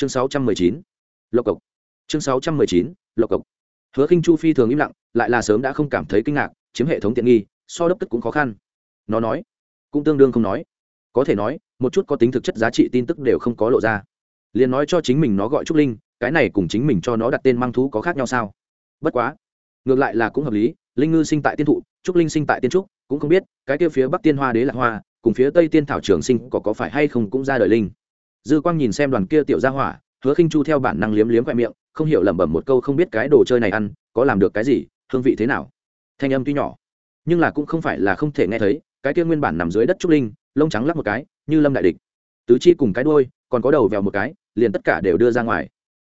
chương sáu trăm mười chín, lộc cộc. Chương sáu trăm mười chín, lộc cộc. Hứa khinh chu phi thường im lặng, lại là sớm đã không cảm thấy kinh ngạc, chiếm hệ thống tiện nghi, so đốc tức cũng khó khăn. Nó nói, cũng tương đương không nói. Có thể nói, một chút có tính thực chất giá trị tin tức đều không có lộ ra. Liền nói cho chính mình nó gọi trúc linh, cái này cùng chính mình cho nó đặt tên mang thú có khác nhau sao? Bất quá, ngược lại là cũng hợp lý, linh ngư sinh tại tiên thụ, trúc linh sinh tại tiên trúc, cũng không biết, cái kia phía bắc tiên hoa đế là hoa, cùng phía tây tiên thảo trường sinh có có phải hay không cũng ra đời linh dư quang nhìn xem đoàn kia tiểu gia hỏa hứa khinh chu theo bản năng liếm liếm khoe miệng không hiểu lẩm bẩm một câu không biết cái đồ chơi này ăn có làm được cái gì hương vị thế nào. Thanh âm tuy nhỏ nhưng là cũng không phải là không thể nghe thấy cái kia nguyên bản nằm dưới đất trúc linh lông trắng lắp một cái như lâm đại địch. Tứ chi cùng cái đuôi còn có đầu vèo một cái liền tất cả đều đưa ra ngoài.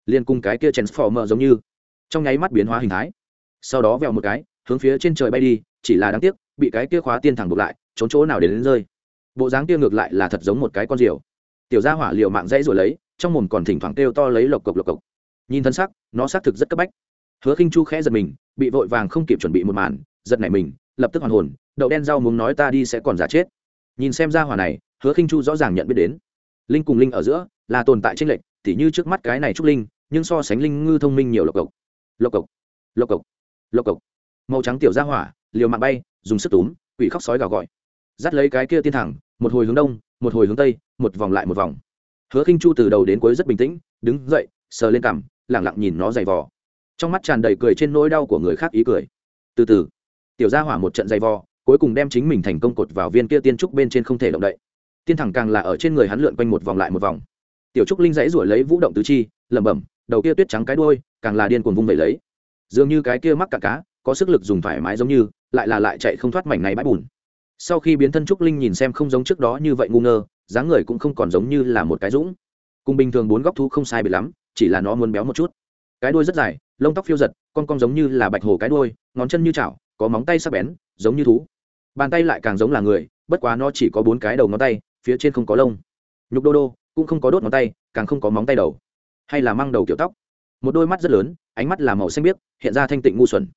Liền cùng cái kia transformer giống như. Trong nháy mắt biến hóa hình thái. Sau đó vèo một cái hướng phía trên trời bay đi chỉ là đáng tiếc bị cái kia khóa tiên thẳng buộc lại trốn chỗ nào đến, đến rơi. Bộ dáng kia ngược lại là thật giống một cái con diều tiểu gia hỏa liều mạng dãy rồi lấy, trong mồm còn thỉnh thoảng kêu to lấy lộc cộc lộc cộc. Nhìn thân sắc, nó xác thực rất cấp bách. Hứa khinh chu khẽ giật mình, bị vội vàng không kịp chuẩn bị một màn, giật nảy mình, lập tức hoàn hồn, đậu đen rau muốn nói ta đi sẽ còn giả chết. Nhìn xem gia hỏa này, hứa khinh chu rõ ràng nhận biết đến. Linh cùng linh ở giữa, là tồn tại chênh lệch, tỉ như trước mắt cái này trúc linh, nhưng so sánh linh ngư thông minh nhiều lộc cộc. Lộc cộc lộc cộc lộc cộc. Màu trắng tiểu gia hỏa, liều mạng bay, dùng sức túm, quỷ khóc sói gào gọi. Dắt lấy cái kia tiên thẳng một hồi hướng đông, một hồi hướng tây, một vòng lại một vòng. Hứa khinh chu từ đầu đến cuối rất bình tĩnh, đứng dậy, sờ lên cằm, lẳng lặng nhìn nó dày vò. Trong mắt tràn đầy cười trên nỗi đau của người khác ý cười. Từ từ, tiểu gia hỏa một trận dày vò, cuối cùng đem chính mình thành công cột vào viên kia tiên trúc bên trên không thể động đậy. Tiên thẳng càng là ở trên người hắn lượn quanh một vòng lại một vòng. Tiểu trúc linh dãy rủi lấy vũ động tứ chi, lẩm bẩm, đầu kia tuyết trắng cái đuôi, càng là điên cuồng vung vẩy lấy. Dường như cái kia mắc cả cá, có sức lực dùng thoải mái giống như, lại là lại chạy không thoát mảnh này bãi bùn sau khi biến thân trúc linh nhìn xem không giống trước đó như vậy ngu ngơ, dáng người cũng không còn giống như là một cái dũng. Cùng bình thường bốn góc thú không sai bị lắm, chỉ là nó muốn béo một chút. Cái đuôi rất dài, lông tóc phiêu giật, con con giống như là bạch hồ cái đuôi, ngón chân như chảo, có móng tay sắc bén, giống như thú. Bàn tay lại càng giống là người, bất quá nó chỉ có bốn cái đầu ngón tay, phía trên không có lông. Nhục đô đô, cũng không có đốt ngón tay, càng không có móng tay đầu. Hay là mang đầu kiểu tóc. Một đôi mắt rất lớn, ánh mắt là màu xanh biếc, hiện ra thanh tịnh ngu xuẩn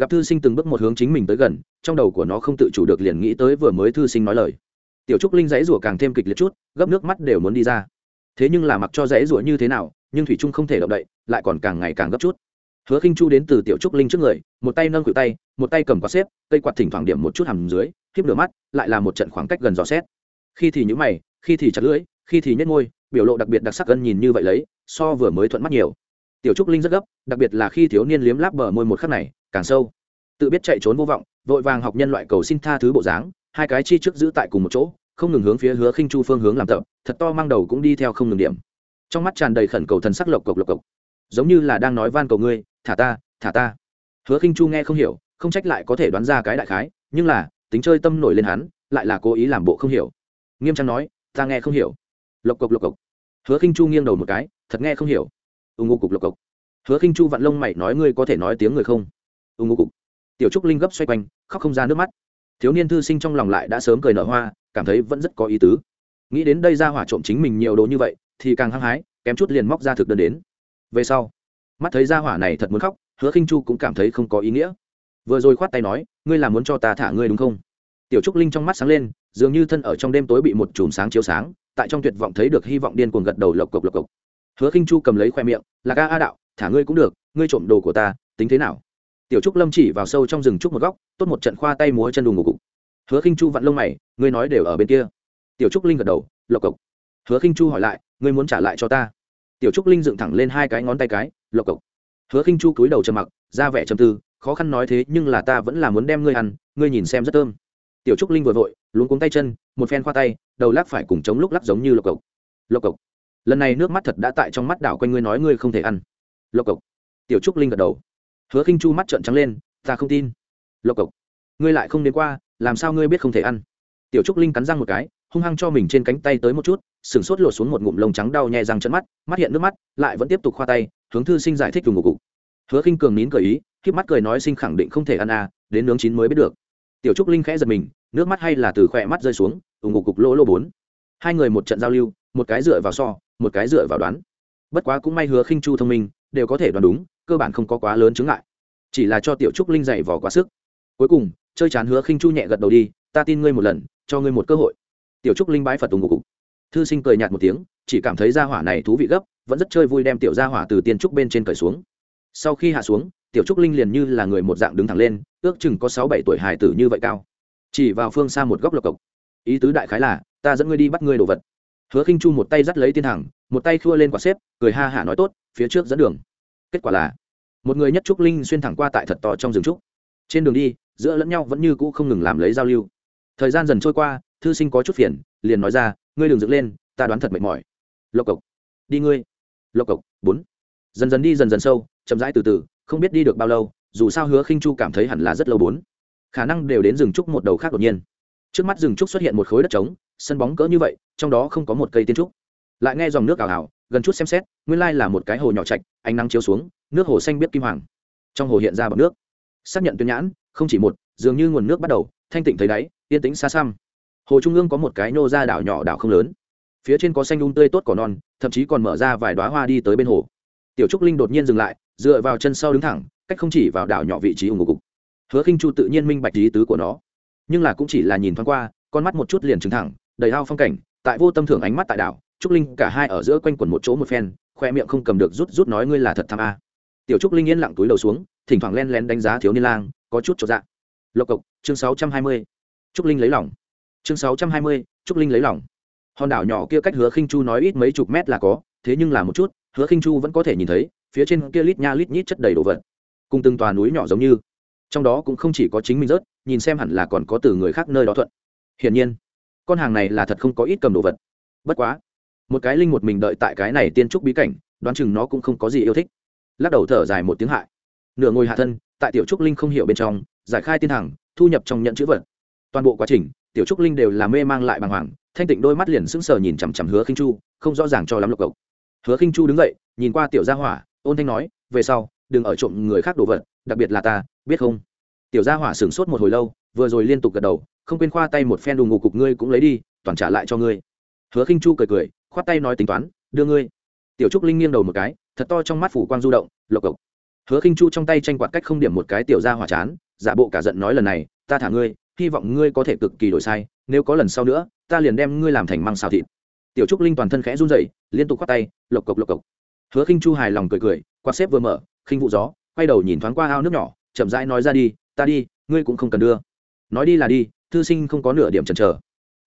gặp thư sinh từng bước một hướng chính mình tới gần, trong đầu của nó không tự chủ được liền nghĩ tới vừa mới thư sinh nói lời. Tiểu trúc linh dãy rủa càng thêm kịch liệt chút, gấp nước mắt đều muốn đi ra. Thế nhưng là mặc cho dãy rủa như thế nào, nhưng thủy trung không thể động đậy, lại còn càng ngày càng gấp chút. Hứa khinh chu đến từ tiểu trúc linh trước người, một tay nâng cự tay, một tay cầm quạt xếp, cây quạt thỉnh thoảng điểm một chút hầm dưới khiếp lửa mắt, lại là một trận khoảng cách gần dò xét. Khi thì nhũ mày, khi thì chặt lưỡi, khi thì nhếch môi, biểu lộ đặc biệt đặc sắc gần nhìn như vậy lấy, so vừa mới thuận mắt nhiều tiểu trúc linh rất gấp, đặc biệt là khi thiếu niên liếm láp bờ môi một khắc này, càng sâu. Tự biết chạy trốn vô vọng, vội vàng học nhân loại cầu xin tha thứ bộ dáng, hai cái chi trước giữ tại cùng một chỗ, không ngừng hướng phía hứa khinh chu phương hướng làm tập, thật to mang đầu cũng đi theo không ngừng điểm. Trong mắt tràn đầy khẩn cầu thần sắc lộc cộc lộc cộc. Giống như là đang nói van cầu ngươi, thả ta thả ta. Hứa khinh chu nghe không hiểu, không trách lại có thể đoán ra cái đại khái, nhưng là, tính chơi tâm nổi lên hắn, lại là cố ý làm bộ không hiểu. Nghiêm trang nói, ta nghe không hiểu. Lộc cộc lộc cộc. Hứa khinh chu nghiêng đầu một cái, thật nghe không hiểu ưng ngô cục lộc cộc. Hứa khinh chu vặn lông mày nói, ngươi có thể nói tiếng người không? Ưng ngô cục. Tiểu trúc linh gấp xoay quanh, khóc không ra nước mắt. Thiếu niên thư sinh trong lòng lại đã sớm cười nở hoa, cảm thấy vẫn rất có ý tứ. Nghĩ đến đây ra hỏa trộm chính mình nhiều đồ như vậy, thì càng hăng hái, kém chút liền móc ra thực đơn đến. Về sau, mắt thấy ra hỏa này thật muốn khóc, hứa khinh chu cũng cảm thấy không có ý nghĩa. Vừa rồi khoát tay nói, ngươi là muốn cho ta thả ngươi đúng không? Tiểu trúc linh trong mắt sáng lên, dường như thân ở trong đêm tối bị một chùm sáng chiếu sáng, tại trong tuyệt vọng thấy được hy vọng điên cuồng gật đầu lộc cộc lộc cộc hứa khinh chu cầm lấy khoe miệng là ca a đạo, thả ngươi cũng được, ngươi trộm đồ của ta, tính thế nào? Tiểu trúc lâm chỉ vào sâu trong rừng trúc một góc, tốt một trận khoa tay múa chân đùng ngủ cục hứa khinh chu vặn lông mày, ngươi nói đều ở bên kia. Tiểu trúc linh gật đầu, lộc cộc. Hứa khinh chu hỏi lại, ngươi muốn trả lại cho ta? Tiểu trúc linh dựng thẳng lên hai cái ngón tay cái, lộc cộc. Hứa khinh chu cúi đầu trầm mặc, ra vẻ trầm tư, khó khăn nói thế, nhưng là ta vẫn là muốn đem ngươi ăn, ngươi nhìn xem rất thơm. Tiểu trúc linh vừa vội, luống cuống tay chân, một phen khoa tay, đầu lắc phải cùng chống lúc lắc giống như lộc cộc. Lộc cộc lần này nước mắt thật đã tại trong mắt đảo quanh ngươi nói ngươi không thể ăn. Lộc cộc. Tiểu trúc linh gật đầu. Hứa khinh chu mắt trợn trắng lên, ta không tin. Lộc cộc. Ngươi lại không đến qua, làm sao ngươi biết không thể ăn? Tiểu trúc linh cắn răng một cái, hung hăng cho mình trên cánh tay tới một chút, sừng sốt lột xuống một ngụm lông trắng đau nhẹ răng trận mắt mắt hiện nước mắt, lại vẫn tiếp tục khoa tay, hướng thư sinh giải thích dùng một cục. Hứa khinh cường nín cười ý, khiếp mắt cười nói sinh khẳng định không thể ăn à đến nướng chín mới biết được. Tiểu trúc linh khẽ giật mình, nước mắt hay là từ khỏe mắt rơi xuống, ủng ngục cục lỗ lỗ bốn. Hai người một trận giao lưu, một cái dựa vào so một cái dựa vào đoán. Bất quá cũng may hứa khinh chu thông minh, đều có thể đoán đúng, cơ bản không có quá lớn chứng ngại. Chỉ là cho tiểu trúc linh dày vò quá sức. Cuối cùng, chơi chán hứa khinh chu nhẹ gật đầu đi, ta tin ngươi một lần, cho ngươi một cơ hội. Tiểu trúc linh bái phật tùng ngục cục. Thư sinh cười nhạt một tiếng, chỉ cảm thấy gia hỏa này thú vị gấp, vẫn rất chơi vui đem tiểu gia hỏa từ tiên trúc bên trên cởi xuống. Sau khi hạ xuống, tiểu trúc linh liền như là người một dạng đứng thẳng lên, ước chừng có sáu bảy tuổi hài tử như vậy cao. Chỉ vào phương xa một góc lộc cộc. Ý tứ đại khái là, ta dẫn ngươi đi bắt ngươi đồ vật hứa khinh chu một tay dắt lấy tiên thẳng, một tay khua lên quả xếp, cười ha hả nói tốt, phía trước dẫn đường. Kết quả là, một người nhất trúc linh xuyên thẳng qua tại thật to trong rừng trúc. Trên đường đi, giữa lẫn nhau vẫn như cũ không ngừng làm lấy giao lưu. Thời gian dần trôi qua, thư sinh có chút phiền, liền nói ra, ngươi đừng dựng lên, ta đoán thật mệt mỏi. Lộc cộc, đi ngươi. Lộc cộc, bốn. Dần dần đi, dần dần sâu, chậm rãi từ từ, không biết đi được bao lâu, dù sao hứa khinh chu cảm thấy hẳn là rất lâu bốn. Khả năng đều đến rừng trúc một đầu khác đột nhiên. Trước mắt rừng trúc xuất hiện một khối đất trống sân bóng cỡ như vậy, trong đó không có một cây tiên trúc. Lại nghe dòng nước ảo ảo, gần chút xem xét, nguyên lai là một cái hồ nhỏ chạch ánh nắng chiếu xuống, nước hồ xanh biết kim hoàng. Trong hồ hiện ra bọc nước. Xác nhận tuyến nhãn, không chỉ một, dường như nguồn nước bắt đầu, thanh tịnh thấy đáy, yên tĩnh xa xăm. Hồ trung ương có một cái nô ra đảo nhỏ đảo không lớn. Phía trên có xanh đun tươi tốt cỏ non, thậm chí còn mở ra vài đoá hoa đi tới bên hồ. Tiểu trúc linh đột nhiên dừng lại, dựa vào chân sau đứng thẳng, cách không chỉ vào đảo nhỏ vị trí ủng ngục hứa khinh chu tự nhiên minh bạch lý tứ của nó. Nhưng là cũng chỉ là nhìn thoáng qua, con mắt một chút liền trừng thẳng đầy ao phong cảnh, tại vô tâm thưởng ánh mắt tại đảo, trúc linh cả hai ở giữa quanh quẩn một chỗ một phen, khoe miệng không cầm được rút rút nói ngươi là thật tham a. Tiểu trúc linh yên lặng túi đầu xuống, thỉnh thoảng len lén đánh giá thiếu niên lang, có chút cho dạ. Lộc cộc, chương sáu trăm hai mươi. Trúc linh lấy lòng. Chương sáu trăm hai mươi, trúc linh lấy lòng. Hòn đảo nhỏ kia cách hứa khinh chu nói ít mấy chục mét là có, thế nhưng là một chút, hứa khinh chu vẫn có thể nhìn thấy, phía trên kia lít nha lít nhít chất đầy đồ vật. Cùng từng tòa núi nhỏ giống như. Trong đó cũng không chỉ có chính mình rớt, nhìn xem hẳn là còn có từ người khác nơi đó thuận. Hiển nhiên con hàng này là thật không có ít cầm đồ vật. Bất quá một cái linh một mình đợi tại cái này tiên trúc bí cảnh đoán chừng nó cũng không có gì yêu thích. Lắc đầu thở dài một tiếng hại. Nửa ngồi hạ thân tại tiểu trúc linh không hiểu bên trong giải khai tiên hàng, thu nhập trong nhận chữ vật. Toàn bộ quá trình tiểu trúc linh đều là mê mang lại bàng hoàng thanh tịnh đôi mắt liền sững sờ nhìn chằm chằm hứa khinh chu không rõ ràng cho lắm lộc cộc. Hứa khinh chu đứng dậy nhìn qua tiểu gia hỏa ôn thanh nói về sau đừng ở trộm người khác đồ vật đặc biệt là ta biết không? Tiểu gia hỏa sửng sốt một hồi lâu vừa rồi liên tục gật đầu không quên khoa tay một phen đùng ngủ cục ngươi cũng lấy đi, toàn trả lại cho ngươi. Hứa khinh chu cười cười, khoát tay nói tính toán, đưa ngươi. Tiểu trúc linh nghiêng đầu một cái, thật to trong mắt phủ quang du động, lộc cộc. Hứa khinh chu trong tay tranh quạt cách không điểm một cái tiểu gia hỏa chán, giả bộ cả giận nói lần này, ta thả ngươi, hy vọng ngươi có thể cực kỳ đổi sai, nếu có lần sau nữa, ta liền đem ngươi làm thành măng xào thịt. Tiểu trúc linh toàn thân khẽ run rẩy, liên tục khoát tay, lộc cộc lộc cộc. Hứa khinh chu hài lòng cười cười, quạt xếp vừa mở, khinh vụ gió, quay đầu nhìn thoáng qua ao nước nhỏ, chậm rãi nói ra đi, ta đi, ngươi cũng không cần đưa. Nói đi là đi thư sinh không có nửa điểm chần chờ.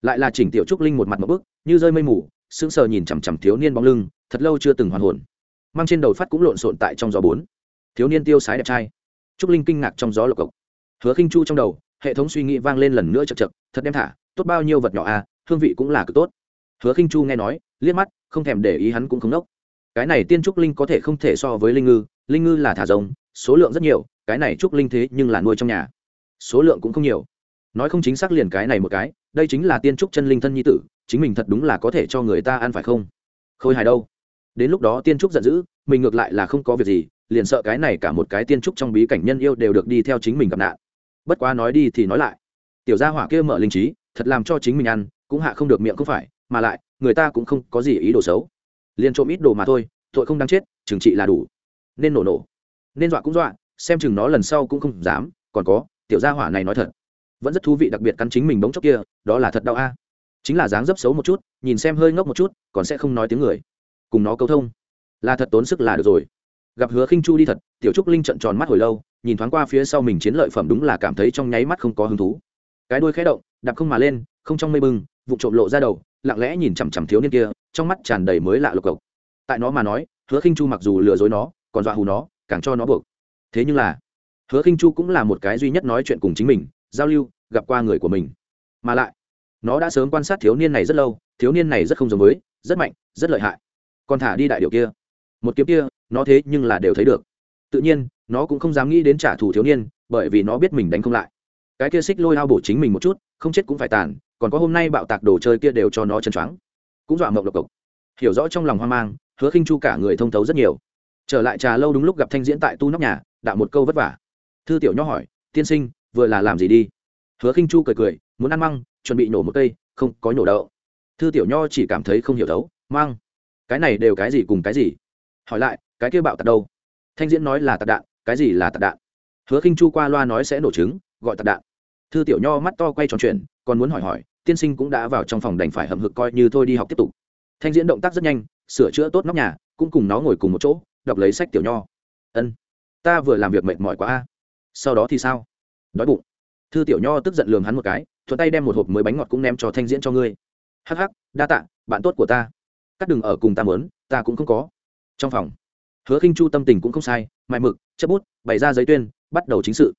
Lại là chỉnh tiểu trúc linh một mặt một bức, như rơi mây mù, sững sờ nhìn chằm chằm thiếu niên bóng lưng, thật lâu chưa từng hoàn hồn. Mang trên đầu phát cũng lộn xộn tại trong gió bốn. Thiếu niên tiêu sái đẹp trai. Trúc linh kinh ngạc trong gió lộc cộc. Hứa khinh chu trong đầu, hệ thống suy nghĩ vang lên lần nữa chật chật thật đem thả, tốt bao nhiêu vật nhỏ à hương vị cũng là cực tốt. Hứa khinh chu nghe nói, liếc mắt, không thèm để ý hắn cũng không nốc. Cái này tiên trúc linh có thể không thể so với linh ngư linh ngư là thả rồng, số lượng rất nhiều, cái này trúc linh thế nhưng là nuôi trong nhà. Số lượng cũng không nhiều nói không chính xác liền cái này một cái, đây chính là tiên trúc chân linh thân nhi tử, chính mình thật đúng là có thể cho người ta ăn phải không? Khôi hài đâu? Đến lúc đó tiên trúc giận dữ, mình ngược lại là không có việc gì, liền sợ cái này cả một cái tiên trúc trong bí cảnh nhân yêu đều được đi theo chính mình gặp nạn. Bất quá nói đi thì nói lại. Tiểu gia hỏa kia mở linh trí, thật làm cho chính mình ăn, cũng hạ không được miệng không phải, mà lại, người ta cũng không có gì ý đồ xấu. Liền trộm ít đồ mà thôi, tội không đáng chết, trừng trị là đủ. Nên nổ nổ. Nên dọa cũng dọa, xem chừng nó lần sau cũng không dám, còn có, tiểu gia hỏa này nói thật vẫn rất thú vị đặc biệt cắn chính mình bóng chốc kia, đó là thật đau a. Chính là dáng dấp xấu một chút, nhìn xem hơi ngốc một chút, còn sẽ không nói tiếng người. Cùng nó câu thông. Là thật tốn sức là được rồi. Gặp hứa khinh chu đi thật, tiểu trúc linh trận tròn mắt hồi lâu, nhìn thoáng qua phía sau mình chiến lợi phẩm đúng là cảm thấy trong nháy mắt không có hứng thú. Cái đuôi khẽ động, đạp không mà lên, không trong mây bưng vụ trộm lộ ra đầu, lặng lẽ nhìn chằm chằm thiếu niên kia, trong mắt tràn đầy mới lạ lục cộc tại nó mà nói, hứa khinh chu mặc dù lừa dối nó, còn dọa hù nó, càng cho nó buộc. Thế nhưng là, hứa khinh chu cũng là một cái duy nhất nói chuyện cùng chính mình giao lưu, gặp qua người của mình. Mà lại, nó đã sớm quan sát thiếu niên này rất lâu, thiếu niên này rất không giống với, rất mạnh, rất lợi hại. Còn thả đi đại điệu kia. Một kiếm kia, nó thế nhưng là đều thấy được. Tự nhiên, nó cũng không dám nghĩ đến trả thù thiếu niên, bởi vì nó biết mình đánh không lại. Cái kia xích lôi ao bổ chính mình một chút, không chết cũng phải tàn, còn có hôm nay bạo tạc đồ chơi kia đều cho nó chân choáng. Cũng dọa mộng độc cộc. Hiểu rõ trong lòng hoang mang, hứa khinh chu cả người thông thấu rất nhiều. Trở lại trà lâu đúng lúc gặp thanh diễn tại tu nóc nhà, đạo một câu vất vả. Thư tiểu nho hỏi, tiên sinh vừa là làm gì đi? Hứa khinh chu cười cười, muốn ăn măng, chuẩn bị nổ một cây, không có nhổ đậu. Thư tiểu nho chỉ cảm thấy không hiểu thấu măng. Cái này đều cái gì cùng cái gì? Hỏi lại, cái kia bạo tạc đâu? Thanh diễn nói là tạc đạn, cái gì là tạc đạn? Hứa khinh chu qua loa nói sẽ nổ trứng, gọi tạc đạn. Thư tiểu nho mắt to quay tròn chuyện còn muốn hỏi hỏi, tiên sinh cũng đã vào trong phòng đành phải hầm hực coi như thôi đi học tiếp tục. Thanh diễn động tác rất nhanh, sửa chữa tốt nóc nhà, cũng cùng nó ngồi cùng một chỗ, đọc lấy sách tiểu nho. Ân, ta vừa làm việc mệt mỏi quá a. Sau đó thì sao? Đói bụng. Thư tiểu nho tức giận lường hắn một cái, thuận tay đem một hộp mới bánh ngọt cũng ném cho thanh diễn cho ngươi. Hắc hắc, đa tạ, bạn tốt của ta. Cắt đừng ở cùng ta mớn ta cũng không có. Trong phòng, hứa khinh chu tâm tình cũng không sai mai mực chấp bút, bày ra giấy tuyên, bắt đầu chính sự.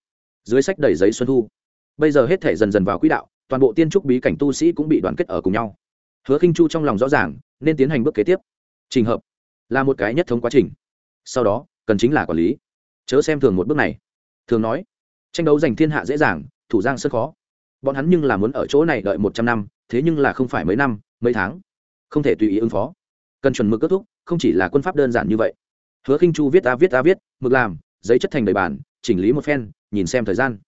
Dưới sách đầy giấy xuân thu. Bây giờ hết thể dần dần vào quỹ đạo, toàn bộ tiên trúc bí cảnh tu sĩ cũng bị đoàn kết ở cùng nhau. Hứa khinh chu trong lòng rõ ràng, nên tiến hành bước kế tiếp. Trình hợp, là một cái nhất thống quá trình. Sau đó, cần chính là quản lý. Chớ xem thường một bước này. Thường nói tranh đấu giành thiên hạ dễ dàng, thủ giang rất khó. Bọn hắn nhưng là muốn ở chỗ này đợi một trăm năm, thế nhưng là không phải mấy năm, mấy tháng. Không thể tùy ý ứng phó. Cần chuẩn mực kết thúc, không chỉ là quân pháp đơn giản như vậy. Hứa khinh chu viết ta viết ta viết, mực làm, giấy chất thành đầy bản chỉnh lý một phen, nhìn xem thời gian.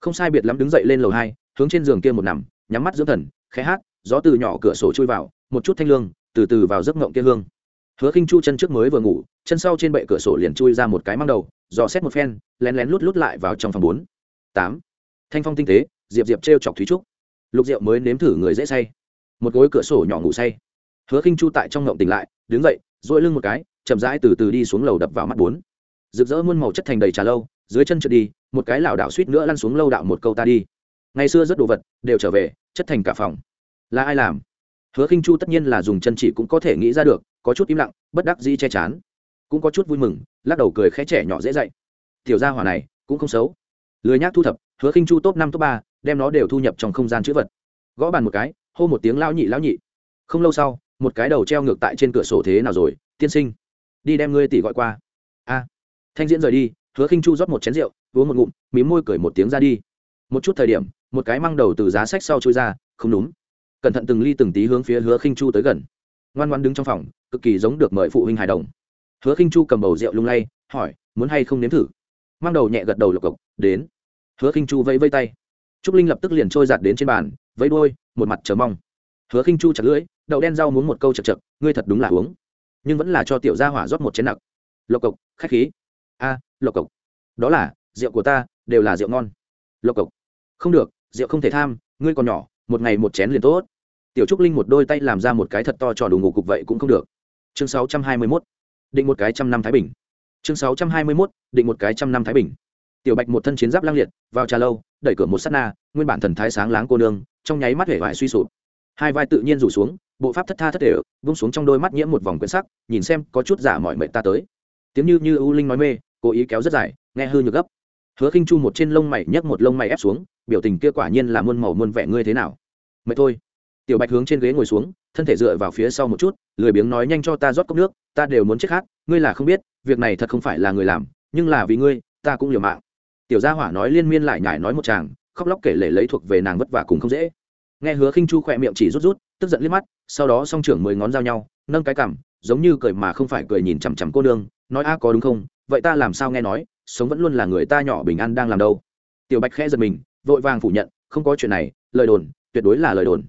Không sai biệt lắm đứng dậy lên lầu hai, hướng trên giường kia một nằm, nhắm mắt dưỡng thần, khẽ hát, gió từ nhỏ cửa sổ chui vào, một chút thanh lương, từ từ vào giấc ngộng kia hương. Hứa khinh chu chân trước mới vừa ngủ, chân sau trên bệ cửa sổ liền chui ra một cái mang đầu, dò xét một phen, lén lén lút lút lại vào trong phòng bốn tám. Thanh phong tinh tế, diệp diệp t chọc thúy trúc. Lục diệu mới nếm thử người dễ say. Một gối cửa sổ nhỏ ngủ say. Hứa khinh chu tại trong ngộng tỉnh lại, đứng dậy dội lưng một cái, chậm rãi từ từ đi xuống lầu đập vào mắt bốn. Rực rỡ muôn màu chất thành đầy trà lâu, dưới chân trượt đi, một cái lảo đảo suýt nữa lăn xuống lâu đạo một câu ta đi. Ngày xưa rất đồ vật, đều trở về, chất thành cả phòng. Là ai làm? Hứa khinh chu tất nhiên là dùng chân chỉ cũng có thể nghĩ ra được, có chút im lặng, bất đắc dĩ che chán. Cũng có chút vui mừng, lắc đầu cười khẽ trẻ nhỏ dễ dậy tiểu gia hỏa này, cũng không xấu lười nhác thu thập, hứa khinh chu top năm, top ba, đem nó đều thu nhập trong không gian chữ vật. Gõ bàn một cái, hô một tiếng lão nhị lão nhị. Không lâu sau, một cái đầu treo ngược tại trên cửa sổ thế nào rồi, tiên sinh? Đi đem ngươi tỷ gọi qua. A. Thanh diễn rời đi, hứa khinh chu rót một chén rượu, uống một ngụm, mím môi cười một tiếng ra đi. Một chút thời điểm, một cái mang đầu từ giá sách sau chui ra, không đúng. Cẩn thận từng ly từng tí hướng phía hứa khinh chu tới gần. Ngoan ngoan đứng trong phòng, cực kỳ giống được mời phụ huynh hài đồng. Hứa khinh chu cầm bầu rượu lung lay, hỏi, muốn hay không nếm thử? Mang đầu nhẹ gật đầu lộc cộc, đến hứa khinh chu vẫy vây tay. Trúc linh lập tức liền trôi giạt đến trên bàn, vẫy đôi một mặt chờ mong. Hứa khinh chu chặt lưỡi, đậu đen rau muốn một câu chật chật ngươi thật đúng là uống. Nhưng vẫn là cho tiểu gia hỏa rót một chén nặng lộc cộc, khách khí. A, lộc cộc. Đó là, rượu của ta, đều là rượu ngon. Lộc cộc. Không được, rượu không thể tham, ngươi còn nhỏ, một ngày một chén liền tốt. Tiểu trúc linh một đôi tay làm ra một cái thật to trò đủ ngủ cục vậy cũng không được. Chương 621. định một cái trăm năm thái bình. Chương 621. định một cái trăm năm thái bình tiểu bạch một thân chiến giáp lang liệt, vào trà lâu, đẩy cửa một s á t na, nguyên bản thần thái sáng láng cô nương, trong nháy mắt hể vải suy sụp. Hai vai tự nhiên rủ xuống, bộ pháp thất tha thất thể vung xuống trong đôi mắt nhiễm một vòng quyển sắc, nhìn xem có chút giả mọi mệnh ta tới. Tiếng như như ưu linh nói mê, cố ý kéo rất dài, nghe hư nhược gấp. Hứa khinh chu một trên lông mày nhấc một lông mày ép xuống, biểu tình kia quả nhiên là muôn màu muôn vẻ ngươi thế nào? Mệt thôi. Tiểu bạch hướng trên ghế ngồi xuống, thân thể dựa vào phía sau một chút, lười biếng nói nhanh cho ta rót cốc nước, ta đều muốn chết khát, ngươi là không biết, việc này thật không phải là người làm, nhưng là vì ngươi, ta cũng liều mạng tiểu gia hỏa nói liên miên lại nhải nói một chàng, khóc lóc kể lể lấy thuộc về nàng vất vả cùng không dễ. Nghe hứa khinh chu khỏe miệng chỉ rút rút, tức giận liếc mắt, sau đó song trưởng mười ngón giao nhau, nâng cái cằm, giống như cười mà không phải cười nhìn chằm chằm cô nương, nói, a, có đúng không? Vậy ta làm sao nghe nói, sống vẫn luôn là người ta nhỏ bình an đang làm đâu? Tiểu bạch khẽ giật mình, vội vàng phủ nhận, không có chuyện này, lời đồn, tuyệt đối là lời đồn.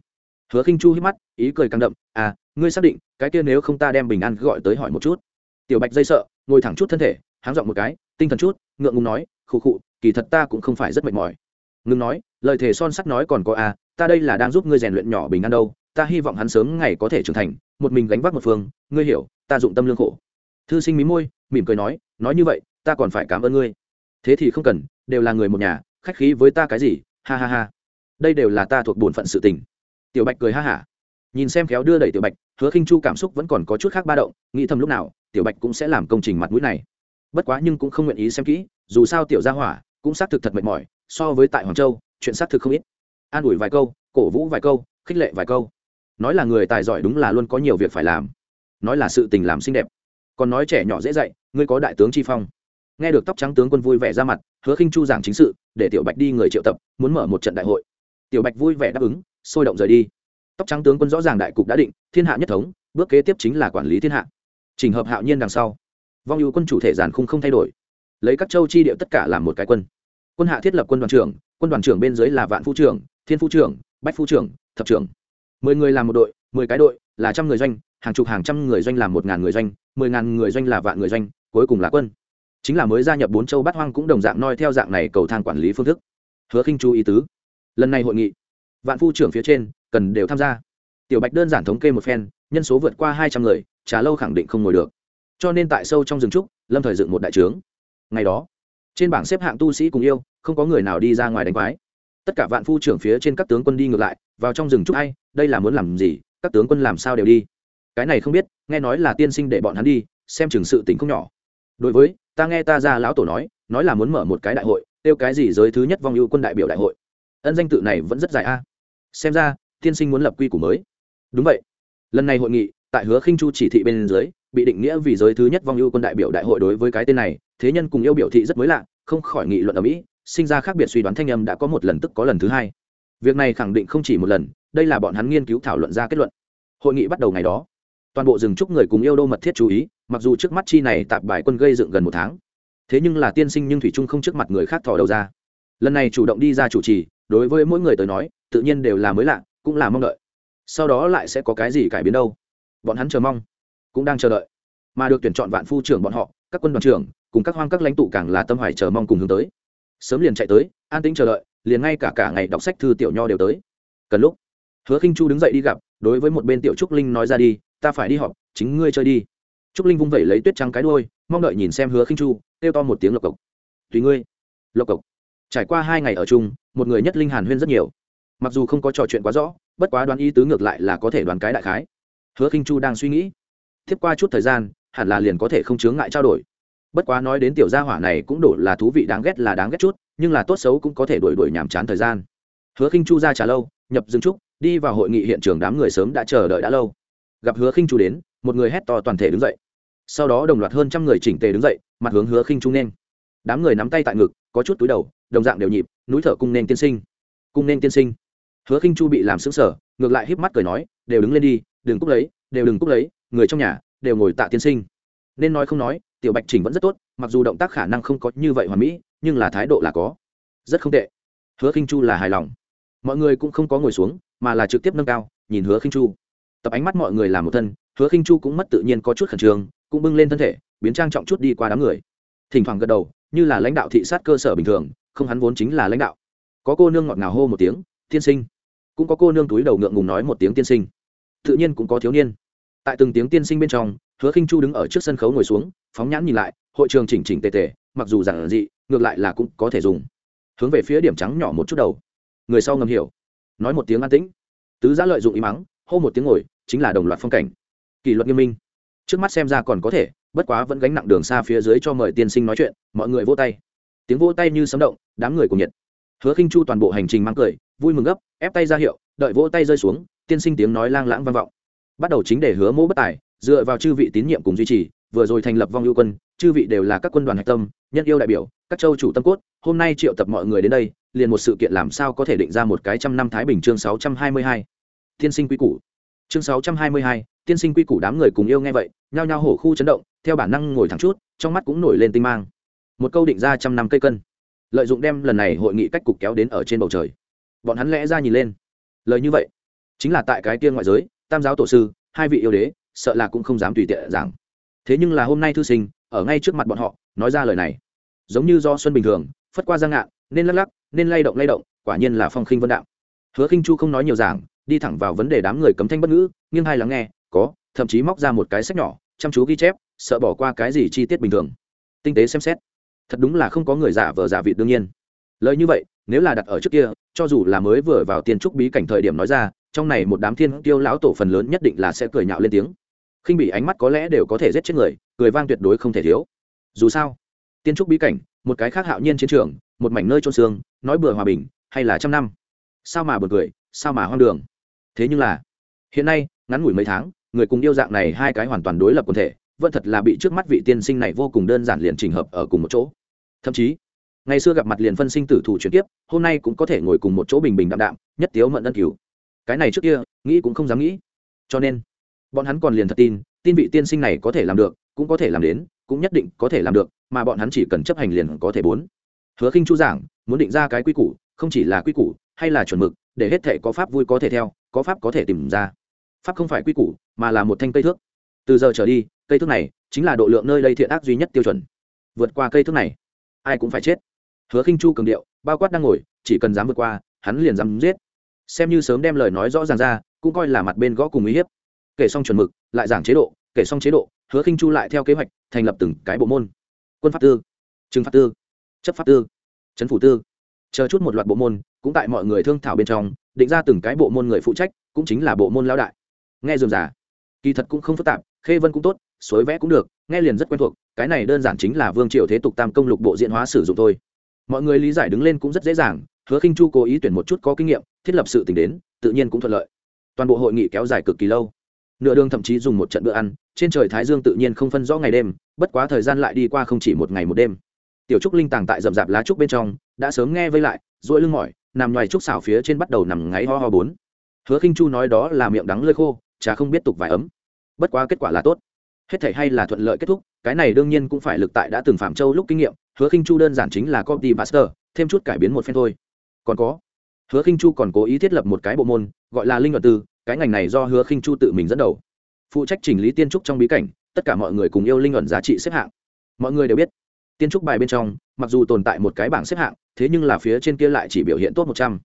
Hứa khinh chu hít mắt, ý cười căng đậm à ngươi xác định, cái kia nếu không ta đem bình an gọi tới hỏi một chút. Tiểu bạch dây sợ, ngồi thẳng chút thân thể, háng giọng một cái, tinh thần chút, ngượng ngùng nói khụ khụ, kỳ thật ta cũng không phải rất mệt mỏi. Ngừng nói, lời thề son sắt nói còn có à ta đây là đang giúp ngươi rèn luyện nhỏ bình an đâu, ta hy vọng hắn sớm ngày có thể trưởng thành, một mình gánh vác một phương, ngươi hiểu, ta dụng tâm lương khổ. Thư sinh mí môi, mỉm cười nói nói như vậy, ta còn phải cảm ơn ngươi. Thế thì không cần, đều là người một nhà, khách khí với ta cái gì, ha ha ha. Đây đều là ta thuộc bổn phận sự tình. Tiểu bạch cười ha hả. Nhìn xem kéo đưa đẩy tiểu bạch, hứa khinh chu cảm xúc vẫn còn có chút khác ba động, nghĩ thầm lúc nào, tiểu bạch cũng sẽ làm công trình mặt mũi này bất quá nhưng cũng không nguyện ý xem kỹ, dù sao tiểu gia hỏa cũng xác thực thật mệt mỏi, so với tại hoàng châu, chuyện xác thực không ít. An ủi vài câu, cổ vũ vài câu, khích lệ vài câu. Nói là người tài giỏi đúng là luôn có nhiều việc phải làm. Nói là sự tình làm xinh đẹp. Còn nói trẻ nhỏ dễ dạy, ngươi có đại tướng chi phong. Nghe được tóc trắng tướng quân vui vẻ ra mặt, hứa khinh chu giảng chính sự, để tiểu bạch đi người triệu tập, muốn mở một trận đại hội. Tiểu bạch vui vẻ đáp ứng, sôi động rời đi. Tóc trắng tướng quân rõ ràng đại cục đã định, thiên hạ nhất thống, bước kế tiếp chính là quản lý thiên hạ. Trình hợp hạo nhiên đằng sau vong ưu quân chủ thể giàn khung không thay đổi. Lấy các châu chi điệu tất cả làm một cái quân. Quân hạ thiết lập quân đoàn trưởng, quân đoàn trưởng bên dưới là vạn phu trưởng, thiên phu trưởng, bách phu trưởng, thập trưởng. Mười người làm một đội, mười cái đội là trăm người doanh, hàng chục hàng trăm người doanh làm một ngàn người doanh, mười ngàn người doanh là vạn người doanh, cuối cùng là quân. Chính là mới gia nhập bốn châu bát hoang cũng đồng dạng noi theo dạng này cầu thang quản lý phương thức. Hứa khinh chú ý tứ. Lần này hội nghị, vạn phu trưởng phía trên cần đều tham gia. Tiểu bạch đơn giản thống kê một phen, nhân số vượt qua hai trăm người, trà lâu khẳng định không ngồi được cho nên tại sâu trong rừng trúc, lâm thời dựng một đại trướng. Ngày đó, trên bảng xếp hạng tu sĩ cùng yêu, không có người nào đi ra ngoài đánh quái. Tất cả vạn phu trưởng phía trên các tướng quân đi ngược lại, vào trong rừng trúc hay đây là muốn làm gì, các tướng quân làm sao đều đi. Cái này không biết, nghe nói là tiên sinh để bọn hắn đi, xem chừng sự tình không nhỏ. Đối với, ta nghe ta ra lão tổ nói nói là muốn mở một cái đại hội tiêu cái gì giới thứ nhất vong ưu quân đại biểu đại hội. Ân danh tự này vẫn rất dài a. Xem ra, tiên sinh muốn lập quy củ mới. Đúng vậy. Lần này hội nghị, tại hứa khinh chu chỉ thị bên dưới bị định nghĩa vì giới thứ nhất vong ưu quân đại biểu đại hội đối với cái tên này, thế nhân cùng yêu biểu thị rất mới lạ, không khỏi nghị luận ở mỹ, sinh ra khác biệt suy đoán thanh âm đã có một lần tức có lần thứ hai. Việc này khẳng định không chỉ một lần, đây là bọn hắn nghiên cứu thảo luận ra kết luận. Hội nghị bắt đầu ngày đó. Toàn bộ rừng trúc người cùng yêu đô mật thiết chú ý, mặc dù trước mắt chi này tạp bài quân gây dựng gần một tháng, thế nhưng là tiên sinh nhưng thủy trung không trước mặt người khác thò đầu ra. Lần này chủ động đi ra chủ trì, đối với mỗi người tới nói, tự nhiên đều là mới lạ, cũng là mong đợi. Sau đó lại sẽ có cái gì cải biến đâu? Bọn hắn chờ mong cũng đang chờ đợi. Mà được tuyển chọn vạn phu trưởng bọn họ các quân đoàn trưởng cùng các hoang các lãnh tụ càng là tâm hoài chờ mong cùng hướng tới. Sớm liền chạy tới an tĩnh chờ đợi liền ngay cả cả ngày đọc sách thư tiểu nho đều tới. Cần lúc hứa khinh chu đứng dậy đi gặp đối với một bên tiểu trúc linh nói ra đi ta phải đi họp chính ngươi chơi đi. Trúc linh vung vẩy lấy tuyết trắng cái đuôi, mong đợi nhìn xem hứa khinh chu kêu to một tiếng lộc cộc. Tùy ngươi. Lộc cộc. Trải qua hai ngày ở chung một người nhất linh hàn huyên rất nhiều. Mặc dù không có trò chuyện quá rõ bất quá đoán ý tứ ngược lại là có thể đoán cái đại khái. Hứa khinh chu đang suy nghĩ tiếp qua chút thời gian, hẳn là liền có thể không chướng ngại trao đổi. Bất quá nói đến tiểu gia hỏa này cũng đổ là thú vị đáng ghét là đáng ghét chút, nhưng là tốt xấu cũng có thể đuổi đuổi nhàm chán thời gian. Hứa khinh chu ra trả lâu, nhập dừng trúc, đi vào hội nghị hiện trường đám người sớm đã chờ đợi đã lâu. Gặp hứa khinh chu đến, một người hét to toàn thể đứng dậy. Sau đó đồng loạt hơn trăm người chỉnh tề đứng dậy, mặt hướng hứa khinh chu nên. Đám người nắm tay tại ngực, có chút túi đầu, đồng dạng đều nhịp, núi thở cung nên tiên sinh. Cung nên tiên sinh. Hứa khinh chu bị làm sững sờ, ngược lại híp mắt cười nói, đều đứng lên đi, đừng cúc lấy, đều đừng cúc lấy người trong nhà đều ngồi tạ tiên sinh. Nên nói không nói, tiểu bạch chỉnh vẫn rất tốt, mặc dù động tác khả năng không có như vậy hoàn mỹ, nhưng là thái độ là có. Rất không tệ. Hứa khinh chu là hài lòng. Mọi người cũng không có ngồi xuống, mà là trực tiếp nâng cao, nhìn hứa khinh chu. Tập ánh mắt mọi người làm một thân, hứa khinh chu cũng mất tự nhiên có chút khẩn trương, cũng bưng lên thân thể, biến trang trọng chút đi qua đám người. Thỉnh thoảng gật đầu, như là lãnh đạo thị sát cơ sở bình thường, không hắn vốn chính là lãnh đạo. Có cô nương ngọt ngào hô một tiếng, tiên sinh. Cũng có cô nương túi đầu ngượng ngùng nói một tiếng tiên sinh. Tự nhiên cũng có thiếu niên tại từng tiếng tiên sinh bên trong, hứa khinh chu đứng ở trước sân khấu ngồi xuống, phóng nhãn nhìn lại, hội trường chỉnh chỉnh tề tề, mặc dù giản dị, ngược lại là cũng có thể dùng. Hướng về phía điểm trắng nhỏ một chút đầu. Người sau ngầm hiểu. Nói một tiếng an tĩnh. Tứ giá lợi dụng ý mắng, hô một tiếng ngồi, chính là đồng loạt phong cảnh. Kỷ luật nghiêm minh. Trước mắt xem ra còn có thể, bất quá vẫn gánh nặng đường xa phía dưới cho mời tiên sinh nói chuyện, mọi người vỗ tay. Tiếng vỗ tay như sấm động, đám người cùng nhiệt. Hứa khinh chu toàn bộ hành trình mang cười, vui mừng gấp, ép tay ra hiệu, đợi vỗ tay rơi xuống, tiên sinh tiếng nói lang lãng vang vọng bắt đầu chính để hứa mỗ bất tài, dựa vào chư vị tín nhiệm cùng duy trì, vừa rồi thành lập vong ưu quân, chư vị đều là các quân đoàn hạch tâm, nhân yêu đại biểu, các châu chủ tâm cốt, hôm nay triệu tập mọi người đến đây, liền một sự kiện làm sao có thể định ra một cái trăm năm thái bình chương sáu trăm hai mươi hai. Tiên sinh quy củ. Chương sáu trăm hai mươi hai, tiên sinh quy củ đám người cùng yêu nghe vậy, nhao nhao hổ khu chấn động, theo bản năng ngồi thẳng chút, trong mắt cũng nổi lên tinh mang. Một câu định ra trăm năm cây cân. Lợi dụng đem lần này hội nghị cách cục kéo đến ở trên bầu trời. Bọn hắn lẽ ra nhìn lên. Lời như vậy, chính là tại cái tiên ngoại giới tam giáo tổ sư, hai vị yêu đế, sợ là cũng không dám tùy tiện giảng. Thế nhưng là hôm nay thư sinh, ở ngay trước mặt bọn họ, nói ra lời này. Giống như do xuân bình thường, phất qua giang ngạn, nên lắc lắc, nên lay động lay động, quả nhiên là phong khinh vân đạo. Hứa khinh chu không nói nhiều giảng, đi thẳng vào vấn đề đám người cấm thanh bất ngữ, nghiêng hai lắng nghe, có, thậm chí móc ra một cái sách nhỏ, chăm chú ghi chép, sợ bỏ qua cái gì chi tiết bình thường. Tinh tế xem xét. Thật đúng là không có người giả vờ giả vị đương nhiên. Lời như vậy, nếu là đặt ở trước kia, cho dù là mới vừa vào tiên trúc bí cảnh thời điểm nói ra trong này một đám thiên tiêu lão tổ phần lớn nhất định là sẽ cười nhạo lên tiếng. Khinh bị ánh mắt có lẽ đều có thể giết chết người, cười vang tuyệt đối không thể thiếu. Dù sao, tiên trúc bí cảnh, một cái khác hạo nhiên chiến trường, một mảnh nơi trôn xương, nói bừa hòa bình, hay là trăm năm. Sao mà bật cười, sao mà hoang đường. Thế nhưng là, hiện nay, ngắn ngủi mấy tháng, người cùng yêu dạng này hai cái hoàn toàn đối lập quần thể, vẫn thật là bị trước mắt vị tiên sinh này vô cùng đơn giản liền trình hợp ở cùng một chỗ. Thậm chí, ngày xưa gặp mặt liền phân sinh tử thủ chuyển tiếp hôm nay cũng có thể ngồi cùng một chỗ bình bình đạm đạm, nhất tiếu mận ân cứu cái này trước kia, nghĩ cũng không dám nghĩ. Cho nên, bọn hắn còn liền thật tin tin vị tiên sinh này có thể làm được, cũng có thể làm đến, cũng nhất định có thể làm được, mà bọn hắn chỉ cần chấp hành liền có thể bốn. Hứa khinh chu giảng, muốn định ra cái quy củ, không chỉ là quy củ, hay là chuẩn mực, để hết thể có pháp vui có thể theo, có pháp có thể tìm ra. Pháp không phải quy củ, mà là một thanh cây thước. Từ giờ trở đi, cây thước này chính là độ lượng nơi đây thiện ác duy nhất tiêu chuẩn. Vượt qua cây thước này, ai cũng phải chết. Hứa khinh chu cường điệu, bao quát đang ngồi, chỉ cần dám vượt qua, hắn liền dám giết xem như sớm đem lời nói rõ ràng ra, cũng coi là mặt bên gõ cùng uy hiếp. Kể xong chuẩn mực, lại giảng chế độ, kể xong chế độ, hứa khinh chu lại theo kế hoạch thành lập từng cái bộ môn. Quân pháp tư, trừng pháp tư, chấp pháp tư, trấn phủ tư. Chờ chút một loạt bộ môn, cũng tại mọi người thương thảo bên trong, định ra từng cái bộ môn người phụ trách, cũng chính là bộ môn lao đại. Nghe dườm giả kỳ thật cũng không phức tạp, khê vân cũng tốt, suối vẽ cũng được, nghe liền rất quen thuộc, cái này đơn giản chính là vương triều thế tục tam công lục bộ diễn hóa sử dụng thôi. Mọi người lý giải đứng lên cũng rất dễ dàng hứa khinh chu cố ý tuyển một chút có kinh nghiệm, thiết lập sự tình đến, tự nhiên cũng thuận lợi. Toàn bộ hội nghị kéo dài cực kỳ lâu. Nửa đường thậm chí dùng một trận bữa ăn, trên trời thái dương tự nhiên không phân rõ ngày đêm, bất quá thời gian lại đi qua không chỉ một ngày một đêm. Tiểu trúc linh tàng tại rậm rạp lá trúc bên trong, đã sớm nghe vây lại dỗi lưng mỏi, nằm ngoài trúc xảo phía trên bắt đầu nằm ngáy ho ho bốn. Hứa khinh chu nói đó là miệng đắng lơi khô, chả không biết tục vài ấm. Bất quá kết quả là tốt. Hết thể hay là thuận lợi kết thúc, cái này đương nhiên cũng phải lực tại đã từng phạm châu lúc kinh nghiệm, hứa khinh chu đơn giản chính là copy master, thêm chút cải biến một phen thôi còn có. Hứa khinh chu còn cố ý thiết lập một cái bộ môn gọi là linh luật tư cái ngành này do hứa khinh chu tự mình dẫn đầu. Phụ trách chỉnh lý tiên trúc trong bí cảnh tất cả mọi người cùng yêu linh luận giá trị xếp hạng. Mọi người đều biết tiên trúc bài bên trong mặc dù tồn tại một cái bảng xếp hạng thế nhưng là phía trên kia lại chỉ biểu hiện tốt một trăm.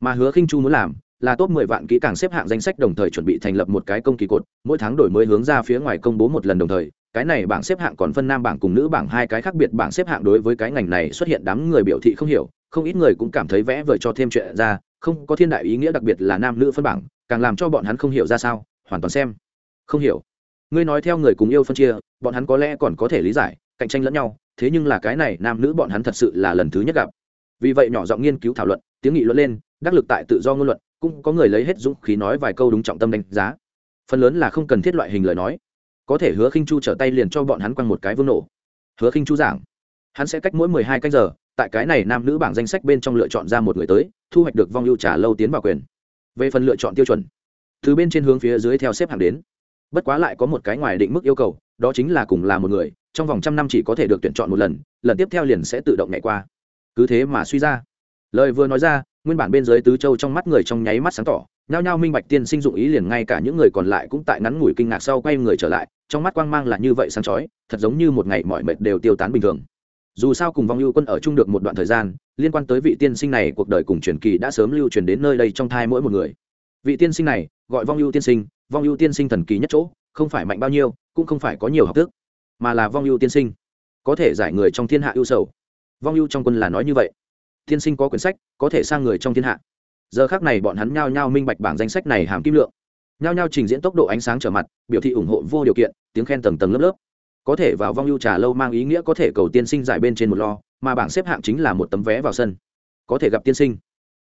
Mà hứa khinh chu muốn làm là top 10 vạn kỹ càng xếp hạng danh sách đồng thời chuẩn bị thành lập một cái công kỳ cột, mỗi tháng đổi mới hướng ra phía ngoài công bố một lần đồng thời, cái này bảng xếp hạng còn phân nam bảng cùng nữ bảng hai cái khác biệt bảng xếp hạng đối với cái ngành này xuất hiện đám người biểu thị không hiểu, không ít người cũng cảm thấy vẽ vời cho thêm chuyện ra, không có thiên đại ý nghĩa đặc biệt là nam nữ phân bảng, càng làm cho bọn hắn không hiểu ra sao, hoàn toàn xem không hiểu. Ngươi nói theo người cùng yêu phân chia, bọn hắn có lẽ còn có thể lý giải, cạnh tranh lẫn nhau, thế nhưng là cái này nam nữ bọn hắn thật sự là lần thứ nhất gặp. Vì vậy nhỏ giọng nghiên cứu thảo luận, tiếng nghị luận lên, đắc lực tại tự do ngôn luận, cũng có người lấy hết dũng khí nói vài câu đúng trọng tâm đánh giá phần lớn là không cần thiết loại hình lời nói có thể hứa khinh chu trở tay liền cho bọn hắn quăng một cái vương nổ hứa khinh chu giảng hắn sẽ cách mỗi mười hai canh giờ tại cái này nam nữ bảng danh sách bên trong lựa chọn ra một người tới, thu hoạch được vong ưu trả lâu tiến vào quyền. Về phần lựa chọn tiêu chuẩn, từ bên trên hướng phía dưới theo xếp hạng đến. Bất quá lại có một cái ngoài định mức yêu cầu, đó chính là cùng là một người, trong vòng trăm năm chỉ có thể được tuyển chọn một lần lần tiếp theo liền sẽ tự động nhảy qua. Cứ thế mà suy ra. Lời vừa nói ra, nguyên bản bên dưới tứ châu trong mắt người trong nháy mắt sáng tỏ, nhao nhao minh bạch tiên sinh dụng ý liền ngay cả những người còn lại cũng tại ngắn ngủi kinh ngạc sau quay người trở lại, trong mắt quang mang là như vậy sáng chói, thật giống như một ngày mọi mệt đều tiêu tán bình thường dù sao cùng vong ưu quân ở chung được một đoạn thời gian, liên quan tới vị tiên sinh này, cuộc đời cùng truyền kỳ đã sớm lưu truyền đến nơi đây trong thai mỗi một người. Vị tiên sinh này, gọi vong ưu tiên sinh, vong ưu tiên sinh thần kỳ nhất chỗ, không phải mạnh bao nhiêu, cũng không phải có nhiều học thức, mà là vong ưu tiên sinh, có thể giải người trong thiên hạ ưu sầu. Vong ưu trong quân là nói như vậy. Tiên sinh có quyển sách, có thể sang người trong thiên hạ. Giờ khác này bọn hắn nhao nhao minh bạch bảng danh sách này hàm kim lượng. Nhao nhao trình diễn tốc độ ánh sáng trở mặt, biểu thị ủng hộ vô điều kiện, tiếng khen tầng tầng lớp lớp có thể vào vong ưu trà lâu mang ý nghĩa có thể cầu tiên sinh giải bên trên một lo, mà bảng xếp hạng chính là một tấm vé vào sân. Có thể gặp tiên sinh.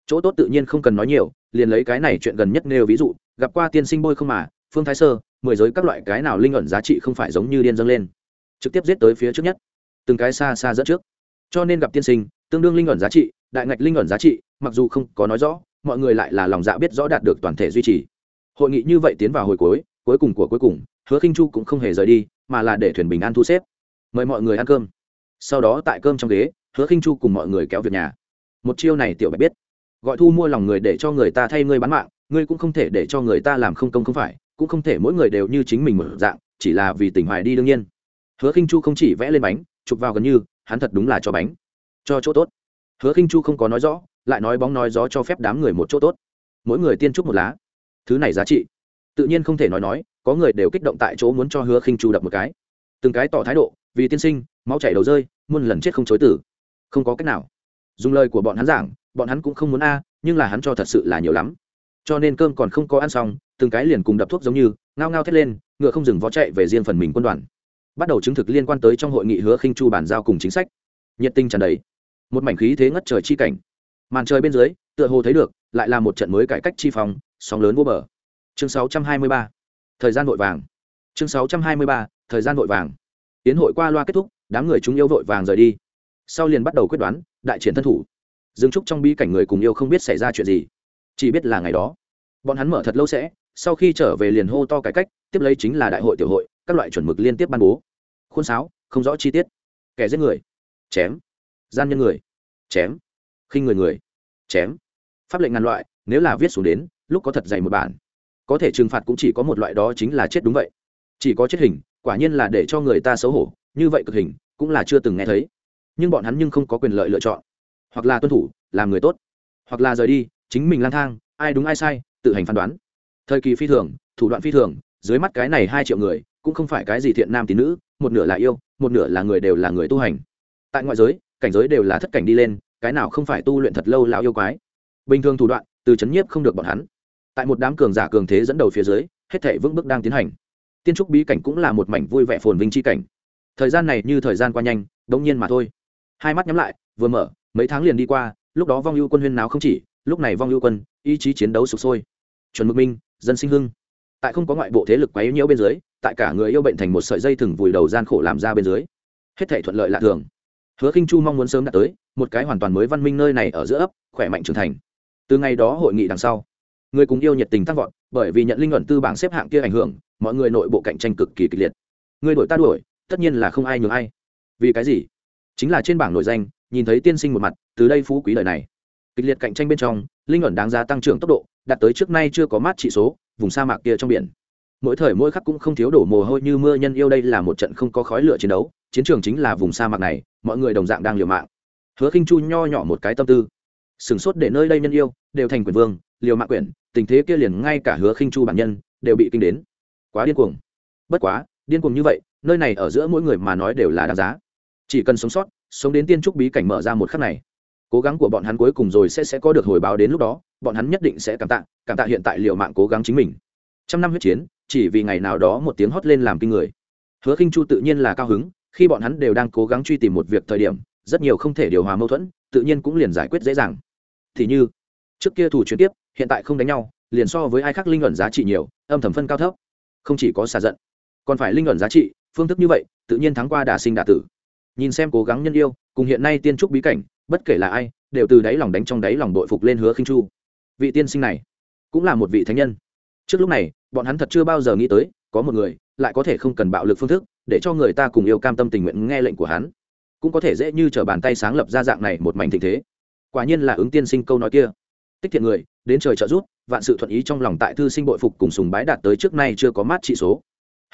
Chỗ tốt tự nhiên không cần nói nhiều, liền lấy cái này chuyện gần nhất nêu ví dụ, gặp qua tiên sinh bôi không mà, phương thái sơ, mười giới các loại cái nào linh ẩn giá trị không phải giống như điên dâng lên. Trực tiếp giết tới phía trước nhất. Từng cái xa xa dẫn trước. Cho nên gặp tiên sinh, tương đương linh ẩn giá trị, đại ngạch linh ẩn giá trị, mặc dù không có nói rõ, mọi người lại là lòng dạ biết rõ đạt được toàn thể duy trì. Hội nghị như vậy tiến vào hồi cuối cuối cùng của cuối cùng, hứa khinh chu cũng không hề rời đi mà là để thuyền bình an thu xếp. Mời mọi người ăn cơm. Sau đó tại cơm trong ghế, hứa khinh chu cùng mọi người kéo việc nhà. Một chiêu này tiểu bạch biết. Gọi thu mua lòng người để cho người ta thay ngươi bán mạng, ngươi cũng không thể để cho người ta làm không công không phải, cũng không thể mỗi người đều như chính mình một dạng, chỉ là vì tình hoài đi đương nhiên. Hứa khinh chu không chỉ vẽ lên bánh, chụp vào gần như, hắn thật đúng là cho bánh. Cho chỗ tốt. Hứa khinh chu không có nói rõ, lại nói bóng nói gió cho phép đám người một chỗ tốt. Mỗi người tiên trúc một lá. Thứ này giá trị. Tự nhiên không thể nói nói có người đều kích động tại chỗ muốn cho hứa khinh chu đập một cái. Từng cái tỏ thái độ, vì tiên sinh, máu chảy đầu rơi, muôn lần chết không chối tử. Không có cách nào. Dùng lời của bọn hắn giảng, bọn hắn cũng không muốn a, nhưng là hắn cho thật sự là nhiều lắm. Cho nên cơm còn không có ăn xong, từng cái liền cùng đập thuốc giống như, ngao ngao thét lên, ngựa không dừng vó chạy về riêng phần mình quân đoàn. Bắt đầu chứng thực liên quan tới trong hội nghị hứa khinh chu bàn giao cùng chính sách. Nhiệt tinh tràn đầy. Một mảnh khí thế ngất trời chi cảnh. Màn trời bên dưới, tựa hồ thấy được, lại là một trận mới cải cách chi phòng sóng lớn vô bờ. Chương 623 thời gian vội vàng. Chương 623. thời gian vội vàng. Tiến hội qua loa kết thúc, đám người chúng yêu vội vàng rời đi. Sau liền bắt đầu quyết đoán, đại triển thân thủ. Dương trúc trong bi cảnh người cùng yêu không biết xảy ra chuyện gì. Chỉ biết là ngày đó, bọn hắn mở thật lâu sẽ, sau khi trở về liền hô to cải cách, tiếp lấy chính là đại hội tiểu hội, các loại chuẩn mực liên tiếp ban bố. Khuôn sáo, không rõ chi tiết. Kẻ giết người, chém. Gian nhân người, chém. Khinh người người, chém. Pháp lệnh ngàn loại, nếu là viết xuống đến, lúc có thật dày một bản có thể trừng phạt cũng chỉ có một loại đó chính là chết đúng vậy. Chỉ có chết hình, quả nhiên là để cho người ta xấu hổ, như vậy cực hình, cũng là chưa từng nghe thấy. Nhưng bọn hắn nhưng không có quyền lợi lựa chọn. Hoặc là tuân thủ, làm người tốt. Hoặc là rời đi, chính mình lang thang, ai đúng ai sai, tự hành phán đoán. Thời kỳ phi thường, thủ đoạn phi thường, dưới mắt cái này hai triệu người, cũng không phải cái gì thiện nam tín nữ, một nửa là yêu, một nửa là người đều là người tu hành. Tại ngoại giới, cảnh giới đều là thất cảnh đi lên, cái nào không phải tu luyện thật lâu lão yêu quái. Bình thường thủ đoạn, từ chấn nhiếp không được bọn hắn tại một đám cường giả cường thế dẫn đầu phía dưới, hết thể vững bước đang tiến hành. Tiên trúc bí cảnh cũng là một mảnh vui vẻ phồn vinh chi cảnh. Thời gian này như thời gian qua nhanh, đống nhiên mà thôi. Hai mắt nhắm lại, vừa mở, mấy tháng liền đi qua, lúc đó vong ưu quân huyên nào không chỉ, lúc này vong ưu quân, ý chí chiến đấu sụp sôi. Chuẩn mực minh, dân sinh hưng. Tại không có ngoại bộ thế lực quấy nhiễu bên dưới, tại cả người yêu bệnh thành một sợi dây thừng vùi đầu gian khổ làm ra bên dưới. Hết thể thuận lợi lạ thường. Hứa khinh chu mong muốn sớm đạt tới, một cái hoàn toàn mới văn minh nơi này ở giữa ấp, khỏe mạnh trưởng thành. Từ ngày đó hội nghị đằng sau người cùng yêu nhiệt tình tăng vọt, bởi vì nhận linh luận tư bảng xếp hạng kia ảnh hưởng, mọi người nội bộ cạnh tranh cực kỳ kịch liệt. Người đổi ta đuổi, tất nhiên là không ai nhường ai. Vì cái gì? Chính là trên bảng nội danh, nhìn thấy tiên sinh một mặt, từ đây phú quý lời này. Kịch liệt cạnh tranh bên trong, linh luận đáng giá tăng trưởng tốc độ, đạt tới trước nay chưa có mát trị số, vùng sa mạc kia trong biển. Mỗi thời mỗi khắc cũng không thiếu đổ mồ hôi như mưa nhân yêu đây là một trận không có khói lửa chiến đấu, chiến trường chính là vùng sa mạc này, mọi người đồng dạng đang liều mạng. Hứa khinh chu nho nhỏ một cái tâm tư. Sửng sốt để nơi đây nhân yêu, đều thành quyền vương, liều mạng quyển tình thế kia liền ngay cả hứa khinh chu bản nhân đều bị kinh đến. Quá điên cuồng. Bất quá, điên cuồng như vậy, nơi này ở giữa mỗi người mà nói đều là đáng giá. Chỉ cần sống sót, sống đến tiên trúc bí cảnh mở ra một khắc này, cố gắng của bọn hắn cuối cùng rồi sẽ sẽ có được hồi báo đến lúc đó, bọn hắn nhất định sẽ cảm tạ cảm tạ hiện tại liều mạng cố gắng chính mình. Trăm năm huyết chiến, chỉ vì ngày nào đó một tiếng hót lên làm kinh người. Hứa khinh chu tự nhiên là cao hứng, khi bọn hắn đều đang cố gắng truy tìm một việc thời điểm, rất nhiều không thể điều hòa mâu thuẫn, tự nhiên cũng liền giải quyết dễ dàng. Thì như, trước kia thủ chuyển tiếp hiện tại không đánh nhau, liền so với ai khác linh luận giá trị nhiều, âm thầm phân cao thấp. Không chỉ có xả giận, còn phải linh luận giá trị, phương thức như vậy, tự nhiên thắng qua đả sinh đả tử. Nhìn xem cố gắng nhân yêu, cùng hiện nay tiên trúc bí cảnh, bất kể là ai, đều từ đáy lòng đánh trong đáy lòng đội phục lên hứa khinh chu. Vị tiên sinh này, cũng là một vị thánh nhân. Trước lúc này, bọn hắn thật chưa bao giờ nghĩ tới, có một người, lại có thể không cần bạo lực phương thức, để cho người ta cùng yêu cam tâm tình nguyện nghe lệnh của hắn. Cũng có thể dễ như t r ở bàn tay sáng lập ra dạng này một mảnh thịnh thế. Quả nhiên là ứng tiên sinh câu nói kia. Tích thiện người đến trời trợ rút vạn sự thuận ý trong lòng tại thư sinh bội phục cùng sùng bái đạt tới trước nay chưa có mát trị số.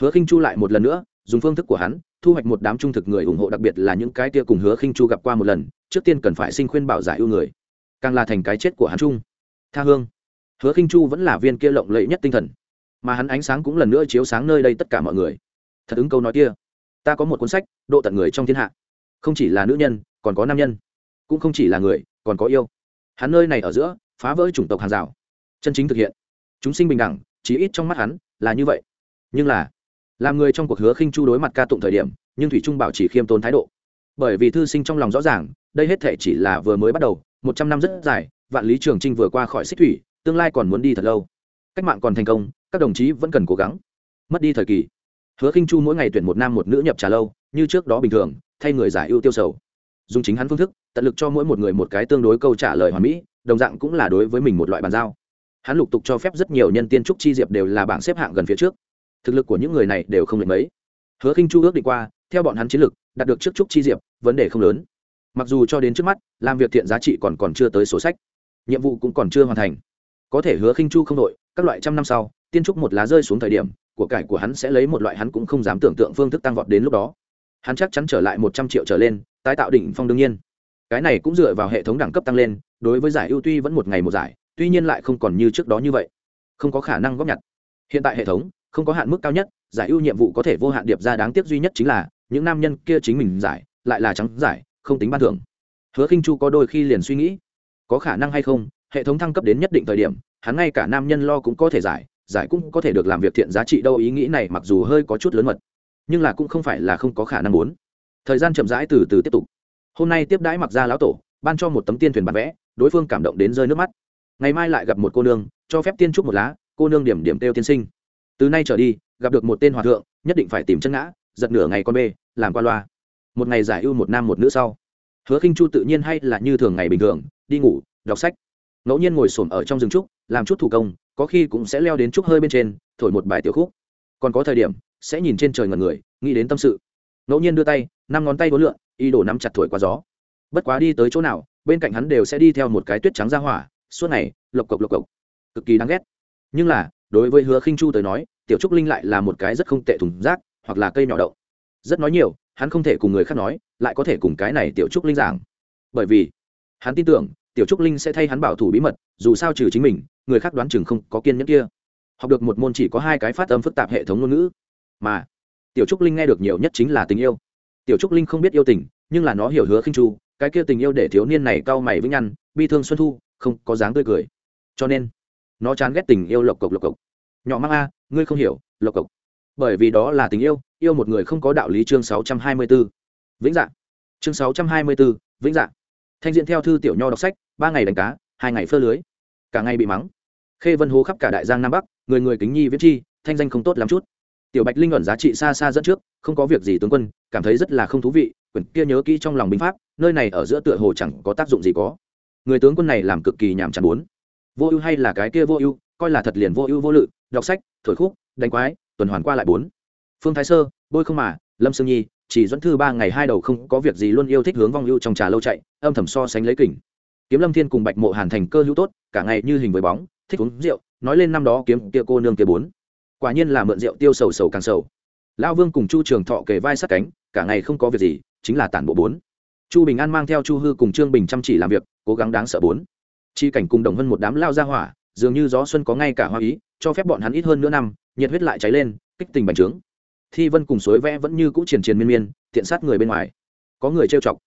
Hứa khinh chu lại một lần nữa, dùng phương thức của hắn, thu hoạch một đám trung thực người ủng hộ đặc biệt là những cái kia cùng hứa khinh chu gặp qua một lần, trước tiên cần phải sinh khuyên bảo giải ưu người. Càng là thành cái chết của hắn chung. Tha hương. Hứa khinh chu vẫn là viên kia lộng lẫy nhất tinh thần. Mà hắn ánh sáng cũng lần nữa chiếu sáng nơi đây tất cả mọi người. Thật ứng câu nói kia. Ta có một cuốn sách, độ tận người trong thiên hạ. Không chỉ là nữ nhân, còn có nam nhân. Cũng không chỉ là người, còn có yêu. Hắn nơi này ở giữa phá vỡ chủng tộc hàng rào chân chính thực hiện. Chúng sinh bình đẳng, chí ít trong mắt hắn là như vậy. Nhưng là, làm người trong cuộc hứa khinh chu đối mặt ca tụng thời điểm, nhưng thủy trung bảo chỉ khiêm tốn thái độ. Bởi vì thư sinh trong lòng rõ ràng, đây hết thể chỉ là vừa mới bắt đầu, một trăm năm rất dài, vạn lý trường trinh vừa qua khỏi xích thủy, tương lai còn muốn đi thật lâu. Cách mạng còn thành công, các đồng chí vẫn cần cố gắng. Mất đi thời kỳ. Hứa khinh chu mỗi ngày tuyển một nam một nữ nhập trà lâu, như trước đó bình thường, thay người giải ưu tiêu sầu. Dùng chính hắn phương thức, tận lực cho mỗi một người một cái tương đối câu trả lời hoàn mỹ đồng dạng cũng là đối với mình một loại bàn giao. Hắn lục tục cho phép rất nhiều nhân tiên trúc chi diệp đều là bảng xếp hạng gần phía trước. Thực lực của những người này đều không lệch mấy. Hứa khinh chu ước định qua, theo bọn hắn chiến lực đạt được trước trúc chi diệp, vấn đề không lớn. Mặc dù cho đến trước mắt, làm việc thiện giá trị còn còn chưa tới sổ sách, nhiệm vụ cũng còn chưa hoàn thành. Có thể hứa khinh chu không đội, các loại trăm năm sau, tiên trúc một lá rơi xuống thời điểm, của cải của hắn sẽ lấy một loại hắn cũng không dám tưởng tượng phương thức tăng vọt đến lúc đó. Hắn chắc chắn trở lại một trăm triệu trở lên, tái tạo đỉnh phong đương nhiên. Cái này cũng dựa vào hệ thống đẳng cấp tăng lên đối với giải ưu tuy vẫn một ngày một giải, tuy nhiên lại không còn như trước đó như vậy. Không có khả năng góp nhặt. Hiện tại hệ thống không có hạn mức cao nhất, giải ưu nhiệm vụ có thể vô hạn điệp ra đáng tiếc duy nhất chính là những nam nhân kia chính mình giải, lại là trắng giải, không tính ban thưởng. Hứa khinh chu có đôi khi liền suy nghĩ, có khả năng hay không, hệ thống thăng cấp đến nhất định thời điểm, hắn ngay cả nam nhân lo cũng có thể giải giải cũng có thể được làm việc thiện giá trị đâu, ý nghĩ này mặc dù hơi có chút lớn mật, nhưng là cũng không phải là không có khả năng muốn. Thời gian chậm rãi từ từ tiếp tục. Hôm nay tiếp đãi mặc ra lão tổ, ban cho một tấm tiên thuyền bản vẽ đối phương cảm động đến rơi nước mắt. Ngày mai lại gặp một cô nương, cho phép tiên trúc một lá, cô nương điểm điểm tiêu tiên sinh. Từ nay trở đi, gặp được một tên hòa thượng, nhất định phải tìm chân ngã, giật nửa ngày con bê, làm qua loa. Một ngày giải ưu một nam một nữ sau. Hứa khinh chu tự nhiên hay là như thường ngày bình thường, đi ngủ, đọc sách. Ngẫu nhiên ngồi xổm ở trong rừng trúc, làm chút thủ công, có khi cũng sẽ leo đến trúc hơi bên trên, thổi một bài tiểu khúc. Còn có thời điểm, sẽ nhìn trên trời ngần người, nghĩ đến tâm sự. Ngẫu nhiên đưa tay, năm ngón tay vốn lượn y đổ nắm chặt thổi qua gió. Bất quá đi tới chỗ nào bên cạnh hắn đều sẽ đi theo một cái tuyết trắng ra hỏa, suốt ngày, lộc cộc lộc cộc. Cực kỳ đáng ghét. Nhưng là, đối với hứa khinh chu tới nói, tiểu trúc linh lại là một cái rất không tệ thùng rác, hoặc là cây nhỏ đậu. Rất nói nhiều, hắn không thể cùng người khác nói, lại có thể cùng cái này tiểu trúc linh giảng. Bởi vì, hắn tin tưởng, tiểu trúc linh sẽ thay hắn bảo thủ bí mật, dù sao trừ chính mình, người khác đoán chừng không có kiên nhẫn kia. Học được một môn chỉ có hai cái phát âm phức tạp hệ thống ngôn ngữ. Mà, tiểu trúc linh nghe được nhiều nhất chính là tình yêu. Tiểu trúc linh không biết yêu tình, nhưng là nó hiểu hứa khinh chu cái kia tình yêu để thiếu niên này cau mày vĩnh nhăn bi thương xuân thu không có dáng tươi cười. Cho nên nó chán ghét tình yêu lộc cộc lộc cộc. Nhỏ mang a ngươi không hiểu lộc cộc. Bởi vì đó là tình yêu yêu một người không có đạo lý chương sáu trăm hai mươi 624. vĩnh dạng chương sáu trăm hai mươi 624, vĩnh dạng thanh diện theo thư tiểu nho đọc sách ba ngày đánh cá hai ngày phơ lưới. Cả ngày bị mắng. Khê vân hố khắp cả đại giang nam bắc người người kính nhi viết chi thanh danh không tốt lắm chút. Tiểu bạch linh ẩn giá trị xa xa dẫn trước không có việc gì tướng quân cảm thấy rất là không thú vị quyển kia nhớ kỹ trong lòng binh pháp nơi này ở giữa tựa hồ chẳng có tác dụng gì có. Người tướng quân này làm cực kỳ nhàm chán bốn. Vô ưu hay là cái kia vô ưu, coi là thật liền vô ưu vô lự, đọc sách, thổi khúc, đánh quái, tuần hoàn qua lại bốn. Phương thái sơ, bôi không mà, lâm sương nhi, chỉ dẫn thư ba ngày hai đầu không có việc gì luôn yêu thích hướng vong ưu trong trà lâu chạy, âm thầm so sánh lấy kình. Kiếm lâm thiên cùng bạch mộ hàn thành cơ hữu tốt, cả ngày như hình với bóng, thích uống rượu, nói lên năm đó kiếm kia cô nương kia bốn. Quả nhiên là mượn rượu tiêu sầu sầu càng sầu. Lão vương cùng chu trường thọ kề vai sát cánh, cả ngày không có việc gì, chính là tản bộ bốn chu bình an mang theo chu hư cùng trương bình chăm chỉ làm việc, cố gắng đáng sợ bốn. Chi cảnh cùng đồng hơn một đám lao ra hỏa, dường như gió xuân có ngay cả hoa ý, cho phép bọn hắn ít hơn nửa năm, nhiệt huyết lại cháy lên, kích tình bành trướng. Thi vân cùng suối vẽ vẫn như cũ triền triền miên miên thiện sát người bên ngoài. Có người trêu chọc.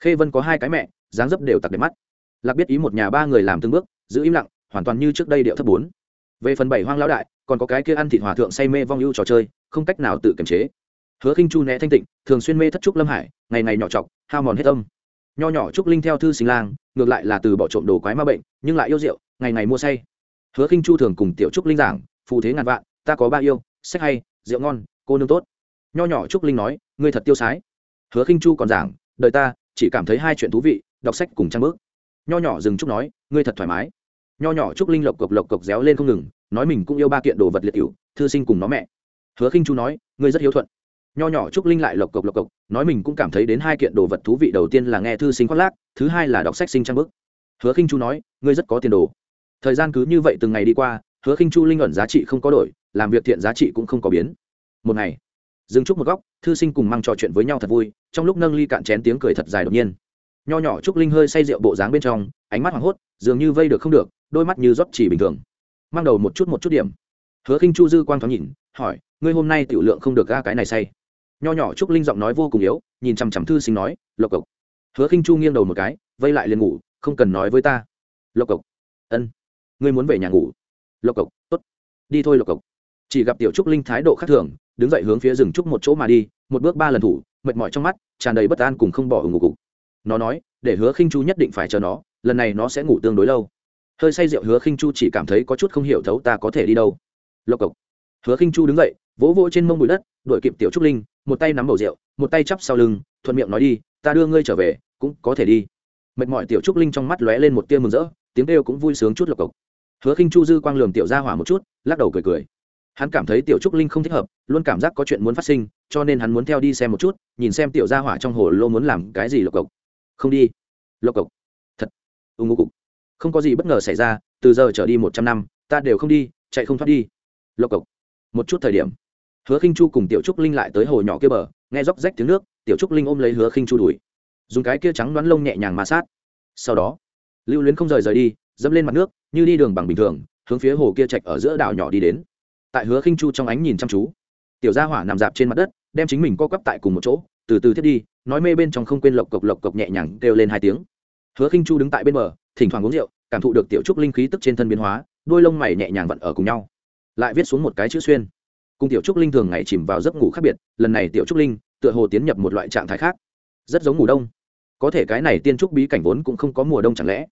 Khê vân có hai cái mẹ, dáng dấp đều tặc đẹp mắt. Lạc biết ý một nhà ba người làm từng bước, giữ im lặng, hoàn toàn như trước đây điệu thấp bốn. Về phần bảy hoang lão đại, còn có cái kia ăn thịt hòa thượng say mê vong ưu trò chơi, không cách nào tự kiềm chế hứa khinh chu né thanh tịnh, thường xuyên mê thất trúc lâm hải, ngày ngày nhỏ chọc, hao mòn hết tâm. Nho nhỏ trúc linh theo thư sinh lang, ngược lại là từ bỏ trộm đồ quái ma bệnh, nhưng lại yêu rượu, ngày ngày mua say. Hứa khinh chu thường cùng tiểu trúc linh giảng, phù thế ngàn vạn, ta có ba yêu, sách hay, rượu ngon, cô nương tốt. Nho nhỏ trúc linh nói, ngươi thật tiêu sái. Hứa khinh chu còn giảng, đời ta, chỉ cảm thấy hai chuyện thú vị, đọc sách cùng trang bước nho nhỏ dừng trúc nói, ngươi thật thoải mái. Nho nhỏ trúc linh lộc cộc lộc cộc réo lên không ngừng, nói mình cũng yêu ba kiện đồ vật liệt cựu thư sinh cùng nó mẹ. Hứa khinh chu nói, ngươi rất hiếu thuận nho nhỏ trúc linh lại lộc cộc lộc cộc, nói mình cũng cảm thấy đến hai kiện đồ vật thú vị đầu tiên là nghe thư sinh khoác lác, thứ hai là đọc sách sinh trang bức. Hứa khinh chu nói, ngươi rất có tiền đồ. Thời gian cứ như vậy từng ngày đi qua, hứa khinh chu linh ẩn giá trị không có đổi, làm việc thiện giá trị cũng không có biến. Một ngày, dừng trúc một góc, thư sinh cùng mang trò chuyện với nhau thật vui, trong lúc nâng ly cạn chén tiếng cười thật dài đột nhiên. Nho nhỏ trúc linh hơi say rượu bộ dáng bên trong, ánh mắt hoảng hốt, dường như vây được không được, đôi mắt như rót chỉ bình thường. Mang đầu một chút một chút điểm. Hứa khinh chu dư quang thoáng nhìn, hỏi, ngươi hôm nay tiểu lượng không được ga cái này say? Nho nhỏ trúc linh giọng nói vô cùng yếu, nhìn chằm chằm thư sinh nói, lộc cộc. Hứa khinh chu nghiêng đầu một cái, vây lại liền ngủ, không cần nói với ta. Lộc cộc. Ân, ngươi muốn về nhà ngủ. Lộc cộc, tốt. Đi thôi, lộc cộc. Chỉ gặp tiểu trúc linh thái độ khác thường, đứng dậy hướng phía rừng trúc một chỗ mà đi, một bước ba lần thủ, mệt mỏi trong mắt, tràn đầy bất an cùng không bỏ ở ngủ. Cục nó nói, để hứa khinh chu nhất định phải chờ nó, lần này nó sẽ ngủ tương đối lâu. Hơi say rượu hứa khinh chu chỉ cảm thấy có chút không hiểu thấu ta có thể đi đâu. Lộc cộc hứa khinh chu đứng dậy, vỗ vỗ trên mông bụi đất, đuổi kịp tiểu trúc linh, một tay nắm bầu rượu, một tay chắp sau lưng, thuận miệng nói đi, ta đưa ngươi trở về, cũng có thể đi. Mệt mỏi tiểu trúc linh trong mắt lóe lên một tia mừng rỡ, tiếng kêu cũng vui sướng chút lộc cộc. Hứa khinh chu dư quang lường tiểu ra hỏa một chút, lắc đầu cười cười. Hắn cảm thấy tiểu trúc linh không thích hợp, luôn cảm giác có chuyện muốn phát sinh, cho nên hắn muốn theo đi xem một chút, nhìn xem tiểu gia hỏa trong hồ lô muốn làm cái gì lộc cộc. Không đi. Lộc cộc? Thật. Ưng ngô cục. Không có gì bất ngờ xảy ra, từ giờ trở đi một trăm năm, ta đều không đi, chạy không thoát đi. Lộc cộc? Một chút thời điểm. Hứa khinh chu cùng tiểu trúc linh lại tới hồ nhỏ kia bờ, nghe róc rách tiếng nước, tiểu trúc linh ôm lấy hứa khinh chu đuổi. Dùng cái kia trắng đoán lông nhẹ nhàng ma sát. Sau đó, lưu luyến không rời rời đi, dẫm lên mặt nước, như đi đường bằng bình thường, hướng phía hồ kia chạch ở giữa đảo nhỏ đi đến. Tại hứa khinh chu trong ánh nhìn chăm chú, tiểu gia hỏa nằm dạp trên mặt đất, đem chính mình co quắp tại cùng một chỗ, từ từ thiết đi, nói mê bên trong không quên lộc cộc lộc cộc nhẹ nhàng kêu lên hai tiếng. Hứa khinh chu đứng tại bên bờ, thỉnh thoảng uống rượu, cảm thụ được tiểu trúc linh khí tức trên thân biến hóa, đôi lông mày nhẹ nhàng vận ở cùng nhau lại viết xuống một cái chữ xuyên. Cùng tiểu trúc linh thường ngày chìm vào giấc ngủ khác biệt, lần này tiểu trúc linh tựa hồ tiến nhập một loại trạng thái khác. Rất giống ngủ đông. Có thể cái này tiên trúc bí cảnh vốn cũng không có mùa đông chẳng lẽ.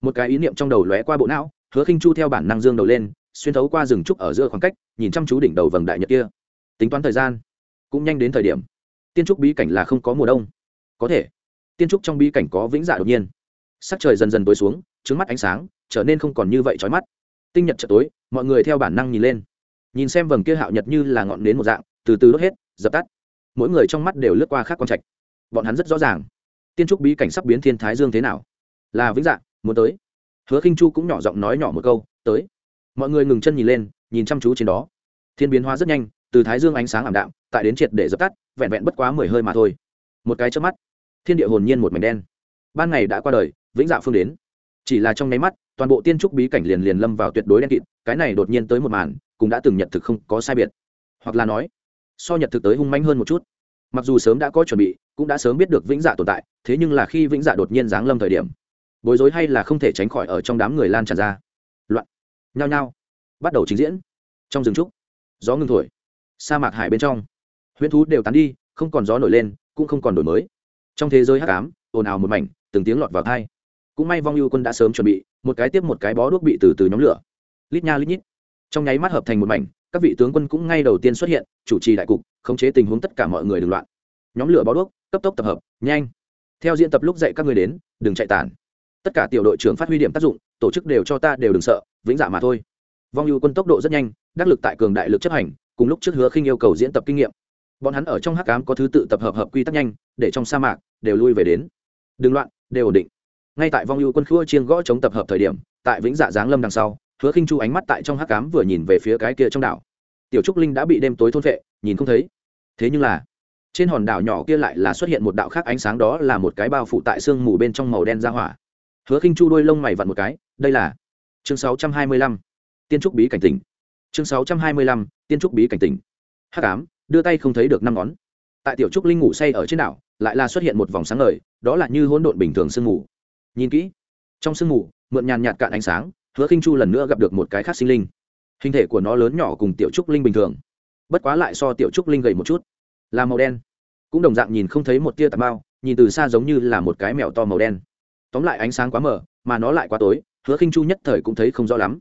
Một cái ý niệm trong đầu lóe qua bộ não, hứa khinh chu theo bản năng dương đầu lên, xuyên thấu qua rừng trúc ở giữa khoảng cách, nhìn chăm chú đỉnh đầu vầng đại nhật kia. Tính toán thời gian, cũng nhanh đến thời điểm. Tiên trúc bí cảnh là không có mùa đông. Có thể, tiên trúc trong bí cảnh có vĩnh dạ đột nhiên. Sắc trời dần dần tối xuống trứng mắt ánh sáng, trở nên không còn như vậy trói mắt. Tinh nhật chợ tối mọi người theo bản năng nhìn lên. Nhìn xem vầng kia hạo nhật như là ngọn nến một dạng, từ từ đốt hết, dập tắt. Mỗi người trong mắt đều lướt qua khác quan trạch. Bọn hắn rất rõ ràng, tiên trúc bí cảnh sắp biến thiên thái dương thế nào. Là vĩnh dạng, muốn tới. Hứa khinh chu cũng nhỏ giọng nói nhỏ một câu, tới. Mọi người ngừng chân nhìn lên, nhìn chăm chú trên đó. Thiên biến hóa rất nhanh, từ thái dương ánh sáng ảm đạm, tại đến triệt để dập tắt, vẹn vẹn bất quá mười hơi mà thôi. Một cái trước mắt, thiên địa hồn nhiên một mảnh đen. Ban ngày đã qua đời, vĩnh dạ phương đến. Chỉ là trong nháy mắt toàn bộ tiên trúc bí cảnh liền liền lâm vào tuyệt đối đen kịt, cái này đột nhiên tới một màn, cũng đã từng nhận thực không có sai biệt. Hoặc là nói, so nhật thực tới hung manh hơn một chút. Mặc dù sớm đã có chuẩn bị, cũng đã sớm biết được vĩnh dạ tồn tại, thế nhưng là khi vĩnh dạ đột nhiên giáng lâm thời điểm, bối rối hay là không thể tránh khỏi ở trong đám người lan tràn ra. Loạn, nhao nhao, bắt đầu trình diễn. Trong rừng trúc, gió ngưng thổi, sa mạc hải bên trong, huyễn thú đều tán đi, không còn gió nổi lên, cũng không còn đổi mới. Trong thế giới hắc ám, ồn ào một mảnh, từng tiếng lọt vào thai cũng may vong ưu quân đã sớm chuẩn bị, một cái tiếp một cái bó đuốc bị từ từ nhóm lửa. Lít nha lít nhít. Trong nháy mắt hợp thành một mảnh, các vị tướng quân cũng ngay đầu tiên xuất hiện, chủ trì đại cục, khống chế tình huống tất cả mọi người đừng loạn. Nhóm lửa bó đuốc, cấp tốc tập hợp, nhanh. Theo diễn tập lúc dạy các người đến, đừng chạy tản. Tất cả tiểu đội trưởng phát huy điểm tác dụng, tổ chức đều cho ta đều đừng sợ, vĩnh dạ mà thôi. Vong ưu quân tốc độ rất nhanh, đắc lực tại cường đại lực chấp hành, cùng lúc trước hứa khinh yêu cầu diễn tập kinh nghiệm. Bọn hắn ở trong hắc cám có thứ tự tập hợp hợp quy tắc nhanh, để trong sa mạc, đều lui về đến. Đừng loạn, đều ổn định ngay tại vong ưu quân khua chiêng gõ chống tập hợp thời điểm tại vĩnh dạ giáng lâm đằng sau hứa khinh chu ánh mắt tại trong hắc cám vừa nhìn về phía cái kia trong đảo. Tiểu trúc linh đã bị đêm tối thôn vệ nhìn không thấy. Thế nhưng là trên hòn đảo nhỏ kia lại là xuất hiện một đạo khác ánh sáng đó là một cái bao phủ tại sương mù bên trong màu đen ra hỏa. Hứa khinh chu đôi lông mày vặn một cái đây là chương 625, tiên trúc bí cảnh tỉnh. Chương 625, tiên trúc bí cảnh tỉnh. Hắc ám đưa tay không thấy được năm ngón. Tại tiểu trúc linh ngủ say ở trên đảo lại là xuất hiện một vòng sáng ngời đó là như hỗn độn bình thường sương mù nhìn kỹ. Trong sương mù, mượn nhàn nhạt cạn ánh sáng, hứa khinh chu lần nữa gặp được một cái khác sinh linh. Hình thể của nó lớn nhỏ cùng tiểu trúc linh bình thường. Bất quá lại so tiểu trúc linh gầy một chút. Là màu đen. Cũng đồng dạng nhìn không thấy một tia tà bao, nhìn từ xa giống như là một cái mèo to màu đen. Tóm lại ánh sáng quá mờ, mà nó lại quá tối, hứa khinh chu nhất thời cũng thấy không rõ lắm.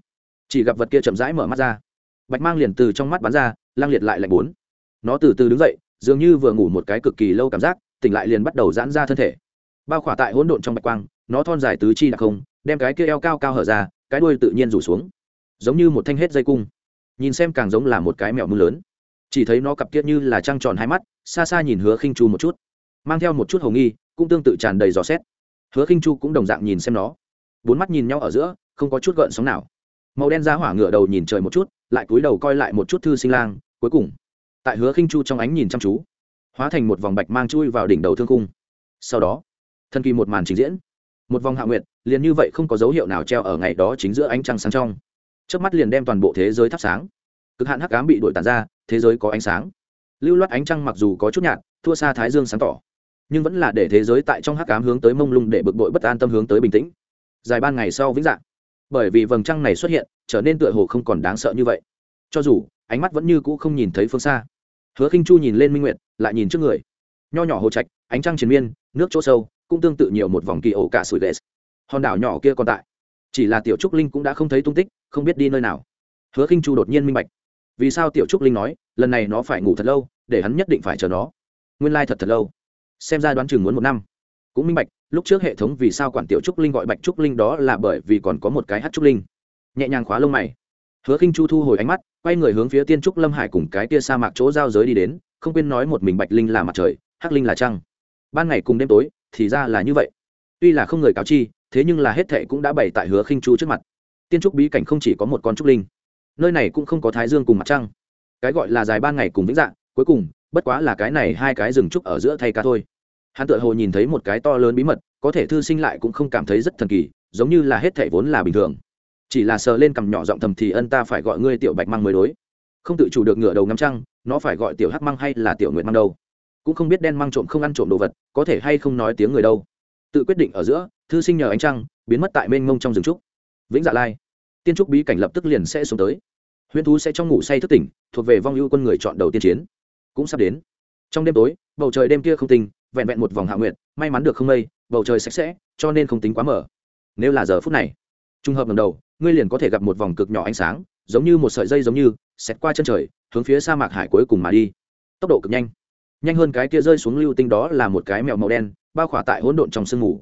Chỉ gặp vật kia chậm rãi mở mắt ra. Bạch mang liền từ trong mắt bắn ra, lang liệt lại lạnh bốn. Nó từ từ đứng dậy, dường như vừa ngủ một cái cực kỳ lâu cảm giác, tỉnh lại liền bắt đầu giãn ra thân thể. Bao khỏa tại hỗn độn trong bạch quang nó thon dài tứ chi đặc không, đem cái kia eo cao cao hở ra, cái đuôi tự nhiên rủ xuống. Giống như một thanh hết dây cung. Nhìn xem càng giống là một cái mèo mưa lớn. Chỉ thấy nó cặp kia như là trăng tròn hai mắt, xa xa nhìn hứa khinh chu một chút. Mang theo một chút hồng nghi, cũng tương tự tràn đầy dò xét. Hứa khinh chu cũng đồng dạng nhìn xem nó. Bốn mắt nhìn nhau ở giữa, không có chút gợn sóng nào. Màu đen ra hỏa ngựa đầu nhìn trời một chút, lại cúi đầu coi lại một chút thư sinh lang, cuối cùng, tại hứa khinh chu trong ánh nhìn chăm chú, hóa thành một vòng bạch mang chui vào đỉnh đầu thương cung sau đó thân kỳ một màn trình diễn một vòng hạ nguyệt, liền như vậy không có dấu hiệu nào treo ở ngày đó chính giữa ánh trăng sáng trong. Trước mắt liền đem toàn bộ thế giới thắp sáng. Cực hạn hắc ám bị đổi tàn ra, thế giới có ánh sáng. Lưu loát ánh trăng mặc dù có chút nhạt, thua xa thái dương sáng tỏ, nhưng vẫn là để thế giới tại trong hắc ám hướng tới mông lung để bực bội bất an tâm hướng tới bình tĩnh. Dài ban ngày sau vĩnh dạng, bởi vì vầng trăng này xuất hiện, trở nên tựa hồ không còn đáng sợ như vậy. Cho dù, ánh mắt vẫn như cũ không nhìn thấy phương xa. Hứa khinh chu nhìn lên minh nguyệt, lại nhìn trước người. Nho nhỏ hồ trạch, ánh trăng triền miên, nước chỗ sâu cũng tương tự nhiều một vòng kỳ ổ cả sủi ghét hòn đảo nhỏ kia còn tại. Chỉ là tiểu trúc linh cũng đã không thấy tung tích, không biết đi nơi nào. Hứa khinh chu đột nhiên minh bạch. Vì sao tiểu trúc linh nói, lần này nó phải ngủ thật lâu, để hắn nhất định phải chờ nó. Nguyên lai thật thật lâu. Xem ra đoán chừng muốn một năm. Cũng minh bạch, lúc trước hệ thống vì sao quản tiểu trúc linh gọi bạch trúc linh đó là bởi vì còn có một cái hát trúc linh. Nhẹ nhàng khóa lông mày. Hứa khinh chu thu hồi ánh mắt, quay người hướng phía tiên trúc lâm hải cùng cái tia sa mạc chỗ giao giới đi đến, không quên nói một mình bạch linh là mặt trời, hắc linh là trăng. Ban ngày cùng đêm tối thì ra là như vậy. Tuy là không người cáo chi, thế nhưng là hết thệ cũng đã bày tại hứa khinh chu trước mặt. Tiên trúc bí cảnh không chỉ có một con trúc linh, nơi này cũng không có thái dương cùng mặt trăng. Cái gọi là dài ban ngày cùng vĩnh dạng, cuối cùng, bất quá là cái này hai cái rừng trúc ở giữa thay ca thôi. Hắn tự hồ nhìn thấy một cái to lớn bí mật, có thể thư sinh lại cũng không cảm thấy rất thần kỳ, giống như là hết thảy vốn là bình thường. Chỉ là sờ lên cằm nhỏ giọng thầm thì ân ta phải gọi ngươi tiểu bạch măng mới đối. Không tự chủ được ngựa đầu ngắm trăng, nó phải gọi tiểu hắc măng hay là tiểu nguyệt măng đâu? Cũng không biết đen mang trộm không ăn trộm đồ vật, có thể hay không nói tiếng người đâu. Tự quyết định ở giữa, thư sinh nhờ ánh trăng, biến mất tại mênh mông trong rừng trúc. Vĩnh dạ lai, tiên trúc bí cảnh lập tức liền sẽ xuống tới. Huyễn thú sẽ trong ngủ say thức tỉnh, thuộc về vong ưu quân người chọn đầu tiên chiến. Cũng sắp đến. Trong đêm tối, bầu trời đêm kia không tinh, vẹn vẹn một vòng hạ nguyện may mắn được không mây, bầu trời sạch sẽ, cho nên không tính quá mở nếu là giờ phút này, trùng hợp lần đầu, ngươi liền có thể gặp một vòng cực nhỏ ánh sáng, giống như một sợi dây giống như, xẹt qua chân trời, hướng phía sa mạc hải cuối cùng mà đi. Tốc độ cực nhanh nhanh hơn cái kia rơi xuống lưu tinh đó là một cái mèo màu đen, bao khỏa tại hỗn độn trong sương mù.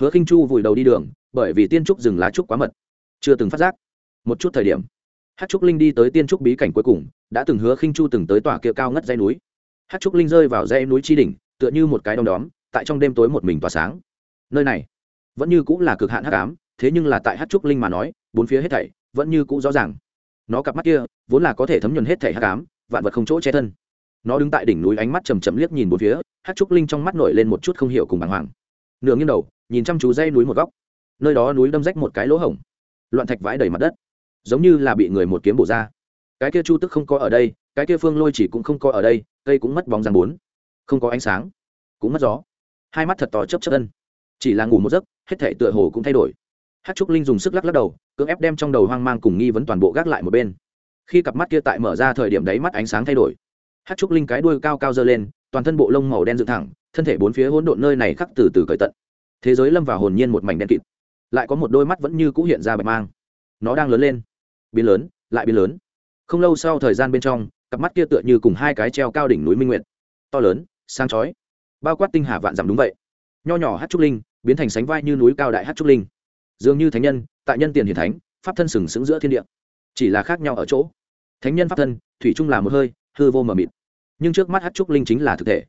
Hứa khinh chu vùi đầu đi đường, bởi vì tiên trúc rừng lá trúc quá mật. Chưa từng phát giác. Một chút thời điểm hát trúc linh đi tới tiên trúc bí cảnh cuối cùng, đã từng hứa khinh chu từng tới tòa kia cao ngất dây núi. Hát trúc linh rơi vào dây núi tri đỉnh, tựa như một cái đom đóm, tại trong đêm tối một mình tỏa sáng. Nơi này, vẫn như cũng là cực hạn hắc ám, thế nhưng là tại hát trúc linh mà nói, bốn phía hết thảy vẫn như cũ rõ ràng. Nó cặp mắt kia, vốn là có thể thấm nhuần hết thảy hắc ám, vạn vật không chỗ che thân nó đứng tại đỉnh núi ánh mắt chầm chậm liếc nhìn bốn phía, hát trúc linh trong mắt nổi lên một chút không hiểu cùng bàng hoàng. Nửa nghiêng đầu, nhìn chăm chú dây núi một góc. Nơi đó núi đâm rách một cái lỗ hổng. Loạn thạch vãi đầy mặt đất. Giống như là bị người một kiếm bổ ra. Cái kia chu tức không có ở đây, cái kia phương lôi chỉ cũng không có ở đây, cây cũng mất bóng răng bốn. Không có ánh sáng, cũng mất gió. Hai mắt thật to chấp chấp ân. Chỉ là ngủ một giấc, hết thể tựa hồ cũng thay đổi. Hát trúc linh dùng sức lắc lắc đầu, cưỡng ép đem trong đầu hoang mang cùng nghi vấn toàn bộ gác lại một bên. Khi cặp mắt kia tại mở ra thời điểm đấy mắt ánh sáng thay đổi hát trúc linh cái đuôi cao cao dơ lên, toàn thân bộ lông màu đen dựng thẳng, thân thể bốn phía hỗn độn nơi này khắc từ từ cởi tận. Thế giới lâm vào hồn nhiên một mảnh đen kịt. Lại có một đôi mắt vẫn như cũ hiện ra bạch mang. Nó đang lớn lên. Biến lớn, lại biến lớn. Không lâu sau thời gian bên trong, cặp mắt kia tựa như cùng hai cái treo cao đỉnh núi minh nguyện to lớn sang chói. Bao quát tinh hà vạn dặm đúng vậy. Nho nhỏ hát trúc linh, biến thành sánh vai như núi cao đại hát trúc linh. Dường như thánh nhân, tại nhân tiền hiền thánh, pháp thân sừng sững giữa thiên địa. Chỉ là khác nhau ở chỗ. Thánh nhân pháp thân, thủy chung là một hơi, hư vô mờ mịt nhưng trước mắt hát trúc linh chính là thực thể.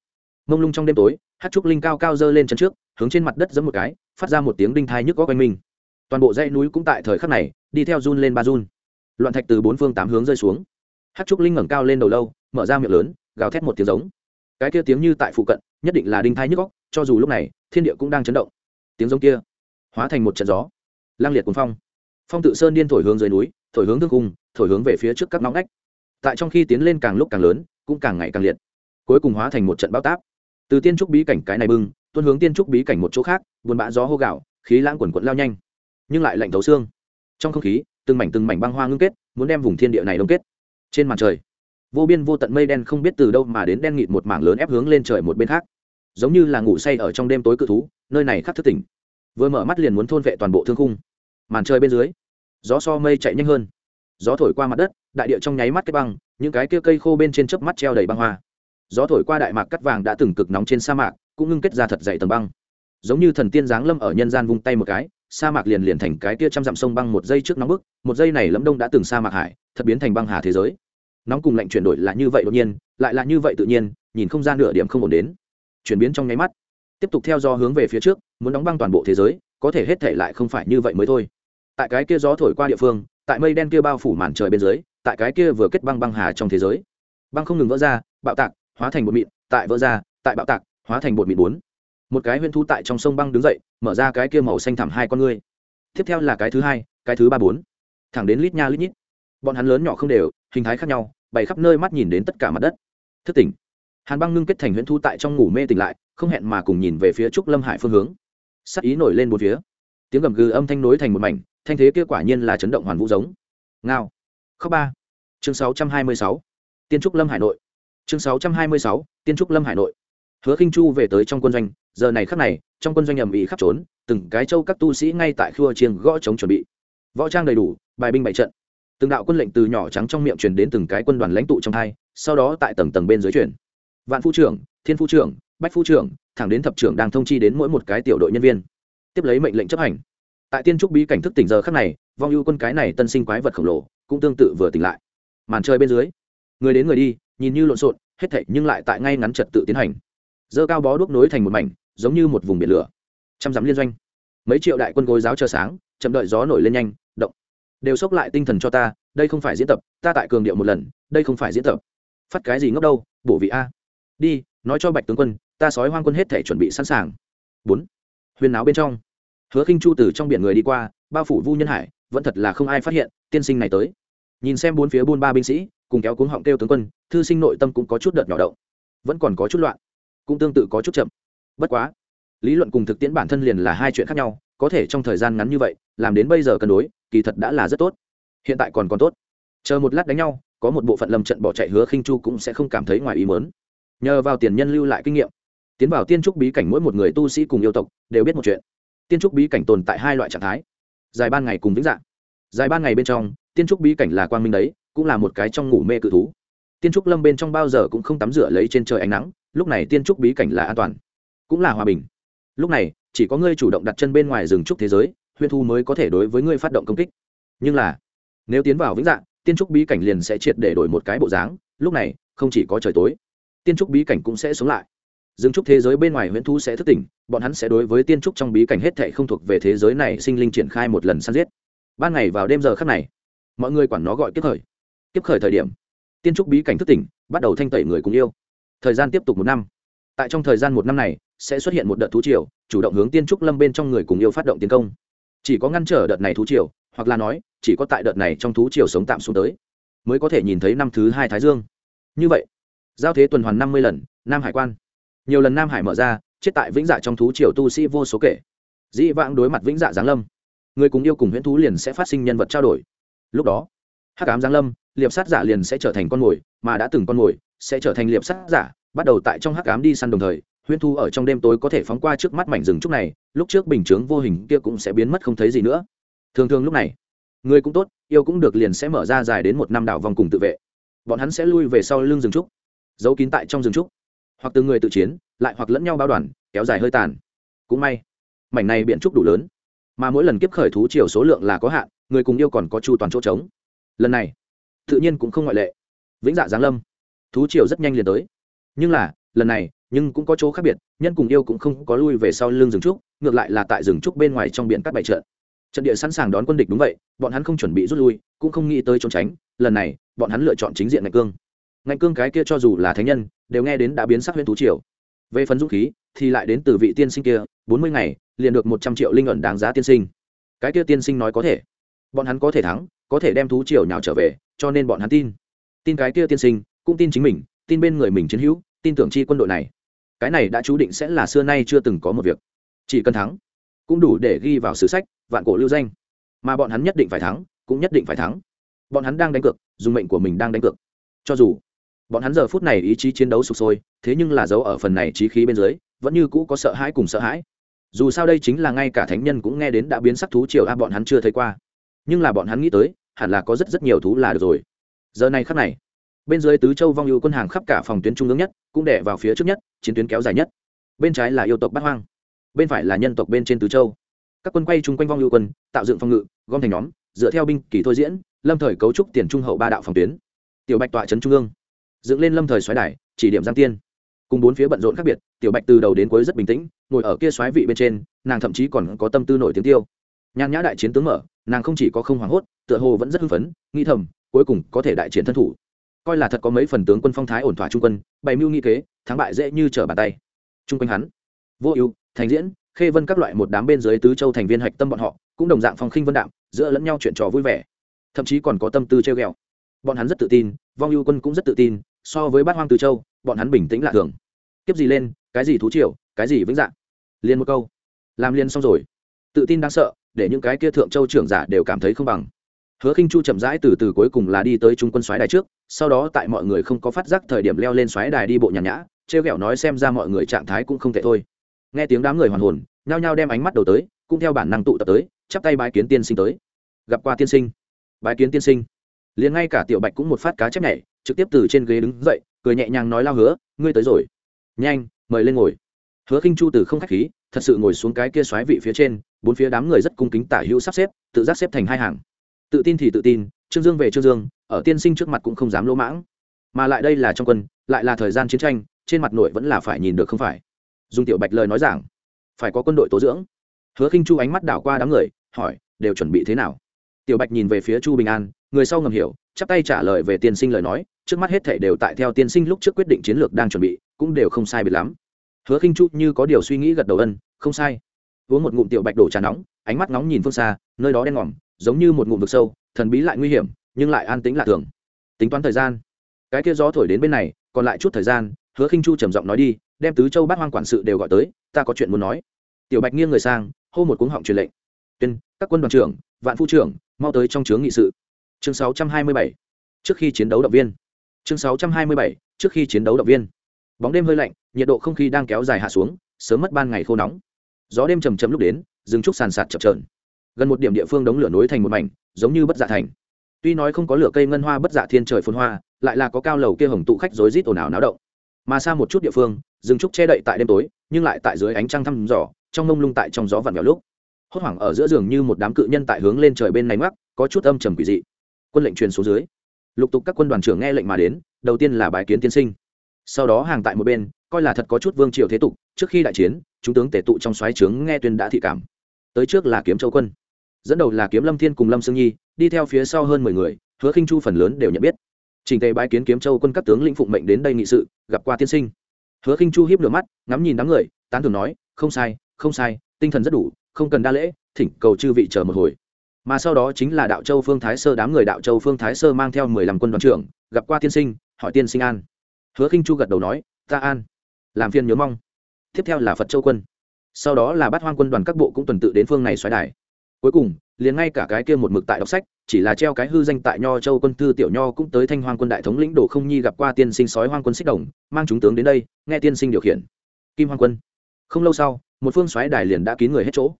Mông lung trong đêm tối, hát trúc linh cao cao dơ lên chân trước, hướng trên mặt đất giấm một cái, phát ra một tiếng đinh thai nhức có quanh mình toàn bộ dãy núi cũng tại thời khắc này, đi theo run lên ba run. Loạn thạch từ bốn phương tám hướng rơi xuống. Hát trúc linh ngẩng cao lên đầu lâu, mở ra miệng lớn, gào thét một tiếng giống. Cái kia tiếng như tại phụ cận, nhất định là đinh thai nhức góc, cho dù lúc này, thiên địa cũng đang chấn động. Tiếng giống kia, hóa thành một trận gió. Lang liệt cuốn phong. Phong tự sơn điên thổi hướng dưới núi, thổi hướng thương cung, thổi hướng về phía trước các nóng ngách. Tại trong khi tiến lên càng lúc càng lớn cũng càng ngày càng liệt. Cuối cùng hóa thành một trận bao táp. Từ tiên trúc bí cảnh cái này bưng tuân hướng tiên trúc bí cảnh một chỗ khác, buồn bã gió hô gạo khí lãng quần quận lao nhanh, nhưng lại lạnh thấu xương. Trong không khí, từng mảnh từng mảnh băng hoa ngưng kết, muốn đem vùng thiên địa này đông kết. Trên màn trời, vô biên vô tận mây đen không biết từ đâu mà đến đen nghịt một mảng lớn ép hướng lên trời một bên khác. Giống như là ngủ say ở trong đêm tối cự thú, nơi này khắc thức tỉnh. Vừa mở mắt liền muốn thôn vệ toàn bộ thương khung. Màn trời bên dưới, gió so mây chạy nhanh hơn gió thổi qua mặt đất, đại địa trong nháy mắt cái băng, những cái kia cây khô bên trên chớp mắt treo đầy băng hoa. Gió thổi qua đại mạc cắt vàng đã từng cực nóng trên sa mạc, cũng ngưng kết ra thật dày tầng băng. Giống như thần tiên giáng lâm ở nhân gian vung tay một cái, sa mạc liền liền thành cái kia trăm dặm sông băng một giây trước nóng bức, một giây này lẫm đông đã từng sa mạc hải, thật biến thành băng hà thế giới. Nóng cùng lạnh chuyển đổi là như vậy đột nhiên, lại là như vậy tự nhiên, nhìn không ra nửa điểm không ổn đến. Chuyển biến trong nháy mắt. Tiếp tục theo do hướng về phía trước, muốn đóng băng toàn bộ thế giới, có thể hết thể lại không phải như vậy mới thôi. Tại cái kia gió thổi qua địa phương tại mây đen kia bao phủ màn trời bên dưới, tại cái kia vừa kết băng băng hà trong thế giới. Băng không ngừng vỡ ra, bạo tạc, hóa thành bột mịn, tại vỡ ra, tại bạo tạc, hóa thành bột mịn bốn. Một cái huyên thu tại trong sông băng đứng dậy, mở ra cái kia màu xanh thẳm hai con ngươi. Tiếp theo là cái thứ hai, cái thứ ba bốn. Thẳng đến lít nha lít nhít. Bọn hắn lớn nhỏ không đều, hình thái khác nhau, bày khắp nơi mắt nhìn đến tất cả mặt đất. Thức tỉnh. Hàn băng ngưng kết thành huyễn thu tại trong ngủ mê tỉnh lại, không hẹn mà cùng nhìn về phía trúc lâm hải phương hướng. Sắc ý nổi lên một phía. Tiếng gầm gừ âm thanh nối thành một mảnh thanh thế kia quả nhiên là chấn động hoàn vũ giống. Ngao. Khóc ba. Chương sáu trăm hai mươi sáu. Tiên trúc lâm hải nội. Chương sáu trăm hai mươi sáu, tiên trúc lâm hải nội. Hứa khinh chu về tới trong quân doanh, giờ này khắc này, trong quân doanh ầm ĩ khắp trốn, từng cái châu các tu sĩ ngay tại khua chiêng gõ chống chuẩn bị. Võ trang đầy đủ, bài binh bại trận. Từng đạo quân lệnh từ nhỏ trắng trong miệng truyền đến từng cái quân đoàn lãnh tụ trong hai, sau đó tại tầng tầng bên dưới truyền vạn phu trưởng, thiên phu trưởng, bách phu trưởng, thẳng đến thập trưởng đang thông chi đến mỗi một cái tiểu đội nhân viên. Tiếp lấy mệnh lệnh chấp hành tại tiên trúc bí cảnh thức tỉnh giờ khắc này, vong ưu quân cái này tân sinh quái vật khổng lồ cũng tương tự vừa tỉnh lại. Màn chơi bên dưới, người đến người đi, nhìn như lộn xộn, hết thảy nhưng lại tại ngay ngắn trật tự tiến hành. Dơ cao bó đuốc nối thành một mảnh, giống như một vùng biển lửa. Trăm dặm liên doanh. Mấy triệu đại quân gối giáo chờ sáng, chậm đợi gió nổi lên nhanh, động. Đều xốc lại tinh thần cho ta, đây không phải diễn tập, ta tại cường điệu một lần, đây không phải diễn tập. Phát cái gì ngốc đâu, bổ vị a. Đi, nói cho bạch tướng quân, ta sói hoang quân hết thể chuẩn bị sẵn sàng. Bốn. Huyền náo bên trong hứa khinh chu từ trong biển người đi qua, bao phủ vu nhân hải, vẫn thật là không ai phát hiện, tiên sinh này tới. Nhìn xem bốn phía buôn ba binh sĩ, cùng kéo cuống họng kêu tướng quân, thư sinh nội tâm cũng có chút đợt nhỏ động. Vẫn còn có chút loạn, cũng tương tự có chút chậm. Bất quá, lý luận cùng thực tiễn bản thân liền là hai chuyện khác nhau, có thể trong thời gian ngắn như vậy, làm đến bây giờ cân đối, kỳ thật đã là rất tốt. Hiện tại còn còn tốt. Chờ một lát đánh nhau, có một bộ phận lâm trận bỏ chạy hứa khinh chu cũng sẽ không cảm thấy ngoài ý mớn nhờ vào tiền nhân lưu lại kinh nghiệm, tiến vào tiên trúc bí cảnh mỗi một người tu sĩ cùng yêu tộc, đều biết một chuyện tiên trúc bí cảnh tồn tại hai loại trạng thái. Dài ban ngày cùng vĩnh dạng. Dài ban ngày bên trong, tiên trúc bí cảnh là quang minh đấy, cũng là một cái trong ngủ mê cự thú. Tiên trúc lâm bên trong bao giờ cũng không tắm rửa lấy trên trời ánh nắng, lúc này tiên trúc bí cảnh là an toàn, cũng là hòa bình. Lúc này, chỉ có ngươi chủ động đặt chân bên ngoài rừng trúc thế giới huyên thu mới có thể đối với ngươi phát động công kích. Nhưng là, nếu tiến vào vĩnh dạng, tiên trúc bí cảnh liền sẽ triệt để đổi một cái bộ dáng, lúc này, không chỉ có trời tối, tiên trúc bí cảnh cũng sẽ sống lại. Dương trúc thế giới bên ngoài huyễn thu sẽ thức tỉnh, bọn hắn sẽ đối với tiên trúc trong bí cảnh hết thệ không thuộc về thế giới này sinh linh triển khai một lần săn giết. Ban ngày vào đêm giờ khắc này, mọi người quản nó gọi kiếp khởi. Kiếp khởi thời điểm, tiên trúc bí cảnh thức tỉnh, bắt đầu thanh tẩy người cùng yêu. Thời gian tiếp tục một năm. Tại trong thời gian một năm này, sẽ xuất hiện một đợt thú triều, chủ động hướng tiên trúc lâm bên trong người cùng yêu phát động tiến công. Chỉ có ngăn trở đợt này thú triều, hoặc là nói, chỉ có tại đợt này trong thú triều sống tạm xuống tới, mới có thể nhìn thấy năm thứ hai thái dương. Như vậy, giao thế tuần hoàn năm mươi lần, nam hải quan nhiều lần nam hải mở ra, chết tại vĩnh dạ trong thú triều tu sĩ vô số kể. Dĩ vãng đối mặt vĩnh dạ giáng lâm, người cùng yêu cùng huyễn thú liền sẽ phát sinh nhân vật trao đổi. Lúc đó, hắc ám giáng lâm, liệp sát giả liền sẽ trở thành con mồi, mà đã từng con mồi sẽ trở thành liệp sát giả, bắt đầu tại trong hắc ám đi săn đồng thời, huyễn thú ở trong đêm tối có thể phóng qua trước mắt mảnh rừng trúc này, lúc trước bình chướng vô hình kia cũng sẽ biến mất không thấy gì nữa. Thường thường lúc này, người cũng tốt, yêu cũng được liền sẽ mở ra dài đến một năm đảo vòng cùng tự vệ. Bọn hắn sẽ lui về sau lưng rừng trúc, giấu kín tại trong rừng trúc hoặc từng người tự chiến, lại hoặc lẫn nhau bao đoàn, kéo dài hơi tàn. Cũng may, mảnh này biện trúc đủ lớn, mà mỗi lần kiếp khởi thú chiều số lượng là có hạn, người cùng yêu còn có chu toàn chỗ trống. Lần này, tự nhiên cũng không ngoại lệ. Vĩnh dạ giáng lâm, thú chiều rất nhanh liền tới. Nhưng là, lần này, nhưng cũng có chỗ khác biệt, nhân cùng yêu cũng không có lui về sau lưng rừng trúc, ngược lại là tại rừng trúc bên ngoài trong biển các bãi trận. Trận địa sẵn sàng đón quân địch đúng vậy, bọn hắn không chuẩn bị rút lui, cũng không nghĩ tới trốn tránh, lần này, bọn hắn lựa chọn chính diện ngạch cương ngạnh cương cái kia cho dù là thánh nhân, đều nghe đến đã biến sắc huyễn thú triều. Về phần dũng khí, thì lại đến từ vị tiên sinh kia, bốn mươi ngày, liền được một trăm triệu linh ẩn đáng giá tiên sinh. Cái kia tiên sinh nói có thể. Bọn hắn có thể thắng, có thể đem thú triều nhào trở về, cho nên bọn hắn tin. Tin cái kia tiên sinh, cũng tin chính mình, tin bên người mình chiến hữu, tin tưởng chi quân đội này. Cái này đã chú định sẽ là xưa nay chưa từng có một việc. Chỉ cần thắng, cũng đủ để ghi vào sử sách, vạn cổ lưu danh. Mà bọn hắn nhất định phải thắng, cũng nhất định phải thắng. Bọn hắn đang đánh cược, dùng mệnh của mình đang đánh cược. Cho dù bọn hắn giờ phút này ý chí chiến đấu sụp sôi, thế nhưng là dấu ở phần này trí khí bên dưới, vẫn như cũ có sợ hãi cùng sợ hãi. Dù sao đây chính là ngay cả thánh nhân cũng nghe đến đã biến sắc thú triều a, bọn hắn chưa thấy qua. Nhưng là bọn hắn nghĩ tới, hẳn là có rất rất nhiều thú là được rồi. Giờ này khắc này, bên dưới tứ châu vong ưu quân hàng khắp cả phòng tuyến trung ương nhất, cũng đẻ vào phía trước nhất, chiến tuyến kéo dài nhất. Bên trái là yêu tộc bát hoang, bên phải là nhân tộc bên trên tứ châu. Các quân quay chung quanh vong ưu quân, tạo dựng phòng ngự, gom thành nhóm, dựa theo binh kỳ thôi diễn, lâm thời cấu trúc tiền trung hậu ba đạo phòng tuyến. Tiểu bạch tọa trấn trung ương dựng lên lâm thời xoáy đài, chỉ điểm giang tiên. Cùng bốn phía bận rộn khác biệt, tiểu bạch từ đầu đến cuối rất bình tĩnh, ngồi ở kia xoáy vị bên trên, nàng thậm chí còn có tâm tư nổi tiếng tiêu. Nhàn nhã đại chiến tướng mở, nàng không chỉ có không hoảng hốt, tựa hồ vẫn rất hưng phấn nghi thầm, cuối cùng có thể đại chiến thân thủ. Coi là thật có mấy phần tướng quân phong thái ổn thỏa trung quân, bày mưu nghi kế, thắng bại dễ như trở bàn tay. Trung quanh hắn, vô ưu, thành diễn, khê vân các loại một đám bên dưới tứ châu thành viên hạch tâm bọn họ, cũng đồng dạng phong khinh vân đạm, giữa lẫn nhau chuyện trò vui vẻ. Thậm chí còn có tâm tư treo ghẹo. Bọn hắn rất tự tin, vong ưu quân cũng rất tự tin so với bát hoang tứ châu, bọn hắn bình tĩnh lạ thường. Kiếp gì lên, cái gì thú triều, cái gì vĩnh dạng? Liền một câu. Làm liền xong rồi. Tự tin đáng sợ, để những cái kia thượng châu trưởng giả đều cảm thấy không bằng. Hứa khinh chu chậm rãi từ từ cuối cùng là đi tới trung quân xoáy đài trước, sau đó tại mọi người không có phát giác thời điểm leo lên xoáy đài đi bộ nhàn nhã, trêu ghẹo nói xem ra mọi người trạng thái cũng không tệ thôi. Nghe tiếng đám người hoàn hồn, nhao nhao đem ánh mắt đầu tới, cũng theo bản năng tụ tập tới, chắp tay bái kiến tiên sinh tới. Gặp qua tiên sinh. Bái kiến tiên sinh. Liền ngay cả tiểu bạch cũng một phát cá chép nhảy trực tiếp từ trên ghế đứng dậy, cười nhẹ nhàng nói lao hứa, ngươi tới rồi. Nhanh, mời lên ngồi. Hứa khinh chu từ không khách khí, thật sự ngồi xuống cái kia xoáy vị phía trên, bốn phía đám người rất cung kính tả hữu sắp xếp, tự giác xếp thành hai hàng. Tự tin thì tự tin, trương dương về trương dương, ở tiên sinh trước mặt cũng không dám lỗ mãng. Mà lại đây là trong quân, lại là thời gian chiến tranh, trên mặt nội vẫn là phải nhìn được không phải. Dùng tiểu bạch lời nói giảng, phải có quân đội tố dưỡng. Hứa khinh chu ánh mắt đảo qua đám người, hỏi, đều chuẩn bị thế nào? Tiểu bạch nhìn về phía chu bình an, người sau ngầm hiểu, chắp tay trả lời về tiên sinh lời nói trước mắt hết thảy đều tại theo tiên sinh lúc trước quyết định chiến lược đang chuẩn bị, cũng đều không sai biệt lắm. Hứa khinh chu như có điều suy nghĩ gật đầu ân, không sai. Uống một ngụm tiểu bạch đổ trà nóng, ánh mắt nóng nhìn phương xa, nơi đó đen ngòm, giống như một ngụm vực sâu, thần bí lại nguy hiểm, nhưng lại an tĩnh lạ thường. Tính toán thời gian. Cái kia gió thổi đến bên này, còn lại chút thời gian, hứa khinh chu trầm giọng nói đi, đem tứ châu bát hoang quản sự đều gọi tới, ta có chuyện muốn nói. Tiểu bạch nghiêng người sang, hô một cuống họng truyền lệnh. Tuyên, các quân đoàn trưởng, vạn phu trưởng, mau tới trong chướng nghị sự. Chương 627. trước khi chiến đấu động viên chương 627. trước khi chiến đấu động viên. Bóng đêm hơi lạnh, nhiệt độ không khí đang kéo dài hạ xuống, sớm mất ban ngày khô nóng. Gió đêm chầm chậm lúc đến, rừng trúc sàn sạt chập trờn gần một điểm địa phương đống lửa nối thành một mảnh, giống như bất dạ thành. Tuy nói không có lửa cây ngân hoa bất dạ thiên trời phun hoa, lại là có cao lầu kia hồng tụ khách rối rít ồn ào náo động. Mà xa một chút địa phương, rừng trúc che đậy tại đêm tối, nhưng lại tại dưới ánh trăng thăm dò, trong mông lung tại trong gió vặn vẹo lúc. Hốt hoảng ở giữa giường như một đám cự nhân tại hướng lên trời bên này ngoắc, có chút âm trầm quỷ dị. Quân lệnh truyền xuống dưới lục tục các quân đoàn trưởng nghe lệnh mà đến, đầu tiên là bài kiến tiên sinh. Sau đó hàng tại một bên, coi là thật có chút vương triều thế tục, trước khi đại chiến, chúng tướng tể tụ trong xoáy trướng nghe tuyên đã thị cảm. Tới trước là kiếm châu quân, dẫn đầu là kiếm lâm thiên cùng lâm sương nhi, đi theo phía sau hơn mười người, hứa khinh chu phần lớn đều nhận biết. Trình tề bái kiến kiếm châu quân các tướng lĩnh phụng mệnh đến đây nghị sự, gặp qua tiên sinh. Hứa khinh chu hiếp lửa mắt, ngắm nhìn đám người, tán thường nói, không sai không sai, tinh thần rất đủ, không cần đa lễ, thỉnh cầu chư vị chờ một hồi mà sau đó chính là đạo châu phương thái sơ, đám người đạo châu phương thái sơ mang theo mười lăm quân đoàn trưởng, gặp qua tiên sinh, hỏi tiên sinh an. Hứa khinh chu gật đầu nói, ta an. Làm phiền nhớ mong. Tiếp theo là phật châu quân. Sau đó là bắt hoang quân đoàn các bộ cũng tuần tự đến phương này xoáy đài. Cuối cùng, liền ngay cả cái kia một mực tại đọc sách, chỉ là treo cái hư danh tại nho châu quân thư tiểu nho cũng tới thanh hoang quân đại thống lĩnh đồ không nhi gặp qua tiên sinh sói hoang quân xích đồng, mang chúng tướng đến đây, nghe tiên sinh điều khiển. Kim hoang quân. Không lâu sau, một phương xoáy đài liền đã kín người hết chỗ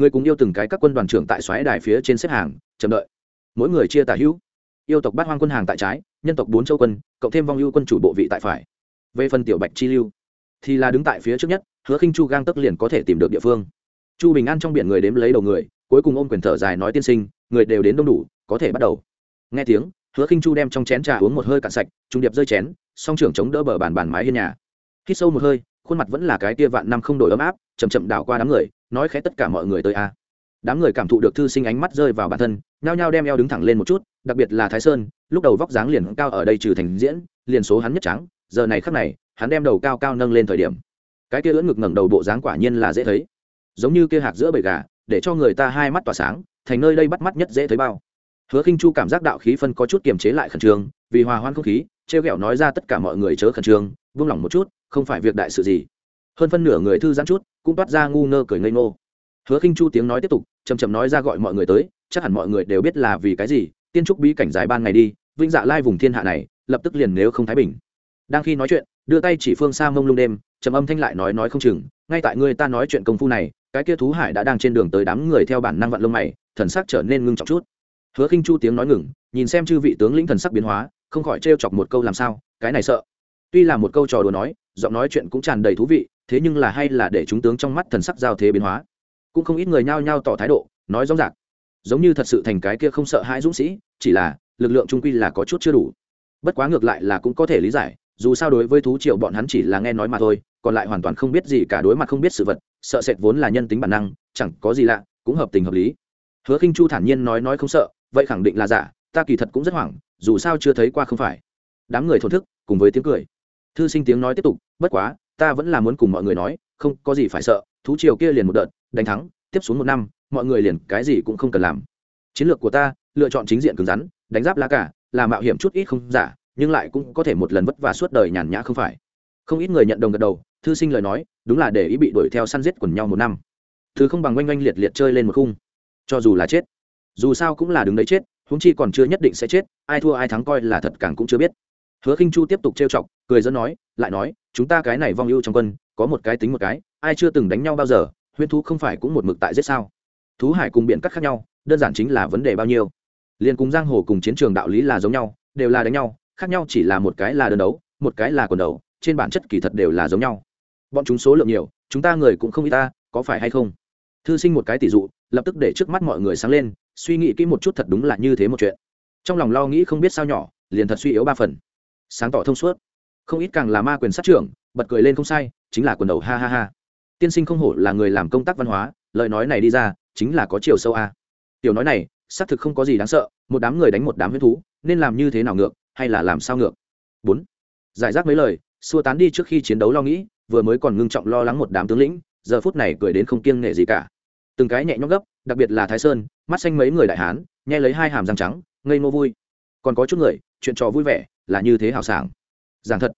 người cùng yêu từng cái các quân đoàn trưởng tại xoáy đài phía trên xếp hàng chờ đợi. Mỗi người chia tả hữu. Yêu tộc bát hoang quân hàng tại trái, nhân tộc bốn châu quân, cộng thêm vong ưu quân chủ bộ vị tại phải. Về phần tiểu bạch chi lưu, thì là đứng tại phía trước nhất, hứa khinh chu gang tấc liền có thể tìm được địa phương. Chu bình an trong biển người đếm lấy đầu người, cuối cùng ôm quyền thở dài nói tiên sinh, người đều đến đông đủ, có thể bắt đầu. Nghe tiếng, hứa khinh chu đem trong chén trà uống một hơi cạn sạch, trung điệp rơi chén, song trưởng chống đỡ bờ bàn bàn mái hiên nhà. Hít sâu một hơi, khuôn mặt vẫn là cái tia vạn năm không đổi ấm áp, chậm chậm đảo qua đám người nói khẽ tất cả mọi người tới a. Đám người cảm thụ được thư sinh ánh mắt rơi vào bản thân, nhao nhao đem eo đứng thẳng lên một chút, đặc biệt là thái sơn, lúc đầu vóc dáng liền cao ở đây trừ thành diễn, liền số hắn nhất trắng giờ này khắc này, hắn đem đầu cao cao nâng lên thời điểm. Cái kia ưỡn ngực ngẩng đầu bộ dáng quả nhiên là dễ thấy. Giống như kia hạt giữa bầy gà, để cho người ta hai mắt tỏa sáng, thành nơi đây bắt mắt nhất dễ thấy bao. Hứa khinh chu cảm giác đạo khí phân có chút kiềm chế lại khẩn trương, vì hòa hoan không khí, trêu ghẹo nói ra tất cả mọi người chớ khẩn trương vung lòng một chút, không phải việc đại sự gì hơn phân nửa người thư giãn chút, cũng toát ra ngu ngơ cười ngây ngô. Hứa khinh chu tiếng nói tiếp tục chầm chầm nói ra gọi mọi người tới, chắc hẳn mọi người đều biết là vì cái gì, tiên trúc bí cảnh dài ban ngày đi vinh dạ lai vùng thiên hạ này, lập tức liền nếu không thái bình. Đang khi nói chuyện, đưa tay chỉ phương xa mông lung đêm, trầm âm thanh lại nói nói không chừng, ngay tại người ta nói chuyện công phu này, cái kia thú hải đã đang trên đường tới đám người theo bản năng vận lông mày, thần sắc trở nên ngưng trọng chút. Hứa khinh chu tiếng nói ngừng, nhìn xem chư vị tướng lĩnh thần sắc biến hóa, không khỏi trêu chọc một câu làm sao, cái này sợ. Tuy là một câu trò đùa nói, giọng nói chuyện cũng tràn đầy thú vị thế nhưng là hay là để chúng tướng trong mắt thần sắc giao thế biến hóa. Cũng không ít người nhao nhao tỏ thái độ, nói rõ ràng. Giống như thật sự thành cái kia không sợ hãi dũng sĩ, chỉ là lực lượng trung quy là có chút chưa đủ. Bất quá ngược lại là cũng có thể lý giải, dù sao đối với thú triệu bọn hắn chỉ là nghe nói mà thôi, còn lại hoàn toàn không biết gì cả đối mặt không biết sự vật, sợ sệt vốn là nhân tính bản năng, chẳng có gì lạ, cũng hợp tình hợp lý. Hứa khinh chu thản nhiên nói nói không sợ, vậy khẳng định là giả, ta kỳ thật cũng rất hoảng, dù sao chưa thấy qua không phải. Đám người thổn thức, cùng với tiếng cười. Thư sinh tiếng nói tiếp tục, bất quá ta vẫn là muốn cùng mọi người nói, không có gì phải sợ, thú triều kia liền một đợt, đánh thắng, tiếp xuống một năm, mọi người liền cái gì cũng không cần làm. Chiến lược của ta, lựa chọn chính diện cứng rắn, đánh giáp lá cả là mạo hiểm chút ít không giả, nhưng lại cũng có thể một lần vất vả suốt đời nhàn nhã không phải. Không ít người nhận đồng gật đầu, thư sinh lời nói, đúng là để ý bị đuổi theo săn giết quần nhau một năm. Thứ không bằng oanh oanh liệt liệt chơi lên một khung. Cho dù là chết, dù sao cũng là đứng đấy chết húng chi còn chưa nhất định sẽ chết, ai thua ai thắng coi là thật càng cũng chưa biết. Hứa khinh chu tiếp tục trêu chọc, cười dẫn nói, lại nói chúng ta cái này vong ưu trong quân, có một cái tính một cái, ai chưa từng đánh nhau bao giờ, huyễn thú không phải cũng một mực tại giết sao? Thú hải cùng biển cắt khác nhau, đơn giản chính là vấn đề bao nhiêu. Liền cùng giang hồ cùng chiến trường đạo lý là giống nhau, đều là đánh nhau, khác nhau chỉ là một cái là đơn đấu, một cái là quần đấu trên bản chất kỳ thật đều là giống nhau. Bọn chúng số lượng nhiều, chúng ta người cũng không ít ta, có phải hay không? Thư sinh một cái tỷ dụ, lập tức để trước mắt mọi người sáng lên, suy nghĩ kỹ một chút thật đúng là như thế một chuyện. Trong lòng lo nghĩ không biết sao nhỏ, liền thật suy yếu ba phần. Sáng tỏ thông suốt không ít càng là ma quyền sát trưởng, bật cười lên không sai, chính là quần đầu, ha ha ha. Tiên sinh không hổ là người làm công tác văn hóa, lời nói này đi ra, chính là có chiều sâu a. Tiểu nói này, xác thực không có gì đáng sợ, một đám người đánh một đám huyết thú, nên làm như thế nào ngược, hay là làm sao ngược? Bốn. Giải rác mấy lời, xua tán đi trước khi chiến đấu lo nghĩ, vừa mới còn ngưng trọng lo lắng một đám tướng lĩnh, giờ phút này cười đến không kiêng nể gì cả. Từng cái nhẹ nhõm gấp, đặc biệt là thái sơn, mắt xanh mấy người đại hán nghe lấy hai hàm răng trắng, ngây ngô vui. Còn có chút người, chuyện trò vui vẻ, là như thế hào sảng giảng thật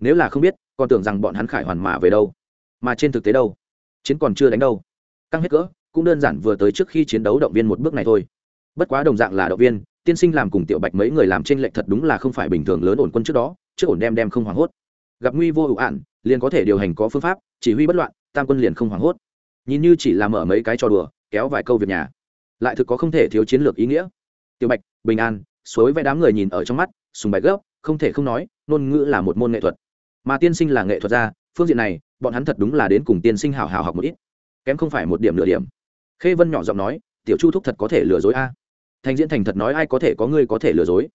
nếu là không biết còn tưởng rằng bọn hắn khải hoàn mà về đâu. Mà trên thực tế đâu? Chiến còn chưa đánh đâu. Căng hết cỡ cũng đơn giản vừa tới trước khi chiến đấu động viên một bước này thôi. Bất quá đồng dạng là động viên tiên sinh làm cùng tiểu bạch mấy người làm trên lệnh thật đúng là không phải bình thường lớn ổn quân trước đó trước ổn đem đem không hoảng hốt. Gặp nguy vô ủn, ạn liền có thể điều hành có phương pháp chỉ huy bất loạn tam quân liền không hoảng hốt. Nhìn như chỉ là mở mấy cái trò đùa kéo vài câu việc nhà. Lại thực có không thể thiếu chiến lược ý nghĩa. Tiểu bạch bình an suối vẽ đám người nhìn ở trong mắt sùng bạch gấp không thể không nói, ngôn ngữ là một môn nghệ thuật. Mà tiên sinh là nghệ thuật gia, phương diện này, bọn hắn thật đúng là đến cùng tiên sinh hào hào học một ít. Kém không phải một điểm nửa điểm. Khê vân nhỏ giọng nói, tiểu chu thúc thật có thể lừa dối a. Thành diễn thành thật nói, ai có thể có ngươi có thể lừa dối.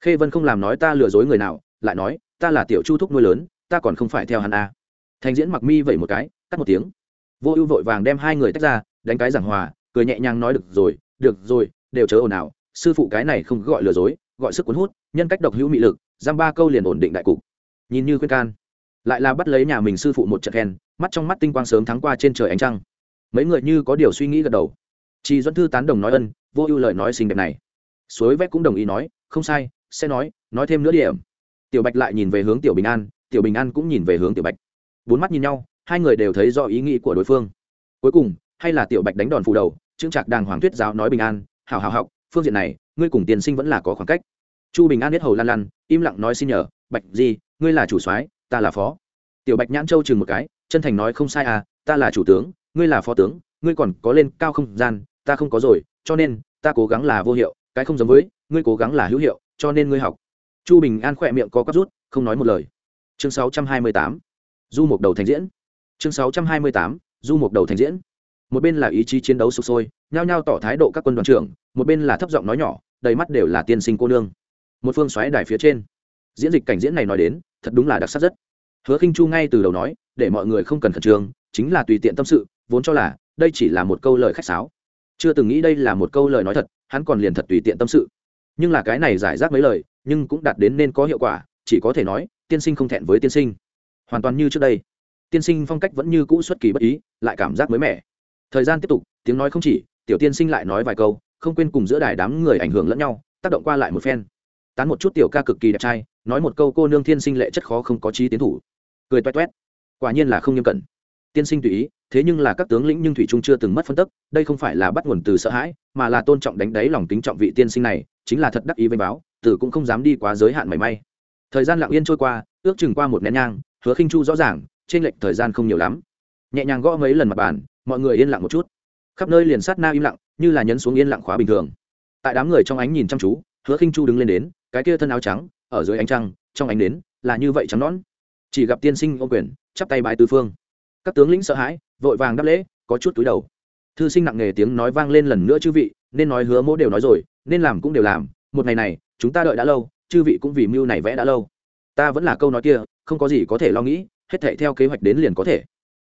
Khê vân không làm nói ta lừa dối người nào, lại nói, ta là tiểu chu thúc nuôi lớn, ta còn không phải theo hắn a. Thành diễn mặc mi vậy một cái, cắt một tiếng. Vô ưu vội vàng đem hai người tách ra, đánh cái giảng hòa, cười nhẹ nhàng nói, được rồi được rồi, đều chớ ồn ào, sư phụ cái này không gọi lừa dối, gọi sức cuốn hút, nhân cách độc hữu mị lực giam ba câu liền ổn định đại cục. Nhìn như khuyên can. Lại là bắt lấy nhà mình sư phụ một trận khen, mắt trong mắt tinh quang sớm thắng qua trên trời ánh trăng. Mấy người như có điều suy nghĩ gật đầu. Chị doãn thư tán đồng nói ân, vô ưu lời nói xinh đẹp này. Suối vét cũng đồng ý nói, không sai, sẽ nói nói thêm nữa điểm. Tiểu bạch lại nhìn về hướng tiểu bình an, tiểu bình an cũng nhìn về hướng tiểu bạch. Bốn mắt nhìn nhau, hai người đều thấy do ý nghĩ của đối phương. Cuối cùng, hay là tiểu bạch đánh đòn phù đầu trương trạc đàng hoàng thuyết giáo nói bình an, hảo hảo học, phương diện này, ngươi cùng tiền sinh vẫn là có khoảng cách chu bình an biết hầu lan lan, im lặng nói xin nhờ, bạch gì ngươi là chủ soái, ta là phó tiểu bạch nhãn châu chừng một cái, chân thành nói, không sai à ta là chủ tướng, ngươi là phó tướng, ngươi còn có lên cao không gian, ta không có rồi, cho nên, ta cố gắng là vô hiệu, cái không giống với, ngươi cố gắng là hữu hiệu, cho nên ngươi học chu bình an khỏe miệng có cắp rút, không nói một lời chương 628. du mục đầu thành diễn chương 628. du mục đầu thành diễn một bên là ý chí chiến đấu sục sôi, nhao nhao tỏ thái độ các quân đoàn trưởng, một bên là thấp giọng nói nhỏ, đầy mắt đều là tiên sinh cô nương một phương xoáy đài phía trên. Diễn dịch cảnh diễn này nói đến, thật đúng là đặc sắc rất. Hứa khinh chu ngay từ đầu nói, để mọi người không cần khẩn trương, chính là tùy tiện tâm sự, vốn cho là, đây chỉ là một câu lời khách sáo. Chưa từng nghĩ đây là một câu lời nói thật, hắn còn liền thật tùy tiện tâm sự. Nhưng là cái này giải rác mấy lời, nhưng cũng đạt đến nên có hiệu quả, chỉ có thể nói, tiên sinh không thẹn với tiên sinh. Hoàn toàn như trước đây. Tiên sinh phong cách vẫn như cũ xuất kỳ bất ý, lại cảm giác mới mẻ. Thời gian tiếp tục, tiếng nói không chỉ, tiểu tiên sinh lại nói vài câu, không quên cùng giữa đài đám người ảnh hưởng lẫn nhau, tác động qua lại một phen tán một chút tiểu ca cực kỳ đẹp trai, nói một câu cô nương thiên sinh lệ chất khó không có trí tiến thủ. Cười toét toét. Quả nhiên là không nghiêm cẩn. Tiên sinh tùy ý, thế nhưng là các tướng lĩnh nhưng thủy trung chưa từng mất phân tức, đây không phải là bắt nguồn từ sợ hãi, mà là tôn trọng đánh đáy lòng kính trọng vị tiên sinh này, chính là thật đắc ý với báo, tử cũng không dám đi quá giới hạn mảy may. Thời gian lặng yên trôi qua, ước chừng qua một nén nhang, hứa khinh chu rõ ràng, trên lệch thời gian không nhiều lắm. Nhẹ nhàng gõ mấy lần mặt bàn, mọi người yên lặng một chút. Khắp nơi liền sát na im lặng, như là nhấn xuống yên lặng khóa bình thường. Tại đám người trong ánh nhìn chăm chú hứa khinh chu đứng lên đến, cái kia thân áo trắng, ở dưới ánh trăng, trong ánh đến là như vậy trắng nón chỉ gặp tiên sinh ô quyền, chắp tay bái tứ phương. Các tướng lĩnh sợ hãi, vội vàng đáp lễ, có chút túi đầu. Thư sinh nặng nề tiếng nói vang lên lần nữa chư vị, nên nói hứa mỗ đều nói rồi, nên làm cũng đều làm, một ngày này, chúng ta đợi đã lâu, chư vị cũng vì mưu này vẽ đã lâu. Ta vẫn là câu nói kia, không có gì có thể lo nghĩ, hết thệ theo kế hoạch đến liền có thể.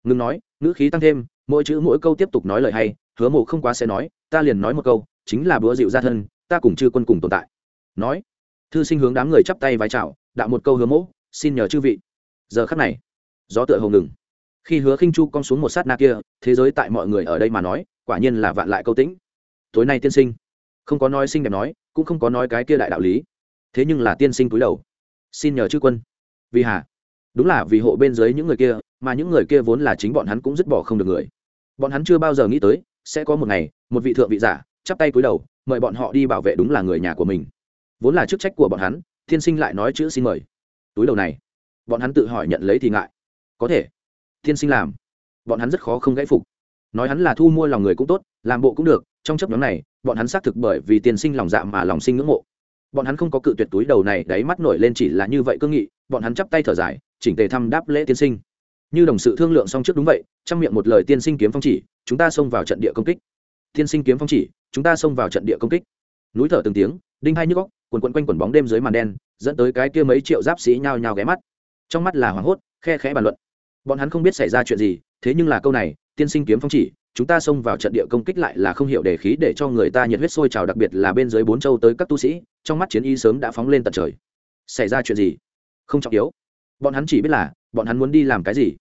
Ngừng nói, ngữ khí tăng thêm, mỗi chữ mỗi câu tiếp tục nói lời hay, hứa mộ không quá sẽ nói, ta liền nói một câu, chính là búa dịu ra thân ta cùng chư quân cùng tồn tại. Nói, thư sinh hướng đám người chắp tay vai chào, đạo một câu hứa mỗ, xin nhờ chư vị. Giờ khắc này, gió tựa hồng ngừng. Khi hứa khinh chu cong xuống một sát na kia, thế giới tại mọi người ở đây mà nói, quả nhiên là vạn lại câu tĩnh. Tối nay tiên sinh, không có nói xinh đẹp nói, cũng không có nói cái kia đại đạo lý. Thế nhưng là tiên sinh túi đầu. Xin nhờ chư quân. Vì hà, đúng là vì hộ bên dưới những người kia, mà những người kia vốn là chính bọn hắn cũng dứt bỏ không được người. Bọn hắn chưa bao giờ nghĩ tới, sẽ có một ngày, một vị thượng vị giả, chắp tay cúi đầu mời bọn họ đi bảo vệ đúng là người nhà của mình. Vốn là chức trách của bọn hắn, Thiên sinh lại nói chữ xin mời. Túi đầu này, bọn hắn tự hỏi nhận lấy thì ngại. Có thể, Thiên sinh làm. Bọn hắn rất khó không gãy phục. Nói hắn là thu mua lòng người cũng tốt, làm bộ cũng được, trong chấp nhóm này, bọn hắn xác thực bởi vì tiên sinh lòng dạ mà lòng sinh ngưỡng mộ. Bọn hắn không có cự tuyệt túi đầu này, đáy mắt nổi lên chỉ là như vậy cương nghị, bọn hắn chắp tay thở dài, chỉnh tề thăm đáp lễ tiên sinh. Như đồng sự thương lượng xong trước đúng vậy, trong miệng một lời tiên sinh kiếm phong chỉ, chúng ta xông vào trận địa công kích. Thiên sinh kiếm phong chỉ, chúng ta xông vào trận địa công kích. Núi thở từng tiếng, đinh hai như góc quần quần quanh quần bóng đêm dưới màn đen, dẫn tới cái kia mấy triệu giáp sĩ nhao nhao ghé mắt. Trong mắt là hoảng hốt, khe khẽ bàn luận. Bọn hắn không biết xảy ra chuyện gì, thế nhưng là câu này tiên sinh kiếm phong chỉ, chúng ta xông vào trận địa công kích lại là không hiểu để khí để cho người ta nhiệt huyết sôi trào, đặc biệt là bên dưới bốn châu tới các tu sĩ, trong mắt chiến y sớm đã phóng lên tận trời. Xảy ra chuyện gì? Không trọng yếu. Bọn hắn chỉ biết là, bọn hắn muốn đi làm cái gì?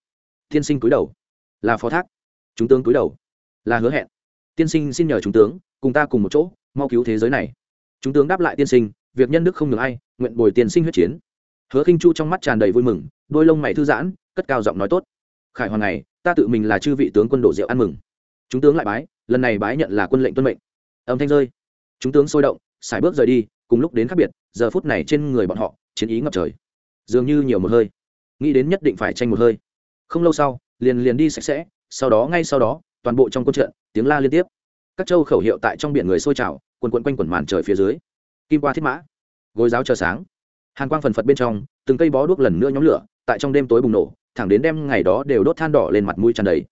Tiên sinh cúi đầu. Là phó thác. Chúng tướng cúi đầu. Là hứa hẹn tiên sinh xin nhờ chúng tướng, cùng ta cùng một chỗ, mau cứu thế giới này. Chúng tướng đáp lại tiên sinh, việc nhân đức không ngừng ai, nguyện bồi tiên sinh huyết chiến. Hứa khinh chu trong mắt tràn đầy vui mừng, đôi lông mày thư giãn, cất cao giọng nói tốt. Khải hoàng này, ta tự mình là chư vị tướng quân đổ rượu ăn mừng. Chúng tướng lại bái, lần này bái nhận là quân lệnh tuân mệnh. Âm thanh rơi. Chúng tướng sôi động xài bước rời đi, cùng lúc đến khác biệt, giờ phút này trên người bọn họ, chiến ý ngập trời. Dường như nhiều một hơi. Nghĩ đến nhất định phải tranh một hơi. Không lâu sau, liền liền đi sạch sẽ, sau đó ngay sau đó toàn bộ trong quân trận, tiếng la liên tiếp. Các châu khẩu hiệu tại trong biển người sôi trào, quần quận quanh quần màn trời phía dưới. Kim qua thiết mã, gối giáo chờ sáng. Hàn quang phần phật bên trong, từng cây bó đuốc lần nữa nhóm lửa, tại trong đêm tối bùng nổ, thẳng đến đêm ngày đó đều đốt than đỏ lên mặt mũi tràn đầy.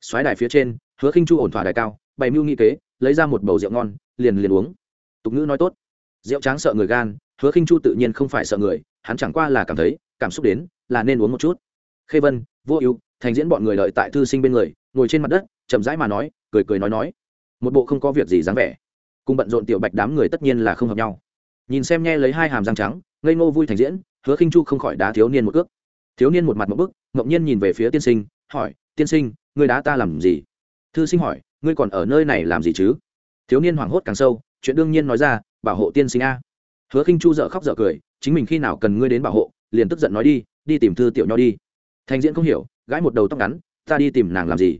Xoáy đài phía trên, hứa khinh chu ổn thỏa đài cao, bày mưu nghị kế, lấy ra một bầu rượu ngon, liền liền uống. Tục ngữ nói tốt. Rượu tráng sợ người gan, hứa khinh chu tự nhiên không phải sợ người, hắn chẳng qua là cảm thấy, cảm xúc đến, là nên uống một chút. Khê vân, vô ưu, thành diễn bọn người đợi tại thư sinh bên người, ngồi trên mặt đất chậm rãi mà nói, cười cười nói nói, một bộ không có việc gì dáng vẻ. Cùng bận rộn tiểu bạch đám người tất nhiên là không hợp nhau. Nhìn xem nghe lấy hai hàm răng trắng, ngây ngô vui thành diễn, hứa khinh chu không khỏi đá thiếu niên một ước thiếu niên một mặt một bức, ngẫu nhiên nhìn về phía tiên sinh, hỏi, tiên sinh, người đá ta làm gì? Thư sinh hỏi, ngươi còn ở nơi này làm gì chứ? Thiếu niên hoảng hốt càng sâu, chuyện đương nhiên nói ra, bảo hộ tiên sinh a. Hứa khinh chu dợ khóc dợ cười, chính mình khi nào cần ngươi đến bảo hộ, liền tức giận nói đi đi tìm thư tiểu nho đi. Thành diễn không hiểu, gãi một đầu tóc ngắn, ta đi tìm nàng làm gì?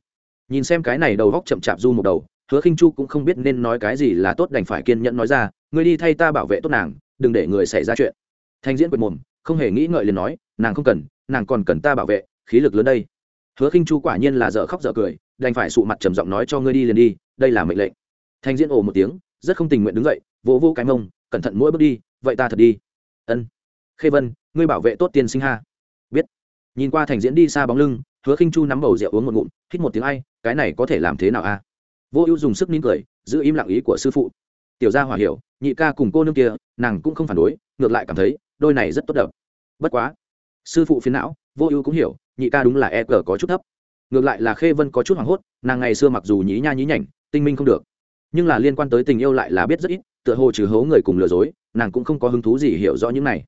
Nhìn xem cái này đầu góc chậm chạp du một đầu, hứa khinh chu cũng không biết nên nói cái gì là tốt đành phải kiên nhẫn nói ra, ngươi đi thay ta bảo vệ tốt nàng, đừng để người xảy ra chuyện. Thành diễn quệt mồm, không hề nghĩ ngợi liền nói, nàng không cần, nàng còn cần ta bảo vệ, khí lực lớn đây. Hứa khinh chu quả nhiên là dở khóc dở cười, đành phải sụ mặt trầm giọng nói cho ngươi đi liền đi, đây là mệnh lệnh. Thành diễn ồ một tiếng, rất không tình nguyện đứng dậy, vỗ vỗ cái mông, cẩn thận mỗi bước đi, vậy ta thật đi. Ân. Khê vân, ngươi bảo vệ tốt tiên sinh ha. Biết. Nhìn qua thành diễn đi xa bóng lưng hứa khinh chu nắm bầu rượu uống một ngụm, hít một tiếng ai, cái này có thể làm thế nào a? Vô ưu dùng sức nín cười, giữ im lặng ý của sư phụ. Tiểu gia hòa hiểu, nhị ca cùng cô nương kia, nàng cũng không phản đối, ngược lại cảm thấy, đôi này rất tốt đậm bất quá, sư phụ phiến não, vô ưu cũng hiểu, nhị ca đúng là e cờ có chút thấp. Ngược lại là khê vân có chút hoảng hốt, nàng ngày xưa mặc dù nhí nha nhí nhảnh, tinh minh không được. Nhưng là liên quan tới tình yêu lại là biết rất ít, tựa hồ trừ hố người cùng lừa dối, nàng cũng không có hứng thú gì hiểu rõ những này.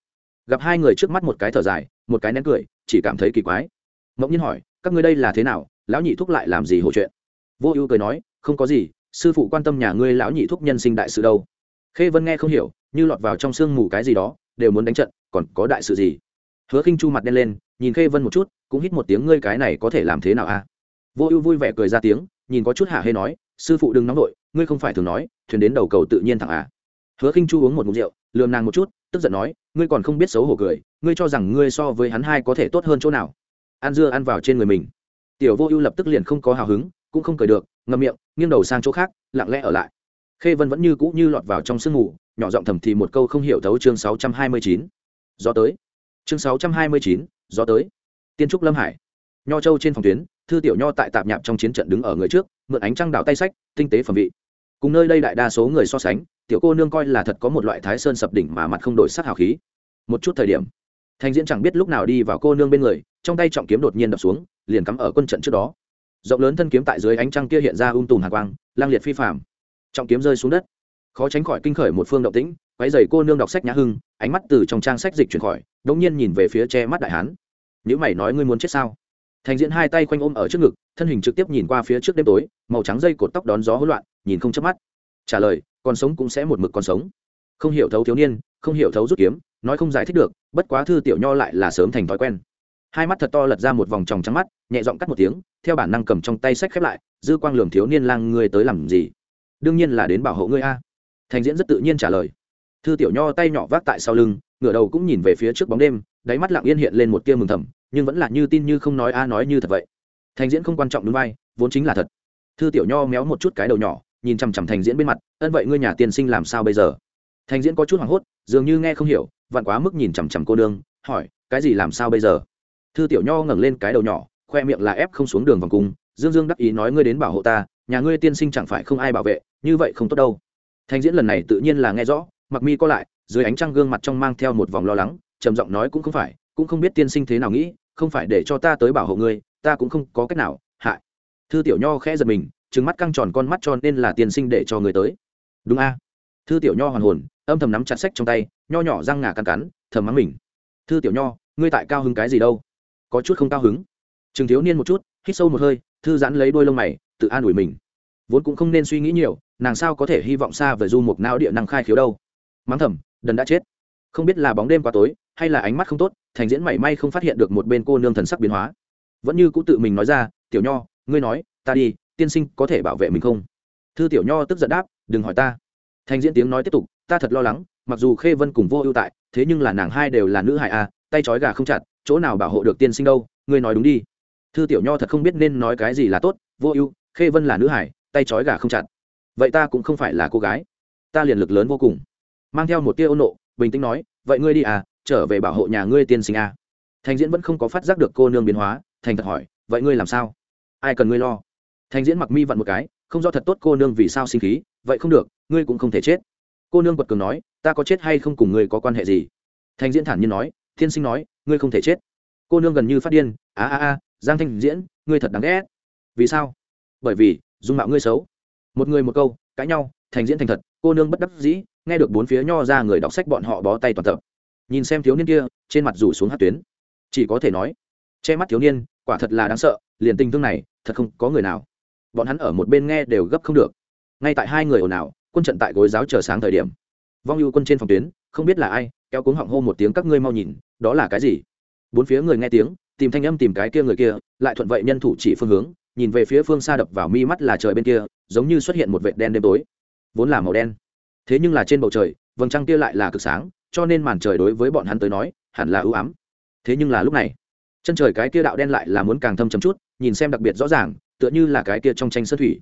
Gặp hai người trước mắt một cái thở dài, một cái nén cười, chỉ cảm thấy kỳ quái mộng nhiên hỏi, các ngươi đây là thế nào? Lão nhị thúc lại làm gì hổ chuyện? Vô ưu cười nói, không có gì, sư phụ quan tâm nhà ngươi lão nhị thúc nhân sinh đại sự đâu. Khê vân nghe không hiểu, như lọt vào trong sương mù cái gì đó, đều muốn đánh trận, còn có đại sự gì? Hứa khinh chu mặt đen lên, nhìn khê vân một chút, cũng hít một tiếng, ngươi cái này có thể làm thế nào a? Vô ưu vui vẻ cười ra tiếng, nhìn có chút hạ hê nói, sư phụ đừng nóng vội, ngươi không phải thường nói, thuyền đến đầu cầu tự nhiên thẳng à. Hứa khinh chu uống một mục rượu, lườm nàng một chút, tức giận nói, ngươi còn không biết xấu hổ cười, ngươi cho rằng ngươi so với hắn hai có thể tốt hơn chỗ nào? Ăn dưa ăn vào trên người mình. Tiểu vô ưu lập tức liền không có hào hứng, cũng không cười được, ngậm miệng, nghiêng đầu sang chỗ khác, lặng lẽ ở lại. Khê vân vẫn như cũ như lọt vào trong sương mù, nhỏ giọng thầm thì một câu không hiểu thấu chương sáu trăm hai mươi chín. Gió tới. Chương sáu trăm hai mươi chín, gió tới. Tiên trúc lâm hải. Nho châu trên phòng tuyến, thư tiểu nho tại tạp nhạp trong chiến trận đứng ở người trước, mượn ánh trăng đảo tay sách, tinh tế phẩm vị. Cùng nơi đây đại đa số người so sánh, tiểu cô nương coi là thật có một loại thái sơn sập đỉnh mà mặt không đổi sắc hào khí. Một chút thời điểm thành diễn chẳng biết lúc nào đi vào cô nương bên người, trong tay trọng kiếm đột nhiên đập xuống, liền cắm ở quân trận trước đó. Rộng lớn thân kiếm tại dưới ánh trăng kia hiện ra ung tùm hạ quang, lang liệt phi phạm trọng kiếm rơi xuống đất. Khó tránh khỏi kinh khởi một phương động tĩnh quái dày cô nương đọc sách nhã hưng, ánh mắt từ trong trang sách dịch chuyển khỏi đống nhiên nhìn về phía che mắt đại hán. Nếu mày nói ngươi muốn chết sao? Thành diễn hai tay quanh ôm ở trước ngực, thân hình trực tiếp nhìn qua phía trước đêm tối, màu trắng dây cột tóc đón gió hỗn loạn, nhìn không chớp mắt. Trả lời, còn sống cũng sẽ một mực còn sống. Không hiểu thấu thiếu niên, không hiểu thấu rút kiếm nói không giải thích được, bất quá thư tiểu nho lại là sớm thành thói quen. Hai mắt thật to lật ra một vòng tròng trắng mắt, nhẹ giọng cắt một tiếng, theo bản năng cầm trong tay sách khép lại, dư quang lường thiếu niên lang ngươi tới làm gì? Đương nhiên là đến bảo hộ ngươi a. Thành diễn rất tự nhiên trả lời. Thư tiểu nho tay nhỏ vác tại sau lưng, ngửa đầu cũng nhìn về phía trước bóng đêm, đáy mắt lặng yên hiện lên một tia mừng thầm, nhưng vẫn là như tin như không nói a nói như thật vậy. Thành diễn không quan trọng đúng vai, vốn chính là thật. Thư tiểu nho méo một chút cái đầu nhỏ, nhìn chằm chằm thành diễn bên mặt, ân vậy ngươi nhà tiên sinh làm sao bây giờ? Thành diễn có chút hoảng hốt, dường như nghe không hiểu, vặn quá mức nhìn chằm chằm cô nương, hỏi, cái gì làm sao bây giờ? Thư tiểu nho ngẩng lên cái đầu nhỏ, khoe miệng là ép không xuống đường vòng cung, dương dương đắc ý nói, ngươi đến bảo hộ ta, nhà ngươi tiên sinh chẳng phải không ai bảo vệ, như vậy không tốt đâu. Thành diễn lần này tự nhiên là nghe rõ, mặc mi co lại, dưới ánh trăng gương mặt trong mang theo một vòng lo lắng, trầm giọng nói, cũng không phải, cũng không biết tiên sinh thế nào nghĩ, không phải để cho ta tới bảo hộ ngươi, ta cũng không có cách nào, hại. Thư tiểu nho khẽ giật mình trứng mắt căng tròn con mắt cho nên là tiên sinh để cho người tới. Đúng a thư tiểu nho hoàn hồn, âm thầm nắm chặt sách trong tay, nho nhỏ răng ngà cắn cắn, thầm mắng mình. Thư tiểu nho, ngươi tại cao hứng cái gì đâu? Có chút không cao hứng. Chừng thiếu niên một chút, hít sâu một hơi, thư giãn lấy đôi lông mày, tự an ủi mình. Vốn cũng không nên suy nghĩ nhiều, nàng sao có thể hy vọng xa về du mục não địa năng khai khiếu đâu? Mắng thầm, đần đã chết. Không biết là bóng đêm quá tối, hay là ánh mắt không tốt, thành diễn mảy may không phát hiện được một bên cô nương thần sắc biến hóa. Vẫn như cũ tự mình nói ra, tiểu nho, ngươi nói, ta đi, tiên sinh có thể bảo vệ mình không? Thư tiểu nho tức giận đáp, đừng hỏi ta thành diễn tiếng nói tiếp tục, ta thật lo lắng, mặc dù khê vân cùng vô ưu tại, thế nhưng là nàng hai đều là nữ hại a à, tay trói gà không chặt, chỗ nào bảo hộ được tiên sinh đâu, ngươi nói đúng đi. Thư tiểu nho thật không biết nên nói cái gì là tốt, vô ưu, khê vân là nữ hải tay trói gà không chặt. Vậy ta cũng không phải là cô gái. Ta liền lực lớn vô cùng. Mang theo một tia ôn nộ, bình tĩnh nói, vậy ngươi đi à trở về bảo hộ nhà ngươi tiên sinh à. thành diễn vẫn không có phát giác được cô nương biến hóa, thành thật hỏi, vậy ngươi làm sao? Ai cần ngươi lo? Thành diễn mặc mi vặn một cái, không do thật tốt cô nương vì sao sinh khí vậy không được, ngươi cũng không thể chết. Cô nương quật cường nói, ta có chết hay không cùng ngươi có quan hệ gì? Thành diễn thản nhiên nói, thiên sinh nói, ngươi không thể chết. Cô nương gần như phát điên, a a a, giang thanh diễn, ngươi thật đáng ghét. Vì sao? Bởi vì, dung mạo ngươi xấu. Một người một câu, cãi nhau, thành diễn thành thật, cô nương bất đắc dĩ, nghe được bốn phía nho ra người đọc sách bọn họ bó tay toàn tập. Nhìn xem thiếu niên kia, trên mặt rủ xuống hát tuyến. Chỉ có thể nói, che mắt thiếu niên, quả thật là đáng sợ, liền tình thương này, thật không có người nào. Bọn hắn ở một bên nghe đều gấp không được ngay tại hai người ồn ào, quân trận tại gối giáo chờ sáng thời điểm. Vong ưu quân trên phòng tuyến, không biết là ai, kéo cuống họng hô một tiếng các ngươi mau nhìn, đó là cái gì? Bốn phía người nghe tiếng, tìm thanh âm tìm cái kia người kia, lại thuận vậy nhân thủ chỉ phương hướng, nhìn về phía phương xa đập vào mi mắt là trời bên kia, giống như xuất hiện một vệt đen đêm tối. Vốn là màu đen, thế nhưng là trên bầu trời, vầng trăng kia lại là cực sáng, cho nên màn trời đối với bọn hắn tới nói, hẳn là ưu ám. Thế nhưng là lúc này, chân trời cái kia đạo đen lại là muốn càng thâm chấm chút, nhìn xem đặc biệt rõ ràng, tựa như là cái kia trong tranh sơn thủy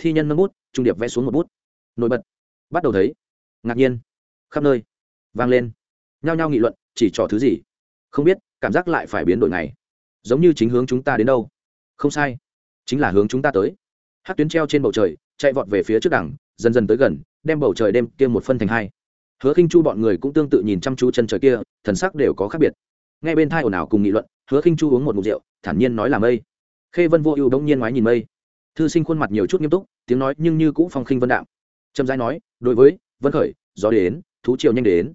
thi nhân nâng bút, trung điệp vẽ xuống một bút. Nổi bật. Bắt đầu thấy. Ngạc nhiên. Khắp nơi. Vang lên. Nhao nhao nghị luận, chỉ trỏ thứ gì? Không biết, cảm giác lại phải biến đổi này giống như chính hướng chúng ta đến đâu. Không sai. Chính là hướng chúng ta tới. Hát tuyến treo trên bầu trời, chạy vọt về phía trước đẳng dần dần tới gần, đem bầu trời đêm kia một phân thành hai. Hứa khinh chu bọn người cũng tương tự nhìn chăm chú chân trời kia, thần sắc đều có khác biệt. Ngay bên thai ồn ào cùng nghị luận, hứa khinh chu uống một mục rượu, thản nhiên nói là mây. Khê vân vô ưu đông nhiên ngoái nhìn mây thư sinh khuôn mặt nhiều chút nghiêm túc tiếng nói nhưng như cũ phong khinh vân đạm trầm giai nói đối với vân khởi gió đến thú triều nhanh đến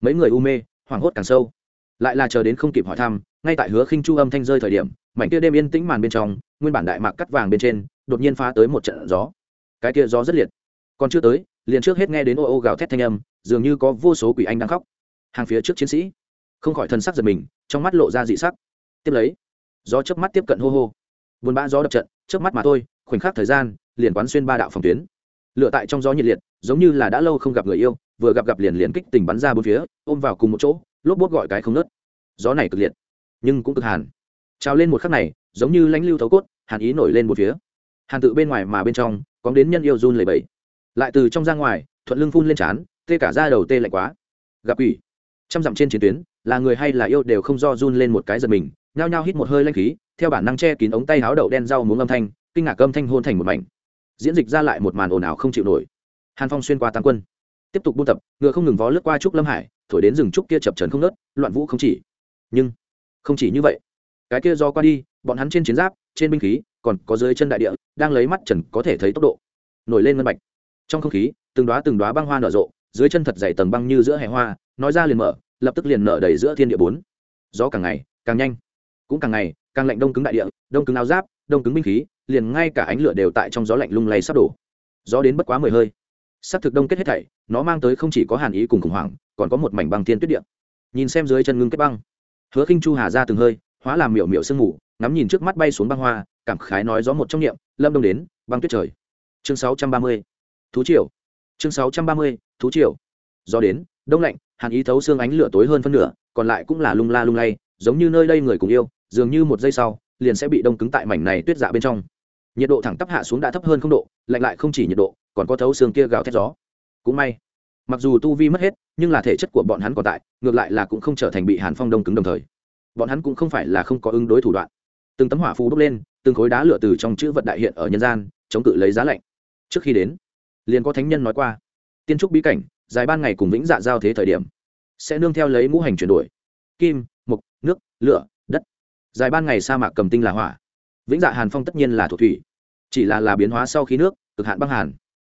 mấy người u mê hoảng hốt càng sâu lại là chờ đến không kịp hỏi thăm ngay tại hứa khinh chu âm thanh rơi thời điểm mảnh kia đêm yên tĩnh màn bên trong nguyên bản đại mạc cắt vàng bên trên đột nhiên phá tới một trận gió cái kia gió rất liệt còn chưa tới liền trước hết nghe đến ô ô gào thét thanh âm dường như có vô số quỷ anh đang khóc hàng phía trước chiến sĩ không khỏi thân sắc giật mình trong mắt lộ ra dị sắc tiếp lấy gió chớp mắt tiếp cận hô hô buồn bã gió đập trận chớp mắt mà thôi khoảnh khắc thời gian, liền quán xuyên ba đạo phòng tuyến. Lựa tại trong gió nhiệt liệt, giống như là đã lâu không gặp người yêu, vừa gặp gặp liền liền kích tình bắn ra bốn phía, ôm vào cùng một chỗ, lốp bốt gọi cái không nớt gió này cực liệt, nhưng cũng cực hàn. Trào lên một khắc này, giống như lãnh lưu thấu cốt, hàn ý nổi lên một phía. Hàn tự bên ngoài mà bên trong, có đến nhân yêu run lầy bẫy lại từ trong ra ngoài, thuận lưng phun lên trán, tê cả ra đầu tê lạnh quá. Gặp quỷ. Trăm dặm trên chiến tuyến, là người hay là yêu đều không do run lên một cái giật mình, nhao nhao hít một hơi lanh khí, theo bản năng che kín ống tay háo đậu đen rau muống âm thanh kinh ngạc âm thanh hôn thành một mảnh. Diễn dịch ra lại một màn ồn ào không chịu nổi. Hàn phong xuyên qua tăng quân, tiếp tục buôn tập, ngựa không ngừng vó lướt qua trúc lâm hải, thổi đến rừng trúc kia chập trần không nớt loạn vũ không chỉ. Nhưng, không chỉ như vậy. Cái kia do qua đi, bọn hắn trên chiến giáp, trên binh khí, còn có dưới chân đại địa, đang lấy mắt trần có thể thấy tốc độ. Nổi lên ngân bạch. Trong không khí, từng đoá từng đoá băng hoa nở rộ, dưới chân thật dày tầng băng như giữa hè hoa, nói ra liền mở, lập tức liền nở đầy giữa thiên địa bốn. Gió càng ngày, càng nhanh. Cũng càng ngày, càng lạnh đông cứng đại địa, đông cứng áo giáp đông cứng binh khí, liền ngay cả ánh lửa đều tại trong gió lạnh lung lay sắp đổ. Gió đến bất quá mười hơi. Sắp thực đông kết hết thảy, nó mang tới không chỉ có hàn ý cùng khủng hoảng, còn có một mảnh băng thiên tuyết điện nhìn xem dưới chân ngưng kết băng, hứa khinh chu hà ra từng hơi, hóa làm miểu miểu sương mù, ngắm nhìn trước mắt bay xuống băng hoa, cảm khái nói gió một trong niệm, lâm đông đến, băng tuyết trời. Chương sáu trăm ba mươi, thú triều. Chương sáu trăm ba mươi, thú triều. Gió đến, đông lạnh, hàn ý thấu xương ánh lửa tối hơn phân nửa, còn lại cũng là lung la lung lay, giống như nơi đây người cùng yêu, dường như một giây sau liền sẽ bị đông cứng tại mảnh này tuyết dạ bên trong. Nhiệt độ thẳng tắp hạ xuống đã thấp hơn không độ, lạnh lại không chỉ nhiệt độ, còn có thấu xương kia gào thét gió. Cũng may, mặc dù tu vi mất hết, nhưng là thể chất của bọn hắn còn tại, ngược lại là cũng không trở thành bị hàn phong đông cứng đồng thời. Bọn hắn cũng không phải là không có ứng đối thủ đoạn. Từng tấm hỏa phù bốc lên, từng khối đá lửa từ trong chữ vật đại hiện ở nhân gian, chống cự lấy giá lạnh. Trước khi đến, liền có thánh nhân nói qua, tiên trúc bí cảnh, dài ban ngày cùng vĩnh dạ giao thế thời điểm, sẽ nương theo lấy ngũ hành chuyển đổi. Kim mục nước, lửa dài ban ngày sa mạc cầm tinh là hỏa. Vĩnh dạ hàn phong tất nhiên là thuộc thủy. Chỉ là là biến hóa sau khí nước, cực hạn băng hàn.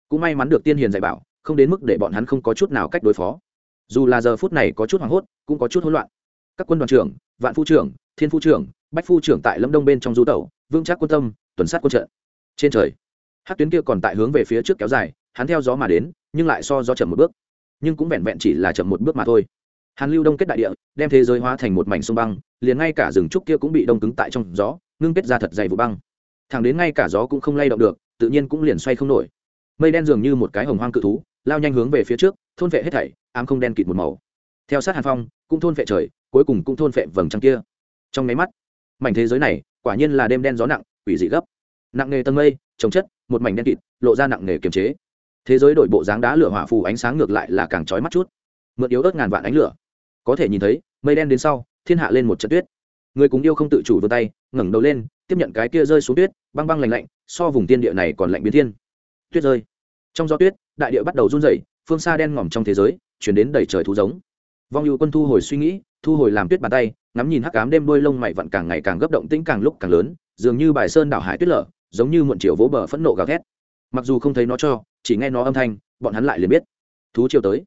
Cũng may mắn được tiên hiền dạy bảo, không đến mức để bọn hắn không có chút nào cách đối phó. Dù là giờ phút này có chút hoảng hốt, cũng có chút hỗn loạn. Các quân đoàn trưởng, vạn phu trưởng, thiên phu trưởng, bách phu trưởng tại lâm đông bên trong du tẩu vương trác quân tâm, tuần sát quân trận. Trên trời, hát tuyến kia còn tại hướng về phía trước kéo dài, hắn theo gió mà đến, nhưng lại so gió chậm một bước. Nhưng cũng vẹn vẹn chỉ là chậm một bước mà thôi hàn lưu đông kết đại địa, đem thế giới hóa thành một mảnh sông băng, liền ngay cả rừng trúc kia cũng bị đông cứng tại trong gió, ngưng kết ra thật dày vụ băng. Thẳng đến ngay cả gió cũng không lay động được, tự nhiên cũng liền xoay không nổi. Mây đen dường như một cái hồng hoang cự thú, lao nhanh hướng về phía trước, thôn vệ hết thảy, ám không đen kịt một màu. Theo sát hàn phong, cũng thôn vệ trời, cuối cùng cũng thôn vệ vầng trăng kia. Trong máy mắt, mảnh thế giới này, quả nhiên là đêm đen gió nặng, quỷ dị gấp. Nặng nghề tầng mây, trồng chất, một mảnh đen kịt, lộ ra nặng nghề kiềm chế. Thế giới đổi bộ dáng đá lửa hỏa phù ánh sáng ngược lại là càng trói mắt chút mượn yếu ớt ngàn vạn ánh lửa. Có thể nhìn thấy, mây đen đến sau, thiên hạ lên một trận tuyết. Người cùng yêu không tự chủ vươn tay, ngẩng đầu lên, tiếp nhận cái kia rơi xuống tuyết, băng băng lạnh lạnh, so vùng tiên địa này còn lạnh biến thiên. Tuyết rơi. Trong gió tuyết, đại địa bắt đầu run rẩy, phương xa đen ngòm trong thế giới, chuyển đến đầy trời thú giống. Vong ưu quân thu hồi suy nghĩ, thu hồi làm tuyết bàn tay, ngắm nhìn hắc cám đêm đôi lông mày vặn càng ngày càng gấp động tĩnh càng lúc càng lớn, dường như bài sơn đảo hải tuyết lở, giống như muộn chiều vỗ bờ phẫn nộ gào thét. Mặc dù không thấy nó cho, chỉ nghe nó âm thanh, bọn hắn lại liền biết. Thú chiều tới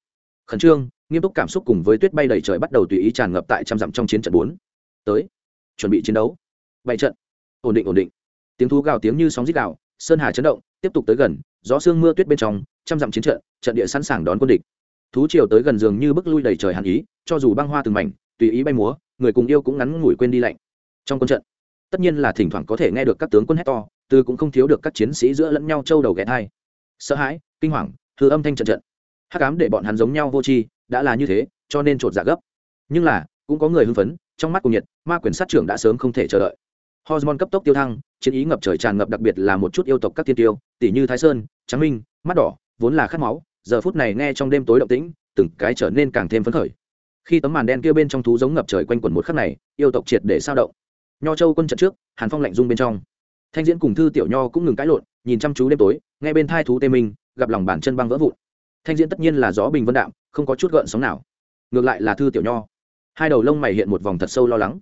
khẩn trương, nghiêm túc cảm xúc cùng với tuyết bay đầy trời bắt đầu tùy ý tràn ngập tại trăm dặm trong chiến trận bốn. Tới, chuẩn bị chiến đấu. Bay trận. Ổn định ổn định. Tiếng thú gào tiếng như sóng rít gào, sơn hà chấn động, tiếp tục tới gần, gió sương mưa tuyết bên trong, trăm dặm chiến trận trận địa sẵn sàng đón quân địch. Thú triều tới gần giường như bức lui đầy trời hàn ý, cho dù băng hoa từng mảnh, tùy ý bay múa, người cùng yêu cũng ngắn ngủi quên đi lạnh. Trong quân trận, tất nhiên là thỉnh thoảng có thể nghe được các tướng quân hét to, từ cũng không thiếu được các chiến sĩ giữa lẫn nhau châu đầu ghé thai sợ hãi, kinh hoàng thư âm thanh trận trận hắc ám để bọn hắn giống nhau vô tri, đã là như thế, cho nên trột dạ gấp. Nhưng là, cũng có người hưng phấn, trong mắt cùng nhiệt, ma quyền sát trưởng đã sớm không thể chờ đợi. Hormone cấp tốc tiêu thăng, chiến ý ngập trời tràn ngập đặc biệt là một chút yêu tộc các tiên tiêu tỷ như thái sơn trắng minh, mắt đỏ, vốn là khát máu, giờ phút này nghe trong đêm tối động tĩnh, từng cái trở nên càng thêm phấn khởi. Khi tấm màn đen kia bên trong thú giống ngập trời quanh quẩn một khắc này, yêu tộc triệt để sao động. Nho châu quân trận trước, hàn phong lạnh rung bên trong. Thanh diễn cùng thư tiểu nho cũng ngừng cãi lộn, nhìn chăm chú đêm tối, nghe bên thai thú tê minh, gặp lòng bàn chân băng vỡ vụn thanh diễn tất nhiên là gió bình vân đạm, không có chút gợn sóng nào. Ngược lại là thư tiểu nho. Hai đầu lông mày hiện một vòng thật sâu lo lắng.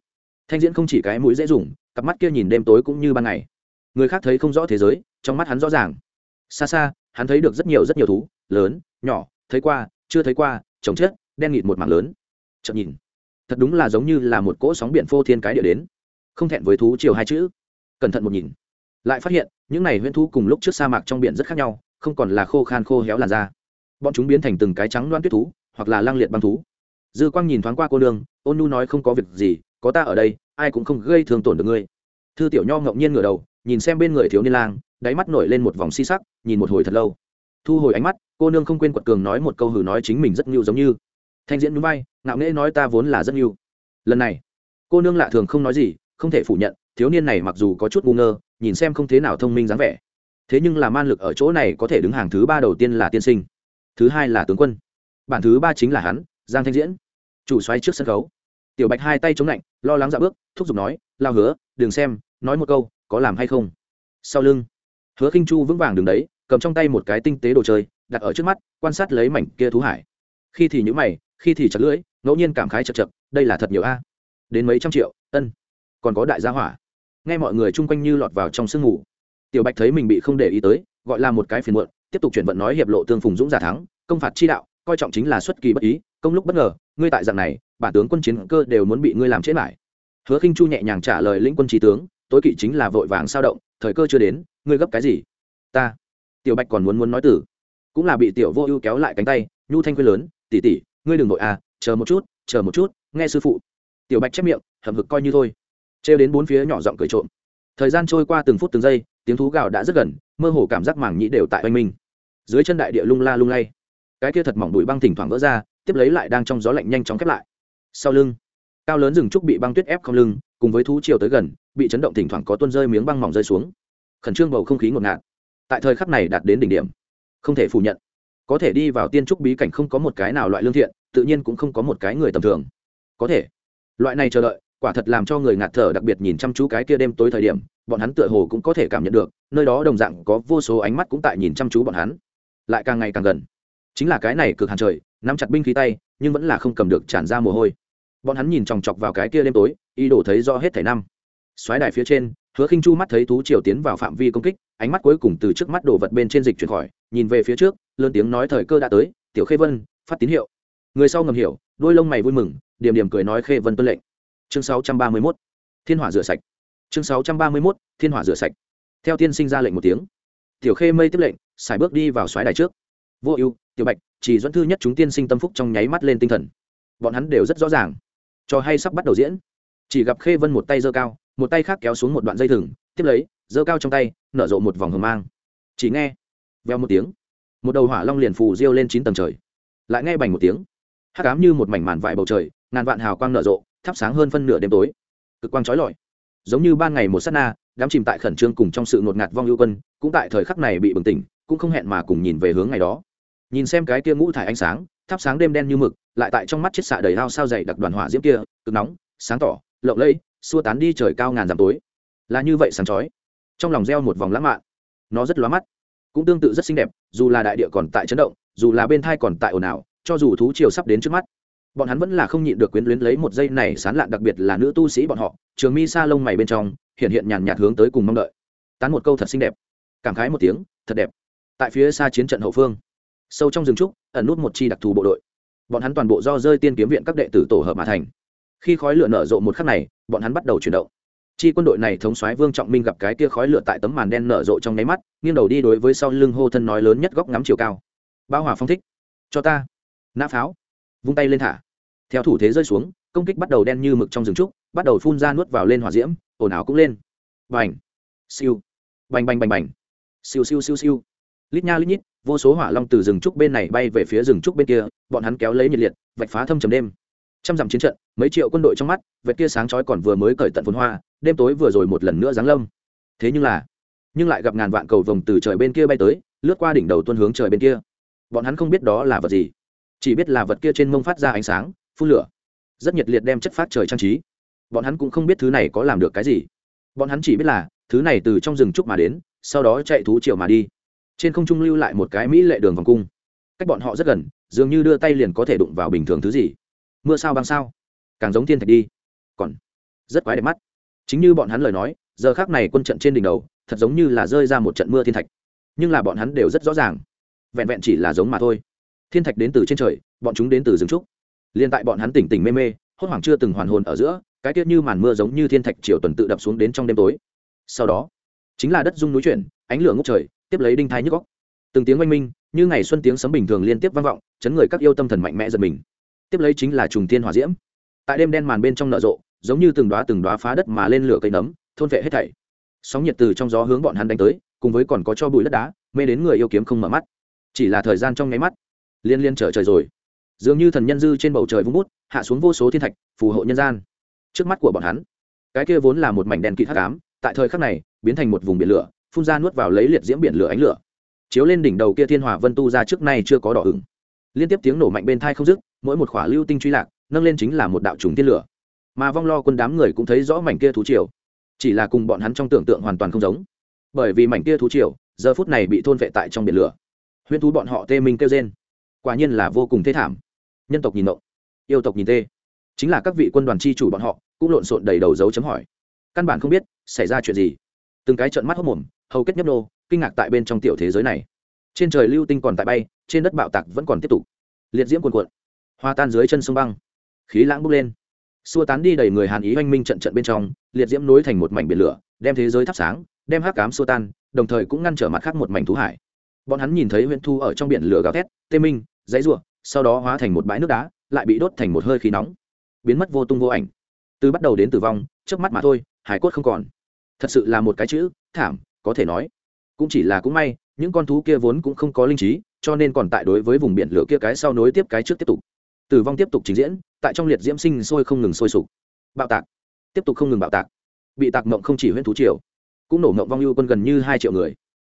Thanh diễn không chỉ cái mũi dễ dùng, cặp mắt kia nhìn đêm tối cũng như ban ngày. Người khác thấy không rõ thế giới, trong mắt hắn rõ ràng. Xa xa, hắn thấy được rất nhiều rất nhiều thú, lớn, nhỏ, thấy qua, chưa thấy qua chồng chết đen nghịt một mảng lớn. Chậm nhìn. Thật đúng là giống như là một cỗ sóng biển phô thiên cái địa đến. Không thẹn với thú chiều hai chữ. Cẩn thận một nhìn. Lại phát hiện, những này huyễn thú cùng lúc trước sa mạc trong biển rất khác nhau, không còn là khô khan khô héo làn da bọn chúng biến thành từng cái trắng loan tuyết thú, hoặc là lang liệt băng thú. Dư quang nhìn thoáng qua cô nương, ôn nu nói không có việc gì, có ta ở đây, ai cũng không gây thương tổn được ngươi. Thư tiểu nho ngẫu nhiên ngửa đầu, nhìn xem bên người thiếu niên lang, đáy mắt nổi lên một vòng si sắc, nhìn một hồi thật lâu. Thu hồi ánh mắt, cô nương không quên quật cường nói một câu hử nói chính mình rất nhu giống như. Thanh diễn núi bay ngạo nghễ nói ta vốn là rất nhu. Lần này, cô nương lạ thường không nói gì, không thể phủ nhận, thiếu niên này mặc dù có chút ngu ngơ, nhìn xem không thế nào thông minh dáng vẻ. Thế nhưng là man lực ở chỗ này có thể đứng hàng thứ ba đầu tiên là tiên sinh thứ hai là tướng quân. Bản thứ ba chính là hắn, giang thanh diễn. Chủ xoáy trước sân khấu. Tiểu bạch hai tay chống lạnh lo lắng dạ bước, thúc giục nói, lao hứa, đừng xem, nói một câu, có làm hay không? Sau lưng, hứa khinh chu vững vàng đứng đấy, cầm trong tay một cái tinh tế đồ chơi, đặt ở trước mắt, quan sát lấy mảnh kia thú hải. Khi thì nhữ mày, khi thì chặt lưỡi, ngẫu nhiên cảm khái chật chật, đây là thật nhiều a. Đến mấy trăm triệu, ân, còn có đại gia hỏa. Nghe mọi người chung quanh như lọt vào trong sương ngủ tiểu bạch thấy mình bị không để ý tới, gọi là một cái phiền muộn tiếp tục chuyển vận nói hiệp lộ tương phùng dũng giả thắng, công phạt chi đạo, coi trọng chính là xuất kỳ bất ý, công lúc bất ngờ, ngươi tại dạng này, bản tướng quân chiến cơ đều muốn bị ngươi làm chết lại hứa khinh chu nhẹ nhàng trả lời lĩnh quân trí tướng, tối kỵ chính là vội vàng sao động, thời cơ chưa đến, ngươi gấp cái gì? Ta. Tiểu bạch còn muốn muốn nói tử cũng là bị tiểu vô ưu kéo lại cánh tay, nhu thanh quê lớn tỉ tỉ ngươi đừng nội à chờ một chút, chờ một chút, nghe sư phụ. Tiểu bạch chép miệng hầm hực coi như thôi. Trêu đến bốn phía nhỏ giọng cười trộm. Thời gian trôi qua từng phút từng giây, tiếng thú gào đã rất gần, mơ hồ cảm giác màng nhĩ đều tại oanh minh dưới chân đại địa lung la lung lay. Cái kia thật mỏng bụi băng thỉnh thoảng vỡ ra, tiếp lấy lại đang trong gió lạnh nhanh chóng khép lại. Sau lưng, cao lớn rừng trúc bị băng tuyết ép không lưng, cùng với thú chiều tới gần, bị chấn động thỉnh thoảng có tuôn rơi miếng băng mỏng rơi xuống. Khẩn trương bầu không khí ngột ngạt. Tại thời khắc này đạt đến đỉnh điểm. Không thể phủ nhận. Có thể đi vào tiên trúc bí cảnh không có một cái nào loại lương thiện, tự nhiên cũng không có một cái người tầm thường. Có thể. Loại này chờ đợi, quả thật làm cho người ngạt thở, đặc biệt nhìn chăm chú cái kia đêm tối thời điểm, bọn hắn tựa hồ cũng có thể cảm nhận được, nơi đó đồng dạng có vô số ánh mắt cũng tại nhìn chăm chú bọn hắn lại càng ngày càng gần. Chính là cái này cực hàn trời, nắm chặt binh khí tay, nhưng vẫn là không cầm được tràn ra mồ hôi. Bọn hắn nhìn chòng chọc vào cái kia đêm tối y đổ thấy do hết thảy năm. Xoáy đài phía trên, hứa khinh chu mắt thấy thú triều tiến vào phạm vi công kích, ánh mắt cuối cùng từ trước mắt đổ vật bên trên dịch chuyển khỏi, nhìn về phía trước, lớn tiếng nói thời cơ đã tới, tiểu khê vân, phát tín hiệu. Người sau ngầm hiểu, đôi lông mày vui mừng, điểm điểm cười nói khê vân tuân lệnh. Chương 631. thiên hỏa rửa sạch. Chương 631. thiên hỏa rửa sạch. Theo tiên sinh ra lệnh một tiếng. Tiểu khê mây tiếp lệnh xài bước đi vào xoáy đài trước. Vô ưu, tiểu bạch, chỉ dẫn thư nhất chúng tiên sinh tâm phúc trong nháy mắt lên tinh thần. Bọn hắn đều rất rõ ràng. Cho hay sắp bắt đầu diễn. Chỉ gặp khê vân một tay giơ cao, một tay khác kéo xuống một đoạn dây thừng, tiếp lấy, giơ cao trong tay, nở rộ một vòng hờ mang. Chỉ nghe, veo một tiếng. Một đầu hỏa long liền phù riêu lên chín tầng trời. Lại nghe bành một tiếng. Hắc ám như một mảnh màn vải bầu trời, ngàn vạn hào quang nở rộ, thắp sáng hơn phân nửa đêm tối. Cực quang trói lọi. Giống như ban ngày một s á t na, đám chìm tại khẩn trương cùng trong sự ngột ngạt vong ưu quân, cũng tại thời khắc này bị bừng tỉnh cũng không hẹn mà cùng nhìn về hướng ngày đó. Nhìn xem cái kia ngũ thải ánh sáng, thắp sáng đêm đen như mực, lại tại trong mắt chiết xạ đầy hao sao dày đặc đoàn hỏa diễm kia, cực nóng, sáng tỏ, lộng lẫy, xua tán đi trời cao ngàn dặm tối. Là như vậy sáng chói. Trong lòng gieo một vòng lãng mạn. Nó rất lóa mắt, cũng tương tự rất xinh đẹp, dù là đại địa còn tại chấn động, dù là bên thai còn tại ồn ào, cho dù thú chiều sắp đến trước mắt, bọn hắn vẫn là không nhịn được quyến luyến lấy một giây này sán lạn đặc biệt là nữ tu sĩ bọn họ, trường mi sa lông mày bên trong, hiện hiện nhàn nhạt hướng tới cùng mong đợi. Tán một câu thật xinh đẹp, cảm khái một tiếng, thật đẹp tại phía xa chiến trận hậu phương. Sâu trong rừng trúc, ẩn nút một chi đặc thù bộ đội. Bọn hắn toàn bộ do rơi tiên kiếm viện các đệ tử tổ hợp mà thành. Khi khói lửa nở rộ một khắc này, bọn hắn bắt đầu chuyển động. Chi quân đội này thống soái vương trọng minh gặp cái kia khói lửa tại tấm màn đen nở rộ trong nháy mắt, nghiêng đầu đi đối với sau lưng hô thân nói lớn nhất góc ngắm chiều cao. Bao hỏa phong thích. Cho ta. Nã pháo. Vung tay lên thả. Theo thủ thế rơi xuống, công kích bắt đầu đen như mực trong rừng trúc, bắt đầu phun ra nuốt vào lên hỏa diễm, ồn ào cũng lên. Bành. Siêu. Bành bành bành bành. Siêu siêu siêu siêu lít nha lít nhít, vô số hỏa long từ rừng trúc bên này bay về phía rừng trúc bên kia, bọn hắn kéo lấy nhiệt liệt, vạch phá thâm trầm đêm. Trăm dặm chiến trận, mấy triệu quân đội trong mắt, vệt kia sáng chói còn vừa mới cởi tận phồn hoa, đêm tối vừa rồi một lần nữa giáng lâm. Thế nhưng là, nhưng lại gặp ngàn vạn cầu vồng từ trời bên kia bay tới, lướt qua đỉnh đầu tuân hướng trời bên kia. Bọn hắn không biết đó là vật gì, chỉ biết là vật kia trên mông phát ra ánh sáng, phun lửa. Rất nhiệt liệt đem chất phát trời trang trí. Bọn hắn cũng không biết thứ này có làm được cái gì. Bọn hắn chỉ biết là, thứ này từ trong rừng trúc mà đến, sau đó chạy thú chiều mà đi trên không trung lưu lại một cái mỹ lệ đường vòng cung. Cách bọn họ rất gần, dường như đưa tay liền có thể đụng vào bình thường thứ gì. Mưa sao băng sao? Càng giống thiên thạch đi. Còn rất quái đẹp mắt. Chính như bọn hắn lời nói, giờ khác này quân trận trên đỉnh đầu, thật giống như là rơi ra một trận mưa thiên thạch. Nhưng là bọn hắn đều rất rõ ràng. Vẹn vẹn chỉ là giống mà thôi. Thiên thạch đến từ trên trời, bọn chúng đến từ rừng trúc. Liền tại bọn hắn tỉnh tỉnh mê mê, hốt hoảng chưa từng hoàn hồn ở giữa, cái tiết như màn mưa giống như thiên thạch chiều tuần tự đập xuống đến trong đêm tối. Sau đó, chính là đất rung núi chuyển, ánh lửa ngốc trời tiếp lấy đinh thái nhức góc. Từng tiếng oanh minh, như ngày xuân tiếng sấm bình thường liên tiếp vang vọng, chấn người các yêu tâm thần mạnh mẽ giật mình. Tiếp lấy chính là trùng thiên hòa diễm. Tại đêm đen màn bên trong nợ rộ, giống như từng đoá từng đoá phá đất mà lên lửa cây nấm, thôn vệ hết thảy. Sóng nhiệt từ trong gió hướng bọn hắn đánh tới, cùng với còn có cho bụi đất đá, mê đến người yêu kiếm không mở mắt. Chỉ là thời gian trong nháy mắt, liên liên trở trời rồi. Dường như thần nhân dư trên bầu trời vung bút, hạ xuống vô số thiên thạch, phù hộ nhân gian. Trước mắt của bọn hắn, cái kia vốn là một mảnh đèn kịt hắc ám, tại thời khắc này, biến thành một vùng biển lửa phun ra nuốt vào lấy liệt diễm biển lửa ánh lửa. Chiếu lên đỉnh đầu kia thiên hỏa vân tu ra trước nay chưa có đỏ ửng. Liên tiếp tiếng nổ mạnh bên thai không dứt, mỗi một khỏa lưu tinh truy lạc, nâng lên chính là một đạo trùng tiên lửa. Mà vong lo quân đám người cũng thấy rõ mảnh kia thú triều. Chỉ là cùng bọn hắn trong tưởng tượng hoàn toàn không giống. Bởi vì mảnh kia thú triều, giờ phút này bị thôn vệ tại trong biển lửa. Huyễn thú bọn họ tê minh kêu trên quả nhiên là vô cùng thế thảm. Nhân tộc nhìn nộ yêu tộc nhìn tê. Chính là các vị quân đoàn chi chủ bọn họ, cũng lộn xộn đầy đầu dấu chấm hỏi. Căn bản không biết, xảy ra chuyện gì. Từng cái trợn mắt hốc mồm hầu kết nhấp nô, kinh ngạc tại bên trong tiểu thế giới này. Trên trời lưu tinh còn tại bay, trên đất bạo tạc vẫn còn tiếp tục. Liệt diễm cuồn cuộn, hoa tan dưới chân sông băng, khí lãng bốc lên. Xua tán đi đầy người hàn ý oanh minh trận trận bên trong, liệt diễm nối thành một mảnh biển lửa, đem thế giới thắp sáng, đem hắc cám xua tan, đồng thời cũng ngăn trở mặt khác một mảnh thú hải. Bọn hắn nhìn thấy huyện thu ở trong biển lửa gào thét, tê minh, dãy ruộng sau đó hóa thành một bãi nước đá, lại bị đốt thành một hơi khí nóng. Biến mất vô tung vô ảnh. Từ bắt đầu đến tử vong trước mắt mà thôi, hải cốt không còn. Thật sự là một cái chữ, thảm có thể nói. Cũng chỉ là cũng may, những con thú kia vốn cũng không có linh trí, cho nên còn tại đối với vùng biển lửa kia cái sau nối tiếp cái trước tiếp tục. Tử vong tiếp tục trình diễn, tại trong liệt diễm sinh sôi không ngừng sôi sục. Bạo tạc. Tiếp tục không ngừng bạo tạc. Bị tạc mộng không chỉ huyễn thú triều, cũng nổ mộng vong ưu quân gần như hai triệu người.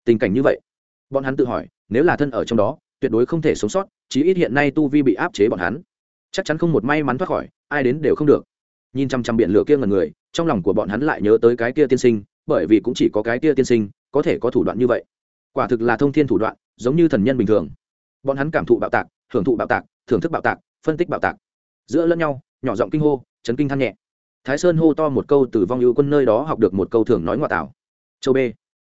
Tình cảnh như vậy, bọn hắn tự hỏi, nếu là thân ở trong đó, tuyệt đối không thể sống sót, chí ít hiện nay tu vi bị áp chế bọn hắn. Chắc chắn không một may mắn thoát khỏi, ai đến đều không được. Nhìn chăm chăm biển lửa kia ngần người, trong lòng của bọn hắn lại nhớ tới cái kia tiên sinh bởi vì cũng chỉ có cái kia tiên sinh, có thể có thủ đoạn như vậy. Quả thực là thông thiên thủ đoạn, giống như thần nhân bình thường. Bọn hắn cảm thụ bạo tạc, hưởng thụ bạo tạc, thưởng thức bạo tạc, phân tích bạo tạc. Giữa lẫn nhau, nhỏ giọng kinh hô, chấn kinh than nhẹ. Thái sơn hô to một câu từ vong ưu quân nơi đó học được một câu thường nói ngoại tảo. Châu b.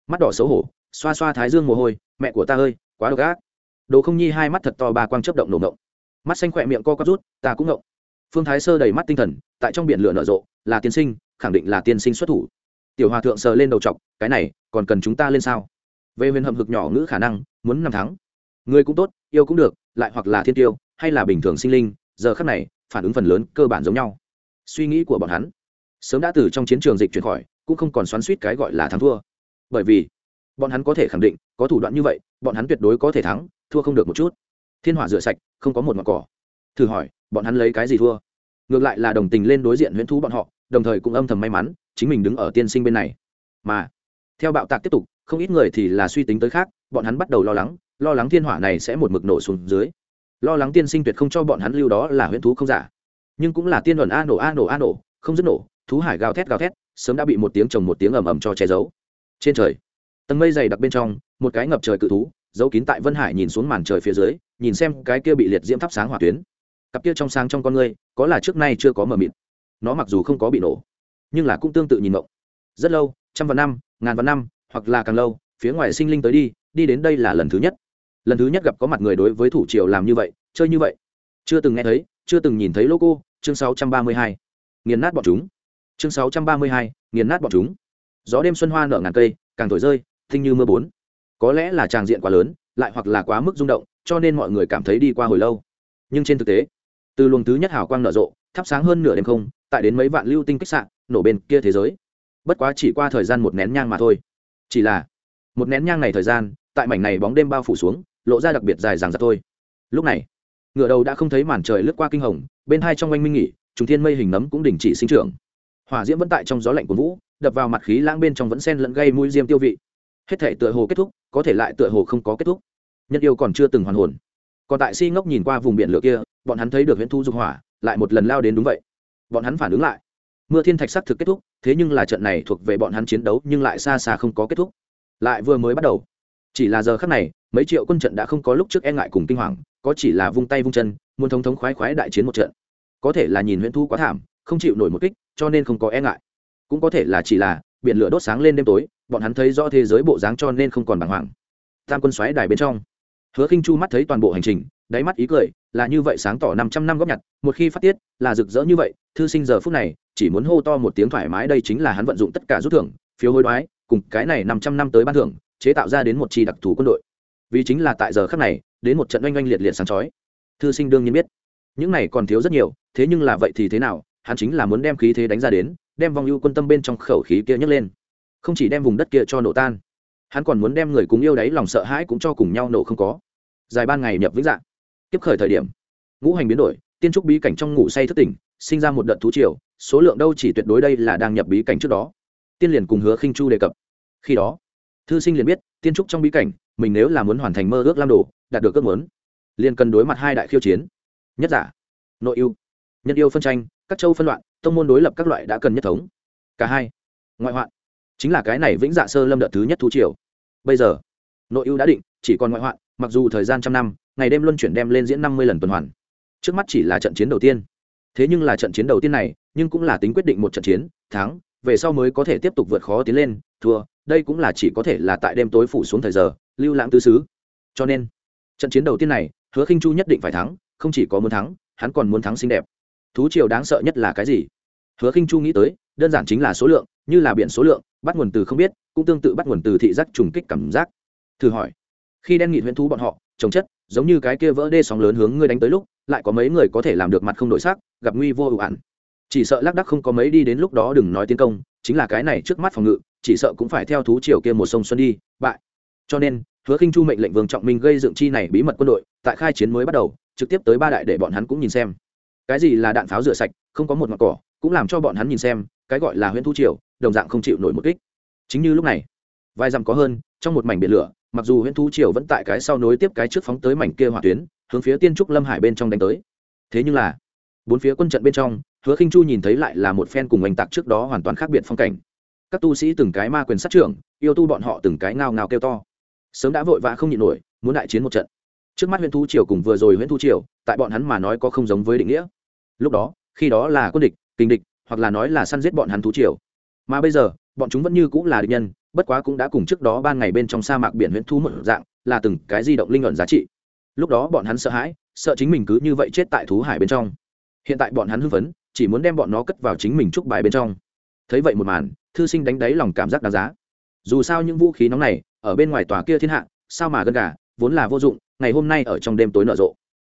Mắt đỏ xấu hổ, xoa xoa thái dương mồ hôi, mẹ của ta ơi, quá độc ác. Đồ không nhi hai mắt thật to ba quang chấp động nổ ngộng. Mắt xanh khỏe miệng co quắp rút, ta cũng ngộng. Phương thái sơ đầy mắt tinh thần, tại trong biển lửa nở rộ, là tiên sinh, khẳng định là tiên sinh xuất thủ tiểu hòa thượng sờ lên đầu chọc cái này còn cần chúng ta lên sao? Về huyền hầm hực nhỏ ngữ khả năng muốn năm tháng, người cũng tốt yêu cũng được lại hoặc là thiên tiêu hay là bình thường sinh linh giờ khắc này phản ứng phần lớn cơ bản giống nhau. Suy nghĩ của bọn hắn sớm đã từ trong chiến trường dịch chuyển khỏi cũng không còn xoắn suýt cái gọi là thắng thua. Bởi vì bọn hắn có thể khẳng định có thủ đoạn như vậy bọn hắn tuyệt đối có thể thắng thua không được một chút. Thiên hỏa rửa sạch không có một mặt cỏ. Thử hỏi bọn hắn lấy cái gì thua? Ngược lại là đồng tình lên đối diện huyễn thú bọn họ đồng thời cũng âm thầm may mắn chính mình đứng ở tiên sinh bên này. Mà, theo bạo tạc tiếp tục, không ít người thì là suy tính tới khác, bọn hắn bắt đầu lo lắng lo lắng thiên hỏa này sẽ một mực nổ xuống dưới. Lo lắng tiên sinh tuyệt không cho bọn hắn lưu đó là huyễn thú không giả. Nhưng cũng là tiên luận a nổ a nổ a nổ, không dứt nổ, thú hải gào thét gào thét, sớm đã bị một tiếng chồng một tiếng ầm ầm cho che giấu. Trên trời, tầng mây dày đặc bên trong, một cái ngập trời cự thú, giấu kín tại vân hải nhìn xuống màn trời phía dưới, nhìn xem cái kia bị liệt diễm thắp sáng hỏa tuyến. Cặp kia trong sáng trong con ngươi có là trước nay chưa có mờ mịt. Nó mặc dù không có bị nổ nhưng là cũng tương tự nhìn mộng rất lâu, trăm vạn năm, ngàn vạn năm, hoặc là càng lâu, phía ngoài sinh linh tới đi đi đến đây là lần thứ nhất. Lần thứ nhất gặp có mặt người đối với thủ triều làm như vậy, chơi như vậy. Chưa từng nghe thấy, chưa từng nhìn thấy lô cô chương sáu trăm ba mươi hai. Nghiền nát bọn chúng. Chương sáu trăm ba mươi hai, nghiền nát bọn chúng. Gió đêm xuân hoa nở ngàn cây, càng thổi rơi, thinh như mưa bốn. Có lẽ là tràng diện quá lớn, lại hoặc là quá mức rung động, cho nên mọi người cảm thấy đi qua hồi lâu. Nhưng trên thực tế, từ luồng thứ nhất hào quang nở rộ, thắp sáng hơn nửa đêm không, tại đến mấy vạn lưu tinh kích sạn nổ bên kia thế giới. Bất quá chỉ qua thời gian một nén nhang mà thôi. Chỉ là, một nén nhang này thời gian, tại mảnh này bóng đêm bao phủ xuống, lộ ra đặc biệt dài dằng dặc thôi. Lúc này, ngựa đầu đã không thấy màn trời lướt qua kinh hồng, bên hai trong oanh minh nghỉ, trùng thiên mây hình nấm cũng đình chỉ sinh trưởng. Hỏa diễm vẫn tại trong gió lạnh của vũ, đập vào mặt khí lãng bên trong vẫn sen lẫn gây mũi diêm tiêu vị. Hết thể tựa hồ kết thúc, có thể lại tựa hồ không có kết thúc. Nhân yêu còn chưa từng hoàn hồn. Còn tại si ngốc nhìn qua vùng biển lửa kia, bọn hắn thấy được huyễn thu dục hỏa, lại một lần lao đến đúng vậy. Bọn hắn phản ứng lại mưa thiên thạch sắc thực kết thúc, thế nhưng là trận này thuộc về bọn hắn chiến đấu nhưng lại xa xa không có kết thúc. Lại vừa mới bắt đầu, chỉ là giờ khắc này, mấy triệu quân trận đã không có lúc trước e ngại cùng kinh hoàng, có chỉ là vung tay vung chân, muốn thống thống khoái khoái đại chiến một trận. Có thể là nhìn huyễn thu quá thảm, không chịu nổi một kích, cho nên không có e ngại. Cũng có thể là chỉ là, biển lửa đốt sáng lên đêm tối, bọn hắn thấy rõ thế giới bộ dáng cho nên không còn bàng hoàng. Tam quân xoáy đài bên trong, hứa khinh chu mắt thấy toàn bộ hành trình, đáy mắt ý cười, là như vậy sáng tỏ năm trăm năm góp nhặt, một khi phát tiết, là rực rỡ như vậy, thư sinh giờ phút này chỉ muốn hô to một tiếng thoải mái, đây chính là hắn vận dụng tất cả rút thưởng, phiếu hối đoái, cùng cái này năm trăm năm tới ban thưởng, chế tạo ra đến một chi đặc thù quân đội. Vì chính là tại giờ khắc này, đến một trận oanh oanh liệt liệt sáng chói. Thư sinh đương nhiên biết, những này còn thiếu rất nhiều, thế nhưng là vậy thì thế nào, hắn chính là muốn đem khí thế đánh ra đến, đem vong ưu quân tâm bên trong khẩu khí kia nhấc lên. Không chỉ đem vùng đất kia cho nổ tan, hắn còn muốn đem người cùng yêu đáy lòng sợ hãi cũng cho cùng nhau nổ không có. Dài ban ngày nhập vĩnh dạng. Tiếp khởi thời điểm, ngũ hành biến đổi, tiên trúc bí cảnh trong ngủ say thức tỉnh, sinh ra một đợt thú triều số lượng đâu chỉ tuyệt đối đây là đang nhập bí cảnh trước đó. Tiên liền cùng hứa khinh chu đề cập. Khi đó, thư sinh liền biết, tiên trúc trong bí cảnh, mình nếu là muốn hoàn thành mơ ước lam đồ, đạt được ước muốn, liền cần đối mặt hai đại khiêu chiến. Nhất giả, nội yêu nhân yêu phân tranh, các châu phân loạn, tông môn đối lập các loại đã cần nhất thống. Cả hai, ngoại hoạn, chính là cái này vĩnh dạ sơ lâm đợt thứ nhất thú triều. Bây giờ, nội ưu đã định, chỉ còn ngoại hoạn, mặc dù thời gian trăm năm, ngày đêm luân chuyển đem lên diễn năm mươi lần tuần hoàn. Trước mắt chỉ là trận chiến đầu tiên thế nhưng là trận chiến đầu tiên này, nhưng cũng là tính quyết định một trận chiến, thắng, về sau mới có thể tiếp tục vượt khó tiến lên, thua, đây cũng là chỉ có thể là tại đêm tối phủ xuống thời giờ, lưu lãng tứ xứ. Cho nên, trận chiến đầu tiên này, hứa khinh chu nhất định phải thắng, không chỉ có muốn thắng, hắn còn muốn thắng xinh đẹp. Thú triều đáng sợ nhất là cái gì? Hứa khinh chu nghĩ tới, đơn giản chính là số lượng, như là biển số lượng, bắt nguồn từ không biết, cũng tương tự bắt nguồn từ thị giác trùng kích cảm giác. Thử hỏi, khi đen nghị huyễn thú bọn họ, trồng chất, giống như cái kia vỡ đê sóng lớn hướng ngươi đánh tới lúc lại có mấy người có thể làm được mặt không đổi sắc, gặp nguy vô ưu ản. chỉ sợ lác đắc không có mấy đi đến lúc đó đừng nói tiến công, chính là cái này trước mắt phòng ngự, chỉ sợ cũng phải theo thú triều kia một sông xuân đi, bại. Cho nên, hứa khinh chu mệnh lệnh vương trọng minh gây dựng chi này bí mật quân đội, tại khai chiến mới bắt đầu, trực tiếp tới ba đại để bọn hắn cũng nhìn xem. Cái gì là đạn pháo rửa sạch, không có một mặt cỏ, cũng làm cho bọn hắn nhìn xem, cái gọi là huyễn thú triều, đồng dạng không chịu nổi một kích. Chính như lúc này, vài dặm có hơn, trong một mảnh biển lửa, mặc dù huyễn thú triều vẫn tại cái sau nối tiếp cái trước phóng tới mảnh kia hỏa tuyến hướng phía tiên trúc lâm hải bên trong đánh tới. Thế nhưng là, bốn phía quân trận bên trong, hứa khinh chu nhìn thấy lại là một phen cùng oanh tạc trước đó hoàn toàn khác biệt phong cảnh. Các tu sĩ từng cái ma quyền sát trưởng, yêu tu bọn họ từng cái ngao ngao kêu to. Sớm đã vội vã không nhịn nổi, muốn đại chiến một trận. Trước mắt huyện thu triều cùng vừa rồi huyện thu triều, tại bọn hắn mà nói có không giống với định nghĩa. Lúc đó, khi đó là quân địch, kinh địch, hoặc là nói là săn giết bọn hắn thú triều. Mà bây giờ, bọn chúng vẫn như cũng là địch nhân, bất quá cũng đã cùng trước đó ban ngày bên trong sa mạc biển huyện thu một dạng, là từng cái di động linh luận giá trị lúc đó bọn hắn sợ hãi, sợ chính mình cứ như vậy chết tại thú hải bên trong. Hiện tại bọn hắn hưng phấn, chỉ muốn đem bọn nó cất vào chính mình trúc bài bên trong. Thấy vậy một màn, thư sinh đánh đáy lòng cảm giác đáng giá. Dù sao những vũ khí nóng này, ở bên ngoài tòa kia thiên hạ, sao mà gân gà, vốn là vô dụng, ngày hôm nay ở trong đêm tối nở rộ.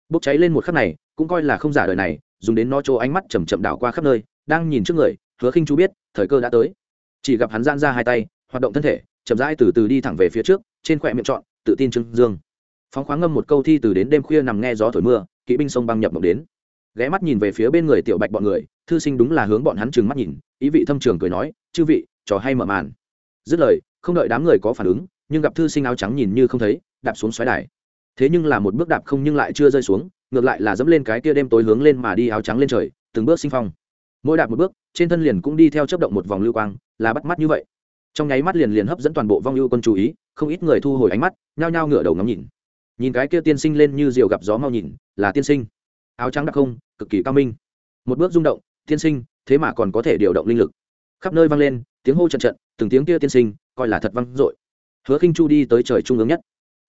Bốc cháy lên một khắc này, cũng coi là không giả đời này, dùng đến nó chỗ ánh mắt chầm chậm đảo qua khắp nơi, đang nhìn trước người, hứa khinh chú biết, thời cơ đã tới. Chỉ gặp hắn giãn ra hai tay, hoạt động thân thể, chậm rãi từ từ đi thẳng về phía trước, trên khỏe miệng trọn, tự tin trưng dương phóng khoáng ngâm một câu thi từ đến đêm khuya nằm nghe gió thổi mưa, kỵ binh sông băng nhập mộng đến. Ghé mắt nhìn về phía bên người tiểu bạch bọn người, thư sinh đúng là hướng bọn hắn trừng mắt nhìn, ý vị thâm trường cười nói, chư vị, trò hay mở màn. Dứt lời, không đợi đám người có phản ứng, nhưng gặp thư sinh áo trắng nhìn như không thấy, đạp xuống xoáy đài. Thế nhưng là một bước đạp không nhưng lại chưa rơi xuống, ngược lại là dẫm lên cái kia đêm tối hướng lên mà đi áo trắng lên trời, từng bước sinh phong. Mỗi đạp một bước, trên thân liền cũng đi theo chấp động một vòng lưu quang, là bắt mắt như vậy. Trong nháy mắt liền liền hấp dẫn toàn bộ vong ưu quân chú ý, không ít người thu hồi ánh mắt, nhao nhao ngửa đầu ngắm nhìn nhìn cái kia tiên sinh lên như diều gặp gió mau nhìn, là tiên sinh. Áo trắng đặc không, cực kỳ cao minh. Một bước rung động, tiên sinh, thế mà còn có thể điều động linh lực. Khắp nơi vang lên, tiếng hô trận trận, từng tiếng kia tiên sinh, coi là thật vang dội. Hứa khinh chu đi tới trời trung ương nhất.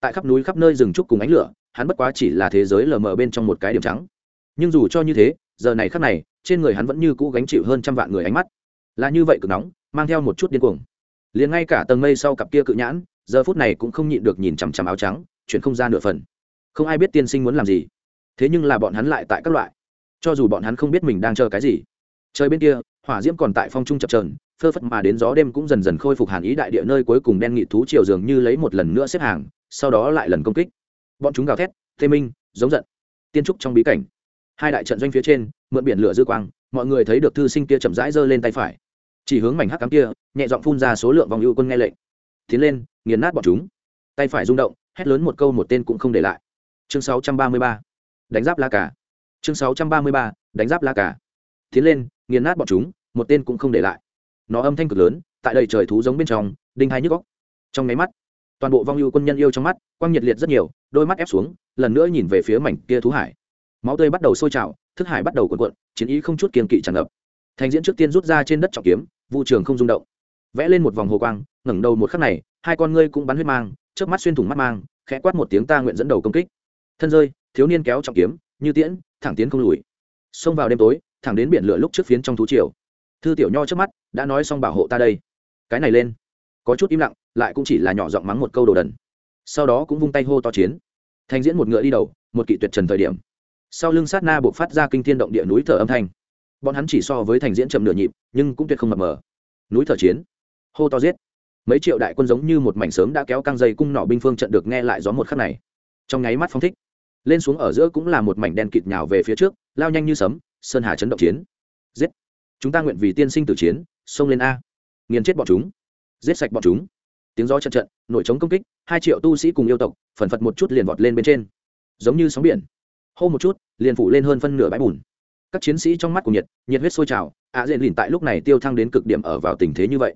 Tại khắp núi khắp nơi rừng trúc cùng ánh lửa, hắn bất quá chỉ là thế giới lờ mờ bên trong một cái điểm trắng. Nhưng dù cho như thế, giờ này khắc này, trên người hắn vẫn như cũ gánh chịu hơn trăm vạn người ánh mắt. Là như vậy cực nóng, mang theo một chút điên cuồng. Liền ngay cả tầng mây sau cặp kia cự nhãn, giờ phút này cũng không nhịn được nhìn chằm chằm áo trắng chuyển không ra nửa phần. Không ai biết tiên sinh muốn làm gì. Thế nhưng là bọn hắn lại tại các loại. Cho dù bọn hắn không biết mình đang chờ cái gì. Trời bên kia, hỏa diễm còn tại phong trung chập trờn phơ phất mà đến gió đêm cũng dần dần khôi phục hàn ý đại địa nơi cuối cùng đen nghị thú chiều dường như lấy một lần nữa xếp hàng, sau đó lại lần công kích. Bọn chúng gào thét, tê minh, giống giận. Tiên trúc trong bí cảnh. Hai đại trận doanh phía trên, mượn biển lửa dư quang, mọi người thấy được thư sinh kia chậm rãi giơ lên tay phải. Chỉ hướng mảnh hắc cắm kia, nhẹ giọng phun ra số lượng vòng ưu quân nghe lệnh. Tiến lên, nghiền nát bọn chúng. Tay phải rung động hét lớn một câu một tên cũng không để lại. Chương 633. đánh giáp la cả chương 633. đánh giáp la cả tiến lên, nghiền nát bọn chúng, một tên cũng không để lại. Nó âm thanh cực lớn, tại đầy trời thú giống bên trong, đinh hai nhức góc trong máy mắt, toàn bộ vong ưu quân nhân yêu trong mắt, quang nhiệt liệt rất nhiều, đôi mắt ép xuống, lần nữa nhìn về phía mảnh kia thú hải. Máu tươi bắt đầu sôi trào, thức hải bắt đầu cuộn cuộn, chiến ý không chút kiên kỵ tràn ngập. Thành diễn trước tiên rút ra trên đất trọng kiếm vụ trường không rung động. Vẽ lên một vòng hồ quang, ngẩng đầu một khắc này, hai con ngươi cũng bắn huyết mang trước mắt xuyên thủng mắt mang, khẽ quát một tiếng ta nguyện dẫn đầu công kích. Thân rơi, thiếu niên kéo trọng kiếm, như tiễn, thẳng tiến không lùi. Xông vào đêm tối, thẳng đến biển lửa lúc trước phiến trong thú triều. Thư tiểu nho trước mắt, đã nói xong bảo hộ ta đây. Cái này lên. Có chút im lặng, lại cũng chỉ là nhỏ giọng mắng một câu đồ đần. Sau đó cũng vung tay hô to chiến. Thành diễn một ngựa đi đầu, một kỵ tuyệt trần thời điểm. Sau lưng sát na buộc phát ra kinh thiên động địa núi thở âm thanh. Bọn hắn chỉ so với thành diễn chậm nửa nhịp, nhưng cũng tuyệt không mập mờ. Núi thở chiến. Hô to giết mấy triệu đại quân giống như một mảnh sớm đã kéo căng dây cung nỏ binh phương trận được nghe lại gió một khắc này. Trong nháy mắt phong thích. Lên xuống ở giữa cũng là một mảnh đen kịt nhào về phía trước, lao nhanh như sấm, sơn hà chấn động chiến. Giết. Chúng ta nguyện vì tiên sinh tử chiến, xông lên a. Nghiền chết bọn chúng. Giết sạch bọn chúng. Tiếng gió trận trận nội chống công kích, hai triệu tu sĩ cùng yêu tộc, phần phật một chút liền vọt lên bên trên. Giống như sóng biển. Hô một chút, liền phủ lên hơn phân nửa bãi bùn. Các chiến sĩ trong mắt của nhiệt nhiệt huyết sôi trào, ạ à diện lìn tại lúc này tiêu thăng đến cực điểm ở vào tình thế như vậy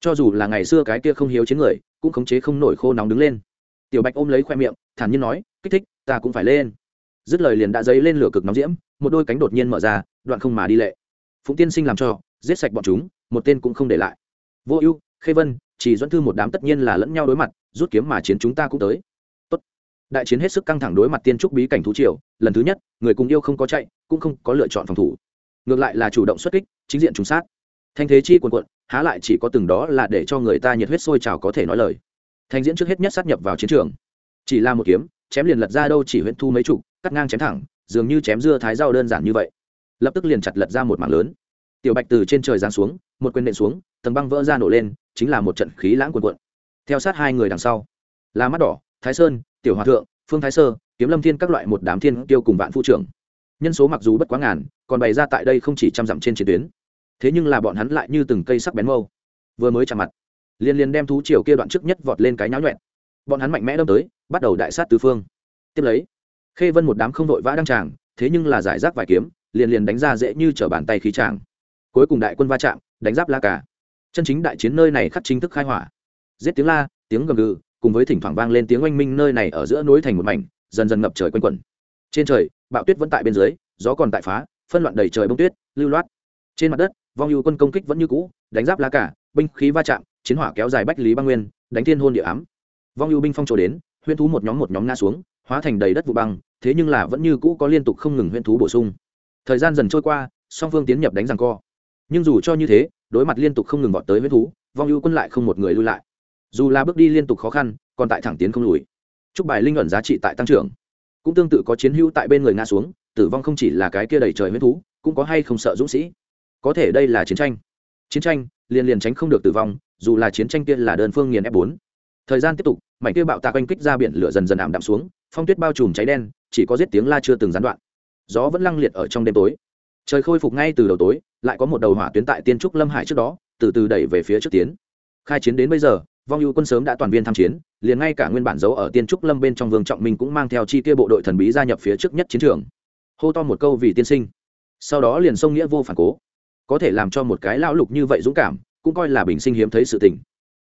cho dù là ngày xưa cái kia không hiếu chiến người, cũng khống chế không nổi khô nóng đứng lên. Tiểu bạch ôm lấy khoe miệng, thản nhiên nói, kích thích, ta cũng phải lên. Dứt lời liền đã dấy lên lửa cực nóng diễm, một đôi cánh đột nhiên mở ra, đoạn không mà đi lệ. Phụng tiên sinh làm cho, giết sạch bọn chúng, một tên cũng không để lại. Vô ưu, khê vân, chỉ dẫn thư một đám tất nhiên là lẫn nhau đối mặt, rút kiếm mà chiến chúng ta cũng tới. Tốt. đại chiến hết sức căng thẳng đối mặt tiên trúc bí cảnh thú triều, lần thứ nhất, người cùng yêu không có chạy, cũng không có lựa chọn phòng thủ. Ngược lại là chủ động xuất kích, chính diện trùng sát. Thanh thế chi quần quận há lại chỉ có từng đó là để cho người ta nhiệt huyết sôi trào có thể nói lời. Thanh diễn trước hết nhất sát nhập vào chiến trường. Chỉ là một kiếm, chém liền lật ra đâu chỉ huyện thu mấy chục, cắt ngang chém thẳng, dường như chém dưa thái rau đơn giản như vậy. Lập tức liền chặt lật ra một mảng lớn. Tiểu bạch từ trên trời giáng xuống, một quyền nện xuống, tầng băng vỡ ra nổ lên, chính là một trận khí lãng cuồn cuộn. Theo sát hai người đằng sau, là mắt đỏ, thái sơn, tiểu hòa thượng, phương thái sơ, kiếm lâm thiên các loại một đám thiên tiêu cùng vạn phu trưởng. Nhân số mặc dù bất quá ngàn, còn bày ra tại đây không chỉ trăm dặm trên chiến tuyến thế nhưng là bọn hắn lại như từng cây sắc bén mâu. Vừa mới chạm mặt liên liên đem thú chiều kia đoạn trước nhất vọt lên cái nháo nhuẹn. Bọn hắn mạnh mẽ đâm tới, bắt đầu đại sát tứ phương. Tiếp lấy, khê vân một đám không vội vã đăng tràng, thế nhưng là giải rác vài kiếm, liền liền đánh ra dễ như trở bàn tay khí tràng. Cuối cùng đại quân va chạm, đánh giáp la cả chân chính đại chiến nơi này khắc chính thức khai hỏa. Giết tiếng la, tiếng gầm gừ, cùng với thỉnh thoảng vang lên tiếng oanh minh nơi này ở giữa núi thành một mảnh, dần dần ngập trời quanh quẩn. Trên trời, bạo tuyết vẫn tại bên dưới, gió còn tại phá, phân loạn đầy trời bông tuyết, lưu loát. Trên mặt đất vong ưu quân công kích vẫn như cũ, đánh giáp la cả, binh khí va chạm, chiến hỏa kéo dài bách lý băng nguyên, đánh thiên hôn địa ám. Vong ưu binh phong trổ đến huyên thú một nhóm một nhóm ngã xuống, hóa thành đầy đất vụ băng, thế nhưng là vẫn như cũ có liên tục không ngừng huyên thú bổ sung. Thời gian dần trôi qua, song phương tiến nhập đánh rằng co. Nhưng dù cho như thế, đối mặt liên tục không ngừng vọt tới huyễn thú, vong ưu quân lại không một người lui lại. Dù là bước đi liên tục khó khăn, còn tại thẳng tiến không lùi. Chúc bài linh ẩn giá trị tại tăng trưởng. Cũng tương tự có chiến hữu tại bên người nga xuống, tử vong không chỉ là cái kia đầy trời huyết thú, cũng có hay không sợ dũng sĩ có thể đây là chiến tranh. Chiến tranh, liền liền tránh không được tử vong, dù là chiến tranh kia là đơn phương nghiền f bốn. Thời gian tiếp tục, mảnh kia bạo tạc oanh kích ra biển lửa dần dần ảm đạm xuống, phong tuyết bao trùm cháy đen, chỉ có giết tiếng la chưa từng gián đoạn. Gió vẫn lăng liệt ở trong đêm tối. Trời khôi phục ngay từ đầu tối, lại có một đầu hỏa tuyến tại tiên trúc lâm hải trước đó, từ từ đẩy về phía trước tiến. Khai chiến đến bây giờ, vong ưu quân sớm đã toàn viên tham chiến, liền ngay cả nguyên bản giấu ở tiên trúc lâm bên trong vương trọng minh cũng mang theo chi tiêu bộ đội thần bí gia nhập phía trước nhất chiến trường. Hô to một câu vì tiên sinh. Sau đó liền sông nghĩa vô phản cố có thể làm cho một cái lão lục như vậy dũng cảm, cũng coi là bình sinh hiếm thấy sự tình.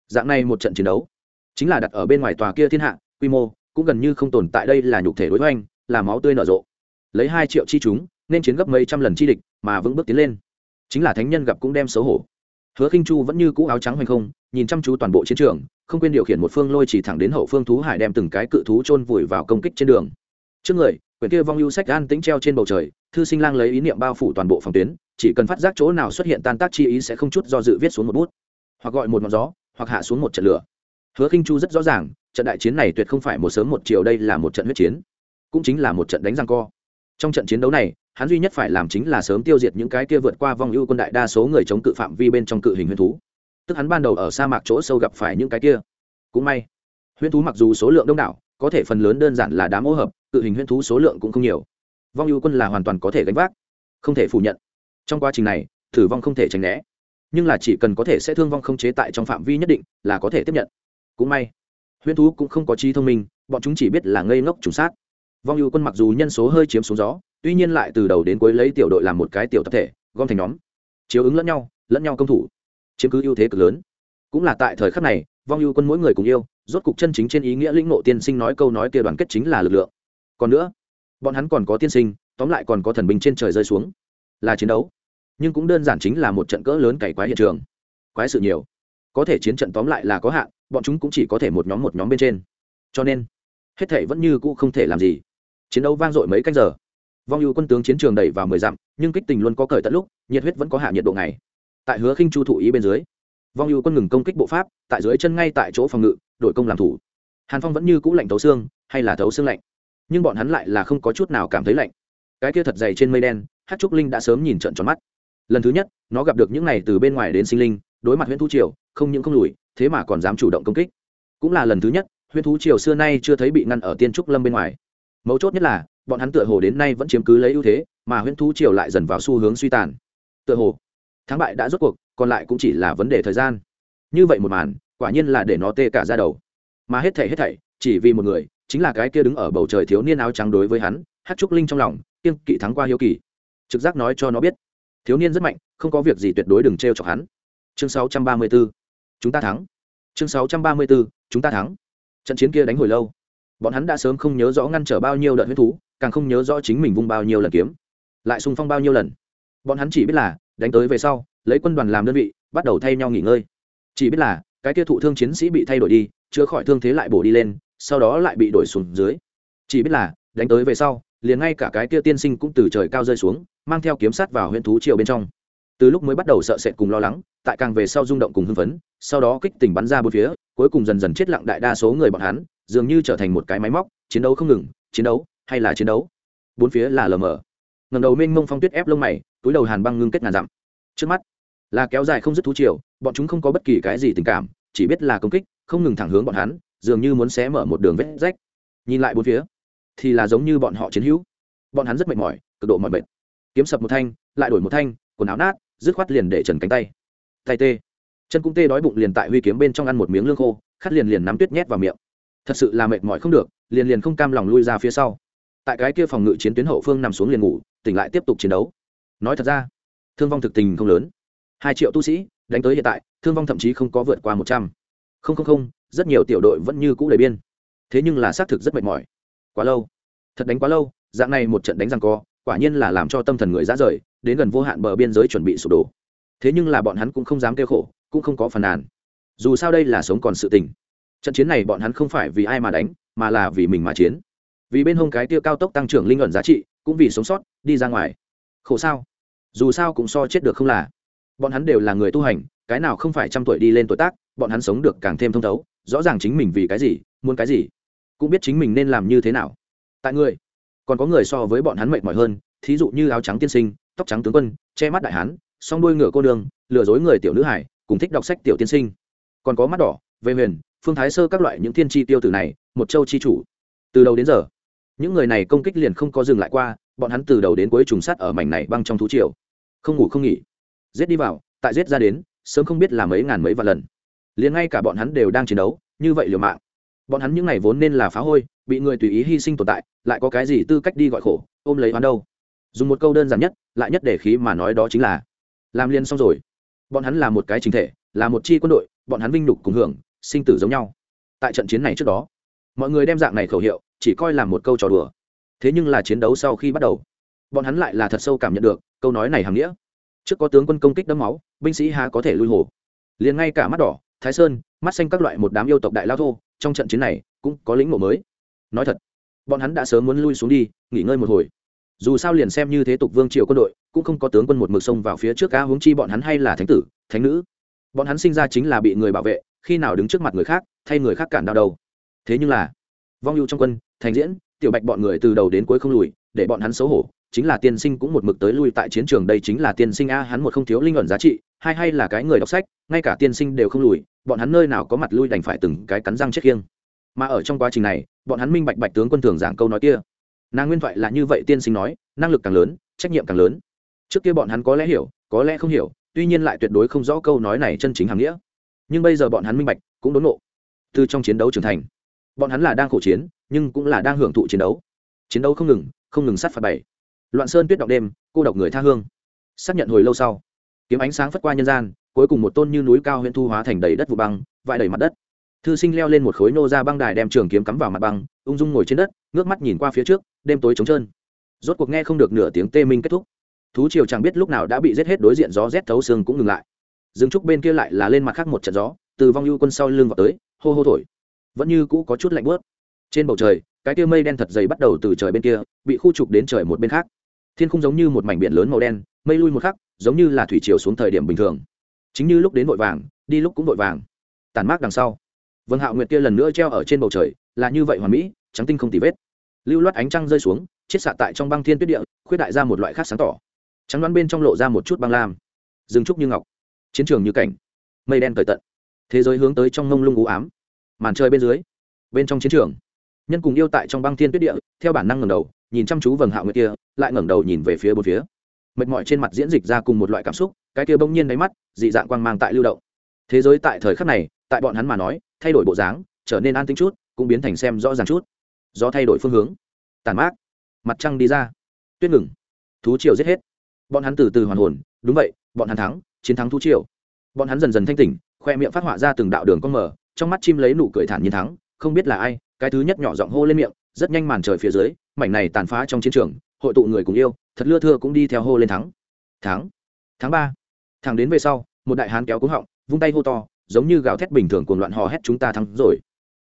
Dạng này một trận chiến đấu, chính là đặt ở bên ngoài tòa kia thiên hạ, quy mô cũng gần như không tồn tại đây là nhục thể đối hoành, là máu tươi nở rộ. Lấy hai triệu chi chúng, nên chiến gấp mấy trăm lần chi địch mà vững bước tiến lên. Chính là thánh nhân gặp cũng đem xấu hổ. Hứa khinh chu vẫn như cũ áo trắng hoành không, nhìn chăm chú toàn bộ chiến trường, không quên điều khiển một phương lôi chỉ thẳng đến hậu phương thú hải đem từng cái cự thú chôn vùi vào công kích trên đường. Trước người, quyển kia vong ưu sách an tĩnh treo trên bầu trời, thư sinh lang lấy ý niệm bao phủ toàn bộ phòng tuyến chỉ cần phát giác chỗ nào xuất hiện tan tác chi ý sẽ không chút do dự viết xuống một bút, hoặc gọi một ngọn gió, hoặc hạ xuống một trận lửa. Hứa khinh chu rất rõ ràng, trận đại chiến này tuyệt không phải một sớm một chiều đây là một trận huyết chiến, cũng chính là một trận đánh răng co. Trong trận chiến đấu này, hắn duy nhất phải làm chính là sớm tiêu diệt những cái kia vượt qua vong ưu quân đại đa số người chống cự phạm vi bên trong cự hình huyễn thú. Tức hắn ban đầu ở sa mạc chỗ sâu gặp phải những cái kia. Cũng may, huyễn thú mặc dù số lượng đông đảo, có thể phần lớn đơn giản là đám ô hợp, cự hình huyễn thú số lượng cũng không nhiều. Vong ưu quân là hoàn toàn có thể gánh vác, không thể phủ nhận trong quá trình này, tử vong không thể tránh né. Nhưng là chỉ cần có thể sẽ thương vong không chế tại trong phạm vi nhất định là có thể tiếp nhận. Cũng may, huyễn thú cũng không có trí thông minh, bọn chúng chỉ biết là ngây ngốc trùng sát. Vong ưu quân mặc dù nhân số hơi chiếm xuống gió, tuy nhiên lại từ đầu đến cuối lấy tiểu đội làm một cái tiểu tập thể, gom thành nhóm, chiếu ứng lẫn nhau lẫn nhau công thủ, chiếm cứ ưu thế cực lớn. Cũng là tại thời khắc này, vong ưu quân mỗi người cùng yêu, rốt cục chân chính trên ý nghĩa lĩnh ngộ tiên sinh nói câu nói kia đoàn kết chính là lực lượng. Còn nữa, bọn hắn còn có tiên sinh, tóm lại còn có thần binh trên trời rơi xuống, là chiến đấu nhưng cũng đơn giản chính là một trận cỡ lớn cày quái hiện trường. Quái sự nhiều. Có thể chiến trận tóm lại là có hạn, bọn chúng cũng chỉ có thể một nhóm một nhóm bên trên. Cho nên, hết thể vẫn như cũ không thể làm gì. Chiến đấu vang dội mấy canh giờ. Vong ưu quân tướng chiến trường đẩy vào mười dặm, nhưng kích tình luôn có cởi tận lúc, nhiệt huyết vẫn có hạ nhiệt độ ngày. Tại hứa khinh chu thụ ý bên dưới, vong ưu quân ngừng công kích bộ pháp, tại dưới chân ngay tại chỗ phòng ngự đội công làm thủ. Hàn phong vẫn như cũ lạnh thấu xương, hay là thấu xương lạnh. Nhưng bọn hắn lại là không có chút nào cảm thấy lạnh. Cái kia thật dày trên mây đen hát trúc linh đã sớm nhìn trận tròn mắt lần thứ nhất, nó gặp được những này từ bên ngoài đến sinh linh, đối mặt huyễn thú triều, không những không lùi, thế mà còn dám chủ động công kích. Cũng là lần thứ nhất, huyễn thú triều xưa nay chưa thấy bị ngăn ở tiên trúc lâm bên ngoài. Mấu chốt nhất là, bọn hắn tựa hồ đến nay vẫn chiếm cứ lấy ưu thế, mà huyễn thú triều lại dần vào xu hướng suy tàn. Tựa hồ, thắng bại đã rốt cuộc, còn lại cũng chỉ là vấn đề thời gian. Như vậy một màn, quả nhiên là để nó tê cả ra đầu. Mà hết thảy hết thảy, chỉ vì một người, chính là cái kia đứng ở bầu trời thiếu niên áo trắng đối với hắn, hát trúc linh trong lòng kiên kỵ thắng qua hiếu kỳ. Trực giác nói cho nó biết thiếu niên rất mạnh không có việc gì tuyệt đối đừng t r e o chọc hắn chương 634. chúng ta thắng. Chương 634, chúng ta thắng. Trận chiến kia đánh hồi lâu bọn hắn đã sớm không nhớ rõ ngăn trở bao nhiêu đợt huyết thú càng không nhớ rõ chính mình vung bao nhiêu lần kiếm. Lại sung phong bao nhiêu lần. Bọn hắn chỉ biết là đánh tới về sau lấy quân đoàn làm đơn vị bắt đầu thay nhau nghỉ ngơi. Chỉ biết là cái kia thụ thương chiến sĩ bị thay đổi đi chữa khỏi thương thế lại bổ đi lên sau đó lại bị đổi xuống dưới. Chỉ biết là đánh tới về sau liền ngay cả cái kia tiên sinh cũng từ trời cao rơi xuống mang theo kiếm sắt vào huyện thú triều bên trong. Từ lúc mới bắt đầu sợ sệt cùng lo lắng, tại càng về sau rung động cùng hưng phấn, sau đó kích tỉnh bắn ra bốn phía, cuối cùng dần dần chết lặng đại đa số người bọn hắn, dường như trở thành một cái máy móc, chiến đấu không ngừng, chiến đấu hay là chiến đấu. Bốn phía là lờ mờ. Ngầm đầu mênh mông phong tuyết ép lông mày, túi đầu hàn băng ngưng kết ngàn dặm. Trước mắt, là kéo dài không dứt thú triều, bọn chúng không có bất kỳ cái gì tình cảm, chỉ biết là công kích, không ngừng thẳng hướng bọn hắn, dường như muốn xé mở một đường vết rách. Nhìn lại bốn phía, thì là giống như bọn họ chiến hữu. Bọn hắn rất mệt mỏi, cực độ mỏi mệt kiếm sập một thanh, lại đổi một thanh, quần áo nát, dứt khoát liền để trần cánh tay. Tay tê. Chân cũng tê đói bụng liền tại huy kiếm bên trong ăn một miếng lương khô, khát liền liền nắm tuyết nhét vào miệng. Thật sự là mệt mỏi không được, liền liền không cam lòng lui ra phía sau. Tại cái kia phòng ngự chiến tuyến hậu phương nằm xuống liền ngủ, tỉnh lại tiếp tục chiến đấu. Nói thật ra, thương vong thực tình không lớn. Hai triệu tu sĩ, đánh tới hiện tại, thương vong thậm chí không có vượt qua một trăm. Không không không, rất nhiều tiểu đội vẫn như cũ đầy biên. Thế nhưng là xác thực rất mệt mỏi. Quá lâu. Thật đánh quá lâu, dạng này một trận đánh rằng co quả nhiên là làm cho tâm thần người ra rời, đến gần vô hạn bờ biên giới chuẩn bị sụp đổ. Thế nhưng là bọn hắn cũng không dám kêu khổ, cũng không có phàn nàn. Dù sao đây là sống còn sự tình. Trận chiến này bọn hắn không phải vì ai mà đánh, mà là vì mình mà chiến. Vì bên hông cái tiêu cao tốc tăng trưởng linh luận giá trị, cũng vì sống sót, đi ra ngoài. Khổ sao? Dù sao cũng so chết được không là. Bọn hắn đều là người tu hành, cái nào không phải trăm tuổi đi lên tuổi tác, bọn hắn sống được càng thêm thông thấu, rõ ràng chính mình vì cái gì, muốn cái gì, cũng biết chính mình nên làm như thế nào. Tại người còn có người so với bọn hắn mệt mỏi hơn, thí dụ như áo trắng tiên sinh, tóc trắng tướng quân, che mắt đại hán, song đuôi ngựa cô đường lừa dối người tiểu nữ hải, cùng thích đọc sách tiểu tiên sinh. Còn có mắt đỏ, về huyền, phương thái sơ các loại những thiên tri tiêu tử này, một châu chi chủ. Từ đầu đến giờ, những người này công kích liền không có dừng lại qua, bọn hắn từ đầu đến cuối trùng sát ở mảnh này băng trong thú triều. Không ngủ không nghỉ. Giết đi vào, tại giết ra đến, sớm không biết là mấy ngàn mấy vạn lần. Liền ngay cả bọn hắn đều đang chiến đấu, như vậy liều mạng. Bọn hắn những ngày vốn nên là phá hôi bị người tùy ý hy sinh tồn tại, lại có cái gì tư cách đi gọi khổ, ôm lấy oán đâu dùng một câu đơn giản nhất, lại nhất để khí mà nói đó chính là, làm liền xong rồi. Bọn hắn là một cái chính thể, là một chi quân đội, bọn hắn vinh nhục cùng hưởng, sinh tử giống nhau. Tại trận chiến này trước đó, mọi người đem dạng này khẩu hiệu, chỉ coi là một câu trò đùa. Thế nhưng là chiến đấu sau khi bắt đầu, bọn hắn lại là thật sâu cảm nhận được câu nói này hàm nghĩa. Trước có tướng quân công kích đẫm máu, binh sĩ há có thể lui hồ. Liền ngay cả mắt đỏ, thái sơn, mắt xanh các loại một đám yêu tộc đại lao thô, trong trận chiến này cũng có lĩnh ngộ mới nói thật, bọn hắn đã sớm muốn lui xuống đi, nghỉ ngơi một hồi. Dù sao liền xem như thế tục vương triều quân đội, cũng không có tướng quân một mực sông vào phía trước cá huống chi bọn hắn hay là thánh tử, thánh nữ. Bọn hắn sinh ra chính là bị người bảo vệ, khi nào đứng trước mặt người khác, thay người khác cản đau đầu thế nhưng là, vong ưu trong quân, thành diễn, tiểu bạch bọn người từ đầu đến cuối không lùi, để bọn hắn xấu hổ, chính là tiên sinh cũng một mực tới lui tại chiến trường đây chính là tiên sinh a, hắn một không thiếu linh luận giá trị hai hay là cái người đọc sách, ngay cả tiên sinh đều không lùi, bọn hắn nơi nào có mặt lui đành phải từng cái cắn răng chết khiêng mà ở trong quá trình này, bọn hắn minh bạch bạch tướng quân thường giảng câu nói kia. Nàng nguyên thoại là như vậy tiên sinh nói, năng lực càng lớn, trách nhiệm càng lớn. Trước kia bọn hắn có lẽ hiểu, có lẽ không hiểu, tuy nhiên lại tuyệt đối không rõ câu nói này chân chính hàng nghĩa. Nhưng bây giờ bọn hắn minh bạch, cũng đốn nộ từ trong chiến đấu trưởng thành, bọn hắn là đang khổ chiến, nhưng cũng là đang hưởng thụ chiến đấu. Chiến đấu không ngừng không ngừng sát phạt bảy. Loạn sơn tuyết động đêm, cô độc người tha hương. Xác nhận hồi lâu sau, kiếm ánh sáng phất qua nhân gian, cuối cùng một tôn như núi cao huyện thu hóa thành đầy đất vụ băng vại đầy mặt đất thư sinh leo lên một khối nô ra băng đài đem trường kiếm cắm vào mặt băng, ung dung ngồi trên đất, ngước mắt nhìn qua phía trước, đêm tối trống trơn. Rốt cuộc nghe không được nửa tiếng tê minh kết thúc. Thú triều chẳng biết lúc nào đã bị giết hết đối diện gió rét thấu xương cũng ngừng lại. Dừng trúc bên kia lại là lên mặt khác một trận gió, từ vong ưu quân sau lưng vào tới, hô hô thổi. Vẫn như cũ có chút lạnh bớt trên bầu trời, cái tia mây đen thật dày bắt đầu từ trời bên kia, bị khu trục đến trời một bên khác. Thiên không giống như một mảnh biển lớn màu đen, mây lui một khắc, giống như là thủy chiều xuống thời điểm bình thường. Chính như lúc đến vội vàng, đi lúc cũng vội vàng. Tàn mát đằng sau vâng hạo nguyệt kia lần nữa treo ở trên bầu trời, là như vậy hoàn mỹ, trắng tinh không tì vết. Lưu loát ánh trăng rơi xuống chiết xạ tại trong băng thiên tuyết địa, khuyết đại ra một loại khác sáng tỏ. Trắng đoán bên trong lộ ra một chút băng lam. Rừng trúc như ngọc. Chiến trường như cảnh. Mây đen cởi tận. Thế giới hướng tới trong ngông lung u ám. Màn trời bên dưới, bên trong chiến trường. Nhân cùng yêu tại trong băng thiên tuyết địa, theo bản năng ngẩng đầu, nhìn chăm chú vầng hạo nguyệt kia, lại ngẩng đầu nhìn về phía bốn phía. Mệt mỏi trên mặt diễn dịch ra cùng một loại cảm xúc, cái kia bỗng nhiên đáy mắt, dị dạng quang mang tại lưu động. Thế giới tại thời khắc này tại bọn hắn mà nói, thay đổi bộ dáng, trở nên an tĩnh chút, cũng biến thành xem rõ ràng chút. Do thay đổi phương hướng. Tàn mát. Mặt trăng đi ra. Tuyết ngừng. Thú triều giết hết. Bọn hắn từ từ hoàn hồn. Đúng vậy, bọn hắn thắng, chiến thắng thú triều. Bọn hắn dần dần thanh tỉnh, khoe miệng phát họa ra từng đạo đường con mở trong mắt chim lấy nụ cười thản nhiên thắng, không biết là ai, cái thứ nhất nhỏ giọng hô lên miệng, rất nhanh màn trời phía dưới, mảnh này tàn phá trong chiến trường, hội tụ người cùng yêu, thật lưa thưa cũng đi theo hô lên thắng. Thắng. Tháng ba. Thằng đến về sau, một đại hán kéo cúng họng, vung tay hô to giống như gào thét bình thường cuồng loạn hò hét chúng ta thắng rồi.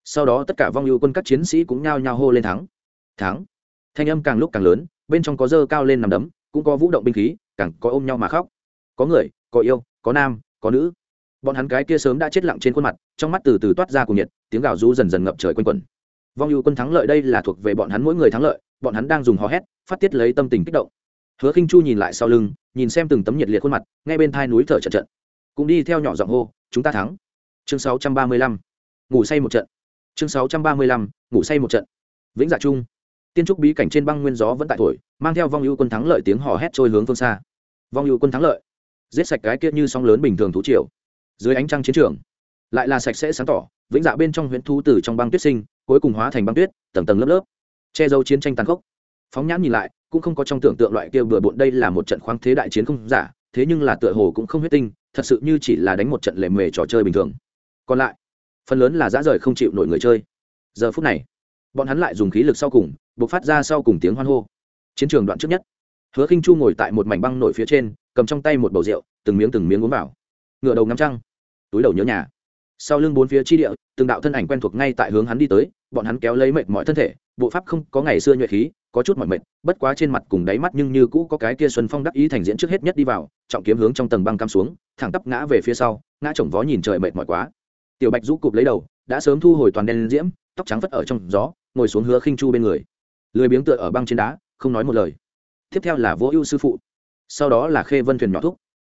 Sau đó tất cả vong ưu quân các chiến sĩ cũng nhao nhao hô lên thắng. Thắng. Thanh âm càng lúc càng lớn, bên trong có dơ cao lên nằm đấm, cũng có vũ động binh khí, càng có ôm nhau mà khóc. Có người, có yêu, có nam, có nữ. Bọn hắn cái kia sớm đã chết lặng trên khuôn mặt, trong mắt từ từ toát ra cùng nhiệt, tiếng gào rú dần dần ngập trời quanh quẩn. Vong ưu quân thắng lợi đây là thuộc về bọn hắn mỗi người thắng lợi, bọn hắn đang dùng hò hét, phát tiết lấy tâm tình kích động. Hứa khinh chu nhìn lại sau lưng, nhìn xem từng tấm nhiệt liệt khuôn mặt, ngay bên thai núi thở trận trận cũng đi theo nhỏ giọng hô chúng ta thắng. Chương 635. ngủ say một trận. Chương 635. ngủ say một trận. Vĩnh dạ trung. Tiên trúc bí cảnh trên băng nguyên gió vẫn tại thổi, mang theo vong ưu quân thắng lợi tiếng hò hét trôi hướng phương xa. Vong ưu quân thắng lợi. Giết sạch cái kia như sóng lớn bình thường thú triều. Dưới ánh trăng chiến trường, lại là sạch sẽ sáng tỏ, vĩnh dạ bên trong huyễn thú từ trong băng tuyết sinh, cuối cùng hóa thành băng tuyết, tầng tầng lớp lớp. Che giấu chiến tranh tàn khốc. Phóng nhãn nhìn lại, cũng không có trong tưởng tượng loại kia bừa bộn đây là một trận khoáng thế đại chiến không giả, thế nhưng là tựa hồ cũng không huyết tinh thật sự như chỉ là đánh một trận lề mề trò chơi bình thường. Còn lại, phần lớn là dã rời không chịu nổi người chơi. Giờ phút này, bọn hắn lại dùng khí lực sau cùng buộc phát ra sau cùng tiếng hoan hô. Chiến trường đoạn trước nhất, hứa khinh chu ngồi tại một mảnh băng nổi phía trên, cầm trong tay một bầu rượu, từng miếng từng miếng uống vào. Ngựa đầu ngắm trăng, túi đầu nhớ nhà. Sau lưng bốn phía chi địa, từng đạo thân ảnh quen thuộc ngay tại hướng hắn đi tới, bọn hắn kéo lấy mệt mọi thân thể bộ pháp không có ngày xưa nhuệ khí, có chút mọi mệt, bất quá trên mặt cùng đáy mắt nhưng như cũ có cái kia xuân phong đắc ý thành diễn trước hết nhất đi vào, trọng kiếm hướng trong tầng băng cam xuống, thẳng tắp ngã về phía sau, ngã chồng vó nhìn trời mệt mỏi quá. Tiểu bạch rũ cụp lấy đầu, đã sớm thu hồi toàn đen diễm, tóc trắng vất ở trong gió, ngồi xuống hứa khinh chu bên người. Lười biếng tựa ở băng trên đá, không nói một lời. Tiếp theo là vô ưu sư phụ, sau đó là khê vân thuyền nhỏ thúc.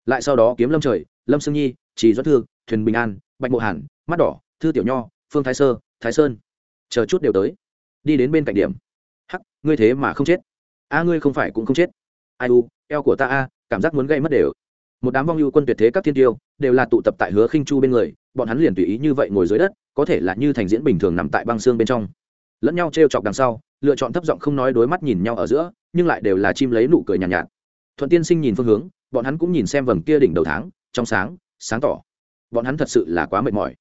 Lại sau đó kiếm lâm trời, lâm sương nhi, trì doãn thư, thuyền bình an, bạch mộ hàn, mắt đỏ, thư tiểu nho, phương thái sơ, thái sơn. Chờ chút đều tới đi đến bên cạnh điểm. Hắc ngươi thế mà không chết. A ngươi không phải cũng không chết. Ai u eo của ta a cảm giác muốn gây mất đều. Một đám vong ưu quân tuyệt thế các thiên tiêu đều là tụ tập tại hứa khinh chu bên người bọn hắn liền tùy ý như vậy ngồi dưới đất có thể là như thành diễn bình thường nằm tại băng xương bên trong. Lẫn nhau trêu chọc đằng sau lựa chọn thấp giọng không nói đối mắt nhìn nhau ở giữa nhưng lại đều là chim lấy nụ cười nhàn nhạt, nhạt. Thuận tiên sinh nhìn phương hướng bọn hắn cũng nhìn xem vầng kia đỉnh đầu tháng trong sáng sáng tỏ. Bọn hắn thật sự là quá mệt mỏi.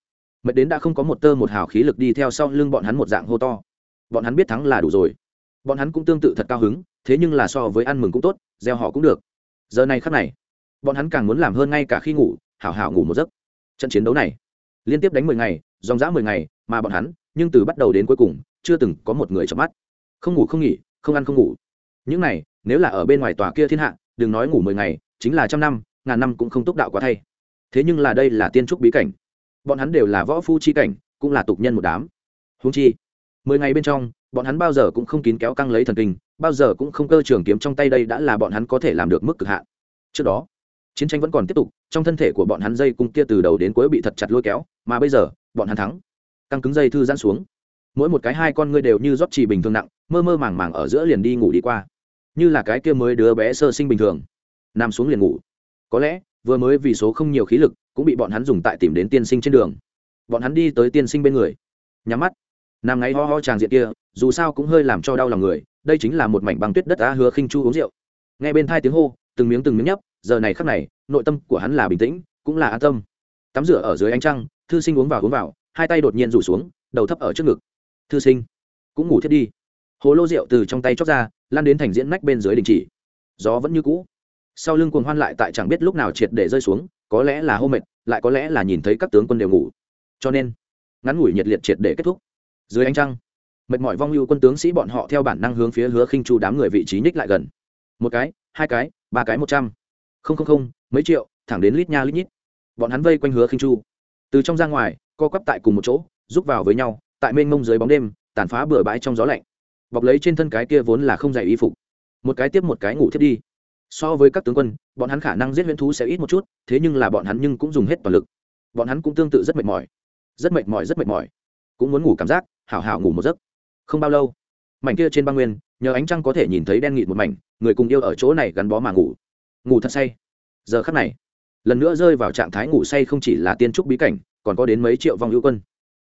Mệt đến đã không có một tơ một hào khí lực đi theo sau lưng bọn hắn một dạng hô to bọn hắn biết thắng là đủ rồi. Bọn hắn cũng tương tự thật cao hứng, thế nhưng là so với ăn mừng cũng tốt, gieo họ cũng được. Giờ này khắc này, bọn hắn càng muốn làm hơn ngay cả khi ngủ, hảo hảo ngủ một giấc. Trận chiến đấu này, liên tiếp đánh mười ngày, dòng dã mười ngày, mà bọn hắn, nhưng từ bắt đầu đến cuối cùng, chưa từng có một người chợp mắt. Không ngủ không nghỉ, không ăn không ngủ. Những này, nếu là ở bên ngoài tòa kia thiên hạ, đừng nói ngủ mười ngày, chính là trăm năm, ngàn năm cũng không túc đạo quá thay. Thế nhưng là đây là tiên trúc bí cảnh. Bọn hắn đều là võ phu chi cảnh, cũng là tục nhân một đám. Húng chi mười ngày bên trong, bọn hắn bao giờ cũng không kín kéo căng lấy thần kinh, bao giờ cũng không cơ trường kiếm trong tay đây đã là bọn hắn có thể làm được mức cực hạn. Trước đó, chiến tranh vẫn còn tiếp tục, trong thân thể của bọn hắn dây cung kia từ đầu đến cuối bị thật chặt lôi kéo, mà bây giờ, bọn hắn thắng. Căng cứng dây thư giãn xuống. Mỗi một cái hai con ngươi đều như rót trì bình thường nặng, mơ mơ màng màng ở giữa liền đi ngủ đi qua. Như là cái kia mới đứa bé sơ sinh bình thường. Nằm xuống liền ngủ. Có lẽ, vừa mới vì số không nhiều khí lực, cũng bị bọn hắn dùng tại tìm đến tiên sinh trên đường. Bọn hắn đi tới tiên sinh bên người. Nhắm mắt nằm ngáy ho ho tràng diện kia, dù sao cũng hơi làm cho đau lòng người, đây chính là một mảnh băng tuyết đất á hứa khinh chu uống rượu. Nghe bên thai tiếng hô, từng miếng từng miếng nhấp, giờ này khắc này, nội tâm của hắn là bình tĩnh, cũng là an tâm. Tắm rửa ở dưới ánh trăng, thư sinh uống vào uống vào, hai tay đột nhiên rủ xuống, đầu thấp ở trước ngực. Thư sinh, cũng ngủ thiết đi. Hồ lô rượu từ trong tay chóc ra, lan đến thành diễn nách bên dưới đình chỉ. Gió vẫn như cũ. Sau lưng cuồng hoan lại tại chẳng biết lúc nào triệt để rơi xuống, có lẽ là hô mệt, lại có lẽ là nhìn thấy các tướng quân đều ngủ. Cho nên, ngắn ngủi nhiệt liệt triệt để kết thúc dưới ánh trăng, mệt mỏi vong lưu quân tướng sĩ bọn họ theo bản năng hướng phía hứa khinh chu đám người vị trí nhích lại gần. Một cái, hai cái, ba cái một trăm. Không không không, mấy triệu, thẳng đến lít nha lít nhít. Bọn hắn vây quanh hứa khinh chu. Từ trong ra ngoài, co quắp tại cùng một chỗ, rúc vào với nhau, tại mênh mông dưới bóng đêm, tàn phá bừa bãi trong gió lạnh. Bọc lấy trên thân cái kia vốn là không dày y phục. Một cái tiếp một cái ngủ thiết đi. So với các tướng quân, bọn hắn khả năng giết huyễn thú sẽ ít một chút, thế nhưng là bọn hắn nhưng cũng dùng hết toàn lực. Bọn hắn cũng tương tự rất mệt mỏi. Rất mệt mỏi, rất mệt mỏi. Cũng muốn ngủ cảm giác hảo hảo ngủ một giấc. Không bao lâu, mảnh kia trên băng nguyên, nhờ ánh trăng có thể nhìn thấy đen nghịt một mảnh, người cùng yêu ở chỗ này gắn bó mà ngủ. Ngủ thật say. Giờ khắc này, lần nữa rơi vào trạng thái ngủ say không chỉ là tiên trúc bí cảnh, còn có đến mấy triệu vong hữu quân.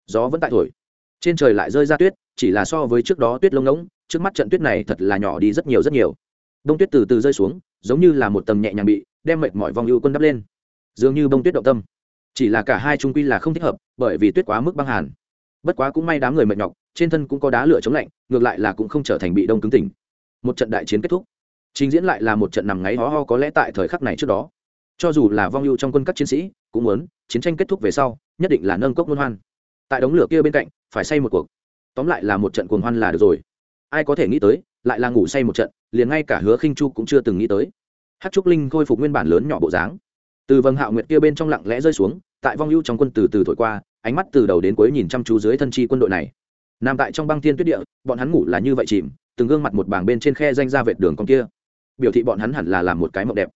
Gió vẫn tại thổi. Trên trời lại rơi ra tuyết, chỉ là so với trước đó tuyết lông ngỗng, trước mắt trận tuyết này thật là nhỏ đi rất nhiều rất nhiều. Đông tuyết từ từ rơi xuống, giống như là một tầm nhẹ nhàng bị đem mệt mọi vong hữu quân đắp lên. Dường như bông tuyết động tâm. Chỉ là cả hai trung quy là không thích hợp, bởi vì tuyết quá mức băng hàn bất quá cũng may đám người mệt nhọc, trên thân cũng có đá lửa chống lạnh, ngược lại là cũng không trở thành bị đông cứng tỉnh. Một trận đại chiến kết thúc. Trình diễn lại là một trận nằm ngáy ho ho có lẽ tại thời khắc này trước đó. Cho dù là vong ưu trong quân các chiến sĩ, cũng muốn, chiến tranh kết thúc về sau, nhất định là nâng cốc luân hoan. Tại đống lửa kia bên cạnh, phải say một cuộc. Tóm lại là một trận cuồng hoan là được rồi. Ai có thể nghĩ tới, lại là ngủ say một trận, liền ngay cả hứa khinh chu cũng chưa từng nghĩ tới. Hát trúc linh khôi phục nguyên bản lớn nhỏ bộ dáng. Từ vầng hạo nguyệt kia bên trong lặng lẽ rơi xuống, tại vong ưu trong quân từ từ thổi qua ánh mắt từ đầu đến cuối nhìn chăm chú dưới thân chi quân đội này. Nằm tại trong băng thiên tuyết địa, bọn hắn ngủ là như vậy chìm, từng gương mặt một bảng bên trên khe danh ra vệt đường con kia. Biểu thị bọn hắn hẳn là làm một cái mộng đẹp.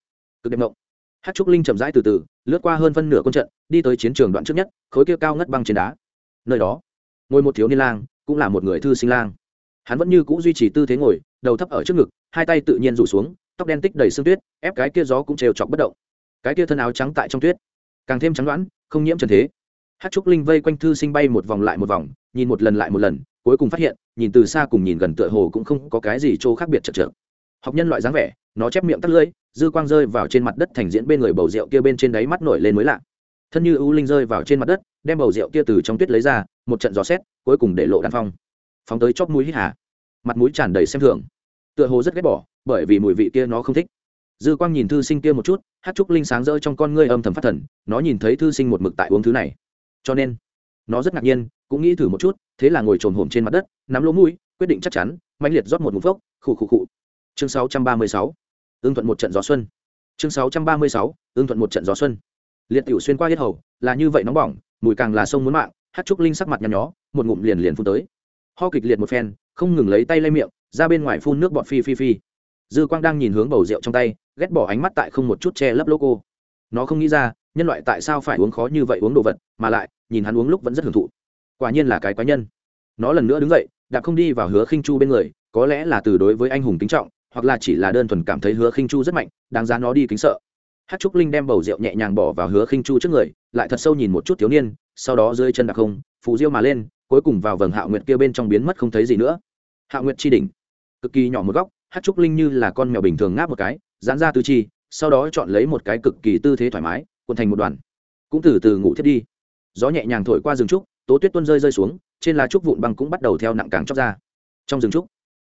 Cực đẹp mộng. Hát trúc linh chậm rãi từ từ, lướt qua hơn phân nửa quân trận, đi tới chiến trường đoạn trước nhất, khối kia cao ngất băng trên đá. Nơi đó, ngồi một thiếu niên lang, cũng là một người thư sinh lang. Hắn vẫn như c ũ duy trì tư thế ngồi, đầu thấp ở trước ngực, hai tay tự nhiên rủ xuống, tóc đen tích đầy sương tuyết, ép cái kia gió cũng trêu chọc bất động. Cái kia thân áo trắng tại trong tuyết, càng thêm trắng đoán, không nhiễm trần thế hát trúc linh vây quanh thư sinh bay một vòng lại một vòng, nhìn một lần lại một lần, cuối cùng phát hiện, nhìn từ xa cùng nhìn gần tựa hồ cũng không có cái gì chỗ khác biệt chật chược. Học nhân loại dáng vẻ, nó chép miệng tắt lưỡi, dư quang rơi vào trên mặt đất thành diễn bên người bầu rượu kia bên trên đáy mắt nổi lên mới lạ. Thân như ưu linh rơi vào trên mặt đất, đem bầu rượu kia từ trong tuyết lấy ra, một trận gió xét cuối cùng để lộ đàn phong. Phóng tới chóp mũi hít hà. Mặt mũi tràn đầy xem thường. Tựa hồ rất ghét bỏ, bởi vì mùi vị kia nó không thích. Dư quang nhìn thư sinh kia một chút, hát trúc linh sáng rỡ trong con ngươi âm thầm phát thần, nó nhìn thấy thư sinh một mực tại uống thứ này cho nên, nó rất ngạc nhiên, cũng nghĩ thử một chút, thế là ngồi trồn hổm trên mặt đất, nắm lỗ mũi, quyết định chắc chắn mạnh liệt rót một ngụm phốc, khụ khụ khụ chương 636. ương thuận một trận gió xuân chương 636. ương thuận một trận gió xuân liệt tiểu xuyên qua hết hầu, là như vậy nóng bỏng, mùi càng là sông muốn mạng, hát trúc linh sắc mặt nhăn nhó, một ngụm liền liền phun tới ho kịch liệt một phen, không ngừng lấy tay lay miệng, ra bên ngoài phun nước bọt phi phi phi dư quang đang nhìn hướng bầu rượu trong tay, ghét bỏ ánh mắt tại không một chút che lấp logo nó không nghĩ ra, nhân loại tại sao phải uống khó như vậy uống đồ vật, mà lại nhìn hắn uống lúc vẫn rất hưởng thụ. Quả nhiên là cái quái nhân. Nó lần nữa đứng dậy, đạp không đi vào hứa khinh chu bên người, có lẽ là từ đối với anh hùng kính trọng, hoặc là chỉ là đơn thuần cảm thấy hứa khinh chu rất mạnh, đáng giá nó đi kính sợ. Hát trúc linh đem bầu rượu nhẹ nhàng bỏ vào hứa khinh chu trước người, lại thật sâu nhìn một chút thiếu niên, sau đó rơi chân đạp không, phù diêu mà lên, cuối cùng vào vầng hạo nguyệt kia bên trong biến mất không thấy gì nữa. Hạo nguyệt chi đỉnh. Cực kỳ nhỏ một góc, hát trúc linh như là con mèo bình thường ngáp một cái, giãn ra tư chi, sau đó chọn lấy một cái cực kỳ tư thế thoải mái, cuộn thành một đoàn. Cũng từ từ ngủ thiết đi gió nhẹ nhàng thổi qua rừng trúc, tố tuyết tuôn rơi rơi xuống, trên lá trúc vụn băng cũng bắt đầu theo nặng càng chóc ra. Trong rừng trúc,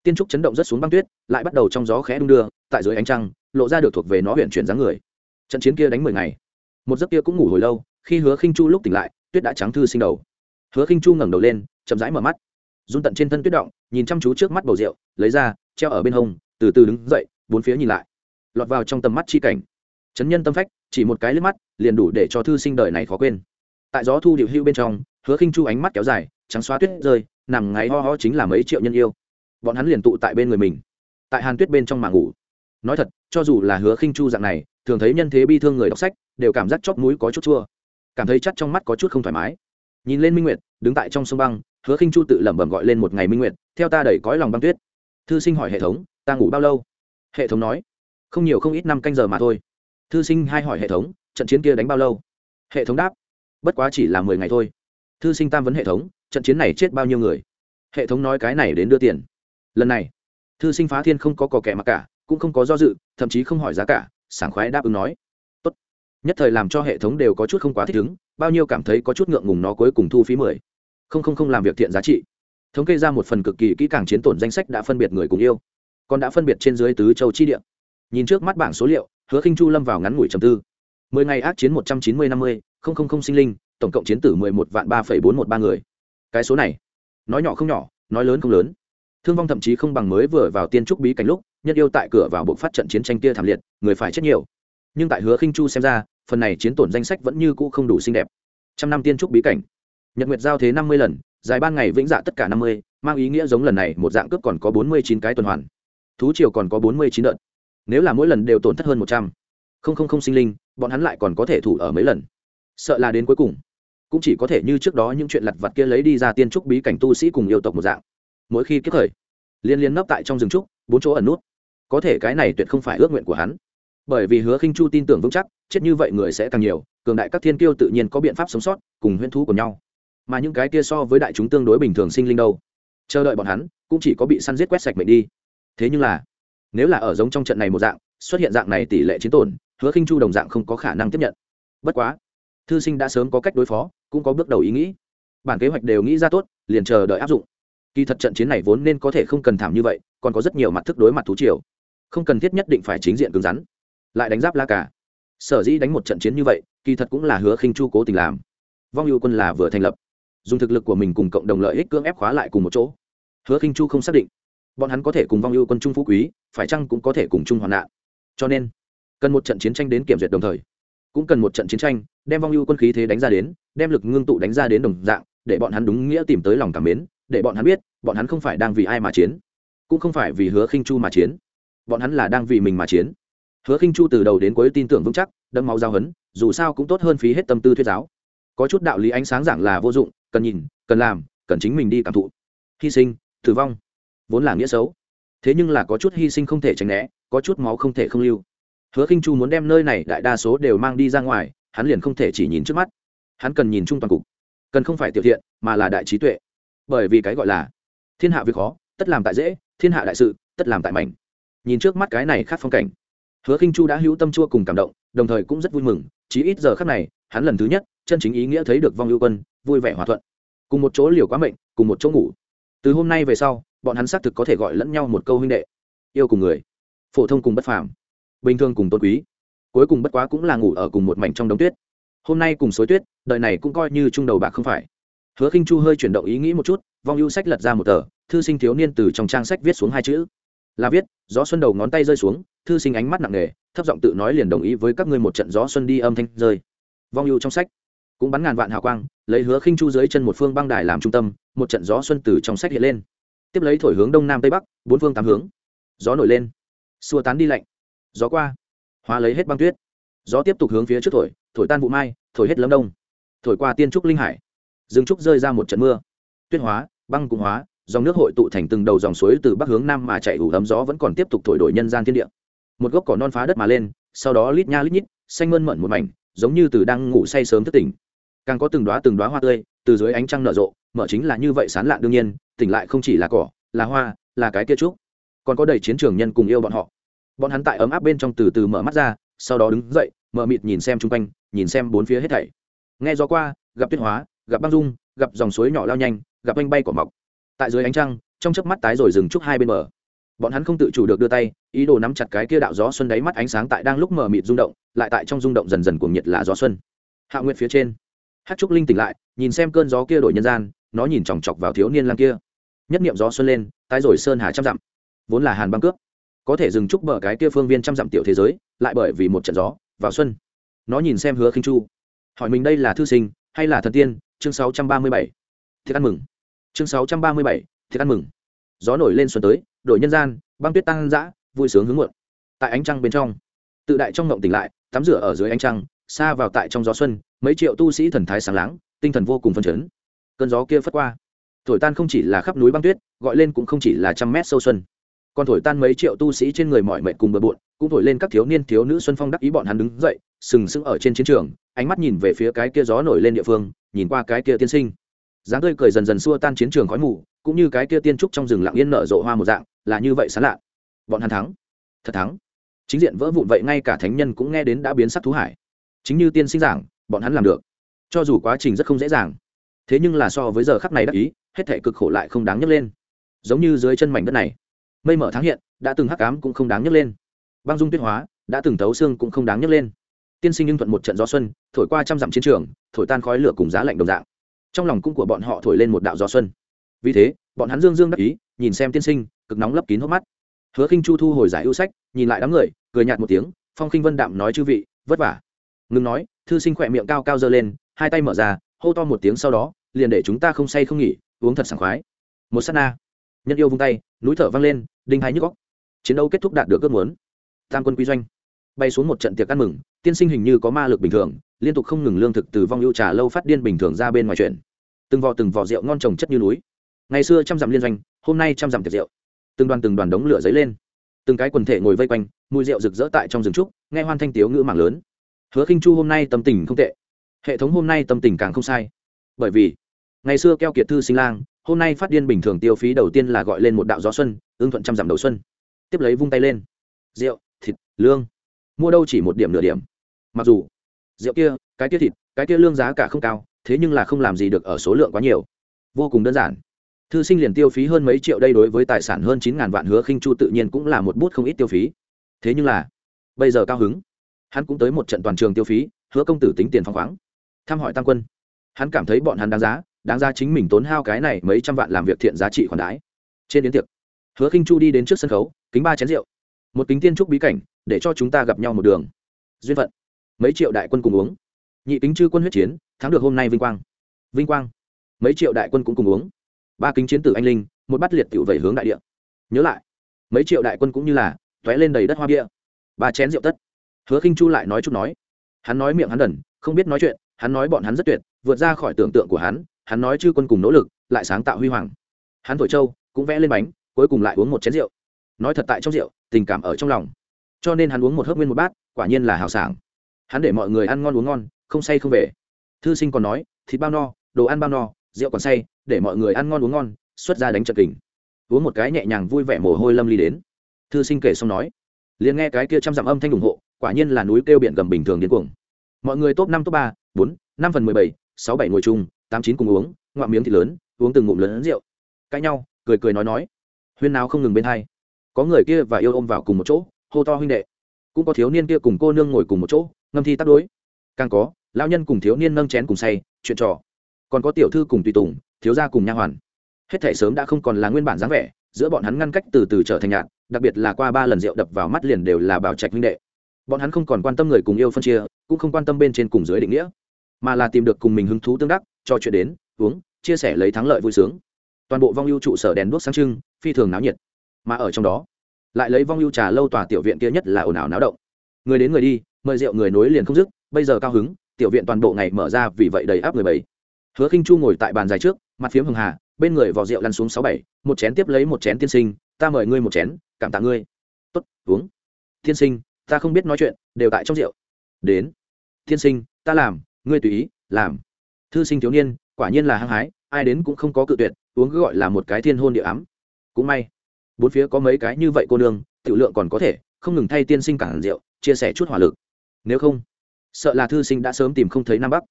tiên trúc chấn động rất xuống băng tuyết, lại bắt đầu trong gió khẽ đung đưa, tại dưới ánh trăng, lộ ra được thuộc về nó huyện chuyển dáng người. Trận chiến kia đánh mười ngày. Một giấc kia cũng ngủ hồi lâu, khi hứa khinh chu lúc tỉnh lại, tuyết đã trắng thư sinh đầu. Hứa khinh chu ngẩng đầu lên, chậm rãi mở mắt. Run tận trên thân tuyết động, nhìn chăm chú trước mắt bầu rượu, lấy ra, treo ở bên hông, từ từ đứng dậy, bốn phía nhìn lại. Lọt vào trong tầm mắt chi cảnh. Chấn nhân tâm phách, chỉ một cái liếc mắt, liền đủ để cho thư sinh đời này khó quên tại gió thu điệu hưu bên trong, hứa khinh chu ánh mắt kéo dài, trắng xóa tuyết rơi, nằm ngáy ho ho chính là mấy triệu nhân yêu. Bọn hắn liền tụ tại bên người mình, tại hàn tuyết bên trong mà ngủ. Nói thật, cho dù là hứa khinh chu dạng này, thường thấy nhân thế bi thương người đọc sách, đều cảm giác chóp mũi có chút chua. Cảm thấy chắt trong mắt có chút không thoải mái. Nhìn lên minh nguyệt, đứng tại trong sông băng, hứa khinh chu tự lẩm bẩm gọi lên một ngày minh nguyệt, theo ta đẩy cõi lòng băng tuyết. Thư sinh hỏi hệ thống, ta ngủ bao lâu? Hệ thống nói, không nhiều không ít năm canh giờ mà thôi. Thư sinh hai hỏi hệ thống, trận chiến kia đánh bao lâu? Hệ thống đáp bất quá chỉ là mười ngày thôi. Thư sinh tam vấn hệ thống, trận chiến này chết bao nhiêu người? Hệ thống nói cái này đến đưa tiền. Lần này, thư sinh phá thiên không có cò kẻ mặc cả, cũng không có do dự, thậm chí không hỏi giá cả, sảng khoái đáp ứng nói. Tốt. nhất thời làm cho hệ thống đều có chút không quá thích ứng, bao nhiêu cảm thấy có chút ngượng ngùng nó cuối cùng thu phí mười. Không không không làm việc thiện giá trị. Thống kê ra một phần cực kỳ kỹ càng chiến tổn danh sách đã phân biệt người cùng yêu. Còn đã phân biệt trên dưới tứ châu chi địa. Nhìn trước mắt bảng số liệu, hứa khinh chu lâm vào ngắn ngủi trầm tư. Mười ngày ác chiến một trăm chín mươi năm mươi không không không sinh linh, tổng cộng chiến tử mười một vạn ba phẩy bốn một ba người. Cái số này, nói nhỏ không nhỏ, nói lớn không lớn. Thương vong thậm chí không bằng mới vừa vào tiên trúc bí cảnh lúc, nhân yêu tại cửa vào bộ phát trận chiến tranh kia thảm liệt, người phải chết nhiều. Nhưng tại hứa khinh chu xem ra, phần này chiến tổn danh sách vẫn như cũ không đủ xinh đẹp. Trăm năm tiên trúc bí cảnh. Nhật nguyệt giao thế năm mươi lần, dài ban ngày vĩnh dạ tất cả năm mươi, mang ý nghĩa giống lần này, một dạng cướp còn có bốn mươi chín cái tuần hoàn. Thú triều còn có bốn mươi chín đợt. Nếu là mỗi lần đều tổn thất hơn một trăm. Không không không sinh linh, bọn hắn lại còn có thể thủ ở mấy lần sợ là đến cuối cùng. Cũng chỉ có thể như trước đó những chuyện lặt vặt kia lấy đi ra tiên trúc bí cảnh tu sĩ cùng yêu tộc một dạng. Mỗi khi kiếp khởi, liên liên nấp tại trong rừng trúc, bốn chỗ ẩn nút. Có thể cái này tuyệt không phải ước nguyện của hắn. Bởi vì hứa khinh chu tin tưởng vững chắc, chết như vậy người sẽ càng nhiều, cường đại các thiên kiêu tự nhiên có biện pháp sống sót, cùng huyễn thú của nhau. Mà những cái kia so với đại chúng tương đối bình thường sinh linh đâu. Chờ đợi bọn hắn, cũng chỉ có bị săn giết quét sạch mệnh đi. Thế nhưng là, nếu là ở giống trong trận này một dạng, xuất hiện dạng này tỷ lệ chiến tổn, hứa khinh chu đồng dạng không có khả năng tiếp nhận. Bất quá thư sinh đã sớm có cách đối phó, cũng có bước đầu ý nghĩ. Bản kế hoạch đều nghĩ ra tốt, liền chờ đợi áp dụng. Kỳ thật trận chiến này vốn nên có thể không cần thảm như vậy, còn có rất nhiều mặt thức đối mặt thú triều. Không cần thiết nhất định phải chính diện cứng rắn. Lại đánh giáp la cả sở dĩ đánh một trận chiến như vậy, kỳ thật cũng là hứa khinh chu cố tình làm. Vong ưu quân là vừa thành lập. Dùng thực lực của mình cùng cộng đồng lợi ích cưỡng ép khóa lại cùng một chỗ. Hứa khinh chu không xác định. Bọn hắn có thể cùng vong ưu quân trung phú quý, phải chăng cũng có thể cùng chung hoạn nạn. Cho nên, cần một trận chiến tranh đến kiểm duyệt đồng thời. Cũng cần một trận chiến tranh đem vong ưu quân khí thế đánh ra đến, đem lực ngưng tụ đánh ra đến đồng dạng, để bọn hắn đúng nghĩa tìm tới lòng cảm mến, để bọn hắn biết, bọn hắn không phải đang vì ai mà chiến, cũng không phải vì hứa khinh chu mà chiến. Bọn hắn là đang vì mình mà chiến. Hứa khinh chu từ đầu đến cuối tin tưởng vững chắc đâm máu giao hấn, dù sao cũng tốt hơn phí hết tâm tư thuyết giáo. Có chút đạo lý ánh sáng giảng là vô dụng, cần nhìn, cần làm, cần chính mình đi cảm thụ. Hy sinh, tử vong, vốn là nghĩa xấu. Thế nhưng là có chút hy sinh không thể tránh né, có chút máu không thể không lưu. Hứa khinh chu muốn đem nơi này đại đa số đều mang đi ra ngoài hắn liền không thể chỉ nhìn trước mắt. Hắn cần nhìn chung toàn cục, cần không phải tiểu thiện, mà là đại trí tuệ. Bởi vì cái gọi là thiên hạ việc khó, tất làm tại dễ, thiên hạ đại sự, tất làm tại mảnh. Nhìn trước mắt cái này khác phong cảnh, hứa khinh chu đã hữu tâm chua cùng cảm động, đồng thời cũng rất vui mừng, chí ít giờ khắc này, hắn lần thứ nhất, chân chính ý nghĩa thấy được vong ưu quân, vui vẻ hòa thuận. Cùng một chỗ liều quá mệnh, cùng một chỗ ngủ. Từ hôm nay về sau, bọn hắn xác thực có thể gọi lẫn nhau một câu huynh đệ. Yêu cùng người, phổ thông cùng bất phàm, bình thường cùng tôn quý cuối cùng bất quá cũng là ngủ ở cùng một mảnh trong đống tuyết. Hôm nay cùng xối tuyết, đời này cũng coi như trung đầu bạc không phải. Hứa khinh chu hơi chuyển động ý nghĩ một chút, vong ưu sách lật ra một tờ, thư sinh thiếu niên từ trong trang sách viết xuống hai chữ. Là viết, gió xuân đầu ngón tay rơi xuống, thư sinh ánh mắt nặng nề, thấp giọng tự nói liền đồng ý với các ngươi một trận gió xuân đi âm thanh rơi. Vong ưu trong sách cũng bắn ngàn vạn hào quang, lấy hứa khinh chu dưới chân một phương băng đài làm trung tâm, một trận gió xuân từ trong sách hiện lên. Tiếp lấy thổi hướng đông nam tây bắc, bốn phương tám hướng. Gió nổi lên, xua tán đi lạnh. Gió qua hóa lấy hết băng tuyết. Gió tiếp tục hướng phía trước thổi thổi tan vụ mai, thổi hết lâm đông. Thổi qua tiên trúc linh hải. Rừng trúc rơi ra một trận mưa. Tuyết hóa, băng cùng hóa, dòng nước hội tụ thành từng đầu dòng suối từ bắc hướng nam mà chạy ủ ấm gió vẫn còn tiếp tục thổi đổi nhân gian thiên địa. Một gốc cỏ non phá đất mà lên, sau đó lít nha lít nhít, xanh mơn mận một mảnh, giống như từ đang ngủ say sớm thức tỉnh. Càng có từng đoá từng đoá hoa tươi, từ dưới ánh trăng nở rộ, mở chính là như vậy sán lạn đương nhiên, tỉnh lại không chỉ là cỏ, là hoa, là cái kia trúc. Còn có đầy chiến trường nhân cùng yêu bọn họ bọn hắn tại ấm áp bên trong từ từ mở mắt ra, sau đó đứng dậy, mở mịt nhìn xem chung quanh, nhìn xem bốn phía hết thảy. Nghe gió qua, gặp tuyết hóa, gặp băng dung, gặp dòng suối nhỏ lao nhanh, gặp anh bay cỏ mọc. Tại dưới ánh trăng, trong chớp mắt tái rồi dừng trúc hai bên bờ. Bọn hắn không tự chủ được đưa tay, ý đồ nắm chặt cái kia đạo gió xuân đáy mắt ánh sáng tại đang lúc mở mịt rung động, lại tại trong rung động dần dần cuồng nhiệt là gió xuân. Hạ nguyệt phía trên. Hát trúc linh tỉnh lại, nhìn xem cơn gió kia đổi nhân gian, nó nhìn chòng chọc vào thiếu niên lang kia. Nhất niệm gió xuân lên, tái rồi sơn hà trăm dặm. Vốn là hàn băng cướp có thể dừng chúc bờ cái kia phương viên trăm dặm tiểu thế giới lại bởi vì một trận gió vào xuân. Nó nhìn xem hứa khinh chu. Hỏi mình đây là thư sinh hay là thần tiên chương 637. thiết ăn mừng. Chương 637, thiết ăn mừng. Gió nổi lên xuân tới đổi nhân gian băng tuyết tăng dã vui sướng hướng muộn. Tại ánh trăng bên trong tự đại trong ngộng tỉnh lại tắm rửa ở dưới ánh trăng xa vào tại trong gió xuân mấy triệu tu sĩ thần thái sáng láng tinh thần vô cùng phân chấn. Cơn gió kia phất qua. Thổi tan không chỉ là khắp núi băng tuyết gọi lên cũng không chỉ là trăm mét sâu xuân còn thổi tan mấy triệu tu sĩ trên người mọi mệnh cùng bờ bộn, cũng thổi lên các thiếu niên thiếu nữ xuân phong đắc ý bọn hắn đứng dậy, sừng sững ở trên chiến trường, ánh mắt nhìn về phía cái kia gió nổi lên địa phương, nhìn qua cái kia tiên sinh. Dáng tươi cười dần dần xua tan chiến trường khói mù, cũng như cái kia tiên trúc trong rừng lặng yên nở rộ hoa một dạng, là như vậy sán lạ. Bọn hắn thắng. Thật thắng. Chính diện vỡ vụn vậy ngay cả thánh nhân cũng nghe đến đã biến sắc thú hải. Chính như tiên sinh giảng, bọn hắn làm được. Cho dù quá trình rất không dễ dàng, thế nhưng là so với giờ khắc này đắc ý, hết thể cực khổ lại không đáng nhấc lên. Giống như dưới chân mảnh đất này mây mở tháng hiện, đã từng hắc cám cũng không đáng nhấc lên. Băng dung tuyết hóa, đã từng tấu xương cũng không đáng nhấc lên. Tiên sinh nhưng thuận một trận gió xuân, thổi qua trăm dặm chiến trường, thổi tan khói lửa cùng giá lạnh đồng dạng. Trong lòng cung của bọn họ thổi lên một đạo gió xuân. Vì thế, bọn hắn dương dương đắc ý, nhìn xem tiên sinh, cực nóng lấp kín hốc mắt. Hứa khinh chu thu hồi giải ưu sách, nhìn lại đám người, cười nhạt một tiếng, phong khinh vân đạm nói chư vị, vất vả. Ngừng nói, thư sinh khỏe miệng cao cao giơ lên, hai tay mở ra, hô to một tiếng sau đó, liền để chúng ta không say không nghỉ, uống thật sảng khoái. Một sát na. Nhân yêu vung tay, núi thở vang lên đinh hai nhức góc. Chiến đấu kết thúc đạt được ước muốn. Tam quân quy doanh. Bay xuống một trận tiệc ăn mừng, tiên sinh hình như có ma lực bình thường, liên tục không ngừng lương thực từ vong ưu trà lâu phát điên bình thường ra bên ngoài chuyện. Từng vò từng vò rượu ngon trồng chất như núi. Ngày xưa trăm dặm liên doanh, hôm nay trăm dặm tiệc rượu. Từng đoàn từng đoàn đống lửa dấy lên. Từng cái quần thể ngồi vây quanh, mùi rượu rực rỡ tại trong rừng trúc, nghe hoan thanh tiếu ngữ mạng lớn. Hứa khinh chu hôm nay tâm tình không tệ. Hệ thống hôm nay tâm tình càng không sai. Bởi vì, ngày xưa keo kiệt thư sinh lang hôm nay phát điên bình thường tiêu phí đầu tiên là gọi lên một đạo gió xuân, ưng thuận trăm dặm đầu xuân. Tiếp lấy vung tay lên. Rượu, thịt, lương. Mua đâu chỉ một điểm nửa điểm. Mặc dù, rượu kia, cái kia thịt, cái kia lương giá cả không cao, thế nhưng là không làm gì được ở số lượng quá nhiều. Vô cùng đơn giản. Thư sinh liền tiêu phí hơn mấy triệu đây đối với tài sản hơn chín ngàn vạn hứa khinh chu tự nhiên cũng là một bút không ít tiêu phí. Thế nhưng là, bây giờ cao hứng. Hắn cũng tới một trận toàn trường tiêu phí, hứa công tử tính tiền phong khoáng. Thăm hỏi tăng quân. Hắn cảm thấy bọn hắn đáng giá đáng ra chính mình tốn hao cái này mấy trăm vạn làm việc thiện giá trị khoản đái trên đến tiệc, hứa khinh chu đi đến trước sân khấu, kính ba chén rượu. Một kính tiên trúc bí cảnh, để cho chúng ta gặp nhau một đường. Duyên phận, mấy triệu đại quân cùng uống. Nhị kính chư quân huyết chiến, thắng được hôm nay vinh quang. Vinh quang, mấy triệu đại quân cũng cùng uống. Ba kính chiến tử anh linh, một bát liệt tiểu vẩy hướng đại địa. Nhớ lại, mấy triệu đại quân cũng như là, tóe lên đầy đất hoa bia. Ba chén rượu tất. Hứa khinh chu lại nói chút nói. Hắn nói miệng hắn đần, không biết nói chuyện, hắn nói bọn hắn rất tuyệt, vượt ra khỏi tưởng tượng của hắn hắn nói chư quân cùng nỗ lực, lại sáng tạo huy hoàng. Hắn thổi châu cũng vẽ lên bánh, cuối cùng lại uống một chén rượu. Nói thật tại trong rượu, tình cảm ở trong lòng. Cho nên hắn uống một hớp nguyên một bát, quả nhiên là hào sảng. Hắn để mọi người ăn ngon uống ngon, không say không về. Thư sinh còn nói, thịt bao no, đồ ăn bao no, rượu còn say, để mọi người ăn ngon uống ngon, xuất ra đánh trận kình. Uống một cái nhẹ nhàng vui vẻ mồ hôi lâm ly đến. Thư sinh kể xong nói, liền nghe cái kia trăm dặm âm thanh ủng hộ, quả nhiên là núi kêu biển gầm bình thường điên cuồng. Mọi người top năm, top ba, bốn, năm phần mười bảy, sáu bảy ngồi chung tám chín cùng uống, ngoạm miếng thịt lớn, uống từng ngụm lớn rượu. Cãi nhau, cười cười nói nói. Huyên nào không ngừng bên hai. Có người kia và yêu ôm vào cùng một chỗ, hô to huynh đệ. Cũng có thiếu niên kia cùng cô nương ngồi cùng một chỗ, ngâm thi tắc đối. Càng có lao nhân cùng thiếu niên nâng chén cùng say, chuyện trò. Còn có tiểu thư cùng tùy tùng, thiếu gia cùng nha hoàn. Hết thể sớm đã không còn là nguyên bản dáng vẻ, giữa bọn hắn ngăn cách từ từ trở thành nhạt, đặc biệt là qua ba lần rượu đập vào mắt liền đều là bảo trạch huynh đệ. Bọn hắn không còn quan tâm người cùng yêu phân chia, cũng không quan tâm bên trên cùng dưới định nghĩa, mà là tìm được cùng mình hứng thú tương đắc cho chuyện đến, uống, chia sẻ lấy thắng lợi vui sướng. Toàn bộ vong ưu trụ sở đèn đuốc sáng trưng, phi thường náo nhiệt. Mà ở trong đó, lại lấy vong ưu trà lâu tòa tiểu viện kia nhất là ồn ào náo động. Người đến người đi, mời rượu người nối liền không dứt, bây giờ cao hứng, tiểu viện toàn bộ ngày mở ra vì vậy đầy áp người bảy hứa khinh chu ngồi tại bàn dài trước, mặt phiếm hừng hà, bên người vò rượu lăn xuống sáu bảy, một chén tiếp lấy một chén tiên sinh, ta mời ngươi một chén, cảm tạ ngươi. Tốt, uống. Tiên sinh, ta không biết nói chuyện, đều tại trong rượu. Đến. Tiên sinh, ta làm, ngươi tùy ý, làm thư sinh thiếu niên, quả nhiên là hăng hái, ai đến cũng không có cự tuyệt, uống cứ gọi là một cái thiên hôn địa ám. Cũng may, bốn phía có mấy cái như vậy cô nương, tiểu lượng còn có thể, không ngừng thay tiên sinh cản rượu, chia sẻ chút hỏa lực. Nếu không, sợ là thư sinh đã sớm tìm không thấy nam bắc.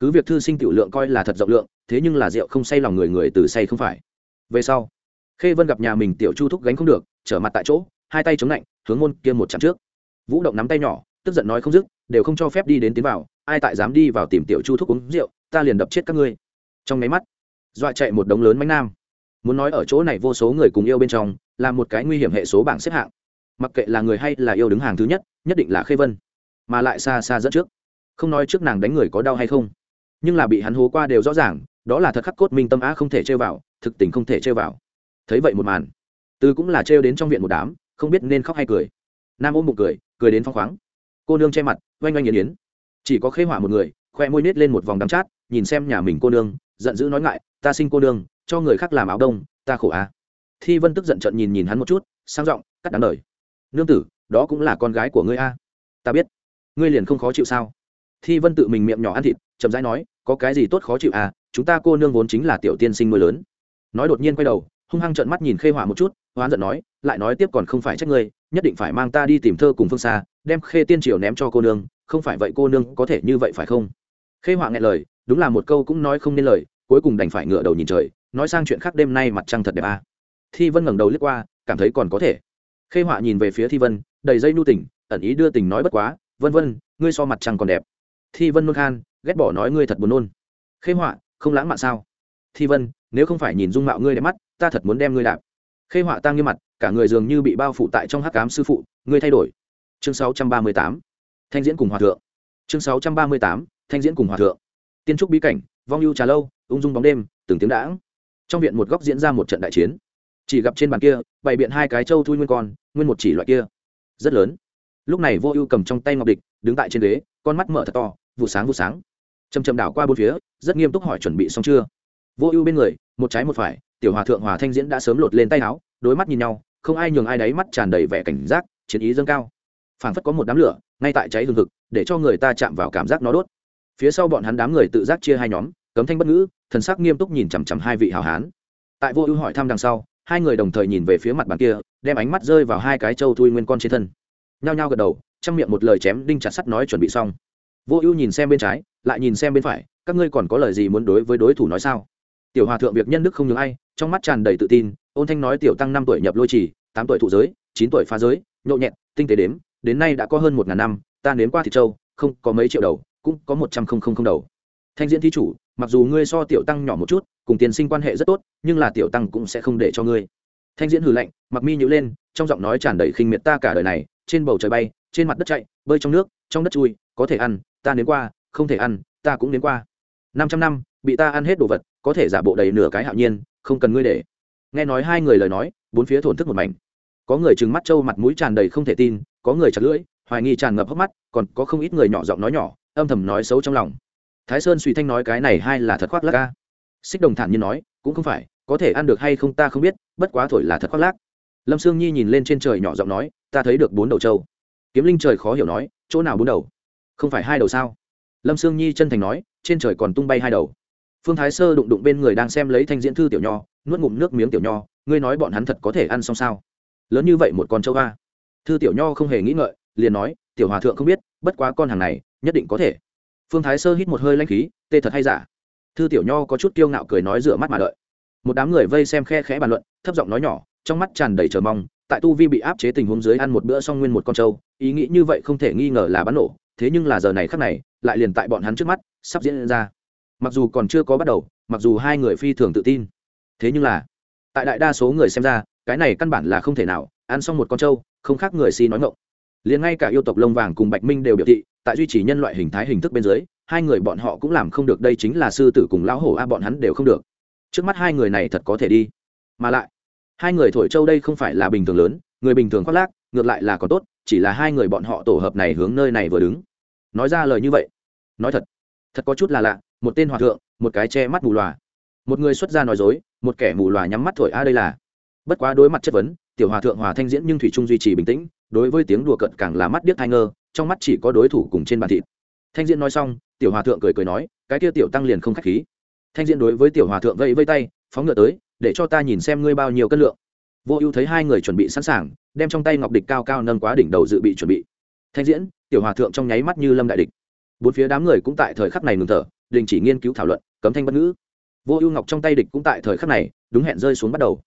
Cứ việc thư sinh tiểu lượng coi là thật rộng lượng, thế nhưng là rượu không say lòng người người từ say không phải. Về sau, khê vân gặp nhà mình tiểu chu thúc gánh không được, trở mặt tại chỗ, hai tay chống lạnh, hướng môn kia một chặng trước. Vũ động nắm tay nhỏ, tức giận nói không dứt, đều không cho phép đi đến tiến vào, ai tại dám đi vào tìm tiểu chu thúc uống rượu ta liền đập chết các ngươi. Trong máy mắt dọa chạy một đống lớn mánh nam. Muốn nói ở chỗ này vô số người cùng yêu bên trong, là một cái nguy hiểm hệ số bảng xếp hạng. Mặc kệ là người hay là yêu đứng hàng thứ nhất nhất định là khê vân. Mà lại xa xa dẫn trước. Không nói trước nàng đánh người có đau hay không, nhưng là bị hắn hố qua đều rõ ràng, đó là thật khắc cốt minh tâm á không thể chơi vào, thực tình không thể chơi vào. Thấy vậy một màn, từ cũng là trêu đến trong viện một đám, không biết nên khóc hay cười. Nam ôm một cười cười đến phong khoáng. Cô nương che mặt, oanh oanh yến yến chỉ có khê hỏa một người, khoe môi nết lên một vòng đắm chát nhìn xem nhà mình cô nương, giận dữ nói ngại, ta sinh cô nương, cho người khác làm áo đông, ta khổ à. thi vân tức giận trận nhìn nhìn hắn một chút, sang giọng, cắt đáng đời. Nương tử, đó cũng là con gái của ngươi a. Ta biết. Ngươi liền không khó chịu sao? Thi vân tự mình miệng nhỏ ăn thịt, chậm rãi nói, có cái gì tốt khó chịu à? Chúng ta cô nương vốn chính là tiểu tiên sinh nuôi lớn. Nói đột nhiên quay đầu, hung hăng trợn mắt nhìn khê hỏa một chút, hoán giận nói, lại nói tiếp còn không phải trách ngươi, nhất định phải mang ta đi tìm thơ cùng phương xa, đem khê tiên triều ném cho cô nương, không phải vậy cô nương có thể như vậy phải không? Khê hỏa nghe lời đúng là một câu cũng nói không nên lời, cuối cùng đành phải ngựa đầu nhìn trời, nói sang chuyện khác đêm nay mặt trăng thật đẹp à. thi vân ngẩng đầu lướt qua, cảm thấy còn có thể. Khê họa nhìn về phía thi vân, đầy dây nu tỉnh, ẩn ý đưa tình nói bất quá, vân vân, ngươi so mặt trăng còn đẹp. Thi vân nôn khan, ghét bỏ nói, ngươi thật buồn nôn. Khê họa, không lãng mạn sao? Thi vân, nếu không phải nhìn dung mạo ngươi đẹp mắt, ta thật muốn đem ngươi đạp. Khê họa tăng như mặt, cả người dường như bị bao phủ tại trong hắc cám sư phụ, ngươi thay đổi. Chương 638. thanh diễn cùng hòa thượng. Chương 638. thanh diễn cùng hòa thượng tiên trúc bí cảnh, vong ưu trà lâu, ung dung bóng đêm, từng tiếng đãng. Trong viện một góc diễn ra một trận đại chiến. Chỉ gặp trên bàn kia, bày biện hai cái trâu thui nguyên con, nguyên một chỉ loại kia. Rất lớn. Lúc này vô ưu cầm trong tay ngọc địch, đứng tại trên ghế, con mắt mở thật to, vụ sáng vụ sáng. Chầm chầm đảo qua bốn phía, rất nghiêm túc hỏi chuẩn bị xong chưa. Vô ưu bên người, một trái một phải, tiểu hòa thượng hòa thanh diễn đã sớm lột lên tay áo, đối mắt nhìn nhau, không ai nhường ai đáy mắt tràn đầy vẻ cảnh giác, chiến ý dâng cao. Phảng phất có một đám lửa, ngay tại cháy hừng hực để cho người ta chạm vào cảm giác nó đốt phía sau bọn hắn đám người tự giác chia hai nhóm, cấm thanh bất ngữ, thần sắc nghiêm túc nhìn chằm chằm hai vị hào hán. Tại vô ưu hỏi thăm đằng sau, hai người đồng thời nhìn về phía mặt bàn kia, đem ánh mắt rơi vào hai cái trâu thui nguyên con trên thân. Nhao nhao gật đầu, trong miệng một lời chém đinh chặt sắt nói chuẩn bị xong. Vô ưu nhìn xem bên trái, lại nhìn xem bên phải, các ngươi còn có lời gì muốn đối với đối thủ nói sao? Tiểu hòa thượng việc nhân đức không nhường ai, trong mắt tràn đầy tự tin, ôn thanh nói tiểu tăng năm tuổi nhập lôi trì, tám tuổi thụ giới, chín tuổi phá giới nhộn nhẹn, tinh tế đếm, đến nay đã có hơn một ngàn năm, ta nếm qua thịt trâu, không có mấy triệu đầu cũng có một trăm không không không đầu. Thanh diễn thí chủ, mặc dù ngươi so tiểu tăng nhỏ một chút, cùng tiền sinh quan hệ rất tốt, nhưng là tiểu tăng cũng sẽ không để cho ngươi. Thanh diễn hử lạnh, mặc mi nhữ lên, trong giọng nói tràn đầy khinh miệt ta cả đời này, trên bầu trời bay, trên mặt đất chạy, bơi trong nước, trong đất chui, có thể ăn, ta nếm qua, không thể ăn, ta cũng nếm qua. Năm trăm năm, bị ta ăn hết đồ vật, có thể giả bộ đầy nửa cái hạo nhiên, không cần ngươi để. Nghe nói hai người lời nói, bốn phía thổn thức một mảnh. Có người trừng mắt trâu mặt mũi tràn đầy không thể tin, có người chặt lưỡi, hoài nghi tràn ngập hốc mắt, còn có không ít người nhỏ giọng nói nhỏ âm thầm nói xấu trong lòng. Thái sơn suy thanh nói cái này hay là thật khoác lác ca xích đồng thản nhiên nói, cũng không phải, có thể ăn được hay không ta không biết, bất quá thổi là thật khoác lác. Lâm sương nhi nhìn lên trên trời nhỏ giọng nói, ta thấy được bốn đầu trâu. Kiếm linh trời khó hiểu nói, chỗ nào bốn đầu? Không phải hai đầu sao? Lâm sương nhi chân thành nói, trên trời còn tung bay hai đầu. Phương thái sơ đụng đụng bên người đang xem lấy thanh diễn thư tiểu nho, nuốt ngụm nước miếng tiểu nho, ngươi nói bọn hắn thật có thể ăn xong sao? Lớn như vậy một con trâu ga. thư tiểu nho không hề nghĩ ngợi, liền nói, tiểu hòa thượng không biết, bất quá con hàng này nhất định có thể. Phương thái sơ hít một hơi lanh khí, tê thật hay giả. Thư tiểu nho có chút kiêu ngạo cười nói rửa mắt mà đợi. Một đám người vây xem khe khẽ bàn luận, thấp giọng nói nhỏ, trong mắt tràn đầy chờ mong, tại tu vi bị áp chế tình huống dưới ăn một bữa xong nguyên một con trâu, ý nghĩ như vậy không thể nghi ngờ là bắn nổ, thế nhưng là giờ này khắc này, lại liền tại bọn hắn trước mắt, sắp diễn ra. Mặc dù còn chưa có bắt đầu, mặc dù hai người phi thường tự tin, thế nhưng là, tại đại đa số người xem ra, cái này căn bản là không thể nào, ăn xong một con trâu, không khác người si nói ngộng liền ngay cả yêu tộc lông vàng cùng bạch minh đều biểu thị, tại duy trì nhân loại hình thái hình thức bên dưới, hai người bọn họ cũng làm không được, đây chính là sư tử cùng lão hổ a, bọn hắn đều không được. Trước mắt hai người này thật có thể đi. Mà lại, hai người thổi châu đây không phải là bình thường lớn, người bình thường khoác lác, ngược lại là còn tốt, chỉ là hai người bọn họ tổ hợp này hướng nơi này vừa đứng. Nói ra lời như vậy, nói thật thật có chút là lạ, một tên hòa thượng, một cái che mắt mù loà. Một người xuất gia nói dối, một kẻ mù loà nhắm mắt thổi a, đây là. Bất quá đối mặt chất vấn, tiểu hòa thượng hòa thanh diễn nhưng thủy trung duy trì bình tĩnh đối với tiếng đùa cận càng là mắt điếc thai ngơ, trong mắt chỉ có đối thủ cùng trên bàn thịt. Thanh diễn nói xong, tiểu hòa thượng cười cười nói, cái kia tiểu tăng liền không k h á c h khí. Thanh diễn đối với tiểu hòa thượng vẫy vây tay, phóng ngựa tới, để cho ta nhìn xem ngươi bao nhiêu cân lượng. Vô ưu thấy hai người chuẩn bị sẵn sàng, đem trong tay ngọc địch cao cao nâng quá đỉnh đầu dự bị chuẩn bị. Thanh diễn, tiểu hòa thượng trong nháy mắt như lâm đại địch. Bốn phía đám người cũng tại thời khắc này ngừng thở, đình chỉ nghiên cứu thảo luận, cấm thanh bất ngữ. Vô ưu ngọc trong tay địch cũng tại thời khắc này, đúng hẹn rơi xuống bắt đầu.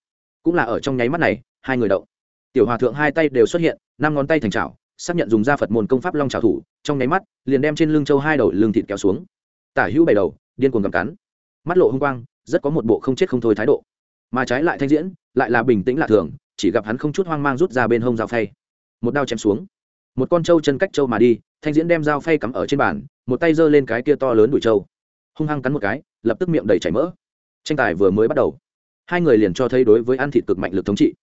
Cũng là ở trong nháy mắt này, hai người động tiểu hòa thượng hai tay đều xuất hiện, năm ngón tay thành trào xác nhận dùng da phật môn công pháp long trào thủ, trong nháy mắt, liền đem trên lưng châu hai đầu lưng thịt kéo xuống. Tả hữu bảy đầu, điên cuồng cầm cắn. Mắt lộ h ư n g quang, rất có một bộ không chết không thôi thái độ. Mà trái lại thanh diễn, lại là bình tĩnh lạ thường, chỉ gặp hắn không chút hoang mang rút ra bên hông dao phay. Một đao chém xuống. Một con trâu chân cách trâu mà đi, thanh diễn đem dao phay cắm ở trên bàn, một tay giơ lên cái kia to lớn đuổi trâu. Hung hăng cắn một cái, lập tức miệng đầy chảy mỡ. Tranh tài vừa mới bắt đầu. Hai người liền cho thấy đối với ăn thịt cực mạnh lực thống trị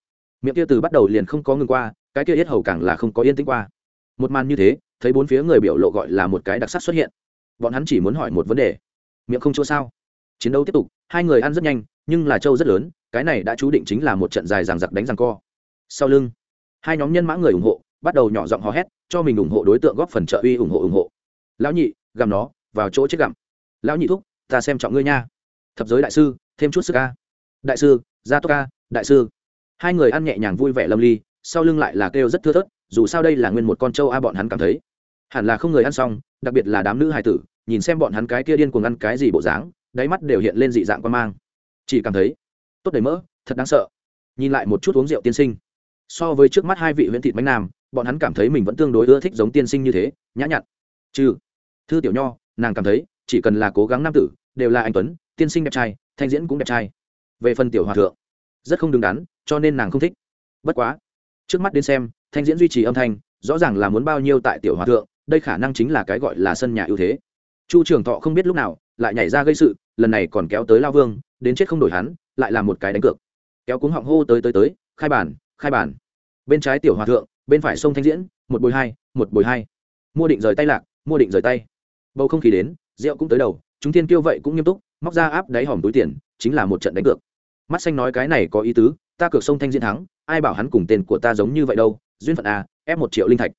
miệng kia từ bắt đầu liền không có ngừng qua, cái kia yết hầu càng là không có yên tĩnh qua. Một màn như thế, thấy bốn phía người biểu lộ gọi là một cái đặc sắc xuất hiện. Bọn hắn chỉ muốn hỏi một vấn đề. Miệng không chỗ sao? Chiến đấu tiếp tục, hai người ăn rất nhanh, nhưng là trâu rất lớn, cái này đã chú định chính là một trận dài ràng giặc đánh ràng co. Sau lưng, hai nhóm nhân mã người ủng hộ, bắt đầu nhỏ giọng hò hét, cho mình ủng hộ đối tượng góp phần trợ uy ủng hộ ủng hộ. Lão nhị, gặm nó, vào chỗ chết gặm. Lão nhị thúc, ta xem trọng ngươi nha. Thập giới đại sư, thêm chút sức ca. Đại sư, gia tốc ca, đại sư hai người ăn nhẹ nhàng vui vẻ lâm ly, sau lưng lại là kêu rất thưa thớt, dù sao đây là nguyên một con trâu a bọn hắn cảm thấy. Hẳn là không người ăn xong, đặc biệt là đám nữ hài tử, nhìn xem bọn hắn cái kia điên cuồng ăn cái gì bộ dáng, đáy mắt đều hiện lên dị dạng quan mang. Chỉ cảm thấy, tốt đầy mỡ, thật đáng sợ. Nhìn lại một chút uống rượu tiên sinh. So với trước mắt hai vị huyễn thịt bánh nam, bọn hắn cảm thấy mình vẫn tương đối ưa thích giống tiên sinh như thế, nhã nhặn. Trừ, thư tiểu nho, nàng cảm thấy, chỉ cần là cố gắng nam tử, đều là anh tuấn, tiên sinh đẹp trai, thanh diễn cũng đẹp trai. Về phần tiểu hòa thượng, rất không đứng đắn cho nên nàng không thích. Bất quá, trước mắt đến xem, thanh diễn duy trì âm thanh, rõ ràng là muốn bao nhiêu tại tiểu hòa thượng, đây khả năng chính là cái gọi là sân nhà ưu thế. Chu trường thọ không biết lúc nào, lại nhảy ra gây sự, lần này còn kéo tới lao vương, đến chết không đổi hắn, lại là một cái đánh cược. Kéo cuống họng hô tới tới tới, khai bản khai bản. Bên trái tiểu hòa thượng, bên phải sông thanh diễn, một bồi hai, một bồi hai. Mua định rời tay lạc, mua định rời tay. Bầu không khí đến, rượu cũng tới đầu, chúng thiên kiêu vậy cũng nghiêm túc, móc ra áp đáy hòm túi tiền, chính là một trận đánh cược. Mắt xanh nói cái này có ý tứ ta cược sông thanh diễn thắng, ai bảo hắn cùng tên của ta giống như vậy đâu, duyên phận a ép một triệu linh thạch.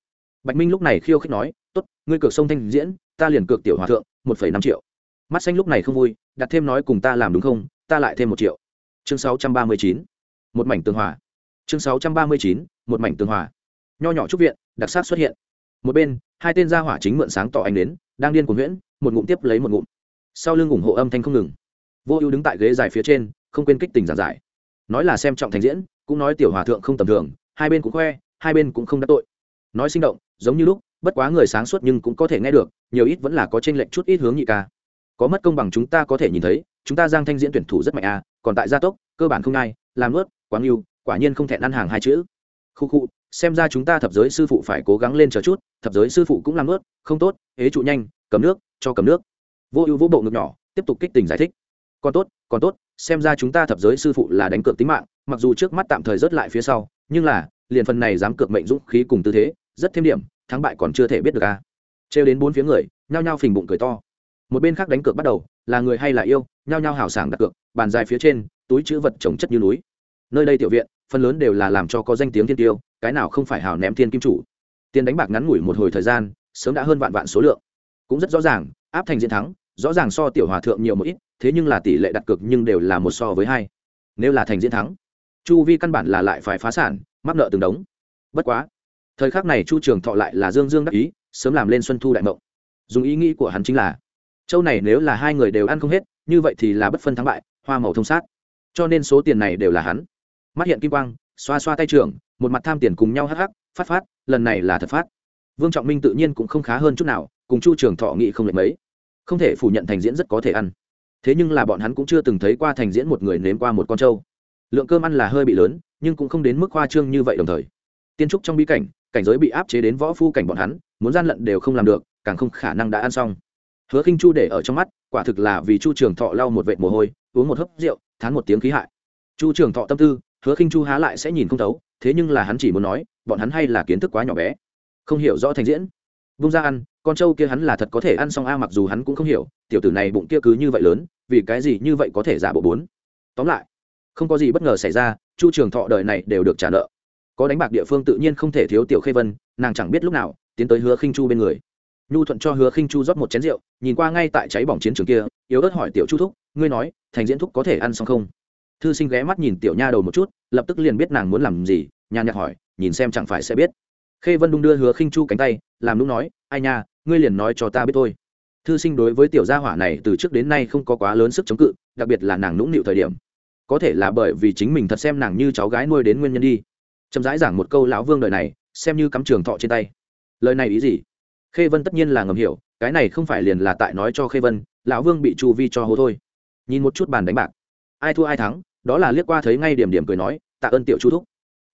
Bạch minh lúc này khiêu khích nói, tốt, ngươi cược sông thanh diễn, ta liền cược tiểu hòa thượng, một phẩy năm triệu. Mắt xanh lúc này không vui, đặt thêm nói cùng ta làm đúng không, ta lại thêm một triệu. Chương sáu trăm ba mươi chín, một mảnh tường hòa. Chương sáu trăm ba mươi chín, một mảnh tường hòa. Nho nhỏ trúc viện, đặc sắc xuất hiện. Một bên, hai tên gia hỏa chính mượn sáng tỏ anh đến đang điên cuồng huyễn, một ngụm tiếp lấy một ngụm. Sau lưng ủng hộ âm thanh không ngừng. Vô ưu đứng tại ghế dài phía trên, không quên kích tình giản giải nói là xem trọng thành diễn, cũng nói tiểu hòa thượng không tầm thường, hai bên cũng khoe, hai bên cũng không đắc tội. Nói sinh động, giống như lúc, bất quá người sáng suốt nhưng cũng có thể nghe được, nhiều ít vẫn là có tranh lệch chút ít hướng nhị ca. Có mất công bằng chúng ta có thể nhìn thấy, chúng ta giang thanh diễn tuyển thủ rất mạnh à còn tại gia tốc, cơ bản không ai, làm ướt quá yêu quả nhiên không thể ăn hàng hai chữ. Khu khu, xem ra chúng ta thập giới sư phụ phải cố gắng lên chờ chút, thập giới sư phụ cũng làm ướt không tốt, ế trụ nhanh, cầm nước, cho cầm nước. Vô ưu vô bộ ngực nhỏ, tiếp tục kích tình giải thích còn tốt còn tốt, xem ra chúng ta thập giới sư phụ là đánh cược tính mạng, mặc dù trước mắt tạm thời rớt lại phía sau, nhưng là, liền phần này dám cược mệnh dũng khí cùng tư thế, rất thêm điểm, thắng bại còn chưa thể biết được a. À. trêu đến bốn phía người, nhao nhao phình bụng cười to. Một bên khác đánh cược bắt đầu, là người hay là yêu, nhao nhao hào sảng đặt cược, bàn dài phía trên, túi chữ vật trồng chất như núi. Nơi đây tiểu viện, phần lớn đều là làm cho có danh tiếng thiên tiêu, cái nào không phải hào ném thiên kim chủ. Tiền đánh bạc ngắn ngủi một hồi thời gian, sớm đã hơn vạn vạn số lượng. Cũng rất rõ ràng, áp thành diễn thắng, rõ ràng so tiểu hòa thượng nhiều một ít thế nhưng là tỷ lệ đặt cược nhưng đều là một so với hai. Nếu là thành diễn thắng, chu vi căn bản là lại phải phá sản, mắc nợ từng đống. Bất quá, thời khắc này chu trường thọ lại là dương dương đắc ý, sớm làm lên xuân thu đại mộng. Dùng ý nghĩ của hắn chính là, châu này nếu là hai người đều ăn không hết, như vậy thì là bất phân thắng bại, hoa màu thông sát. Cho nên số tiền này đều là hắn. Mắt hiện kim quang, xoa xoa tay trường một mặt tham tiền cùng nhau hắc hắc, phát phát, lần này là thật phát. Vương trọng minh tự nhiên cũng không khá hơn chút nào, cùng chu trường thọ nghị không lệch mấy. Không thể phủ nhận thành diễn rất có thể ăn thế nhưng là bọn hắn cũng chưa từng thấy qua thành diễn một người nếm qua một con trâu. Lượng cơm ăn là hơi bị lớn, nhưng cũng không đến mức khoa trương như vậy đồng thời. Tiên trúc trong bí cảnh cảnh giới bị áp chế đến võ phu cảnh bọn hắn, muốn gian lận đều không làm được, càng không khả năng đã ăn xong. Hứa khinh chu để ở trong mắt, quả thực là vì chu trường thọ lau một vệt mồ hôi, uống một hớp rượu, thán một tiếng khí hại. Chu trường thọ tâm tư, hứa khinh chu há lại sẽ nhìn không thấu, thế nhưng là hắn chỉ muốn nói, bọn hắn hay là kiến thức quá nhỏ bé. Không hiểu rõ thành diễn vung ra ăn, con trâu kia hắn là thật có thể ăn xong a, mặc dù hắn cũng không hiểu, tiểu tử này bụng kia cứ như vậy lớn, vì cái gì như vậy có thể giả bộ bốn. Tóm lại, không có gì bất ngờ xảy ra, chu trường thọ đời này đều được trả nợ. Có đánh bạc địa phương tự nhiên không thể thiếu tiểu khê vân, nàng chẳng biết lúc nào, tiến tới hứa khinh chu bên người. Nhu thuận cho hứa khinh chu rót một chén rượu, nhìn qua ngay tại cháy bỏng chiến trường kia, yếu ớt hỏi tiểu chu thúc, ngươi nói, thành diễn thúc có thể ăn xong không? Thư sinh ghé mắt nhìn tiểu nha đầu một chút, lập tức liền biết nàng muốn làm gì, nhàn nhạt hỏi, nhìn xem chẳng phải sẽ biết khê vân đung đưa hứa khinh chu cánh tay, làm lúc nói, ai nha, ngươi liền nói cho ta biết thôi. Thư sinh đối với tiểu gia hỏa này từ trước đến nay không có quá lớn sức chống cự, đặc biệt là nàng nũng nịu thời điểm. Có thể là bởi vì chính mình thật xem nàng như cháu gái nuôi đến nguyên nhân đi. Chậm rãi giảng một câu lão vương đời này, xem như cắm trường thọ trên tay. Lời này ý gì? Khê vân tất nhiên là ngầm hiểu, cái này không phải liền là tại nói cho khê vân, lão vương bị chu vi cho hố thôi. Nhìn một chút bàn đánh bạc. Ai thua ai thắng, đó là liếc qua thấy ngay điểm điểm cười nói, tạ ơn tiểu chu thúc.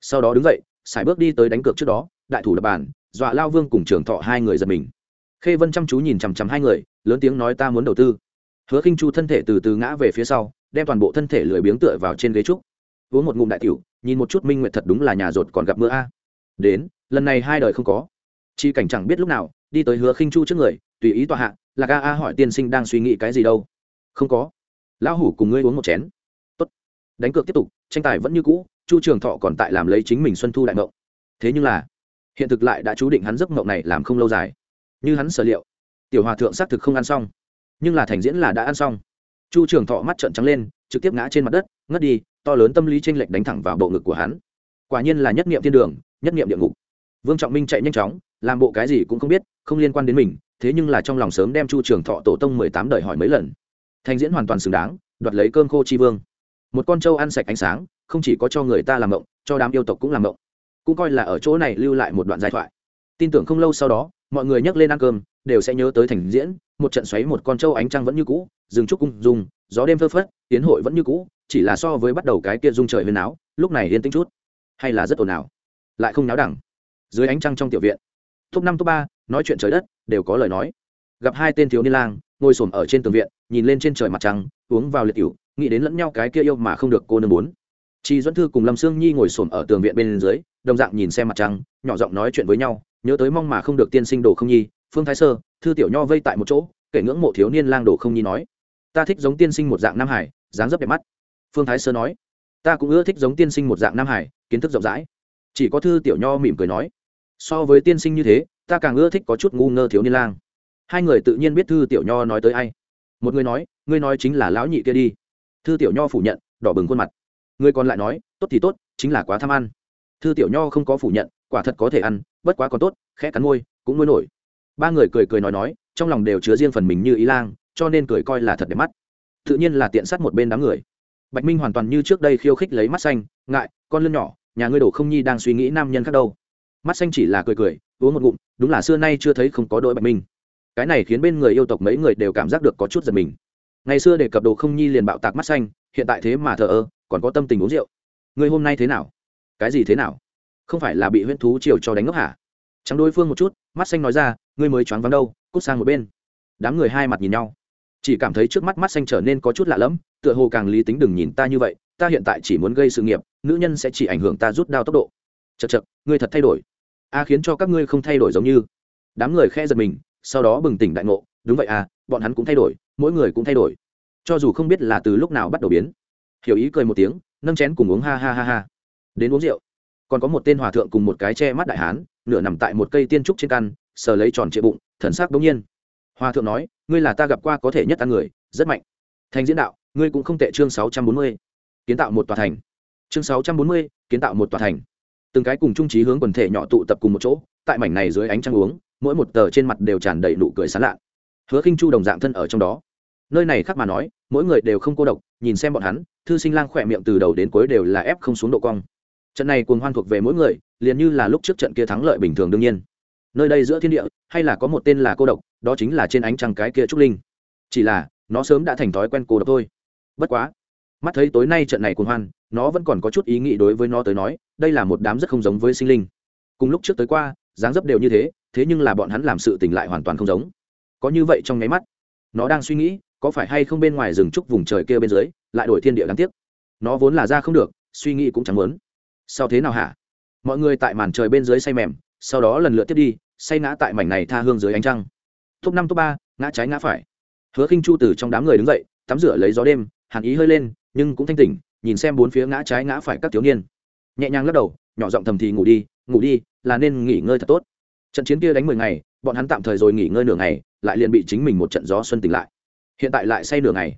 Sau đó đứng dậy, sải bước đi tới đánh cược trước đó đại thủ lập bàn, dọa lao vương cùng trường thọ hai người giật mình. Khê vân chăm chú nhìn chằm chằm hai người, lớn tiếng nói ta muốn đầu tư. Hứa khinh chu thân thể từ từ ngã về phía sau, đem toàn bộ thân thể lười biếng tựa vào trên ghế trúc. Uống một ngụm đại tiểu, nhìn một chút minh nguyệt thật đúng là nhà rột còn gặp mưa a. À. Đến, lần này hai đời không có. Chi cảnh chẳng biết lúc nào, đi tới hứa khinh chu trước người, tùy ý tọa hạ, là ga a hỏi tiên sinh đang suy nghĩ cái gì đâu. Không có. Lão hủ cùng ngươi uống một chén. Tốt. đánh cược tiếp tục, tranh tài vẫn như cũ, chu trường thọ còn tại làm lấy chính mình xuân thu đại mộng thế nhưng là hiện thực lại đã chú định hắn giấc mộng này làm không lâu dài. Như hắn sở liệu, tiểu hòa thượng xác thực không ăn xong, nhưng là thành diễn là đã ăn xong. Chu trường thọ mắt trợn trắng lên, trực tiếp ngã trên mặt đất, ngất đi, to lớn tâm lý tranh lệch đánh thẳng vào bộ ngực của hắn. Quả nhiên là nhất nghiệm thiên đường, nhất nghiệm địa ngục. Vương trọng minh chạy nhanh chóng, làm bộ cái gì cũng không biết, không liên quan đến mình, thế nhưng là trong lòng sớm đem chu trường thọ tổ tông mười tám đời hỏi mấy lần. Thành diễn hoàn toàn xứng đáng, đoạt lấy cơm khô chi vương. Một con trâu ăn sạch ánh sáng, không chỉ có cho người ta làm mộng, cho đám yêu tộc cũng làm mộng cũng coi là ở chỗ này lưu lại một đoạn giai thoại. Tin tưởng không lâu sau đó, mọi người nhắc lên ăn cơm, đều sẽ nhớ tới thành diễn, một trận xoáy một con trâu ánh trăng vẫn như cũ, rừng trúc cung dùng, gió đêm phơ phất, tiến hội vẫn như cũ, chỉ là so với bắt đầu cái kia dung trời huyền áo, lúc này yên tĩnh chút. Hay là rất ồn ào, lại không náo đẳng. Dưới ánh trăng trong tiểu viện, top năm, top ba, nói chuyện trời đất, đều có lời nói. Gặp hai tên thiếu niên lang, ngồi xổm ở trên tường viện, nhìn lên trên trời mặt trăng, uống vào liệt cửu, nghĩ đến lẫn nhau cái kia yêu mà không được cô nương muốn. Chi dẫn thư cùng lâm sương nhi ngồi xổm ở tường viện bên dưới đồng dạng nhìn xem mặt trăng, nhỏ giọng nói chuyện với nhau, nhớ tới mong mà không được tiên sinh đồ không nhi, phương thái sơ, thư tiểu nho vây tại một chỗ, kể ngưỡng mộ thiếu niên lang đồ không nhi nói. Ta thích giống tiên sinh một dạng nam hải, dáng dấp đẹp mắt. Phương thái sơ nói. Ta cũng ưa thích giống tiên sinh một dạng nam hải, kiến thức rộng rãi. Chỉ có thư tiểu nho mỉm cười nói. So với tiên sinh như thế, ta càng ưa thích có chút ngu ngơ thiếu niên lang. Hai người tự nhiên biết thư tiểu nho nói tới ai. Một người nói, ngươi nói chính là lão nhị kia đi. Thư tiểu nho phủ nhận, đỏ bừng khuôn mặt. Người còn lại nói, tốt thì tốt, chính là quá tham ăn thư tiểu nho không có phủ nhận, quả thật có thể ăn, bất quá còn tốt, khẽ cắn môi, cũng nuôi nổi. Ba người cười cười nói nói, trong lòng đều chứa riêng phần mình như ý lang, cho nên cười coi là thật đẹp mắt. Tự nhiên là tiện sát một bên đám người. Bạch minh hoàn toàn như trước đây khiêu khích lấy mắt xanh, ngại, con lươn nhỏ, nhà ngươi đổ không nhi đang suy nghĩ nam nhân khác đâu. Mắt xanh chỉ là cười cười, uống một ngụm, đúng là xưa nay chưa thấy không có đội bạch minh. Cái này khiến bên người yêu tộc mấy người đều cảm giác được có chút giật mình. Ngày xưa để cập đồ không nhi liền bạo tạc mắt xanh, hiện tại thế mà thờ ơ, còn có tâm tình uống rượu. Người hôm nay thế nào? Cái gì thế nào? Không phải là bị huyễn thú chiều cho đánh ngốc hả? Trắng đối phương một chút, mắt xanh nói ra, ngươi mới choáng vắng đâu, cút sang một bên. Đám người hai mặt nhìn nhau. Chỉ cảm thấy trước mắt mắt xanh trở nên có chút lạ lẫm, tựa hồ càng lý tính đừng nhìn ta như vậy, ta hiện tại chỉ muốn gây sự nghiệp, nữ nhân sẽ chỉ ảnh hưởng ta rút đao tốc độ. Chật chật ngươi thật thay đổi. A khiến cho các ngươi không thay đổi giống như. Đám người khe giật mình, sau đó bừng tỉnh đại ngộ, đúng vậy à bọn hắn cũng thay đổi, mỗi người cũng thay đổi. Cho dù không biết là từ lúc nào bắt đầu biến. Hiểu ý cười một tiếng, nâng chén cùng uống ha ha ha ha đến uống rượu. Còn có một tên hòa thượng cùng một cái che mắt đại hán, nửa nằm tại một cây tiên trúc trên căn, sờ lấy tròn trệ bụng, thần sắc bỗng nhiên. Hòa thượng nói, ngươi là ta gặp qua có thể nhất ăn người, rất mạnh. Thành diễn đạo, ngươi cũng không tệ chương sáu trăm bốn mươi. Kiến tạo một tòa thành. Chương sáu trăm bốn mươi, kiến tạo một tòa thành. Từng cái cùng trung trí hướng quần thể nhỏ tụ tập cùng một chỗ, tại mảnh này dưới ánh trăng uống, mỗi một tờ trên mặt đều tràn đầy nụ cười sán lạ. Hứa khinh chu đồng dạng thân ở trong đó. Nơi này khác mà nói, mỗi người đều không cô độc, nhìn xem bọn hắn, thư sinh lang khỏe miệng từ đầu đến cuối đều là ép không xuống độ cong trận này cuồng hoan thuộc về mỗi người, liền như là lúc trước trận kia thắng lợi bình thường đương nhiên. Nơi đây giữa thiên địa, hay là có một tên là cô độc, đó chính là trên ánh trăng cái kia trúc linh. Chỉ là, nó sớm đã thành thói quen cô độc thôi. Bất quá, mắt thấy tối nay trận này cuồng hoan, nó vẫn còn có chút ý nghĩ đối với nó tới nói, đây là một đám rất không giống với sinh linh. Cùng lúc trước tới qua, dáng dấp đều như thế thế nhưng là bọn hắn làm sự tình lại hoàn toàn không giống. Có như vậy trong nháy mắt, nó đang suy nghĩ, có phải hay không bên ngoài rừng trúc vùng trời kia bên dưới, lại đổi thiên địa đáng tiếc. Nó vốn là ra không được, suy nghĩ cũng chẳng muốn sao thế nào hả? Mọi người tại màn trời bên dưới say mềm, sau đó lần lượt tiếp đi, say ngã tại mảnh này tha hương dưới ánh trăng. Top năm, top ba, ngã trái ngã phải. Hứa khinh chu từ trong đám người đứng dậy, tắm rửa lấy gió đêm, hàn ý hơi lên, nhưng cũng thanh tỉnh, nhìn xem bốn phía ngã trái ngã phải các thiếu niên. Nhẹ nhàng lắc đầu, nhỏ giọng thầm thì ngủ đi ngủ đi, là nên nghỉ ngơi thật tốt. Trận chiến kia đánh mười ngày, bọn hắn tạm thời rồi nghỉ ngơi nửa ngày, lại liền bị chính mình một trận gió xuân tỉnh lại. Hiện tại lại say nửa ngày.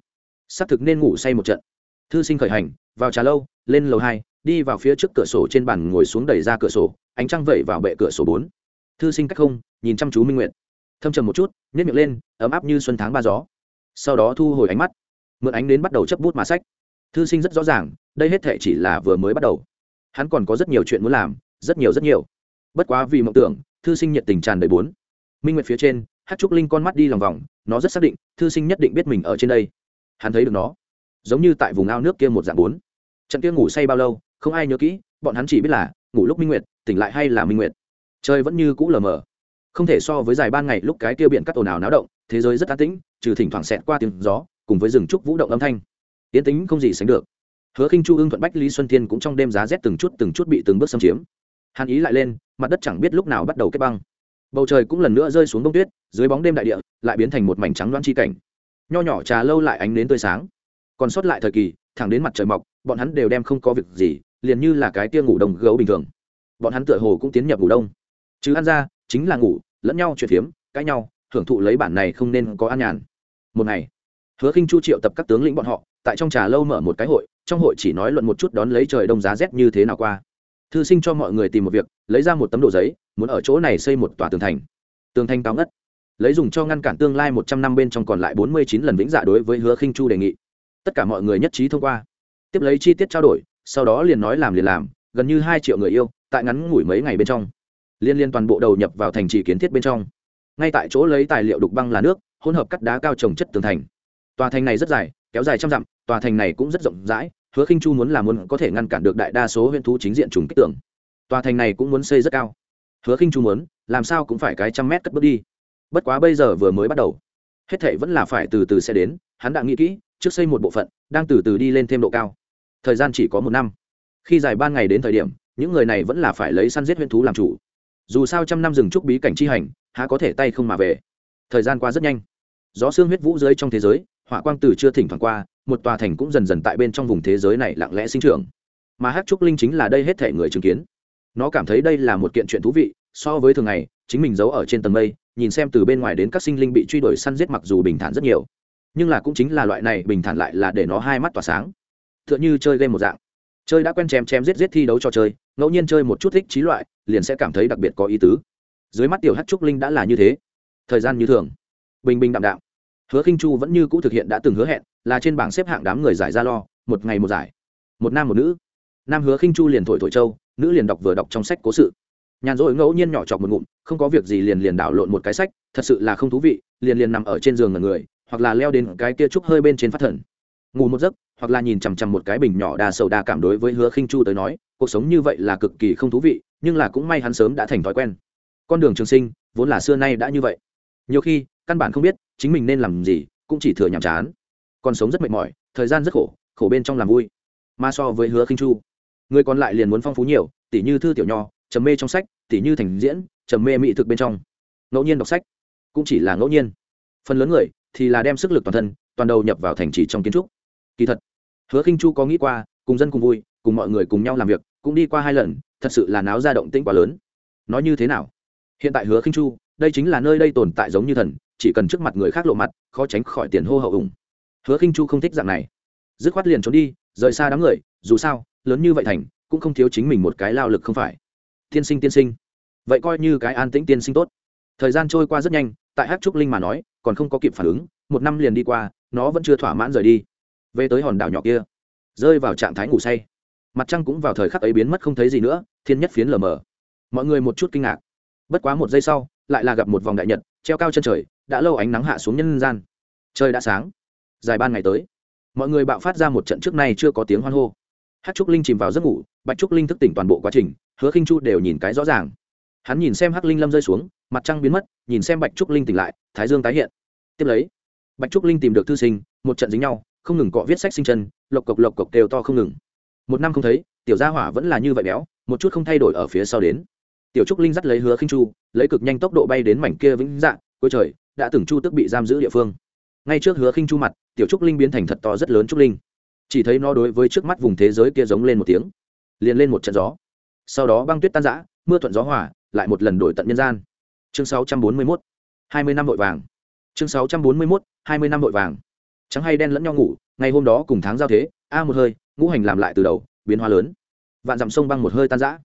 Xác thực nên ngủ say một trận. Thư sinh khởi hành, vào trà lâu, lên lầu hai đi vào phía trước cửa sổ trên bàn ngồi xuống đẩy ra cửa sổ, ánh trăng vẩy vào bệ cửa sổ bốn. Thư sinh cách không, nhìn chăm chú minh nguyện thâm trầm một chút nhét miệng lên, ấm áp như xuân tháng ba gió. Sau đó thu hồi ánh mắt, mượn ánh đến bắt đầu chấp bút mà sách. Thư sinh rất rõ ràng, đây hết thể chỉ là vừa mới bắt đầu. Hắn còn có rất nhiều chuyện muốn làm, rất nhiều rất nhiều. Bất quá vì mộng tưởng, thư sinh nhiệt tình tràn đầy bốn. Minh nguyệt phía trên, hát trúc linh con mắt đi lòng vòng, nó rất xác định, thư sinh nhất định biết mình ở trên đây. Hắn thấy được nó, giống như tại vùng ao nước kia một dạng bốn. Trận kia ngủ say bao lâu không ai nhớ kỹ, bọn hắn chỉ biết là, ngủ lúc minh nguyệt, tỉnh lại hay là minh nguyệt. Trời vẫn như cũ lờ mờ. Không thể so với dài ban ngày lúc cái kia biển cắt ồn ào náo động, thế giới rất an tĩnh, trừ thỉnh thoảng xẹt qua tiếng gió, cùng với rừng trúc vũ động âm thanh. Tiến tính không gì sánh được. Hứa khinh chu ưng thuận bách lý xuân thiên cũng trong đêm giá rét từng chút từng chút bị từng bước xâm chiếm. Hàn ý lại lên, mặt đất chẳng biết lúc nào bắt đầu kết băng. Bầu trời cũng lần nữa rơi xuống bông tuyết, dưới bóng đêm đại địa, lại biến thành một mảnh trắng loãng chi cảnh. Nho nhỏ trà lâu lại ánh đến tươi sáng. Còn sót lại thời kỳ, thẳng đến mặt trời mọc, bọn hắn đều đem không có việc gì liền như là cái tia ngủ đông gấu bình thường. Bọn hắn tựa hồ cũng tiến nhập ngủ đông. Chứ ăn ra, chính là ngủ, lẫn nhau chuyện phiếm cãi nhau, hưởng thụ lấy bản này không nên có an nhàn. Một ngày, hứa khinh chu triệu tập các tướng lĩnh bọn họ, tại trong trà lâu mở một cái hội, trong hội chỉ nói luận một chút đón lấy trời đông giá rét như thế nào qua. Thư sinh cho mọi người tìm một việc, lấy ra một tấm đồ giấy, muốn ở chỗ này xây một tòa tường thành. Tường thành cao ngất. Lấy dùng cho ngăn cản tương lai một trăm năm bên trong còn lại bốn mươi chín lần vĩnh dạ đối với hứa khinh chu đề nghị. Tất cả mọi người nhất trí thông qua. Tiếp lấy chi tiết trao đổi sau đó liền nói làm liền làm, gần như hai triệu người yêu, tại ngắn ngủi mấy ngày bên trong. Liên liên toàn bộ đầu nhập vào thành trì kiến thiết bên trong. Ngay tại chỗ lấy tài liệu đục băng là nước, hỗn hợp cắt đá cao trồng chất tường thành. Tòa thành này rất dài, kéo dài trăm dặm, tòa thành này cũng rất rộng rãi, hứa khinh chu muốn làm muốn có thể ngăn cản được đại đa số huyện thú chính diện trùng kích tường. Tòa thành này cũng muốn xây rất cao. Hứa khinh chu muốn, làm sao cũng phải cái trăm mét cất bước đi. Bất quá bây giờ vừa mới bắt đầu. Hết thảy vẫn là phải từ từ sẽ đến, hắn đã nghĩ kỹ, trước xây một bộ phận, đang từ từ đi lên thêm độ cao thời gian chỉ có một năm. Khi dài ban ngày đến thời điểm, những người này vẫn là phải lấy săn giết huyễn thú làm chủ. Dù sao trăm năm rừng trúc bí cảnh chi hành, há có thể tay không mà về. Thời gian qua rất nhanh. Gió xương huyết vũ dưới trong thế giới, hỏa quang từ chưa thỉnh thoảng qua, một tòa thành cũng dần dần tại bên trong vùng thế giới này lặng lẽ sinh trưởng. Mà hát trúc linh chính là đây hết thể người chứng kiến. Nó cảm thấy đây là một kiện chuyện thú vị, so với thường ngày, chính mình giấu ở trên tầng mây, nhìn xem từ bên ngoài đến các sinh linh bị truy đuổi săn giết mặc dù bình thản rất nhiều. Nhưng là cũng chính là loại này bình thản lại là để nó hai mắt tỏa sáng tựa như chơi game một dạng. Chơi đã quen chém chém giết giết thi đấu trò chơi, ngẫu nhiên chơi một chút thích trí loại, liền sẽ cảm thấy đặc biệt có ý tứ. Dưới mắt tiểu hát trúc linh đã là như thế. Thời gian như thường. Bình bình đạm đạm. Hứa khinh chu vẫn như cũ thực hiện đã từng hứa hẹn, là trên bảng xếp hạng đám người giải ra lo, một ngày một giải. Một nam một nữ. Nam hứa khinh chu liền thổi thổi châu nữ liền đọc vừa đọc trong sách cố sự. Nhàn rỗi ngẫu nhiên nhỏ chọc một ngụm, không có việc gì liền liền đảo lộn một cái sách, thật sự là không thú vị, liền liền nằm ở trên giường ngần người, hoặc là leo đến cái kia trúc hơi bên trên phát thần. Ngủ một giấc hoặc là nhìn chằm chằm một cái bình nhỏ đa sầu đa cảm đối với hứa khinh chu tới nói, cuộc sống như vậy là cực kỳ không thú vị, nhưng là cũng may hắn sớm đã thành thói quen. Con đường trường sinh, vốn là xưa nay đã như vậy. Nhiều khi, căn bản không biết chính mình nên làm gì, cũng chỉ thừa nhàm chán. Còn sống rất mệt mỏi, thời gian rất khổ khổ bên trong làm vui. Mà so với hứa khinh chu, người còn lại liền muốn phong phú nhiều, tỉ như thư tiểu nho, trầm mê trong sách, tỉ như thành diễn, trầm mê mỹ thực bên trong. Ngẫu nhiên đọc sách, cũng chỉ là ngẫu nhiên. Phần lớn người thì là đem sức lực toàn thân, toàn đầu nhập vào thành trì trong kiến trúc. Kỳ thật hứa khinh chu có nghĩ qua, cùng dân cùng vui, cùng mọi người cùng nhau làm việc, cũng đi qua hai lần, thật sự là náo ra động tĩnh quá lớn. Nói như thế nào? Hiện tại hứa khinh chu, đây chính là nơi đây tồn tại giống như thần, chỉ cần trước mặt người khác lộ mặt, khó tránh khỏi tiền hô hậu ủng. Hứa khinh chu không thích dạng này. Dứt khoát liền trốn đi, rời xa đám người, dù sao, lớn như vậy thành, cũng không thiếu chính mình một cái lao lực không phải. Tiên sinh tiên sinh. Vậy coi như cái an tĩnh tiên sinh tốt. Thời gian trôi qua rất nhanh, tại hát trúc linh mà nói, còn không có kịp phản ứng, một năm liền đi qua, nó vẫn chưa thỏa mãn rời đi về tới hòn đảo nhỏ kia, rơi vào trạng thái ngủ say. Mặt trăng cũng vào thời khắc ấy biến mất không thấy gì nữa, thiên nhất phiến lờ mờ. Mọi người một chút kinh ngạc. Bất quá một giây sau, lại là gặp một vòng đại nhật, treo cao chân trời, đã lâu ánh nắng hạ xuống nhân gian. Trời đã sáng. Dài ban ngày tới. Mọi người bạo phát ra một trận trước nay chưa có tiếng hoan hô. Hát trúc linh chìm vào giấc ngủ, bạch trúc linh thức tỉnh toàn bộ quá trình, hứa khinh chu đều nhìn cái rõ ràng. Hắn nhìn xem hắc linh lâm rơi xuống, mặt trăng biến mất, nhìn xem bạch trúc linh tỉnh lại, thái dương tái hiện. Tiếp lấy, bạch trúc linh tìm được thư sinh, một trận dính nhau không ngừng cọ viết sách sinh chân, lộc cộc lộc cộc đều to không ngừng. Một năm không thấy, tiểu gia hỏa vẫn là như vậy béo, một chút không thay đổi ở phía sau đến. Tiểu trúc linh dắt lấy hứa khinh chu, lấy cực nhanh tốc độ bay đến mảnh kia vĩnh dạng cuối trời, đã từng chu tức bị giam giữ địa phương. Ngay trước hứa khinh chu mặt, tiểu trúc linh biến thành thật to rất lớn trúc linh. Chỉ thấy nó đối với trước mắt vùng thế giới kia giống lên một tiếng. Liền lên một trận gió. Sau đó băng tuyết tan rã, mưa thuận gió hỏa lại một lần đổi tận nhân gian. Chương 641 20 năm vội vàng. Chương 641 20 năm vội vàng trắng hay đen lẫn nhau ngủ, ngày hôm đó cùng tháng giao thế, a một hơi, ngũ hành làm lại từ đầu, biến hóa lớn. Vạn dặm sông băng một hơi tan rã.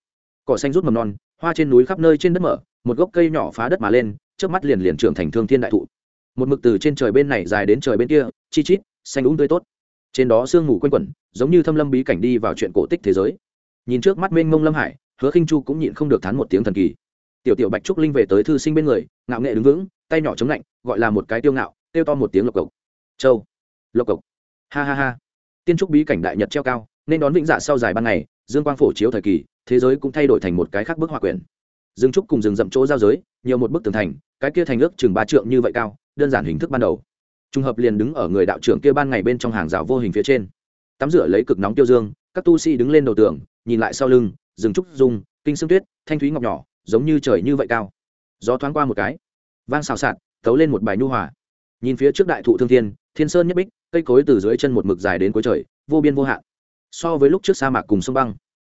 Cỏ xanh rút mầm non, hoa trên núi khắp nơi trên đất mở, một gốc cây nhỏ phá đất mà lên trước mắt liền liền trưởng thành thương thiên đại thụ. Một mực từ trên trời bên này dài đến trời bên kia, chi chít, xanh úng tươi tốt. Trên đó sương mù quanh quẩn, giống như thâm lâm bí cảnh đi vào chuyện cổ tích thế giới. Nhìn trước mắt mênh mông lâm hải, hứa khinh chu cũng nhịn không được thán một tiếng thần kỳ. Tiểu tiểu bạch trúc linh về tới thư sinh bên người, ngạo nghệ đứng vững, tay nhỏ chống lạnh, gọi là một cái tiêu ngạo tiêu to một tiếng lộc cộc. Châu lộc cộc. Ha ha ha. Tiên trúc bí cảnh đại nhật treo cao, nên đón vĩnh dạ sau dài ban ngày, dương quang phổ chiếu thời kỳ, thế giới cũng thay đổi thành một cái khác bức họa quyển. Dương trúc cùng rừng rậm chỗ giao giới, nhiều một bức tường thành, cái kia thành ước chừng ba trượng như vậy cao, đơn giản hình thức ban đầu. Trùng hợp liền đứng ở người đạo trưởng kia ban ngày bên trong hàng rào vô hình phía trên. Tắm rửa lấy cực nóng tiêu dương, các tu sĩ đứng lên đầu tường, nhìn lại sau lưng, rừng trúc dung kinh sương tuyết, thanh thúy ngọc nhỏ, giống như trời như vậy cao. Gió thoáng qua một cái, vang xào xạc, tấu lên một bài nhu hòa nhìn phía trước đại thụ thương thiên thiên sơn nhất bích, cây cối từ dưới chân một mực dài đến cuối trời, vô biên vô hạn. So với lúc trước sa mạc cùng sông băng,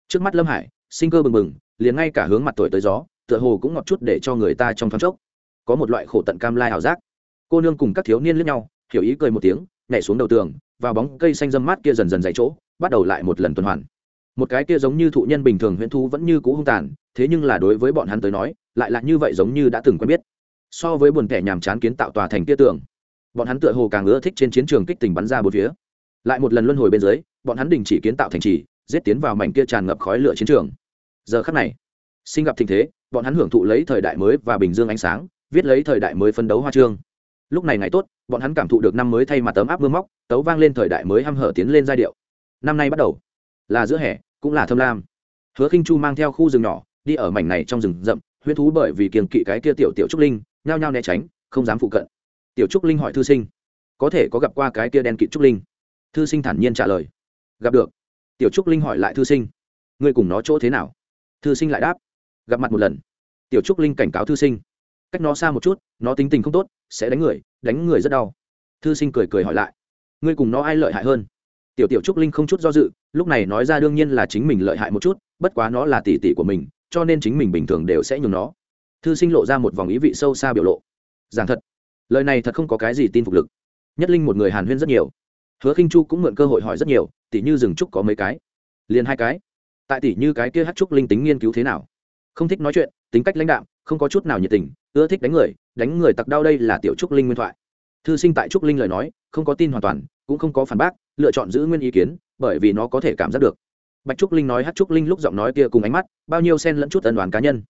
trước mắt lâm hải, sinh cơ bừng bừng, liền ngay cả hướng mặt tuổi tới gió, tựa hồ cũng ngọt chút để cho người ta trong thoáng chốc có một loại khổ tận cam lai ảo giác. Cô nương cùng các thiếu niên lướt nhau, hiểu ý cười một tiếng, nhảy xuống đầu tường, vào bóng cây xanh dâm mát kia dần dần dày chỗ, bắt đầu lại một lần tuần hoàn. Một cái kia giống như thụ nhân bình thường huyễn thu vẫn như cũ hung tàn, thế nhưng là đối với bọn hắn tới nói, lại là như vậy giống như đã từng quen biết. So với buồn kẻ nhàm chán kiến tạo tòa thành kia tưởng bọn hắn tựa hồ càng ưa thích trên chiến trường kích tình bắn ra bốn phía. Lại một lần luân hồi bên dưới, bọn hắn đình chỉ kiến tạo thành trì, giết tiến vào mảnh kia tràn ngập khói lửa chiến trường. Giờ khắc này, sinh gặp thịnh thế, bọn hắn hưởng thụ lấy thời đại mới và bình dương ánh sáng, viết lấy thời đại mới phân đấu hoa trương. Lúc này ngày tốt, bọn hắn cảm thụ được năm mới thay mặt tấm áp mưa móc, tấu vang lên thời đại mới hăm hở tiến lên giai điệu. Năm nay bắt đầu, là giữa hè, cũng là thâm lam. Hứa khinh chu mang theo khu rừng nhỏ, đi ở mảnh này trong rừng rậm, huyễn thú bởi vì kiềng kỵ cái kia tiểu tiểu trúc linh, nhao nhao né tránh, không dám phụ cận tiểu trúc linh hỏi thư sinh, có thể có gặp qua cái kia đen kịt trúc linh? Thư sinh thản nhiên trả lời, gặp được. Tiểu trúc linh hỏi lại thư sinh, ngươi cùng nó chỗ thế nào? Thư sinh lại đáp, gặp mặt một lần. Tiểu trúc linh cảnh cáo thư sinh, cách nó xa một chút, nó tính tình không tốt, sẽ đánh người đánh người rất đau. Thư sinh cười cười hỏi lại, ngươi cùng nó ai lợi hại hơn? Tiểu tiểu trúc linh không chút do dự, lúc này nói ra đương nhiên là chính mình lợi hại một chút, bất quá nó là tỷ tỷ của mình, cho nên chính mình bình thường đều sẽ nhường nó. Thư sinh lộ ra một vòng ý vị sâu xa biểu lộ. Giảng thật lời này thật không có cái gì tin phục lực. Nhất linh một người hàn huyên rất nhiều. Hứa khinh chu cũng mượn cơ hội hỏi rất nhiều tỷ như rừng trúc có mấy cái? Liền hai cái. Tại tỷ như cái kia hát trúc linh tính nghiên cứu thế nào? Không thích nói chuyện, tính cách lãnh đạm, không có chút nào nhiệt tình, ưa thích đánh người đánh người tặc đau đây là tiểu trúc linh nguyên thoại. Thư sinh tại trúc linh lời nói, không có tin hoàn toàn, cũng không có phản bác, lựa chọn giữ nguyên ý kiến, bởi vì nó có thể cảm giác được. Bạch trúc linh nói hát trúc linh lúc giọng nói kia cùng ánh mắt, bao nhiêu xen lẫn chút ân đoàn cá nhân.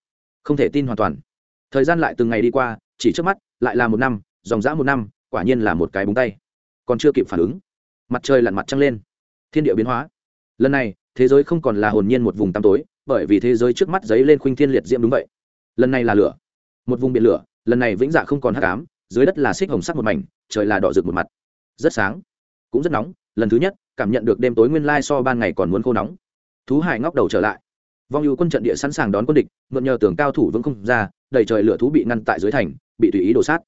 Không thể tin hoàn toàn. Thời gian lại từng ngày đi qua, chỉ trước mắt, lại là một năm dòng dã một năm, quả nhiên là một cái búng tay. Còn chưa kịp phản ứng, mặt trời lặn mặt trăng lên. Thiên địa biến hóa. Lần này, thế giới không còn là hồn nhiên một vùng tăm tối, bởi vì thế giới trước mắt giấy lên khuynh thiên liệt diễm đúng vậy. Lần này là lửa. Một vùng biển lửa, lần này vĩnh dạ không còn hắc ám, dưới đất là xích hồng sắc một mảnh, trời là đỏ rực một mặt. Rất sáng, cũng rất nóng, lần thứ nhất, cảm nhận được đêm tối nguyên lai so ban ngày còn muốn khô nóng. Thú hải ngóc đầu trở lại. Vong ưu quân trận địa sẵn sàng đón quân địch, mượn nhờ tường cao thủ vững không ra đầy trời lửa thú bị ngăn tại dưới thành, bị tùy ý đổ sát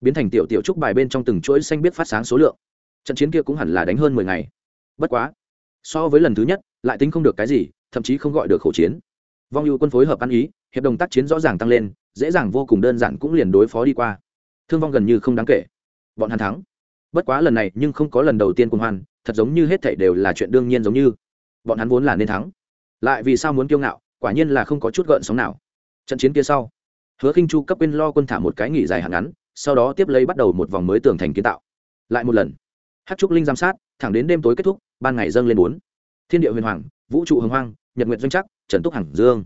biến thành tiểu tiểu trúc bài bên trong từng chuỗi xanh biết phát sáng số lượng. Trận chiến kia cũng hẳn là đánh hơn mười ngày. Bất quá, so với lần thứ nhất, lại tính không được cái gì, thậm chí không gọi được khẩu chiến. Vong ưu quân phối hợp ăn ý, hiệp đồng tác chiến rõ ràng tăng lên, dễ dàng vô cùng đơn giản cũng liền đối phó đi qua. Thương vong gần như không đáng kể. Bọn hắn thắng. Bất quá lần này nhưng không có lần đầu tiên cùng hoan, thật giống như hết thảy đều là chuyện đương nhiên giống như. Bọn hắn vốn là nên thắng. Lại vì sao muốn kiêu ngạo, quả nhiên là không có chút gợn sóng nào. Trận chiến kia sau, hứa khinh chu cấp bên lo quân thả một cái nghỉ dài hạn ngắn sau đó tiếp lấy bắt đầu một vòng mới tường thành kiến tạo. Lại một lần. Hát trúc linh giám sát, thẳng đến đêm tối kết thúc, ban ngày dâng lên bốn. Thiên địa huyền hoàng, vũ trụ hồng hoang, nhật nguyện doanh chắc trần túc hằng dương.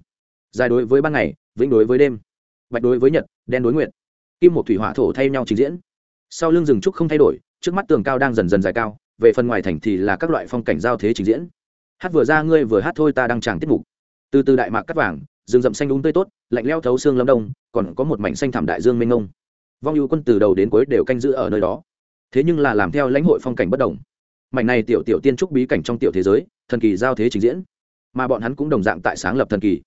Dài đối với ban ngày, vĩnh đối với đêm. Bạch đối với nhật, đen đối nguyện kim một thủy hỏa thổ thay nhau trình diễn. Sau lưng rừng trúc không thay đổi, trước mắt tường cao đang dần dần dài cao, về phần ngoài thành thì là các loại phong cảnh giao thế trình diễn. Hát vừa ra ngươi vừa hát thôi ta đang tràng tiết mục. Từ từ đại mạc cắt vàng, rừng rậm xanh đúng tươi tốt, lạnh leo thấu xương lâm đông, còn có một mảnh xanh thảm đại dương mênh ngông vong ưu quân từ đầu đến cuối đều canh giữ ở nơi đó. Thế nhưng là làm theo lãnh hội phong cảnh bất đồng. Mảnh này tiểu tiểu tiên trúc bí cảnh trong tiểu thế giới, thần kỳ giao thế trình diễn. Mà bọn hắn cũng đồng dạng tại sáng lập thần kỳ.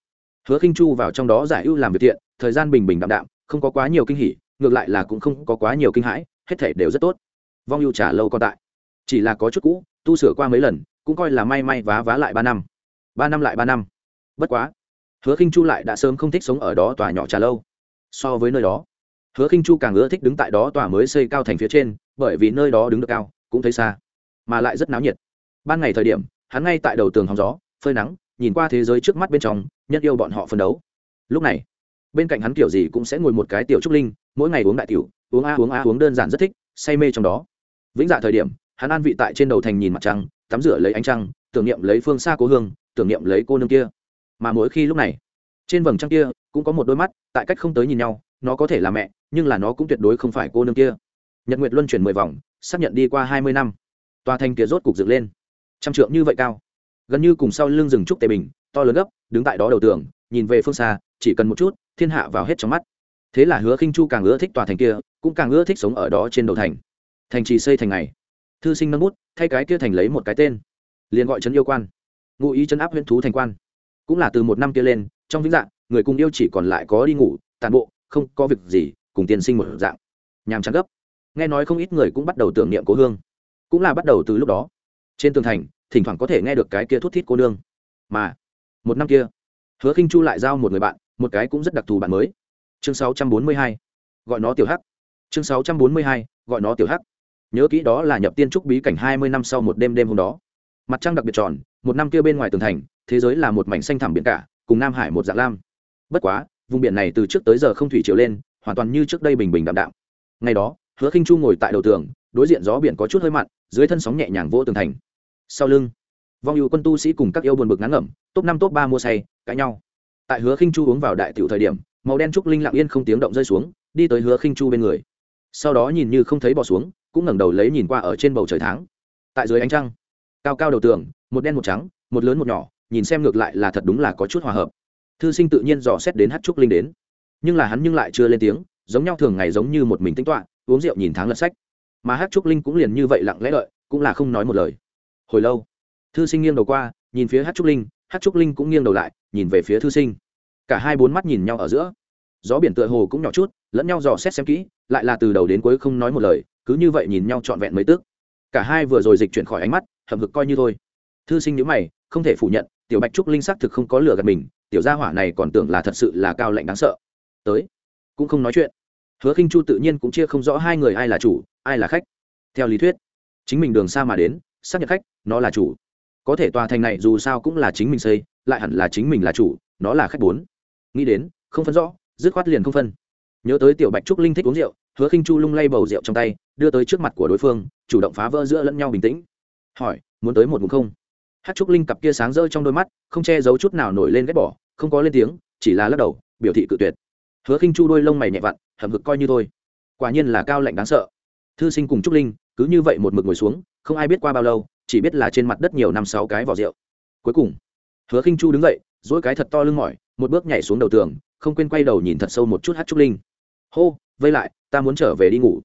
Hứa khinh chu vào trong đó giải ưu làm việc thiện, thời gian bình bình đạm đạm, không có quá nhiều kinh hỉ, ngược lại là cũng không có quá nhiều kinh hãi, hết thể đều rất tốt. Vong ưu trả lâu còn tại. Chỉ là có chút cũ, tu sửa qua mấy lần, cũng coi là may may vá vá lại ba năm. Ba năm lại ba năm. Bất quá, hứa khinh chu lại đã sớm không thích sống ở đó tòa nhỏ trà lâu. So với nơi đó hứa khinh chu càng ưa thích đứng tại đó tòa mới xây cao thành phía trên, bởi vì nơi đó đứng được cao, cũng thấy xa, mà lại rất náo nhiệt. Ban ngày thời điểm, hắn ngay tại đầu tường hóng gió, phơi nắng, nhìn qua thế giới trước mắt bên trong, nhất yêu bọn họ phân đấu. Lúc này, bên cạnh hắn kiểu gì cũng sẽ ngồi một cái tiểu trúc linh, mỗi ngày uống đại tiểu, uống a uống a, uống đơn giản rất thích, say mê trong đó. Vĩnh dạ thời điểm, hắn an vị tại trên đầu thành nhìn mặt trăng, tắm rửa lấy ánh trăng, tưởng niệm lấy phương xa cố hương, tưởng niệm lấy cô nương kia. Mà mỗi khi lúc này, trên vầng trăng kia cũng có một đôi mắt, tại cách không tới nhìn nhau nó có thể là mẹ, nhưng là nó cũng tuyệt đối không phải cô nương kia. Nhật nguyệt luân chuyển mười vòng, xác nhận đi qua hai mươi năm. Tòa thành kia rốt cục dựng lên. Trăm trượng như vậy cao. Gần như cùng sau lưng rừng trúc tề bình, to lớn gấp, đứng tại đó đầu tường, nhìn về phương xa, chỉ cần một chút, thiên hạ vào hết trong mắt. Thế là hứa khinh chu càng ưa thích tòa thành kia, cũng càng ưa thích sống ở đó trên đầu thành. Thành trì xây thành này thư sinh nâng bút, thay cái kia thành lấy một cái tên. Liền gọi trấn yêu quan. Ngụ ý Trấn áp huyện thú thành quan. Cũng là từ một năm kia lên, trong vĩnh dạng, người cùng yêu chỉ còn lại có đi ngủ tàn bộ không có việc gì, cùng tiên sinh một dạng. Nhàm chán gấp. Nghe nói không ít người cũng bắt đầu tưởng niệm cố hương. Cũng là bắt đầu từ lúc đó. Trên tường thành, thỉnh thoảng có thể nghe được cái kia thút thít cô nương. Mà, một năm kia, hứa khinh chu lại giao một người bạn, một cái cũng rất đặc thù bạn mới. Chương 642. gọi nó tiểu hắc. Chương 642. gọi nó tiểu hắc. Nhớ kỹ đó là nhập tiên trúc bí cảnh hai mươi năm sau một đêm đêm hôm đó. Mặt trăng đặc biệt tròn, một năm kia bên ngoài tường thành, thế giới là một mảnh xanh thẳm biển cả, cùng nam hải một dạng lam. Bất quá vùng biển này từ trước tới giờ không thủy chiều lên, hoàn toàn như trước đây bình bình đạm đạm. Ngày đó, hứa khinh chu ngồi tại đầu tường, đối diện gió biển có chút hơi mặn, dưới thân sóng nhẹ nhàng vô tường thành. Sau lưng, vong ưu quân tu sĩ cùng các yêu buồn bực ngắn ngẩm, top năm top ba mua say, cãi nhau. Tại hứa khinh chu uống vào đại tiểu thời điểm, màu đen trúc linh lặng yên không tiếng động rơi xuống, đi tới hứa khinh chu bên người. Sau đó nhìn như không thấy bỏ xuống, cũng ngẩng đầu lấy nhìn qua ở trên bầu trời tháng. Tại dưới ánh trăng, cao cao đầu tường, một đen một trắng, một lớn một nhỏ, nhìn xem ngược lại là thật đúng là có chút hòa hợp thư sinh tự nhiên dò xét đến hát trúc linh đến. Nhưng là hắn nhưng lại chưa lên tiếng, giống nhau thường ngày giống như một mình tính toạ uống rượu nhìn tháng lật sách. Mà hát trúc linh cũng liền như vậy lặng lẽ đợi, cũng là không nói một lời. Hồi lâu, thư sinh nghiêng đầu qua, nhìn phía hát trúc linh, hát trúc linh cũng nghiêng đầu lại, nhìn về phía thư sinh. Cả hai bốn mắt nhìn nhau ở giữa. Gió biển tựa hồ cũng nhỏ chút, lẫn nhau dò xét xem kỹ, lại là từ đầu đến cuối không nói một lời, cứ như vậy nhìn nhau trọn vẹn mấy tức. Cả hai vừa rồi dịch chuyển khỏi ánh mắt, hậm hực coi như thôi. Thư sinh nhữ mày, không thể phủ nhận, tiểu bạch trúc linh xác thực không có lửa gạt mình tiểu gia hỏa này còn tưởng là thật sự là cao lạnh đáng sợ. Tới, cũng không nói chuyện. Hứa khinh chu tự nhiên cũng chia không rõ hai người ai là chủ, ai là khách. Theo lý thuyết, chính mình đường xa mà đến, xác nhận khách, nó là chủ. Có thể tòa thành này dù sao cũng là chính mình xây, lại hẳn là chính mình là chủ, nó là khách bốn. Nghĩ đến, không phân rõ, dứt khoát liền không phân. Nhớ tới tiểu bạch trúc linh thích uống rượu, hứa khinh chu lung lay bầu rượu trong tay, đưa tới trước mặt của đối phương, chủ động phá vỡ giữa lẫn nhau bình tĩnh. Hỏi, muốn tới một vùng không? Hát trúc linh cặp kia sáng rơi trong đôi mắt, không che giấu chút nào nổi lên ghét bỏ, không có lên tiếng, chỉ là lắc đầu, biểu thị cự tuyệt. Hứa khinh chu đôi lông mày nhẹ vặn hầm hực coi như thôi. Quả nhiên là cao lạnh đáng sợ. Thư sinh cùng trúc linh, cứ như vậy một mực ngồi xuống, không ai biết qua bao lâu, chỉ biết là trên mặt đất nhiều năm sáu cái vỏ rượu. Cuối cùng, hứa khinh chu đứng dậy dỗi cái thật to lưng mỏi, một bước nhảy xuống đầu tường, không quên quay đầu nhìn thật sâu một chút hát trúc linh. Hô, vây lại, ta muốn trở về đi ngủ.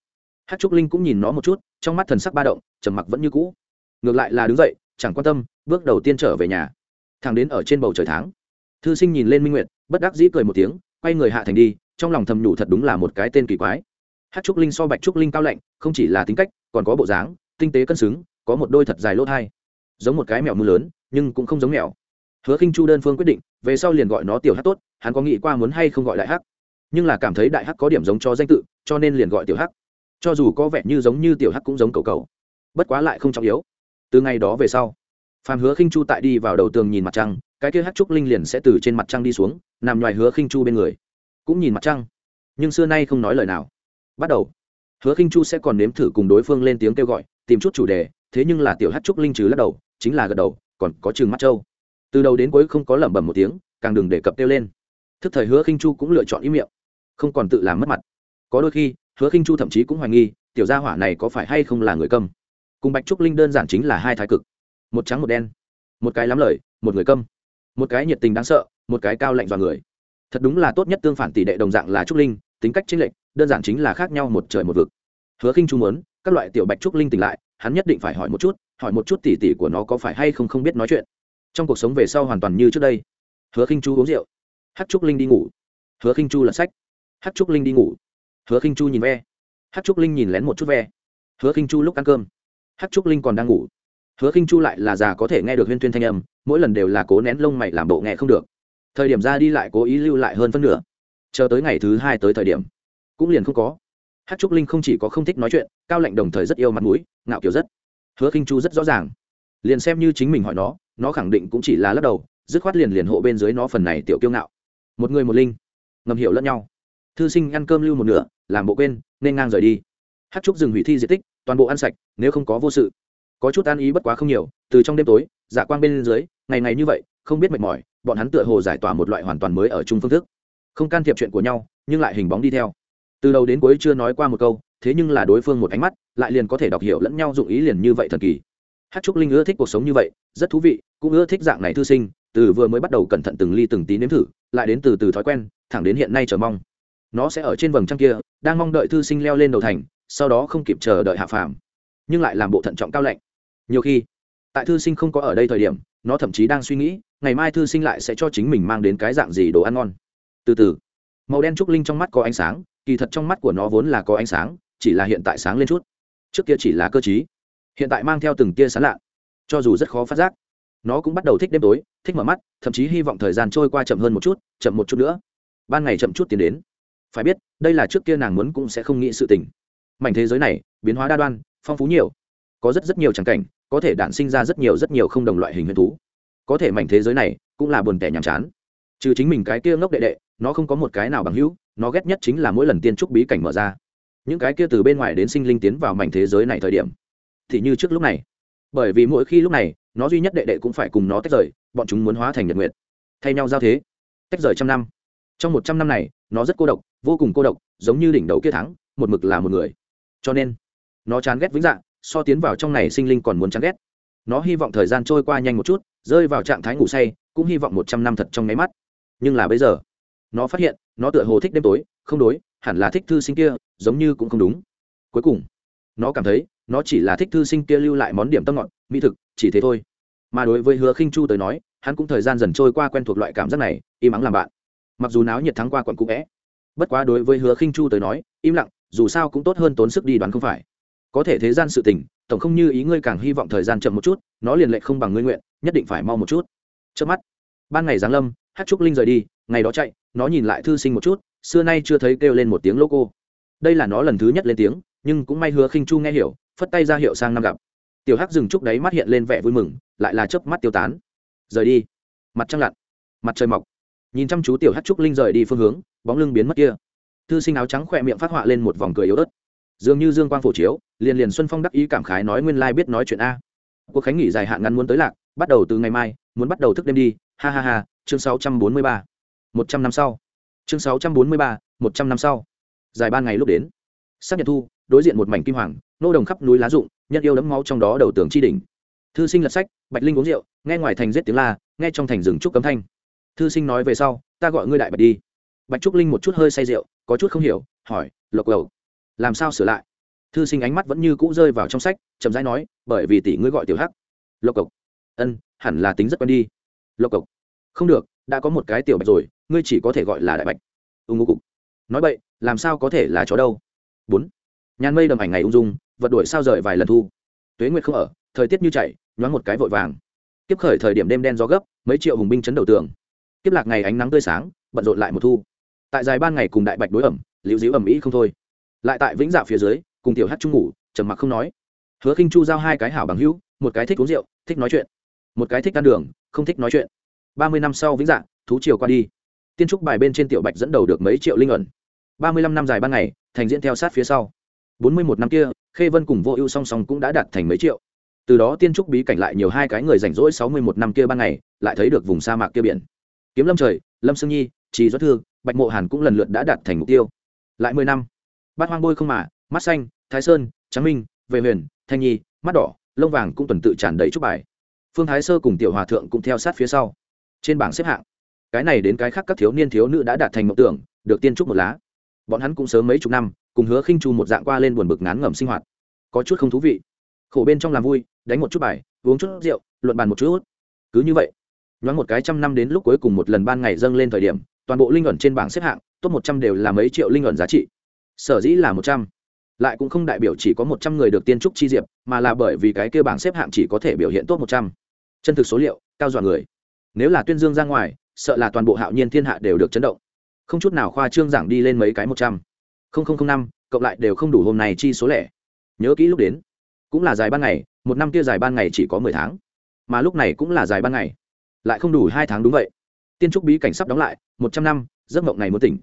Hát trúc linh cũng nhìn nó một chút, trong mắt thần sắc ba động, trầm mặc vẫn như cũ. Ngược lại là đứng dậy chẳng quan tâm, bước đầu tiên trở về nhà. Thằng đến ở trên bầu trời tháng, thư sinh nhìn lên minh nguyệt, bất đắc dĩ cười một tiếng, quay người hạ thành đi, trong lòng thầm nhủ thật đúng là một cái tên kỳ quái. Hát trúc linh so bạch trúc linh cao lạnh, không chỉ là tính cách, còn có bộ dáng, tinh tế cân xứng, có một đôi thật dài lỗ thai. Giống một cái mèo mưa lớn, nhưng cũng không giống mèo. Hứa khinh chu đơn phương quyết định, về sau liền gọi nó tiểu hát tốt, hắn có nghĩ qua muốn hay không gọi đại hắc. Nhưng là cảm thấy đại hắc có điểm giống cho danh tự, cho nên liền gọi tiểu hắc. Cho dù có vẻ như giống như tiểu hắc cũng giống cầu cầu bất quá lại không trọng yếu từ ngày đó về sau, phàm hứa khinh chu tại đi vào đầu tường nhìn mặt trăng, cái kia hắc trúc linh liền sẽ từ trên mặt trăng đi xuống, nằm ngoài hứa khinh chu bên người. Cũng nhìn mặt trăng, nhưng xưa nay không nói lời nào. Bắt đầu, hứa khinh chu sẽ còn nếm thử cùng đối phương lên tiếng kêu gọi, tìm chút chủ đề, thế nhưng là tiểu hắc trúc linh trừ lắc đầu, chính là gật đầu, còn có chừng mắt trâu từ đầu đến cuối không có lẩm bẩm một tiếng, càng đừng để cập kêu lên. Thức thời hứa khinh chu cũng lựa chọn ý miệng, không còn tự làm mất mặt. Có đôi khi, hứa khinh chu thậm chí cũng hoài nghi, tiểu gia hỏa này có phải hay không là người câm cùng bạch trúc linh đơn giản chính là hai thái cực. Một trắng một đen, một cái lắm lời, một người câm. Một cái nhiệt tình đáng sợ, một cái cao lạnh vào người. Thật đúng là tốt nhất tương phản tỷ đệ đồng dạng là trúc linh, tính cách chênh lệch, đơn giản chính là khác nhau một trời một vực. Hứa khinh chu muốn, các loại tiểu bạch trúc linh tỉnh lại, hắn nhất định phải hỏi một chút, hỏi một chút tỉ tỉ của nó có phải hay không không biết nói chuyện. Trong cuộc sống về sau hoàn toàn như trước đây. Hứa khinh chu uống rượu. Hát trúc linh đi ngủ. Hứa khinh chu lật sách. Hát trúc linh đi ngủ. Hứa khinh chu nhìn ve. Hát trúc linh nhìn lén một chút ve. Hứa khinh chu lúc ăn cơm hát trúc linh còn đang ngủ. Hứa khinh chu lại là già có thể nghe được huyên tuyên thanh âm, mỗi lần đều là cố nén lông mày làm bộ nghe không được. Thời điểm ra đi lại cố ý lưu lại hơn phân nửa. Chờ tới ngày thứ hai tới thời điểm, cũng liền không có. Hát trúc linh không chỉ có không thích nói chuyện, cao lạnh đồng thời rất yêu mặt mũi, ngạo kiểu rất. Hứa khinh chu rất rõ ràng. Liền xem như chính mình hỏi nó nó khẳng định cũng chỉ là lắc đầu, dứt khoát liền liền hộ bên dưới nó phần này tiểu kiêu ngạo. Một người một linh, ngầm hiểu lẫn nhau. Thư sinh ăn cơm lưu một nửa, làm bộ quên, nên ngang rời đi. Hát trúc dừng hủy thi diện tích toàn bộ ăn sạch, nếu không có vô sự. Có chút an ý bất quá không nhiều, từ trong đêm tối dạ quang bên dưới, ngày ngày như vậy, không biết mệt mỏi, bọn hắn tựa hồ giải tỏa một loại hoàn toàn mới ở chung phương thức. Không can thiệp chuyện của nhau, nhưng lại hình bóng đi theo. Từ đầu đến cuối chưa nói qua một câu, thế nhưng là đối phương một ánh mắt, lại liền có thể đọc hiểu lẫn nhau dụng ý liền như vậy thần kỳ. Hát trúc linh ưa thích cuộc sống như vậy, rất thú vị, cũng ưa thích dạng này thư sinh, từ vừa mới bắt đầu cẩn thận từng ly từng tí nếm thử, lại đến từ từ thói quen, thẳng đến hiện nay chờ mong. Nó sẽ ở trên vầng trăng kia, đang mong đợi thư sinh leo lên đầu thành sau đó không kịp chờ đợi hạ phàm, nhưng lại làm bộ thận trọng cao lạnh. Nhiều khi, tại thư sinh không có ở đây thời điểm, nó thậm chí đang suy nghĩ, ngày mai thư sinh lại sẽ cho chính mình mang đến cái dạng gì đồ ăn ngon. Từ từ, màu đen trúc linh trong mắt có ánh sáng, kỳ thật trong mắt của nó vốn là có ánh sáng, chỉ là hiện tại sáng lên chút. Trước kia chỉ là cơ chí hiện tại mang theo từng tia sán lạ. Cho dù rất khó phát giác, nó cũng bắt đầu thích đêm tối, thích mở mắt, thậm chí hy vọng thời gian trôi qua chậm hơn một chút, chậm một chút nữa. Ban ngày chậm chút tiến đến. Phải biết, đây là trước kia nàng muốn cũng sẽ không nghĩ sự tình mảnh thế giới này, biến hóa đa đoan, phong phú nhiều. Có rất rất nhiều tràng cảnh, có thể đản sinh ra rất nhiều rất nhiều không đồng loại hình huyền thú. Có thể mảnh thế giới này cũng là buồn tẻ nhàm chán. Trừ chính mình cái kia ngốc đệ đệ, nó không có một cái nào bằng hữu, nó ghét nhất chính là mỗi lần tiên trúc bí cảnh mở ra. Những cái kia từ bên ngoài đến sinh linh tiến vào mảnh thế giới này thời điểm, thì như trước lúc này. Bởi vì mỗi khi lúc này, nó duy nhất đệ đệ cũng phải cùng nó tách rời, bọn chúng muốn hóa thành nhật nguyện thay nhau giao thế, tách rời trăm năm. Trong một trăm năm này, nó rất cô độc, vô cùng cô độc, giống như đỉnh đầu kia thắng, một mực là một người cho nên, nó chán ghét vĩnh dạng, so tiến vào trong này sinh linh còn muốn chán ghét. Nó hy vọng thời gian trôi qua nhanh một chút, rơi vào trạng thái ngủ say, cũng hy vọng một trăm năm thật trong nháy mắt. Nhưng là bây giờ, nó phát hiện, nó tựa hồ thích đêm tối, không đối, hẳn là thích thư sinh kia, giống như cũng không đúng. Cuối cùng, nó cảm thấy, nó chỉ là thích thư sinh kia lưu lại món điểm tâm ngọt, mỹ thực, chỉ thế thôi. Mà đối với hứa khinh chu tới nói, hắn cũng thời gian dần trôi qua quen thuộc loại cảm giác này, im ắng làm bạn. Mặc dù náo nhiệt thắng qua quận cũ vẽ bất quá đối với hứa khinh chu tới nói, im lặng dù sao cũng tốt hơn tốn sức đi đoán không phải. Có thể thế gian sự tình, tổng không như ý ngươi càng hy vọng thời gian chậm một chút, nó liền lệ không bằng ngươi nguyện, nhất định phải mau một chút. Trước mắt, ban ngày giáng lâm, hát trúc linh rời đi, ngày đó chạy, nó nhìn lại thư sinh một chút, xưa nay chưa thấy kêu lên một tiếng lô cô. Đây là nó lần thứ nhất lên tiếng, nhưng cũng may hứa khinh chu nghe hiểu, phất tay ra hiệu sang năm gặp. Tiểu hắc dừng trúc đấy mắt hiện lên vẻ vui mừng, lại là chớp mắt tiêu tán. Rời đi. Mặt trăng lặn, mặt trời mọc. Nhìn chăm chú tiểu hắc trúc linh rời đi phương hướng, bóng lưng biến mất kia thư sinh áo trắng khỏe miệng phát họa lên một vòng cười yếu ớt. Dường như dương quang phổ chiếu liền liền xuân phong đắc ý cảm khái nói nguyên lai biết nói chuyện a. Cuộc khánh nghỉ dài hạn ngắn muốn tới lạc bắt đầu từ ngày mai muốn bắt đầu thức đêm đi ha ha ha chương 643. một trăm năm sau. Chương 643, một trăm năm sau. Dài ba ngày lúc đến. Xác nhận thu đối diện một mảnh kim hoàng nô đồng khắp núi lá rụng nhân yêu đấm máu trong đó đầu tường chi đỉnh. Thư sinh lật sách bạch linh uống rượu nghe ngoài thành giết tiếng la nghe trong thành rừng trúc cấm thanh. Thư sinh nói về sau ta gọi ngươi đại bạch đi bạch trúc linh một chút hơi say rượu có chút không hiểu hỏi lộc Cầu, làm sao sửa lại? Thư sinh ánh mắt vẫn như cũ rơi vào trong sách chậm rãi nói bởi vì tỷ ngươi gọi tiểu hắc. Lộc cộc ân hẳn là tính rất quen đi. Lộc cộc không được đã có một cái tiểu bạch rồi ngươi chỉ có thể gọi là đại bạch. Ưng ngô cục. Nói vậy làm sao có thể là chó đâu? Bốn. Nhàn mây đầm ảnh ngày ung dung vật đuổi sao rời vài lần thu. Tuế nguyệt không ở thời tiết như chạy nhoáng một cái vội vàng. Tiếp khởi thời điểm đêm đen gió gấp mấy triệu hùng binh chấn đầu tường. Tiếp lạc ngày ánh nắng tươi sáng bận rộn lại một thu tại dài ban ngày cùng đại bạch đối ẩm, liễu díu ẩm ý không thôi. Lại tại vĩnh dạ phía dưới, cùng tiểu hát chung ngủ, trầm mặc không nói. Hứa khinh chu giao hai cái hảo bằng hữu, một cái thích uống rượu, thích nói chuyện. Một cái thích ăn đường, không thích nói chuyện. Ba mươi năm sau vĩnh dạ thú triều qua đi. Tiên trúc bài bên trên tiểu bạch dẫn đầu được mấy triệu linh ẩn. Ba mươi lăm năm dài ban ngày, thành diễn theo sát phía sau. Bốn mươi một năm kia, khê vân cùng vô ưu song song cũng đã đạt thành mấy triệu. Từ đó tiên trúc bí cảnh lại nhiều hai cái người rảnh rỗi sáu mươi một năm kia ban ngày, lại thấy được vùng sa mạc kia biển. Kiếm lâm trời, lâm sương nhi, trì doãn thương bạch mộ hàn cũng lần lượt đã đạt thành mục tiêu. Lại mười năm, bát hoang bôi không mà, mắt xanh, thái sơn trắng minh vệ huyền, thanh nhi, mắt đỏ, lông vàng cũng tuần tự tràn đầy chút bài. Phương thái sơ cùng tiểu hòa thượng cũng theo sát phía sau. Trên bảng xếp hạng, cái này đến cái khác các thiếu niên thiếu nữ đã đạt thành mộng tưởng, được tiên trúc một lá. Bọn hắn cũng sớm mấy chục năm, cùng hứa khinh chu một dạng qua lên buồn bực ngán ngẩm sinh hoạt. Có chút không thú vị. Khổ bên trong làm vui, đánh một chút bài, uống chút rượu, luận bàn một chút. Cứ như vậy, nhoáng một cái trăm năm đến lúc cuối cùng một lần ban ngày dâng lên thời điểm toàn bộ linh ẩn trên bảng xếp hạng, top một trăm đều là mấy triệu linh ẩn giá trị. Sở dĩ là một trăm. Lại cũng không đại biểu chỉ có một trăm người được tiên trúc chi diệp, mà là bởi vì cái kêu bảng xếp hạng chỉ có thể biểu hiện tốt một trăm. Chân thực số liệu, cao dọa người. Nếu là tuyên dương ra ngoài, sợ là toàn bộ hạo nhiên thiên hạ đều được chấn động. Không chút nào khoa trương giảng đi lên mấy cái một trăm. Linh năm, cộng lại đều không đủ hôm nay chi số lẻ. Nhớ kỹ lúc đến. Cũng là dài ban ngày, một năm kia dài ban ngày chỉ có mười tháng. Mà lúc này cũng là dài ban ngày. Lại không đủ hai tháng đúng vậy tiên trúc bí cảnh sắp đóng lại, một trăm năm, giấc mộng này muốn tỉnh.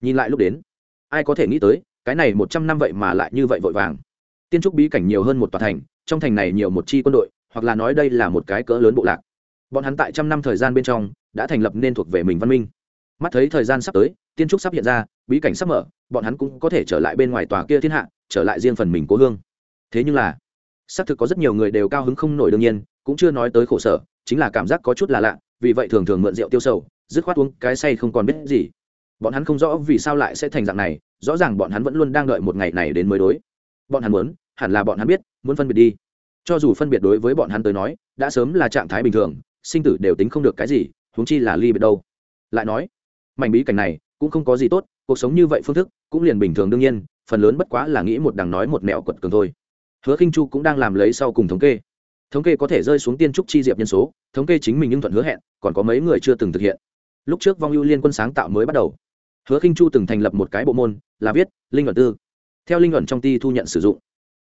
Nhìn lại lúc đến, ai có thể nghĩ tới, cái này một trăm năm vậy mà lại như vậy vội vàng. Tiên trúc bí cảnh nhiều hơn một tòa thành, trong thành này nhiều một chi quân đội, hoặc là nói đây là một cái cỡ lớn bộ lạc. Bọn hắn tại trăm năm thời gian bên trong, đã thành lập nên thuộc về mình văn minh. Mắt thấy thời gian sắp tới, tiên trúc sắp hiện ra, bí cảnh sắp mở, bọn hắn cũng có thể trở lại bên ngoài tòa kia thiên hạ, trở lại riêng phần mình cố hương. Thế nhưng là, xác thực có rất nhiều người đều cao hứng không nổi đương nhiên, cũng chưa nói tới khổ sở, chính là cảm giác có chút là lạ vì vậy thường thường mượn rượu tiêu sầu, dứt khoát uống cái say không còn biết gì. Bọn hắn không rõ vì sao lại sẽ thành dạng này, rõ ràng bọn hắn vẫn luôn đang đợi một ngày này đến mới đối. Bọn hắn muốn, hẳn là bọn hắn biết, muốn phân biệt đi. Cho dù phân biệt đối với bọn hắn tới nói, đã sớm là trạng thái bình thường, sinh tử đều tính không được cái gì, huống chi là ly biệt đâu. Lại nói, mảnh bí cảnh này cũng không có gì tốt, cuộc sống như vậy phương thức cũng liền bình thường đương nhiên, phần lớn bất quá là nghĩ một đằng nói một mẹo quật cường thôi. Hứa khinh chu cũng đang làm lấy sau cùng thống kê. Thống kê có thể rơi xuống tiên trúc chi diệp nhân số, thống kê chính mình nhưng thuận hứa hẹn còn có mấy người chưa từng thực hiện. Lúc trước vong ưu liên quân sáng tạo mới bắt đầu. Hứa khinh chu từng thành lập một cái bộ môn, là viết linh luận tư. Theo linh luận trong ti thu nhận sử dụng.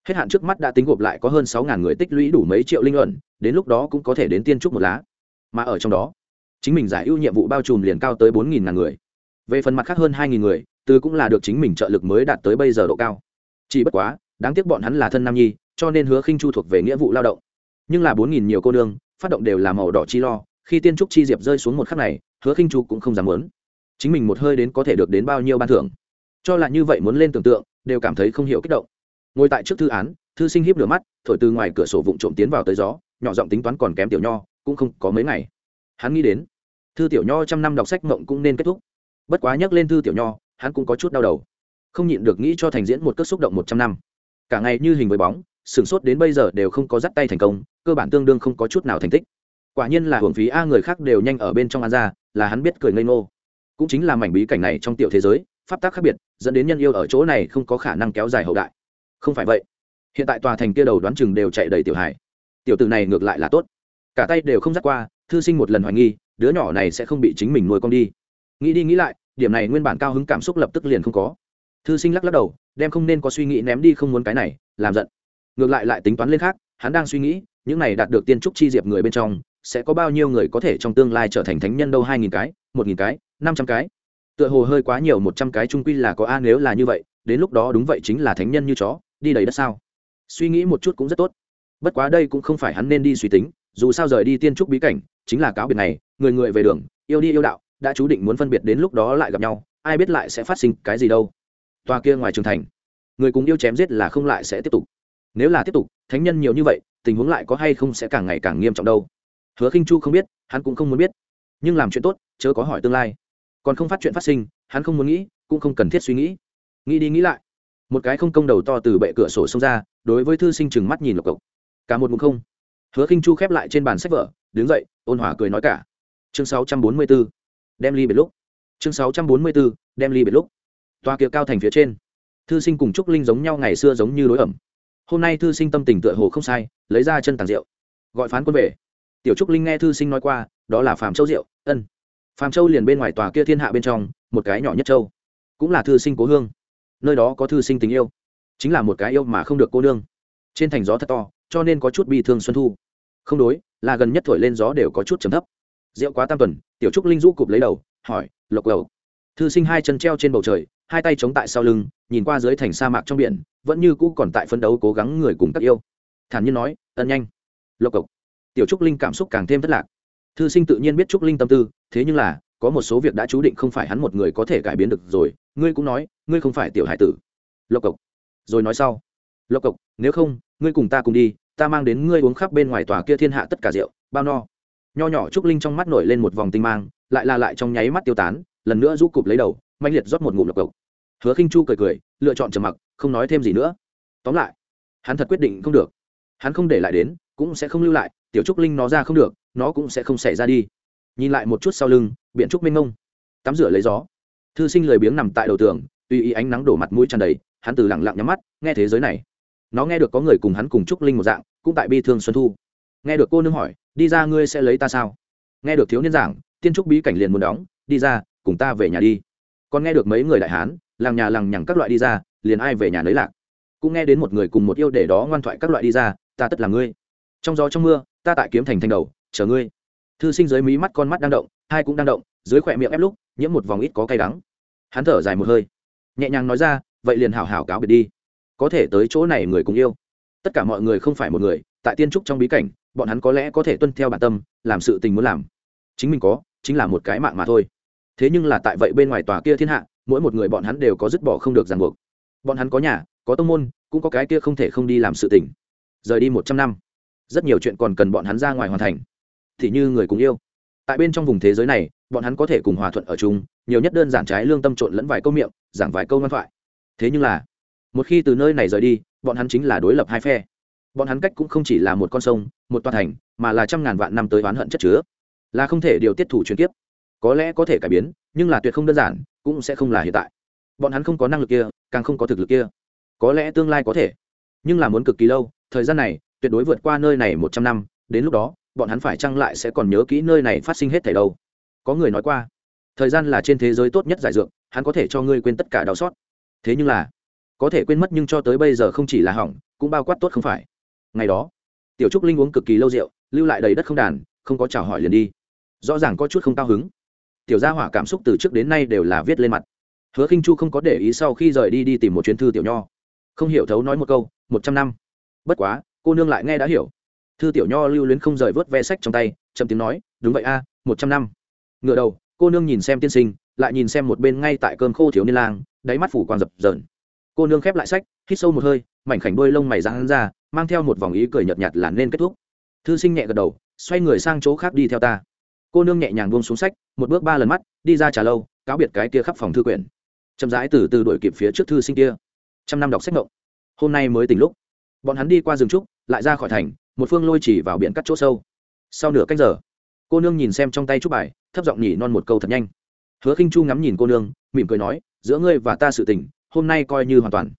Hết hạn trước mắt đã tính gộp lại có hơn sáu người tích lũy đủ mấy triệu linh luận đến lúc đó cũng có thể đến tiên trúc một lá. Mà ở trong đó, chính mình giải ưu nhiệm vụ bao trùm liền cao tới bốn nghìn ngàn người. Về phần mặt khác hơn hai nghìn người, từ cũng là được chính mình trợ lực mới đạt tới bây giờ độ cao. Chỉ bất quá, đáng tiếc bọn hắn là thân nam nhi, cho nên hứa khinh chu thuộc về nghĩa vụ lao động. Nhưng là bốn nghìn nhiều cô nương, phát động đều là màu đỏ chi lo khi tiên trúc chi diệp rơi xuống một khắc này, hứa khinh chu cũng không dám muốn. Chính mình một hơi đến có thể được đến bao nhiêu ban thưởng. Cho là như vậy muốn lên tưởng tượng, đều cảm thấy không hiểu kích động. Ngồi tại trước thư án, thư sinh hiếp lửa mắt, thổi từ ngoài cửa sổ vụng trộm tiến vào tới gió, nhỏ giọng tính toán còn kém tiểu nho, cũng không có mấy ngày. Hắn nghĩ đến, thư tiểu nho trăm năm đọc sách mộng cũng nên kết thúc. Bất quá nhắc lên thư tiểu nho, hắn cũng có chút đau đầu. Không nhịn được nghĩ cho thành diễn một cất xúc động một trăm năm. Cả ngày như hình với bóng, sửng sốt đến bây giờ đều không có dắt tay thành công, cơ bản tương đương không có chút nào thành tích quả nhiên là hưởng phí a người khác đều nhanh ở bên trong an ra, là hắn biết cười ngây ngô. Cũng chính là mảnh bí cảnh này trong tiểu thế giới, pháp tác khác biệt, dẫn đến nhân yêu ở chỗ này không có khả năng kéo dài hậu đại. Không phải vậy. Hiện tại tòa thành kia đầu đoán chừng đều chạy đầy tiểu hải tiểu tử này ngược lại là tốt. Cả tay đều không dắt qua, thư sinh một lần hoài nghi, đứa nhỏ này sẽ không bị chính mình nuôi con đi. Nghĩ đi nghĩ lại, điểm này nguyên bản cao hứng cảm xúc lập tức liền không có. Thư sinh lắc lắc đầu, đem không nên có suy nghĩ ném đi không muốn cái này, làm giận. Ngược lại lại tính toán lên khác, hắn đang suy nghĩ, những này đạt được tiên trúc chi diệp người bên trong sẽ có bao nhiêu người có thể trong tương lai trở thành thánh nhân đâu? Hai nghìn cái, một nghìn cái, năm trăm cái? Tựa hồ hơi quá nhiều, một trăm cái trung quy là có a, nếu là như vậy, đến lúc đó đúng vậy chính là thánh nhân như chó, đi đầy đất sao? Suy nghĩ một chút cũng rất tốt. Bất quá đây cũng không phải hắn nên đi suy tính, dù sao rời đi tiên trúc bí cảnh, chính là cáo biệt này, người người về đường, yêu đi yêu đạo, đã chú định muốn phân biệt đến lúc đó lại gặp nhau, ai biết lại sẽ phát sinh cái gì đâu. Toa kia ngoài trường thành, người cùng yêu chém giết là không lại sẽ tiếp tục. Nếu là tiếp tục, thánh nhân nhiều như vậy, tình huống lại có hay không sẽ càng ngày càng nghiêm trọng đâu hứa khinh chu không biết, hắn cũng không muốn biết. Nhưng làm chuyện tốt, chớ có hỏi tương lai. Còn không phát chuyện phát sinh, hắn không muốn nghĩ, cũng không cần thiết suy nghĩ. Nghĩ đi nghĩ lại. Một cái không công đầu to từ bệ cửa sổ xông ra, đối với thư sinh chừng mắt nhìn lộc cộc. Cả một mùng không. Hứa khinh chu khép lại trên bàn sách vở, đứng dậy, ôn hòa cười nói cả. Chương 644. đem ly biệt lúc. Chương 644. đem ly biệt lúc. Toa kia cao thành phía trên. Thư sinh cùng trúc linh giống nhau ngày xưa giống như đối ẩm. Hôm nay thư sinh tâm tình tựa hồ không sai, lấy ra chân tàng rượu. Gọi phán quân về tiểu trúc linh nghe thư sinh nói qua, đó là phạm châu rượu ân. Phạm châu liền bên ngoài tòa kia thiên hạ bên trong, một cái nhỏ nhất châu, cũng là thư sinh cố hương. Nơi đó có thư sinh tình yêu, chính là một cái yêu mà không được cô nương. Trên thành gió thật to, cho nên có chút bi thương xuân thu. Không đối, là gần nhất thổi lên gió đều có chút trầm thấp. Rượu quá tam tuần, tiểu trúc linh rũ cụp lấy đầu, hỏi, lộc lầu thư sinh hai chân treo trên bầu trời, hai tay chống tại sau lưng, nhìn qua dưới thành sa mạc trong biển, vẫn như cũ còn tại phân đấu cố gắng người cùng các yêu. Thản nhiên nói, ân nhanh. Lộc cộc tiểu trúc linh cảm xúc càng thêm thất lạc. Thư sinh tự nhiên biết trúc linh tâm tư, thế nhưng là, có một số việc đã chú định không phải hắn một người có thể cải biến được rồi, ngươi cũng nói, ngươi không phải tiểu hải tử. Lộc cộc. Rồi nói sau. Lộc cộc, nếu không, ngươi cùng ta cùng đi, ta mang đến ngươi uống khắp bên ngoài tòa kia thiên hạ tất cả rượu, bao no. Nho nhỏ trúc linh trong mắt nổi lên một vòng tinh mang, lại là lại trong nháy mắt tiêu tán, lần nữa rũ cụp lấy đầu mạnh liệt rót một ngụm lộc cộc. Hứa khinh chu cười cười, lựa chọn trầm mặc, không nói thêm gì nữa. Tóm lại, hắn thật quyết định không được. Hắn không để lại đến, cũng sẽ không lưu lại tiểu trúc linh nó ra không được, nó cũng sẽ không xảy ra đi. Nhìn lại một chút sau lưng, biện trúc minh ngông tắm rửa lấy gió. Thư sinh lười biếng nằm tại đầu tường, tùy ý ánh nắng đổ mặt mũi tràn đầy, hắn từ lặng lặng nhắm mắt, nghe thế giới này. Nó nghe được có người cùng hắn cùng trúc linh một dạng, cũng tại bi thương xuân thu. Nghe được cô nương hỏi, đi ra ngươi sẽ lấy ta sao? Nghe được thiếu niên giảng, tiên trúc bí cảnh liền muốn đóng, đi ra, cùng ta về nhà đi. Còn nghe được mấy người đại hán, làng nhà làng nhằng các loại đi ra, liền ai về nhà lấy lạc. Cũng nghe đến một người cùng một yêu để đó ngoan thoại các loại đi ra, ta tất là ngươi. Trong gió trong mưa ta tại kiếm thành thanh đầu, chờ ngươi. Thư sinh dưới mí mắt con mắt đang động, hai cũng đang động, dưới khỏe miệng ép lúc, nhiễm một vòng ít có cay đắng. Hắn thở dài một hơi, nhẹ nhàng nói ra, vậy liền hảo hảo cáo biệt đi. Có thể tới chỗ này người cũng yêu. Tất cả mọi người không phải một người, tại tiên trúc trong bí cảnh, bọn hắn có lẽ có thể tuân theo bản tâm, làm sự tình muốn làm. Chính mình có, chính là một cái mạng mà thôi. Thế nhưng là tại vậy bên ngoài tòa kia thiên hạ, mỗi một người bọn hắn đều có dứt bỏ không được ràng buộc. Bọn hắn có nhà, có tông môn, cũng có cái kia không thể không đi làm sự tình. Rời đi một trăm năm rất nhiều chuyện còn cần bọn hắn ra ngoài hoàn thành. Thì như người cùng yêu. Tại bên trong vùng thế giới này, bọn hắn có thể cùng hòa thuận ở chung, nhiều nhất đơn giản trái lương tâm trộn lẫn vài câu miệng, giảng vài câu ngoan thoại. Thế nhưng là, một khi từ nơi này rời đi, bọn hắn chính là đối lập hai phe. Bọn hắn cách cũng không chỉ là một con sông, một toàn thành, mà là trăm ngàn vạn năm tới oán hận chất chứa. Là không thể điều tiết thủ chuyển tiếp có lẽ có thể cải biến, nhưng là tuyệt không đơn giản, cũng sẽ không là hiện tại. Bọn hắn không có năng lực kia, càng không có thực lực kia. Có lẽ tương lai có thể. Nhưng là muốn cực kỳ lâu, thời gian này tuyệt đối vượt qua nơi này một trăm năm, đến lúc đó, bọn hắn phải chăng lại sẽ còn nhớ kỹ nơi này phát sinh hết thảy đâu? Có người nói qua, thời gian là trên thế giới tốt nhất giải dược, hắn có thể cho ngươi quên tất cả đau xót. Thế nhưng là, có thể quên mất nhưng cho tới bây giờ không chỉ là hỏng, cũng bao quát tốt không phải. Ngày đó, tiểu trúc linh uống cực kỳ lâu rượu, lưu lại đầy đất không đàn, không có chào hỏi liền đi. Rõ ràng có chút không cao hứng. Tiểu gia hỏa cảm xúc từ trước đến nay đều là viết lên mặt. Hứa khinh chu không có để ý sau khi rời đi đi tìm một chuyến thư tiểu nho. Không hiểu thấu nói một câu, một trăm năm. Bất quá cô nương lại nghe đã hiểu. Thư tiểu nho lưu luyến không rời vớt ve sách trong tay, chậm tiếng nói, đúng vậy a, một trăm năm. Ngựa đầu, cô nương nhìn xem tiên sinh, lại nhìn xem một bên ngay tại cơn khô thiếu niên lang, đáy mắt phủ quang dập dờn. Cô nương khép lại sách, hít sâu một hơi, mảnh khảnh đôi lông mày rán ra, mang theo một vòng ý cười nhợt nhạt là nên kết thúc. Thư sinh nhẹ gật đầu, xoay người sang chỗ khác đi theo ta. Cô nương nhẹ nhàng buông xuống sách, một bước ba lần mắt, đi ra trả lâu, cáo biệt cái kia khắp phòng thư quyển. Chậm rãi từ từ đuổi kịp phía trước thư sinh kia. Trăm năm đọc sách ngộng hôm nay mới tỉnh lúc. Bọn hắn đi qua rừng trúc lại ra khỏi thành một phương lôi chỉ vào biển cắt chỗ sâu. Sau nửa canh giờ cô nương nhìn xem trong tay chút bài thấp giọng nhỉ non một câu thật nhanh. Hứa khinh chu ngắm nhìn cô nương mỉm cười nói giữa ngươi và ta sự tình hôm nay coi như hoàn toàn.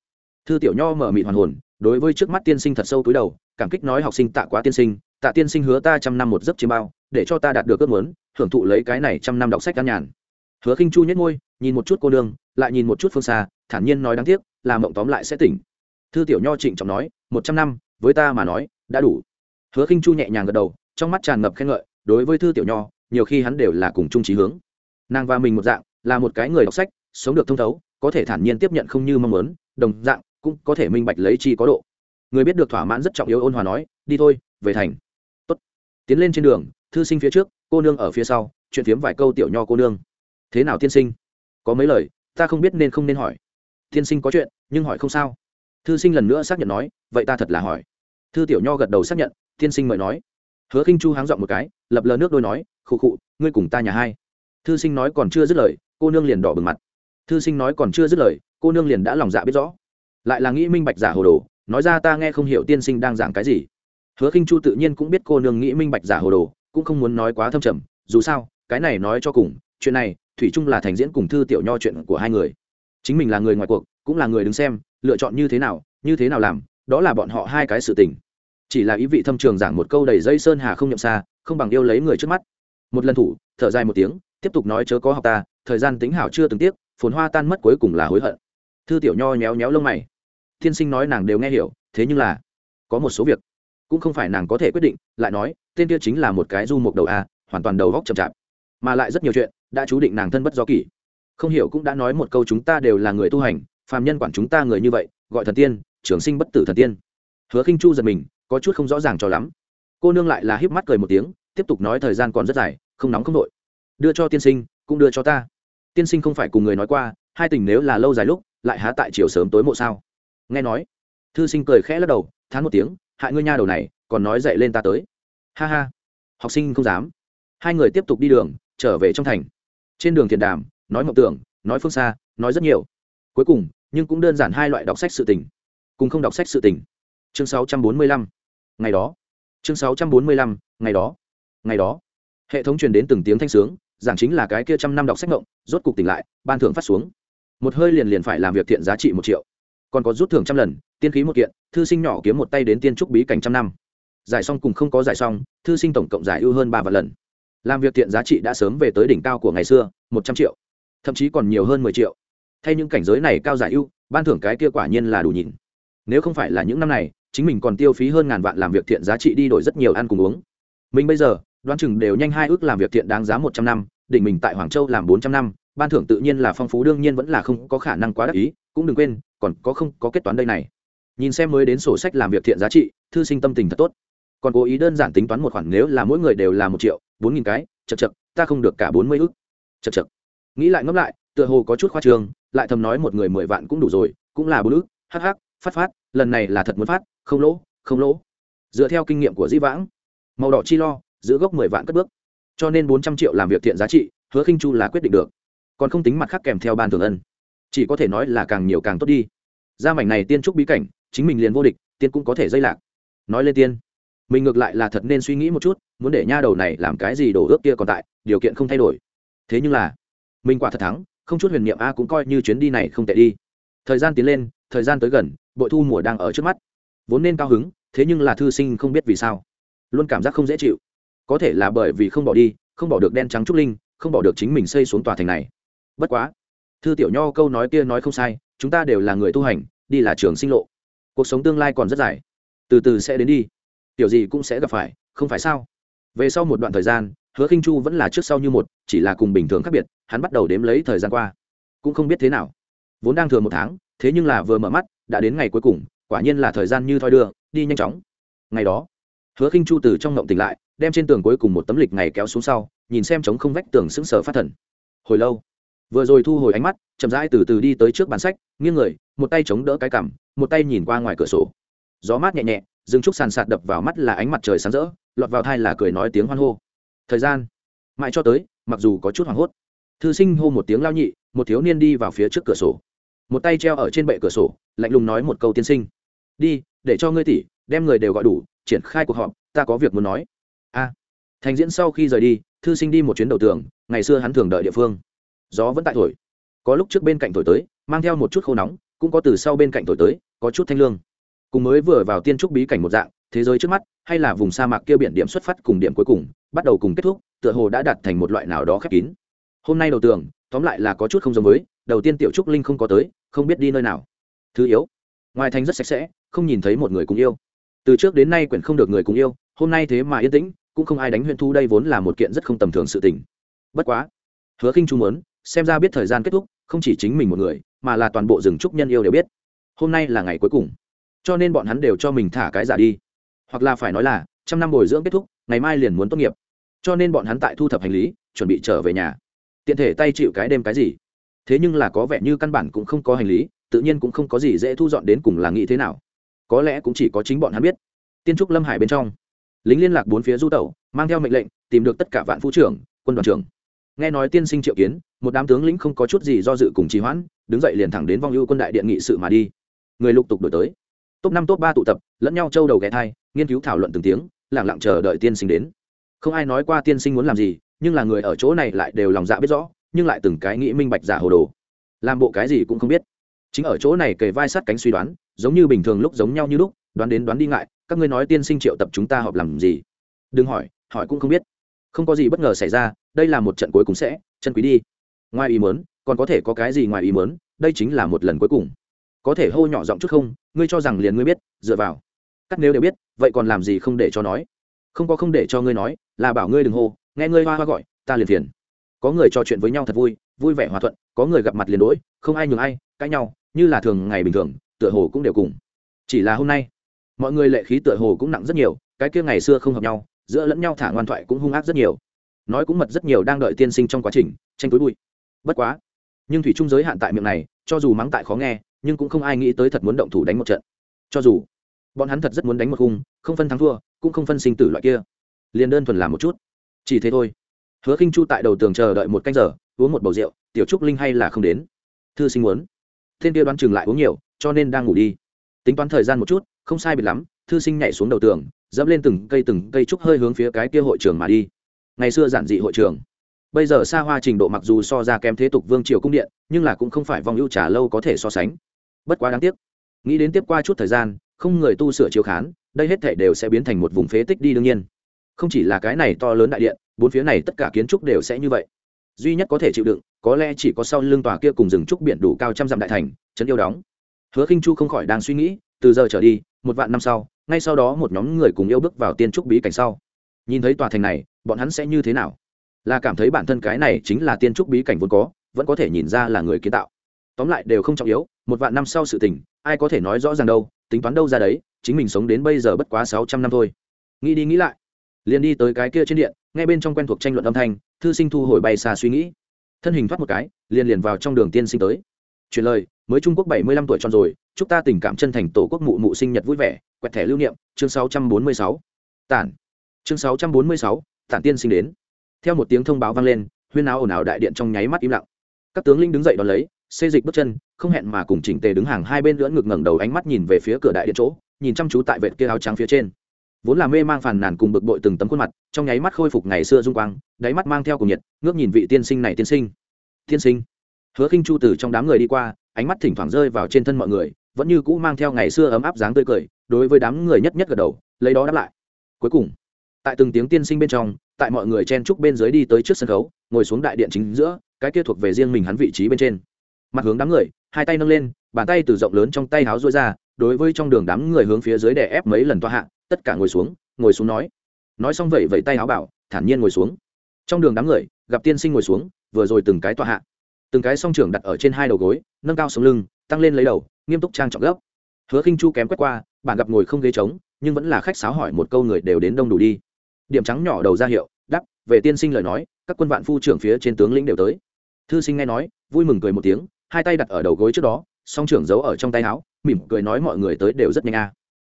Thư tiểu nho mở mịt hoàn hồn đối với trước mắt tiên sinh thật sâu túi đầu cảm kích nói học sinh tạ quá tiên sinh tạ tiên sinh hứa ta trăm năm một giấc chiêm bao để cho ta đạt được ước muốn hưởng thụ lấy cái này trăm năm đọc sách an nhàn. Hứa khinh chu nhếch môi, nhìn một chút cô nương lại nhìn một chút phương xa thản nhiên nói đáng tiếc là mộng tóm lại sẽ tỉnh. Thư tiểu nho trịnh trọng nói một trăm năm với ta mà nói, đã đủ. Hứa khinh chu nhẹ nhàng gật đầu, trong mắt tràn ngập khen ngợi, đối với thư tiểu nho, nhiều khi hắn đều là cùng chung trí hướng. Nàng và mình một dạng, là một cái người đọc sách, sống được thông thấu, có thể thản nhiên tiếp nhận không như mong muốn, đồng dạng, cũng có thể minh bạch lấy chi có độ. Người biết được thỏa mãn rất trọng yếu ôn hòa nói, đi thôi, về thành. Tốt. tiến lên trên đường, thư sinh phía trước, cô nương ở phía sau, chuyện phiếm vài câu tiểu nho cô nương. Thế nào tiên sinh? Có mấy lời, ta không biết nên không nên hỏi. Tiên sinh có chuyện, nhưng hỏi không sao thư sinh lần nữa xác nhận nói, vậy ta thật là hỏi. Thư tiểu nho gật đầu xác nhận, tiên sinh mời nói. Hứa khinh chu háng giọng một cái, lập lờ nước đôi nói, khụ khụ, ngươi cùng ta nhà hai. Thư sinh nói còn chưa dứt lời, cô nương liền đỏ bừng mặt. Thư sinh nói còn chưa dứt lời, cô nương liền đã lòng dạ biết rõ. Lại là nghĩ minh bạch giả hồ đồ, nói ra ta nghe không hiểu tiên sinh đang giảng cái gì. Hứa khinh chu tự nhiên cũng biết cô nương nghĩ minh bạch giả hồ đồ, cũng không muốn nói quá thâm trầm, dù sao, cái này nói cho cùng, chuyện này, thủy chung là thành diễn cùng thư tiểu nho chuyện của hai người. Chính mình là người ngoài cuộc, cũng là người đứng xem lựa chọn như thế nào, như thế nào làm, đó là bọn họ hai cái sự tình. Chỉ là ý vị thâm trường giảng một câu đầy dây sơn hà không nhậm xa, không bằng yêu lấy người trước mắt. Một lần thủ, thở dài một tiếng, tiếp tục nói chớ có học ta, thời gian tính hảo chưa từng tiếc, phồn hoa tan mất cuối cùng là hối hận. Thư tiểu nho nhéo nhéo lông mày. Thiên sinh nói nàng đều nghe hiểu, thế nhưng là, có một số việc, cũng không phải nàng có thể quyết định, lại nói, tên kia chính là một cái du mục đầu a, hoàn toàn đầu góc chậm chạp. Mà lại rất nhiều chuyện, đã chú định nàng thân bất do kỷ. Không hiểu cũng đã nói một câu chúng ta đều là người tu hành phàm nhân quản chúng ta người như vậy, gọi thần tiên, trường sinh bất tử thần tiên. Hứa khinh chu giật mình, có chút không rõ ràng cho lắm. Cô nương lại là híp mắt cười một tiếng, tiếp tục nói thời gian còn rất dài, không nóng không đội đưa cho tiên sinh, cũng đưa cho ta. Tiên sinh không phải cùng người nói qua, hai tình nếu là lâu dài lúc, lại há tại chiều sớm tối mộ sao? Nghe nói, thư sinh cười khẽ lắc đầu, thán một tiếng, hại ngươi nha đầu này, còn nói dậy lên ta tới. Ha ha, học sinh không dám. Hai người tiếp tục đi đường, trở về trong thành. Trên đường thiền đàm, nói mộng tưởng, nói phương xa, nói rất nhiều. Cuối cùng nhưng cũng đơn giản hai loại đọc sách sự tình cùng không đọc sách sự tình. Chương 645. ngày đó. Chương 645, ngày đó. Ngày đó. Hệ thống truyền đến từng tiếng thanh sướng giảng chính là cái kia trăm năm đọc sách ngộng rốt cục tỉnh lại ban thưởng phát xuống. Một hơi liền liền phải làm việc thiện giá trị một triệu. Còn có rút thưởng trăm lần tiên khí một kiện thư sinh nhỏ kiếm một tay đến tiên trúc bí cảnh trăm năm. Giải xong cùng không có giải xong thư sinh tổng cộng giải ưu hơn ba vạn lần. Làm việc thiện giá trị đã sớm về tới đỉnh cao của ngày xưa một trăm triệu. Thậm chí còn nhiều hơn mười triệu thay những cảnh giới này cao giải ưu, ban thưởng cái kia quả nhiên là đủ nhìn. Nếu không phải là những năm này, chính mình còn tiêu phí hơn ngàn vạn làm việc thiện giá trị đi đổi rất nhiều ăn cùng uống. Mình bây giờ, đoán chừng đều nhanh hai ước làm việc thiện đáng giá một trăm năm, định mình tại hoàng châu làm bốn trăm năm, ban thưởng tự nhiên là phong phú, đương nhiên vẫn là không có khả năng quá đắc ý, cũng đừng quên, còn có không có kết toán đây này. Nhìn xem mới đến sổ sách làm việc thiện giá trị, thư sinh tâm tình thật tốt. Còn cố ý đơn giản tính toán một khoản nếu là mỗi người đều là một triệu, bốn nghìn cái, chật chật, ta không được cả bốn mươi ước. Chật chật. Nghĩ lại ngẫm lại, tựa hồ có chút khoa trường lại thầm nói một người mười vạn cũng đủ rồi, cũng là bốn ước hắc hắc, phát phát, lần này là thật muốn phát, không lỗ không lỗ. Dựa theo kinh nghiệm của dĩ vãng, màu đỏ chi lo, giữ gốc mười vạn cất bước. Cho nên bốn trăm triệu làm việc thiện giá trị, hứa khinh chu là quyết định được. Còn không tính mặt khác kèm theo ban thường ân. Chỉ có thể nói là càng nhiều càng tốt đi. Ra mảnh này tiên trúc bí cảnh, chính mình liền vô địch, tiên cũng có thể dây lạc. Nói lên tiên, mình ngược lại là thật nên suy nghĩ một chút, muốn để nha đầu này làm cái gì đổ ước kia còn tại, điều kiện không thay đổi. Thế nhưng là, mình quả thật thắng không chút huyền niệm a cũng coi như chuyến đi này không tệ đi. Thời gian tiến lên, thời gian tới gần, bội thu mùa đang ở trước mắt. Vốn nên cao hứng, thế nhưng là thư sinh không biết vì sao. Luôn cảm giác không dễ chịu. Có thể là bởi vì không bỏ đi, không bỏ được đen trắng trúc linh, không bỏ được chính mình xây xuống tòa thành này. Bất quá, thư tiểu nho câu nói kia nói không sai, chúng ta đều là người tu hành, đi là trường sinh lộ. Cuộc sống tương lai còn rất dài. Từ từ sẽ đến đi. Tiểu gì cũng sẽ gặp phải, không phải sao? Về sau một đoạn thời gian hứa khinh chu vẫn là trước sau như một, chỉ là cùng bình thường khác biệt, hắn bắt đầu đếm lấy thời gian qua. Cũng không biết thế nào. Vốn đang thừa một tháng, thế nhưng là vừa mở mắt, đã đến ngày cuối cùng, quả nhiên là thời gian như thoi đưa, đi nhanh chóng. Ngày đó, hứa khinh chu từ trong ngộng tỉnh lại, đem trên tường cuối cùng một tấm lịch ngày kéo xuống sau, nhìn xem trống không vách tường sững sờ phát thần. Hồi lâu, vừa rồi thu hồi ánh mắt, chậm rãi từ từ đi tới trước bàn sách, nghiêng người, một tay chống đỡ cái cằm, một tay nhìn qua ngoài cửa sổ. Gió mát nhẹ nhẹ dừng trúc sàn sạt đập vào mắt là ánh mặt trời sáng rỡ, lọt vào thai là cười nói tiếng hoan hô thời gian. Mãi cho tới, mặc dù có chút hoảng hốt, thư sinh hô một tiếng lao nhị, một thiếu niên đi vào phía trước cửa sổ. Một tay treo ở trên bệ cửa sổ, lạnh lùng nói một câu tiên sinh. Đi, để cho ngươi tỷ đem người đều gọi đủ, triển khai cuộc họp, ta có việc muốn nói. A. Thành diễn sau khi rời đi, thư sinh đi một chuyến đầu tường, ngày xưa hắn thường đợi địa phương. Gió vẫn tại thổi. Có lúc trước bên cạnh thổi tới, mang theo một chút khô nóng, cũng có từ sau bên cạnh thổi tới, có chút thanh lương. Cùng mới vừa vào tiên trúc bí cảnh một dạng thế giới trước mắt, hay là vùng sa mạc kia biển điểm xuất phát cùng điểm cuối cùng, bắt đầu cùng kết thúc, tựa hồ đã đạt thành một loại nào đó khép kín. Hôm nay đầu tường, tóm lại là có chút không giống với, đầu tiên tiểu trúc linh không có tới, không biết đi nơi nào. Thứ yếu, ngoài thành rất sạch sẽ, không nhìn thấy một người cùng yêu. Từ trước đến nay quyển không được người cùng yêu, hôm nay thế mà yên tĩnh, cũng không ai đánh huyện thu đây vốn là một kiện rất không tầm thường sự tình. Bất quá, hứa khinh trung muốn, xem ra biết thời gian kết thúc, không chỉ chính mình một người, mà là toàn bộ rừng trúc nhân yêu đều biết. Hôm nay là ngày cuối cùng, cho nên bọn hắn đều cho mình thả cái giả đi hoặc là phải nói là, trăm năm bồi dưỡng kết thúc, ngày mai liền muốn tốt nghiệp. Cho nên bọn hắn tại thu thập hành lý, chuẩn bị trở về nhà. Tiện thể tay chịu cái đêm cái gì? Thế nhưng là có vẻ như căn bản cũng không có hành lý, tự nhiên cũng không có gì dễ thu dọn đến cùng là nghĩ thế nào. Có lẽ cũng chỉ có chính bọn hắn biết. Tiên trúc lâm hải bên trong, lính liên lạc bốn phía du tẩu, mang theo mệnh lệnh, tìm được tất cả vạn phu trưởng, quân đoàn trưởng. Nghe nói tiên sinh triệu kiến, một đám tướng lĩnh không có chút gì do dự cùng trì hoãn, đứng dậy liền thẳng đến vong ưu quân đại điện nghị sự mà đi. Người lục tục đổi tới top năm, top ba tụ tập, lẫn nhau châu đầu ghé thai, nghiên cứu thảo luận từng tiếng lẳng lặng chờ đợi tiên sinh đến. Không ai nói qua tiên sinh muốn làm gì, nhưng là người ở chỗ này lại đều lòng dạ biết rõ, nhưng lại từng cái nghĩ minh bạch giả hồ đồ. Làm bộ cái gì cũng không biết. Chính ở chỗ này kề vai sát cánh suy đoán, giống như bình thường lúc giống nhau như lúc, đoán đến đoán đi ngại, các ngươi nói tiên sinh triệu tập chúng ta họp làm gì? Đừng hỏi hỏi cũng không biết. Không có gì bất ngờ xảy ra, đây là một trận cuối cùng sẽ, chân quý đi. Ngoài ý mớn còn có thể có cái gì ngoài ý mớn đây chính là một lần cuối cùng có thể hô nhỏ giọng chút không, ngươi cho rằng liền ngươi biết, dựa vào. Cắt nếu đều biết, vậy còn làm gì không để cho nói? Không có không để cho ngươi nói, là bảo ngươi đừng hô, nghe ngươi hoa hoa gọi, ta liền phiền. Có người trò chuyện với nhau thật vui vui vẻ hòa thuận, có người gặp mặt liền đỗi không ai nhường ai, cãi nhau, như là thường ngày bình thường, tựa hồ cũng đều cùng. Chỉ là hôm nay, mọi người lệ khí tựa hồ cũng nặng rất nhiều, cái kia ngày xưa không hợp nhau, giữa lẫn nhau thả ngoan thoại cũng hung ác rất nhiều. Nói cũng mật rất nhiều đang đợi tiên sinh trong quá trình, tranh túi bụi. Bất quá, nhưng thủy trung giới hạn tại miệng này, cho dù mắng tại khó nghe nhưng cũng không ai nghĩ tới thật muốn động thủ đánh một trận. Cho dù bọn hắn thật rất muốn đánh một khung, không phân thắng thua, cũng không phân sinh tử loại kia. Liền đơn thuần làm một chút. Chỉ thế thôi. Hứa khinh chu tại đầu tường chờ đợi một canh giờ, uống một bầu rượu, tiểu trúc linh hay là không đến. Thư sinh muốn. Thiên kia đoán chừng lại uống nhiều, cho nên đang ngủ đi. Tính toán thời gian một chút, không sai biệt lắm, thư sinh nhảy xuống đầu tường, dẫm lên từng cây từng cây trúc hơi hướng phía cái kia hội trường mà đi. Ngày xưa giản dị hội trường. Bây giờ xa hoa trình độ mặc dù so ra kém thế tục vương triều cung điện, nhưng là cũng không phải vòng ưu trà lâu có thể so sánh bất quá đáng tiếc. Nghĩ đến tiếp qua chút thời gian, không người tu sửa chiếu khán, đây hết thể đều sẽ biến thành một vùng phế tích đi đương nhiên. Không chỉ là cái này to lớn đại điện, bốn phía này tất cả kiến trúc đều sẽ như vậy. Duy nhất có thể chịu đựng, có lẽ chỉ có sau lưng tòa kia cùng rừng trúc biển đủ cao trăm dặm đại thành, trấn yêu đóng. Hứa khinh chu không khỏi đang suy nghĩ, từ giờ trở đi, một vạn năm sau, ngay sau đó một nhóm người cùng yêu bước vào tiên trúc bí cảnh sau. Nhìn thấy tòa thành này, bọn hắn sẽ như thế nào? Là cảm thấy bản thân cái này chính là tiên trúc bí cảnh vốn có, vẫn có thể nhìn ra là người kiến tạo tóm lại đều không trọng yếu, một vạn năm sau sự tình, ai có thể nói rõ ràng đâu, tính toán đâu ra đấy, chính mình sống đến bây giờ bất quá sáu trăm năm thôi. Nghĩ đi nghĩ lại, liền đi tới cái kia trên điện, ngay bên trong quen thuộc tranh luận âm thanh, thư sinh thu hồi bay xa suy nghĩ. Thân hình thoát một cái, liền liền vào trong đường tiên sinh tới. Truyền lời, mới trung quốc bảy mươi lăm tuổi tròn rồi, chúc ta tình cảm chân thành tổ quốc mụ mụ sinh nhật vui vẻ, quẹt thẻ lưu niệm, chương sáu trăm bốn mươi sáu. Tản. Chương sáu trăm bốn mươi sáu, tản tiên sinh đến. Theo một tiếng thông báo vang lên, huyên áo ồn ào đại điện trong nháy mắt im lặng. Các tướng linh đứng dậy đón lấy xê dịch bước chân, không hẹn mà cùng chỉnh tề đứng hàng hai bên lưỡn ngực ngẩng đầu ánh mắt nhìn về phía cửa đại điện chỗ, nhìn chăm chú tại vệt kia áo trắng phía trên. Vốn là mê mang phàn nàn cùng bực bội từng tấm khuôn mặt, trong nháy mắt khôi phục ngày xưa dung quang, đáy mắt mang theo cùng nhiệt, ngước nhìn vị tiên sinh này tiên sinh. Tiên sinh. Hứa khinh chu từ trong đám người đi qua, ánh mắt thỉnh thoảng rơi vào trên thân mọi người, vẫn như cũ mang theo ngày xưa ấm áp dáng tươi cười, đối với đám người nhất nhất gật đầu, lấy đó đáp lại. Cuối cùng, tại từng tiếng tiên sinh bên trong, tại mọi người chen trúc bên dưới đi tới trước sân khấu, ngồi xuống đại điện chính giữa, cái kia thuộc về riêng mình hắn vị trí bên trên mặt hướng đám người, hai tay nâng lên, bàn tay từ rộng lớn trong tay háo rối ra, đối với trong đường đám người hướng phía dưới đè ép mấy lần toa hạ, tất cả ngồi xuống ngồi xuống nói. Nói xong vậy vẫy tay áo bảo, thản nhiên ngồi xuống. Trong đường đám người, gặp tiên sinh ngồi xuống, vừa rồi từng cái toa hạ. Từng cái song trưởng đặt ở trên hai đầu gối, nâng cao sống lưng, tăng lên lấy đầu, nghiêm túc trang trọng gấp. Hứa khinh chu kém quét qua, bạn gặp ngồi không ghế trống, nhưng vẫn là khách sáo hỏi một câu người đều đến đông đủ đi. Điểm trắng nhỏ đầu ra hiệu đắp về tiên sinh lời nói, các quân vạn phu trưởng phía trên tướng lĩnh đều tới. Thư sinh nghe nói, vui mừng cười một tiếng hai tay đặt ở đầu gối trước đó, song trưởng giấu ở trong tay áo, mỉm cười nói mọi người tới đều rất nhanh a.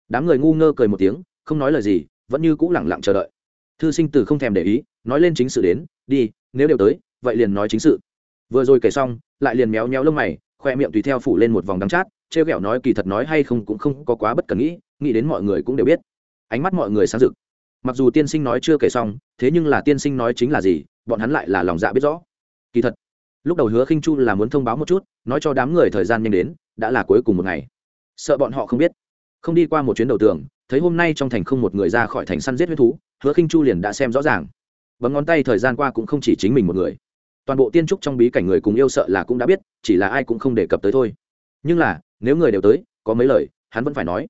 Đám người ngu ngơ cười một tiếng, không nói lời gì, vẫn như cũ lẳng lặng chờ đợi. Thư sinh từ không thèm để ý, nói lên chính sự đến, đi, nếu đều tới, vậy liền nói chính sự. Vừa rồi kể xong, lại liền méo méo lông mày, khoe miệng tùy theo phủ lên một vòng đắng chát, trêu ghẹo nói kỳ thật nói hay không cũng không có quá bất cần nghĩ nghĩ đến mọi người cũng đều biết. Ánh mắt mọi người sáng rực. Mặc dù tiên sinh nói chưa kể xong, thế nhưng là tiên sinh nói chính là gì, bọn hắn lại là lòng dạ biết rõ. Kỳ thật lúc đầu hứa khinh chu là muốn thông báo một chút, nói cho đám người thời gian nhanh đến, đã là cuối cùng một ngày. Sợ bọn họ không biết. Không đi qua một chuyến đầu tường, thấy hôm nay trong thành không một người ra khỏi thành săn giết huyết thú, hứa khinh chu liền đã xem rõ ràng. Bấm ngón tay thời gian qua cũng không chỉ chính mình một người. Toàn bộ tiên trúc trong bí cảnh người cùng yêu sợ là cũng đã biết, chỉ là ai cũng không đề cập tới thôi. Nhưng là, nếu người đều tới, có mấy lời, hắn vẫn phải nói.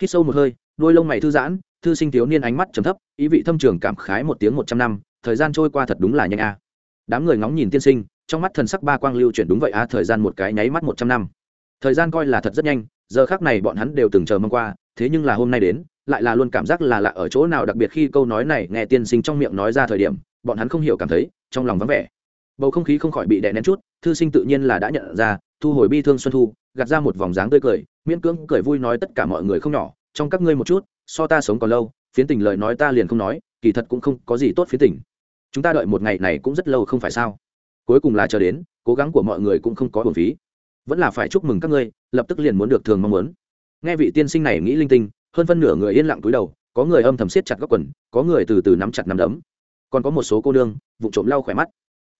Hít sâu một hơi, đôi lông mày thư giãn, thư sinh thiếu niên ánh mắt trầm thấp, ý vị thâm trường cảm khái một tiếng một trăm năm, thời gian trôi qua thật đúng là nhanh a. Đám người ngóng nhìn tiên sinh trong mắt thần sắc ba quang lưu chuyển đúng vậy a thời gian một cái nháy mắt một trăm năm. Thời gian coi là thật rất nhanh, giờ khác này bọn hắn đều từng chờ mong qua, thế nhưng là hôm nay đến, lại là luôn cảm giác là lạ ở chỗ nào, đặc biệt khi câu nói này nghe tiên sinh trong miệng nói ra thời điểm, bọn hắn không hiểu cảm thấy, trong lòng vắng vẻ. Bầu không khí không khỏi bị đè nén chút, thư sinh tự nhiên là đã nhận ra, thu hồi bi thương xuân thu, gạt ra một vòng dáng tươi cười, miễn cưỡng cười vui nói tất cả mọi người không nhỏ, trong các ngươi một chút, so ta sống còn lâu, phiến tình lời nói ta liền không nói, kỳ thật cũng không có gì tốt phiến tình. Chúng ta đợi một ngày này cũng rất lâu không phải sao? Cuối cùng là chờ đến, cố gắng của mọi người cũng không có hồn phí. Vẫn là phải chúc mừng các ngươi, lập tức liền muốn được thường mong muốn. Nghe vị tiên sinh này nghĩ linh tinh, hơn phân nửa người yên lặng túi đầu, có người âm thầm siết chặt góc quần, có người từ từ nắm chặt nắm đấm. Còn có một số cô nương, vụ trộm lau khỏe mắt.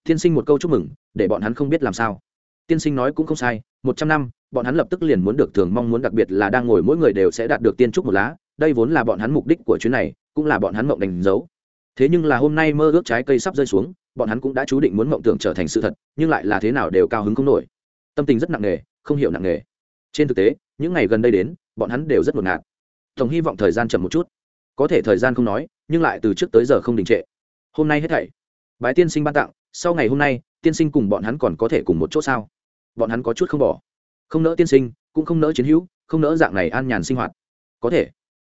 Tiên sinh một câu chúc mừng, để bọn hắn không biết làm sao. Tiên sinh nói cũng không sai, một trăm năm, bọn hắn lập tức liền muốn được thường mong muốn, đặc biệt là đang ngồi mỗi người đều sẽ đạt được tiên trúc một lá. Đây vốn là bọn hắn mục đích của chuyến này, cũng là bọn hắn mộng đánh dấu thế nhưng là hôm nay mơ ước trái cây sắp rơi xuống bọn hắn cũng đã chú định muốn mộng tưởng trở thành sự thật, nhưng lại là thế nào đều cao hứng không nổi. Tâm tình rất nặng nề, không hiểu nặng nề. Trên thực tế, những ngày gần đây đến, bọn hắn đều rất ngột ngạt. Tổng hy vọng thời gian chậm một chút. Có thể thời gian không nói, nhưng lại từ trước tới giờ không đình trệ. Hôm nay hết thảy. Bái tiên sinh ban tặng, sau ngày hôm nay, tiên sinh cùng bọn hắn còn có thể cùng một chỗ sao? Bọn hắn có chút không bỏ. Không nỡ tiên sinh, cũng không nỡ chiến hữu, không nỡ dạng này an nhàn sinh hoạt. Có thể.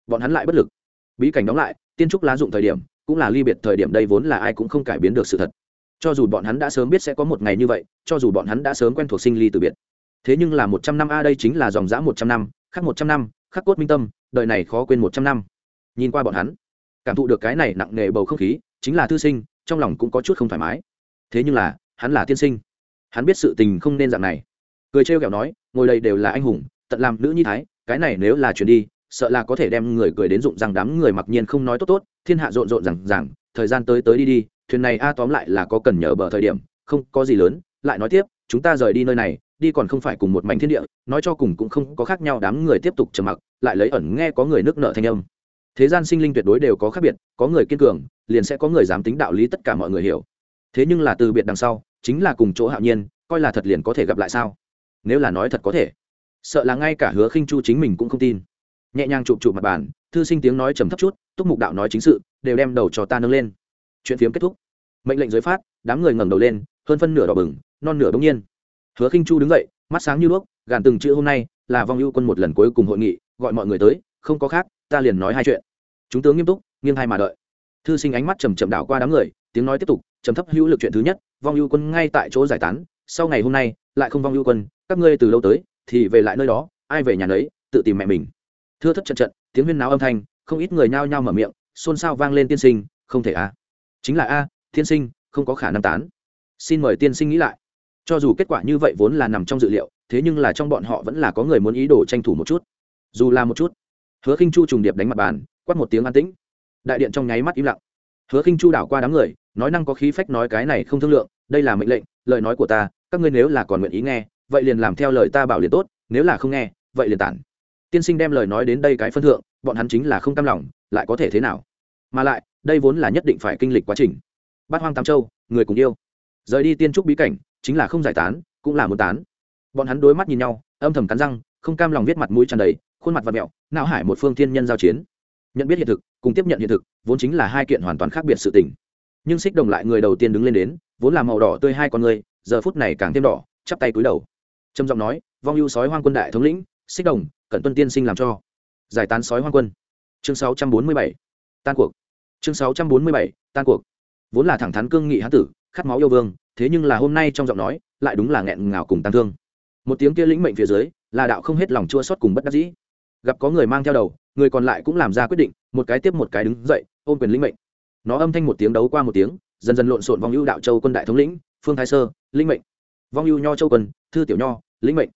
Bọn hắn lại bất lực. Bí cảnh đóng lại, tiên trúc lá dụng thời điểm cũng là ly biệt thời điểm đây vốn là ai cũng không cải biến được sự thật. Cho dù bọn hắn đã sớm biết sẽ có một ngày như vậy, cho dù bọn hắn đã sớm quen thuộc sinh ly từ biệt. Thế nhưng là một trăm năm a đây chính là dòng dã một trăm năm, khắc một trăm năm, khắc cốt minh tâm, đời này khó quên một trăm năm. Nhìn qua bọn hắn, cảm thụ được cái này nặng nề bầu không khí, chính là thư sinh, trong lòng cũng có chút không thoải mái. Thế nhưng là, hắn là tiên sinh. Hắn biết sự tình không nên dạng này. Cười trêu kẹo nói, ngồi đây đều là anh hùng, tận làm nữ nhi thái, cái này nếu là chuyển đi, sợ là có thể đem người cười đến dụng rằng đám người mặc nhiên không nói tốt tốt thiên hạ rộn rộn rằng rằng thời gian tới tới đi đi, thuyền này a tóm lại là có cần nhờ bờ thời điểm, không có gì lớn, lại nói tiếp, chúng ta rời đi nơi này, đi còn không phải cùng một mảnh thiên địa, nói cho cùng cũng không có khác nhau, đám người tiếp tục trầm mặc, lại lấy ẩn nghe có người nước nợ thanh âm. Thế gian sinh linh tuyệt đối đều có khác biệt, có người kiên cường, liền sẽ có người dám tính đạo lý tất cả mọi người hiểu. Thế nhưng là từ biệt đằng sau, chính là cùng chỗ hạo nhiên, coi là thật liền có thể gặp lại sao? Nếu là nói thật có thể. Sợ là ngay cả hứa khinh chu chính mình cũng không tin. Nhẹ nhàng chụp chụp mặt bàn thư sinh tiếng nói trầm thấp chút, túc mục đạo nói chính sự, đều đem đầu cho ta nâng lên. Chuyện phiếm kết thúc. Mệnh lệnh giới phát, đám người ngẩng đầu lên, hơn phân nửa đỏ bừng, non nửa bỗng nhiên. Hứa khinh chu đứng dậy, mắt sáng như đuốc, gàn từng chữ hôm nay là vong ưu quân một lần cuối cùng hội nghị, gọi mọi người tới, không có khác, ta liền nói hai chuyện. Chúng tướng nghiêm túc, nghiêng hai mà đợi. Thư sinh ánh mắt trầm trầm đảo qua đám người, tiếng nói tiếp tục, trầm thấp hữu lực chuyện thứ nhất, vong ưu quân ngay tại chỗ giải tán, sau ngày hôm nay, lại không vong ưu quân, các ngươi từ lâu tới, thì về lại nơi đó, ai về nhà nấy, tự tìm mẹ mình. Thưa thất trận trận tiếng huyên náo âm thanh, không ít người nhao nhao mở miệng, xôn xao vang lên tiên sinh, không thể a. Chính là a, tiên sinh, không có khả năng tán. Xin mời tiên sinh nghĩ lại. Cho dù kết quả như vậy vốn là nằm trong dự liệu, thế nhưng là trong bọn họ vẫn là có người muốn ý đồ tranh thủ một chút. Dù là một chút. Hứa khinh chu trùng điệp đánh mặt bàn, quát một tiếng an tĩnh. Đại điện trong nháy mắt im lặng. Hứa khinh chu đảo qua đám người, nói năng có khí phách nói cái này không thương lượng, đây là mệnh lệnh, lời nói của ta, các ngươi nếu là còn nguyện ý nghe, vậy liền làm theo lời ta bảo liền tốt, nếu là không nghe, vậy liền tản tiên sinh đem lời nói đến đây cái phân thượng, bọn hắn chính là không cam lòng, lại có thể thế nào? Mà lại, đây vốn là nhất định phải kinh lịch quá trình. Bát hoang tam châu, người cùng yêu. Rời đi tiên trúc bí cảnh, chính là không giải tán, cũng là muốn tán. Bọn hắn đối mắt nhìn nhau, âm thầm cắn răng, không cam lòng viết mặt mũi tràn đầy, khuôn mặt và mẹo, não hải một phương thiên nhân giao chiến. Nhận biết hiện thực, cùng tiếp nhận hiện thực, vốn chính là hai kiện hoàn toàn khác biệt sự tình. Nhưng xích đồng lại người đầu tiên đứng lên đến, vốn là màu đỏ tươi hai con người, giờ phút này càng thêm đỏ, chắp tay cúi đầu. Trầm giọng nói, vong ưu sói hoang quân đại thống lĩnh xích đồng cận tuân tiên sinh làm cho. Giải tán sói hoang quân. Chương 647, tan cuộc. Chương 647, tan cuộc. Vốn là thẳng thắn cương nghị hán tử khát máu yêu vương thế nhưng là hôm nay trong giọng nói lại đúng là nghẹn ngào cùng tăng thương. Một tiếng kia lĩnh mệnh phía dưới là đạo không hết lòng chua xót cùng bất đắc dĩ. Gặp có người mang theo đầu người còn lại cũng làm ra quyết định một cái tiếp một cái đứng dậy ôm quyền lĩnh mệnh. Nó âm thanh một tiếng đấu qua một tiếng dần dần lộn xộn vong ưu đạo châu quân đại thống lĩnh phương thái sơ lĩnh mệnh. Vong ưu nho châu quân thư tiểu nho lĩnh mệnh.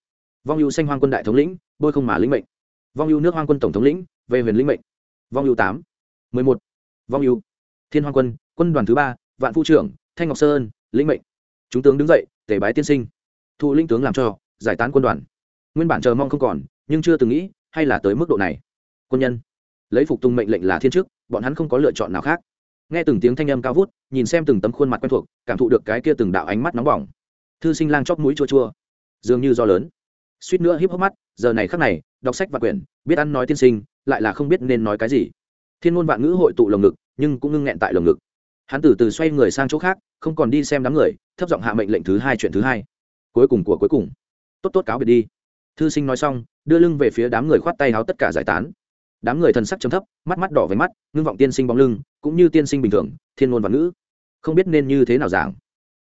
Vong ưu xanh hoang quân đại thống lĩnh bôi không mà lĩnh mệnh. Vong ưu nước hoang quân tổng thống lĩnh, về huyền lĩnh mệnh. Vong ưu tám, mười một, vong ưu. Thiên hoang quân quân đoàn thứ ba, vạn phu trưởng, thanh ngọc sơn, lĩnh mệnh. Chúng tướng đứng dậy tể bái tiên sinh. Thụ linh tướng làm cho, giải tán quân đoàn. Nguyên bản chờ mong không còn, nhưng chưa từng nghĩ, hay là tới mức độ này. Quân nhân, lấy phục tùng mệnh lệnh là thiên chức, bọn hắn không có lựa chọn nào khác. Nghe từng tiếng thanh âm cao vút, nhìn xem từng tấm khuôn mặt quen thuộc, cảm thụ được cái kia từng đạo ánh mắt nóng bỏng. Thư sinh lang chóp mũi chua chua. Dường như do lớn. Suýt nữa híp hốc mắt giờ này khắc này, đọc sách và quyển, biết ăn nói tiên sinh, lại là không biết nên nói cái gì. Thiên ngôn vạn ngữ hội tụ lồng ngực, nhưng cũng ngưng nghẹn tại lồng ngực. Hắn từ từ xoay người sang chỗ khác, không còn đi xem đám người, thấp giọng hạ mệnh lệnh thứ hai chuyện thứ hai. Cuối cùng của cuối cùng. Tốt tốt cáo biệt đi. Thư sinh nói xong, đưa lưng về phía đám người khoát tay háo tất cả giải tán. Đám người thần sắc chấm thấp, mắt mắt đỏ với mắt, ngưng vọng tiên sinh bóng lưng, cũng như tiên sinh bình thường, thiên ngôn vạn ngữ. Không biết nên như thế nào giảng.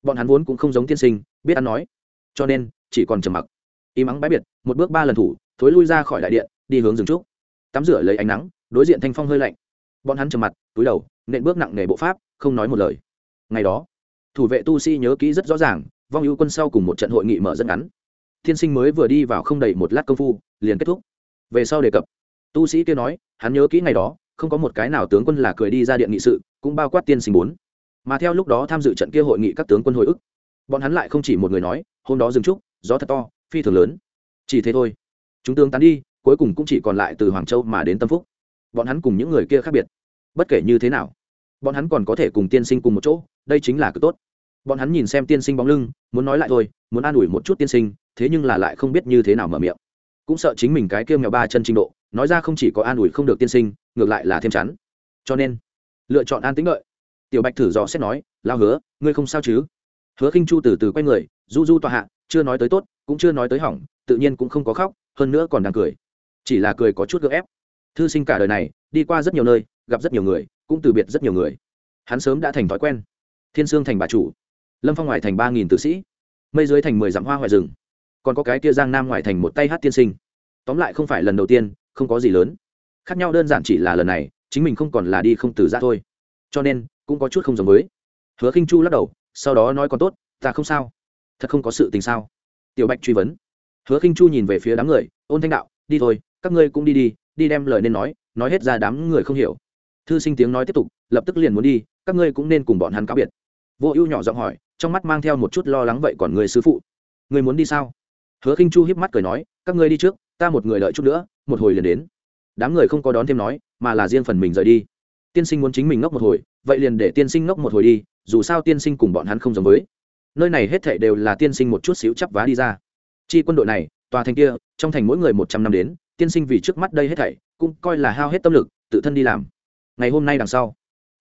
Bọn hắn vốn cũng không giống tiên sinh, biết ăn nói. Cho nên, chỉ còn trầm mặc y mắng bãi biệt, một bước ba lần thủ, thối lui ra khỏi đại điện, đi hướng rừng trúc. Tắm rửa lấy ánh nắng, đối diện thanh phong hơi lạnh. Bọn hắn trầm mặt, túi đầu, nện bước nặng nề bộ pháp, không nói một lời. Ngày đó, thủ vệ tu sĩ nhớ kỹ rất rõ ràng, vong ưu quân sau cùng một trận hội nghị mở rất ngắn. Thiên sinh mới vừa đi vào không đầy một lát công phu, liền kết thúc. Về sau đề cập, tu sĩ kia nói, hắn nhớ kỹ ngày đó, không có một cái nào tướng quân là cười đi ra điện nghị sự, cũng bao quát tiên sinh bốn. Mà theo lúc đó tham dự trận kia hội nghị các tướng quân hồi ức, bọn hắn lại không chỉ một người nói, hôm đó dừng trúc, gió thật to phi thường lớn. Chỉ thế thôi. Chúng tướng tán đi, cuối cùng cũng chỉ còn lại từ hoàng châu mà đến tâm phúc. Bọn hắn cùng những người kia khác biệt. Bất kể như thế nào, bọn hắn còn có thể cùng tiên sinh cùng một chỗ, đây chính là cực tốt. Bọn hắn nhìn xem tiên sinh bóng lưng, muốn nói lại thôi, muốn an ủi một chút tiên sinh, thế nhưng là lại không biết như thế nào mở miệng. Cũng sợ chính mình cái kêu nghèo ba chân trình độ, nói ra không chỉ có an ủi không được tiên sinh, ngược lại là thêm chắn cho nên, lựa chọn an tính lợi tiểu bạch thử dò xét nói, lao hứa, ngươi không sao chứ? Hứa khinh chu từ từ quay người, du du tòa hạ, chưa nói tới tốt cũng chưa nói tới hỏng, tự nhiên cũng không có khóc, hơn nữa còn đang cười. Chỉ là cười có chút gỡ ép. Thư sinh cả đời này, đi qua rất nhiều nơi, gặp rất nhiều người, cũng từ biệt rất nhiều người. Hắn sớm đã thành thói quen. Thiên sương thành bà chủ. Lâm phong ngoài thành ba nghìn tử sĩ. Mây dưới thành mười dặm hoa hoại rừng. Còn có cái kia giang nam ngoài thành một tay hát tiên sinh. Tóm lại không phải lần đầu tiên, không có gì lớn. Khác nhau đơn giản chỉ là lần này, chính mình không còn là đi không từ ra thôi. Cho nên, cũng có chút không giống với. Hứa khinh chu lắc đầu, sau đó nói còn tốt, ta không sao. Thật không có sự tình sao? Tiểu bạch truy vấn. Hứa khinh chu nhìn về phía đám người, ôn thanh đạo, đi thôi, các ngươi cũng đi đi đi đem lời nên nói nói hết ra đám người không hiểu. Thư sinh tiếng nói tiếp tục, lập tức liền muốn đi, các ngươi cũng nên cùng bọn hắn cáo biệt. Vô ưu nhỏ giọng hỏi, trong mắt mang theo một chút lo lắng, vậy còn người sư phụ, người muốn đi sao? Hứa khinh chu hiếp mắt cười nói, các ngươi đi trước, ta một người đợi chút nữa, một hồi liền đến. Đám người không có đón thêm nói, mà là riêng phần mình rời đi. Tiên sinh muốn chính mình ngốc một hồi, vậy liền để tiên sinh ngốc một hồi đi, dù sao tiên sinh cùng bọn hắn không giống với nơi này hết thảy đều là tiên sinh một chút xíu chắp vá đi ra. Chi quân đội này, tòa thành kia, trong thành mỗi người một trăm năm đến, tiên sinh vì trước mắt đây hết thảy, cũng coi là hao hết tâm lực, tự thân đi làm. Ngày hôm nay đằng sau,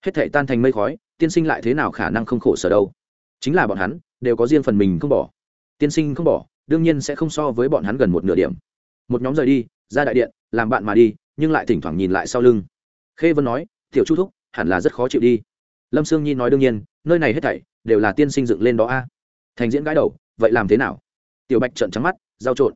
hết thảy tan thành mây khói, tiên sinh lại thế nào khả năng không khổ sở đâu? Chính là bọn hắn, đều có riêng phần mình không bỏ. Tiên sinh không bỏ, đương nhiên sẽ không so với bọn hắn gần một nửa điểm. Một nhóm rời đi, ra đại điện, làm bạn mà đi, nhưng lại thỉnh thoảng nhìn lại sau lưng. Khê vân nói, tiểu chu thúc, hẳn là rất khó chịu đi. Lâm sương nhi nói đương nhiên, nơi này hết thảy đều là tiên sinh dựng lên đó a. Thành diễn gái đầu, vậy làm thế nào? Tiểu bạch trợn trắng mắt, giao trộn.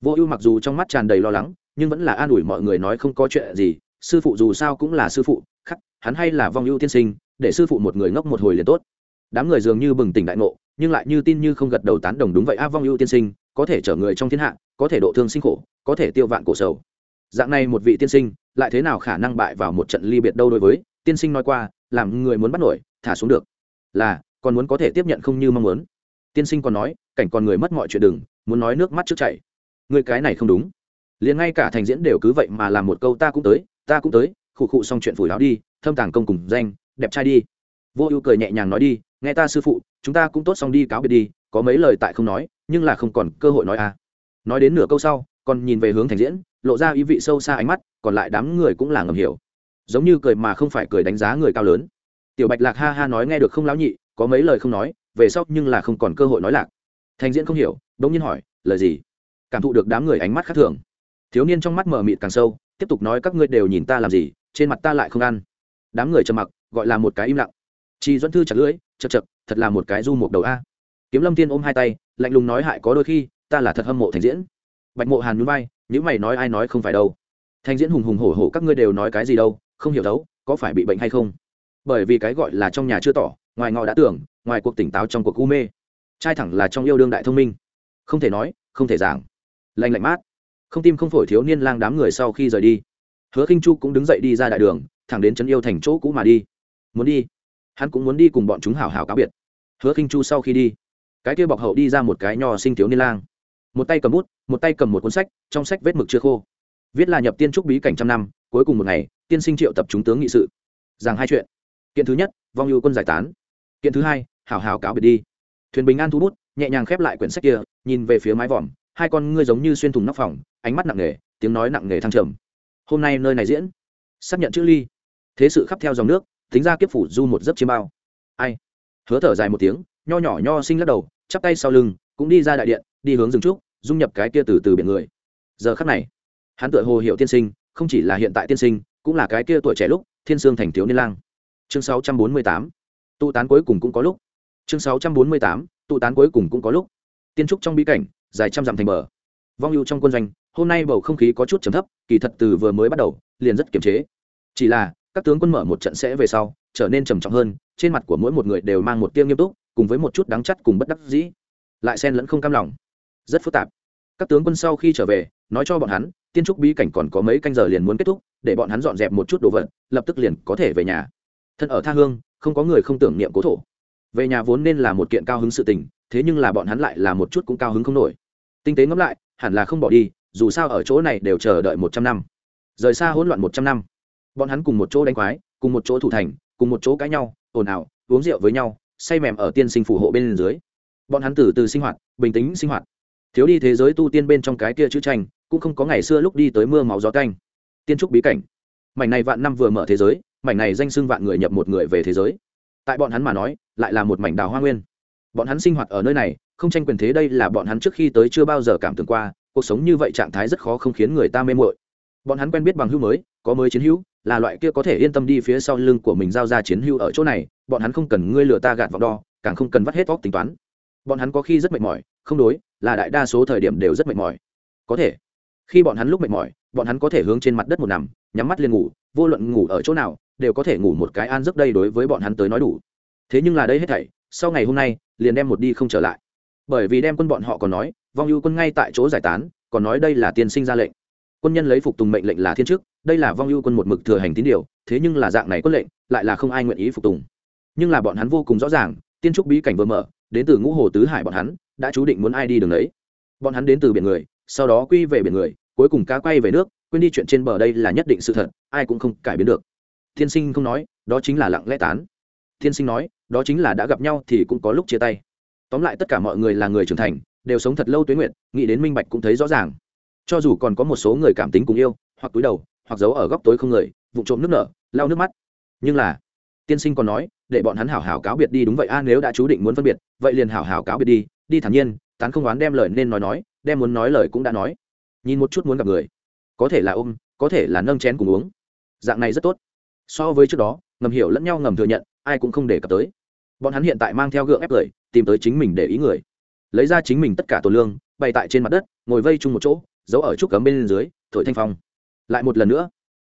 Vô ưu mặc dù trong mắt tràn đầy lo lắng, nhưng vẫn là an ủi mọi người nói không có chuyện gì, sư phụ dù sao cũng là sư phụ, khắc, hắn hay là vong ưu tiên sinh, để sư phụ một người ngốc một hồi liền tốt. Đám người dường như bừng tỉnh đại ngộ, nhưng lại như tin như không gật đầu tán đồng đúng vậy, a, vong ưu tiên sinh, có thể chở người trong thiên hạ, có thể độ thương sinh khổ, có thể tiêu vạn cổ sầu. Dạng này một vị tiên sinh, lại thế nào khả năng bại vào một trận ly biệt đâu đối với? Tiên sinh nói qua, làm người muốn bắt nổi, thả xuống được. Là còn muốn có thể tiếp nhận không như mong muốn. Tiên sinh còn nói, cảnh còn người mất mọi chuyện đừng, muốn nói nước mắt trước chảy. Người cái này không đúng. Liền ngay cả thành diễn đều cứ vậy mà làm một câu ta cũng tới, ta cũng tới, khụ khụ xong chuyện phủi áo đi, thâm tàng công cùng danh, đẹp trai đi. Vô ưu cười nhẹ nhàng nói đi, nghe ta sư phụ, chúng ta cũng tốt xong đi cáo biệt đi, có mấy lời tại không nói, nhưng là không còn cơ hội nói à. Nói đến nửa câu sau, còn nhìn về hướng thành diễn, lộ ra ý vị sâu xa ánh mắt, còn lại đám người cũng là ngầm hiểu. Giống như cười mà không phải cười đánh giá người cao lớn. Tiểu bạch lạc ha ha nói nghe được không lão nhị có mấy lời không nói, về sau nhưng là không còn cơ hội nói lạc. Thành diễn không hiểu đ ỗ n g nhiên hỏi, lời gì? Cảm thụ được đám người ánh mắt khác thường. Thiếu niên trong mắt mờ mịt càng sâu, tiếp tục nói, các ngươi đều nhìn ta làm gì, trên mặt ta lại không ăn. Đám người trầm mặc, gọi là một cái im lặng. Chi doãn thư chặt lưỡi chật chật thật là một cái du mục đầu a. Kiếm lâm tiên ôm hai tay, lạnh lùng nói, hại có đôi khi, ta là thật hâm mộ thành diễn. Bạch mộ hàn núi bay những mày nói ai nói không phải đâu. Thành diễn hùng hùng hổ hổ, các ngươi đều nói cái gì đâu, không hiểu đấu có phải bị bệnh hay không? Bởi vì cái gọi là trong nhà chưa tỏ ngoài ngọ đã tưởng, ngoài cuộc tỉnh táo trong cuộc u mê. Trai thẳng là trong yêu đương đại thông minh. Không thể nói, không thể giảng. Lạnh lạnh mát. Không tim không phổi thiếu niên lang đám người sau khi rời đi. Hứa khinh chu cũng đứng dậy đi ra đại đường, thẳng đến trấn yêu thành chỗ cũ mà đi. Muốn đi? Hắn cũng muốn đi cùng bọn chúng hào hào cáo biệt. Hứa khinh chu sau khi đi, cái kia bọc hậu đi ra một cái nho sinh thiếu niên lang. Một tay cầm bút, một tay cầm một cuốn sách, trong sách vết mực chưa khô. Viết là nhập tiên trúc bí cảnh trăm năm, cuối cùng một ngày, tiên sinh triệu tập chúng tướng nghị sự. Rằng hai chuyện. Kiện thứ nhất, vong ưu quân giải tán kiện thứ hai, hảo hảo cáo biệt đi. Thuyền bình an thu bút, nhẹ nhàng khép lại quyển sách kia, nhìn về phía mái vòm, hai con ngươi giống như xuyên thùng nóc phòng, ánh mắt nặng nề, tiếng nói nặng nề thăng trầm. Hôm nay nơi này diễn. Xác nhận chữ ly. Thế sự khắp theo dòng nước, tính ra kiếp phủ du một giấc chiêm bao. Ai? Hứa thở dài một tiếng, nho nhỏ nho sinh lắc đầu, chắp tay sau lưng, cũng đi ra đại điện, đi hướng rừng trúc, dung nhập cái kia từ từ biển người. Giờ khắc này, hắn tựa hồ hiệu tiên sinh, không chỉ là hiện tại tiên sinh, cũng là cái kia tuổi trẻ lúc, thiên sương thành thiếu niên lang. Chương 648 tụ tán cuối cùng cũng có lúc. Chương 648 tụ tán cuối cùng cũng có lúc. Tiên trúc trong bí cảnh, dài trăm dặm thành bờ. Vong ưu trong quân doanh, hôm nay bầu không khí có chút trầm thấp, kỳ thật từ vừa mới bắt đầu, liền rất kiềm chế. Chỉ là, các tướng quân mở một trận sẽ về sau, trở nên trầm trọng hơn, trên mặt của mỗi một người đều mang một tiêu nghiêm túc, cùng với một chút đắng chắt cùng bất đắc dĩ. Lại xen lẫn không cam lòng. Rất phức tạp. Các tướng quân sau khi trở về, nói cho bọn hắn, tiên trúc bí cảnh còn có mấy canh giờ liền muốn kết thúc, để bọn hắn dọn dẹp một chút đồ vật, lập tức liền có thể về nhà. Thân ở tha hương không có người không tưởng niệm cố thổ. Về nhà vốn nên là một kiện cao hứng sự tình, thế nhưng là bọn hắn lại là một chút cũng cao hứng không nổi. Tinh tế ngẫm lại, hẳn là không bỏ đi, dù sao ở chỗ này đều chờ đợi một trăm năm. Rời xa hỗn loạn một trăm năm, bọn hắn cùng một chỗ đánh quái, cùng một chỗ thủ thành, cùng một chỗ cãi nhau, ồn ào, uống rượu với nhau, say mềm ở tiên sinh phù hộ bên dưới. Bọn hắn từ từ sinh hoạt, bình tĩnh sinh hoạt. Thiếu đi thế giới tu tiên bên trong cái kia chữ tranh, cũng không có ngày xưa lúc đi tới mưa máu gió canh tiên trúc bí cảnh. Mảnh này vạn năm vừa mở thế giới mảnh này danh xưng vạn người nhập một người về thế giới. Tại bọn hắn mà nói, lại là một mảnh đào hoa nguyên. Bọn hắn sinh hoạt ở nơi này, không tranh quyền thế đây là bọn hắn trước khi tới chưa bao giờ cảm tưởng qua, cuộc sống như vậy trạng thái rất khó không khiến người ta mê mội bọn hắn quen biết bằng hữu mới, có mới chiến hữu, là loại kia có thể yên tâm đi phía sau lưng của mình giao ra chiến hữu ở chỗ này, bọn hắn không cần ngươi lừa ta gạt vòng đo, càng không cần vắt hết óc tính toán. Bọn hắn có khi rất mệt mỏi, không đối, là đại đa số thời điểm đều rất mệt mỏi. Có thể, khi bọn hắn lúc mệt mỏi, bọn hắn có thể hướng trên mặt đất một nằm, nhắm mắt liền ngủ, vô luận ngủ ở chỗ nào đều có thể ngủ một cái an giấc đây đối với bọn hắn tới nói đủ. Thế nhưng là đây hết thảy, sau ngày hôm nay, liền đem một đi không trở lại. Bởi vì đem quân bọn họ còn nói, vong ưu quân ngay tại chỗ giải tán, còn nói đây là tiên sinh ra lệnh. Quân nhân lấy phục tùng mệnh lệnh là thiên chức, đây là vong ưu quân một mực thừa hành tín điều, thế nhưng là dạng này quân lệnh, lại là không ai nguyện ý phục tùng. Nhưng là bọn hắn vô cùng rõ ràng, tiên trúc bí cảnh vừa mở, đến từ ngũ hồ tứ hải bọn hắn, đã chú định muốn ai đi đường đấy. Bọn hắn đến từ biển người, sau đó quy về biển người, cuối cùng cá quay về nước, quên đi chuyện trên bờ đây là nhất định sự thật, ai cũng không cải biến được tiên sinh không nói, đó chính là lặng lẽ tán. Tiên sinh nói, đó chính là đã gặp nhau thì cũng có lúc chia tay. Tóm lại tất cả mọi người là người trưởng thành, đều sống thật lâu tuế nguyện nghĩ đến minh bạch cũng thấy rõ ràng. Cho dù còn có một số người cảm tính cùng yêu, hoặc túi đầu, hoặc giấu ở góc tối không người vụ trộm nước nở, lau nước mắt. Nhưng là, tiên sinh còn nói, để bọn hắn hảo hảo cáo biệt đi đúng vậy a, nếu đã chú định muốn phân biệt, vậy liền hảo hảo cáo biệt đi đi thản nhiên, tán không đoán đem lời nên nói nói, đem muốn nói lời cũng đã nói. Nhìn một chút muốn gặp người, có thể là ôm, có thể là nâng chén cùng uống. Dạng này rất tốt so với trước đó, ngầm hiểu lẫn nhau ngầm thừa nhận, ai cũng không để cập tới. Bọn hắn hiện tại mang theo gượng ép lời, tìm tới chính mình để ý người. Lấy ra chính mình tất cả tổ lương, bày tại trên mặt đất, ngồi vây chung một chỗ, giấu ở trúc cấm bên dưới, thổi thanh phong. Lại một lần nữa,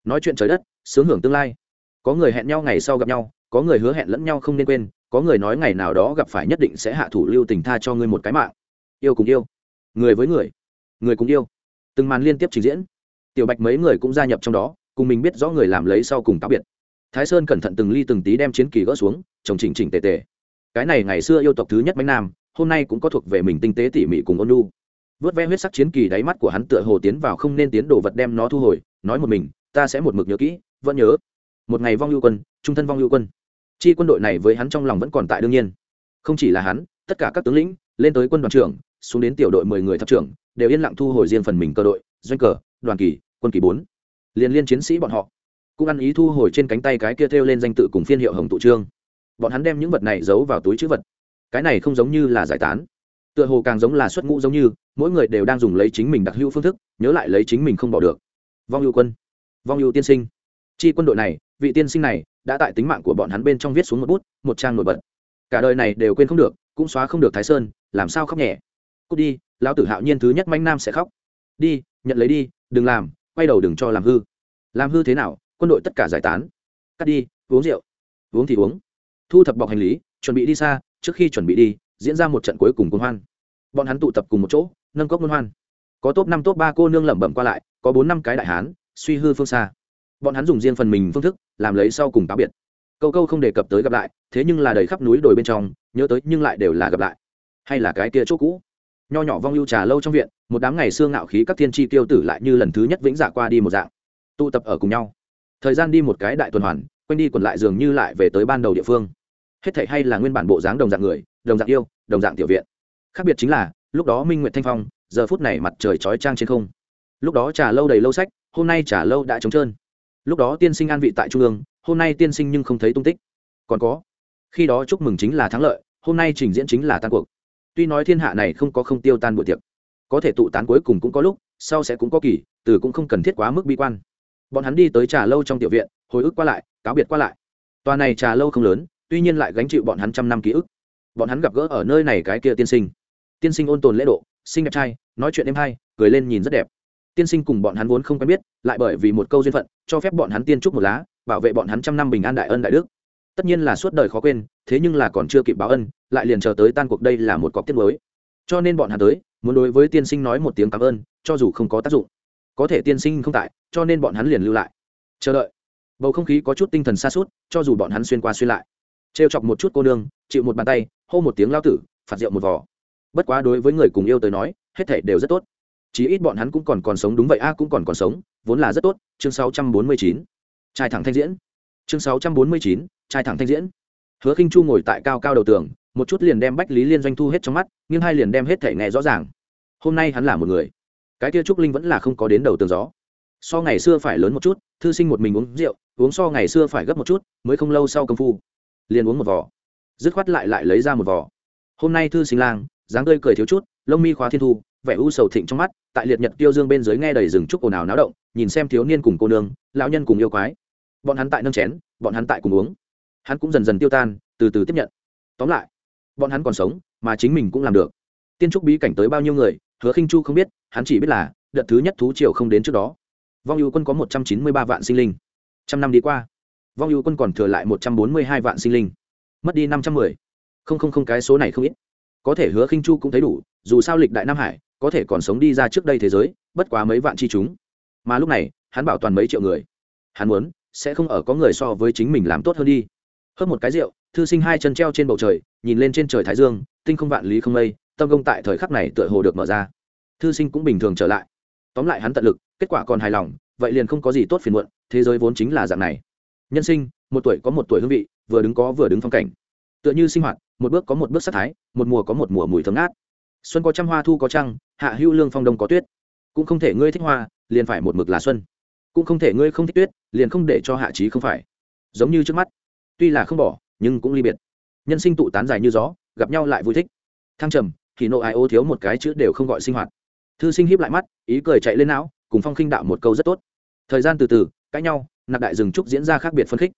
nói chuyện trời đất, sướng hưởng tương lai. Có người hẹn nhau ngày sau gặp nhau, có người hứa hẹn lẫn nhau không nên quên, có người nói ngày nào đó gặp phải nhất định sẽ hạ thủ lưu tình tha cho ngươi một cái mạng. Yêu cùng yêu, người với người người cùng yêu. Từng màn liên tiếp trình diễn, tiểu bạch mấy người cũng gia nhập trong đó cùng mình biết rõ người làm lấy sau cùng cáo biệt. Thái sơn cẩn thận từng ly từng tí đem chiến kỳ gỡ xuống, chồng chỉnh chỉnh tề tề. Cái này ngày xưa yêu tộc thứ nhất bánh nam, hôm nay cũng có thuộc về mình tinh tế tỉ mỉ cùng ôn lu vớt ve huyết sắc chiến kỳ đáy mắt của hắn tựa hồ tiến vào không nên tiến đồ vật đem nó thu hồi, nói một mình, ta sẽ một mực nhớ kỹ, vẫn nhớ. Một ngày vong lưu quân, trung thân vong lưu quân. Chi quân đội này với hắn trong lòng vẫn còn tại đương nhiên. Không chỉ là hắn, tất cả các tướng lĩnh, lên tới quân đoàn trưởng, xuống đến tiểu đội mười người thập trưởng, đều yên lặng thu hồi riêng phần mình cơ đội, doanh cờ, đoàn kỳ, quân kỳ bốn liền liên chiến sĩ bọn họ cũng ăn ý thu hồi trên cánh tay cái kia thêu lên danh tự cùng phiên hiệu hồng tụ trương. Bọn hắn đem những vật này giấu vào túi chữ vật. Cái này không giống như là giải tán. Tựa hồ càng giống là xuất ngũ giống như, mỗi người đều đang dùng lấy chính mình đặc hữu phương thức, nhớ lại lấy chính mình không bỏ được. Vong hữu quân, vong hữu tiên sinh. Chi quân đội này, vị tiên sinh này, đã tại tính mạng của bọn hắn bên trong viết xuống một bút, một trang nổi bật. Cả đời này đều quên không được, cũng xóa không được thái sơn, làm sao khóc nhẹ. Cút đi, lão tử hạo nhiên thứ nhất manh nam sẽ khóc. Đi, nhận lấy đi, đừng làm quay đầu đừng cho làm hư. Làm hư thế nào? Quân đội tất cả giải tán. Cắt đi, uống rượu. Uống thì uống. Thu thập bọc hành lý, chuẩn bị đi xa, trước khi chuẩn bị đi, diễn ra một trận cuối cùng quân hoan. Bọn hắn tụ tập cùng một chỗ, nâng cốc quân hoan. Có top năm, top ba cô nương lẩm bẩm qua lại, có bốn, năm cái đại hán, suy hư phương xa. Bọn hắn dùng riêng phần mình phương thức, làm lấy sau cùng táo biệt. Câu câu không đề cập tới gặp lại, thế nhưng là đầy khắp núi đồi bên trong, nhớ tới nhưng lại đều là gặp lại. Hay là cái kia chỗ cũ? Nho nhỏ vong lưu trà lâu trong viện, một đám ngày xưa ngạo khí các thiên tri tiêu tử lại như lần thứ nhất vĩnh dạ qua đi một dạng, tụ tập ở cùng nhau. Thời gian đi một cái đại tuần hoàn, quanh đi quẩn lại dường như lại về tới ban đầu địa phương. Hết thảy hay là nguyên bản bộ dáng đồng dạng người, đồng dạng yêu, đồng dạng tiểu viện. Khác biệt chính là, lúc đó minh nguyệt thanh phong, giờ phút này mặt trời chói trang trên không. Lúc đó trà lâu đầy lâu sách, hôm nay trà lâu đã trống trơn. Lúc đó tiên sinh an vị tại trung ương, hôm nay tiên sinh nhưng không thấy tung tích. Còn có, khi đó chúc mừng chính là thắng lợi, hôm nay trình diễn chính là tan cuộc tuy nói thiên hạ này không có không tiêu tan buổi tiệc, có thể tụ tán cuối cùng cũng có lúc, sau sẽ cũng có kỳ, từ cũng không cần thiết quá mức bi quan. Bọn hắn đi tới trà lâu trong tiểu viện, hồi ức qua lại, cáo biệt qua lại. Tòa này trà lâu không lớn, tuy nhiên lại gánh chịu bọn hắn trăm năm ký ức. Bọn hắn gặp gỡ ở nơi này cái kia tiên sinh. Tiên sinh ôn tồn lễ độ sinh đẹp trai, nói chuyện êm hay, cười lên nhìn rất đẹp. Tiên sinh cùng bọn hắn vốn không quen biết, lại bởi vì một câu duyên phận, cho phép bọn hắn tiên trúc một lá, bảo vệ bọn hắn trăm năm bình an đại ân đại đức tất nhiên là suốt đời khó quên, thế nhưng là còn chưa kịp báo ân, lại liền chờ tới tan cuộc đây là một cọc tiết mới. Cho nên bọn hắn tới, muốn đối với tiên sinh nói một tiếng cảm ơn, cho dù không có tác dụng. Có thể tiên sinh không tại, cho nên bọn hắn liền lưu lại. Chờ đợi. Bầu không khí có chút tinh thần xa suốt cho dù bọn hắn xuyên qua xuyên lại. Trêu chọc một chút cô nương, chịu một bàn tay, hô một tiếng lao tử, phạt rượu một vỏ bất quá đối với người cùng yêu tới nói, hết thể đều rất tốt. Chí ít bọn hắn cũng còn còn sống đúng vậy a, cũng còn còn sống, vốn là rất tốt. Chương 649. trai thẳng thanh diễn chương 649, trai thẳng thanh diễn. Hứa khinh chu ngồi tại cao cao đầu tường một chút liền đem bách lý liên doanh thu hết trong mắt nhưng hai liền đem hết thể nghe rõ ràng. Hôm nay hắn là một người. Cái kia trúc linh vẫn là không có đến đầu tường gió. So ngày xưa phải lớn một chút thư sinh một mình uống rượu uống so ngày xưa phải gấp một chút mới không lâu sau công phu liền uống một vỏ dứt khoát lại lại lấy ra một vỏ hôm nay thư sinh lang dáng tươi cười thiếu chút lông mi khóa thiên thu vẻ u sầu thịnh trong mắt tại liệt nhật tiêu dương bên dưới nghe đầy rừng trúc ồn ào náo động nhìn xem thiếu niên cùng cô nương lão nhân cùng yêu quái bọn hắn tại nâng chén, bọn hắn tại cùng uống. Hắn cũng dần dần tiêu tan, từ từ tiếp nhận. Tóm lại, bọn hắn còn sống, mà chính mình cũng làm được. Tiên trúc bí cảnh tới bao nhiêu người, hứa khinh chu không biết, hắn chỉ biết là, đợt thứ nhất thú triều không đến trước đó. Vong ưu quân có một trăm chín mươi ba vạn sinh linh. Trăm năm đi qua, vong ưu quân còn thừa lại một trăm bốn mươi hai vạn sinh linh. Mất đi năm trăm mười. Không không không, cái số này không ít. Có thể hứa khinh chu cũng thấy đủ, dù sao lịch đại nam hải, có thể còn sống đi ra trước đây thế giới, bất quá mấy vạn chi chúng. Mà lúc này, hắn bảo toàn mấy triệu người. Hắn muốn sẽ không ở có người so với chính mình làm tốt hơn đi. Hớp một cái rượu, thư sinh hai chân treo trên bầu trời, nhìn lên trên trời thái dương, tinh không vạn lý không lây. tâm công tại thời khắc này tựa hồ được mở ra. Thư sinh cũng bình thường trở lại. Tóm lại hắn tận lực, kết quả còn hài lòng, vậy liền không có gì tốt phiền muộn, thế giới vốn chính là dạng này. Nhân sinh, một tuổi có một tuổi hương vị, vừa đứng có vừa đứng phong cảnh. Tựa như sinh hoạt, một bước có một bước sắc thái, một mùa có một mùa mùi thơm ngát. Xuân có trăm hoa, thu có trăng, hạ hữu lương phong đông có tuyết. Cũng không thể ngươi thích hoa, liền phải một mực là xuân cũng không thể ngươi không thích tuyết, liền không để cho hạ trí không phải. Giống như trước mắt, tuy là không bỏ, nhưng cũng ly biệt. Nhân sinh tụ tán dài như gió, gặp nhau lại vui thích. Thăng trầm, thì nộ ai ô thiếu một cái chữ đều không gọi sinh hoạt. Thư sinh hiếp lại mắt, ý cười chạy lên não, cùng phong khinh đạo một câu rất tốt. Thời gian từ từ, cãi nhau, nạp đại rừng trúc diễn ra khác biệt phân khích.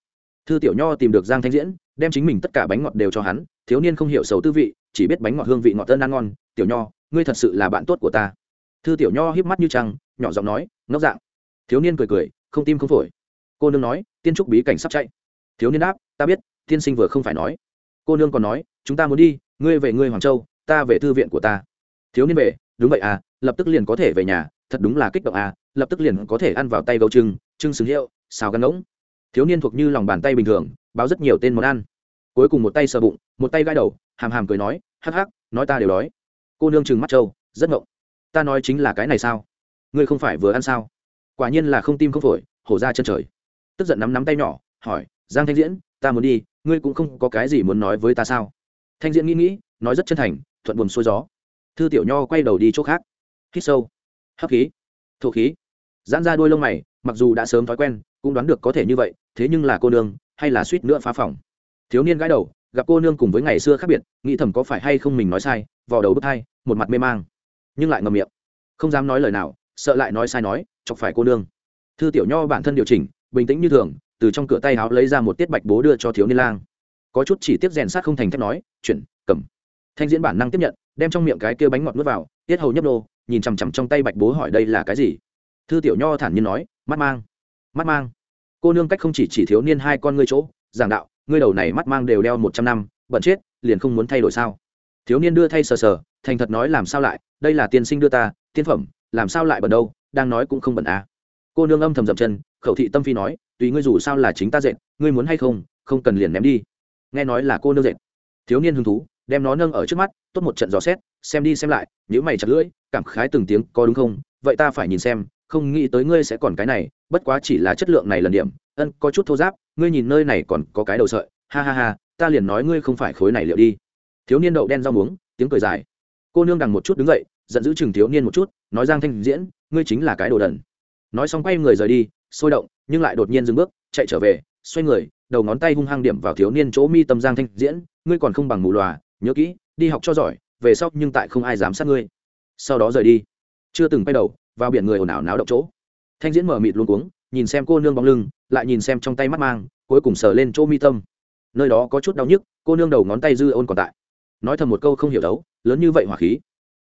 Thư tiểu nho tìm được giang thanh diễn, đem chính mình tất cả bánh ngọt đều cho hắn, thiếu niên không hiểu sầu tư vị, chỉ biết bánh ngọt hương vị ngọt tân ăn ngon. Tiểu nho, ngươi thật sự là bạn tốt của ta. Thư tiểu nho hiếp mắt như trăng, nhỏ giọng nói, ngốc dạng thiếu niên cười cười, không tim không phổi. Cô nương nói, tiên trúc bí cảnh sắp chạy. Thiếu niên đáp, ta biết, tiên sinh vừa không phải nói. Cô nương còn nói, chúng ta muốn đi, ngươi về ngươi hoàng châu, ta về thư viện của ta. Thiếu niên về, đúng vậy à lập tức liền có thể về nhà, thật đúng là kích động à lập tức liền có thể ăn vào tay gấu trưng trưng xứng hiệu, xào gắn ngỗng. Thiếu niên thuộc như lòng bàn tay bình thường, báo rất nhiều tên món ăn. Cuối cùng một tay sờ bụng, một tay gai đầu, hàm hàm cười nói, hắc hắc, nói ta đều đói. Cô nương trừng mắt trâu, rất ngộng. Ta nói chính là cái này sao? Ngươi không phải vừa ăn sao? Quả nhiên là không tim không phổi, hổ ra chân trời. Tức giận nắm nắm tay nhỏ, hỏi, giang thanh diễn, ta muốn đi, ngươi cũng không có cái gì muốn nói với ta sao? Thanh diễn nghĩ nghĩ, nói rất chân thành, thuận buồm xuôi gió. Thư tiểu nho quay đầu đi chỗ khác. Hít sâu. Hấp khí. Thổ khí. Giãn ra đuôi lông mày, mặc dù đã sớm thói quen, cũng đoán được có thể như vậy, thế nhưng là cô nương, hay là suýt nữa phá phòng. Thiếu niên gãi đầu, gặp cô nương cùng với ngày xưa khác biệt, nghĩ thầm có phải hay không mình nói sai, vò đầu bức thai một mặt mê mang. Nhưng lại ngầm miệng. Không dám nói lời nào, sợ lại nói sai nói chọc phải cô nương. Thư tiểu nho bản thân điều chỉnh, bình tĩnh như thường, từ trong cửa tay áo lấy ra một tiết bạch bố đưa cho thiếu niên lang. Có chút chỉ tiếp rèn sát không thành thép nói, chuyển, cầm. Thanh diễn bản năng tiếp nhận, đem trong miệng cái kia bánh ngọt nuốt vào, tiết hầu nhấp nô, nhìn chằm chằm trong tay bạch bố hỏi đây là cái gì. Thư tiểu nho thản nhiên nói, mắt mang mắt mang. Cô nương cách không chỉ chỉ thiếu niên hai con ngươi chỗ, giảng đạo, ngươi đầu này mắt mang đều đeo một trăm năm, bận chết, liền không muốn thay đổi sao? Thiếu niên đưa thay sờ sờ, thành thật nói, làm sao lại, đây là tiên sinh đưa ta, tiên phẩm, làm sao lại bận đâu? Đang nói cũng không bận à. cô nương âm thầm dậm chân, khẩu thị tâm phi nói, tùy ngươi dù sao là chính ta dệt, ngươi muốn hay không không cần liền ném đi. Nghe nói là cô nương dệt. Thiếu niên hứng thú, đem nó nâng ở trước mắt, tốt một trận dò xét, xem đi xem lại nếu mày chặt lưỡi, cảm khái từng tiếng, có đúng không? Vậy ta phải nhìn xem, không nghĩ tới ngươi sẽ còn cái này, bất quá chỉ là chất lượng này lần điểm, ân, có chút thô giáp, ngươi nhìn nơi này còn có cái đầu sợi, ha ha ha, ta liền nói ngươi không phải khối này liệu đi. Thiếu niên đậu đen rau muống, tiếng cười dài. Cô nương đằng một chút đứng dậy, giận dữ chừng thiếu niên một chút, nói giang thanh diễn ngươi chính là cái đồ đần. Nói xong quay người rời đi, sôi động, nhưng lại đột nhiên dừng bước, chạy trở về, xoay người, đầu ngón tay hung hăng điểm vào thiếu niên chỗ mi tâm giang thanh diễn, ngươi còn không bằng mù lòa, nhớ kỹ, đi học cho giỏi, về sau nhưng tại không ai dám sát ngươi. Sau đó rời đi. Chưa từng quay đầu, vào biển người ồn ào náo động chỗ. Thanh diễn mở mịt luôn cuống, nhìn xem cô nương bóng lưng, lại nhìn xem trong tay mắt mang, cuối cùng sờ lên chỗ mi tâm. Nơi đó có chút đau nhức, cô nương đầu ngón tay dư ôn còn tại. Nói thầm một câu không hiểu đấu, lớn như vậy hỏa khí.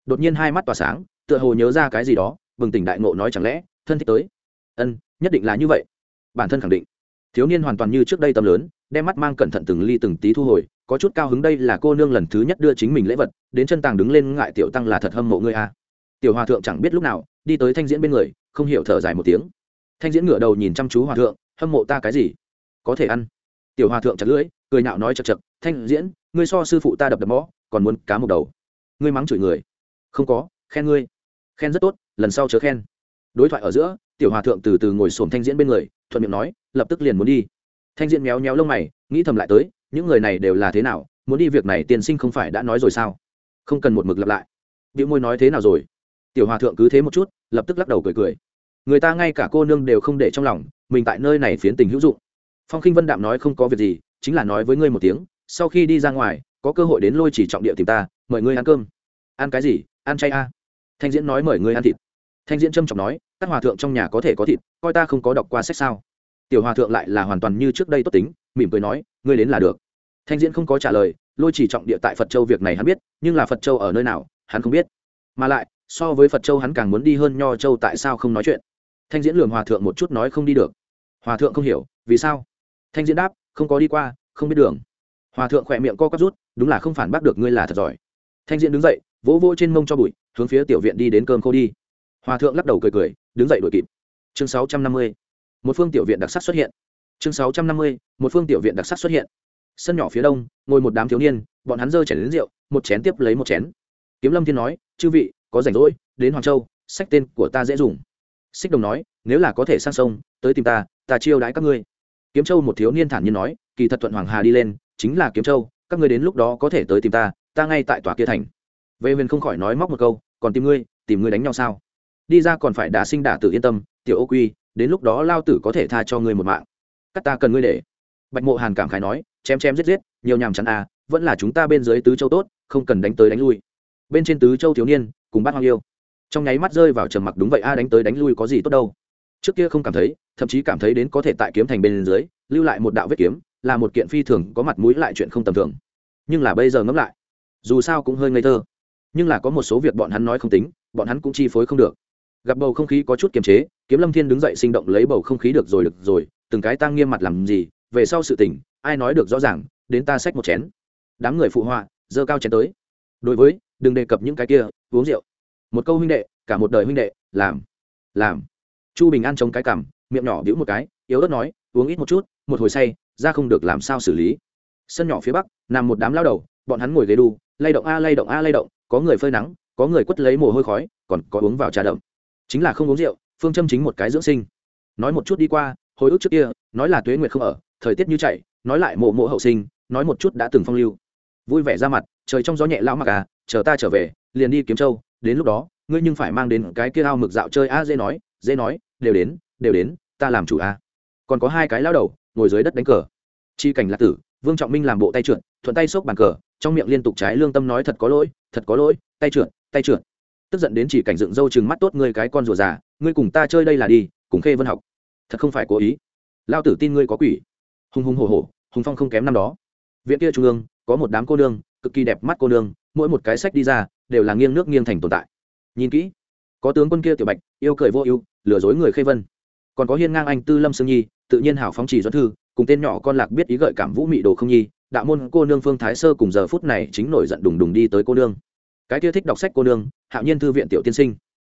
Đột nhiên hai mắt tỏa sáng, tựa hồ nhớ ra cái gì đó bừng tỉnh đại ngộ nói chẳng lẽ, thân thích tới? Ân, nhất định là như vậy. Bản thân khẳng định. Thiếu niên hoàn toàn như trước đây tâm lớn, đem mắt mang cẩn thận từng ly từng tí thu hồi, có chút cao hứng đây là cô nương lần thứ nhất đưa chính mình lễ vật, đến chân tàng đứng lên ngại tiểu tăng là thật hâm mộ ngươi a. À. tiểu hòa thượng chẳng biết lúc nào, đi tới thanh diễn bên người, không hiểu thở dài một tiếng. Thanh diễn ngửa đầu nhìn chăm chú hòa thượng, hâm mộ ta cái gì? Có thể ăn. Tiểu hòa thượng chặt lưỡi, cười nhạo nói chật chật, thanh diễn, ngươi so sư phụ ta đập đập mõ còn muốn cá một đầu. Ngươi mắng chửi người. Không có, khen ngươi. Khen rất tốt lần sau chớ khen. Đối thoại ở giữa, tiểu hòa thượng từ từ ngồi xổm thanh diễn bên người, thuận miệng nói, lập tức liền muốn đi. Thanh diễn méo méo lông mày, nghĩ thầm lại tới, những người này đều là thế nào, muốn đi việc này tiên sinh không phải đã nói rồi sao? Không cần một mực lặp lại. Biểu môi nói thế nào rồi? Tiểu hòa thượng cứ thế một chút, lập tức lắc đầu cười cười. Người ta ngay cả cô nương đều không để trong lòng, mình tại nơi này phiến tình hữu dụng. Phong khinh vân đạm nói không có việc gì, chính là nói với ngươi một tiếng, sau khi đi ra ngoài, có cơ hội đến lôi chỉ trọng địa tìm ta, mời ngươi ăn cơm. Ăn cái gì? Ăn chay a. À? thanh diễn nói mời ngươi ăn thịt thanh diễn trâm trọng nói, các hòa thượng trong nhà có thể có thịt, coi ta không có đọc qua sách sao? Tiểu hòa thượng lại là hoàn toàn như trước đây tốt tính, mỉm cười nói, ngươi đến là được. Thanh diễn không có trả lời, lôi chỉ trọng địa tại phật châu việc này hắn biết, nhưng là phật châu ở nơi nào, hắn không biết. Mà lại, so với phật châu hắn càng muốn đi hơn nho châu tại sao không nói chuyện? Thanh diễn lường hòa thượng một chút nói không đi được. Hòa thượng không hiểu, vì sao? Thanh diễn đáp, không có đi qua, không biết đường. Hòa thượng khỏe miệng co quắp rút, đúng là không phản bác được ngươi là thật giỏi. Thanh diễn đứng dậy, vỗ vỗ trên mông cho bụi, hướng phía tiểu viện đi đến cơm khô đi hòa thượng lắc đầu cười cười, đứng dậy đuổi kịp. Chương sáu trăm năm mươi, một phương tiểu viện đặc sắc xuất hiện. Chương sáu trăm năm mươi, một phương tiểu viện đặc sắc xuất hiện. Sân nhỏ phía đông, ngồi một đám thiếu niên, bọn hắn dơ chảy đến rượu, một chén tiếp lấy một chén. Kiếm lâm thiên nói, chư vị, có rảnh rỗi, đến hoàng châu, sách tên của ta dễ dùng. Xích đồng nói, nếu là có thể sang sông, tới tìm ta ta chiêu đãi các ngươi. Kiếm châu một thiếu niên thản nhiên nói, kỳ thật thuận hoàng hà đi lên, chính là kiếm châu, các ngươi đến lúc đó có thể tới tìm ta ta ngay tại tòa kia thành. Vệ huyền không khỏi nói móc một câu, còn tìm ngươi tìm ngươi đánh nhau sao? Đi ra còn phải đả sinh đả tử yên tâm, tiểu ô quy, đến lúc đó lao tử có thể tha cho ngươi một mạng. Cắt ta cần ngươi để. Bạch mộ hàn cảm khái nói, chém chém giết giết, nhiều nhàm chắn à vẫn là chúng ta bên dưới tứ châu tốt, không cần đánh tới đánh lui. Bên trên tứ châu thiếu niên, cùng bắt hoang yêu. Trong nháy mắt rơi vào trầm mặc, đúng vậy a, đánh tới đánh lui có gì tốt đâu. Trước kia không cảm thấy, thậm chí cảm thấy đến có thể tại kiếm thành bên dưới, lưu lại một đạo vết kiếm, là một kiện phi thường, có mặt mũi lại chuyện không tầm thường. Nhưng là bây giờ ngẫm lại, dù sao cũng hơi ngây thơ. Nhưng là có một số việc bọn hắn nói không tính, bọn hắn cũng chi phối không được gặp bầu không khí có chút kiềm chế, kiếm lâm thiên đứng dậy sinh động lấy bầu không khí được rồi được rồi, từng cái tăng nghiêm mặt làm gì, về sau sự tình, ai nói được rõ ràng, đến ta xách một chén. Đám người phụ họa dơ cao chén tới. Đối với, đừng đề cập những cái kia, uống rượu. Một câu huynh đệ, cả một đời huynh đệ, làm làm. Chu bình an chống cái cằm, miệng nhỏ bĩu một cái, yếu ớt nói, uống ít một chút, một hồi say, ra không được làm sao xử lý. Sân nhỏ phía bắc, nằm một đám lao đầu, bọn hắn ngồi ghế đu, lay động a, lay động a, lay động, có người phơi nắng, có người quất lấy mồ hôi khói, còn có uống vào trà đậm chính là không uống rượu, phương châm chính một cái dưỡng sinh. Nói một chút đi qua, hồi ức trước kia, nói là tuế nguyệt không ở, thời tiết như chạy, nói lại mộ mộ hậu sinh, nói một chút đã từng phong lưu. Vui vẻ ra mặt, trời trong gió nhẹ lão mặc à chờ ta trở về, liền đi kiếm châu, đến lúc đó, ngươi nhưng phải mang đến cái kia ao mực dạo chơi a, dễ nói dễ nói, đều đến đều đến, ta làm chủ a. Còn có hai cái lao đầu, ngồi dưới đất đánh cờ. Chi cảnh lạc tử, vương trọng minh làm bộ tay trượt, thuận tay xốc bàn cờ, trong miệng liên tục trái lương tâm nói thật có lỗi, thật có lỗi, tay trượt tay trượt tức giận đến chỉ cảnh dựng râu chừng mắt tốt ngươi cái con rùa già, ngươi cùng ta chơi đây là đi, cùng khê vân học. Thật không phải cố ý. Lao tử tin ngươi có quỷ. Hùng hùng hổ hổ, hùng phong không kém năm đó. Viện kia trung ương, có một đám cô nương, cực kỳ đẹp mắt cô nương, mỗi một cái sách đi ra, đều là nghiêng nước nghiêng thành tồn tại. Nhìn kỹ, có tướng quân kia tiểu bạch, yêu cười vô ưu, lừa dối người khê vân. Còn có hiên ngang anh tư lâm sương nhi, tự nhiên hảo phóng chỉ doãn thư, cùng tên nhỏ con lạc biết ý gợi cảm vũ mị đồ không nhi, đạo môn cô nương phương thái sơ cùng giờ phút này chính nổi giận đùng đùng đi tới cô nương cái kia thích đọc sách cô nương, hạo nhiên thư viện tiểu tiên sinh.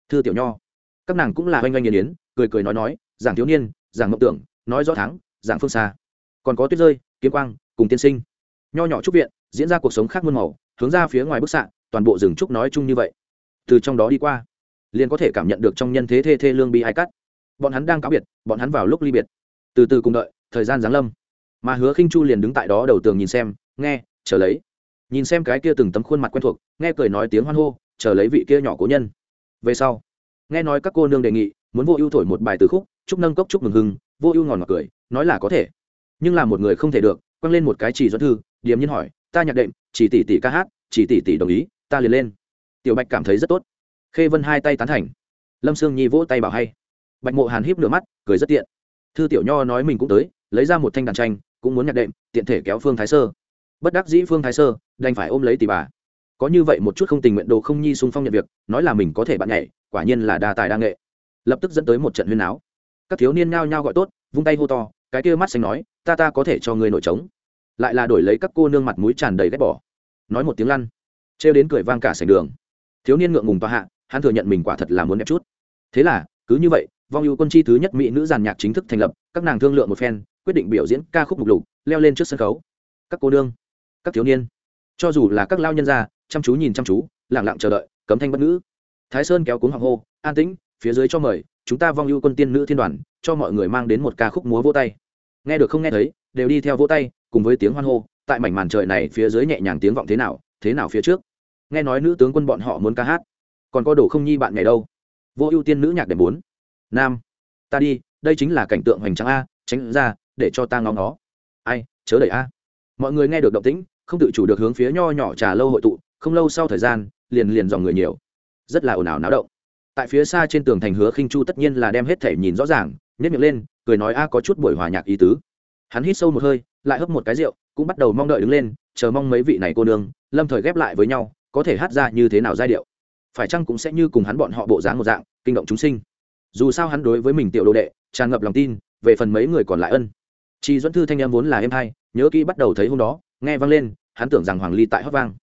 Thư tiểu nho. Các nàng cũng là oanh oanh nghiền yến cười cười nói nói, giảng thiếu niên, giảng mộng tưởng, nói rõ thắng, giảng phương xa. Còn có tuyết rơi, kiếm quang, cùng tiên sinh. Nho nhỏ trúc viện, diễn ra cuộc sống khác muôn màu, hướng ra phía ngoài bức xạ, toàn bộ rừng trúc nói chung như vậy. Từ trong đó đi qua, liền có thể cảm nhận được trong nhân thế thê thê lương bi ai cắt. Bọn hắn đang cáo biệt, bọn hắn vào lúc ly biệt. Từ từ cùng đợi, thời gian giáng lâm. Mà hứa khinh chu liền đứng tại đó đầu tường nhìn xem, nghe, chờ lấy nhìn xem cái kia từng tấm khuôn mặt quen thuộc, nghe cười nói tiếng hoan hô, chờ lấy vị kia nhỏ cố nhân. Về sau, nghe nói các cô nương đề nghị, muốn vô ưu thổi một bài từ khúc, chúc nâng cốc chúc mừng hưng, vô ưu ngòn ngọt cười, nói là có thể. Nhưng là một người không thể được, quăng lên một cái chỉ dẫn thư, điềm nhiên hỏi, ta nhạc đệm, chỉ tỷ tỷ ca hát, chỉ tỷ tỷ đồng ý, ta liền lên. Tiểu bạch cảm thấy rất tốt. Khê vân hai tay tán thành. Lâm sương nhi vỗ tay bảo hay. Bạch mộ hàn híp nửa mắt, cười rất tiện. Thư tiểu nho nói mình cũng tới, lấy ra một thanh đàn tranh, cũng muốn nhạc đệm, tiện thể kéo phương thái sơ bất đắc dĩ phương thái sơ, đành phải ôm lấy tỷ bà. Có như vậy một chút không tình nguyện đồ không nhi sung phong nhận việc, nói là mình có thể bạn nhảy, quả nhiên là đa tài đa nghệ. Lập tức dẫn tới một trận huyên áo các thiếu niên nhao nhao gọi tốt, vung tay hô to, cái kia mắt xanh nói, ta ta có thể cho người nổi trống. Lại là đổi lấy các cô nương mặt mũi tràn đầy ghét bỏ. Nói một tiếng lăn, trêu đến cười vang cả sảnh đường. Thiếu niên ngượng ngùng tòa hạ, hắn thừa nhận mình quả thật là muốn đẹp chút. Thế là, cứ như vậy, vong ưu quân chi thứ nhất mỹ nữ giàn nhạc chính thức thành lập, các nàng thương lượng một phen, quyết định biểu diễn ca khúc mục lục, leo lên trước sân khấu. Các cô nương các thiếu niên. Cho dù là các lao nhân gia, chăm chú nhìn chăm chú lẳng lặng chờ đợi, cấm thanh bất ngữ. Thái sơn kéo cuống hoàng hô, an tĩnh, phía dưới cho mời, chúng ta vong ưu quân tiên nữ thiên đoàn, cho mọi người mang đến một ca khúc múa vỗ tay. Nghe được không nghe thấy, đều đi theo vỗ tay, cùng với tiếng hoan hô, tại mảnh màn trời này phía dưới nhẹ nhàng tiếng vọng thế nào thế nào phía trước. Nghe nói nữ tướng quân bọn họ muốn ca hát, còn có đồ không nhi bạn ngày đâu. Vô ưu tiên nữ nhạc đệm bốn. Nam, ta đi, đây chính là cảnh tượng hoành tráng a, tránh ra, để cho ta ngóng nó ai, chớ đẩy a. Mọi người nghe được động tĩnh không tự chủ được hướng phía nho nhỏ trà lâu hội tụ, không lâu sau thời gian, liền liền dòng người nhiều. Rất là ồn ào náo động. Tại phía xa trên tường thành hứa khinh chu tất nhiên là đem hết thể nhìn rõ ràng nhét miệng lên, cười nói a có chút buổi hòa nhạc ý tứ. Hắn hít sâu một hơi, lại hấp một cái rượu, cũng bắt đầu mong đợi đứng lên, chờ mong mấy vị này cô nương, lâm thời ghép lại với nhau, có thể hát ra như thế nào giai điệu. Phải chăng cũng sẽ như cùng hắn bọn họ bộ dáng một dạng, kinh động chúng sinh. Dù sao hắn đối với mình tiểu đồ đệ, tràn ngập lòng tin, về phần mấy người còn lại ân. Chi dẫn thư thanh em vốn là em hai nhớ kỹ bắt đầu thấy hôm đó nghe vang lên, hắn tưởng rằng hoàng ly tại hót vang.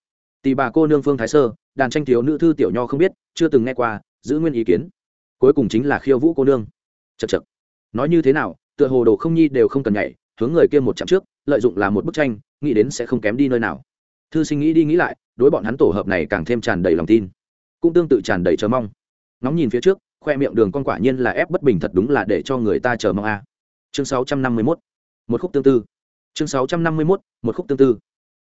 Tì bà cô nương phương thái sơ, đàn tranh thiếu nữ thư tiểu nho không biết, chưa từng nghe qua, giữ nguyên ý kiến. Cuối cùng chính là khiêu vũ cô nương. Chật chật nói như thế nào, tựa hồ đồ không nhi đều không cần nhảy, hướng người kia một chặng trước, lợi dụng là một bức tranh, nghĩ đến sẽ không kém đi nơi nào. Thư sinh nghĩ đi nghĩ lại, đối bọn hắn tổ hợp này càng thêm tràn đầy lòng tin. Cũng tương tự tràn đầy chờ mong. Ngóng nhìn phía trước, khoe miệng đường con quả nhiên là ép bất bình thật đúng là để cho người ta chờ mong a. Chương 651 một khúc tương tư chương 651 một khúc tương tư.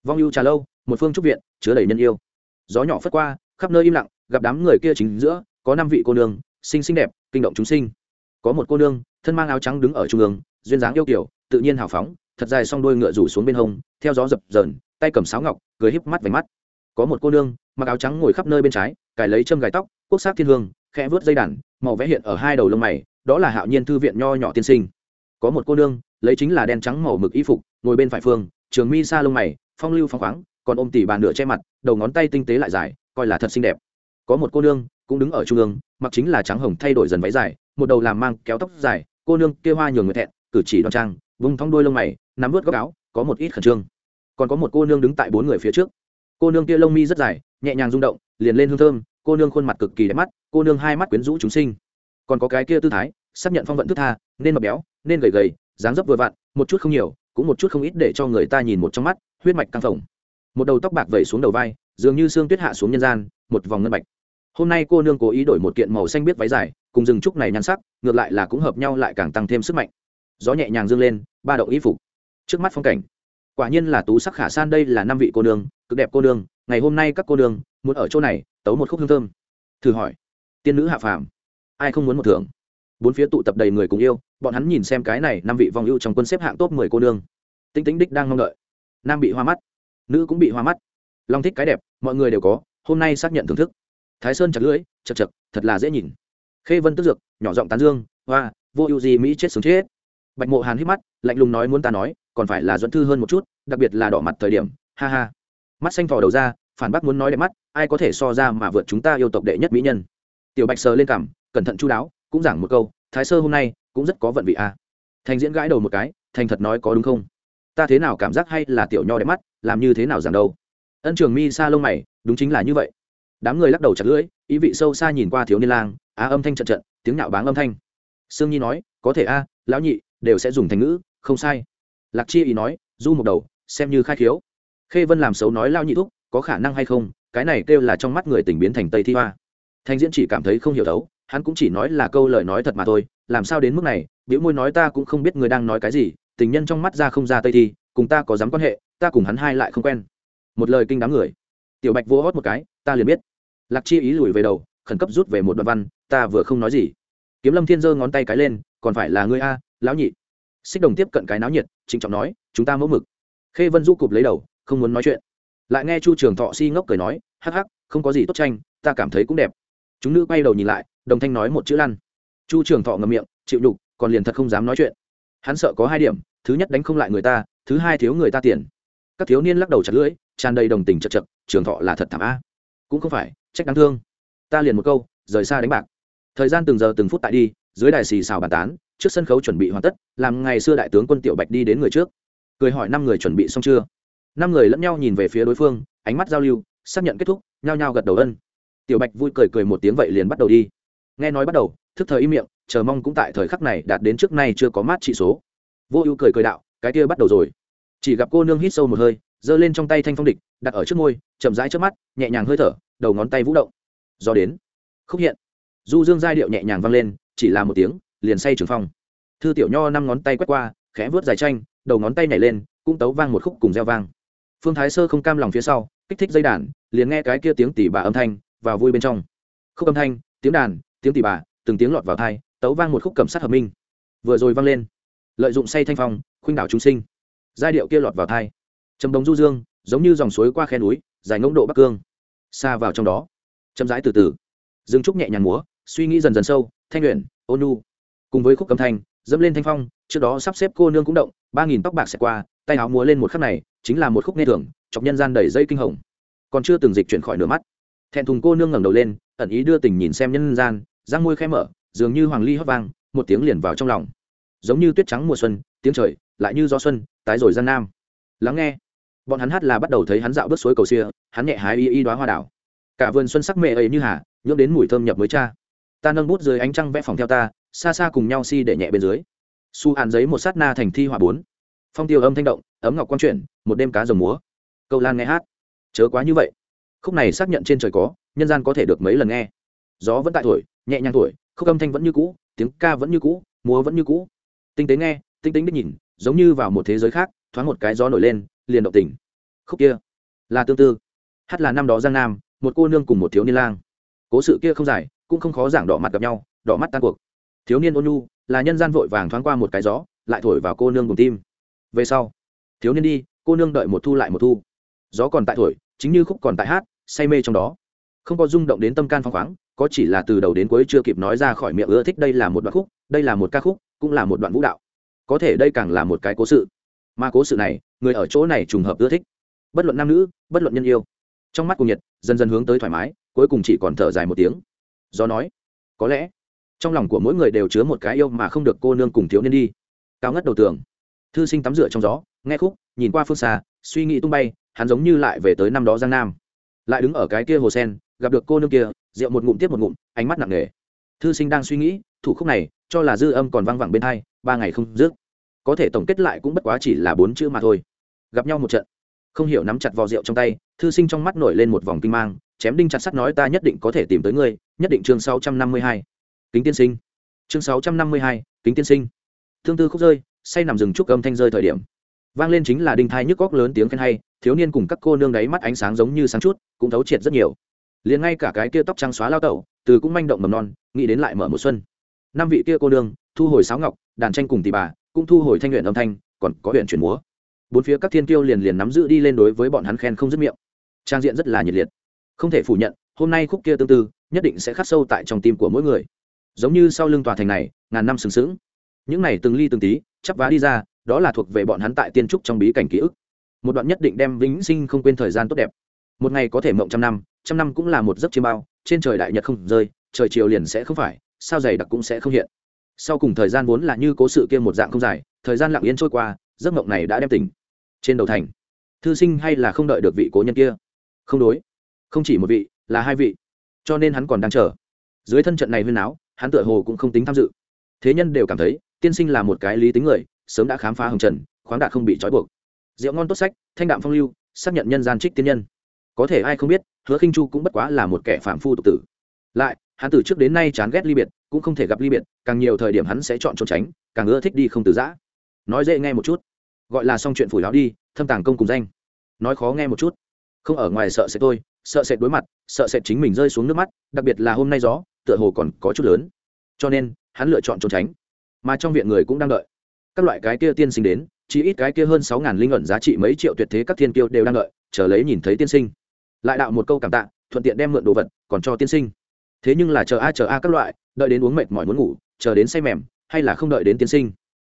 Vong ưu trà lâu, một phương trúc viện, chứa đầy nhân yêu. Gió nhỏ phất qua, khắp nơi im lặng, gặp đám người kia chính giữa, có năm vị cô nương, xinh xinh đẹp, kinh động chúng sinh. Có một cô nương, thân mang áo trắng đứng ở trung ương, duyên dáng yêu kiểu tự nhiên hào phóng, thật dài song đôi ngựa rủ xuống bên hông, theo gió dập dờn, tay cầm sáo ngọc, cười híp mắt vành mắt. Có một cô nương, mặc áo trắng ngồi khắp nơi bên trái, cài lấy châm gài tóc, quốc sắc thiên hương, khẽ vớt dây đàn, màu vẽ hiện ở hai đầu lông mày, đó là hạo nhiên thư viện nho nhỏ tiên sinh. Có một cô nương, lấy chính là đen trắng màu mực y phục ngồi bên phải phương, trường mi sa lông mày, phong lưu phong khoáng, còn ôm tỉ bàn nửa che mặt, đầu ngón tay tinh tế lại dài, coi là thật xinh đẹp. Có một cô nương cũng đứng ở trung ương, mặc chính là trắng hồng thay đổi dần váy dài, một đầu làm mang kéo tóc dài, cô nương kêu hoa nhường người thẹn, cử chỉ đoan trang vùng thong đôi lông mày, nắm vớt góc áo, có một ít khẩn trương. Còn có một cô nương đứng tại bốn người phía trước. Cô nương kia lông mi rất dài, nhẹ nhàng rung động, liền lên hương thơm, cô nương khuôn mặt cực kỳ đẹp mắt, cô nương hai mắt quyến rũ chúng sinh. Còn có cái kia tư thái, xác nhận phong vận thức tha, nên mập béo, nên gầy gầy, dáng dấp vừa vặn, một chút không nhiều cũng một chút không ít để cho người ta nhìn một trong mắt, huyết mạch căng phồng. Một đầu tóc bạc vẩy xuống đầu vai, dường như xương tuyết hạ xuống nhân gian, một vòng ngân bạch. Hôm nay cô nương cố ý đổi một kiện màu xanh biết váy dài, cùng rừng trúc này nhan sắc, ngược lại là cũng hợp nhau lại càng tăng thêm sức mạnh. Gió nhẹ nhàng dâng lên, ba động y phục. Trước mắt phong cảnh, quả nhiên là tú sắc khả san đây là năm vị cô nương, cực đẹp cô nương, ngày hôm nay các cô nương, muốn ở chỗ này, tấu một khúc hương thơm. Thử hỏi, tiên nữ hạ phàm, ai không muốn một thưởng? Bốn phía tụ tập đầy người cùng yêu, bọn hắn nhìn xem cái này năm vị vong ưu trong quân xếp hạng top mười cô nương. Tinh tính đích đang mong đợi. Nam bị hoa mắt, nữ cũng bị hoa mắt. Long thích cái đẹp, mọi người đều có, hôm nay xác nhận thưởng thức. Thái sơn chặt lưỡi, chật chật, thật là dễ nhìn. Khê vân tức dược, nhỏ giọng tán dương, hoa, vô ưu gì mỹ chết sướng chết. Bạch mộ hàn hít mắt, lạnh lùng nói muốn ta nói, còn phải là dẫn thư hơn một chút, đặc biệt là đỏ mặt thời điểm, ha ha. Mắt xanh vỏ đầu ra, phản bác muốn nói đẹp mắt, ai có thể so ra mà vượt chúng ta yêu tộc đệ nhất mỹ nhân. Tiểu bạch sờ lên cảm cẩn thận chú đáo cũng giảng một câu, thái sơ hôm nay cũng rất có vận vị a. À. thành diễn gãi đầu một cái, thành thật nói có đúng không? Ta thế nào cảm giác hay là tiểu nho đẹp mắt, làm như thế nào giảng đâu? Ân trường mi sa lông mày, đúng chính là như vậy. Đám người lắc đầu chặt lưỡi, ý vị sâu xa nhìn qua thiếu niên lang, á âm thanh trận trận, tiếng nạo báng âm thanh. Sương nhi nói, có thể a, lão nhị đều sẽ dùng thành ngữ, không sai. Lạc chi ý nói, du một đầu, xem như khai khiếu. Khê vân làm xấu nói lao nhị thúc, có khả năng hay không? Cái này kêu là trong mắt người tình biến thành tây thi hoa. Thanh diễn chỉ cảm thấy không hiểu đấu hắn cũng chỉ nói là câu lời nói thật mà thôi, làm sao đến mức này, biểu môi nói ta cũng không biết người đang nói cái gì, tình nhân trong mắt ra không ra tây thi, cùng ta có dám quan hệ, ta cùng hắn hai lại không quen. Một lời kinh đám người. Tiểu bạch vô hót một cái, ta liền biết. Lạc chi ý lùi về đầu, khẩn cấp rút về một đoạn văn, ta vừa không nói gì. Kiếm lâm thiên giơ ngón tay cái lên, còn phải là ngươi a, lão nhị. Xích đồng tiếp cận cái náo nhiệt, trịnh trọng nói, chúng ta mẫu mực. Khê vân du cụp lấy đầu, không muốn nói chuyện. Lại nghe chu trường thọ si ngốc cười nói, hắc hắc, không có gì tốt tranh, ta cảm thấy cũng đẹp. Chúng nữ quay đầu nhìn lại đồng thanh nói một chữ lăn. Chu trường thọ ngậm miệng, chịu đục còn liền thật không dám nói chuyện. Hắn sợ có hai điểm, thứ nhất đánh không lại người ta, thứ hai thiếu người ta tiền. Các thiếu niên lắc đầu chặt lưỡi, tràn đầy đồng tình chật chật, trường thọ là thật thảm a. Cũng không phải, trách đáng thương. Ta liền một câu, rời xa đánh bạc. Thời gian từng giờ từng phút tại đi, dưới đài xì xào bàn tán, trước sân khấu chuẩn bị hoàn tất, làm ngày xưa đại tướng quân tiểu bạch đi đến người trước. Cười hỏi năm người chuẩn bị xong chưa? Năm người lẫn nhau nhìn về phía đối phương, ánh mắt giao lưu, xác nhận kết thúc, nhao nhao gật đầu ân. Tiểu bạch vui cười cười một tiếng vậy liền bắt đầu đi nghe nói bắt đầu, thức thời im miệng, chờ mong cũng tại thời khắc này đạt đến trước nay chưa có mát trị số. Vô ưu cười cười đạo, cái kia bắt đầu rồi. Chỉ gặp cô nương hít sâu một hơi, giơ lên trong tay thanh phong địch, đặt ở trước môi, chậm rãi trước mắt, nhẹ nhàng hơi thở, đầu ngón tay vũ động. Do đến. Khúc hiện. Du dương giai điệu nhẹ nhàng vang lên, chỉ là một tiếng, liền say trường phong. Thư tiểu nho năm ngón tay quét qua, khẽ vớt dài tranh, đầu ngón tay nhảy lên, cũng tấu vang một khúc cùng reo vang. Phương thái sơ không cam lòng phía sau, kích thích dây đàn, liền nghe cái kia tiếng tỉ bà âm thanh và vui bên trong. Khúc âm thanh, tiếng đàn tiếng tỉ bà, từng tiếng lọt vào thai tấu vang một khúc cầm sát hợp minh. Vừa rồi vang lên. Lợi dụng say thanh phong, khuynh đảo chúng sinh. Giai điệu kia lọt vào thai trầm đồng du dương, giống như dòng suối qua khe núi, dài ngỗng độ bắc cương. Xa vào trong đó. Chậm rãi từ từ. Dương trúc nhẹ nhàng múa, suy nghĩ dần dần sâu, thanh luyện ôn nu cùng với khúc cầm thanh, dẫm lên thanh phong, trước đó sắp xếp cô nương cũng động, ba nghìn tóc bạc xẹt qua, tay áo múa lên một khắc này, chính là một khúc nghe thường, chọc nhân gian đầy dây kinh hồng. Còn chưa từng dịch chuyển khỏi nửa mắt. Thẹn thùng cô nương ngẩng đầu lên, ẩn ý đưa tình nhìn xem nhân gian răng môi khẽ mở, dường như hoàng ly hót vang, một tiếng liền vào trong lòng. Giống như tuyết trắng mùa xuân, tiếng trời, lại như gió xuân, tái rồi gian nam. Lắng nghe. Bọn hắn hát là bắt đầu thấy hắn dạo bước suối cầu xia, hắn nhẹ hái y y đoá hoa đảo. Cả vườn xuân sắc mệ ấy như hà nhuộm đến mùi thơm nhập mới cha. Ta nâng bút dưới ánh trăng vẽ phòng theo ta, xa xa cùng nhau si để nhẹ bên dưới. Su hàn giấy một sát na thành thi hỏa bốn. Phong tiêu âm thanh động, ấm ngọc quang chuyển, một đêm cá rồng múa. Câu lan nghe hát. Chớ quá như vậy. Khúc này xác nhận trên trời có, nhân gian có thể được mấy lần nghe. Gió vẫn tại tuổi nhẹ nhàng tuổi khúc âm thanh vẫn như cũ, tiếng ca vẫn như cũ, múa vẫn như cũ. Tinh tế nghe, tinh tính đích nhìn, giống như vào một thế giới khác, thoáng một cái gió nổi lên, liền động tình. Khúc kia là tương tư. Hát là năm đó giang nam, một cô nương cùng một thiếu niên lang. Cố sự kia không dài, cũng không khó giảng đỏ mặt gặp nhau, đỏ mắt tan cuộc. Thiếu niên ôn nhu, là nhân gian vội vàng thoáng qua một cái gió, lại thổi vào cô nương cùng tim. Về sau, thiếu niên đi, cô nương đợi một thu lại một thu. Gió còn tại thổi, chính như khúc còn tại hát, say mê trong đó. Không có rung động đến tâm can phăng khoáng có chỉ là từ đầu đến cuối chưa kịp nói ra khỏi miệng ưa thích đây là một đoạn khúc, đây là một ca khúc, cũng là một đoạn vũ đạo. Có thể đây càng là một cái cố sự. Mà cố sự này, người ở chỗ này trùng hợp ưa thích. Bất luận nam nữ, bất luận nhân yêu. Trong mắt cùng nhiệt dần dần hướng tới thoải mái, cuối cùng chỉ còn thở dài một tiếng. Do nói, có lẽ, trong lòng của mỗi người đều chứa một cái yêu mà không được cô nương cùng thiếu niên đi. Cao ngất đầu tường. Thư sinh tắm rửa trong gió, nghe khúc, nhìn qua phương xa, suy nghĩ tung bay, hắn giống như lại về tới năm đó giang nam. Lại đứng ở cái kia hồ sen, gặp được cô nương kia rượu một ngụm tiếp một ngụm, ánh mắt nặng nề. Thư sinh đang suy nghĩ, thủ khúc này, cho là dư âm còn văng vẳng bên hai, ba ngày không dứt. Có thể tổng kết lại cũng bất quá chỉ là bốn chữ mà thôi. Gặp nhau một trận. Không hiểu nắm chặt vò rượu trong tay, thư sinh trong mắt nổi lên một vòng kinh mang, chém đinh chặt sắt nói ta nhất định có thể tìm tới ngươi, nhất định chương sáu trăm năm mươi hai. Kính tiên sinh. Chương sáu trăm năm mươi hai, kính tiên sinh. Thương tư khúc rơi, say nằm rừng trúc âm thanh rơi thời điểm. Vang lên chính là đinh thai nhức góc lớn tiếng khen hay, thiếu niên cùng các cô nương đáy mắt ánh sáng giống như sáng chút, cũng thấu triệt rất nhiều liền ngay cả cái kia tóc trắng xóa lao tẩu, từ cũng manh động mầm non, nghĩ đến lại mở một xuân. Năm vị kia cô nương, thu hồi sáo ngọc, đàn tranh cùng tỷ bà, cũng thu hồi thanh luyện âm thanh, còn có huyện chuyển múa. Bốn phía các thiên kiêu liền liền nắm giữ đi lên đối với bọn hắn khen không dứt miệng. Trang diện rất là nhiệt liệt. Không thể phủ nhận, hôm nay khúc kia tương tư, nhất định sẽ khắc sâu tại trong tim của mỗi người. Giống như sau lưng tòa thành này, ngàn năm sừng sững. Những này từng ly từng tí, chắp vá đi ra, đó là thuộc về bọn hắn tại tiên trúc trong bí cảnh ký ức. Một đoạn nhất định đem vĩnh sinh không quên thời gian tốt đẹp. Một ngày có thể mộng trăm năm trăm năm cũng là một giấc chiêm bao, trên trời đại nhật không rơi, trời chiều liền sẽ không phải, sao dày đặc cũng sẽ không hiện. Sau cùng thời gian vốn là như cố sự kia một dạng không dài, thời gian lặng yên trôi qua, giấc mộng này đã đem tỉnh trên đầu thành. Thư sinh hay là không đợi được vị cố nhân kia? Không đối. Không chỉ một vị, là hai vị. Cho nên hắn còn đang chờ. Dưới thân trận này huyên áo hắn tựa hồ cũng không tính tham dự. Thế nhân đều cảm thấy, tiên sinh là một cái lý tính người, sớm đã khám phá hồng trần, khoáng đạt không bị trói buộc. Rượu ngon tốt sách, thanh đạm phong lưu, xác nhận nhân gian trích tiên nhân. Có thể ai không biết hứa khinh chu cũng bất quá là một kẻ phạm phu tục tử. Lại, hắn từ trước đến nay chán ghét ly biệt, cũng không thể gặp ly biệt, càng nhiều thời điểm hắn sẽ chọn trốn tránh, càng ưa thích đi không từ giã. Nói dễ nghe một chút. Gọi là xong chuyện phủi láo đi, thâm tàng công cùng danh. Nói khó nghe một chút. Không ở ngoài sợ sẽ tôi, sợ sệt đối mặt, sợ sệt chính mình rơi xuống nước mắt, đặc biệt là hôm nay gió, tựa hồ còn có chút lớn. Cho nên, hắn lựa chọn trốn tránh. Mà trong viện người cũng đang đợi. Các loại cái kia tiên sinh đến chỉ ít cái kia hơn sáu ngàn linh ẩn giá trị mấy triệu tuyệt thế các thiên kiêu đều đang đợi, chờ lấy nhìn thấy tiên sinh lại đạo một câu cảm tạ, thuận tiện đem mượn đồ vật còn cho tiên sinh. Thế nhưng là chờ a chờ a các loại, đợi đến uống mệt mỏi muốn ngủ, chờ đến say mềm, hay là không đợi đến tiên sinh.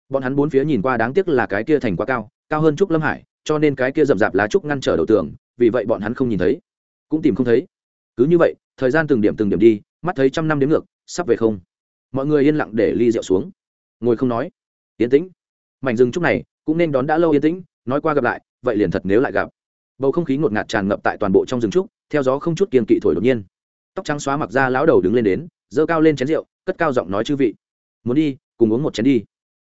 Bọn hắn bốn phía nhìn qua đáng tiếc là cái kia thành quá cao cao hơn trúc lâm hải, cho nên cái kia rậm rạp lá trúc ngăn trở đầu tường, vì vậy bọn hắn không nhìn thấy, cũng tìm không thấy. Cứ như vậy, thời gian từng điểm từng điểm đi, mắt thấy trăm năm đến ngược, sắp về không. Mọi người yên lặng để ly rượu xuống. Ngồi không nói. Yên tĩnh. Mảnh rừng trúc này, cũng nên đón đã lâu yên tĩnh, nói qua gặp lại, vậy liền thật nếu lại gặp bầu không khí ngột ngạt tràn ngập tại toàn bộ trong rừng trúc, theo gió không chút kiên kỵ thổi đột nhiên. Tóc trắng xóa mặc ra lão đầu đứng lên đến, giơ cao lên chén rượu, cất cao giọng nói chư vị. Muốn đi, cùng uống một chén đi.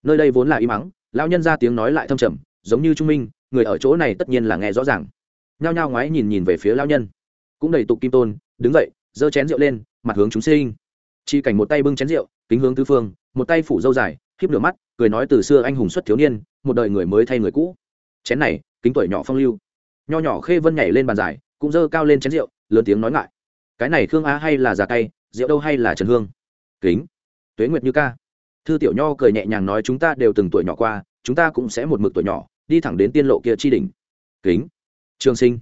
Nơi đây vốn là im mắng lão nhân ra tiếng nói lại thâm trầm, giống như trung minh, người ở chỗ này tất nhiên là nghe rõ ràng. Nhao nhao ngoái nhìn nhìn về phía lão nhân. Cũng đầy tục kim tôn, đứng dậy, giơ chén rượu lên, mặt hướng chúng sinh. Chi cảnh một tay bưng chén rượu, kính hướng tứ phương, một tay phủ dâu dài khiếp nửa mắt, cười nói từ xưa anh hùng xuất thiếu niên, một đời người mới thay người cũ. Chén này, kính tuổi nhỏ phong lưu nho nhỏ khê vân nhảy lên bàn dài cũng dơ cao lên chén rượu, lớn tiếng nói ngại. Cái này khương á hay là già cay, rượu đâu hay là trần hương? Kính, tuế nguyệt như ca. Thư tiểu nho cười nhẹ nhàng nói chúng ta đều từng tuổi nhỏ qua, chúng ta cũng sẽ một mực tuổi nhỏ, đi thẳng đến tiên lộ kia chi đỉnh. Kính, trường sinh.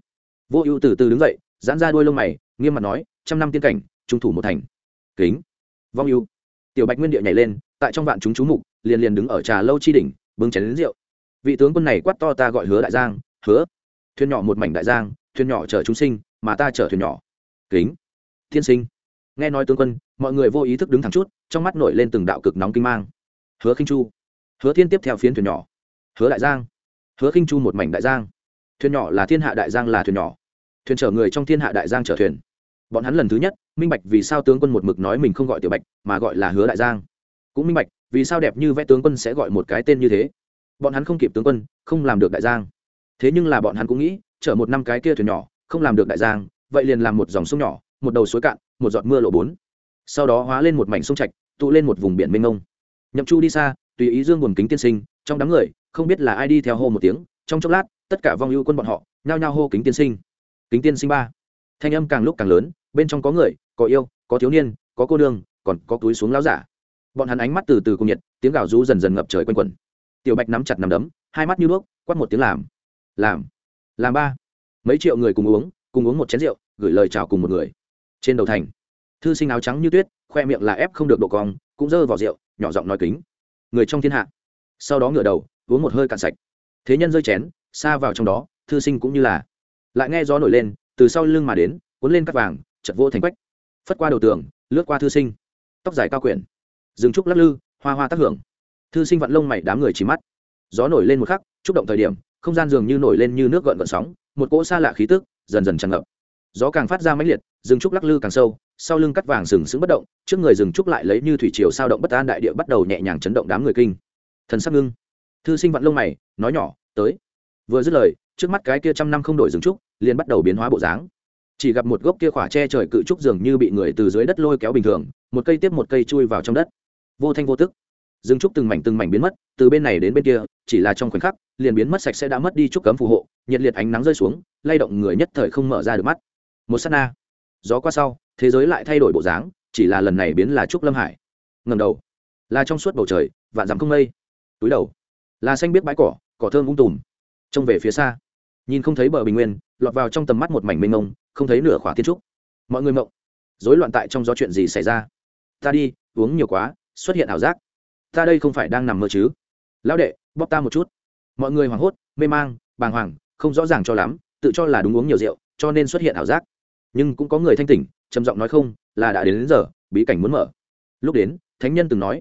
Vô ưu từ từ đứng dậy, giãn ra đuôi lông mày, nghiêm mặt nói, trăm năm tiên cảnh, trung thủ một thành. Kính, vong ưu. Tiểu bạch nguyên địa nhảy lên, tại trong vạn chúng chú mục, liền liền đứng ở trà lâu chi đỉnh, bưng chén đến rượu. Vị tướng quân này quát to ta gọi hứa đại giang, hứa thuyền nhỏ một mảnh đại giang, thuyền nhỏ chở chúng sinh, mà ta chở thuyền nhỏ. Kính. Thiên sinh. Nghe nói tướng quân, mọi người vô ý thức đứng thẳng chút, trong mắt nổi lên từng đạo cực nóng kinh mang. Hứa khinh chu. Hứa thiên tiếp theo phiến thuyền nhỏ. Hứa đại giang. Hứa khinh chu một mảnh đại giang. Thuyền nhỏ là thiên hạ đại giang là thuyền nhỏ. Thuyền chở người trong thiên hạ đại giang chở thuyền. Bọn hắn lần thứ nhất, minh bạch vì sao tướng quân một mực nói mình không gọi tiểu bạch, mà gọi là hứa đại giang. Cũng minh bạch vì sao đẹp như vẽ tướng quân sẽ gọi một cái tên như thế. Bọn hắn không kịp tướng quân, không làm được đại giang thế nhưng là bọn hắn cũng nghĩ, chở một năm cái kia thuyền nhỏ, không làm được đại giang, vậy liền làm một dòng sông nhỏ, một đầu suối cạn, một giọt mưa lộ bốn. Sau đó hóa lên một mảnh sông trạch, tụ lên một vùng biển mênh mông. Nhậm chu đi xa, tùy ý dương buồn kính tiên sinh, trong đám người, không biết là ai đi theo hô một tiếng, trong chốc lát, tất cả vong ưu quân bọn họ, nhao nhao hô kính tiên sinh. Kính tiên sinh ba. Thanh âm càng lúc càng lớn, bên trong có người, có yêu, có thiếu niên, có cô nương, còn có túi xuống láo giả. Bọn hắn ánh mắt từ từ cùng nhiệt, tiếng gào rú dần dần ngập trời quanh quẩn. Tiểu bạch nắm chặt nằm đấm, hai mắt như đuốc quát một tiếng làm làm. Làm ba. Mấy triệu người cùng uống cùng uống một chén rượu, gửi lời chào cùng một người. Trên đầu thành, thư sinh áo trắng như tuyết, khoe miệng là ép không được độ cong, cũng dơ vào rượu, nhỏ giọng nói kính. Người trong thiên hạ. Sau đó ngửa đầu, uống một hơi cạn sạch. Thế nhân rơi chén, xa vào trong đó, thư sinh cũng như là lại nghe gió nổi lên, từ sau lưng mà đến, cuốn lên cắt vàng, chật vô thành quách. Phất qua đầu tường, lướt qua thư sinh. Tóc dài cao quyển. Dừng trúc lắc lư, hoa hoa tác hưởng. Thư sinh vặn lông mày đám người chỉ mắt. Gió nổi lên một khắc, chúc động thời điểm không gian dường như nổi lên như nước gợn gợn sóng, một cỗ xa lạ khí tức dần dần tràn ngập. Gió càng phát ra mãnh liệt, rừng trúc lắc lư càng sâu, sau lưng cắt vàng sừng sững bất động, trước người rừng trúc lại lấy như thủy triều sao động bất an đại địa bắt đầu nhẹ nhàng chấn động đám người kinh. Thần sắc ngưng. Thư sinh vặn lông mày, nói nhỏ, tới. Vừa dứt lời, trước mắt cái kia trăm năm không đổi rừng trúc liền bắt đầu biến hóa bộ dáng. Chỉ gặp một gốc kia khỏa che trời cự trúc dường như bị người từ dưới đất lôi kéo bình thường, một cây tiếp một cây chui vào trong đất. Vô thanh vô tức rừng trúc từng mảnh từng mảnh biến mất, từ bên này đến bên kia, chỉ là trong khoảnh khắc, liền biến mất sạch sẽ đã mất đi trúc cấm phù hộ, nhiệt liệt ánh nắng rơi xuống, lay động người nhất thời không mở ra được mắt. Một s á t na gió qua sau, thế giới lại thay đổi bộ dáng, chỉ là lần này biến là trúc lâm hải. Ngầm đầu. Là trong suốt bầu trời, vạn dắm không mây. Túi đầu. Là xanh biết bãi cỏ cỏ thơm ung tùm. Trông về phía xa. Nhìn không thấy bờ bình nguyên, lọt vào trong tầm mắt một mảnh mênh mông, không thấy nửa khỏa thiên trúc. Mọi người mộng. Rối loạn tại trong gió chuyện gì xảy ra? Ta đi, uống nhiều quá, xuất hiện ảo giác ta đây không phải đang nằm mơ chứ? Lão đệ bóp ta một chút. Mọi người hoảng hốt mê mang bàng hoàng không rõ ràng cho lắm tự cho là đúng uống nhiều rượu cho nên xuất hiện ảo giác. Nhưng cũng có người thanh tỉnh trầm giọng nói không là đã đến, đến giờ bí cảnh muốn mở. Lúc đến thánh nhân từng nói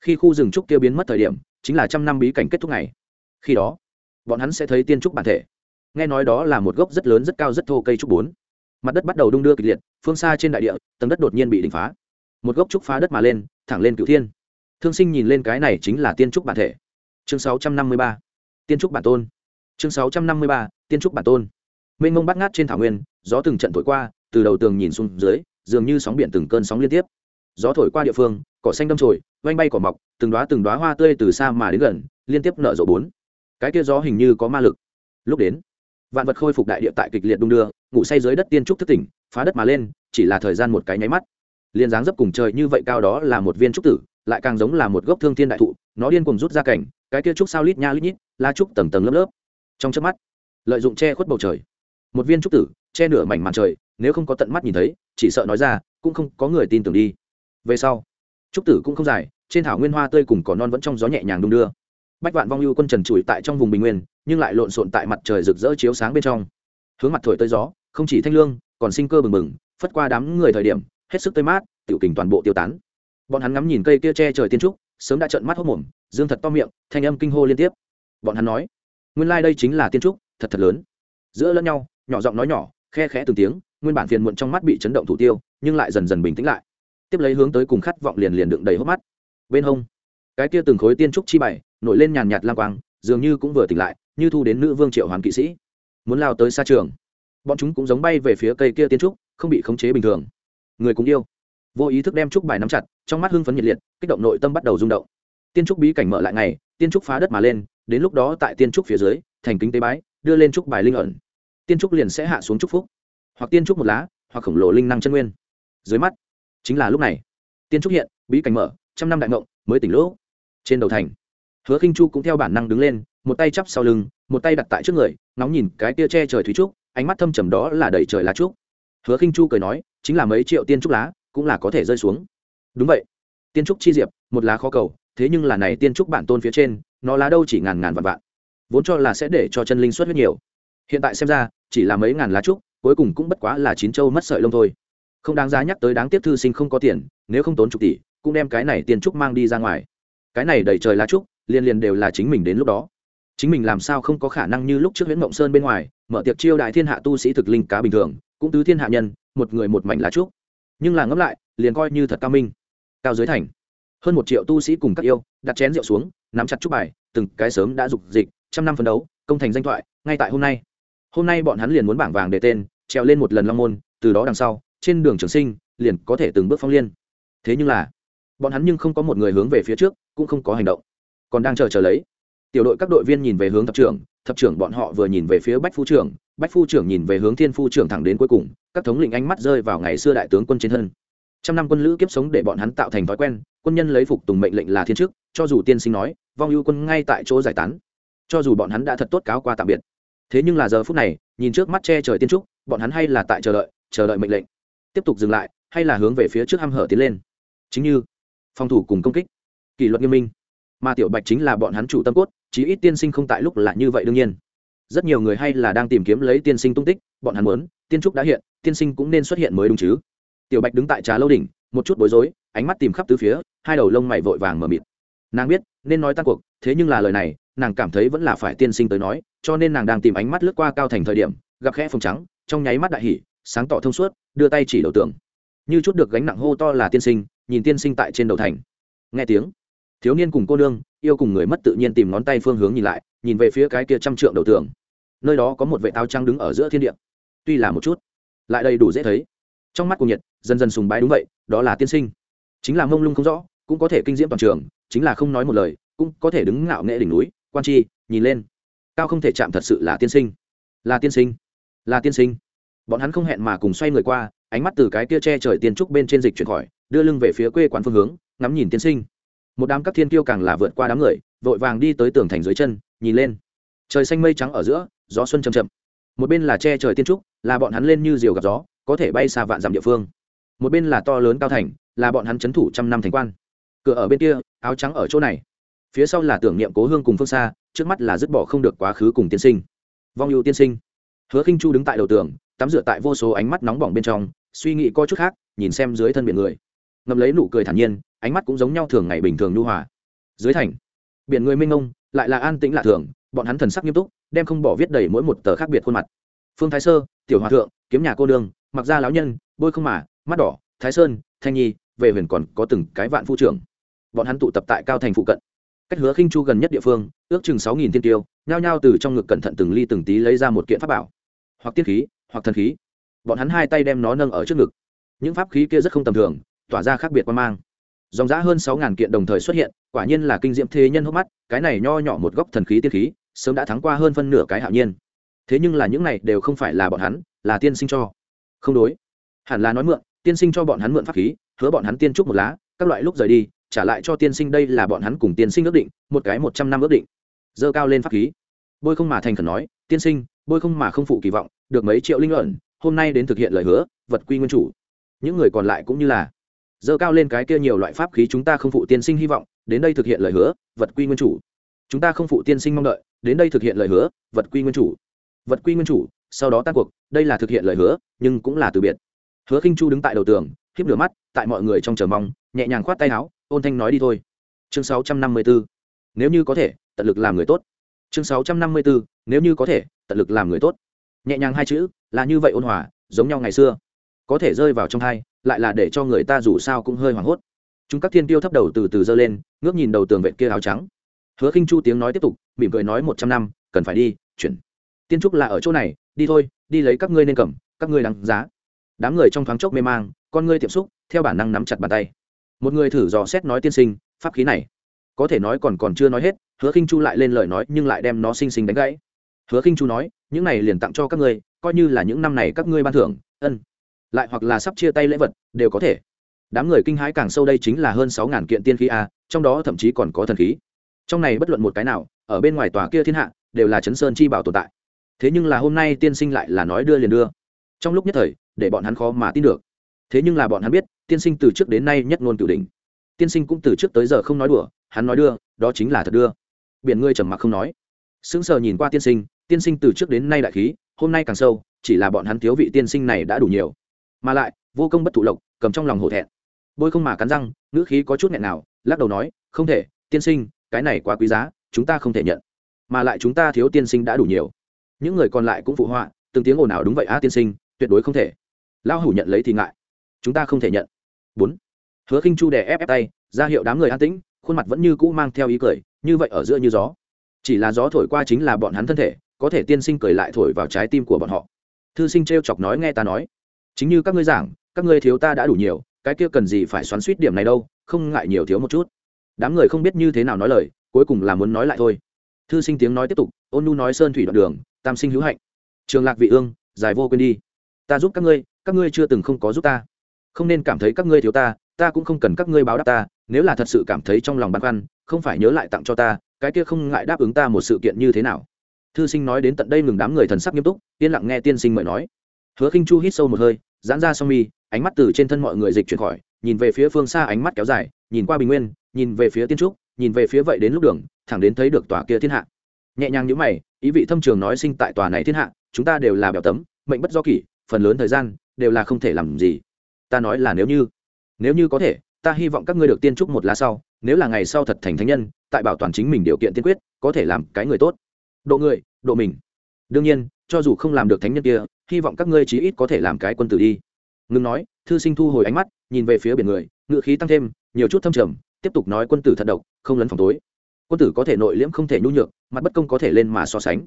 khi khu rừng trúc kia biến mất thời điểm chính là trăm năm bí cảnh kết thúc ngày. Khi đó bọn hắn sẽ thấy tiên trúc bản thể. Nghe nói đó là một gốc rất lớn rất cao rất thô cây trúc bốn. Mặt đất bắt đầu đung đưa kịch liệt phương xa trên đại địa tầng đất đột nhiên bị đỉnh phá. Một gốc trúc phá đất mà lên thẳng lên cửu thiên thương sinh nhìn lên cái này chính là tiên trúc bản thể. Chương sáu trăm năm mươi ba, tiên trúc bản tôn. Chương sáu trăm năm mươi ba, tiên trúc bản tôn. Mênh mông bắt ngát trên thảo nguyên, gió từng trận thổi qua, từ đầu tường nhìn xuống dưới, dường như sóng biển từng cơn sóng liên tiếp. Gió thổi qua địa phương, cỏ xanh đâm trồi vanh bay cỏ mọc, từng đoá từng đoá hoa tươi từ xa mà đến gần, liên tiếp nở rộ bốn. Cái kia gió hình như có ma lực. Lúc đến, vạn vật khôi phục đại địa tại kịch liệt đung đưa, ngủ say dưới đất tiên trúc thức tỉnh, phá đất mà lên, chỉ là thời gian một cái nháy mắt. Liền dáng dấp cùng trời như vậy cao đó là một viên trúc tử lại càng giống là một gốc thương thiên đại thụ, nó điên cùng rút ra cảnh, cái kia trúc sao lít nha lít nhít la trúc tầng tầng lớp lớp. Trong chớp mắt, lợi dụng che khuất bầu trời, một viên trúc tử che nửa mảnh màn trời, nếu không có tận mắt nhìn thấy, chỉ sợ nói ra, cũng không có người tin tưởng đi. Về sau, trúc tử cũng không dài, trên thảo nguyên hoa tươi cùng cỏ non vẫn trong gió nhẹ nhàng đung đưa. Bách vạn vong ưu quân trần trụi tại trong vùng bình nguyên, nhưng lại lộn xộn tại mặt trời rực rỡ chiếu sáng bên trong. Hướng mặt thổi tới gió, không chỉ thanh lương, còn sinh cơ bừng bừng, phất qua đám người thời điểm, hết sức tươi mát, tiểu kình toàn bộ tiêu tán bọn hắn ngắm nhìn cây kia che trời tiên trúc, sớm đã trợn mắt hốc mồm, dương thật to miệng, thanh âm kinh hô liên tiếp. Bọn hắn nói, nguyên lai、like、đây chính là tiên trúc, thật thật lớn. Giữa lẫn nhau, nhỏ giọng nói nhỏ, khe khẽ từng tiếng, nguyên bản phiền muộn trong mắt bị chấn động thủ tiêu, nhưng lại dần dần bình tĩnh lại. Tiếp lấy hướng tới cùng khát vọng liền liền đựng đầy hốc mắt. Bên hông, cái kia từng khối tiên trúc chi bày nổi lên nhàn nhạt lang quang, dường như cũng vừa tỉnh lại, như thu đến nữ vương triệu hoàn kỵ sĩ. Muốn lao tới xa trường, bọn chúng cũng giống bay về phía cây kia tiên trúc, không bị khống chế bình thường. Người cũng yêu vô ý thức đem trúc bài nắm chặt, trong mắt hưng phấn nhiệt liệt, kích động nội tâm bắt đầu rung động. Tiên trúc bí cảnh mở lại ngày, tiên trúc phá đất mà lên, đến lúc đó tại tiên trúc phía dưới, thành kính tế bái, đưa lên trúc bài linh ẩn. Tiên trúc liền sẽ hạ xuống trúc phúc. Hoặc tiên trúc một lá, hoặc khổng lồ linh năng chân nguyên. Dưới mắt, chính là lúc này. Tiên trúc hiện, bí cảnh mở, trăm năm đại ngộng, mới tỉnh lỗ. Trên đầu thành, hứa khinh chu cũng theo bản năng đứng lên, một tay chắp sau lưng, một tay đặt tại trước người nóng nhìn cái tia che trời thúy trúc, ánh mắt thâm trầm đó là đầy trời lá trúc. Hứa khinh chu cười nói, chính là mấy triệu tiên trúc lá cũng là có thể rơi xuống. Đúng vậy. Tiên trúc chi diệp, một lá khó cầu, thế nhưng là này tiên trúc bản tôn phía trên, nó lá đâu chỉ ngàn ngàn vạn vạn. Vốn cho là sẽ để cho chân linh xuất huyết nhiều. Hiện tại xem ra, chỉ là mấy ngàn lá trúc, cuối cùng cũng bất quá là chín châu mất sợi lông thôi. Không đáng giá nhắc tới đáng tiếc thư sinh không có tiền, nếu không tốn chục tỷ, cũng đem cái này tiên trúc mang đi ra ngoài. Cái này đầy trời lá trúc liên liên đều là chính mình đến lúc đó. Chính mình làm sao không có khả năng như lúc trước nguyễn mộng sơn bên ngoài, mở tiệc chiêu đại thiên hạ tu sĩ thực linh cá bình thường, cũng tứ thiên hạ nhân, một người một mảnh lá trúc nhưng là ngẫm lại, liền coi như thật cao minh. Cao dưới thành. Hơn một triệu tu sĩ cùng các yêu, đặt chén rượu xuống, nắm chặt chút bài, từng cái sớm đã dục dịch, trăm năm phấn đấu, công thành danh thoại, ngay tại hôm nay. Hôm nay bọn hắn liền muốn bảng vàng để tên, trèo lên một lần long môn, từ đó đằng sau, trên đường trường sinh, liền có thể từng bước phong liên. Thế nhưng là, bọn hắn nhưng không có một người hướng về phía trước, cũng không có hành động. Còn đang chờ chờ lấy. Tiểu đội các đội viên nhìn về hướng thập trưởng thập trưởng bọn họ vừa nhìn về phía bách phu trưởng bách phu trưởng nhìn về hướng thiên phu trưởng thẳng đến cuối cùng, các thống lĩnh ánh mắt rơi vào ngày xưa đại tướng quân trên thân. Trăm năm quân lữ kiếp sống để bọn hắn tạo thành thói quen, quân nhân lấy phục tùng mệnh lệnh là thiên chức, cho dù tiên sinh nói, vong ưu quân ngay tại chỗ giải tán. Cho dù bọn hắn đã thật tốt cáo qua tạm biệt. Thế nhưng là giờ phút này, nhìn trước mắt che trời tiên trúc, bọn hắn hay là tại chờ đợi chờ đợi mệnh lệnh. Tiếp tục dừng lại, hay là hướng về phía trước hăm hở tiến lên. Chính như, phòng thủ cùng công kích. Kỷ luật nghiêm minh. Mà tiểu bạch chính là bọn hắn chủ tâm cốt, chí ít tiên sinh không tại lúc là như vậy đương nhiên rất nhiều người hay là đang tìm kiếm lấy tiên sinh tung tích, bọn hắn muốn, tiên trúc đã hiện, tiên sinh cũng nên xuất hiện mới đúng chứ. Tiểu bạch đứng tại trà lâu đỉnh, một chút bối rối, ánh mắt tìm khắp tứ phía, hai đầu lông mày vội vàng mờ mịt. Nàng biết, nên nói tan cuộc, thế nhưng là lời này, nàng cảm thấy vẫn là phải tiên sinh tới nói, cho nên nàng đang tìm ánh mắt lướt qua cao thành thời điểm, gặp khẽ phồng trắng, trong nháy mắt đại hỉ, sáng tỏ thông suốt, đưa tay chỉ đầu tượng như chút được gánh nặng hô to là tiên sinh, nhìn tiên sinh tại trên đầu thành. Nghe tiếng thiếu niên cùng cô nương, yêu cùng người mất tự nhiên tìm ngón tay phương hướng nhìn lại, nhìn về phía cái kia trăm trượng đầu tường. Nơi đó có một vệ táo trăng đứng ở giữa thiên địa. Tuy là một chút, lại đầy đủ dễ thấy. Trong mắt của nhiệt, dần dần sùng bái đúng vậy, đó là tiên sinh. Chính là mông lung không rõ, cũng có thể kinh diễm toàn trường, chính là không nói một lời, cũng có thể đứng ngạo nghệ đỉnh núi, quan chi nhìn lên. Cao không thể chạm thật sự là tiên sinh. Là tiên sinh. Là tiên sinh. Bọn hắn không hẹn mà cùng xoay người qua, ánh mắt từ cái kia che trời tiên trúc bên trên dịch chuyển khỏi, đưa lưng về phía quê quán phương hướng, ngắm nhìn tiên sinh một đám các thiên kiêu càng là vượt qua đám người, vội vàng đi tới tường thành dưới chân, nhìn lên. Trời xanh mây trắng ở giữa, gió xuân chầm chậm. Một bên là che trời tiên trúc, là bọn hắn lên như diều gặp gió, có thể bay xa vạn dặm địa phương. Một bên là to lớn cao thành, là bọn hắn c h ấ n thủ trăm năm thành quan. Cửa ở bên kia, áo trắng ở chỗ này. Phía sau là tưởng niệm cố hương cùng phương xa, trước mắt là dứt bỏ không được quá khứ cùng tiên sinh. Vong ưu tiên sinh. Hứa khinh chu đứng tại đầu tường, tắm rửa tại vô số ánh mắt nóng bỏng bên trong, suy nghĩ coi chút khác, nhìn xem dưới thân biển người. Ngầm lấy nụ cười thản nhiên ánh mắt cũng giống nhau thường ngày bình thường nhu hòa. Dưới thành biển người minh ông lại là an tĩnh lạ thường bọn hắn thần sắc nghiêm túc đem không bỏ viết đầy mỗi một tờ khác biệt khuôn mặt. Phương thái sơ tiểu hòa thượng kiếm nhà cô Đường, mặc gia lão nhân bôi không mà mắt đỏ thái sơn thanh nhi về huyền còn có từng cái vạn phu trưởng. Bọn hắn tụ tập tại cao thành phụ cận. Cách hứa khinh chu gần nhất địa phương ước chừng sáu nghìn tiên tiêu nhao nhao từ trong ngực cẩn thận từng ly từng tí lấy ra một kiện pháp bảo. Hoặc tiên khí hoặc thần khí. Bọn hắn hai tay đem nó nâng ở trước ngực. Những pháp khí kia rất không tầm thường tỏa ra khác biệt quan mang dòng giã hơn sáu ngàn kiện đồng thời xuất hiện, quả nhiên là kinh diễm thế nhân hốc mắt, cái này nho nhỏ một góc thần khí tiên khí, sớm đã thắng qua hơn phân nửa cái hạo nhiên. Thế nhưng là những này đều không phải là bọn hắn, là tiên sinh cho. Không đối. Hẳn là nói mượn, tiên sinh cho bọn hắn mượn pháp khí, hứa bọn hắn tiên trúc một lá, các loại lúc rời đi, trả lại cho tiên sinh đây là bọn hắn cùng tiên sinh ước định, một cái một trăm năm ước định. Dơ cao lên pháp khí. Bôi không mà thành khẩn nói, tiên sinh, bôi không mà không phụ kỳ vọng, được mấy triệu linh luận hôm nay đến thực hiện lời hứa, vật quy nguyên chủ. Những người còn lại cũng như là dơ cao lên cái kia nhiều loại pháp khí chúng ta không phụ tiên sinh hy vọng, đến đây thực hiện lời hứa, vật quy nguyên chủ. Chúng ta không phụ tiên sinh mong đợi, đến đây thực hiện lời hứa, vật quy nguyên chủ. Vật quy nguyên chủ, sau đó tan cuộc, đây là thực hiện lời hứa, nhưng cũng là từ biệt. Hứa khinh chu đứng tại đầu tường hiếp lửa mắt, tại mọi người trong chờ mong, nhẹ nhàng khoát tay áo, ôn thanh nói đi thôi. Chương 654. nếu như có thể, tận lực làm người tốt. Chương 654. nếu như có thể, tận lực làm người tốt. Nhẹ nhàng hai chữ, là như vậy ôn hòa, giống nhau ngày xưa có thể rơi vào trong hai lại là để cho người ta dù sao cũng hơi hoảng hốt. Chúng các thiên tiêu thấp đầu từ từ dơ lên, ngước nhìn đầu tường vệ kia áo trắng. Hứa khinh chu tiếng nói tiếp tục, mỉm cười nói một trăm năm, cần phải đi, chuyển. Tiên trúc là ở chỗ này, đi thôi, đi lấy các ngươi nên cầm, các ngươi đáng giá. Đám người trong thoáng chốc mê mang, con ngươi tiệm xúc, theo bản năng nắm chặt bàn tay. Một người thử dò xét nói tiên sinh, pháp khí này. Có thể nói còn còn chưa nói hết, hứa khinh chu lại lên lời nói nhưng lại đem nó xinh xinh đánh gãy. Hứa khinh chu nói, những này liền tặng cho các ngươi, coi như là những năm này các ngươi ban thưởng, ân lại hoặc là sắp chia tay lễ vật, đều có thể. Đám người kinh hãi càng sâu đây chính là hơn sáu ngàn kiện tiên khí a, trong đó thậm chí còn có thần khí. Trong này bất luận một cái nào, ở bên ngoài tòa kia thiên hạ, đều là chấn sơn chi bảo tồn tại. Thế nhưng là hôm nay tiên sinh lại là nói đưa liền đưa. Trong lúc nhất thời, để bọn hắn khó mà tin được. Thế nhưng là bọn hắn biết, tiên sinh từ trước đến nay nhất ngôn cửu đỉnh. Tiên sinh cũng từ trước tới giờ không nói đùa, hắn nói đưa, đó chính là thật đưa. Biển ngươi trầm mặc không nói. Sững sờ nhìn qua tiên sinh tiên sinh từ trước đến nay đại khí, hôm nay càng sâu, chỉ là bọn hắn thiếu vị tiên sinh này đã đủ nhiều mà lại, vô công bất thụ lộc, cầm trong lòng hổ thẹn. Bôi không mà cắn răng, ngữ khí có chút nghẹn nào, lắc đầu nói, không thể, tiên sinh, cái này quá quý giá, chúng ta không thể nhận. Mà lại chúng ta thiếu tiên sinh đã đủ nhiều. Những người còn lại cũng phụ họa, từng tiếng ồn ào đúng vậy a tiên sinh, tuyệt đối không thể. Lão hủ nhận lấy thì ngại. Chúng ta không thể nhận. Bốn. Hứa khinh chu đè ép ép tay, ra hiệu đám người an tĩnh, khuôn mặt vẫn như cũ mang theo ý cười, như vậy ở giữa như gió. Chỉ là gió thổi qua chính là bọn hắn thân thể, có thể tiên sinh cười lại thổi vào trái tim của bọn họ. Thư sinh t chọc nói nghe ta nói chính như các ngươi giảng, các ngươi thiếu ta đã đủ nhiều, cái kia cần gì phải xoắn suýt điểm này đâu, không ngại nhiều thiếu một chút. Đám người không biết như thế nào nói lời, cuối cùng là muốn nói lại thôi. Thư sinh tiếng nói tiếp tục, ôn nu nói sơn thủy đoạn đường, tam sinh hữu hạnh. Trường lạc vị ương dài vô quên đi. Ta giúp các ngươi các ngươi chưa từng không có giúp ta. Không nên cảm thấy các ngươi thiếu ta ta cũng không cần các ngươi báo đáp ta, nếu là thật sự cảm thấy trong lòng băn khoăn, không phải nhớ lại tặng cho ta, cái kia không ngại đáp ứng ta một sự kiện như thế nào. Thư sinh nói đến tận đây ngừng đám người thần sắc nghiêm túc, yên lặng nghe tiên sinh mời nói. Hứa khinh chu hít sâu một hơi giãn ra song mi, ánh mắt từ trên thân mọi người dịch chuyển khỏi, nhìn về phía phương xa ánh mắt kéo dài, nhìn qua bình nguyên, nhìn về phía tiên trúc, nhìn về phía vậy đến lúc đường, thẳng đến thấy được tòa kia thiên hạ. Nhẹ nhàng như mày, ý vị thâm trường nói sinh tại tòa này thiên hạ, chúng ta đều là bèo tấm, mệnh bất do kỷ, phần lớn thời gian, đều là không thể làm gì. Ta nói là nếu như nếu như có thể, ta hy vọng các ngươi được tiên trúc một lá sau, nếu là ngày sau thật thành thánh nhân, tại bảo toàn chính mình điều kiện tiên quyết, có thể làm cái người tốt. Độ người, độ mình. Đương nhiên, cho dù không làm được thánh nhân kia hy vọng các ngươi chí ít có thể làm cái quân tử đi. Ngừng nói, thư sinh thu hồi ánh mắt, nhìn về phía biển người, ngự khí tăng thêm, nhiều chút thâm trầm, tiếp tục nói quân tử thật độc, không lấn phòng tối. Quân tử có thể nội liễm không thể nhu nhược, mặt bất công có thể lên mà so sánh.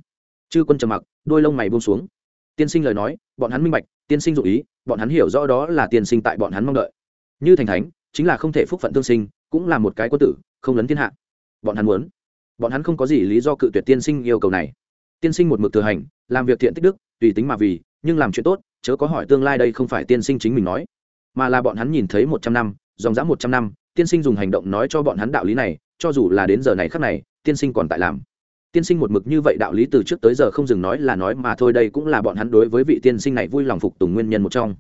Chư quân trầm mặc, đôi lông mày buông xuống. Tiên sinh lời nói, bọn hắn minh bạch, tiên sinh dụ ý, bọn hắn hiểu rõ đó là tiên sinh tại bọn hắn mong đợi. Như thành thánh, chính là không thể phúc phận tương sinh, cũng là một cái quân tử, không lấn thiên hạ. Bọn hắn muốn, bọn hắn không có gì lý do cự tuyệt tiên sinh yêu cầu này. Tiên sinh một mực thừa hành, làm việc thiện tích đức, tùy tính mà vì nhưng làm chuyện tốt, chớ có hỏi tương lai đây không phải tiên sinh chính mình nói. Mà là bọn hắn nhìn thấy một trăm năm, dòng dã một trăm năm, tiên sinh dùng hành động nói cho bọn hắn đạo lý này, cho dù là đến giờ này khắc này, tiên sinh còn tại làm. Tiên sinh một mực như vậy đạo lý từ trước tới giờ không dừng nói là nói mà thôi, đây cũng là bọn hắn đối với vị tiên sinh này vui lòng phục tùng nguyên nhân một trong.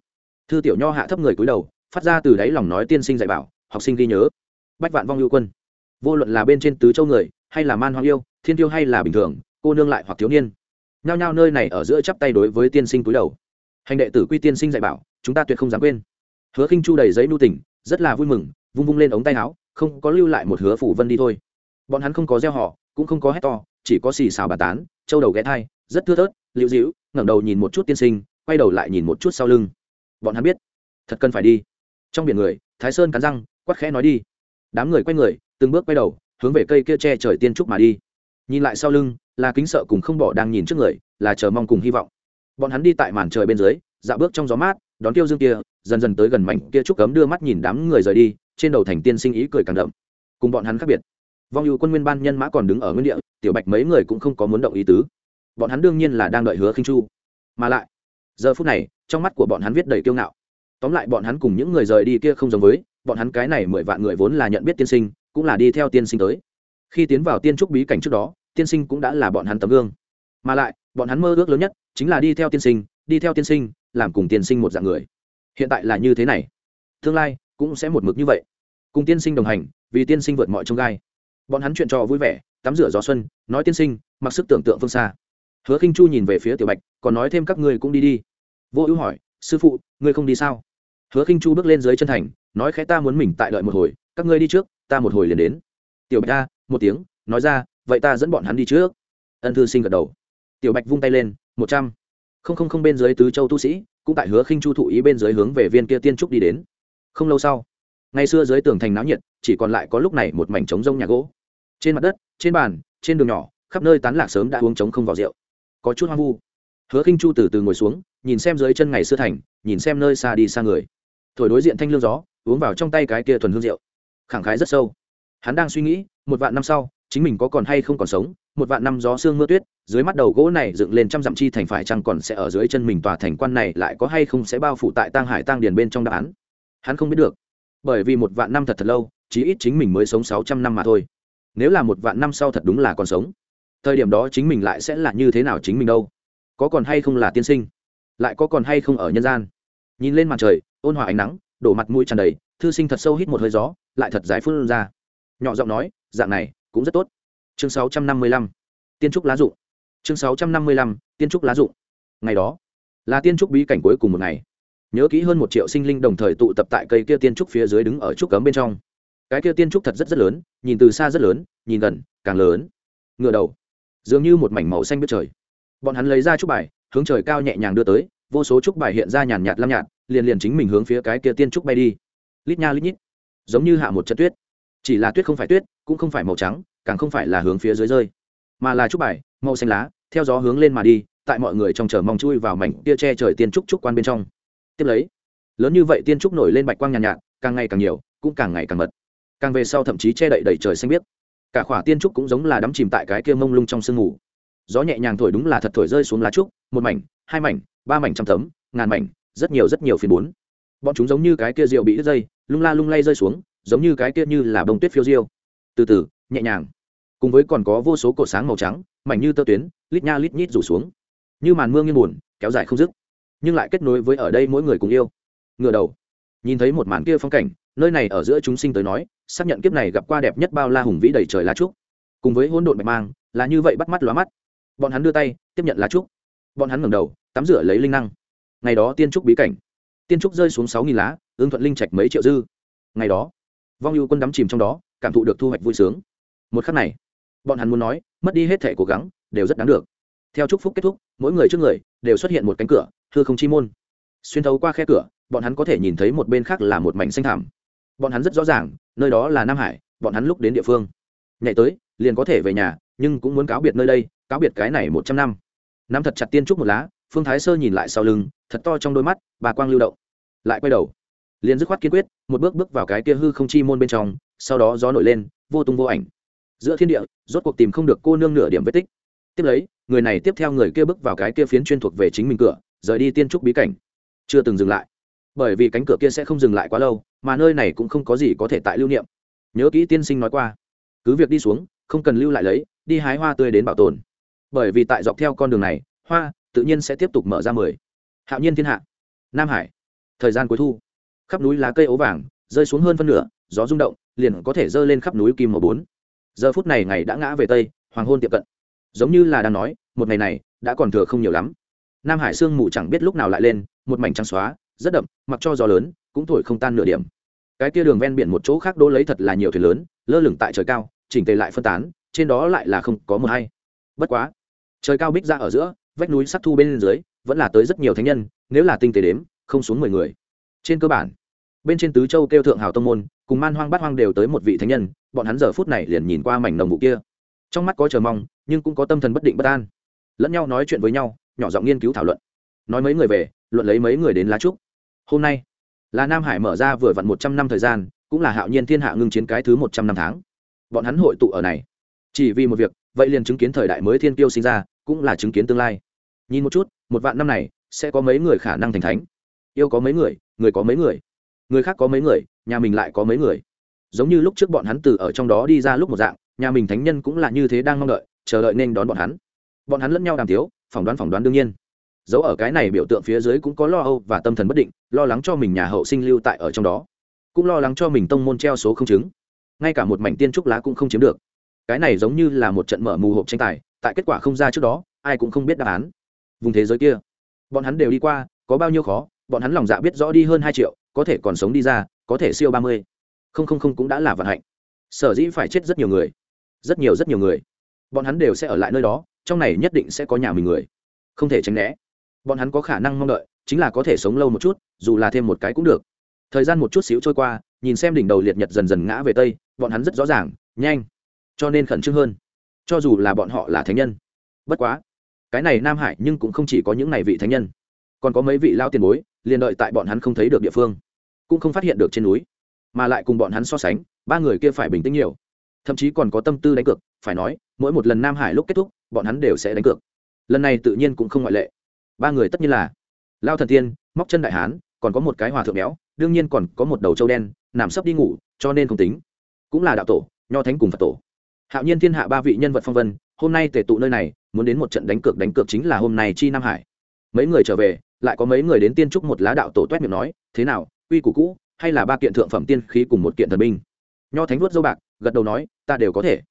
Thư tiểu nho hạ thấp người cúi đầu, phát ra từ đáy lòng nói tiên sinh dạy bảo, học sinh ghi nhớ. Bách vạn vong hữu quân. Vô luận là bên trên tứ châu người, hay là man hoang yêu, thiên tiêu hay là bình thường, cô nương lại hoặc thiếu niên nhao nhao nơi này ở giữa chắp tay đối với tiên sinh túi đầu. Hành đệ tử quy tiên sinh dạy bảo, chúng ta tuyệt không dám quên. Hứa khinh chu đầy giấy nu tỉnh rất là vui mừng, vung vung lên ống tay áo, không có lưu lại một hứa phủ vân đi thôi. Bọn hắn không có gieo họ, cũng không có hét to, chỉ có xì xào bà tán, châu đầu ghé thai, rất thưa thớt, liễu dĩu ngẩng đầu nhìn một chút tiên sinh, quay đầu lại nhìn một chút sau lưng. Bọn hắn biết, thật cần phải đi. Trong biển người, thái sơn cắn răng, quát khẽ nói đi. Đám người quay người, từng bước quay đầu, hướng về cây kia che trời tiên trúc mà đi. Nhìn lại sau lưng là kính sợ cùng không bỏ đang nhìn trước người, là chờ mong cùng hy vọng. Bọn hắn đi tại màn trời bên dưới dạo bước trong gió mát, đón tiêu dương kia, dần dần tới gần mảnh kia trúc cấm đưa mắt nhìn đám người rời đi, trên đầu thành tiên sinh ý cười càng đậm. Cùng bọn hắn khác biệt, vong ưu quân nguyên ban nhân mã còn đứng ở nguyên địa, tiểu bạch mấy người cũng không có muốn động ý tứ. Bọn hắn đương nhiên là đang đợi hứa khinh chu. Mà lại, giờ phút này, trong mắt của bọn hắn viết đầy kiêu ngạo. Tóm lại bọn hắn cùng những người rời đi kia không giống với, bọn hắn cái này mười vạn người vốn là nhận biết tiên sinh, cũng là đi theo tiên sinh tới. Khi tiến vào tiên trúc bí cảnh trước đó tiên sinh cũng đã là bọn hắn tấm gương. Mà lại, bọn hắn mơ ước lớn nhất chính là đi theo tiên sinh, đi theo tiên sinh, làm cùng tiên sinh một dạng người. Hiện tại là như thế này. Tương lai cũng sẽ một mực như vậy. Cùng tiên sinh đồng hành, vì tiên sinh vượt mọi trông gai. Bọn hắn chuyện trò vui vẻ, tắm rửa gió xuân, nói tiên sinh, mặc sức tưởng tượng phương xa. Hứa khinh chu nhìn về phía tiểu bạch, còn nói thêm các ngươi cũng đi đi. Vô ưu hỏi, sư phụ, ngươi không đi sao? Hứa khinh chu bước lên dưới chân thành, nói khẽ, ta muốn mình tại đợi một hồi, các ngươi đi trước, ta một hồi liền đến. Tiểu bạch ta một tiếng, nói ra vậy ta dẫn bọn hắn đi trước. Ân thư sinh gật đầu. Tiểu bạch vung tay lên, một trăm. Không không không bên dưới tứ châu tu sĩ, cũng tại hứa khinh chu thụ ý bên dưới hướng về viên kia tiên trúc đi đến. Không lâu sau, ngày xưa dưới tường thành náo nhiệt, chỉ còn lại có lúc này một mảnh trống rông nhà gỗ. Trên mặt đất, trên bàn, trên đường nhỏ, khắp nơi tán lạc sớm đã uống trống không vào rượu. Có chút hoang vu. Hứa khinh chu từ từ ngồi xuống, nhìn xem dưới chân ngày xưa thành, nhìn xem nơi xa đi xa người. Thổi đối diện thanh lương gió, uống vào trong tay cái kia thuần hương rượu. Khẳng khái rất sâu. Hắn đang suy nghĩ, một vạn năm sau chính mình có còn hay không còn sống, một vạn năm gió sương mưa tuyết, dưới mắt đầu gỗ này dựng lên trăm dặm chi thành phải chăng còn sẽ ở dưới chân mình tòa thành quan này lại có hay không sẽ bao phủ tại tang hải tang điền bên trong đáp án? Hắn không biết được. Bởi vì một vạn năm thật thật lâu, chí ít chính mình mới sống sáu trăm năm mà thôi. Nếu là một vạn năm sau thật đúng là còn sống, thời điểm đó chính mình lại sẽ là như thế nào chính mình đâu? Có còn hay không là tiên sinh? Lại có còn hay không ở nhân gian? Nhìn lên mặt trời, ôn hòa ánh nắng, đổ mặt mũi tràn đầy, thư sinh thật sâu hít một hơi gió, lại thật giải phun ra. Nhỏ giọng nói, dạng này cũng rất tốt. Chương sáu trăm năm mươi lăm, tiên trúc lá dụng. Chương sáu trăm năm mươi lăm, tiên trúc lá dụng. Ngày đó, là tiên trúc bí cảnh cuối cùng một ngày. Nhớ kỹ hơn một triệu sinh linh đồng thời tụ tập tại cây kia tiên trúc phía dưới đứng ở trúc cấm bên trong. Cái kia tiên trúc thật rất rất lớn, nhìn từ xa rất lớn, nhìn gần, càng lớn. Ngựa đầu, dường như một mảnh màu xanh biết trời. Bọn hắn lấy ra trúc bài, hướng trời cao nhẹ nhàng đưa tới, vô số trúc bài hiện ra nhàn nhạt lam nhạt, liền liền chính mình hướng phía cái kia tiên trúc bay đi. Lít nha lít nhít, giống như hạ một trận tuyết chỉ là tuyết không phải tuyết cũng không phải màu trắng càng không phải là hướng phía dưới rơi mà là trúc bài màu xanh lá theo gió hướng lên mà đi tại mọi người trong chờ mong chui vào mảnh tia che trời tiên trúc trúc quan bên trong. Tiếp lấy lớn như vậy tiên trúc nổi lên bạch quang nhàn nhạt, nhạt càng ngày càng nhiều cũng càng ngày càng mật. Càng về sau thậm chí che đậy đầy trời xanh biếc. Cả khỏa tiên trúc cũng giống là đắm chìm tại cái kia mông lung trong sương ngủ gió nhẹ nhàng thổi đúng là thật thổi rơi xuống lá trúc một mảnh hai mảnh ba mảnh trăm tấm ngàn mảnh rất nhiều rất nhiều phiên bốn. Bọn chúng giống như cái kia rượu bị đứt dây lung la lung lay rơi xuống giống như cái kia như là bông tuyết phiêu diêu. Từ từ, nhẹ nhàng. Cùng với còn có vô số cột sáng màu trắng, mảnh như tơ tuyến, lít nha lít nhít rủ xuống. Như màn mưa nghiêng buồn, kéo dài không dứt. Nhưng lại kết nối với ở đây mỗi người cùng yêu. Ngựa đầu, nhìn thấy một màn kia phong cảnh, nơi này ở giữa chúng sinh tới nói, xác nhận kiếp này gặp qua đẹp nhất bao la hùng vĩ đầy trời lá trúc. Cùng với hỗn độn bạch mang, là như vậy bắt mắt lóa mắt. Bọn hắn đưa tay, tiếp nhận lá trúc. Bọn hắn ngẩng đầu, tắm rửa lấy linh năng. Ngày đó tiên trúc bí cảnh. Tiên trúc rơi xuống sáu nghìn lá ương thuận linh trạch mấy triệu dư. Ngày đó vong ưu quân đắm chìm trong đó, cảm thụ được thu hoạch vui sướng. Một khắc này, bọn hắn muốn nói, mất đi hết thể cố gắng, đều rất đáng được. Theo chúc phúc kết thúc, mỗi người trước người đều xuất hiện một cánh cửa, thưa không chi môn. Xuyên thấu qua khe cửa, bọn hắn có thể nhìn thấy một bên khác là một mảnh xanh thảm bọn hắn rất rõ ràng, nơi đó là nam hải, bọn hắn lúc đến địa phương. Nhảy tới, liền có thể về nhà, nhưng cũng muốn cáo biệt nơi đây, cáo biệt cái này một trăm năm. Nắm thật chặt tiên trúc một lá, phương thái sơ nhìn lại sau lưng, thật to trong đôi mắt, bà quang lưu động. Lại quay đầu liền dứt khoát kiên quyết, một bước bước vào cái kia hư không chi môn bên trong, sau đó gió nổi lên, vô tung vô ảnh. Giữa thiên địa, rốt cuộc tìm không được cô nương nửa điểm vết tích. Tiếp lấy, người này tiếp theo người kia bước vào cái kia phiến chuyên thuộc về chính mình cửa, rời đi tiên trúc bí cảnh. Chưa từng dừng lại. Bởi vì cánh cửa kia sẽ không dừng lại quá lâu, mà nơi này cũng không có gì có thể tại lưu niệm. Nhớ kỹ tiên sinh nói qua, cứ việc đi xuống, không cần lưu lại lấy, đi hái hoa tươi đến bảo tồn. Bởi vì tại dọc theo con đường này, hoa tự nhiên sẽ tiếp tục mở ra mười. Hạo nhiên thiên hạ. Nam hải. Thời gian cuối thu khắp núi lá cây ố vàng, rơi xuống hơn phân nửa, gió rung động, liền có thể dơ lên khắp núi kim màu bốn. Giờ phút này ngày đã ngã về tây, hoàng hôn tiệm cận. Giống như là đang nói, một ngày này đã còn thừa không nhiều lắm. Nam hải sương mù chẳng biết lúc nào lại lên, một mảnh trắng xóa, rất đậm, mặc cho gió lớn, cũng thổi không tan nửa điểm. Cái tia đường ven biển một chỗ khác đỗ lấy thật là nhiều thuyền lớn, lơ lửng tại trời cao, chỉnh tề lại phân tán, trên đó lại là không có mờ hay bất quá, trời cao bích ra ở giữa, vách núi sắc thu bên dưới, vẫn là tới rất nhiều thánh nhân, nếu là tinh tế đếm, không xuống mười người. Trên cơ bản bên trên tứ châu kêu thượng hào tông môn, cùng man hoang bát hoang đều tới một vị thánh nhân, bọn hắn giờ phút này liền nhìn qua mảnh nồng vụ kia. Trong mắt có chờ mong, nhưng cũng có tâm thần bất định bất an. Lẫn nhau nói chuyện với nhau, nhỏ giọng nghiên cứu thảo luận. Nói mấy người về, luận lấy mấy người đến lá trúc. Hôm nay, là nam hải mở ra vừa vặn một trăm năm thời gian, cũng là hạo nhiên thiên hạ ngưng chiến cái thứ một trăm năm tháng. Bọn hắn hội tụ ở này. Chỉ vì một việc, vậy liền chứng kiến thời đại mới thiên tiêu sinh ra, cũng là chứng kiến tương lai. Nhìn một chút, một vạn năm này, sẽ có mấy người khả năng thành thánh. Yêu có mấy người người có mấy người người khác có mấy người, nhà mình lại có mấy người. Giống như lúc trước bọn hắn từ ở trong đó đi ra lúc một dạng, nhà mình thánh nhân cũng là như thế đang mong đợi, chờ đợi nên đón bọn hắn. Bọn hắn lẫn nhau đàm tiếu, phỏng đoán phỏng đoán đương nhiên. Dẫu ở cái này biểu tượng phía dưới cũng có lo âu và tâm thần bất định, lo lắng cho mình nhà hậu sinh lưu tại ở trong đó. Cũng lo lắng cho mình tông môn treo số không chứng. Ngay cả một mảnh tiên trúc lá cũng không chiếm được. Cái này giống như là một trận mở mù hộp tranh tài, tại kết quả không ra trước đó, ai cũng không biết đáp án. Vùng thế giới kia, bọn hắn đều đi qua, có bao nhiêu khó, bọn hắn lòng dạ biết rõ đi hơn hai triệu có thể còn sống đi ra, có thể siêu ba mươi. Không không không cũng đã là vận hạnh. Sở dĩ phải chết rất nhiều người. Rất nhiều rất nhiều người. Bọn hắn đều sẽ ở lại nơi đó, trong này nhất định sẽ có nhà mình người. Không thể tránh né. Bọn hắn có khả năng mong đợi, chính là có thể sống lâu một chút, dù là thêm một cái cũng được. Thời gian một chút xíu trôi qua, nhìn xem đỉnh đầu liệt nhật dần dần ngã về tây, bọn hắn rất rõ ràng, nhanh. Cho nên khẩn trương hơn. Cho dù là bọn họ là thánh nhân. Bất quá, cái này nam hải nhưng cũng không chỉ có những này vị thánh nhân. Còn có mấy vị lao tiền bối liền đợi tại bọn hắn không thấy được địa phương, cũng không phát hiện được trên núi, mà lại cùng bọn hắn so sánh, ba người kia phải bình tĩnh nhiều. Thậm chí còn có tâm tư đánh cược, phải nói, mỗi một lần nam hải lúc kết thúc, bọn hắn đều sẽ đánh cược. Lần này tự nhiên cũng không ngoại lệ. Ba người tất nhiên là lao thần tiên, móc chân đại hán, còn có một cái hòa thượng béo, đương nhiên còn có một đầu trâu đen, nằm sấp đi ngủ, cho nên không tính. Cũng là đạo tổ, nho thánh cùng phật tổ. Hạo nhiên thiên hạ ba vị nhân vật phong vân, hôm nay tề tụ nơi này, muốn đến một trận đánh cược đánh cược chính là hôm nay chi nam hải. Mấy người trở về lại có mấy người đến tiên trúc một lá đạo tổ toét miệng nói, thế nào uy củ cũ, hay là ba kiện thượng phẩm tiên khí cùng một kiện thần binh? Nho thánh vuốt dâu bạc, gật đầu nói, ta đều có thể.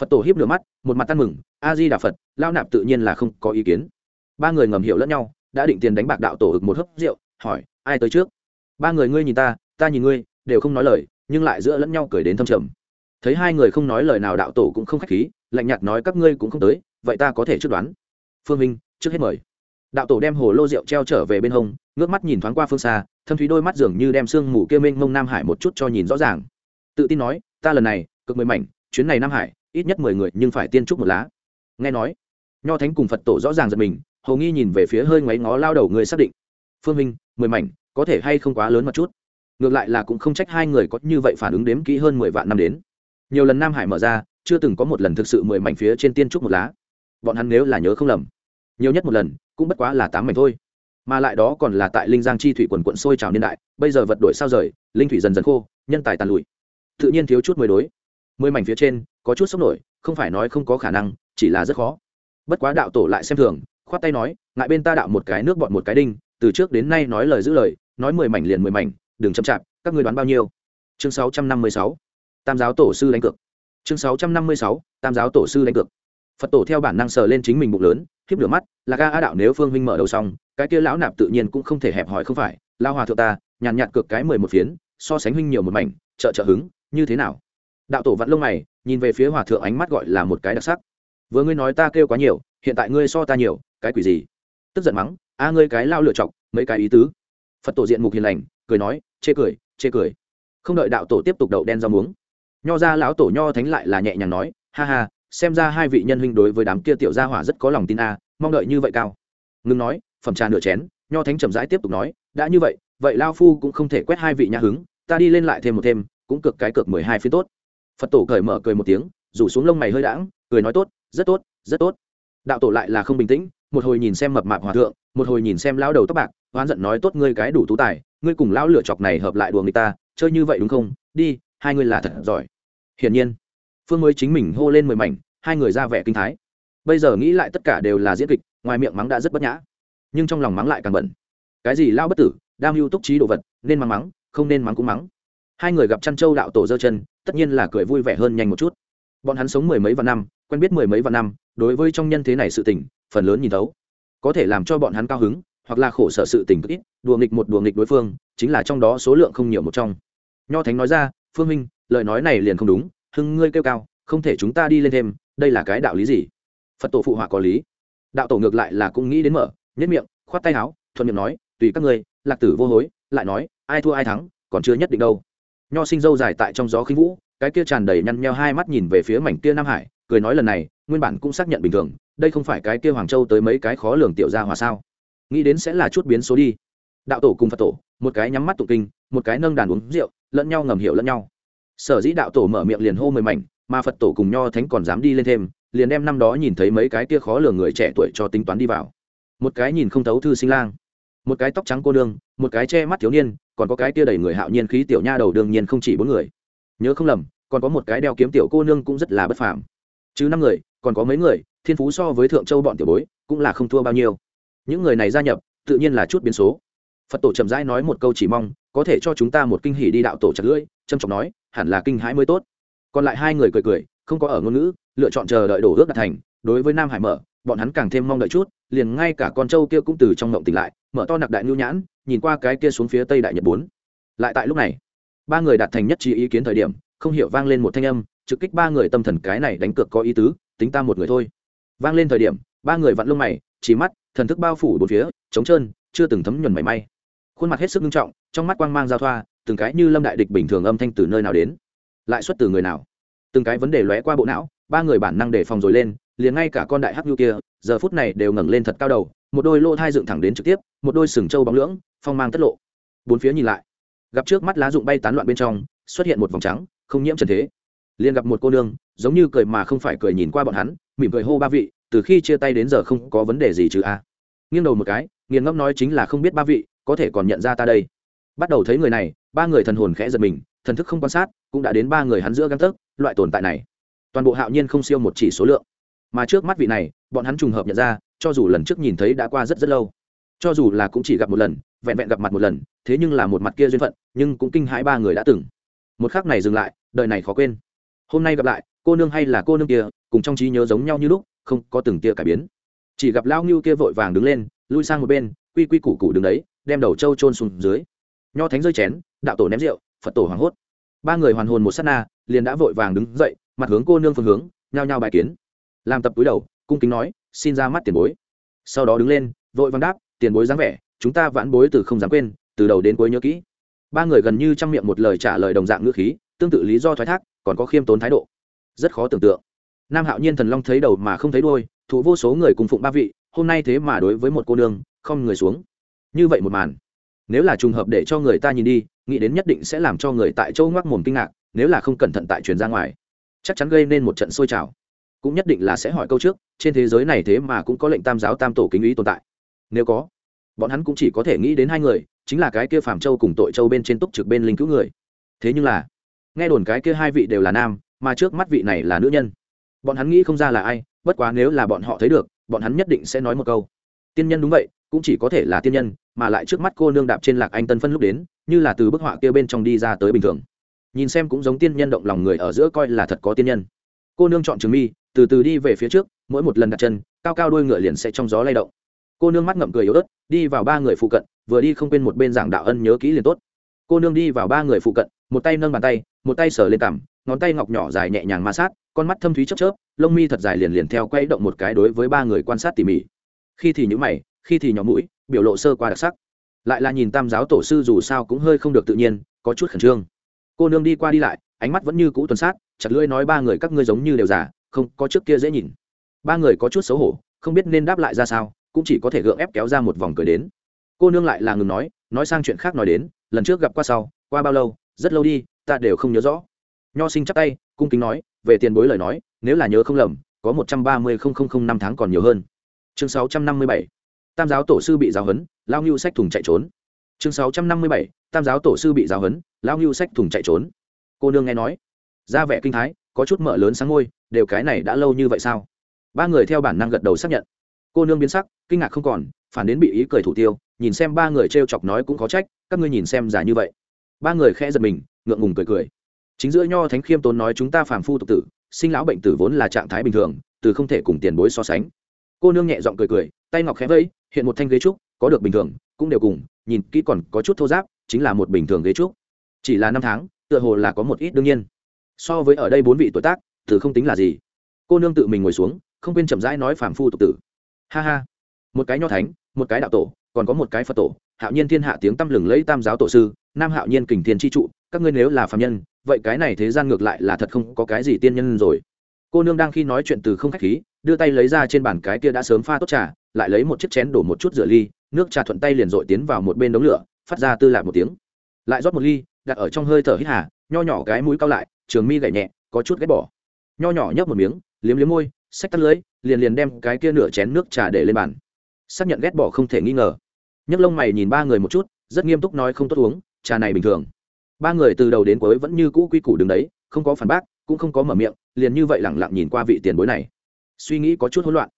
Phật tổ hiếp lửa mắt, một mặt tan mừng, a di đà phật lao nạp tự nhiên là không có ý kiến. Ba người ngầm hiểu lẫn nhau, đã định tiền đánh bạc đạo tổ ực một hớp rượu, hỏi, ai tới trước? Ba người ngươi nhìn ta ta nhìn ngươi, đều không nói lời, nhưng lại giữa lẫn nhau cười đến thâm trầm. Thấy hai người không nói lời nào đạo tổ cũng không khách khí, lạnh nhạt nói, các ngươi cũng không tới, vậy ta có thể trước đoán. Phương minh, trước hết mời đạo tổ đem hồ lô rượu treo trở về bên hông, ngước mắt nhìn thoáng qua phương xa, thâm thúy đôi mắt dường như đem sương mù kia mênh mông nam hải một chút cho nhìn rõ ràng. Tự tin nói, ta lần này, cực mười mảnh, chuyến này nam hải, ít nhất mười người, nhưng phải tiên trúc một lá. Nghe nói, nho thánh cùng phật tổ rõ ràng giật mình hầu nghi nhìn về phía hơi ngoáy ngó lao đầu người xác định, phương minh, mười mảnh, có thể hay không quá lớn một chút? Ngược lại là cũng không trách hai người có như vậy phản ứng đếm kỹ hơn mười vạn năm đến. Nhiều lần nam hải mở ra, chưa từng có một lần thực sự mười mảnh phía trên tiên trúc một lá. Bọn hắn nếu là nhớ không lầm nhiều nhất một lần, cũng bất quá là tám mảnh thôi. Mà lại đó còn là tại linh giang chi thủy quần quận sôi trào niên đại, bây giờ vật đổi sao rời, linh thủy dần dần khô, nhân tài tàn lụi. Tự nhiên thiếu chút mười đối. Mười mảnh phía trên, có chút sốc nổi, không phải nói không có khả năng, chỉ là rất khó. Bất quá đạo tổ lại xem thường, khoát tay nói, ngại bên ta đạo một cái nước bọn một cái đinh, từ trước đến nay nói lời giữ lời, nói mười mảnh liền mười mảnh, đừng chậm chạp, các người đoán bao nhiêu? Chương sáu trăm năm mươi sáu, tam giáo tổ sư đánh cược. Chương sáu trăm năm mươi sáu, tam giáo tổ sư đánh cược phật tổ theo bản năng sờ lên chính mình bụng lớn khiếp lửa mắt, là ga a đạo nếu phương huynh mở đầu xong, cái kia lão nạp tự nhiên cũng không thể hẹp hòi không phải, lao hòa thượng ta, nhàn nhạt cực cái mười một phiến, so sánh huynh nhiều một mảnh, trợ trợ hứng, như thế nào? Đạo tổ vặn lông mày, nhìn về phía hòa thượng ánh mắt gọi là một cái đặc sắc. Vừa ngươi nói ta kêu quá nhiều, hiện tại ngươi so ta nhiều, cái quỷ gì? Tức giận mắng, a ngươi cái lao lựa chọc, mấy cái ý tứ. Phật tổ diện mục hiền lành, cười nói, chê cười chê cười. Không đợi đạo tổ tiếp tục đậu đen rau muống, nho ra lão tổ nho thánh lại là nhẹ nhàng nói, ha ha xem ra hai vị nhân huynh đối với đám kia tiểu gia hỏa rất có lòng tin a, mong đợi như vậy cao. Ngưng nói, phẩm trà nửa chén, nho thánh chậm rãi tiếp tục nói, đã như vậy vậy lao phu cũng không thể quét hai vị nhà hứng, ta đi lên lại thêm một thêm, cũng cực cái cực mười hai phiên tốt. Phật tổ cởi mở cười một tiếng, rủ xuống lông mày hơi đãng, cười nói tốt, rất tốt rất tốt. Đạo tổ lại là không bình tĩnh, một hồi nhìn xem mập mạp hòa thượng, một hồi nhìn xem lao đầu tóc bạc, oán giận nói tốt ngươi cái đủ tú tài, ngươi cùng lão lựa chọc này hợp lại đùa người ta, chơi như vậy đúng không? Đi, hai ngươi là thật giỏi. Hiển nhiên, phương mới chính mình hô lên mười mảnh hai người ra vẻ kinh thái. Bây giờ nghĩ lại tất cả đều là diễn kịch, ngoài miệng mắng đã rất bất nhã. Nhưng trong lòng mắng lại càng bẩn. Cái gì lao bất tử, đam mưu túc trí đồ vật, nên mắng mắng, không nên mắng cũng mắng. Hai người gặp chăn châu đạo tổ dơ chân, tất nhiên là cười vui vẻ hơn nhanh một chút. Bọn hắn sống mười mấy vạn năm, quen biết mười mấy vạn năm, đối với trong nhân thế này sự tình, phần lớn nhìn thấu. Có thể làm cho bọn hắn cao hứng, hoặc là khổ sở sự tình cực ít, đùa nghịch một đùa nghịch đối phương, chính là trong đó số lượng không nhiều một trong. Nho thánh nói ra, phương minh, lời nói này liền không đúng, hưng ngươi kêu cao, không thể chúng ta đi lên thêm đây là cái đạo lý gì? Phật tổ phụ họa có lý. Đạo tổ ngược lại là cũng nghĩ đến mở nhất miệng, khoát tay áo, thuận miệng nói, tùy các ngươi, lạc tử vô hối, lại nói, ai thua ai thắng, còn chưa nhất định đâu. Nho sinh dâu dài tại trong gió khinh vũ, cái kia tràn đầy nhăn nheo hai mắt nhìn về phía mảnh kia nam hải, cười nói lần này, nguyên bản cũng xác nhận bình thường, đây không phải cái kia hoàng châu tới mấy cái khó lường tiểu gia hòa sao? Nghĩ đến sẽ là chút biến số đi. Đạo tổ cùng phật tổ, một cái nhắm mắt tụ kinh, một cái nâng đàn uống rượu, lẫn nhau ngầm hiểu lẫn nhau. Sở dĩ đạo tổ mở miệng liền hô mười mảnh mà phật tổ cùng nho thánh còn dám đi lên thêm, liền đem năm đó nhìn thấy mấy cái kia khó lường người trẻ tuổi cho tính toán đi vào. Một cái nhìn không thấu thư sinh lang, một cái tóc trắng cô nương, một cái che mắt thiếu niên, còn có cái kia đầy người hạo nhiên khí tiểu nha đầu đương nhiên không chỉ bốn người. Nhớ không lầm, còn có một cái đeo kiếm tiểu cô nương cũng rất là bất phàm. Chứ năm người, còn có mấy người, thiên phú so với thượng châu bọn tiểu bối, cũng là không thua bao nhiêu. Những người này gia nhập, tự nhiên là chút biến số. Phật tổ chậm rãi nói một câu chỉ mong, có thể cho chúng ta một kinh hỉ đi đạo tổ chặt lưỡi trâm trọng nói, hẳn là kinh hãi mới tốt còn lại hai người cười cười, không có ở ngôn ngữ, lựa chọn chờ đợi đổ ước đạt thành. Đối với nam hải mở, bọn hắn càng thêm mong đợi chút, liền ngay cả con trâu kia cũng từ trong ngộng tỉnh lại, mở to nặc đại nhu nhãn, nhìn qua cái kia xuống phía tây đại nhật bốn. Lại tại lúc này, ba người đạt thành nhất trí ý kiến thời điểm, không hiểu vang lên một thanh âm, trực kích ba người tâm thần cái này đánh cược có ý tứ, tính ta một người thôi. Vang lên thời điểm, ba người vặn lông mày, chỉ mắt, thần thức bao phủ bốn phía, trống trơn, chưa từng thấm nhuần mảy may. Khuôn mặt hết sức nghiêm trọng, trong mắt quang mang giao thoa, từng cái như lâm đại địch bình thường âm thanh từ nơi nào đến lại xuất từ người nào? Từng cái vấn đề lóe qua bộ não, ba người bản năng đề phòng rồi lên, liền ngay cả con đại hắc nhu kia, giờ phút này đều ngẩng lên thật cao đầu, một đôi lô thai dựng thẳng đến trực tiếp, một đôi sừng trâu bóng lưỡng, phong mang tất lộ. Bốn phía nhìn lại, gặp trước mắt lá rụng bay tán loạn bên trong, xuất hiện một vòng trắng, không nhiễm trần thế. Liền gặp một cô nương, giống như cười mà không phải cười nhìn qua bọn hắn, mỉm cười hô ba vị, từ khi chia tay đến giờ không có vấn đề gì chứ a. Nghiêng đầu một cái, nghiền ngẫm nói chính là không biết ba vị, có thể còn nhận ra ta đây. Bắt đầu thấy người này, ba người thần hồn khẽ giật mình thần thức không quan sát, cũng đã đến ba người hắn giữa găng tấc, loại tồn tại này. Toàn bộ hạo nhiên không siêu một chỉ số lượng. Mà trước mắt vị này, bọn hắn trùng hợp nhận ra, cho dù lần trước nhìn thấy đã qua rất rất lâu. Cho dù là cũng chỉ gặp một lần, vẹn vẹn gặp mặt một lần, thế nhưng là một mặt kia duyên phận, nhưng cũng kinh hãi ba người đã từng. Một khắc này dừng lại, đời này khó quên. Hôm nay gặp lại, cô nương hay là cô nương kia, cùng trong trí nhớ giống nhau như lúc, không có từng tia cải biến. Chỉ gặp lao ngưu kia vội vàng đứng lên, lui sang một bên, quy quy củ củ đứng đấy, đem đầu trâu trôn xuống dưới. Nho thánh rơi chén, đạo tổ ném rượu phật tổ hoảng hốt. Ba người hoàn hồn một s á t na, liền đã vội vàng đứng dậy, mặt hướng cô nương phương hướng, nhao nhao bài kiến. Làm tập túi đầu, cung kính nói, xin ra mắt tiền bối. Sau đó đứng lên, vội vàng đáp, tiền bối dáng vẻ, chúng ta vãn bối từ không dám quên, từ đầu đến cuối nhớ kỹ. Ba người gần như chăm miệng một lời trả lời đồng dạng ngữ khí, tương tự lý do thoái thác, còn có khiêm tốn thái độ. Rất khó tưởng tượng. Nam hạo nhiên thần long thấy đầu mà không thấy đôi thủ vô số người cùng phụng ba vị, hôm nay thế mà đối với một cô nương, không người xuống. Như vậy một màn. Nếu là trùng hợp để cho người ta nhìn đi nghĩ đến nhất định sẽ làm cho người tại châu ngoác mồm kinh ngạc, nếu là không cẩn thận tại truyền ra ngoài. Chắc chắn gây nên một trận sôi trào. Cũng nhất định là sẽ hỏi câu trước, trên thế giới này thế mà cũng có lệnh tam giáo tam tổ kính ý tồn tại. Nếu có, bọn hắn cũng chỉ có thể nghĩ đến hai người, chính là cái kia phàm châu cùng tội châu bên trên túc trực bên linh cứu người. Thế nhưng là, nghe đồn cái kia hai vị đều là nam, mà trước mắt vị này là nữ nhân. Bọn hắn nghĩ không ra là ai, bất quá nếu là bọn họ thấy được, bọn hắn nhất định sẽ nói một câu. Tiên nhân đúng vậy cũng chỉ có thể là tiên nhân, mà lại trước mắt cô nương đạp trên lạc anh tân phân lúc đến, như là từ bức họa kia bên trong đi ra tới bình thường. Nhìn xem cũng giống tiên nhân động lòng người ở giữa coi là thật có tiên nhân. Cô nương chọn trường mi, từ từ đi về phía trước, mỗi một lần đặt chân, cao cao đôi ngựa liền sẽ trong gió lay động. Cô nương mắt ngậm cười yếu ớt, đi vào ba người phụ cận, vừa đi không quên một bên giảng đạo ân nhớ kỹ liền tốt. Cô nương đi vào ba người phụ cận, một tay nâng bàn tay, một tay sờ lên cằm, ngón tay ngọc nhỏ dài nhẹ nhàng ma sát, con mắt thâm thúy chớp chớp, lông mi thật dài liền liền theo quay động một cái đối với ba người quan sát tỉ mỉ. Khi thì nhữ mày khi thì nhỏ mũi biểu lộ sơ qua đặc sắc. Lại là nhìn tam giáo tổ sư dù sao cũng hơi không được tự nhiên có chút khẩn trương. Cô nương đi qua đi lại ánh mắt vẫn như cũ tuần sát chặt lưỡi nói ba người các ngươi giống như đều già, không có trước kia dễ nhìn. Ba người có chút xấu hổ không biết nên đáp lại ra sao cũng chỉ có thể gượng ép kéo ra một vòng cười đến. Cô nương lại là ngừng nói nói sang chuyện khác nói đến lần trước gặp qua sau qua bao lâu rất lâu đi ta đều không nhớ rõ. Nho sinh chắc tay cung kính nói về tiền bối lời nói nếu là nhớ không lầm có một trăm ba mươi năm tháng còn nhiều hơn. Chương sáu trăm năm mươi bảy tam giáo tổ sư bị giáo huấn, lao ngưu sách thùng chạy trốn. Chương sáu trăm năm mươi bảy, tam giáo tổ sư bị giáo huấn, lao ngưu sách thùng chạy trốn. Cô nương nghe nói, ra vẻ kinh thái, có chút mở lớn sáng ngôi, đều cái này đã lâu như vậy sao? Ba người theo bản năng gật đầu xác nhận. Cô nương biến sắc, kinh ngạc không còn, phản đến bị ý cười thủ tiêu, nhìn xem ba người t r e o chọc nói cũng có trách, các ngươi nhìn xem giả như vậy. Ba người khẽ giật mình, ngượng ngùng cười cười. Chính giữa nho thánh khiêm tốn nói chúng ta phàm phu tục tử, sinh lão bệnh tử vốn là trạng thái bình thường, từ không thể cùng tiền bối so sánh cô nương nhẹ giọng cười cười, tay ngọc khẽ vẫy, hiện một thanh ghế trúc, có được bình thường, cũng đều cùng, nhìn kỹ còn có chút thô giáp, chính là một bình thường ghế trúc. Chỉ là năm tháng, tựa hồ là có một ít đương nhiên. So với ở đây bốn vị tuổi tác, từ không tính là gì. Cô nương tự mình ngồi xuống, không quên chậm rãi nói phàm phu tục tử. Ha ha. Một cái nho thánh, một cái đạo tổ, còn có một cái phật tổ, hạo nhiên thiên hạ tiếng tăm lừng lấy tam giáo tổ sư, nam hạo nhiên kình thiên tri trụ, các ngươi nếu là phạm nhân, vậy cái này thế gian ngược lại là thật không có cái gì tiên nhân rồi. Cô nương đang khi nói chuyện từ không khách khí đưa tay lấy ra trên bàn cái kia đã sớm pha tốt trà, lại lấy một chiếc chén đổ một chút rửa ly, nước trà thuận tay liền dội tiến vào một bên đống lửa, phát ra tư lại một tiếng. Lại rót một ly, đặt ở trong hơi thở hít hà, nho nhỏ cái mũi cao lại, trường mi gảy nhẹ, có chút ghét bỏ. Nho nhỏ nhấp một miếng, liếm liếm môi, xách tắt lưới, liền liền đem cái kia nửa chén nước trà để lên bàn. Xác nhận ghét bỏ không thể nghi ngờ. Nhấc lông mày nhìn ba người một chút, rất nghiêm túc nói không tốt uống, trà này bình thường. Ba người từ đầu đến cuối vẫn như cũ quy củ đứng đấy, không có phản bác, cũng không có mở miệng, liền như vậy lẳng lặng nhìn qua vị tiền bối này suy nghĩ có chút hỗn loạn.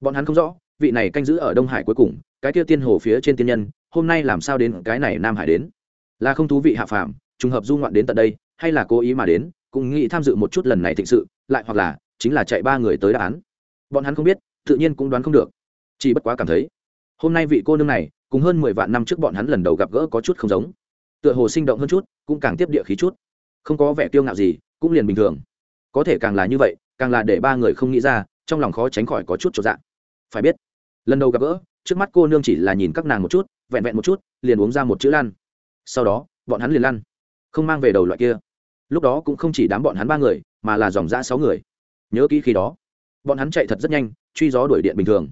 Bọn hắn không rõ, vị này canh giữ ở đông hải cuối cùng, cái kia tiên hồ phía trên tiên nhân, hôm nay làm sao đến cái này nam hải đến? Là không thú vị hạ phàm, trùng hợp du ngoạn đến tận đây, hay là cố ý mà đến, cũng nghĩ tham dự một chút lần này thịnh sự, lại hoặc là, chính là chạy ba người tới đáp án. Bọn hắn không biết, tự nhiên cũng đoán không được. Chỉ bất quá cảm thấy, hôm nay vị cô nương này, cùng hơn mười vạn năm trước bọn hắn lần đầu gặp gỡ có chút không giống. Tựa hồ sinh động hơn chút, cũng càng tiếp địa khí chút. Không có vẻ kiêu ngạo gì, cũng liền bình thường. Có thể càng là như vậy, càng là để ba người không nghĩ ra trong lòng khó tránh khỏi có chút chỗ dạng. Phải biết, lần đầu gặp gỡ, trước mắt cô nương chỉ là nhìn các nàng một chút, vẹn vẹn một chút, liền uống ra một chữ lăn. Sau đó, bọn hắn liền lăn, không mang về đầu loại kia. Lúc đó cũng không chỉ đám bọn hắn ba người, mà là dòng dã sáu người. Nhớ kỹ khi đó, bọn hắn chạy thật rất nhanh, truy gió đuổi điện bình thường.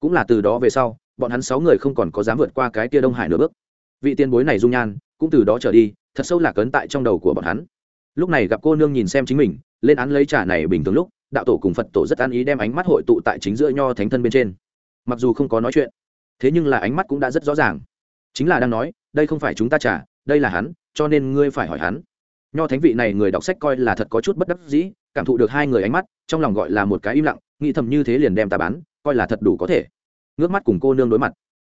Cũng là từ đó về sau, bọn hắn sáu người không còn có dám vượt qua cái kia đông hải nửa bước. Vị tiên bối này dung nhan, cũng từ đó trở đi, thật sâu lạc cấn tại trong đầu của bọn hắn. Lúc này gặp cô nương nhìn xem chính mình, lên án lấy trả này bình thường lúc đạo tổ cùng phật tổ rất an ý đem ánh mắt hội tụ tại chính giữa nho thánh thân bên trên. Mặc dù không có nói chuyện, thế nhưng là ánh mắt cũng đã rất rõ ràng. Chính là đang nói, đây không phải chúng ta trả đây là hắn, cho nên ngươi phải hỏi hắn. Nho thánh vị này người đọc sách coi là thật có chút bất đắc dĩ, cảm thụ được hai người ánh mắt, trong lòng gọi là một cái im lặng, nghĩ thầm như thế liền đem ta bán, coi là thật đủ có thể. Ngước mắt cùng cô nương đối mặt.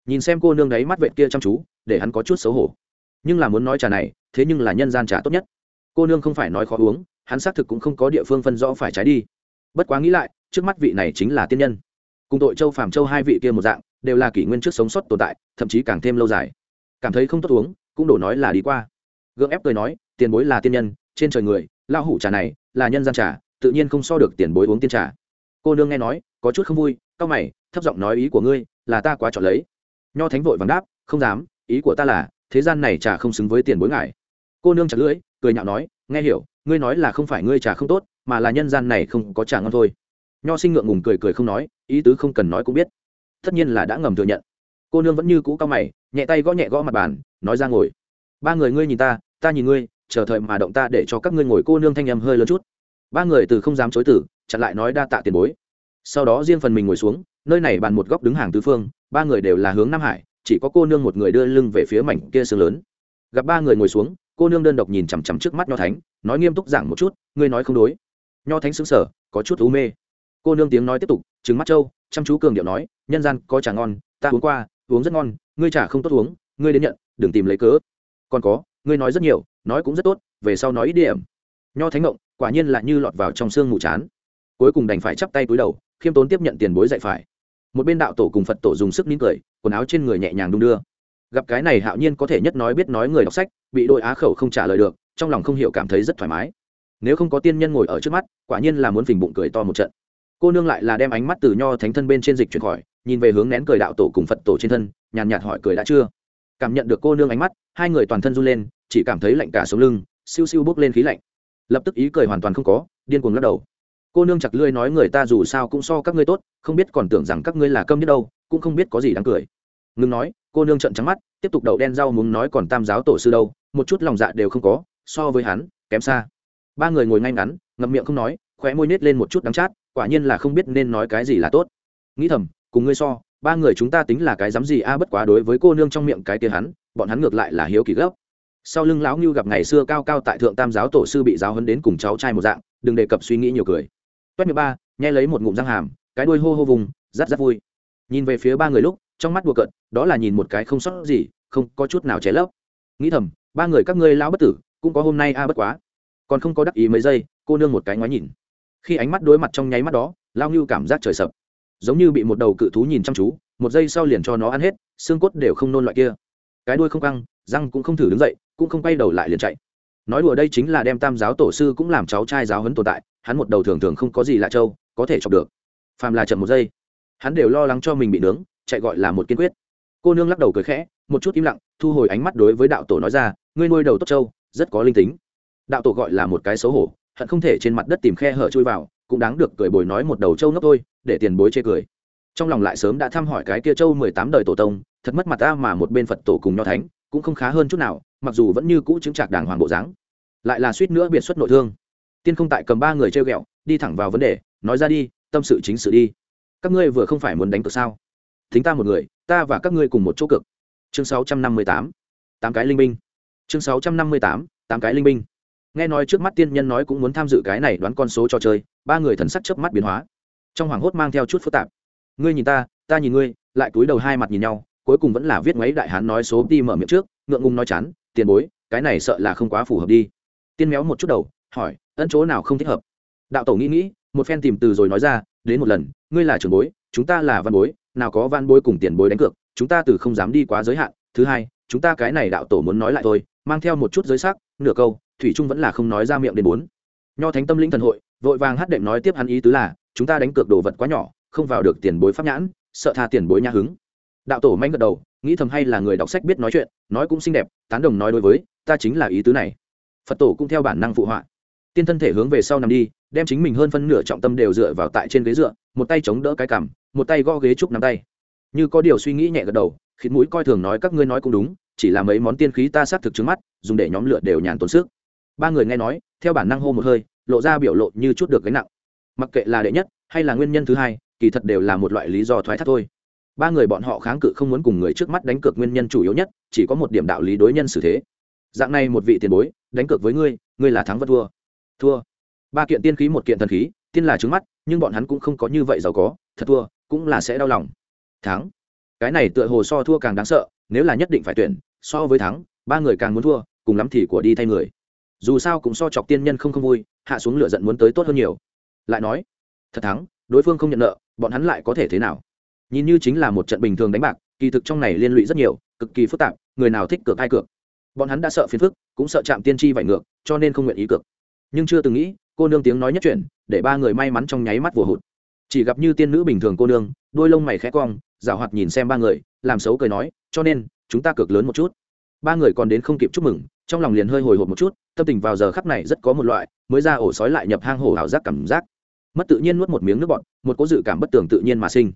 Nhìn xem cô nương đấy mắt vệ kia chăm chú, để hắn có chút xấu hổ. Nhưng là muốn nói trà này, thế nhưng là nhân gian trà tốt nhất. Cô nương không phải nói khó uống, hắn xác thực cũng không có địa phương phân rõ phải trái đi bất quá nghĩ lại, trước mắt vị này chính là tiên nhân. Cùng tội châu phàm châu hai vị kia một dạng, đều là kỷ nguyên trước sống sót tồn tại, thậm chí càng thêm lâu dài. Cảm thấy không tốt uống, cũng đổ nói là đi qua. Gượng ép cười nói, tiền bối là tiên nhân, trên trời người lao hủ trà này, là nhân gian trà, tự nhiên không so được tiền bối uống tiên trà. Cô nương nghe nói, có chút không vui, cau mày, thấp giọng nói ý của ngươi, là ta quá chọn lấy. Nho thánh vội vàng đáp, không dám, ý của ta là, thế gian này trà không xứng với tiền bối ngài. Cô nương chặt lưỡi, cười nhạo nói, nghe hiểu, ngươi nói là không phải ngươi trà không tốt mà là nhân gian này không có trà ngon thôi. Nho sinh ngượng ngùng cười cười không nói, ý tứ không cần nói cũng biết. Tất nhiên là đã ngầm thừa nhận. Cô nương vẫn như cũ cao mày, nhẹ tay gõ nhẹ gõ mặt bàn, nói ra ngồi. Ba người ngươi nhìn ta ta nhìn ngươi, chờ thời mà động ta để cho các ngươi ngồi cô nương thanh em hơi lớn chút. Ba người từ không dám chối tử chặn lại nói đa tạ tiền bối. Sau đó riêng phần mình ngồi xuống, nơi này bàn một góc đứng hàng tứ phương, ba người đều là hướng nam hải, chỉ có cô nương một người đưa lưng về phía mảnh kia sương lớn. Gặp ba người ngồi xuống, cô nương đơn độc nhìn chằm chằm trước mắt nho thánh, nói nghiêm túc giảng một chút, ngươi nói không đối nho thánh xứng sở, có chút u mê. Cô nương tiếng nói tiếp tục trứng mắt trâu chăm chú cường điệu nói, nhân gian có trà ngon, ta uống qua, uống rất ngon, ngươi trà không tốt uống, ngươi đến nhận, đừng tìm lấy cớ. Còn có, ngươi nói rất nhiều, nói cũng rất tốt, về sau nói ít điểm. Nho thánh ngộng, quả nhiên là như lọt vào trong xương mù chán. Cuối cùng đành phải chắp tay cúi đầu, khiêm tốn tiếp nhận tiền bối dạy phải. Một bên đạo tổ cùng phật tổ dùng sức nín cười, quần áo trên người nhẹ nhàng đung đưa. Gặp cái này hạo nhiên có thể nhất nói biết nói người đọc sách, bị đội á khẩu không trả lời được, trong lòng không hiểu cảm thấy rất thoải mái nếu không có tiên nhân ngồi ở trước mắt, quả nhiên là muốn phình bụng cười to một trận. Cô nương lại là đem ánh mắt từ nho thánh thân bên trên dịch chuyển khỏi, nhìn về hướng nén cười đạo tổ cùng phật tổ trên thân, nhàn nhạt hỏi cười đã chưa? Cảm nhận được cô nương ánh mắt, hai người toàn thân run lên, chỉ cảm thấy lạnh cả sống lưng, siêu siêu bốc lên khí lạnh. Lập tức ý cười hoàn toàn không có, điên cuồng lắc đầu. Cô nương chặt lươi nói người ta dù sao cũng so các ngươi tốt, không biết còn tưởng rằng các ngươi là câm biết đâu, cũng không biết có gì đáng cười. Ngừng nói, cô nương trợn trắng mắt, tiếp tục đậu đen rau muốn nói còn tam giáo tổ sư đâu, một chút lòng dạ đều không có, so với hắn, kém xa ba người ngồi ngay ngắn, ngậm miệng không nói, khóe môi nết lên một chút đắng chát, quả nhiên là không biết nên nói cái gì là tốt. Nghĩ thầm, cùng ngươi so, ba người chúng ta tính là cái dám gì a, bất quá đối với cô nương trong miệng cái tia hắn, bọn hắn ngược lại là hiếu kỳ gốc sau lưng lão ngưu gặp ngày xưa cao cao tại thượng tam giáo tổ sư bị giáo hấn đến cùng cháu trai một dạng, đừng đề cập suy nghĩ nhiều cười. Toét miệng ba, nhai lấy một ngụm răng hàm, cái đuôi hô hô vùng, rát rát vui. Nhìn về phía ba người lúc, trong mắt đùa cợt, đó là nhìn một cái không sót gì, không có chút nào ché lấp. Nghĩ thầm, ba người các ngươi lão bất tử, cũng có hôm nay a bất quá còn không có đắc ý mấy giây, cô nương một cái ngoái nhìn. Khi ánh mắt đối mặt trong nháy mắt đó, lao ngưu cảm giác trời sập. Giống như bị một đầu cự thú nhìn chăm chú, một giây sau liền cho nó ăn hết, xương cốt đều không nôn loại kia. Cái đuôi không căng, răng cũng không thử đứng dậy, cũng không quay đầu lại liền chạy. Nói đùa đây chính là đem tam giáo tổ sư cũng làm cháu trai giáo hấn tồn tại, hắn một đầu thường thường không có gì lạ trâu có thể chọc được. Phàm là chậm một giây, hắn đều lo lắng cho mình bị nướng, chạy gọi là một kiên quyết. Cô nương lắc đầu cười khẽ, một chút im lặng, thu hồi ánh mắt đối với đạo tổ nói ra, ngươi nuôi đầu tốt trâu rất có linh tính đạo tổ gọi là một cái xấu hổ, hận không thể trên mặt đất tìm khe hở chui vào, cũng đáng được cười bồi nói một đầu trâu ngốc thôi, để tiền bối chê cười. Trong lòng lại sớm đã thăm hỏi cái kia châu mười tám đời tổ tông, thật mất mặt ta mà một bên phật tổ cùng nho thánh, cũng không khá hơn chút nào, mặc dù vẫn như cũ chứng trạc đàng hoàng bộ dáng. Lại là suýt nữa biệt xuất nội thương. Tiên không tại cầm ba người treo ghẹo, đi thẳng vào vấn đề, nói ra đi, tâm sự chính sự đi. Các ngươi vừa không phải muốn đánh cược sao? Thính ta một người, ta và các ngươi cùng một chỗ cực chương sáu trăm năm mươi tám tám cái linh binh. Chương sáu trăm năm mươi tám tám cái linh binh nghe nói trước mắt tiên nhân nói cũng muốn tham dự cái này đoán con số cho chơi, ba người thần sắc chớp mắt biến hóa. Trong hoảng hốt mang theo chút phức tạp. Ngươi nhìn ta ta nhìn ngươi, lại cúi đầu hai mặt nhìn nhau, cuối cùng vẫn là viết ngoáy đại hán nói số đi mở miệng trước, ngượng ngùng nói chán, tiền bối, cái này sợ là không quá phù hợp đi. Tiên méo một chút đầu, hỏi, ân chỗ nào không thích hợp? Đạo tổ nghĩ nghĩ, một phen tìm từ rồi nói ra, đến một lần, ngươi là trưởng bối, chúng ta là văn bối, nào có văn bối cùng tiền bối đánh cược, chúng ta từ không dám đi quá giới hạn. Thứ hai, chúng ta cái này đạo tổ muốn nói lại thôi, mang theo một chút giới sắc, nửa câu thủy trung vẫn là không nói ra miệng đến bốn. Nho thánh tâm linh thần hội, vội vàng hát đệm nói tiếp hắn ý tứ là, chúng ta đánh cược đồ vật quá nhỏ, không vào được tiền bối pháp nhãn, sợ tha tiền bối nhã hứng. Đạo tổ manh gật đầu, nghĩ thầm hay là người đọc sách biết nói chuyện, nói cũng xinh đẹp, tán đồng nói đối với, ta chính là ý tứ này. Phật tổ cũng theo bản năng phụ họa. Tiên thân thể hướng về sau nằm đi, đem chính mình hơn phân nửa trọng tâm đều dựa vào tại trên ghế dựa, một tay chống đỡ cái cằm, một tay gõ ghế trúc nắm tay. Như có điều suy nghĩ nhẹ gật đầu khiến mũi coi thường nói các ngươi nói cũng đúng, chỉ là mấy món tiên khí ta xác thực trứng mắt, dùng để nhóm lửa đều nhàn tốn sức ba người nghe nói, theo bản năng hô một hơi, lộ ra biểu lộ như chút được gánh nặng. Mặc kệ là đệ nhất, hay là nguyên nhân thứ hai, kỳ thật đều là một loại lý do thoái thác thôi. Ba người bọn họ kháng cự không muốn cùng người trước mắt đánh cược nguyên nhân chủ yếu nhất, chỉ có một điểm đạo lý đối nhân xử thế. Dạng này một vị tiền bối, đánh cược với ngươi ngươi là thắng vẫn thua. Thua. Ba kiện tiên khí một kiện thần khí, tiên là trứng mắt, nhưng bọn hắn cũng không có như vậy giàu có, thật thua, cũng là sẽ đau lòng. Thắng. Cái này tựa hồ so thua càng đáng sợ, nếu là nhất định phải tuyển, so với thắng, ba người càng muốn thua, cùng lắm thì của đi thay người dù sao cũng so chọc tiên nhân không không vui, hạ xuống lửa giận muốn tới tốt hơn nhiều. Lại nói, thật thắng, đối phương không nhận nợ, bọn hắn lại có thể thế nào? Nhìn như chính là một trận bình thường đánh bạc, kỳ thực trong này liên lụy rất nhiều, cực kỳ phức tạp, người nào thích cược ai cược. Bọn hắn đã sợ phiền phức, cũng sợ chạm tiên tri vải ngược, cho nên không nguyện ý cược. Nhưng chưa từng nghĩ, cô nương tiếng nói nhất chuyện để ba người may mắn trong nháy mắt vừa hụt. Chỉ gặp như tiên nữ bình thường cô nương, đôi lông mày khẽ cong, rào hoạt nhìn xem ba người, làm xấu cười nói, cho nên, chúng ta cược lớn một chút. Ba người còn đến không kịp chúc mừng trong lòng liền hơi hồi hộp một chút, tâm tình vào giờ khắc này rất có một loại, mới ra ổ sói lại nhập hang hổ ảo giác cảm giác. Mất tự nhiên nuốt một miếng nước bọt, một cố dự cảm bất tường tự nhiên mà sinh.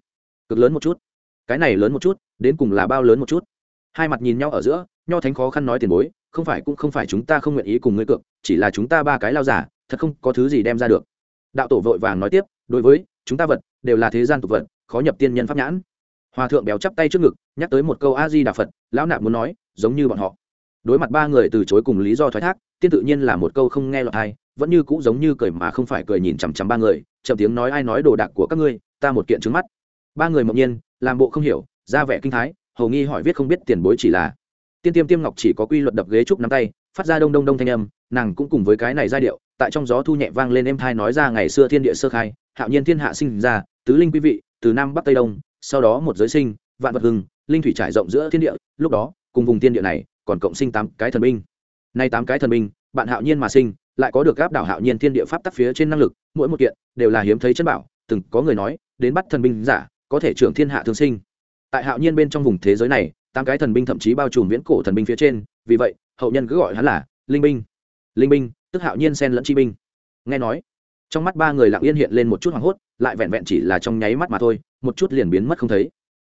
Cực lớn một chút. Cái này lớn một chút, đến cùng là bao lớn một chút? Hai mặt nhìn nhau ở giữa, nho thánh khó khăn nói tiền bối, không phải cũng không phải chúng ta không nguyện ý cùng ngươi cược, chỉ là chúng ta ba cái lao giả, thật không có thứ gì đem ra được. Đạo tổ vội vàng nói tiếp, đối với, chúng ta vật, đều là thế gian tục vật, khó nhập tiên nhân pháp nhãn. Hòa thượng béo chắp tay trước ngực, nhắc tới một câu a di đà phật, lão nạp muốn nói, giống như bọn họ đối mặt ba người từ chối cùng lý do thoái thác, tiên tự nhiên là một câu không nghe lọt hay vẫn như cũ giống như cười mà không phải cười nhìn chằm chằm ba người, chậm tiếng nói ai nói đồ đạc của các ngươi, ta một kiện trứng mắt. Ba người mộng nhiên, làm bộ không hiểu, ra vẻ kinh thái hầu nghi hỏi viết không biết tiền bối chỉ là. Tiên tiêm tiêm ngọc chỉ có quy luật đập ghế trúc nắm tay, phát ra đông đông đông thanh âm, nàng cũng cùng với cái này giai điệu, tại trong gió thu nhẹ vang lên em thai nói ra ngày xưa thiên địa sơ khai, hạo nhiên thiên hạ sinh ra, tứ linh quý vị, từ nam bắc tây đông, sau đó một giới sinh, vạn vật hưng, linh thủy trải rộng giữa thiên địa, lúc đó, cùng vùng thiên địa này còn cộng sinh tám cái thần binh. Nay tám cái thần binh, bạn hạo nhiên mà sinh, lại có được gáp đảo hạo nhiên thiên địa pháp tắc phía trên năng lực, mỗi một kiện đều là hiếm thấy chân bảo, từng có người nói, đến bắt thần binh giả, có thể trưởng thiên hạ thương sinh. Tại hạo nhiên bên trong vùng thế giới này, tám cái thần binh thậm chí bao trùm viễn cổ thần binh phía trên, vì vậy, hậu nhân cứ gọi hắn là linh binh. Linh binh, tức hạo nhiên sen lẫn chi binh. Nghe nói, trong mắt ba người lặng yên hiện lên một chút hoảng hốt, lại vẹn vẹn chỉ là trong nháy mắt mà thôi, một chút liền biến mất không thấy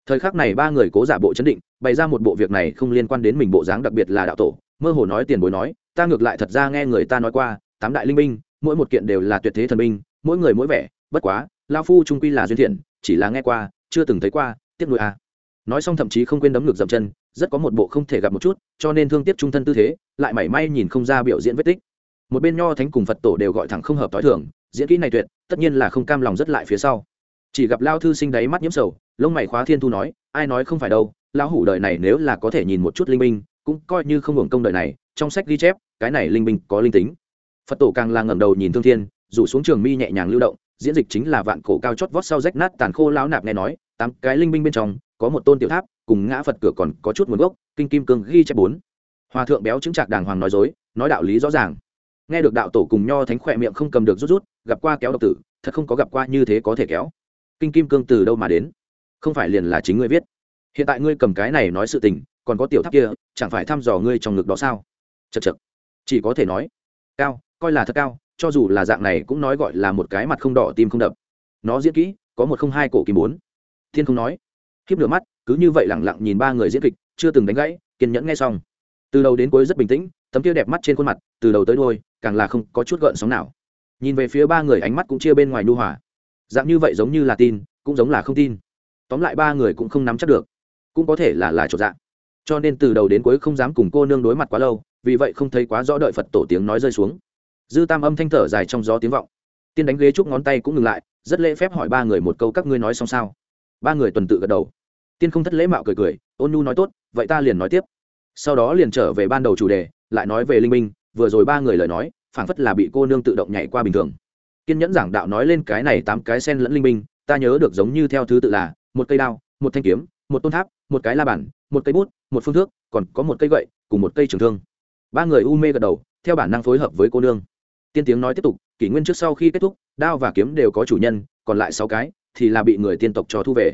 thời khắc này ba người cố giả bộ chấn định, bày ra một bộ việc này không liên quan đến mình bộ dáng đặc biệt là đạo tổ, mơ hồ nói tiền bối nói, ta ngược lại thật ra nghe người ta nói qua, tám đại linh binh, mỗi một kiện đều là tuyệt thế thần binh, mỗi người mỗi vẻ, bất quá, lao phu trung quy là duyên thiện, chỉ là nghe qua, chưa từng thấy qua, tiếc nuôi à. nói xong thậm chí không quên đấm ngược dậm chân, rất có một bộ không thể gặp một chút, cho nên thương tiếc trung thân tư thế, lại mảy may nhìn không ra biểu diễn vết tích một bên nho thánh cùng phật tổ đều gọi thẳng không hợp t h o i thường, diễn kỹ này tuyệt, tất nhiên là không cam lòng rất lại phía sau chỉ gặp lao thư sinh đáy mắt nhiễm sầu, lông mày khóa thiên thu nói, ai nói không phải đâu, lão hủ đời này nếu là có thể nhìn một chút linh binh, cũng coi như không hưởng công đời này, trong sách ghi chép, cái này linh binh có linh tính. Phật tổ càng là ngẩng đầu nhìn thương thiên, rủ xuống trường mi nhẹ nhàng lưu động, diễn dịch chính là vạn cổ cao chót vót sau rách nát tàn khô lão nạp nghe nói, tám cái linh binh bên trong, có một tôn tiểu tháp, cùng ngã phật cửa còn có chút nguồn gốc, kinh kim cương ghi chép bốn. Hòa thượng béo chứng trạc đàng hoàng nói dối, nói đạo lý rõ ràng. Nghe được đạo tổ cùng nho thánh khỏe miệng không cầm được rút rút, gặp qua kéo độc tử, thật không có gặp qua như thế có thể kéo kinh kim cương từ đâu mà đến? Không phải liền là chính ngươi viết. Hiện tại ngươi cầm cái này nói sự tình, còn có tiểu tháp kia, chẳng phải thăm dò ngươi trong ngực đó sao? Chật chật chỉ có thể nói, cao, coi là thật cao, cho dù là dạng này cũng nói gọi là một cái mặt không đỏ tim không đập. Nó diễn kỹ, có một không hai cổ kim bốn. Thiên không nói. Khiếp nửa mắt, cứ như vậy lẳng lặng nhìn ba người diễn kịch, chưa từng đánh gãy, kiên nhẫn nghe xong. Từ đầu đến cuối rất bình tĩnh, tấm kia đẹp mắt trên khuôn mặt, từ đầu tới đôi càng là không có chút gợn sóng nào. Nhìn về phía ba người ánh mắt cũng chia bên ngoài nu hòa dạng như vậy giống như là tin, cũng giống là không tin. Tóm lại ba người cũng không nắm chắc được. Cũng có thể là là chỗ dạng cho nên từ đầu đến cuối không dám cùng cô nương đối mặt quá lâu, vì vậy không thấy quá rõ đợi phật tổ tiếng nói rơi xuống. Dư tam âm thanh thở dài trong gió tiếng vọng. Tiên đánh ghế chúc ngón tay cũng ngừng lại, rất lễ phép hỏi ba người một câu các ngươi nói xong sao. Ba người tuần tự gật đầu. Tiên không thất lễ mạo cười cười, ôn nhu nói tốt, vậy ta liền nói tiếp. Sau đó liền trở về ban đầu chủ đề, lại nói về linh minh, vừa rồi ba người lời nói, phảng phất là bị cô nương tự động nhảy qua bình thường kiên nhẫn giảng đạo nói lên cái này tám cái sen lẫn linh minh, ta nhớ được giống như theo thứ tự là, một cây đao, một thanh kiếm, một tôn tháp, một cái la bản một cây bút, một phương thước, còn có một cây gậy, cùng một cây trường thương. Ba người u mê gật đầu, theo bản năng phối hợp với cô nương. Tiên tiếng nói tiếp tục, kỷ nguyên trước sau khi kết thúc, đao và kiếm đều có chủ nhân, còn lại sáu cái thì là bị người tiên tộc cho thu về.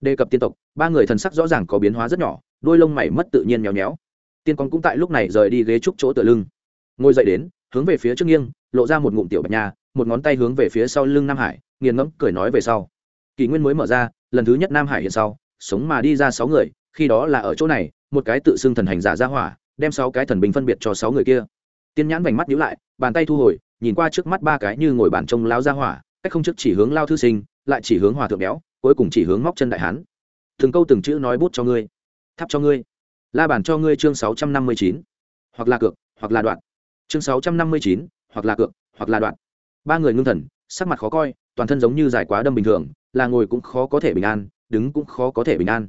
Đề cập tiên tộc, ba người thần sắc rõ ràng có biến hóa rất nhỏ, đôi lông mày mất tự nhiên nhéo nhéo tiên con cũng tại lúc này rời đi ghế trúc chỗ tựa lưng. Ngồi dậy đến, hướng về phía trước nghiêng, lộ ra một ngụm tiểu bạch nha một ngón tay hướng về phía sau lưng nam hải, nghiền ngẫm, cười nói về sau. Kỷ nguyên mới mở ra, lần thứ nhất nam hải hiện sau, sống mà đi ra sáu người, khi đó là ở chỗ này, một cái tự xưng thần hành giả ra hỏa, đem sáu cái thần bình phân biệt cho sáu người kia. Tiên nhãn vành mắt nhíu lại, bàn tay thu hồi, nhìn qua trước mắt ba cái như ngồi bàn trông lao ra hỏa, cách không trước chỉ hướng lao thư sinh, lại chỉ hướng hòa thượng béo, cuối cùng chỉ hướng móc chân đại hán. Từng câu từng chữ nói bút cho ngươi, thắp cho ngươi. La bàn cho ngươi chương sáu trăm năm mươi chín. Hoặc là cược, hoặc là đoạn. Chương sáu trăm năm mươi chín, hoặc là cược, hoặc là đoạn ba người ngưng thần, sắc mặt khó coi, toàn thân giống như dài quá đâm bình thường, là ngồi cũng khó có thể bình an, đứng cũng khó có thể bình an.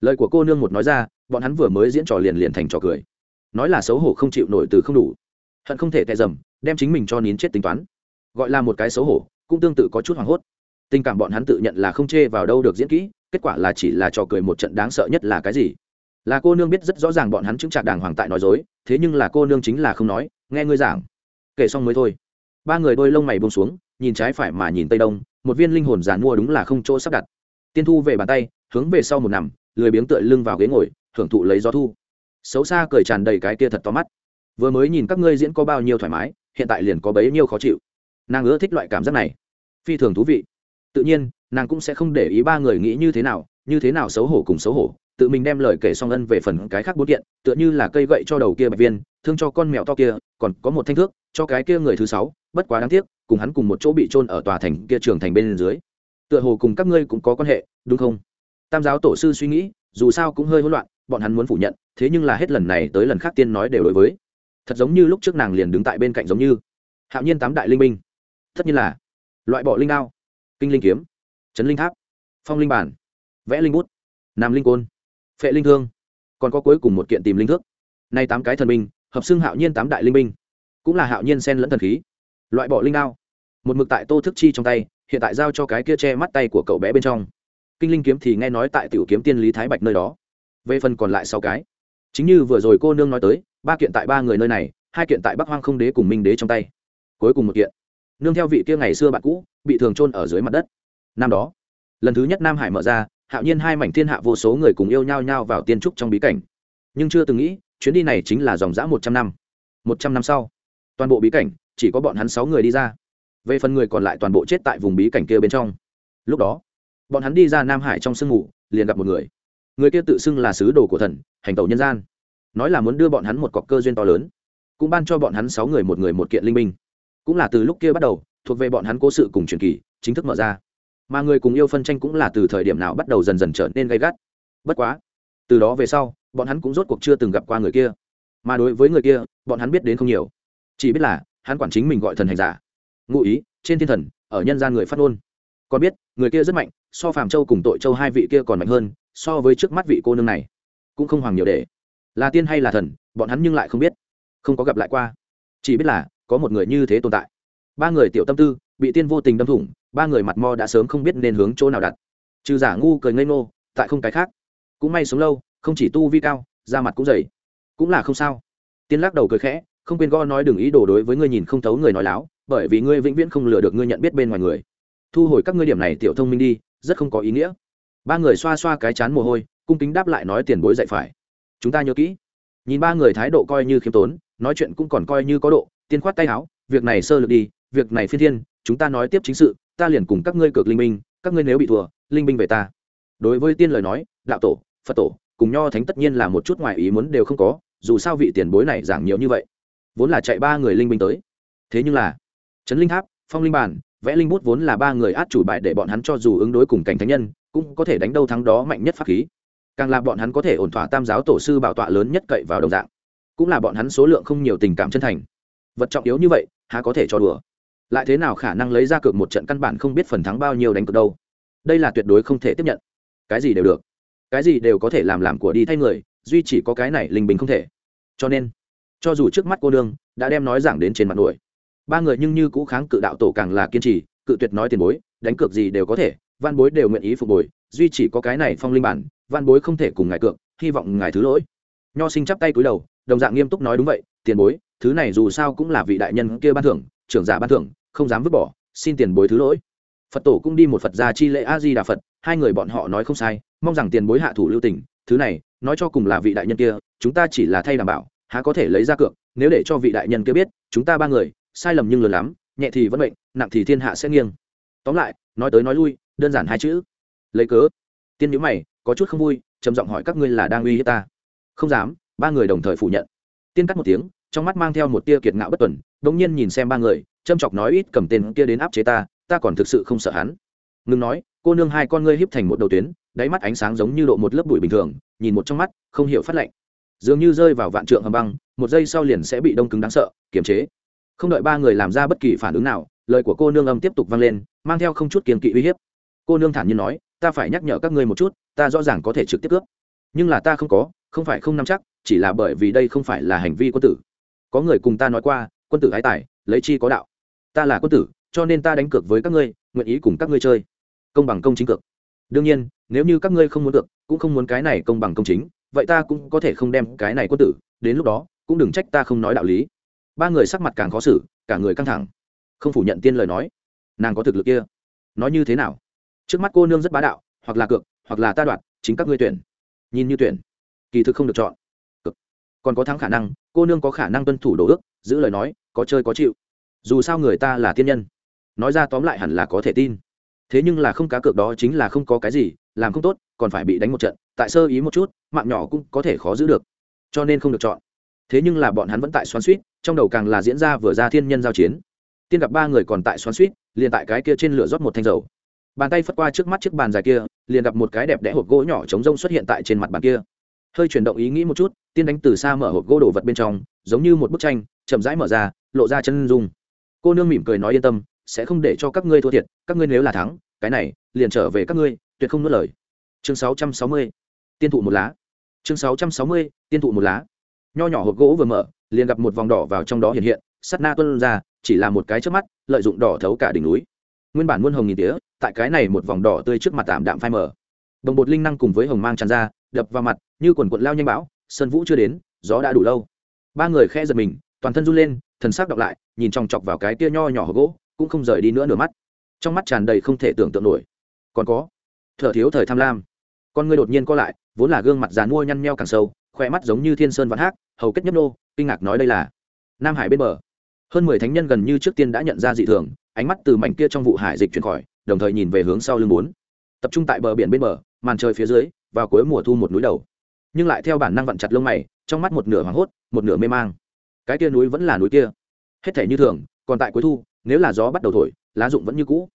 Lời của cô nương một nói ra, bọn hắn vừa mới diễn trò liền liền thành trò cười. Nói là xấu hổ không chịu nổi từ không đủ. Hận không thể tệ dầm, đem chính mình cho nín chết tính toán. Gọi là một cái xấu hổ, cũng tương tự có chút hoảng hốt. Tình cảm bọn hắn tự nhận là không chê vào đâu được diễn kỹ, kết quả là chỉ là trò cười một trận đáng sợ nhất là cái gì? Là cô nương biết rất rõ ràng bọn hắn chứng trạc đàng hoàng tại nói dối, thế nhưng là cô nương chính là không nói, nghe ngươi giảng. Kể xong mới thôi ba người đôi lông mày bông xuống, nhìn trái phải mà nhìn tây đông, một viên linh hồn giàn mua đúng là không chỗ sắp đặt. Tiên thu về bàn tay, hướng về sau một nằm, lười biếng tựa lưng vào ghế ngồi thưởng thụ lấy gió thu. Xấu xa cười tràn đầy cái kia thật to mắt. Vừa mới nhìn các ngươi diễn có bao nhiêu thoải mái, hiện tại liền có bấy nhiêu khó chịu. Nàng ưa thích loại cảm giác này. Phi thường thú vị. Tự nhiên, nàng cũng sẽ không để ý ba người nghĩ như thế nào, như thế nào xấu hổ cùng xấu hổ, tự mình đem lời kể xong ân về phần cái khác bốn kiện, tựa như là cây gậy cho đầu kia bạch viên, thương cho con mèo to kia, còn có một thanh thước, cho cái kia người thứ sáu bất quá đáng tiếc cùng hắn cùng một chỗ bị trôn ở tòa thành kia trường thành bên dưới. Tựa hồ cùng các ngươi cũng có quan hệ đúng không? Tam giáo tổ sư suy nghĩ dù sao cũng hơi hỗn loạn bọn hắn muốn phủ nhận thế nhưng là hết lần này tới lần khác tiên nói đều đối với. Thật giống như lúc trước nàng liền đứng tại bên cạnh giống như. Hạo nhiên tám đại linh minh tất nhiên là loại bỏ linh đao kinh linh kiếm trấn linh tháp phong linh bản vẽ linh bút nam linh côn phệ linh thương. Còn có cuối cùng một kiện tìm linh thước. Nay tám cái thần minh hợp xưng hạo nhiên tám đại linh minh, cũng là hạo nhiên sen lẫn thần khí loại bỏ linh đao. Một mực tại tô thức chi trong tay, hiện tại giao cho cái kia che mắt tay của cậu bé bên trong. Kinh linh kiếm thì nghe nói tại tiểu kiếm tiên lý thái bạch nơi đó. Về phần còn lại sáu cái. Chính như vừa rồi cô nương nói tới, ba kiện tại ba người nơi này, hai kiện tại bắc hoang không đế cùng minh đế trong tay. Cuối cùng một kiện. Nương theo vị kia ngày xưa bạn cũ, bị thường trôn ở dưới mặt đất. Năm đó, lần thứ nhất nam hải mở ra, hạo nhiên hai mảnh thiên hạ vô số người cùng yêu nhau nhau vào tiên trúc trong bí cảnh. Nhưng chưa từng nghĩ, chuyến đi này chính là dòng dã một trăm năm. Một trăm năm sau, toàn bộ bí cảnh chỉ có bọn hắn sáu người đi ra. Về phần người còn lại toàn bộ chết tại vùng bí cảnh kia bên trong. Lúc đó, bọn hắn đi ra nam hải trong sương ngủ liền gặp một người. Người kia tự xưng là sứ đồ của thần, hành tẩu nhân gian. Nói là muốn đưa bọn hắn một cọc cơ duyên to lớn, cũng ban cho bọn hắn sáu người một người một kiện linh minh cũng là từ lúc kia bắt đầu, thuộc về bọn hắn cố sự cùng truyền kỳ, chính thức mở ra. Mà người cùng yêu phân tranh cũng là từ thời điểm nào bắt đầu dần dần trở nên gay gắt. Bất quá, từ đó về sau, bọn hắn cũng rốt cuộc chưa từng gặp qua người kia. Mà đối với người kia, bọn hắn biết đến không nhiều. Chỉ biết là hắn quản chính mình gọi thần hành giả. Ngụ ý, trên thiên thần, ở nhân gian người phát ngôn. Còn biết, người kia rất mạnh, so phàm châu cùng tội châu hai vị kia còn mạnh hơn, so với trước mắt vị cô nương này, cũng không hoàng nhiều để. Là tiên hay là thần, bọn hắn nhưng lại không biết. Không có gặp lại qua. Chỉ biết là, có một người như thế tồn tại. Ba người tiểu tâm tư, bị tiên vô tình đâm thủng, ba người mặt mo đã sớm không biết nên hướng chỗ nào đặt. Trừ giả ngu cười ngây ngô, tại không cái khác. Cũng may sống lâu, không chỉ tu vi cao, da mặt cũng dày. Cũng là không sao. Tiên lắc đầu cười khẽ không quên go nói đừng ý đồ đối với ngươi nhìn không thấu người nói láo, bởi vì ngươi vĩnh viễn không lừa được ngươi nhận biết bên ngoài người. Thu hồi các ngươi điểm này tiểu thông minh đi, rất không có ý nghĩa. Ba người xoa xoa cái chán mồ hôi, cung kính đáp lại nói tiền bối dạy phải. Chúng ta nhớ kỹ. Nhìn ba người thái độ coi như khiêm tốn, nói chuyện cũng còn coi như có độ, tiên khoát tay áo việc này sơ lược đi, việc này phi thiên, chúng ta nói tiếp chính sự, ta liền cùng các ngươi cược linh minh, các ngươi nếu bị thua, linh minh về ta. Đối với tiên lời nói, đạo tổ, phật tổ, cùng nho thánh tất nhiên là một chút ngoài ý muốn đều không có, dù sao vị tiền bối này giảng nhiều như vậy vốn là chạy ba người linh binh tới. Thế nhưng là, trấn linh tháp, phong linh bản vẽ linh bút vốn là ba người át chủ bại để bọn hắn cho dù ứng đối cùng cảnh thánh nhân, cũng có thể đánh đâu thắng đó mạnh nhất pháp khí. Càng là bọn hắn có thể ổn thỏa tam giáo tổ sư bảo tọa lớn nhất cậy vào đồng dạng. Cũng là bọn hắn số lượng không nhiều tình cảm chân thành. Vật trọng yếu như vậy, há có thể cho đùa? Lại thế nào khả năng lấy ra cược một trận căn bản không biết phần thắng bao nhiêu đánh cược đâu? Đây là tuyệt đối không thể tiếp nhận. Cái gì đều được. Cái gì đều có thể làm làm của đi thay người, duy chỉ có cái này linh bình không thể. Cho nên cho dù trước mắt cô nương đã đem nói giảng đến trên mặt nổi ba người nhưng như cũ kháng cự đạo tổ càng là kiên trì, cự tuyệt nói tiền bối, đánh cược gì đều có thể, văn bối đều nguyện ý phục bồi duy chỉ có cái này phong linh bản, văn bối không thể cùng ngài cược, hy vọng ngài thứ lỗi. Nho sinh chắp tay cúi đầu, đồng dạng nghiêm túc nói đúng vậy, tiền bối, thứ này dù sao cũng là vị đại nhân kia ban thưởng, trưởng giả ban thưởng, không dám vứt bỏ, xin tiền bối thứ lỗi. Phật tổ cũng đi một phật gia chi lễ a di đà phật, hai người bọn họ nói không sai, mong rằng tiền bối hạ thủ lưu tình, thứ này, nói cho cùng là vị đại nhân kia, chúng ta chỉ là thay đảm bảo há có thể lấy ra cược, nếu để cho vị đại nhân kia biết, chúng ta ba người, sai lầm nhưng lớn lắm, nhẹ thì vẫn bệnh nặng thì thiên hạ sẽ nghiêng. Tóm lại, nói tới nói lui, đơn giản hai chữ. Lấy cớ. Tiên nhữ mày, có chút không vui, trầm giọng hỏi các ngươi là đang uy hiếp ta. Không dám, ba người đồng thời phủ nhận. Tiên cắt một tiếng, trong mắt mang theo một tia kiệt ngạo bất tuần bỗng nhiên nhìn xem ba người, châm chọc nói ít cầm tên kia đến áp chế ta ta còn thực sự không sợ hắn. Ngừng nói, cô nương hai con ngươi híp thành một đầu tuyến, đáy mắt ánh sáng giống như độ một lớp bụi bình thường, nhìn một trong mắt, không hiểu phát lạnh dường như rơi vào vạn trượng hầm băng, một giây sau liền sẽ bị đông cứng đáng sợ, kiềm chế. Không đợi ba người làm ra bất kỳ phản ứng nào, lời của cô nương âm tiếp tục vang lên, mang theo không chút kiềm kỵ uy hiếp. Cô nương thản nhiên nói, ta phải nhắc nhở các ngươi một chút, ta rõ ràng có thể trực tiếp cướp. Nhưng là ta không có, không phải không nắm chắc, chỉ là bởi vì đây không phải là hành vi quân tử. Có người cùng ta nói qua, quân tử ái tài, lấy chi có đạo. Ta là quân tử, cho nên ta đánh cược với các ngươi, nguyện ý cùng các ngươi chơi. Công bằng công chính cược. Đương nhiên, nếu như các ngươi không muốn được, cũng không muốn cái này công bằng công chính vậy ta cũng có thể không đem cái này quân tử, đến lúc đó, cũng đừng trách ta không nói đạo lý. Ba người sắc mặt càng khó xử, cả người căng thẳng. Không phủ nhận tiên lời nói. Nàng có thực lực kia. Nói như thế nào? Trước mắt cô nương rất bá đạo, hoặc là cược, hoặc là ta đoạt, chính các ngươi tuyển. Nhìn như tuyển, kỳ thực không được chọn. Cực còn có thắng khả năng, cô nương có khả năng tuân thủ đồ ước, giữ lời nói, có chơi có chịu. Dù sao người ta là tiên nhân. Nói ra tóm lại hẳn là có thể tin. Thế nhưng là không cá cược đó chính là không có cái gì, làm không tốt, còn phải bị đánh một trận. Tại sơ ý một chút mạng nhỏ cũng có thể khó giữ được cho nên không được chọn. Thế nhưng là bọn hắn vẫn tại xoắn suýt trong đầu càng là diễn ra vừa ra thiên nhân giao chiến. Tiên gặp ba người còn tại xoắn suýt liền tại cái kia trên lửa rót một thanh dầu. Bàn tay phất qua trước mắt chiếc bàn dài kia liền gặp một cái đẹp đẽ hộp gỗ nhỏ trống rông xuất hiện tại trên mặt bàn kia. Hơi chuyển động ý nghĩ một chút tiên đánh từ xa mở hộp gỗ đồ vật bên trong giống như một bức tranh chậm rãi mở ra lộ ra chân dung. Cô nương mỉm cười nói yên tâm sẽ không để cho các ngươi thua thiệt các ngươi nếu là thắng cái này liền trở về các ngươi tuyệt không nuốt lời. Chương 660, tiên thụ một lá chương 660, tiên thụ một lá. Nho nhỏ hộp gỗ vừa mở liền gặp một vòng đỏ vào trong đó hiện hiện sắt na tuân ra chỉ là một cái trước mắt lợi dụng đỏ thấu cả đỉnh núi. Nguyên bản muôn hồng nghìn tía tại cái này một vòng đỏ tươi trước mặt tạm đạm phai mở đồng bột linh năng cùng với hồng mang tràn ra đập vào mặt như quần quận lao nhanh bão sơn vũ chưa đến gió đã đủ lâu. Ba người khe giật mình toàn thân run lên thần sắc đọc lại nhìn chòng chọc vào cái tia nho nhỏ hộp gỗ cũng không rời đi nữa nửa mắt. Trong mắt tràn đầy không thể tưởng tượng nổi. Còn có thở thiếu thời tham lam. Con người đột nhiên co lại vốn là gương mặt dàn mua nhăn nheo càng sâu khoe mắt giống như thiên sơn vạn hát hầu kết nhấp nô, kinh ngạc nói đây là nam hải bên bờ. Hơn mười thánh nhân gần như trước tiên đã nhận ra dị thường, ánh mắt từ mảnh kia trong vụ hải dịch chuyển khỏi, đồng thời nhìn về hướng sau lưng bốn. Tập trung tại bờ biển bên bờ, màn trời phía dưới, vào cuối mùa thu một núi đầu. Nhưng lại theo bản năng vặn chặt lông mày, trong mắt một nửa hoảng hốt, một nửa mê mang. Cái kia núi vẫn là núi kia. Hết thể như thường, còn tại cuối thu, nếu là gió bắt đầu thổi, lá rụng vẫn như cũ.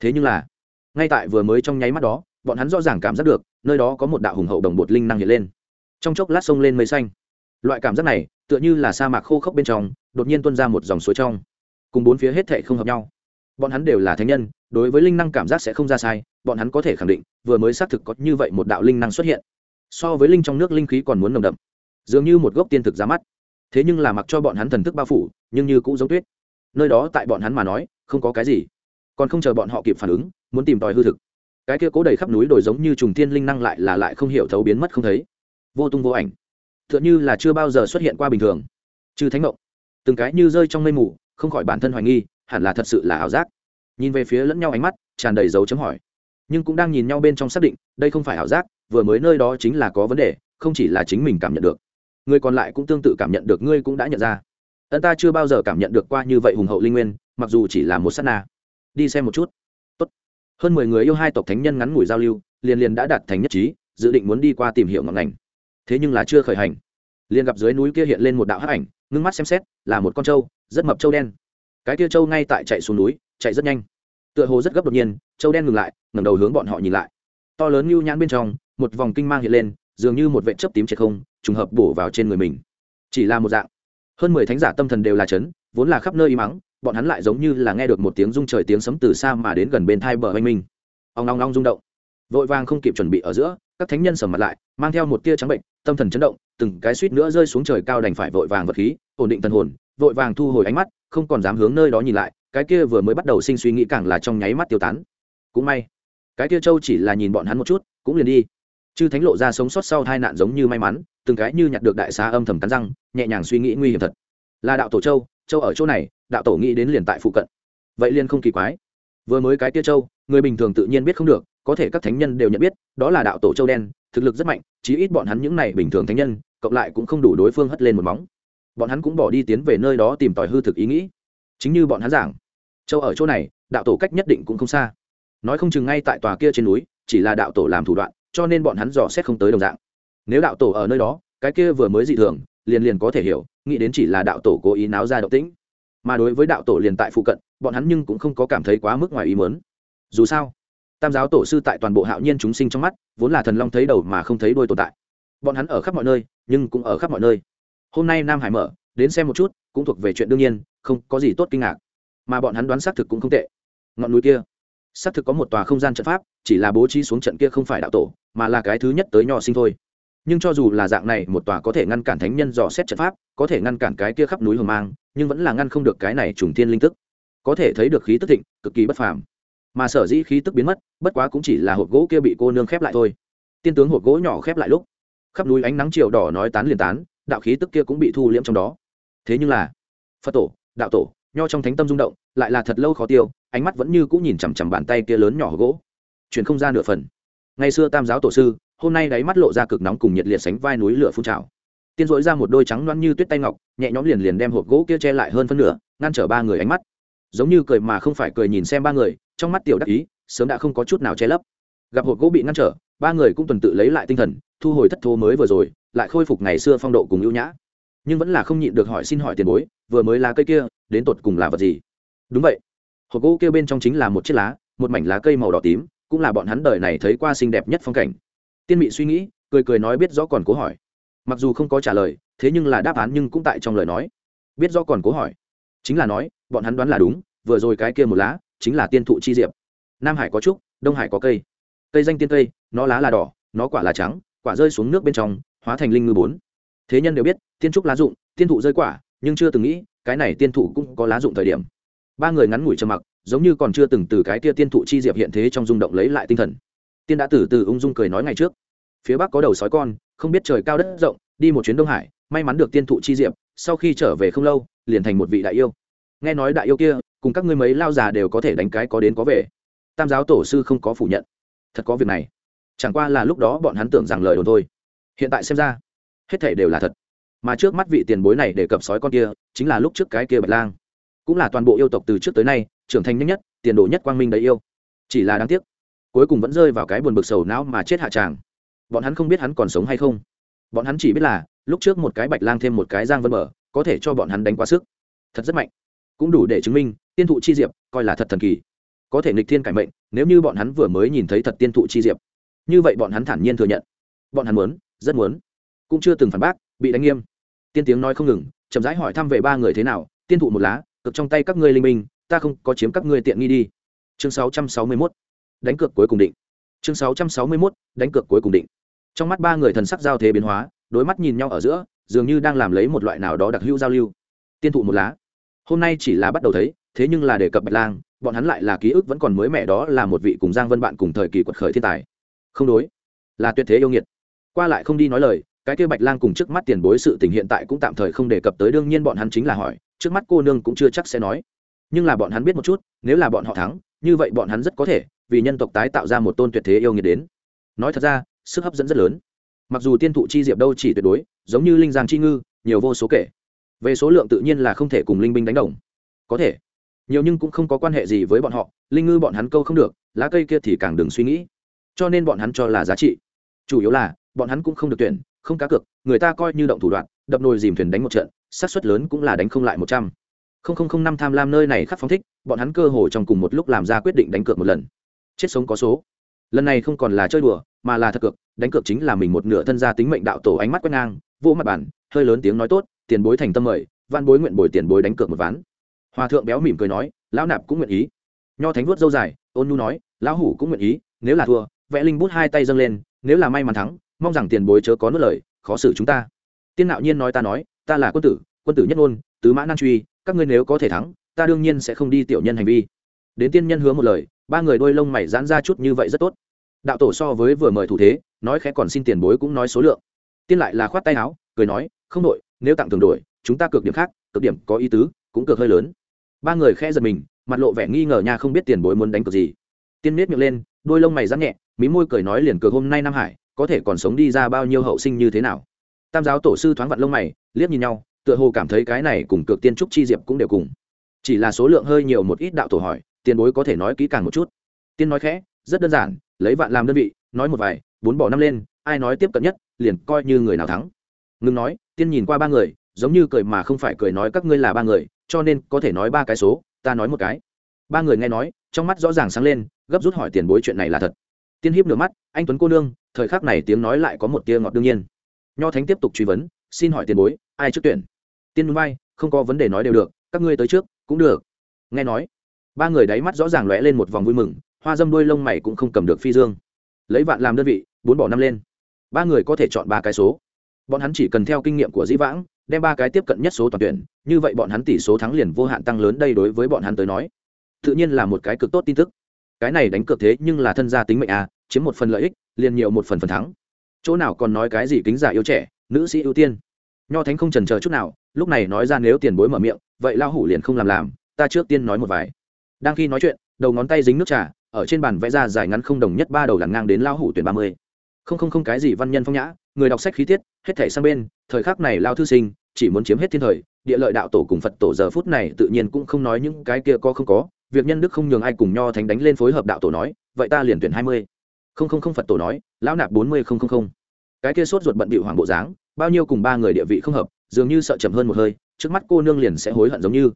Thế nhưng là, ngay tại vừa mới trong nháy mắt đó bọn hắn rõ ràng cảm giác được, nơi đó có một đạo hùng hậu đồng bột linh năng hiện lên. Trong chốc lát sông lên mây xanh. Loại cảm giác này, tựa như là sa mạc khô khốc bên trong, đột nhiên tuôn ra một dòng suối trong. Cùng bốn phía hết thệ không hợp nhau. Bọn hắn đều là thánh nhân, đối với linh năng cảm giác sẽ không ra sai, bọn hắn có thể khẳng định, vừa mới xác thực có như vậy một đạo linh năng xuất hiện. So với linh trong nước linh khí còn muốn nồng đậm. Dường như một gốc tiên thực ra mắt. Thế nhưng là mặc cho bọn hắn thần thức bao phủ, nhưng như cũng giống tuyết. Nơi đó tại bọn hắn mà nói, không có cái gì. Còn không chờ bọn họ kịp phản ứng, muốn tìm tòi hư thực cái kia cố đầy khắp núi đồi giống như trùng thiên linh năng lại là lại không hiểu thấu biến mất không thấy. Vô tung vô ảnh. T h ư ợ n h ư là chưa bao giờ xuất hiện qua bình thường. Chư thánh mộng. Từng cái như rơi trong mây mù, không khỏi bản thân hoài nghi, hẳn là thật sự là ảo giác. Nhìn về phía lẫn nhau ánh mắt, tràn đầy dấu chấm hỏi. Nhưng cũng đang nhìn nhau bên trong xác định, đây không phải ảo giác, vừa mới nơi đó chính là có vấn đề, không chỉ là chính mình cảm nhận được. Người còn lại cũng tương tự cảm nhận được, ngươi cũng đã nhận ra. Ân ta chưa bao giờ cảm nhận được qua như vậy hùng hậu linh nguyên, mặc dù chỉ là một s á t na. Đi xem một chút hơn mười người yêu hai tộc thánh nhân ngắn ngủi giao lưu, liền liền đã đạt thành nhất trí, dự định muốn đi qua tìm hiểu ngọn ngành. Thế nhưng là chưa khởi hành. Liền gặp dưới núi kia hiện lên một đạo hắc ảnh, ngưng mắt xem xét, là một con trâu, rất mập trâu đen. Cái kia trâu ngay tại chạy xuống núi, chạy rất nhanh. Tựa hồ rất gấp đột nhiên, trâu đen ngừng lại, ngẩng đầu hướng bọn họ nhìn lại. To lớn như nhãn bên trong, một vòng kinh mang hiện lên, dường như một vệ chấp tím trên không, trùng hợp bổ vào trên người mình. Chỉ là một dạng. Hơn mười thánh giả tâm thần đều là chấn, vốn là khắp nơi im mắng bọn hắn lại giống như là nghe được một tiếng rung trời tiếng sấm từ xa mà đến gần bên thai bờ oanh minh. Ông long long rung động. Vội vàng không kịp chuẩn bị ở giữa, các thánh nhân sầm mặt lại, mang theo một tia trắng bệnh, tâm thần chấn động, từng cái suýt nữa rơi xuống trời cao đành phải vội vàng vật khí, ổn định thần hồn, vội vàng thu hồi ánh mắt, không còn dám hướng nơi đó nhìn lại, cái kia vừa mới bắt đầu sinh suy nghĩ càng là trong nháy mắt tiêu tán. Cũng may, cái kia châu chỉ là nhìn bọn hắn một chút, cũng liền đi. Chư thánh lộ ra sống sót sau hai nạn giống như may mắn, từng cái như nhặt được đại xá âm thầm cắn răng, nhẹ nhàng suy nghĩ nguy hiểm thật. Là đạo tổ châu châu ở chỗ này, đạo tổ nghĩ đến liền tại phụ cận. Vậy liền không kỳ quái. Vừa mới cái tia châu, người bình thường tự nhiên biết không được, có thể các thánh nhân đều nhận biết, đó là đạo tổ châu đen, thực lực rất mạnh, chí ít bọn hắn những này bình thường thánh nhân, cộng lại cũng không đủ đối phương hất lên một móng. Bọn hắn cũng bỏ đi tiến về nơi đó tìm tòi hư thực ý nghĩ. Chính như bọn hắn giảng, châu ở chỗ này, đạo tổ cách nhất định cũng không xa. Nói không chừng ngay tại tòa kia trên núi, chỉ là đạo tổ làm thủ đoạn, cho nên bọn hắn dò xét không tới đồng dạng. Nếu đạo tổ ở nơi đó, cái kia vừa mới dị thường liền liền có thể hiểu, nghĩ đến chỉ là đạo tổ cố ý náo ra động tĩnh. Mà đối với đạo tổ liền tại phụ cận, bọn hắn nhưng cũng không có cảm thấy quá mức ngoài ý mớn dù sao, tam giáo tổ sư tại toàn bộ hạo nhiên chúng sinh trong mắt, vốn là thần long thấy đầu mà không thấy đôi tồn tại. Bọn hắn ở khắp mọi nơi, nhưng cũng ở khắp mọi nơi. Hôm nay nam hải mở, đến xem một chút, cũng thuộc về chuyện đương nhiên, không có gì tốt kinh ngạc. Mà bọn hắn đoán xác thực cũng không tệ. Ngọn núi kia, xác thực có một tòa không gian trận pháp, chỉ là bố trí xuống trận kia không phải đạo tổ, mà là cái thứ nhất tới nho sinh thôi nhưng cho dù là dạng này, một tòa có thể ngăn cản thánh nhân dò xét trận pháp, có thể ngăn cản cái kia khắp núi hồng mang, nhưng vẫn là ngăn không được cái này trùng thiên linh tức có thể thấy được khí tức thịnh, cực kỳ bất phàm. Mà sở dĩ khí tức biến mất, bất quá cũng chỉ là hộp gỗ kia bị cô nương khép lại thôi. Tiên tướng hộp gỗ nhỏ khép lại lúc, khắp núi ánh nắng chiều đỏ nói tán liền tán, đạo khí tức kia cũng bị thu liễm trong đó. Thế nhưng là, phật tổ, đạo tổ, nho trong thánh tâm rung động, lại là thật lâu khó tiêu, ánh mắt vẫn như cũng nhìn chằm chằm bàn tay kia lớn nhỏ hộp gỗ. Chuyển không ra nửa phần. Ngày xưa tam giáo tổ sư hôm nay đáy mắt lộ ra cực nóng cùng nhiệt liệt sánh vai núi lửa phun trào. Tiên dội ra một đôi trắng loăn như tuyết tay ngọc, nhẹ nhõm liền liền đem hộp gỗ kia che lại hơn phân nửa, ngăn trở ba người ánh mắt. Giống như cười mà không phải cười nhìn xem ba người, trong mắt tiểu đắc ý, sớm đã không có chút nào che lấp. Gặp hộp gỗ bị ngăn trở, ba người cũng tuần tự lấy lại tinh thần, thu hồi thất thố mới vừa rồi, lại khôi phục ngày xưa phong độ cùng ưu nhã. Nhưng vẫn là không nhịn được hỏi xin hỏi tiền bối, vừa mới lá cây kia, đến tột cùng là vật gì? Đúng vậy. Hộp gỗ kia bên trong chính là một chiếc lá, một mảnh lá cây màu đỏ tím, cũng là bọn hắn đời này thấy qua xinh đẹp nhất phong cảnh tiên mị suy nghĩ, cười cười nói biết rõ còn cố hỏi. Mặc dù không có trả lời, thế nhưng là đáp án nhưng cũng tại trong lời nói. Biết rõ còn cố hỏi. Chính là nói, bọn hắn đoán là đúng, vừa rồi cái kia một lá, chính là tiên thụ chi diệp. Nam hải có trúc, đông hải có cây. Cây danh tiên cây, nó lá là đỏ, nó quả là trắng, quả rơi xuống nước bên trong, hóa thành linh ngư bốn. Thế nhân đều biết, tiên trúc lá dụng, tiên thụ rơi quả, nhưng chưa từng nghĩ, cái này tiên thụ cũng có lá dụng thời điểm. Ba người ngắn ngủi trầm mặc, giống như còn chưa từng từ cái kia tiên thụ chi diệp hiện thế trong rung động lấy lại tinh thần tiên đã từ từ ung dung cười nói ngày trước. Phía bắc có đầu sói con, không biết trời cao đất rộng, đi một chuyến đông hải, may mắn được tiên thụ chi diệp, sau khi trở về không lâu, liền thành một vị đại yêu. Nghe nói đại yêu kia, cùng các ngươi mấy lao già đều có thể đánh cái có đến có về. Tam giáo tổ sư không có phủ nhận. Thật có việc này. Chẳng qua là lúc đó bọn hắn tưởng rằng lời đồn thôi. Hiện tại xem ra, hết thể đều là thật. Mà trước mắt vị tiền bối này để cập sói con kia, chính là lúc trước cái kia bạch lang. Cũng là toàn bộ yêu tộc từ trước tới nay, trưởng thành nhanh nhất, tiền đồ nhất quang minh đầy yêu. Chỉ là đáng tiếc cuối cùng vẫn rơi vào cái buồn bực sầu não mà chết hạ tràng. Bọn hắn không biết hắn còn sống hay không. Bọn hắn chỉ biết là, lúc trước một cái bạch lang thêm một cái giang vân mở, có thể cho bọn hắn đánh quá sức. Thật rất mạnh. Cũng đủ để chứng minh, tiên thụ chi diệp, coi là thật thần kỳ. Có thể nghịch thiên cải mệnh, nếu như bọn hắn vừa mới nhìn thấy thật tiên thụ chi diệp. Như vậy bọn hắn thản nhiên thừa nhận. Bọn hắn muốn, rất muốn. Cũng chưa từng phản bác, bị đánh nghiêm. Tiên tiếng nói không ngừng, chậm rãi hỏi thăm về ba người thế nào, tiên thụ một lá cực trong tay các ngươi linh minh, ta không có chiếm các ngươi tiện nghi đi. Chương 661 đánh cược cuối cùng định. Chương 661. đánh cược cuối cùng định. Trong mắt ba người thần sắc giao thế biến hóa, đối mắt nhìn nhau ở giữa, dường như đang làm lấy một loại nào đó đặc hữu giao lưu. Tiên thụ một lá. Hôm nay chỉ là bắt đầu thấy, thế nhưng là đề cập bạch lang, bọn hắn lại là ký ức vẫn còn mới mẻ đó là một vị cùng giang vân bạn cùng thời kỳ quật khởi thiên tài. Không đối. Là tuyệt thế yêu nghiệt. Qua lại không đi nói lời, cái kia bạch lang cùng trước mắt tiền bối sự tình hiện tại cũng tạm thời không đề cập tới, đương nhiên bọn hắn chính là hỏi, trước mắt cô nương cũng chưa chắc sẽ nói. Nhưng là bọn hắn biết một chút, nếu là bọn họ thắng, như vậy bọn hắn rất có thể vì nhân tộc tái tạo ra một tôn tuyệt thế yêu nghiệt đến. Nói thật ra, sức hấp dẫn rất lớn. Mặc dù tiên thụ chi diệp đâu chỉ tuyệt đối, giống như linh giang chi ngư, nhiều vô số kể. Về số lượng tự nhiên là không thể cùng linh binh đánh đồng. Có thể. Nhiều nhưng cũng không có quan hệ gì với bọn họ, linh ngư bọn hắn câu không được, lá cây kia thì càng đừng suy nghĩ. Cho nên bọn hắn cho là giá trị. Chủ yếu là, bọn hắn cũng không được tuyển, không cá cược, người ta coi như động thủ đoạn, đập nồi dìm thuyền đánh một trận, xác suất lớn cũng là đánh không lại một trăm. Không không không năm tham lam nơi này khắc phóng thích, bọn hắn cơ hồ trong cùng một lúc làm ra quyết định đánh cược một lần chết sống có số. Lần này không còn là chơi đùa, mà là thật cược, đánh cược chính là mình một nửa thân gia tính mệnh đạo tổ ánh mắt quét ngang vô mặt bản hơi lớn tiếng nói tốt, tiền bối thành tâm mời văn bối nguyện bồi tiền bối đánh cược một ván. Hòa thượng béo mỉm cười nói, lão nạp cũng nguyện ý. Nho thánh vuốt dâu dài, ôn nhu nói, lão hủ cũng nguyện ý, nếu là thua, vẽ linh bút hai tay dâng lên, nếu là may mắn thắng, mong rằng tiền bối chớ có nuốt lời, khó xử chúng ta. Tiên nạo nhiên nói ta nói, ta là quân tử quân tử nhất ngôn, tứ mã nan truy, các ngươi nếu có thể thắng, ta đương nhiên sẽ không đi tiểu nhân hành vi. Đến tiên nhân hứa một lời ba người đôi lông mày giãn ra chút như vậy rất tốt. Đạo tổ so với vừa mời thủ thế, nói khẽ còn xin tiền bối cũng nói số lượng. Tiên lại là khoát tay áo, cười nói, không đổi, nếu tặng thường đổi, chúng ta cược điểm khác, cược điểm có ý tứ, cũng cược hơi lớn. Ba người khẽ giật mình, mặt lộ vẻ nghi ngờ nha không biết tiền bối muốn đánh cược gì. Tiên miết miệng lên, đôi lông mày rắn nhẹ, mí môi cười nói liền cược hôm nay nam hải, có thể còn sống đi ra bao nhiêu hậu sinh như thế nào. Tam giáo tổ sư thoáng vặn lông mày, liếc nhìn nhau, tựa hồ cảm thấy cái này cùng cược tiên trúc chi diệp cũng đều cùng. Chỉ là số lượng hơi nhiều một ít đạo tổ hỏi tiền bối có thể nói kỹ càng một chút. Tiên nói khẽ, rất đơn giản, lấy vạn làm đơn vị, nói một vài, bốn bỏ năm lên, ai nói tiếp cận nhất, liền coi như người nào thắng. Ngừng nói, tiên nhìn qua ba người, giống như cười mà không phải cười nói các ngươi là ba người, cho nên có thể nói ba cái số, ta nói một cái. Ba người nghe nói, trong mắt rõ ràng sáng lên, gấp rút hỏi tiền bối chuyện này là thật. Tiên hiếp nửa mắt, anh tuấn cô nương, thời khắc này tiếng nói lại có một tia ngọt đương nhiên. Nho thánh tiếp tục truy vấn, xin hỏi tiền bối, ai trước tuyển? Tiên núi bay không có vấn đề nói đều được, các ngươi tới trước, cũng được. Nghe nói ba người đáy mắt rõ ràng lóe lên một vòng vui mừng, hoa dâm đuôi lông mày cũng không cầm được phi dương. Lấy vạn làm đơn vị, bốn bỏ năm lên. Ba người có thể chọn ba cái số. Bọn hắn chỉ cần theo kinh nghiệm của dĩ vãng, đem ba cái tiếp cận nhất số toàn tuyển, như vậy bọn hắn tỷ số thắng liền vô hạn tăng lớn đây đối với bọn hắn tới nói. Tự nhiên là một cái cực tốt tin tức. Cái này đánh cược thế nhưng là thân gia tính mệnh à chiếm một phần lợi ích, liền nhiều một phần phần thắng. Chỗ nào còn nói cái gì kính giả yêu trẻ, nữ sĩ ưu tiên. Nho thánh không trần chờ chút nào, lúc này nói ra nếu tiền bối mở miệng, vậy lao hủ liền không làm làm, ta trước tiên nói một vài đang khi nói chuyện, đầu ngón tay dính nước trà, ở trên bàn vẽ ra dài ngắn không đồng nhất ba đầu làn ngang đến lao hủ tuyển ba mươi. Không không không cái gì văn nhân phong nhã, người đọc sách khí tiết, hết thể sang bên, thời khắc này lao thư sinh, chỉ muốn chiếm hết thiên thời, địa lợi đạo tổ cùng phật tổ giờ phút này tự nhiên cũng không nói những cái kia có không có, việc nhân đức không nhường ai cùng nho thánh đánh lên phối hợp đạo tổ nói, vậy ta liền tuyển hai mươi. Không không không phật tổ nói, lão nạp bốn mươi không không không. Cái kia sốt ruột bận bịu hoàng bộ dáng, bao nhiêu cùng ba người địa vị không hợp, dường như sợ chậm hơn một hơi, trước mắt cô nương liền sẽ hối hận giống như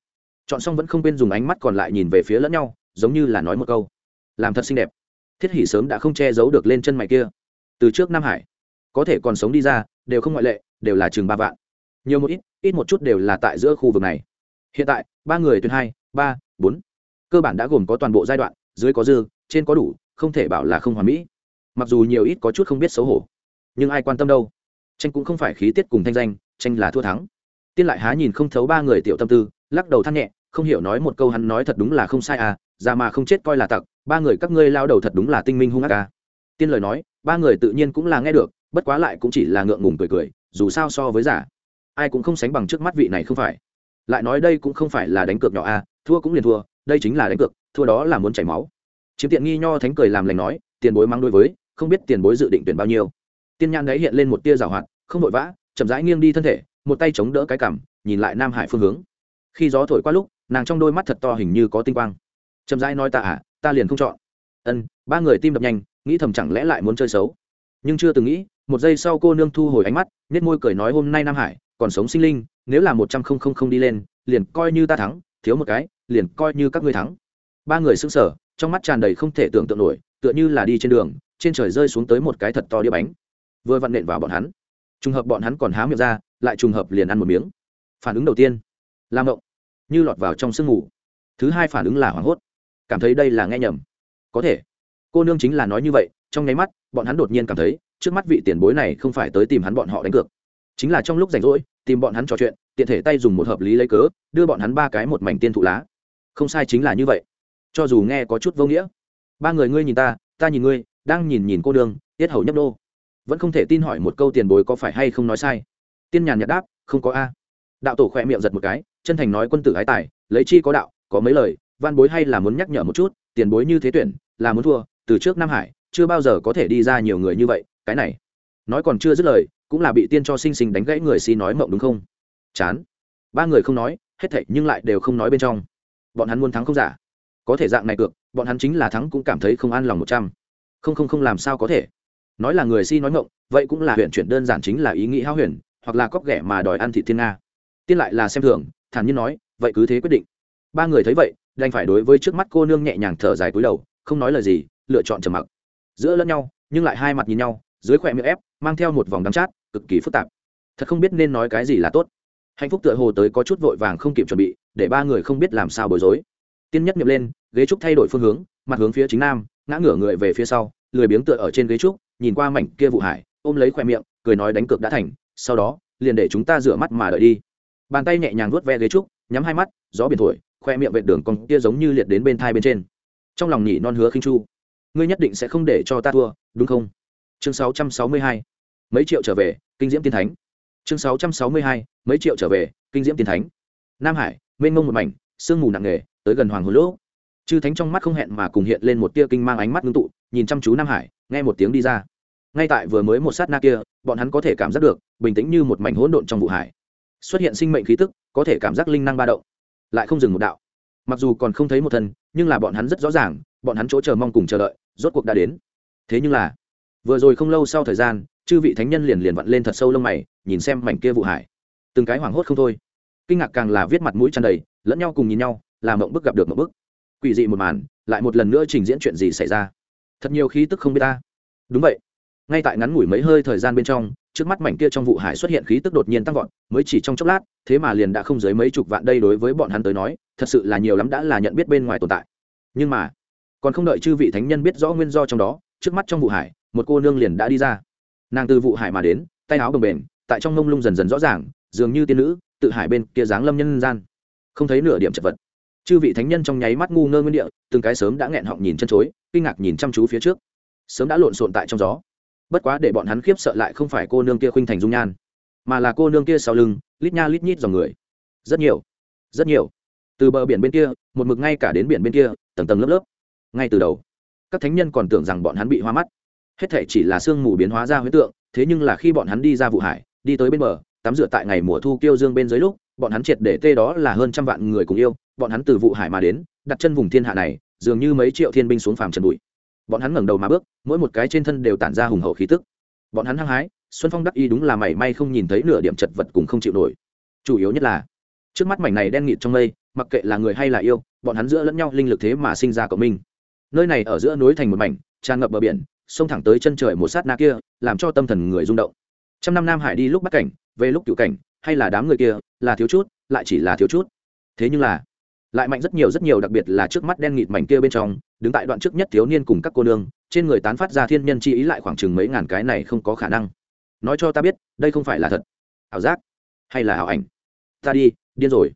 chọn xong vẫn không quên dùng ánh mắt còn lại nhìn về phía lẫn nhau, giống như là nói một câu. Làm thật xinh đẹp. Thiết hỷ sớm đã không che giấu được lên chân mày kia. Từ trước nam hải, có thể còn sống đi ra, đều không ngoại lệ, đều là chừng ba vạn. Nhiều một ít ít một chút đều là tại giữa khu vực này. Hiện tại, ba người tuyến hai, ba, bốn. Cơ bản đã gồm có toàn bộ giai đoạn, dưới có dư, trên có đủ, không thể bảo là không hoàn mỹ. Mặc dù nhiều ít có chút không biết xấu hổ, nhưng ai quan tâm đâu? Tranh cũng không phải khí tiết cùng thanh danh, tranh là thua thắng. Tiên lại há nhìn không thấu ba người tiểu tâm tư, lắc đầu than nhẹ không hiểu nói một câu hắn nói thật đúng là không sai à già mà không chết coi là tặc, ba người các ngươi lao đầu thật đúng là tinh minh hung ác à. tiên lời nói, ba người tự nhiên cũng là nghe được, bất quá lại cũng chỉ là ngượng ngùng cười cười, dù sao so với giả ai cũng không sánh bằng trước mắt vị này không phải. Lại nói đây cũng không phải là đánh cược nhỏ a thua cũng liền thua, đây chính là đánh cược, thua đó là muốn chảy máu. Chiếm tiện nghi nho thánh cười làm lành nói, tiền bối mang đối với, không biết tiền bối dự định tuyển bao nhiêu. Tiên nhan đấy hiện lên một tia rào hoạt, không vội vã, chậm rãi nghiêng đi thân thể, một tay chống đỡ cái cằm, nhìn lại nam hải phương hướng. Khi gió thổi qua lúc nàng trong đôi mắt thật to hình như có tinh quang. Chậm rãi nói ta à ta liền không chọn. Ân, ba người tim đập nhanh, nghĩ thầm chẳng lẽ lại muốn chơi xấu. Nhưng chưa từng nghĩ, một giây sau cô nương thu hồi ánh mắt nết môi cười nói hôm nay nam hải, còn sống sinh linh, nếu là một trăm không không không đi lên, liền coi như ta thắng, thiếu một cái, liền coi như các ngươi thắng. Ba người sững sờ, trong mắt tràn đầy không thể tưởng tượng nổi, tựa như là đi trên đường, trên trời rơi xuống tới một cái thật to đĩa bánh. Vừa vặn nện vào bọn hắn. Trùng hợp bọn hắn còn há miệng ra, lại trùng hợp liền ăn một miếng. Phản ứng đầu tiên làm động như lọt vào trong sương mù thứ hai phản ứng là hoảng hốt. Cảm thấy đây là nghe nhầm. Có thể. Cô nương chính là nói như vậy, trong nháy mắt, bọn hắn đột nhiên cảm thấy, trước mắt vị tiền bối này không phải tới tìm hắn bọn họ đánh cược. Chính là trong lúc rảnh rỗi, tìm bọn hắn trò chuyện, tiện thể tay dùng một hợp lý lấy cớ, đưa bọn hắn ba cái một mảnh tiên thụ lá. Không sai chính là như vậy. Cho dù nghe có chút vô nghĩa. Ba người ngươi nhìn ta ta nhìn ngươi, đang nhìn nhìn cô đường tiết hầu nhấp đô vẫn không thể tin hỏi một câu tiền bối có phải hay không nói sai. Tiên nhàn nhạt đáp, không có a đạo tổ khỏe miệng giật một cái, chân thành nói quân tử ái tài, lấy chi có đạo, có mấy lời, văn bối hay là muốn nhắc nhở một chút, tiền bối như thế tuyển, là muốn thua, từ trước nam hải, chưa bao giờ có thể đi ra nhiều người như vậy, cái này. Nói còn chưa dứt lời, cũng là bị tiên cho sinh sinh đánh gãy người xin nói mộng đúng không? Chán. Ba người không nói, hết thảy nhưng lại đều không nói bên trong. Bọn hắn muốn thắng không giả. Có thể dạng này cược, bọn hắn chính là thắng cũng cảm thấy không an lòng một trăm. Không không không, làm sao có thể? Nói là người si nói mộng, vậy cũng là huyện chuyển đơn giản chính là ý nghĩ hao huyền, hoặc là cóc ghẻ mà đòi ăn thị thiên nga tiên lại là xem thường, thản nhiên nói, vậy cứ thế quyết định. Ba người thấy vậy, đành phải đối với trước mắt cô nương nhẹ nhàng thở dài cúi đầu, không nói lời gì, lựa chọn trầm mặc. Giữa lẫn nhau, nhưng lại hai mặt nhìn nhau, dưới khỏe miệng ép, mang theo một vòng đắm chát, cực kỳ phức tạp. Thật không biết nên nói cái gì là tốt. Hạnh phúc tựa hồ tới có chút vội vàng không kịp chuẩn bị, để ba người không biết làm sao bối rối. Tiên nhất nhậm lên, ghế trúc thay đổi phương hướng, mặt hướng phía chính nam, ngã ngửa người về phía sau, lười biếng tựa ở trên ghế trúc, nhìn qua mảnh kia vụ hải, ôm lấy khoe miệng, cười nói đánh cược đã thành, sau đó, liền để chúng ta rửa mắt mà đợi đi bàn tay nhẹ nhàng vuốt ve ghế trúc, nhắm hai mắt, gió biển thổi, khoe miệng vẹn đường còn kia giống như liệt đến bên thai bên trên. Trong lòng nhỉ non hứa khinh chu. Ngươi nhất định sẽ không để cho ta thua, đúng không? Chương 662. mấy triệu trở về, kinh diễm tiên thánh. Chương 662. mấy triệu trở về, kinh diễm tiên thánh. Nam hải, mênh mông một mảnh, sương mù nặng nề, tới gần hoàng hồn lỗ chư thánh trong mắt không hẹn mà cùng hiện lên một tia kinh mang ánh mắt ngưng tụ, nhìn chăm chú nam hải, nghe một tiếng đi ra. Ngay tại vừa mới một sát na kia, bọn hắn có thể cảm giác được, bình tĩnh như một mảnh hỗn độn trong vụ hải xuất hiện sinh mệnh khí tức, có thể cảm giác linh năng ba động, lại không dừng một đạo. Mặc dù còn không thấy một thân, nhưng là bọn hắn rất rõ ràng, bọn hắn chỗ chờ mong cùng chờ đợi, rốt cuộc đã đến. Thế nhưng là, vừa rồi không lâu sau thời gian, chư vị thánh nhân liền liền vặn lên thật sâu lông mày, nhìn xem mảnh kia vụ hải. Từng cái hoảng hốt không thôi. Kinh ngạc càng là viết mặt mũi tràn đầy, lẫn nhau cùng nhìn nhau, là mộng bức gặp được mộng bức. Quỷ dị một màn, lại một lần nữa trình diễn chuyện gì xảy ra? Thật nhiều khí tức không biết ta. Đúng vậy. Ngay tại ngắn ngủi mấy hơi thời gian bên trong trước mắt mảnh kia trong vụ hải xuất hiện khí tức đột nhiên tăng vọt, mới chỉ trong chốc lát, thế mà liền đã không dưới mấy chục vạn đây đối với bọn hắn tới nói, thật sự là nhiều lắm đã là nhận biết bên ngoài tồn tại. Nhưng mà, còn không đợi chư vị thánh nhân biết rõ nguyên do trong đó, trước mắt trong vụ hải, một cô nương liền đã đi ra. Nàng từ vụ hải mà đến, tay áo bồng bềnh, tại trong mông lung dần dần rõ ràng, dường như tiên nữ, tự hải bên kia dáng lâm nhân gian. Không thấy nửa điểm chật vật. Chư vị thánh nhân trong nháy mắt ngu ngơ nguyên địa, từng cái sớm đã nghẹn họng nhìn chân chối, kinh ngạc nhìn chăm chú phía trước. Sớm đã lộn xộn tại trong gió bất quá để bọn hắn khiếp sợ lại không phải cô nương kia khuynh thành dung nhan, mà là cô nương kia sau lưng, lít nha lít nhít dòng người. Rất nhiều rất nhiều. Từ bờ biển bên kia, một mực ngay cả đến biển bên kia, tầng tầng lớp lớp. Ngay từ đầu, các thánh nhân còn tưởng rằng bọn hắn bị hoa mắt. Hết thể chỉ là sương mù biến hóa ra huyết tượng, thế nhưng là khi bọn hắn đi ra vụ hải, đi tới bên bờ, tắm rửa tại ngày mùa thu kiêu dương bên dưới lúc, bọn hắn triệt để tê đó là hơn trăm vạn người cùng yêu, bọn hắn từ vụ hải mà đến, đặt chân vùng thiên hạ này, dường như mấy triệu thiên binh xuống phàm trần bụi bọn hắn ngẩng đầu mà bước, mỗi một cái trên thân đều tản ra hùng hậu khí tức. Bọn hắn hăng hái, xuân phong đắc y đúng là mảy may không nhìn thấy nửa điểm chật vật cùng không chịu nổi. Chủ yếu nhất là, trước mắt mảnh này đen nghịt trong mây, mặc kệ là người hay là yêu, bọn hắn giữa lẫn nhau linh lực thế mà sinh ra cộng minh. Nơi này ở giữa núi thành một mảnh, tràn ngập bờ biển, xông thẳng tới chân trời một sát na kia, làm cho tâm thần người rung động. Trăm năm nam hải đi lúc bắt cảnh, về lúc cựu cảnh, hay là đám người kia, là thiếu chút, lại chỉ là thiếu chút. Thế nhưng là lại mạnh rất nhiều rất nhiều, đặc biệt là trước mắt đen nghịt mảnh kia bên trong, đứng tại đoạn trước nhất thiếu niên cùng các cô nương, trên người tán phát ra thiên nhân chi ý lại khoảng chừng mấy ngàn cái này không có khả năng. Nói cho ta biết, đây không phải là thật. Ảo giác? Hay là ảo ảnh? Ta đi, điên rồi.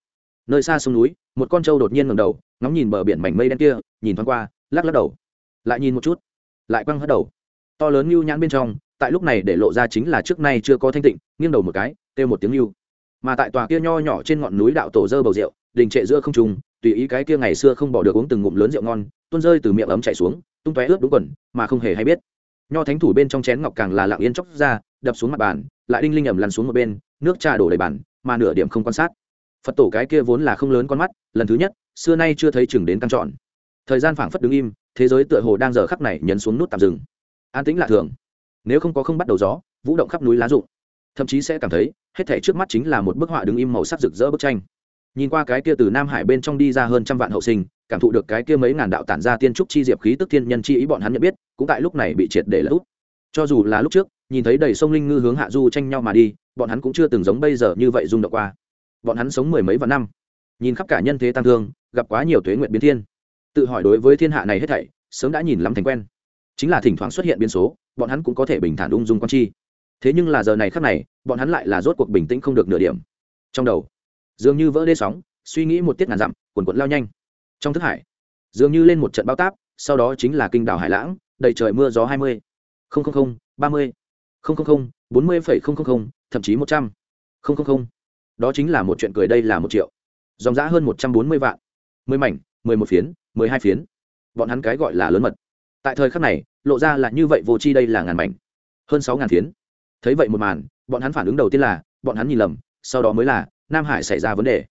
Nơi xa sông núi, một con trâu đột nhiên ngầm đầu, ngóng nhìn bờ biển mảnh mây đen kia, nhìn thoáng qua, lắc lắc đầu. Lại nhìn một chút, lại quăng hất đầu. To lớn như nhãn bên trong, tại lúc này để lộ ra chính là trước nay chưa có thanh tịnh, nghiêng đầu một cái, kêu một tiếng lưu. Mà tại tòa kia nho nhỏ trên ngọn núi đạo tổ dơ bầu rượu đình trệ giữa không trung, tùy ý cái kia ngày xưa không bỏ được uống từng ngụm lớn rượu ngon tuôn rơi từ miệng ấm chảy xuống tung tóe ướt đúng quần mà không hề hay biết. Nho thánh thủ bên trong chén ngọc càng là lặng yên chóc ra đập xuống mặt bàn lại đinh linh ẩm lăn xuống một bên nước trà đổ đầy bàn mà nửa điểm không quan sát. Phật tổ cái kia vốn là không lớn con mắt lần thứ nhất xưa nay chưa thấy chừng đến căng trọn. Thời gian phảng phất đứng im thế giới tựa hồ đang giờ khắc này nhấn xuống nút tạm dừng. An tĩnh lạ thường. Nếu không có không bắt đầu gió vũ động khắp núi lá rụng. Thậm chí sẽ cảm thấy hết thể trước mắt chính là một bức họa đứng im màu sắc rực rỡ bức tranh nhìn qua cái kia từ nam hải bên trong đi ra hơn trăm vạn hậu sinh, cảm thụ được cái kia mấy ngàn đạo tản ra tiên trúc chi diệp khí tức thiên nhân chi ý bọn hắn nhận biết, cũng tại lúc này bị triệt để lỡ út cho dù là lúc trước, nhìn thấy đầy sông linh ngư hướng hạ du tranh nhau mà đi, bọn hắn cũng chưa từng giống bây giờ như vậy rung động qua. Bọn hắn sống mười mấy vạn năm. Nhìn khắp cả nhân thế tăng thương, gặp quá nhiều tuế nguyện biến thiên. Tự hỏi đối với thiên hạ này hết thảy, sớm đã nhìn lắm thành quen. Chính là thỉnh thoảng xuất hiện biến số, bọn hắn cũng có thể bình thản ung dung quan chi. Thế nhưng là giờ này khắc này, bọn hắn lại là rốt cuộc bình tĩnh không được nửa điểm. Trong đầu dường như vỡ đê sóng, suy nghĩ một tiết ngàn dặm, quần quận lao nhanh. Trong thức hải, dường như lên một trận bao táp, sau đó chính là kinh đảo hải lãng, đầy trời mưa gió hai mươi ba mươi bốn mươi thậm chí một trăm linh đó chính là một chuyện cười đây là một triệu. Dòng giã hơn một trăm bốn mươi vạn, mười mảnh, mười một phiến, mười hai phiến. Bọn hắn cái gọi là lớn mật. Tại thời khắc này, lộ ra là như vậy vô c h i đây là ngàn mảnh, hơn sáu ngàn phiến. Thấy vậy một màn, bọn hắn phản ứng đầu tiên là, bọn hắn nhìn lầm, sau đó mới là nam hải xảy ra vấn đề.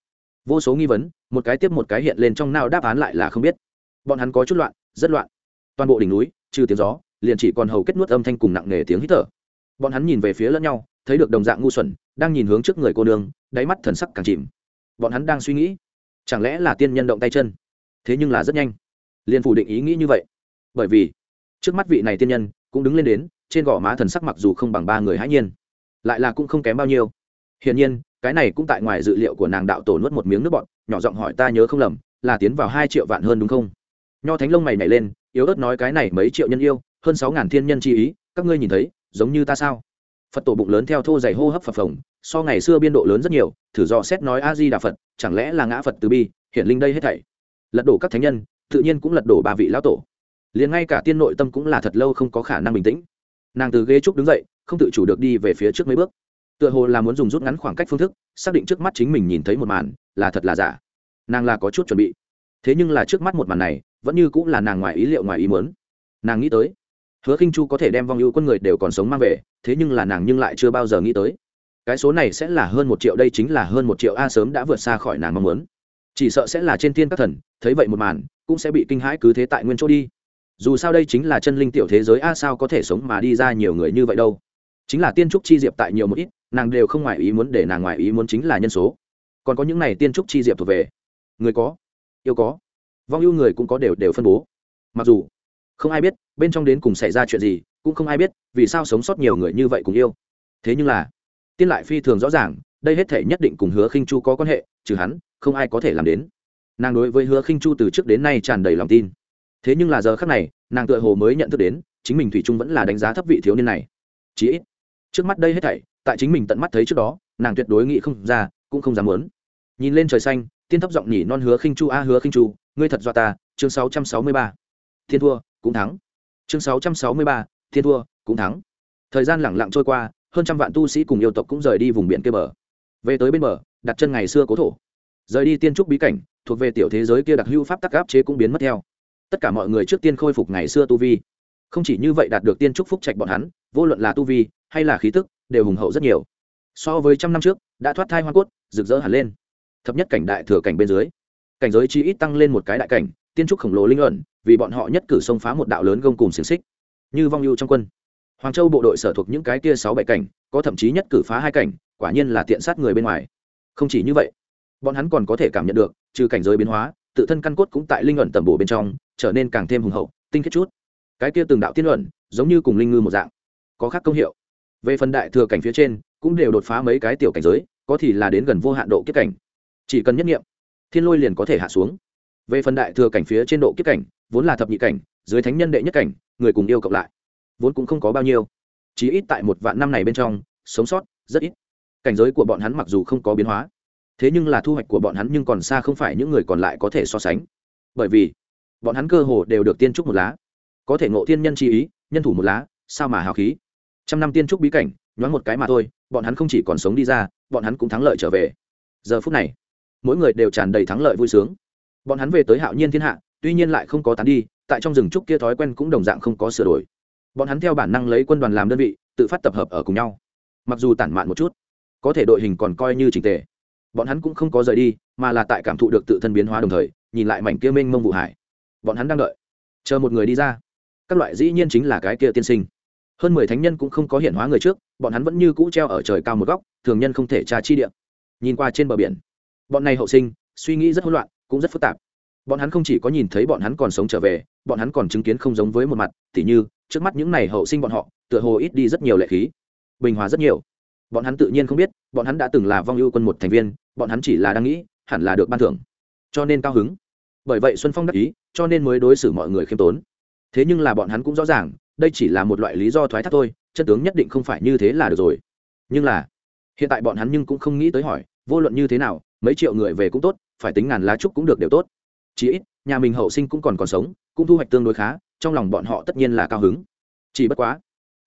Vô số nghi vấn, một cái tiếp một cái hiện lên trong nào đáp án lại là không biết. Bọn hắn có chút loạn, rất loạn. Toàn bộ đỉnh núi, trừ tiếng gió, liền chỉ còn hầu kết nuốt âm thanh cùng nặng nề tiếng hít thở. Bọn hắn nhìn về phía lẫn nhau, thấy được đồng dạng ngu xuẩn, đang nhìn hướng trước người cô nương, đáy mắt thần sắc càng chìm. Bọn hắn đang suy nghĩ, chẳng lẽ là tiên nhân động tay chân? Thế nhưng là rất nhanh. Liền phủ định ý nghĩ như vậy. Bởi vì, trước mắt vị này tiên nhân cũng đứng lên đến, trên gò má thần sắc mặc dù không bằng ba người hãy nhiên, lại là cũng không kém bao nhiêu. Hiển nhiên cái này cũng tại ngoài dự liệu của nàng đạo tổ nuốt một miếng nước bọn nhỏ giọng hỏi ta nhớ không lầm, là tiến vào hai triệu vạn hơn đúng không? Nho thánh lông mày nhảy lên, yếu ớt nói cái này mấy triệu nhân yêu, hơn sáu ngàn thiên nhân chi ý, các ngươi nhìn thấy, giống như ta sao? Phật tổ bụng lớn theo thô dày hô hấp phập phồng, so ngày xưa biên độ lớn rất nhiều, thử do xét nói a di đà phật, chẳng lẽ là ngã phật từ bi, hiển linh đây hết thảy. Lật đổ các thánh nhân, tự nhiên cũng lật đổ ba vị lão tổ. Liền ngay cả tiên nội tâm cũng là thật lâu không có khả năng bình tĩnh. Nàng từ ghế trúc đứng dậy, không tự chủ được đi về phía trước mấy bước tựa hồ là muốn dùng rút ngắn khoảng cách phương thức, xác định trước mắt chính mình nhìn thấy một màn, là thật là giả. Nàng là có chút chuẩn bị. Thế nhưng là trước mắt một màn này, vẫn như cũng là nàng ngoài ý liệu, ngoài ý muốn. Nàng nghĩ tới, hứa khinh chu có thể đem vong ưu quân người đều còn sống mang về, thế nhưng là nàng nhưng lại chưa bao giờ nghĩ tới. Cái số này sẽ là hơn một triệu, đây chính là hơn một triệu a sớm đã vượt xa khỏi nàng mong muốn. Chỉ sợ sẽ là trên thiên các thần, thấy vậy một màn, cũng sẽ bị kinh hãi cứ thế tại nguyên chỗ đi. Dù sao đây chính là chân linh tiểu thế giới, a sao có thể sống mà đi ra nhiều người như vậy đâu? Chính là tiên trúc chi diệp tại nhiều một ít nàng đều không ngoài ý muốn để nàng ngoài ý muốn chính là nhân số. Còn có những này tiên trúc chi diệp thuộc về. Người có, yêu có, vong yêu người cũng có đều đều phân bố. Mặc dù, không ai biết bên trong đến cùng xảy ra chuyện gì, cũng không ai biết vì sao sống sót nhiều người như vậy cùng yêu. Thế nhưng là, tiên lại phi thường rõ ràng, đây hết thể nhất định cùng hứa khinh chu có quan hệ, trừ hắn, không ai có thể làm đến. Nàng đối với hứa khinh chu từ trước đến nay tràn đầy lòng tin. Thế nhưng là giờ khác này, nàng tựa hồ mới nhận thức đến, chính mình thủy trung vẫn là đánh giá thấp vị thiếu niên này. Chí ít, trước mắt đây hết thảy tại chính mình tận mắt thấy trước đó nàng tuyệt đối nghĩ không ra cũng không dám muốn. Nhìn lên trời xanh tiên thấp giọng nhỉ non hứa khinh chu a à hứa khinh chu ngươi thật dọa ta chương 663. thiên thua cũng thắng. Chương 663, thiên thua cũng thắng. Thời gian lẳng lặng trôi qua hơn trăm vạn tu sĩ cùng yêu tộc cũng rời đi vùng biển kia bờ. Về tới bên bờ đặt chân ngày xưa cố thổ. Rời đi tiên trúc bí cảnh thuộc về tiểu thế giới kia đặc hữu pháp tắc áp chế cũng biến mất theo. Tất cả mọi người trước tiên khôi phục ngày xưa tu vi. Không chỉ như vậy đạt được tiên trúc phúc trạch bọn hắn vô luận là tu vi hay là khí tức đều hùng hậu rất nhiều. So với trăm năm trước, đã thoát thai hoa cốt, rực rỡ hẳn lên. Thập nhất cảnh đại thừa cảnh bên dưới, cảnh giới chi ít tăng lên một cái đại cảnh, tiên trúc khổng lồ linh luận, vì bọn họ nhất cử xông phá một đạo lớn gông cùng xiềng xích. Như vong ưu trong quân, hoàng châu bộ đội sở thuộc những cái kia sáu bảy cảnh, có thậm chí nhất cử phá hai cảnh, quả nhiên là tiện sát người bên ngoài. Không chỉ như vậy, bọn hắn còn có thể cảm nhận được, trừ cảnh giới biến hóa, tự thân căn cốt cũng tại linh luận tầm bổ bên trong, trở nên càng thêm hùng hậu, tinh khiết chút. Cái kia từng đạo tiên luận, giống như cùng linh ngư một dạng, có khác công hiệu về phần đại thừa cảnh phía trên, cũng đều đột phá mấy cái tiểu cảnh giới, có thì là đến gần vô hạn độ kiếp cảnh. Chỉ cần nhất nghiệm, thiên lôi liền có thể hạ xuống. Về phần đại thừa cảnh phía trên độ kiếp cảnh, vốn là thập nhị cảnh, dưới thánh nhân đệ nhất cảnh, người cùng yêu cộng lại, vốn cũng không có bao nhiêu. Chỉ ít tại một vạn năm này bên trong, sống sót, rất ít. Cảnh giới của bọn hắn mặc dù không có biến hóa, thế nhưng là thu hoạch của bọn hắn nhưng còn xa không phải những người còn lại có thể so sánh. Bởi vì, bọn hắn cơ hồ đều được tiên trúc một lá. Có thể ngộ thiên nhân chi ý, nhân thủ một lá, sao mà hào khí? Trăm năm tiên trúc bí cảnh, nhoáng một cái mà thôi, bọn hắn không chỉ còn sống đi ra, bọn hắn cũng thắng lợi trở về. Giờ phút này, mỗi người đều tràn đầy thắng lợi vui sướng. Bọn hắn về tới hạo nhiên thiên hạ, tuy nhiên lại không có tán đi, tại trong rừng trúc kia thói quen cũng đồng dạng không có sửa đổi. Bọn hắn theo bản năng lấy quân đoàn làm đơn vị, tự phát tập hợp ở cùng nhau. Mặc dù tản mạn một chút, có thể đội hình còn coi như trình tề, bọn hắn cũng không có rời đi, mà là tại cảm thụ được tự thân biến hóa đồng thời, nhìn lại mảnh kia mênh mông vụ hải. Bọn hắn đang đợi, chờ một người đi ra. Các loại dĩ nhiên chính là cái kia tiên sinh hơn mười thánh nhân cũng không có hiện hóa người trước, bọn hắn vẫn như cũ treo ở trời cao một góc, thường nhân không thể tra chi điện nhìn qua trên bờ biển, bọn này hậu sinh, suy nghĩ rất hỗn loạn, cũng rất phức tạp. Bọn hắn không chỉ có nhìn thấy bọn hắn còn sống trở về, bọn hắn còn chứng kiến không giống với một mặt, tỉ như, trước mắt những này hậu sinh bọn họ, tựa hồ ít đi rất nhiều lệ khí. Bình hòa rất nhiều. Bọn hắn tự nhiên không biết, bọn hắn đã từng là vong ưu quân một thành viên, bọn hắn chỉ là đang nghĩ, hẳn là được ban thưởng. Cho nên cao hứng. Bởi vậy xuân phong đắc ý, cho nên mới đối xử mọi người khiêm tốn. Thế nhưng là bọn hắn cũng rõ ràng đây chỉ là một loại lý do thoái thác thôi, chân tướng nhất định không phải như thế là được rồi. Nhưng là, hiện tại bọn hắn nhưng cũng không nghĩ tới hỏi, vô luận như thế nào, mấy triệu người về cũng tốt, phải tính ngàn lá trúc cũng được đều tốt. Chí ít, nhà mình hậu sinh cũng còn còn sống, cũng thu hoạch tương đối khá, trong lòng bọn họ tất nhiên là cao hứng. Chỉ bất quá,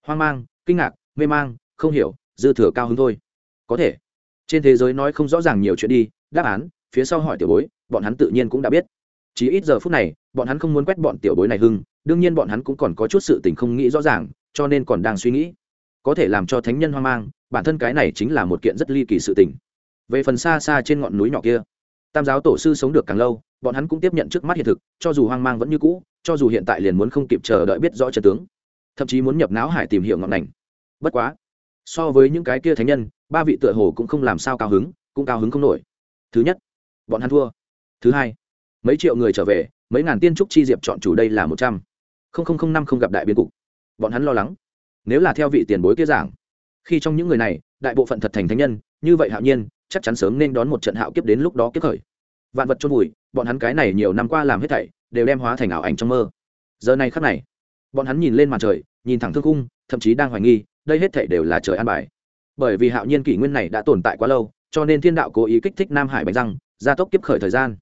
hoang mang, kinh ngạc, mê mang, không hiểu, dư thừa cao hứng thôi. Có thể, trên thế giới nói không rõ ràng nhiều chuyện đi, đáp án, phía sau hỏi tiểu bối, bọn hắn tự nhiên cũng đã biết chỉ ít giờ phút này, bọn hắn không muốn quét bọn tiểu bối này hưng, đương nhiên bọn hắn cũng còn có chút sự tình không nghĩ rõ ràng, cho nên còn đang suy nghĩ. Có thể làm cho thánh nhân hoang mang, bản thân cái này chính là một kiện rất ly kỳ sự tình. Về phần xa xa trên ngọn núi nhỏ kia, tam giáo tổ sư sống được càng lâu, bọn hắn cũng tiếp nhận trước mắt hiện thực, cho dù hoang mang vẫn như cũ, cho dù hiện tại liền muốn không kịp chờ đợi biết rõ trận tướng, thậm chí muốn nhập não hải tìm hiểu ngọn ngành bất quá, so với những cái kia thánh nhân, ba vị tựa hồ cũng không làm sao cao hứng, cũng cao hứng không nổi. Thứ nhất, bọn hắn thua. Thứ hai mấy triệu người trở về, mấy ngàn tiên trúc chi diệp chọn chủ đây là một trăm. Linh năm không gặp đại biến cục. Bọn hắn lo lắng. Nếu là theo vị tiền bối kia giảng, khi trong những người này, đại bộ phận thật thành thánh nhân, như vậy hạo nhiên, chắc chắn sớm nên đón một trận hạo kiếp đến lúc đó kiếp khởi. Vạn vật chôn vùi, bọn hắn cái này nhiều năm qua làm hết thảy, đều đem hóa thành ảo ảnh trong mơ. Giờ này khắc này, bọn hắn nhìn lên mặt trời, nhìn thẳng thương cung thậm chí đang hoài nghi, đây hết thảy đều là trời an bài. Bởi vì hạo nhiên kỷ nguyên này đã tồn tại quá lâu, cho nên thiên đạo cố ý kích thích nam hải bánh răng, gia tốc kiếp khởi thời gian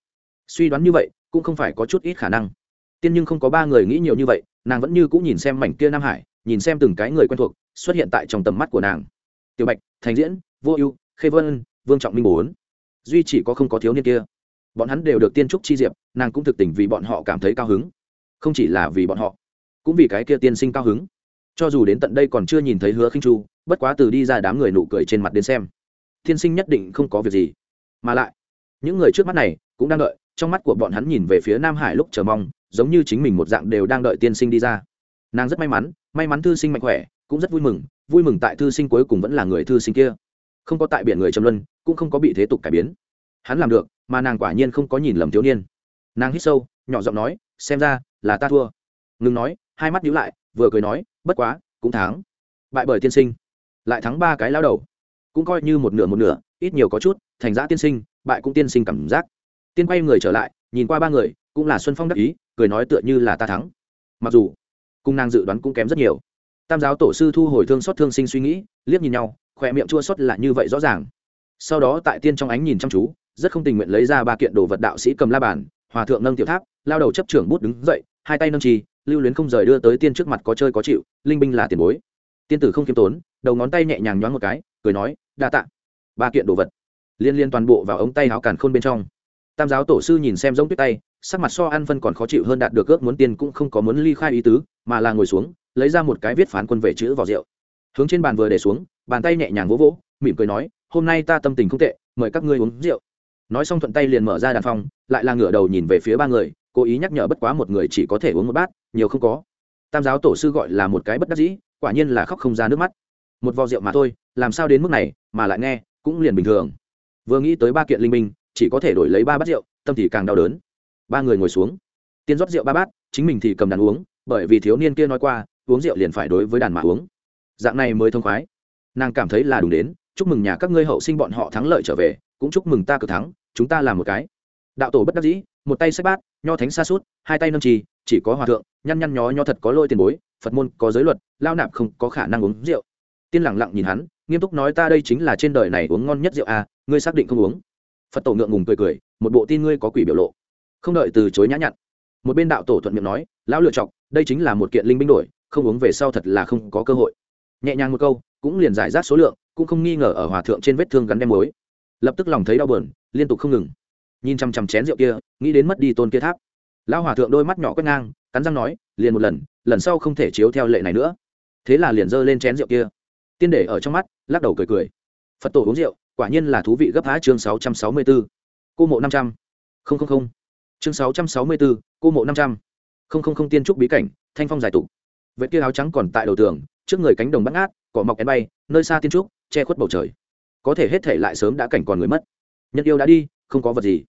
suy đoán như vậy cũng không phải có chút ít khả năng. Tiên nhưng không có ba người nghĩ nhiều như vậy, nàng vẫn như cũng nhìn xem mảnh kia nam hải, nhìn xem từng cái người quen thuộc xuất hiện tại trong tầm mắt của nàng. Tiểu bạch, thành diễn, vô ưu, khê vân, vương trọng minh bốn. Duy chỉ có không có thiếu niên kia. Bọn hắn đều được tiên trúc chi diệp, nàng cũng thực tình vì bọn họ cảm thấy cao hứng. Không chỉ là vì bọn họ, cũng vì cái kia tiên sinh cao hứng. Cho dù đến tận đây còn chưa nhìn thấy hứa khinh chu, bất quá từ đi ra đám người nụ cười trên mặt đến xem. Tiên sinh nhất định không có việc gì. Mà lại, những người trước mắt này cũng đang đợi trong mắt của bọn hắn nhìn về phía nam hải lúc chờ mong, giống như chính mình một dạng đều đang đợi tiên sinh đi ra. Nàng rất may mắn may mắn thư sinh mạnh khỏe, cũng rất vui mừng vui mừng tại thư sinh cuối cùng vẫn là người thư sinh kia. Không có tại biển người trầm luân, cũng không có bị thế tục cải biến. Hắn làm được, mà nàng quả nhiên không có nhìn lầm thiếu niên. Nàng hít sâu, nhỏ giọng nói, xem ra, là ta thua. Ngừng nói, hai mắt nhíu lại, vừa cười nói, bất quá, cũng thắng. Bại bởi tiên sinh. Lại thắng ba cái lao đầu. Cũng coi như một nửa một nửa, ít nhiều có chút, thành giã tiên sinh, bại cũng tiên sinh cảm giác tiên quay người trở lại, nhìn qua ba người, cũng là xuân phong đắc ý, cười nói tựa như là ta thắng. Mặc dù, cung nàng dự đoán cũng kém rất nhiều. Tam giáo tổ sư thu hồi thương xót thương sinh suy nghĩ, liếc nhìn nhau, khỏe miệng chua xót là như vậy rõ ràng. Sau đó tại tiên trong ánh nhìn chăm chú, rất không tình nguyện lấy ra ba kiện đồ vật đạo sĩ cầm la bàn, hòa thượng nâng tiểu tháp, lao đầu chấp trưởng bút đứng dậy, hai tay nâng trì lưu luyến không rời đưa tới tiên trước mặt có chơi có chịu, linh binh là tiền bối. Tiên tử không kiêm tốn, đầu ngón tay nhẹ nhàng nhoáng một cái, cười nói, đa tạ. Ba kiện đồ vật, liên liên toàn bộ vào ống tay áo càn khôn bên trong tam giáo tổ sư nhìn xem giống tuyết tay, sắc mặt so An phân còn khó chịu hơn đạt được ước muốn tiền cũng không có muốn ly khai ý tứ, mà là ngồi xuống, lấy ra một cái viết phán quân về chữ vào rượu. Hướng trên bàn vừa để xuống, bàn tay nhẹ nhàng vỗ vỗ, mỉm cười nói, hôm nay ta tâm tình không tệ, mời các ngươi uống rượu. Nói xong thuận tay liền mở ra đàn phong lại là ngửa đầu nhìn về phía ba người, cố ý nhắc nhở bất quá một người chỉ có thể uống một bát, nhiều không có. Tam giáo tổ sư gọi là một cái bất đắc dĩ, quả nhiên là khóc không ra nước mắt. Một vò rượu mà thôi, làm sao đến mức này, mà lại nghe, cũng liền bình thường. Vừa nghĩ tới ba kiện linh minh chỉ có thể đổi lấy ba bát rượu, tâm thì càng đau đớn. Ba người ngồi xuống. Tiên rót rượu ba bát, chính mình thì cầm đàn uống, bởi vì thiếu niên kia nói qua, uống rượu liền phải đối với đàn mà uống. Dạng này mới thông khoái. Nàng cảm thấy là đúng đến, chúc mừng nhà các ngươi hậu sinh bọn họ thắng lợi trở về, cũng chúc mừng ta cực thắng, chúng ta làm một cái. Đạo tổ bất đắc dĩ, một tay sách bát, nho thánh xa suốt, hai tay nâng trì, chỉ có hòa thượng, nhăn nhăn nhó nho thật có lôi tiền bối, phật môn có giới luật, lao nạp không có khả năng uống rượu. Tiên lẳng lặng nhìn hắn, nghiêm túc nói ta đây chính là trên đời này uống ngon nhất rượu à ngươi xác định không uống phật tổ ngượng ngùng cười cười, một bộ tin ngươi có quỷ biểu lộ. Không đợi từ chối nhã nhặn, một bên đạo tổ thuận miệng nói, lão lựa chọc, đây chính là một kiện linh binh đổi, không uống về sau thật là không có cơ hội. Nhẹ nhàng một câu, cũng liền giải rác số lượng, cũng không nghi ngờ ở hòa thượng trên vết thương gắn đem mối lập tức lòng thấy đau buồn, liên tục không ngừng. Nhìn chăm chăm chén rượu kia, nghĩ đến mất đi tôn kia tháp. Lão hòa thượng đôi mắt nhỏ quét ngang, cắn răng nói, liền một lần lần sau không thể chiếu theo lệ này nữa. Thế là liền giơ lên chén rượu kia. Tiên để ở trong mắt, lắc đầu cười cười. Phật tổ uống rượu quả nhiên là thú vị gấp há chương sáu trăm sáu mươi b ố cô mộ năm trăm. Không. chương sáu trăm sáu mươi b ố cô mộ năm trăm. Không tiên trúc bí cảnh, thanh phong giải tụ. vệ kia áo trắng còn tại đầu tường, trước người cánh đồng bắt ngát, cỏ mọc én bay, nơi xa tiên trúc, che khuất bầu trời. Có thể hết thể lại sớm đã cảnh còn người mất. Nhân yêu đã đi, không có vật gì.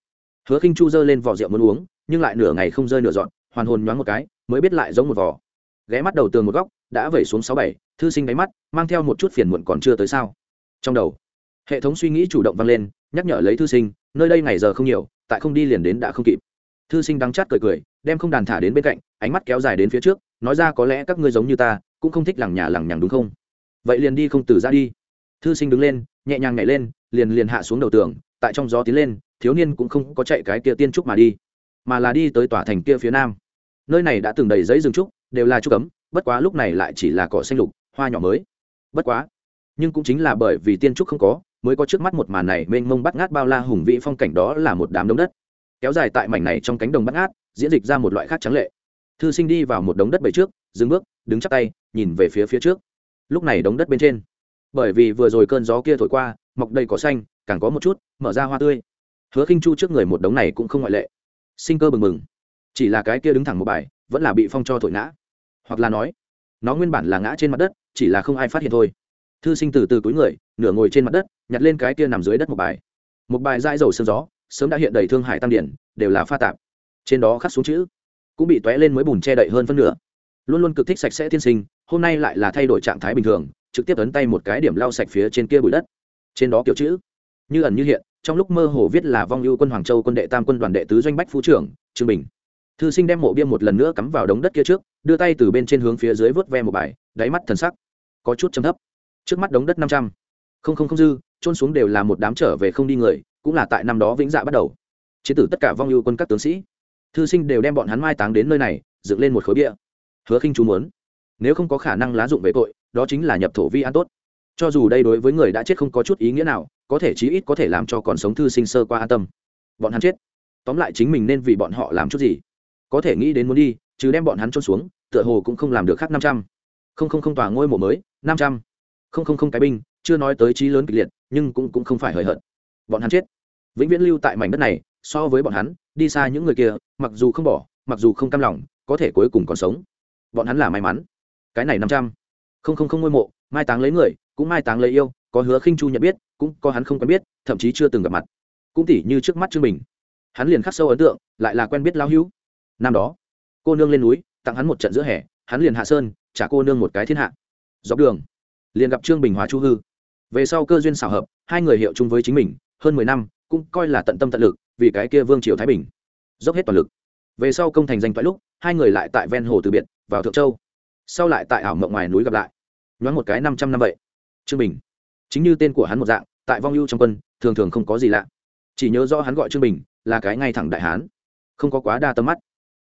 Hứa khinh chu giơ lên vỏ rượu muốn uống, nhưng lại nửa ngày không rơi nửa dọn, hoàn hồn nhoáng một cái, mới biết lại giống một vỏ ghé mắt đầu tường một góc, đã vẩy xuống sáu bảy, thư sinh đáy mắt, mang theo một chút phiền muộn còn chưa tới sao. Trong đầu hệ thống suy nghĩ chủ động vang lên, nhắc nhở lấy thư sinh, nơi đây ngày giờ không nhiều, tại không đi liền đến đã không kịp. Thư sinh đắng chát cười cười, đem không đàn thả đến bên cạnh, ánh mắt kéo dài đến phía trước, nói ra có lẽ các ngươi giống như ta, cũng không thích lằng nhà lằng nhằng đúng không? Vậy liền đi không từ ra đi. Thư sinh đứng lên, nhẹ nhàng nhảy lên, liền liền hạ xuống đầu tường, tại trong gió tiến lên, thiếu niên cũng không có chạy cái kia tiên trúc mà đi, mà là đi tới tòa thành kia phía nam. Nơi này đã từng đầy giấy rừng trúc, đều là trúc cấm bất quá lúc này lại chỉ là cỏ xanh lục, hoa nhỏ mới. Bất quá, nhưng cũng chính là bởi vì tiên trúc không có mới có trước mắt một màn này mênh mông bắt ngát bao la hùng vĩ phong cảnh đó là một đám đống đất. Kéo dài tại mảnh này trong cánh đồng bắt ngát, diễn dịch ra một loại khác trắng lệ. Thư sinh đi vào một đống đất bầy trước, dừng bước, đứng chắp tay, nhìn về phía phía trước. Lúc này đống đất bên trên, bởi vì vừa rồi cơn gió kia thổi qua, mọc đầy cỏ xanh, càng có một chút, mở ra hoa tươi. Hứa khinh chu trước người một đống này cũng không ngoại lệ. Sinh cơ bừng mừng chỉ là cái kia đứng thẳng một bài, vẫn là bị phong cho thổi ngã. Hoặc là nói, nó nguyên bản là ngã trên mặt đất, chỉ là không ai phát hiện thôi. Thư sinh từ từ túi người, nửa ngồi trên mặt đất nhặt lên cái kia nằm dưới đất một bài. Một bài dãi dầu sương gió, sớm đã hiện đầy thương hải tăng điển, đều là pha tạp. Trên đó khắc xuống chữ, cũng bị tóe lên mới bùn che đậy hơn phân nửa. Luôn luôn cực thích sạch sẽ tiên sinh, hôm nay lại là thay đổi trạng thái bình thường, trực tiếp ấn tay một cái điểm lau sạch phía trên kia bụi đất. Trên đó kiểu chữ, như ẩn như hiện, trong lúc mơ hồ viết là vong ưu quân hoàng châu quân đệ tam quân đoàn đệ tứ doanh bách phú trưởng, trương bình. Thư sinh đem mộ bia một lần nữa cắm vào đống đất kia trước, đưa tay từ bên trên hướng phía dưới vớt ve một bài, đáy mắt thần sắc có chút chấm thấp. Trước mắt đống đất năm trăm. Không không không dư trôn xuống đều là một đám trở về không đi người, cũng là tại năm đó vĩnh dạ bắt đầu. Chế tử tất cả vong ưu quân các tướng sĩ, thư sinh đều đem bọn hắn mai táng đến nơi này, dựng lên một khối bia. Hứa khinh chú muốn, nếu không có khả năng lá dụng về tội, đó chính là nhập thổ vi an tốt. Cho dù đây đối với người đã chết không có chút ý nghĩa nào, có thể chí ít có thể làm cho còn sống thư sinh sơ qua an tâm. Bọn hắn chết. Tóm lại chính mình nên vì bọn họ làm chút gì? Có thể nghĩ đến muốn đi, chứ đem bọn hắn trôn xuống, tựa hồ cũng không làm được khác năm trăm. Không không không tòa ngôi mộ mới, năm trăm. Không không không cái binh chưa nói tới trí lớn kịch liệt, nhưng cũng cũng không phải hời hợt. Bọn hắn chết. Vĩnh viễn lưu tại mảnh đất này, so với bọn hắn, đi xa những người kia, mặc dù không bỏ, mặc dù không cam lòng, có thể cuối cùng còn sống. Bọn hắn là may mắn. Cái này năm trăm. Không không không ngôi mộ, mai táng lấy người, cũng mai táng lấy yêu, có hứa khinh chu nhận biết, cũng có hắn không quen biết, thậm chí chưa từng gặp mặt. Cũng tỉ như trước mắt chương mình hắn liền khắc sâu ấn tượng, lại là quen biết lao hữu. Năm đó, cô nương lên núi, tặng hắn một trận giữa hè, hắn liền hạ sơn, trả cô nương một cái thiên hạ. Dọc đường, liền gặp trương bình hòa chu hư về sau cơ duyên xảo hợp, hai người hiệu chung với chính mình, hơn mười năm, cũng coi là tận tâm tận lực vì cái kia vương triều thái bình. Dốc hết toàn lực. Về sau công thành danh toại lúc, hai người lại tại ven hồ từ biệt, vào thượng châu. Sau lại tại ảo mộng ngoài núi gặp lại. Nhoáng một cái năm trăm năm vậy. Trương bình. Chính như tên của hắn một dạng, tại vong ưu trong quân, thường thường không có gì lạ. Chỉ nhớ do hắn gọi trương bình, là cái ngay thẳng đại hán. Không có quá đa tâm mắt.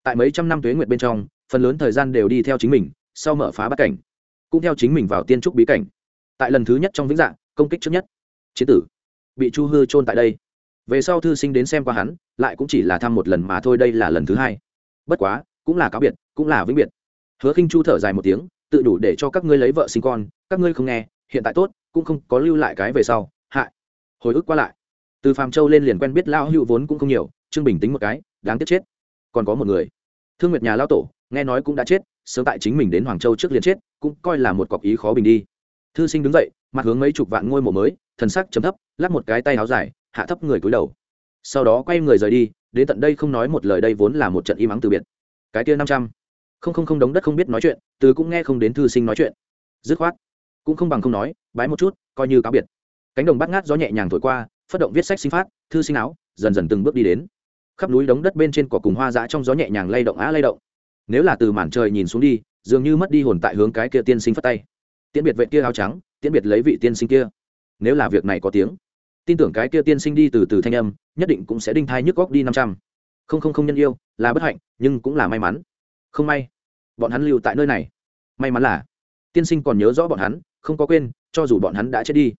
Tại mấy trăm năm tuế nguyệt bên trong, phần lớn thời gian đều đi theo chính mình, sau mở phá bắt cảnh. Cũng theo chính mình vào tiên trúc bí cảnh tại lần thứ nhất trong vĩnh dạng, công kích trước nhất. Chế tử. Bị chu hư trôn tại đây. Về sau thư sinh đến xem qua hắn, lại cũng chỉ là thăm một lần mà thôi, đây là lần thứ hai. Bất quá, cũng là cáo biệt, cũng là vĩnh biệt. Hứa khinh chu thở dài một tiếng, tự đủ để cho các ngươi lấy vợ sinh con, các ngươi không nghe, hiện tại tốt, cũng không có lưu lại cái về sau. Hại hồi ức qua lại. Từ phàm châu lên liền quen biết lao hữu vốn cũng không nhiều, trương bình tính một cái, đáng tiếc chết. Còn có một người. Thương nguyệt nhà lao tổ, nghe nói cũng đã chết, sớm tại chính mình đến hoàng châu trước liền chết, cũng coi là một cọc ý khó bình đi thư sinh đứng dậy, mặt hướng mấy chục vạn ngôi mộ mới, thần sắc chấm thấp lắp một cái tay áo dài, hạ thấp người cúi đầu. Sau đó quay người rời đi, đến tận đây không nói một lời đây vốn là một trận im ắng từ biệt. Cái kia năm trăm. Không không không đống đất không biết nói chuyện, từ cũng nghe không đến thư sinh nói chuyện. Dứt khoát, cũng không bằng không nói, bái một chút, coi như cáo biệt. Cánh đồng bắt ngát gió nhẹ nhàng thổi qua, phất động viết sách sinh phát, thư sinh áo, dần dần từng bước đi đến. Khắp núi đống đất bên trên cỏ cùng hoa dã trong gió nhẹ nhàng lay động á lay động. Nếu là từ màn trời nhìn xuống đi, dường như mất đi hồn tại hướng cái kia tiên sinh phát tay tiễn biệt vệ kia áo trắng tiễn biệt lấy vị tiên sinh kia. Nếu là việc này có tiếng tin tưởng cái kia tiên sinh đi từ từ thanh âm nhất định cũng sẽ đinh thai nhức góc đi năm trăm. Không không không nhân yêu là bất hạnh nhưng cũng là may mắn. Không may bọn hắn lưu tại nơi này. May mắn là tiên sinh còn nhớ rõ bọn hắn không có quên cho dù bọn hắn đã chết đi.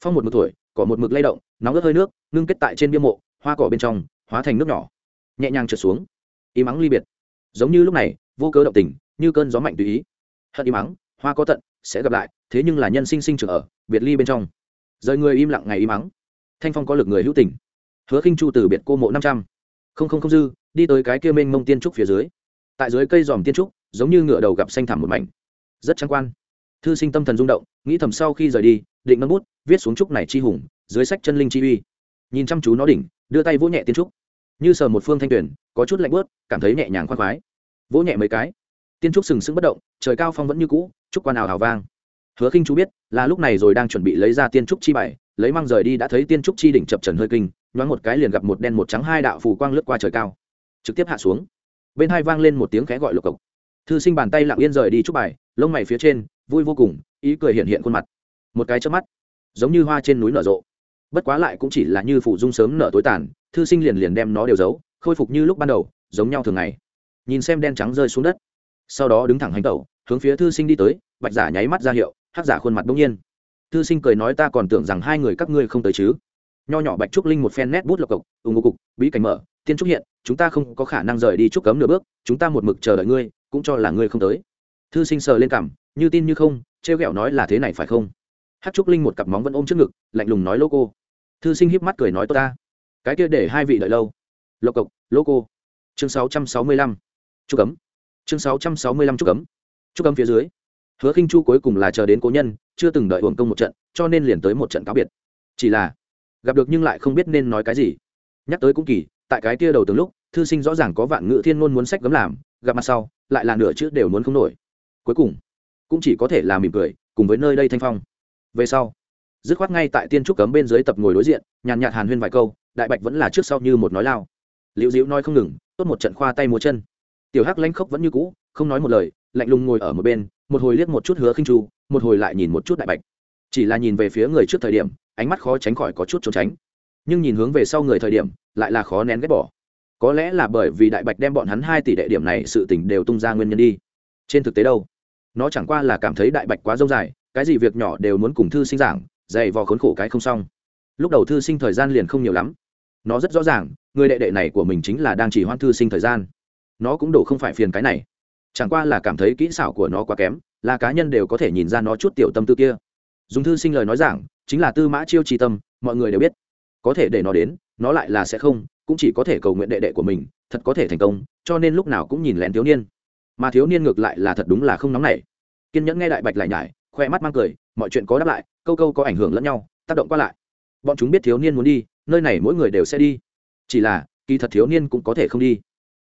Phong một mực tuổi, cỏ một mực lay động nóng ướt hơi nước ngưng kết tại trên bia mộ hoa cỏ bên trong hóa thành nước nhỏ. Nhẹ nhàng trượt xuống. Y mắng ly biệt. Giống như lúc này vô cớ động tình như cơn gió mạnh tùy ý. Hận y mắng hoa có tận sẽ gặp lại, thế nhưng là nhân sinh sinh trưởng ở biệt ly bên trong. Rời người im lặng ngày y mắng. Thanh phong có lực người hữu tình. Hứa khinh chu từ biệt cô mộ năm trăm. Không không không dư, đi tới cái kia mênh mông tiên trúc phía dưới. Tại dưới cây dòm tiên trúc, giống như ngựa đầu gặp xanh thẳm một mảnh. Rất trang quan. Thư sinh tâm thần rung động, nghĩ thầm sau khi rời đi, định nâng bút, viết xuống trúc này chi hùng, dưới sách chân linh chi uy. Nhìn chăm chú nó đỉnh, đưa tay vỗ nhẹ tiên trúc. Như sờ một phương thanh tuyển, có chút lạnh bớt cảm thấy nhẹ nhàng khoan khoái. Vỗ nhẹ mấy cái. Tiên trúc sừng sững bất động, trời cao phong vẫn như cũ trúc quan nào hào vang. Hứa khinh chú biết, là lúc này rồi đang chuẩn bị lấy ra tiên trúc chi bảy lấy mang rời đi đã thấy tiên trúc chi đỉnh chập trần hơi kinh, nhoáng một cái liền gặp một đen một trắng hai đạo phù quang lướt qua trời cao. Trực tiếp hạ xuống. Bên hai vang lên một tiếng khẽ gọi lục cộc. Thư sinh bàn tay lặng yên rời đi trúc bài, lông mày phía trên, vui vô cùng, ý cười hiện hiện khuôn mặt. Một cái chớp mắt, giống như hoa trên núi nở rộ. Bất quá lại cũng chỉ là như phủ dung sớm nở tối tàn, thư sinh liền liền đem nó đều giấu, khôi phục như lúc ban đầu, giống nhau thường ngày. Nhìn xem đen trắng rơi xuống đất. Sau đó đứng thẳng hành tẩu hướng phía thư sinh đi tới, bạch giả nháy mắt ra hiệu, hắc giả khuôn mặt bỗng nhiên. Thư sinh cười nói ta còn tưởng rằng hai người các ngươi không tới chứ. Nho nhỏ bạch trúc linh một phen nét bút lộc cộc ủng ngô cục, bí cảnh mở, tiên trúc hiện, chúng ta không có khả năng rời đi trúc cấm nửa bước, chúng ta một mực chờ đợi ngươi, cũng cho là ngươi không tới. Thư sinh sờ lên cảm như tin như không, trêu ghẹo nói là thế này phải không? Hát trúc linh một cặp móng vẫn ôm trước ngực, lạnh lùng nói lô cô. Thư sinh híp mắt cười nói tốt ta. Cái kia để hai vị đợi lâu. Lộc cộc, lô cô. Chương sáu trăm sáu mươi lăm. Trúc cấm. Chương sáu trăm sáu mươi lăm trúc cấm trúc cấm phía dưới, hứa khinh chu cuối cùng là chờ đến cố nhân, chưa từng đợi hưởng công một trận, cho nên liền tới một trận cáo biệt. Chỉ là, gặp được nhưng lại không biết nên nói cái gì. Nhắc tới cũng kỳ, tại cái kia đầu từng lúc, thư sinh rõ ràng có vạn ngữ thiên ngôn muốn sách gấm làm, gặp mặt sau, lại là nửa chữ đều muốn không nổi. Cuối cùng, cũng chỉ có thể là mỉm cười, cùng với nơi đây thanh phong. Về sau, dứt khoát ngay tại tiên trúc cấm bên dưới tập ngồi đối diện, nhàn nhạt hàn huyên vài câu, đại bạch vẫn là trước sau như một nói lao. Liễu diễu nói không ngừng, tốt một trận khoa tay múa chân. Tiểu hắc lanh khốc vẫn như cũ, không nói một lời lạnh lùng ngồi ở một bên, một hồi liếc một chút hứa khinh chu, một hồi lại nhìn một chút đại bạch. Chỉ là nhìn về phía người trước thời điểm, ánh mắt khó tránh khỏi có chút trốn tránh. Nhưng nhìn hướng về sau người thời điểm, lại là khó nén ghét bỏ. Có lẽ là bởi vì đại bạch đem bọn hắn hai tỷ đệ điểm này sự tình đều tung ra nguyên nhân đi. Trên thực tế đâu? Nó chẳng qua là cảm thấy đại bạch quá dâu dài, cái gì việc nhỏ đều muốn cùng thư sinh giảng, dày vò khốn khổ cái không xong. Lúc đầu thư sinh thời gian liền không nhiều lắm. Nó rất rõ ràng, người đệ đệ này của mình chính là đang chỉ hoan thư sinh thời gian. Nó cũng đổ không phải phiền cái này chẳng qua là cảm thấy kỹ xảo của nó quá kém, là cá nhân đều có thể nhìn ra nó chút tiểu tâm tư kia. Dùng thư sinh lời nói giảng, chính là tư mã chiêu tri tâm, mọi người đều biết. Có thể để nó đến, nó lại là sẽ không, cũng chỉ có thể cầu nguyện đệ đệ của mình, thật có thể thành công, cho nên lúc nào cũng nhìn lén thiếu niên. Mà thiếu niên ngược lại là thật đúng là không nóng nảy. Kiên nhẫn nghe đại bạch lại nhải, khoe mắt mang cười, mọi chuyện có đáp lại, câu câu có ảnh hưởng lẫn nhau, tác động qua lại. Bọn chúng biết thiếu niên muốn đi, nơi này mỗi người đều sẽ đi. Chỉ là, kỳ thật thiếu niên cũng có thể không đi.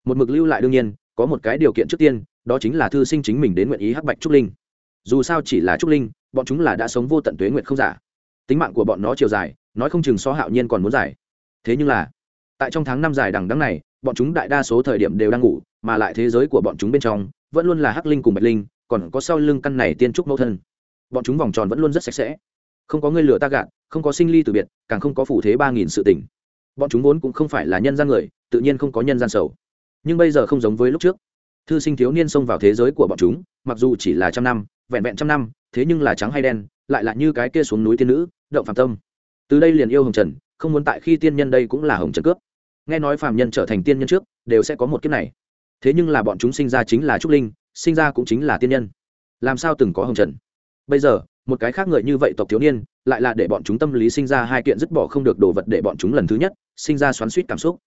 Một mực lưu lại đương nhiên, có một cái điều kiện trước tiên đó chính là thư sinh chính mình đến nguyện ý hắc bạch trúc linh. Dù sao chỉ là trúc linh, bọn chúng là đã sống vô tận tuế nguyện không giả. Tính mạng của bọn nó chiều dài, nói không chừng so hạo nhiên còn muốn dài. Thế nhưng là, tại trong tháng năm dài đằng đắng này, bọn chúng đại đa số thời điểm đều đang ngủ, mà lại thế giới của bọn chúng bên trong, vẫn luôn là hắc linh cùng bạch linh, còn có sau lưng căn này tiên trúc mẫu thân. Bọn chúng vòng tròn vẫn luôn rất sạch sẽ. Không có người lửa ta gạt, không có sinh ly từ biệt, càng không có phủ thế ba nghìn sự tỉnh bọn chúng vốn cũng không phải là nhân gian người, tự nhiên không có nhân gian sầu. Nhưng bây giờ không giống với lúc trước thư sinh thiếu niên xông vào thế giới của bọn chúng, mặc dù chỉ là trăm năm, vẹn vẹn trăm năm, thế nhưng là trắng hay đen, lại là như cái kia xuống núi tiên nữ, động phạm tâm. Từ đây liền yêu hồng trần, không muốn tại khi tiên nhân đây cũng là hồng trần cướp. Nghe nói phàm nhân trở thành tiên nhân trước, đều sẽ có một kiếp này. Thế nhưng là bọn chúng sinh ra chính là trúc linh, sinh ra cũng chính là tiên nhân. Làm sao từng có hồng trần? Bây giờ, một cái khác người như vậy tộc thiếu niên, lại là để bọn chúng tâm lý sinh ra hai kiện dứt bỏ không được đồ vật để bọn chúng lần thứ nhất, sinh ra xoắn suýt cảm xúc.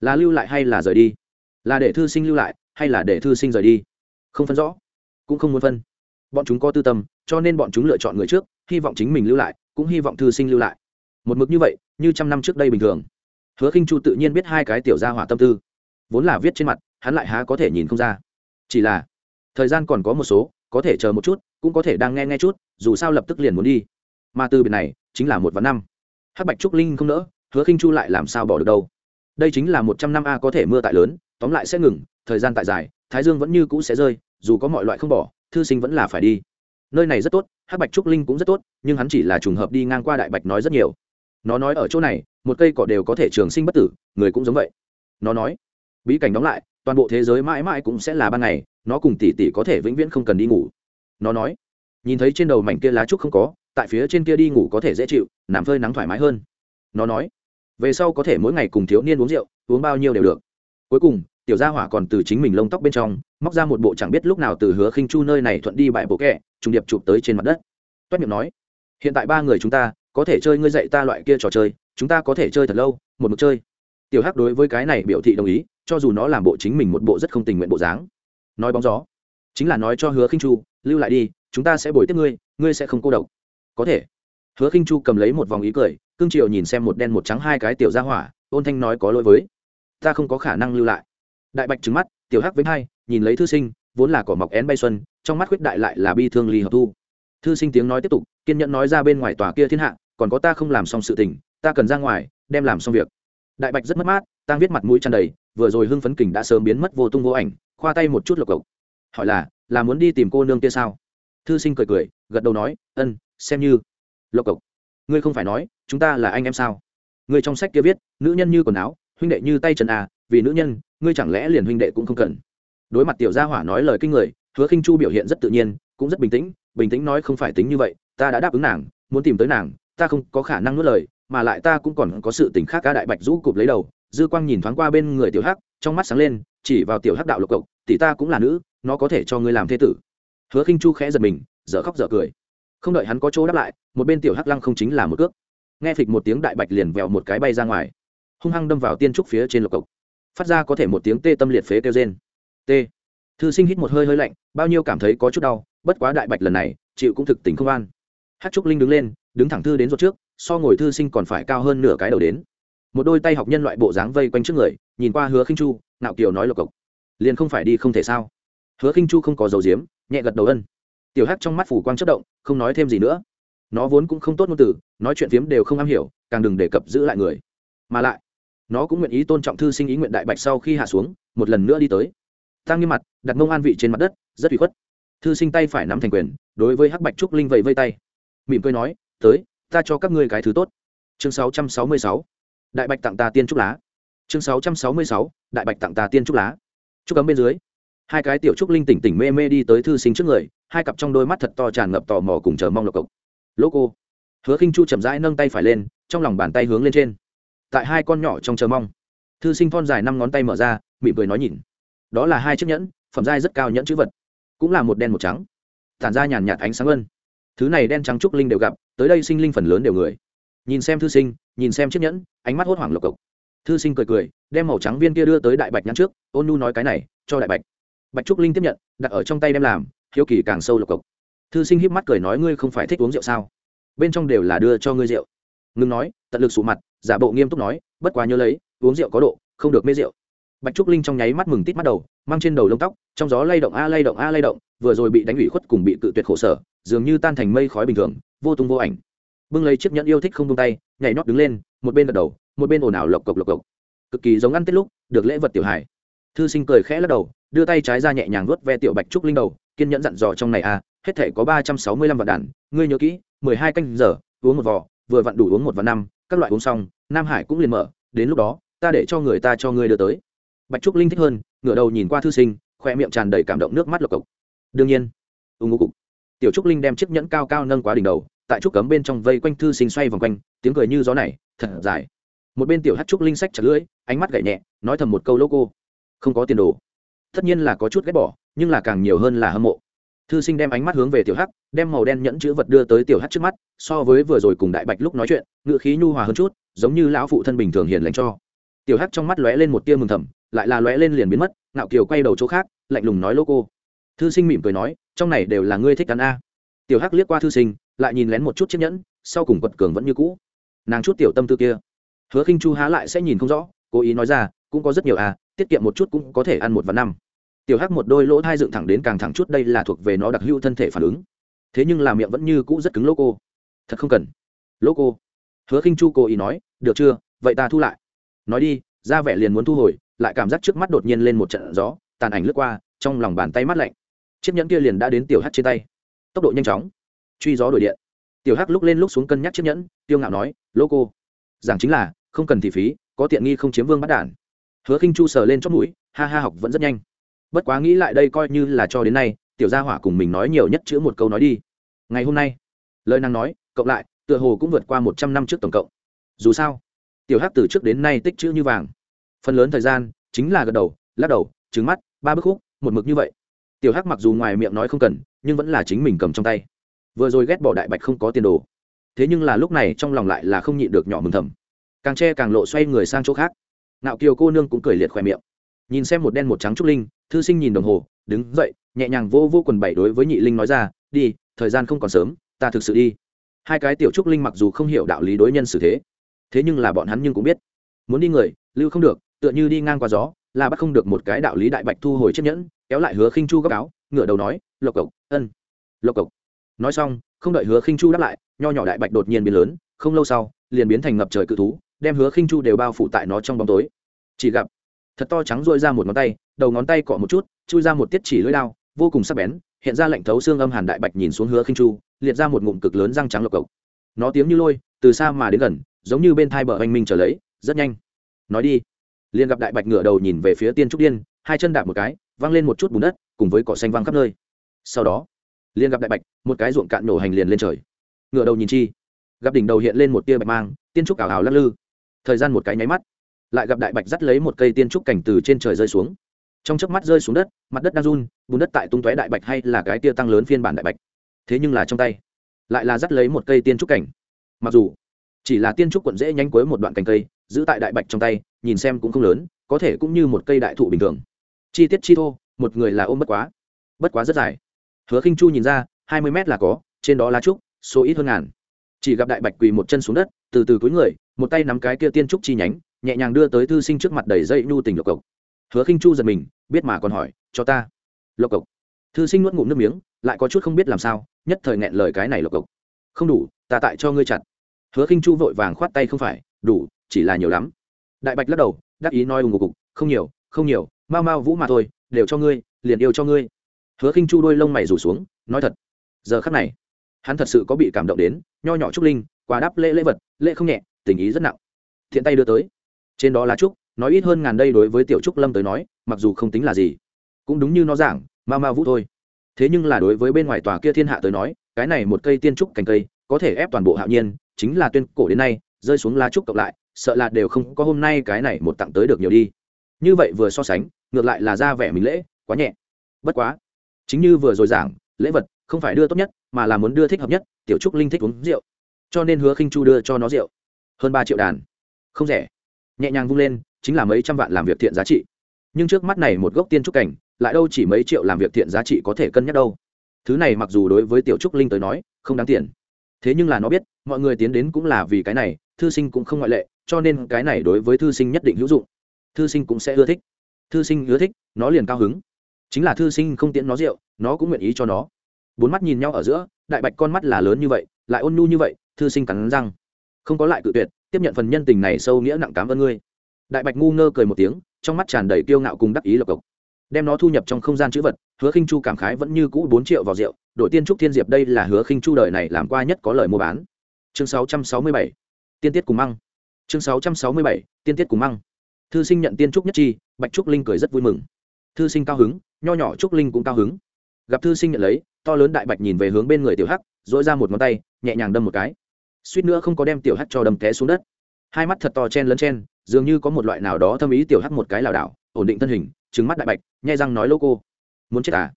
Là lưu lại hay là rời đi? Là để thư sinh lưu lại hay là để thư sinh rời đi? Không phân rõ. Cũng không muốn phân. Bọn chúng có tư tâm, cho nên bọn chúng lựa chọn người trước, hy vọng chính mình lưu lại, cũng hy vọng thư sinh lưu lại. Một mực như vậy, như trăm năm trước đây bình thường. Hứa khinh chu tự nhiên biết hai cái tiểu gia hỏa tâm tư. Vốn là viết trên mặt, hắn lại há có thể nhìn không ra. Chỉ là, thời gian còn có một số, có thể chờ một chút, cũng có thể đang nghe nghe chút, dù sao lập tức liền muốn đi. Mà từ biệt này, chính là một vạn năm. Hắc bạch trúc linh không nỡ, hứa khinh chu lại làm sao bỏ được đâu? Đây chính là một trăm năm a có thể mưa tại lớn, tóm lại sẽ ngừng thời gian tại dài, thái dương vẫn như cũ sẽ rơi, dù có mọi loại không bỏ, thư sinh vẫn là phải đi. Nơi này rất tốt, hắc bạch trúc linh cũng rất tốt, nhưng hắn chỉ là trùng hợp đi ngang qua đại bạch nói rất nhiều. Nó nói ở chỗ này, một cây cỏ đều có thể trường sinh bất tử, người cũng giống vậy. Nó nói, bí cảnh đóng lại, toàn bộ thế giới mãi mãi cũng sẽ là ban ngày, nó cùng tỷ tỷ có thể vĩnh viễn không cần đi ngủ. Nó nói, nhìn thấy trên đầu mảnh kia lá trúc không có, tại phía trên kia đi ngủ có thể dễ chịu, nằm phơi nắng thoải mái hơn. Nó nói, về sau có thể mỗi ngày cùng thiếu niên uống rượu, uống bao nhiêu đều được. Cuối cùng tiểu gia hỏa còn từ chính mình lông tóc bên trong, móc ra một bộ chẳng biết lúc nào từ hứa khinh chu nơi này thuận đi bãi bộ kẹ, trùng điệp chụp tới trên mặt đất. Toét miệng nói, hiện tại ba người chúng ta, có thể chơi ngươi dạy ta loại kia trò chơi, chúng ta có thể chơi thật lâu, một mực chơi. Tiểu hắc đối với cái này biểu thị đồng ý, cho dù nó làm bộ chính mình một bộ rất không tình nguyện bộ dáng. Nói bóng gió, chính là nói cho hứa khinh chu, lưu lại đi, chúng ta sẽ bồi tiếp ngươi ngươi sẽ không cô độc. Có thể. Hứa khinh chu cầm lấy một vòng ý cười, cương triều nhìn xem một đen một trắng hai cái tiểu ra hỏa, ôn thanh nói có lỗi với. Ta không có khả năng lưu lại đại bạch trứng mắt, tiểu hắc với hai, nhìn lấy thư sinh, vốn là cỏ mọc én bay xuân, trong mắt khuyết đại lại là bi thương ly hợp thu. Thư sinh tiếng nói tiếp tục, kiên nhẫn nói ra bên ngoài tòa kia thiên hạ, còn có ta không làm xong sự tình, ta cần ra ngoài, đem làm xong việc. Đại bạch rất mất mát tăng viết mặt mũi tràn đầy, vừa rồi hưng phấn kình đã sớm biến mất vô tung vô ảnh, khoa tay một chút lộc cộc. Hỏi là là muốn đi tìm cô nương kia sao? Thư sinh cười cười, gật đầu nói, ân, xem như. Lộc cộc. Ngươi không phải nói, chúng ta là anh em sao? Ngươi trong sách kia viết, nữ nhân như quần áo, huynh đệ như tay chân à vì nữ nhân ngươi chẳng lẽ liền huynh đệ cũng không cần? Đối mặt tiểu gia hỏa nói lời kinh người, hứa khinh chu biểu hiện rất tự nhiên, cũng rất bình tĩnh bình tĩnh nói không phải tính như vậy, ta đã đáp ứng nàng, muốn tìm tới nàng, ta không có khả năng nuốt lời, mà lại ta cũng còn có sự tình khác cả đại bạch rũ cụp lấy đầu, dư quang nhìn thoáng qua bên người tiểu hắc, trong mắt sáng lên, chỉ vào tiểu hắc đạo lục cộc, tỷ ta cũng là nữ, nó có thể cho ngươi làm thế tử. Hứa khinh chu khẽ giật mình, dở khóc dở cười. Không đợi hắn có chỗ đáp lại, một bên tiểu hắc lăng không chính là một cước. Nghe phịch một tiếng đại bạch liền vèo một cái bay ra ngoài. Hung hăng đâm vào tiên trúc phía trên lục cộc phát ra có thể một tiếng tê tâm liệt phế kêu rên. T. Thư sinh hít một hơi hơi lạnh, bao nhiêu cảm thấy có chút đau, bất quá đại bạch lần này, chịu cũng thực tình không an. Hát trúc linh đứng lên, đứng thẳng thư đến ruột trước, so ngồi thư sinh còn phải cao hơn nửa cái đầu đến. Một đôi tay học nhân loại bộ dáng vây quanh trước người, nhìn qua hứa khinh chu nạo kiều nói lộc cộc. Liền không phải đi không thể sao? Hứa khinh chu không có dầu diếm nhẹ gật đầu ân. Tiểu hắc trong mắt phủ quang chất động, không nói thêm gì nữa. Nó vốn cũng không tốt ngôn từ, nói chuyện phiếm đều không am hiểu, càng đừng đề cập giữ lại người. Mà lại nó cũng nguyện ý tôn trọng thư sinh ý nguyện đại bạch sau khi hạ xuống, một lần nữa đi tới. Tăng nghiêm mặt, đặt mông an vị trên mặt đất, rất bị khuất. Thư sinh tay phải nắm thành quyền, đối với hắc bạch trúc linh vẫy vây tay. Mỉm cười nói, tới, ta cho các ngươi cái thứ tốt. Chương 666. đại bạch tặng ta tiên trúc lá. Chương 666. đại bạch tặng ta tiên trúc lá. Trúc cấm bên dưới, hai cái tiểu trúc linh tỉnh tỉnh mê mê đi tới thư sinh trước người, hai cặp trong đôi mắt thật to tràn ngập tò mò cùng chờ mong lộc cộc. Lỗ cô. Hứa khinh chu chậm rãi nâng tay phải lên, trong lòng bàn tay hướng lên trên tại hai con nhỏ trong chờ mong. Thư sinh thon dài năm ngón tay mở ra, mỉm cười nói nhìn. Đó là hai chiếc nhẫn, phẩm giai rất cao nhẫn chữ vật, cũng là một đen một trắng. Tản ra nhàn nhạt ánh sáng ân. Thứ này đen trắng trúc linh đều gặp, tới đây sinh linh phần lớn đều người. Nhìn xem thư sinh, nhìn xem chiếc nhẫn, ánh mắt hốt hoảng lộc cộc. Thư sinh cười cười, đem màu trắng viên kia đưa tới đại bạch nhắn trước, ôn nu nói cái này, cho đại bạch. Bạch trúc linh tiếp nhận, đặt ở trong tay đem làm, hiếu kỳ càng sâu lộc cộc. Thư sinh híp mắt cười nói ngươi không phải thích uống rượu sao? Bên trong đều là đưa cho ngươi rượu ngừng nói, tận lực sụ mặt, giả bộ nghiêm túc nói, bất quá nhớ lấy, uống rượu có độ, không được mê rượu. Bạch trúc linh trong nháy mắt mừng tít mắt đầu, mang trên đầu lông tóc, trong gió lay động a lay động a lay động, vừa rồi bị đánh ủy khuất cùng bị cự tuyệt khổ sở, dường như tan thành mây khói bình thường, vô tung vô ảnh. Bưng lấy chiếc nhẫn yêu thích không tung tay, nhảy nhót đứng lên, một bên gật đầu, một bên ồn ào lộc cộc lộc cộc. Cực kỳ giống ăn tết lúc, được lễ vật tiểu hải thư sinh cười khẽ lắc đầu, đưa tay trái ra nhẹ nhàng vuốt ve tiểu bạch trúc linh đầu, kiên nhẫn dặn dò trong này a hết thể có ba trăm sáu mươi lăm vạn đàn, ngươi nhớ kỹ, mười hai canh giờ, uống một vò vừa vặn đủ uống một vạn năm, các loại uống xong, nam hải cũng liền mở, đến lúc đó, ta để cho người ta cho ngươi đưa tới. Bạch trúc linh thích hơn, ngửa đầu nhìn qua thư sinh khoe miệng tràn đầy cảm động nước mắt lộc cộc. Đương nhiên ưng ngô cục. Tiểu trúc linh đem chiếc nhẫn cao cao nâng quá đỉnh đầu, tại trúc cấm bên trong vây quanh thư sinh xoay vòng quanh, tiếng cười như gió này, thật dài. Một bên tiểu hát trúc linh sách chặt lưỡi, ánh mắt gậy nhẹ, nói thầm một câu lô cô. Không có tiền đồ. Tất nhiên là có chút ghét bỏ, nhưng là càng nhiều hơn là hâm mộ thư sinh đem ánh mắt hướng về tiểu hắc, đem màu đen nhẫn chữ vật đưa tới tiểu hắc trước mắt, so với vừa rồi cùng đại bạch lúc nói chuyện, ngựa khí nhu hòa hơn chút, giống như lão phụ thân bình thường hiền lành cho. Tiểu hắc trong mắt lóe lên một tia mừng thầm, lại là lóe lên liền biến mất, ngạo kiều quay đầu chỗ khác, lạnh lùng nói lô cô. Thư sinh mỉm cười nói, trong này đều là ngươi thích cắn a. Tiểu hắc liếc qua thư sinh, lại nhìn lén một chút chiếc nhẫn, sau cùng quật cường vẫn như cũ. Nàng chút tiểu tâm tư kia. Hứa khinh chu há lại sẽ nhìn không rõ, cố ý nói ra, cũng có rất nhiều a, tiết kiệm một chút cũng có thể ăn một vạn năm tiểu hắc một đôi lỗ thai dựng thẳng đến càng thẳng chút, đây là thuộc về nó đặc hữu thân thể phản ứng. Thế nhưng làm miệng vẫn như cũ rất cứng lô cô. Thật không cần. Lô cô. Hứa khinh chu cô ý nói, được chưa? Vậy ta thu lại. Nói đi, ra vẻ liền muốn thu hồi, lại cảm giác trước mắt đột nhiên lên một trận gió, tàn ảnh lướt qua, trong lòng bàn tay mát lạnh. Chiếc nhẫn kia liền đã đến tiểu hắc trên tay. Tốc độ nhanh chóng. Truy gió đổi điện. Tiểu hắc lúc lên lúc xuống cân nhắc chiếc nhẫn tiêu ngạo nói lô cô, giảng chính là, không cần thị phí, có tiện nghi không chiếm vương bắt đản. Hứa khinh chu sờ lên chót mũi, ha ha học vẫn rất nhanh bất quá nghĩ lại đây coi như là cho đến nay, tiểu gia hỏa cùng mình nói nhiều nhất chữ một câu nói đi. Ngày hôm nay, lời nàng nói, cộng lại, tựa hồ cũng vượt qua một trăm năm trước tổng cộng. Dù sao, tiểu hắc từ trước đến nay tích chữ như vàng. Phần lớn thời gian, chính là gật đầu, lắc đầu trứng mắt, ba bức khúc, một mực như vậy. Tiểu hắc mặc dù ngoài miệng nói không cần, nhưng vẫn là chính mình cầm trong tay. Vừa rồi ghét bỏ đại bạch không có tiền đồ. Thế nhưng là lúc này trong lòng lại là không nhịn được nhỏ mừng thầm. Càng che càng lộ xoay người sang chỗ khác. Nạo kiều cô nương cũng cười liệt khoe miệng. Nhìn xem một đen một trắng trúc linh thư sinh nhìn đồng hồ, đứng dậy, nhẹ nhàng vô vô quần bảy đối với nhị linh nói ra, đi, thời gian không còn sớm, ta thực sự đi. Hai cái tiểu trúc linh mặc dù không hiểu đạo lý đối nhân xử thế thế nhưng là bọn hắn nhưng cũng biết. Muốn đi người, lưu không được, tựa như đi ngang qua gió, là bắt không được một cái đạo lý đại bạch thu hồi chiếc nhẫn, kéo lại hứa khinh chu gấp áo, ngửa đầu nói, lộc cộc, ân, lộc cộc. Nói xong, không đợi hứa khinh chu đáp lại, nho nhỏ đại bạch đột nhiên biến lớn, không lâu sau, liền biến thành ngập trời cự thú, đem hứa khinh chu đều bao phủ tại nó trong bóng tối. Chỉ gặp, thật to trắng dội ra một ngón tay đầu ngón tay cọ một chút, chui ra một tiết chỉ lưỡi lao vô cùng sắc bén, hiện ra lệnh thấu xương âm hàn đại bạch nhìn xuống hứa khinh chu, liệt ra một ngụm cực lớn răng trắng lộc cộc. Nó tiếng như lôi, từ xa mà đến gần, giống như bên thai bờ anh minh trở lấy, rất nhanh. Nói đi. Liền gặp đại bạch ngửa đầu nhìn về phía tiên trúc điên, hai chân đạp một cái, văng lên một chút bùn đất, cùng với cỏ xanh văng khắp nơi. Sau đó liền gặp đại bạch, một cái ruộng cạn nổ hành liền lên trời. Ngửa đầu nhìn chi. Gặp đỉnh đầu hiện lên một tia bạch mang, tiên trúc ảo ảo lắc lư. Thời gian một cái nháy mắt, lại gặp đại bạch dắt lấy một cây tiên trúc cảnh từ trên trời rơi xuống trong chớp mắt rơi xuống đất, mặt đất đang run, bùn đất tại tung tóe đại bạch hay là cái tia tăng lớn phiên bản đại bạch. Thế nhưng là trong tay, lại là dắt lấy một cây tiên trúc cảnh. Mặc dù chỉ là tiên trúc quận dễ nhanh cuối một đoạn cành cây, giữ tại đại bạch trong tay, nhìn xem cũng không lớn, có thể cũng như một cây đại thụ bình thường. Chi tiết chi thô, một người là ôm bất quá. Bất quá rất dài. Hứa khinh chu nhìn ra, hai mươi mét là có, trên đó lá trúc, số ít hơn ngàn. Chỉ gặp đại bạch quỳ một chân xuống đất, từ từ cúi người, một tay nắm cái kia tiên trúc chi nhánh, nhẹ nhàng đưa tới thư sinh trước mặt đầy dây nhu tình lộc cộc hứa khinh chu giật mình, biết mà còn hỏi, cho ta. Lộc cộc. Thư sinh nuốt ngụm nước miếng, lại có chút không biết làm sao, nhất thời nghẹn lời cái này lộc cộc. Không đủ, ta tại cho ngươi chặt. Hứa khinh chu vội vàng khoát tay, không phải, đủ, chỉ là nhiều lắm. Đại bạch lắc đầu, đắc ý nói ùng cục, không nhiều không nhiều, mau mau vũ mà thôi, đều cho ngươi, liền yêu cho ngươi. Hứa khinh chu đôi lông mày rủ xuống, nói thật, giờ khắc này, hắn thật sự có bị cảm động đến, nho nhỏ trúc linh, quà đáp lễ lễ vật, lễ không nhẹ, tình ý rất nặng. Thiện tay đưa tới, trên đó là trúc nói ít hơn ngàn đây đối với tiểu trúc lâm tới nói, mặc dù không tính là gì, cũng đúng như nó giảng, ma ma vũ thôi. Thế nhưng là đối với bên ngoài tòa kia thiên hạ tới nói, cái này một cây tiên trúc cành cây, có thể ép toàn bộ hạo nhiên, chính là tuyên cổ đến nay, rơi xuống lá trúc cộng lại, sợ là đều không có hôm nay cái này một tặng tới được nhiều đi. Như vậy vừa so sánh, ngược lại là ra vẻ mình lễ, quá nhẹ. Bất quá, chính như vừa rồi giảng, lễ vật không phải đưa tốt nhất, mà là muốn đưa thích hợp nhất, tiểu trúc linh thích uống rượu. Cho nên hứa khinh chu đưa cho nó rượu. Hơn ba triệu đàn. Không rẻ. Nhẹ nhàng vung lên chính là mấy trăm vạn làm việc thiện giá trị. Nhưng trước mắt này một gốc tiên trúc cảnh, lại đâu chỉ mấy triệu làm việc thiện giá trị có thể cân nhắc đâu. Thứ này mặc dù đối với tiểu trúc linh tới nói, không đáng tiền. Thế nhưng là nó biết, mọi người tiến đến cũng là vì cái này, thư sinh cũng không ngoại lệ, cho nên cái này đối với thư sinh nhất định hữu dụng. Thư sinh cũng sẽ ưa thích. Thư sinh ưa thích, nó liền cao hứng. Chính là thư sinh không tiễn nó rượu, nó cũng nguyện ý cho nó. Bốn mắt nhìn nhau ở giữa, đại bạch con mắt là lớn như vậy, lại ôn nhu như vậy, thư sinh cắn răng. Không có lại cự tuyệt, tiếp nhận phần nhân tình này sâu nghĩa nặng cám ơn ngươi đại bạch ngu ngơ cười một tiếng, trong mắt tràn đầy kiêu ngạo cùng đắc ý lộc cộc. Đem nó thu nhập trong không gian chữ vật, hứa khinh chu cảm khái vẫn như cũ bốn triệu vào rượu đội tiên trúc thiên diệp đây là hứa khinh chu đời này làm qua nhất có lời mua bán. Chương 667 tiên tiết cùng măng. Chương 667 tiên tiết cùng măng. Thư sinh nhận tiên trúc nhất chi, bạch trúc linh cười rất vui mừng. Thư sinh cao hứng, nho nhỏ trúc linh cũng cao hứng. Gặp thư sinh nhận lấy, to lớn đại bạch nhìn về hướng bên người tiểu hắc dỗi ra một ngón tay, nhẹ nhàng đâm một cái. Suýt nữa không có đem tiểu hắc cho đâm té xuống đất. Hai mắt thật to chen lấn chen dường như có một loại nào đó thâm ý tiểu hắc một cái lảo đảo, ổn định thân hình trứng mắt đại bạch, nhai răng nói lô cô. Muốn chết à?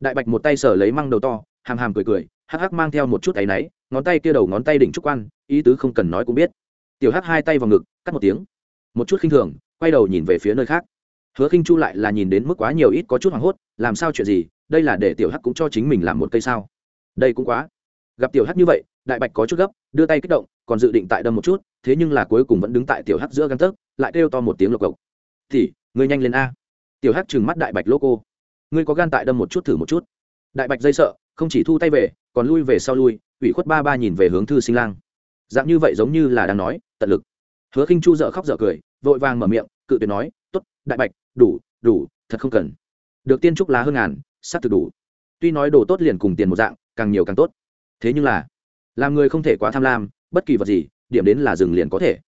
Đại bạch một tay sở lấy măng đầu to, hàm hàm cười cười, hắc hắc mang theo một chút áy náy, ngón tay kia đầu ngón tay đỉnh trúc quan, ý tứ không cần nói cũng biết. Tiểu hắc hai tay vào ngực, cắt một tiếng. Một chút khinh thường, quay đầu nhìn về phía nơi khác. Hứa khinh chu lại là nhìn đến mức quá nhiều ít có chút hoảng hốt, làm sao chuyện gì, đây là để tiểu hắc cũng cho chính mình làm một cây sao? Đây cũng quá. Gặp tiểu hắc như vậy, đại bạch có chút gấp, đưa tay kích động, còn dự định tại đâm một chút thế nhưng là cuối cùng vẫn đứng tại tiểu hắc giữa găng tấc lại kêu to một tiếng lộc cộc. Thì ngươi nhanh lên a. Tiểu hắc trừng mắt đại bạch lô cô. Ngươi có gan tại đâm một chút thử một chút. Đại bạch dây sợ không chỉ thu tay về còn lui về sau lui ủy khuất ba ba nhìn về hướng thư sinh lang. Dạng như vậy giống như là đang nói tận lực. Hứa khinh chu dợ khóc dợ cười vội vàng mở miệng cự tuyệt nói tốt, đại bạch đủ đủ thật không cần. Được tiên trúc lá hơn ngàn sắp thực đủ. Tuy nói đồ tốt liền cùng tiền một dạng càng nhiều càng tốt. Thế nhưng là làm người không thể quá tham lam bất kỳ vật gì điểm đến là rừng liền có thể.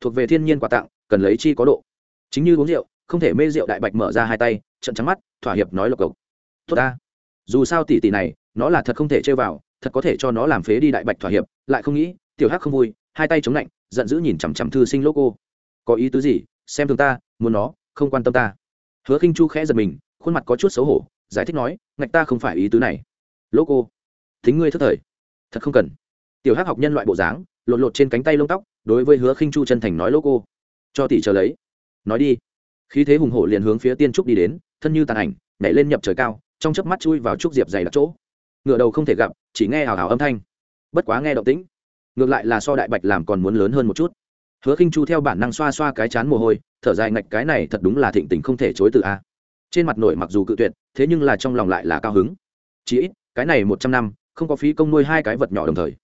Thuộc về thiên nhiên quà tặng, cần lấy chi có độ. Chính như uống rượu, không thể mê rượu đại bạch mở ra hai tay trận trắng mắt, thỏa hiệp nói lộc cộc. Tốt ta. Dù sao tỷ tỷ này, nó là thật không thể chơi vào, thật có thể cho nó làm phế đi đại bạch thỏa hiệp, lại không nghĩ, tiểu hắc không vui, hai tay chống lạnh, giận dữ nhìn chằm chằm thư sinh lô cô. Có ý tứ gì? Xem thường ta, muốn nó, không quan tâm ta. Hứa khinh chu khẽ giật mình, khuôn mặt có chút xấu hổ, giải thích nói, ngạch ta không phải ý tứ này. Lô cô, thính ngươi thất thời. Thật không cần. Tiểu hắc học nhân loại bộ dáng lột lột trên cánh tay lông tóc, đối với hứa khinh chu chân thành nói lô cô. Cho tỷ chờ lấy. Nói đi. Khí thế hùng hổ liền hướng phía tiên trúc đi đến, thân như tàn ảnh, nhảy lên nhập trời cao, trong chớp mắt chui vào trúc diệp dày đặc chỗ. Ngựa đầu không thể gặp, chỉ nghe hào hào âm thanh. Bất quá nghe động tĩnh, ngược lại là so đại bạch làm còn muốn lớn hơn một chút. Hứa khinh chu theo bản năng xoa xoa cái chán mồ hôi, thở dài ngạch cái này thật đúng là thịnh tình không thể chối từ a. Trên mặt nổi mặc dù cự tuyệt, thế nhưng là trong lòng lại là cao hứng. Chỉ ít, cái này một trăm năm, không có phí công nuôi hai cái vật nhỏ đồng thời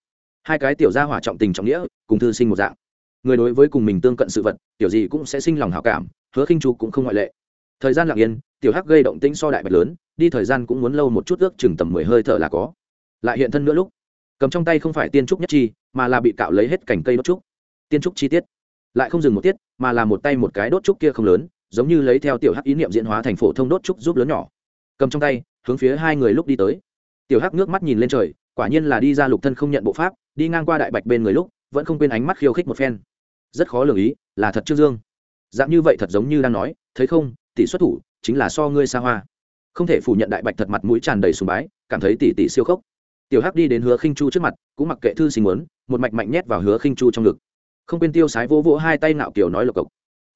hai cái tiểu gia hỏa trọng tình trọng nghĩa, cùng thư sinh một dạng. Người đối với cùng mình tương cận sự vật, tiểu gì cũng sẽ sinh lòng hảo cảm, hứa khinh chu cũng không ngoại lệ. Thời gian lặng yên, tiểu hắc gây động tĩnh so đại bạch lớn, đi thời gian cũng muốn lâu một chút ước chừng tầm mười hơi thở là có. Lại hiện thân nữa lúc, cầm trong tay không phải tiên trúc nhất chi, mà là bị cạo lấy hết cành cây đốt trúc. Tiên trúc chi tiết. Lại không dừng một tiết, mà là một tay một cái đốt trúc kia không lớn, giống như lấy theo tiểu hắc ý niệm diễn hóa thành phổ thông đốt trúc giúp lớn nhỏ. Cầm trong tay, hướng phía hai người lúc đi tới. Tiểu hắc nước mắt nhìn lên trời, quả nhiên là đi ra lục thân không nhận bộ pháp đi ngang qua đại bạch bên người lúc, vẫn không quên ánh mắt khiêu khích một phen. Rất khó lường ý, là thật trương dương. Dạng như vậy thật giống như đang nói, thấy không, tỷ xuất thủ, chính là so ngươi xa hoa. Không thể phủ nhận đại bạch thật mặt mũi tràn đầy sùng bái, cảm thấy tỷ tỷ siêu khốc. Tiểu hắc đi đến hứa khinh chu trước mặt, cũng mặc kệ thư sinh muốn, một mạch mạnh nhét vào hứa khinh chu trong ngực. Không quên tiêu sái vỗ vỗ hai tay ngạo kiều nói lộc cộc.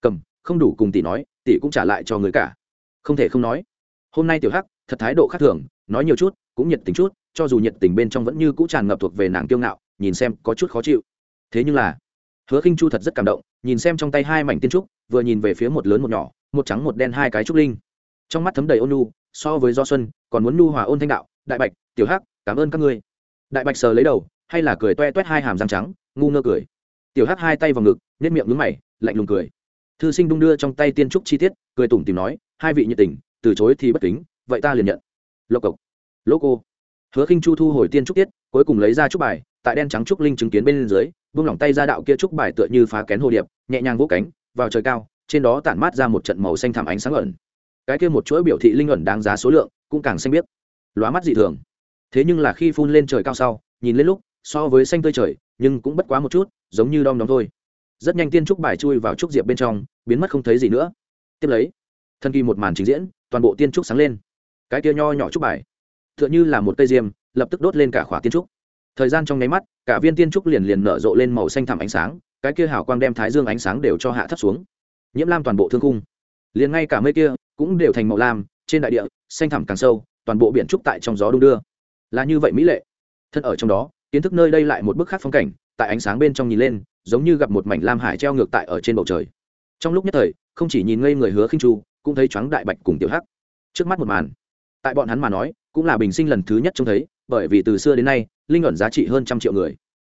Cầm, không đủ cùng tỷ nói, tỷ cũng trả lại cho người cả. Không thể không nói. Hôm nay tiểu hắc, thật thái độ khác thường, nói nhiều chút, cũng nhiệt tình chút, cho dù nhiệt tình bên trong vẫn như cũ tràn ngập thuộc về nàng kiêu ngạo nhìn xem có chút khó chịu. Thế nhưng là, hứa khinh chu thật rất cảm động, nhìn xem trong tay hai mảnh tiên trúc, vừa nhìn về phía một lớn một nhỏ, một trắng một đen hai cái trúc linh. Trong mắt thấm đầy ôn nhu, so với do xuân, còn muốn nhu hòa ôn thanh đạo, đại bạch, tiểu hắc, cảm ơn các ngươi. Đại bạch sờ lấy đầu, hay là cười toe toét hai hàm răng trắng, ngu ngơ cười. Tiểu hắc hai tay vào ngực nếp miệng nhướng mày, lạnh lùng cười. Thư sinh đung đưa trong tay tiên trúc chi tiết, cười tủm tìm nói, hai vị nhiệt tình, từ chối thì bất kính, vậy ta liền nhận. Lộc cộc. Lỗ cô. Hứa khinh chu thu hồi tiên trúc tiết, cuối cùng lấy ra trúc bài tại đen trắng trúc linh chứng kiến bên dưới vung lỏng tay ra đạo kia trúc bài tựa như phá kén hồ điệp, nhẹ nhàng vỗ cánh, vào trời cao, trên đó tản mát ra một trận màu xanh thảm ánh sáng ẩn. Cái kia một chuỗi biểu thị linh ẩn đáng giá số lượng, cũng càng xanh biết lóa mắt dị thường. Thế nhưng là khi phun lên trời cao sau, nhìn lên lúc, so với xanh tươi trời, nhưng cũng bất quá một chút, giống như đom đóm thôi. Rất nhanh tiên trúc bài chui vào trúc diệp bên trong, biến mất không thấy gì nữa. Tiếp lấy thân kỳ một màn trình diễn, toàn bộ tiên trúc sáng lên. Cái kia nho nhỏ trúc bài, tựa như là một cây diêm, lập tức đốt lên cả khỏa tiên trúc thời gian trong nháy mắt, cả viên tiên trúc liền liền nở rộ lên màu xanh thẳm ánh sáng, cái kia hào quang đem thái dương ánh sáng đều cho hạ thấp xuống. Nhiễm lam toàn bộ thương cung liền ngay cả mây kia cũng đều thành màu lam, trên đại địa, xanh thẳm càng sâu, toàn bộ biển trúc tại trong gió đung đưa. Là như vậy mỹ lệ. Thân ở trong đó, kiến thức nơi đây lại một bức khác phong cảnh, tại ánh sáng bên trong nhìn lên, giống như gặp một mảnh lam hải treo ngược tại ở trên bầu trời. Trong lúc nhất thời, không chỉ nhìn ngây người hứa khinh chu, cũng thấy choáng đại bạch cùng tiểu hắc. Trước mắt một màn, tại bọn hắn mà nói, cũng là bình sinh lần thứ nhất trông thấy bởi vì từ xưa đến nay, linh ẩn giá trị hơn trăm triệu người.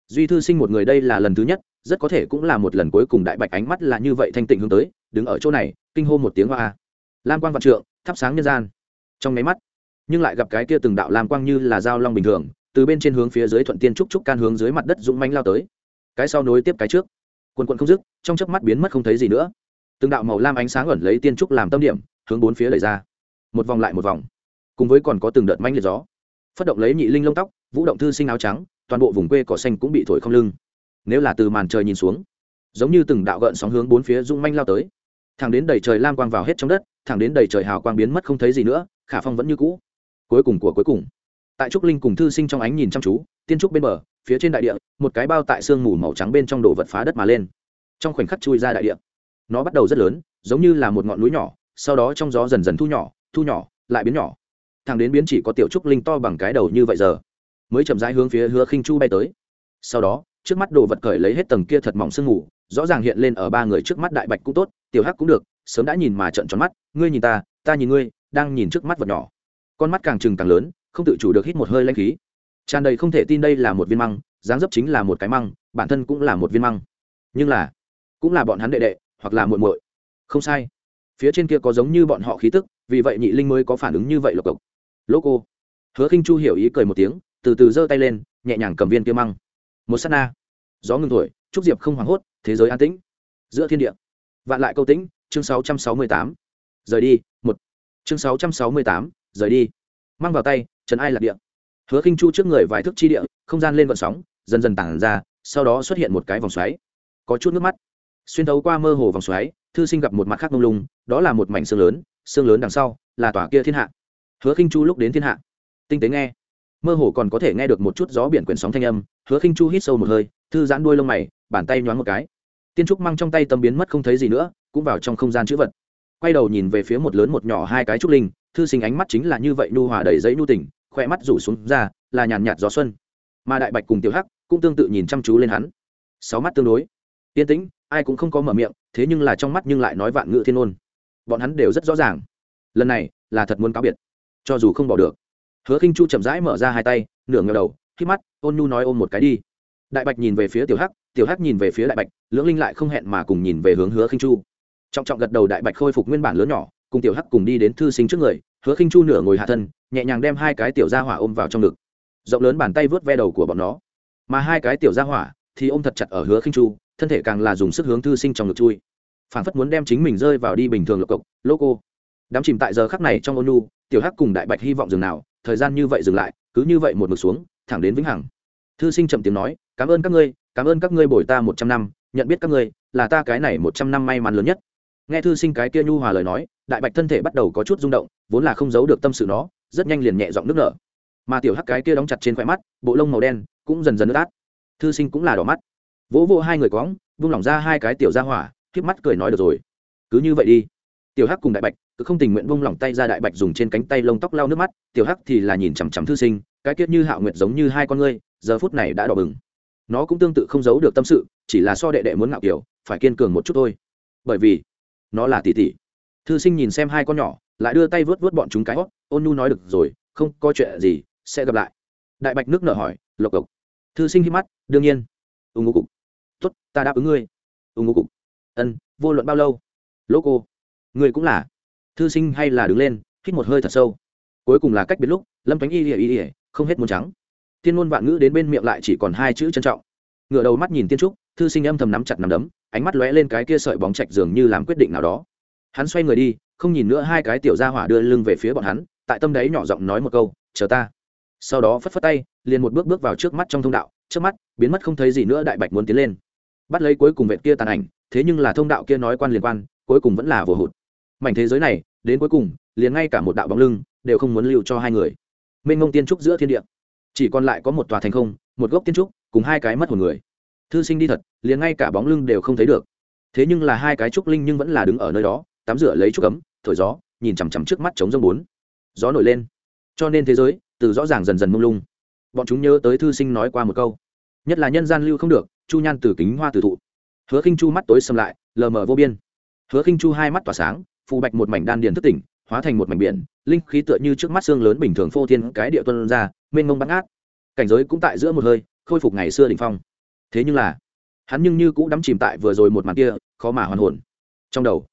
Duy thư sinh một người đây là lần thứ nhất, rất có thể cũng là một lần cuối cùng đại bạch ánh mắt là như vậy thanh tịnh hướng tới, đứng ở chỗ này, kinh hô một tiếng hoa. Lam quang vạn trượng, thắp sáng nhân gian. Trong máy mắt, nhưng lại gặp cái kia từng đạo lam quang như là dao long bình thường, từ bên trên hướng phía dưới thuận tiên trúc trúc can hướng dưới mặt đất dũng mánh lao tới. Cái sau nối tiếp cái trước. Quần quần không dứt, trong chớp mắt biến mất không thấy gì nữa. Từng đạo màu lam ánh sáng ẩn lấy tiên trúc làm tâm điểm, hướng bốn phía đẩy ra. Một vòng lại một vòng. Cùng với còn có từng đợt manh liệt gió phất động lấy nhị linh lông tóc, vũ động thư sinh áo trắng, toàn bộ vùng quê cỏ xanh cũng bị thổi không lưng. Nếu là từ màn trời nhìn xuống, giống như từng đạo gợn sóng hướng bốn phía rung manh lao tới. Thẳng đến đầy trời lam quang vào hết trong đất, thẳng đến đầy trời hào quang biến mất không thấy gì nữa, khả phong vẫn như cũ. Cuối cùng của cuối cùng, tại trúc linh cùng thư sinh trong ánh nhìn chăm chú, tiên trúc bên bờ, phía trên đại địa, một cái bao tại sương mù màu trắng bên trong đồ vật phá đất mà lên. Trong khoảnh khắc chui ra đại địa, nó bắt đầu rất lớn, giống như là một ngọn núi nhỏ, sau đó trong gió dần dần thu nhỏ thu nhỏ, lại biến nhỏ thằng đến biến chỉ có tiểu trúc linh to bằng cái đầu như vậy giờ. Mới chậm rãi hướng phía hứa khinh chu bay tới. Sau đó trước mắt đồ vật cởi lấy hết tầng kia thật mỏng sương ngủ, rõ ràng hiện lên ở ba người trước mắt đại bạch cũng tốt tiểu hắc cũng được sớm đã nhìn mà trận tròn mắt ngươi nhìn ta ta nhìn ngươi đang nhìn trước mắt vật nhỏ. Con mắt càng trừng càng lớn không tự chủ được hít một hơi lanh khí. Tràn đầy không thể tin đây là một viên măng dáng dấp chính là một cái măng bản thân cũng là một viên măng. Nhưng là cũng là bọn hắn đệ đệ hoặc là muội muội. Không sai. Phía trên kia có giống như bọn họ khí tức vì vậy nhị linh mới có phản ứng như vậy lộc cộc lỗ cô. Hứa khinh chu hiểu ý cười một tiếng từ từ giơ tay lên nhẹ nhàng cầm viên kia măng. Một sát na. Gió ngừng thổi trúc diệp không hoảng hốt thế giới an tĩnh. Giữa thiên địa. Vạn lại câu tĩnh chương 668. rời đi một. Chương 668, rời đi. Mang vào tay trần ai lạc địa. Hứa khinh chu trước người vài thước chi địa không gian lên vận sóng dần dần tản ra sau đó xuất hiện một cái vòng xoáy. Có chút nước mắt. Xuyên thấu qua mơ hồ vòng xoáy thư sinh gặp một mặt khác mông lung đó là một mảnh xương lớn xương lớn đằng sau là tòa kia thiên hạ hứa khinh chu lúc đến thiên hạ. Tinh tế nghe. Mơ hồ còn có thể nghe được một chút gió biển quyển sóng thanh âm hứa khinh chu hít sâu một hơi thư giãn đuôi lông mày bàn tay nhoáng một cái. Tiên trúc mang trong tay tâm biến mất không thấy gì nữa cũng vào trong không gian chữ vật. Quay đầu nhìn về phía một lớn một nhỏ hai cái trúc linh thư sinh ánh mắt chính là như vậy nhu hòa đầy giấy nhu tỉnh, khoe mắt rủ xuống ra là nhàn nhạt gió xuân. Mà đại bạch cùng tiểu hắc cũng tương tự nhìn chăm chú lên hắn. Sáu mắt tương đối. Yên tĩnh ai cũng không có mở miệng thế nhưng là trong mắt nhưng lại nói vạn ngữ thiên ôn. Bọn hắn đều rất rõ ràng. Lần này là thật muốn cáo biệt cho dù không bỏ được, hứa khinh chu chậm rãi mở ra hai tay, nửa ngờ đầu khi mắt, ôn nhu nói ôm một cái đi. Đại bạch nhìn về phía tiểu hắc tiểu hắc nhìn về phía đại bạch, lưỡng linh lại không hẹn mà cùng nhìn về hướng hứa khinh chu. Trọng trọng gật đầu, đại bạch khôi phục nguyên bản lớn nhỏ, cùng tiểu hắc cùng đi đến thư sinh trước người, hứa khinh chu nửa ngồi hạ thân, nhẹ nhàng đem hai cái tiểu gia hỏa ôm vào trong ngực. Rộng lớn bàn tay vớt ve đầu của bọn nó. Mà hai cái tiểu gia hỏa thì ôm thật chặt ở hứa khinh chu, thân thể càng là dùng sức hướng thư sinh trong ngực chui. Phản phất muốn đem chính mình rơi vào đi bình thường lộc cộc, lô cô. Đám chìm tại giờ khắc này trong ôn nu tiểu hắc cùng đại bạch hy vọng dừng nào, thời gian như vậy dừng lại, cứ như vậy một mực xuống, thẳng đến vĩnh hằng. Thư sinh chậm tiếng nói, cảm ơn các ngươi, cảm ơn các ngươi bồi ta một trăm năm, nhận biết các ngươi, là ta cái này một trăm năm may mắn lớn nhất. Nghe thư sinh cái kia nhu hòa lời nói, đại bạch thân thể bắt đầu có chút rung động, vốn là không giấu được tâm sự nó, rất nhanh liền nhẹ giọng nước nở. Mà tiểu hắc cái kia đóng chặt trên khoe mắt, bộ lông màu đen cũng dần dần ướt át. Thư sinh cũng là đỏ mắt. Vỗ vỗ hai người cóng vung lỏng ra hai cái tiểu ra hỏa, khiếp mắt cười nói, được rồi, cứ như vậy đi tiểu hắc cùng đại bạch, cứ không tình nguyện vung lỏng tay ra đại bạch dùng trên cánh tay lông tóc lau nước mắt, tiểu hắc thì là nhìn chằm chằm thư sinh, cái kiết như hạo nguyệt giống như hai con ngươi, giờ phút này đã đỏ bừng. Nó cũng tương tự không giấu được tâm sự, chỉ là so đệ đệ muốn ngạo kiểu, phải kiên cường một chút thôi. Bởi vì, nó là tỷ tỷ. Thư sinh nhìn xem hai con nhỏ, lại đưa tay vớt vớt bọn chúng cái hót ôn nhu nói được rồi, không có chuyện gì, sẽ gặp lại. Đại bạch nước nở hỏi, lộc cộc thư sinh hít mắt, đương nhiên. Ưng ngô cục. Tuất ta đáp ứng ngươi. Ưng ngô cục. Ân, vô luận bao lâu? Lỗ cô ngươi cũng là. Thư sinh hay là đứng lên, hít một hơi thật sâu. Cuối cùng là cách biệt lúc, lâm toánh y ỉa y ỉa không hết muốn trắng. Tiên ngôn vạn ngữ đến bên miệng lại chỉ còn hai chữ trân trọng. Ngựa đầu mắt nhìn tiên trúc, thư sinh âm thầm nắm chặt nắm đấm, ánh mắt lóe lên cái kia sợi bóng chạch dường như làm quyết định nào đó. Hắn xoay người đi, không nhìn nữa hai cái tiểu gia hỏa đưa lưng về phía bọn hắn, tại tâm đấy nhỏ giọng nói một câu, chờ ta. Sau đó phất phất tay, liền một bước bước vào trước mắt trong thông đạo, trước mắt, biến mất không thấy gì nữa đại bạch muốn tiến lên. Bắt lấy cuối cùng vệt kia tàn ảnh, thế nhưng là thông đạo kia nói quan liên quan, cuối cùng vẫn là vô hụt mảnh thế giới này, đến cuối cùng, liền ngay cả một đạo bóng lưng đều không muốn lưu cho hai người. Mênh mông tiên trúc giữa thiên địa. Chỉ còn lại có một tòa thành không, một gốc tiên trúc, cùng hai cái mất hồn người. Thư sinh đi thật, liền ngay cả bóng lưng đều không thấy được. Thế nhưng là hai cái trúc linh nhưng vẫn là đứng ở nơi đó, tắm rửa lấy trúc cấm thổi gió, nhìn chằm chằm trước mắt chống rông bốn. Gió nổi lên. Cho nên thế giới, từ rõ ràng dần dần mông lung. Bọn chúng nhớ tới thư sinh nói qua một câu. Nhất là nhân gian lưu không được, chu nhan từ kính hoa từ thụ. Hứa khinh chu mắt tối xâm lại, lờ mờ vô biên. Hứa khinh chu hai mắt tỏa sáng phù bạch một mảnh đan điền thức tỉnh, hóa thành một mảnh biển, linh khí tựa như trước mắt xương lớn bình thường phô thiên cái địa tuân ra, mênh mông bắn át cảnh giới cũng tại giữa một hơi, khôi phục ngày xưa đỉnh phong. Thế nhưng là, hắn nhưng như cũng đắm chìm tại vừa rồi một màn kia, khó mà hoàn hồn. Trong đầu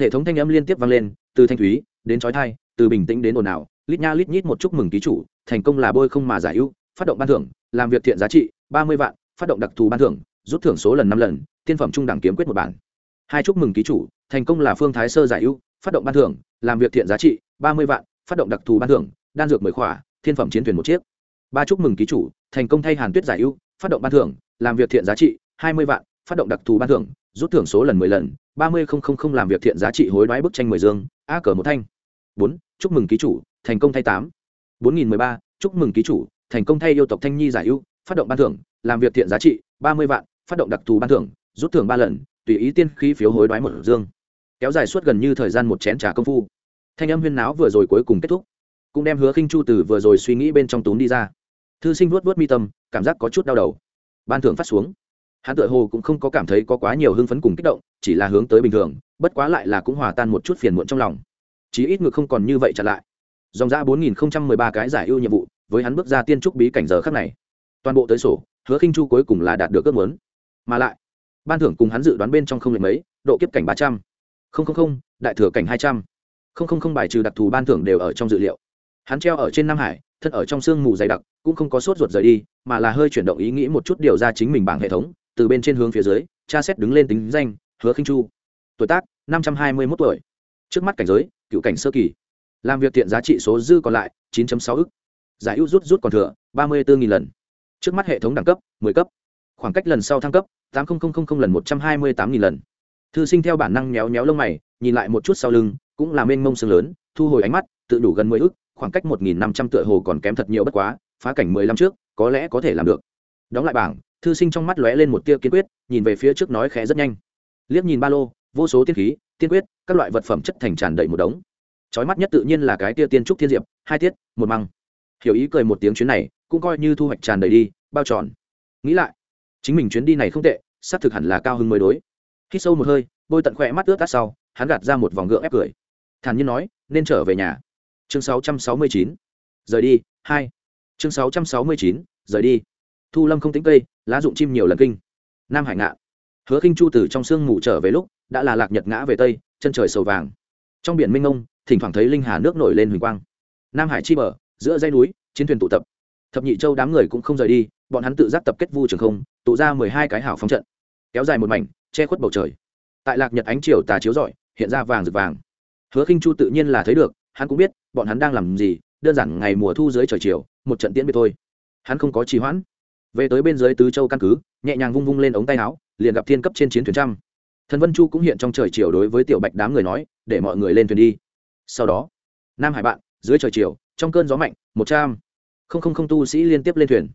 hệ thống thanh âm liên tiếp vang lên, từ thanh thúy đến trói thai từ bình tĩnh đến ồn ào, lít nha lít nhít một chúc mừng ký chủ, thành công là bôi không mà giải ưu, phát động ban thưởng, làm việc thiện giá trị, ba mươi vạn, phát động đặc thù ban thưởng, rút thưởng số lần năm lần, tiên phẩm trung đẳng kiếm quyết một bản. Hai chúc mừng ký chủ thành công là phương thái sơ giải ưu, phát động ban thưởng, làm việc thiện giá trị, ba mươi vạn, phát động đặc thù ban thưởng, đan dược mười khỏa, thiên phẩm chiến thuyền một chiếc. Ba chúc mừng ký chủ, thành công thay hàn tuyết giải ưu, phát động ban thưởng, làm việc thiện giá trị, hai mươi vạn, phát động đặc thù ban thưởng, rút thưởng số lần mười lần, ba mươi không không không làm việc thiện giá trị hối đoái bức tranh mười dương, a cờ một thanh. Bốn, chúc mừng ký chủ, thành công thay tám. Bốn nghìn mười ba, chúc mừng ký chủ, thành công thay yêu tộc thanh nhi giải ưu, phát động ban thưởng, làm việc thiện giá trị, ba mươi vạn, phát động đặc thù ban thưởng, rút thưởng ba lần tùy ý tiên khí phiếu hối đoái một dương. Kéo dài suốt gần như thời gian một chén trà công phu. Thanh âm huyên náo vừa rồi cuối cùng kết thúc. Cũng đem hứa khinh chu từ vừa rồi suy nghĩ bên trong túm đi ra. Thư sinh vuốt vuốt mi tâm, cảm giác có chút đau đầu. Ban thưởng phát xuống. Hắn tựa hồ cũng không có cảm thấy có quá nhiều hưng phấn cùng kích động, chỉ là hướng tới bình thường, bất quá lại là cũng hòa tan một chút phiền muộn trong lòng. Chí ít ngược không còn như vậy trả lại. Dòng ra bốn nghìn ba cái giải ưu nhiệm vụ, với hắn bước ra tiên trúc bí cảnh giờ khắc này. Toàn bộ tới sổ, hứa khinh chu cuối cùng là đạt được ước muốn. Mà lại ban thưởng cùng hắn dự đoán bên trong không lệ mấy, độ kiếp cảnh ba trăm. Linh đại thừa cảnh hai trăm. Linh bài trừ đặc thù ban thưởng đều ở trong dự liệu. Hắn treo ở trên nam hải thân ở trong sương mù dày đặc, cũng không có sốt ruột rời đi, mà là hơi chuyển động ý nghĩ một chút điều ra chính mình bảng hệ thống, từ bên trên hướng phía dưới, tra xét đứng lên tính danh, hứa khinh chu. Tuổi tác, năm trăm hai mươi mốt tuổi. Trước mắt cảnh giới, cựu cảnh sơ kỳ. Làm việc tiện giá trị số dư còn lại 9 sáu ức. Giải ưu rút rút còn thừa, ba mươi bốn lần. Trước mắt hệ thống đẳng cấp, mười cấp khoảng cách lần sau thăng cấp, tám lần một trăm hai mươi tám nghìn lần. Thư sinh theo bản năng méo méo lông mày, nhìn lại một chút sau lưng, cũng là mênh mông sương lớn, thu hồi ánh mắt, tự đủ gần mười ước khoảng cách một nghìn năm trăm tựa hồ còn kém thật nhiều bất quá, phá cảnh mười năm trước, có lẽ có thể làm được. Đóng lại bảng, thư sinh trong mắt lóe lên một tia kiên quyết, nhìn về phía trước nói khẽ rất nhanh. Liếc nhìn ba lô, vô số tiên khí, tiên quyết, các loại vật phẩm chất thành tràn đầy một đống. Trói mắt nhất tự nhiên là cái tia tiên trúc thiên diệp, hai tiết, một măng. Hiểu ý cười một tiếng chuyến này, cũng coi như thu hoạch tràn đầy đi, bao tròn nghĩ lại chính mình chuyến đi này không tệ, xác thực hẳn là cao hơn mới đối. Khi sâu một hơi, bôi tận khỏe mắt ướt tắt sau, hắn gạt ra một vòng gượng ép cười. Thản nhiên nói, nên trở về nhà. Chương 669. rời đi, hai. Chương 669. rời đi. Thu lâm không tính cây, lá dụng chim nhiều lần kinh. Nam hải ngạ. Hứa kinh chu từ trong sương mù trở về lúc, đã là lạc nhật ngã về tây, chân trời sầu vàng. Trong biển minh ngông thỉnh thoảng thấy linh hà nước nổi lên huỳnh quang. Nam hải chi bờ, giữa dây núi, chiến thuyền tụ tập thập nhị châu đám người cũng không rời đi, bọn hắn tự giác tập kết vu trường không, tụ ra mười hai cái hảo phóng trận, kéo dài một mảnh, che khuất bầu trời. Tại lạc nhật ánh chiều tà chiếu rọi, hiện ra vàng rực vàng. Hứa khinh chu tự nhiên là thấy được, hắn cũng biết, bọn hắn đang làm gì, đơn giản ngày mùa thu dưới trời chiều, một trận tiễn biệt thôi. Hắn không có trì hoãn. Về tới bên dưới tứ châu căn cứ, nhẹ nhàng vung vung lên ống tay áo, liền gặp thiên cấp trên chiến thuyền trăm. Thần vân chu cũng hiện trong trời chiều đối với tiểu bạch đám người nói, để mọi người lên thuyền đi. Sau đó, nam hải bạn, dưới trời chiều, trong cơn gió mạnh, một trăm không không không tu sĩ liên tiếp lên thuyền.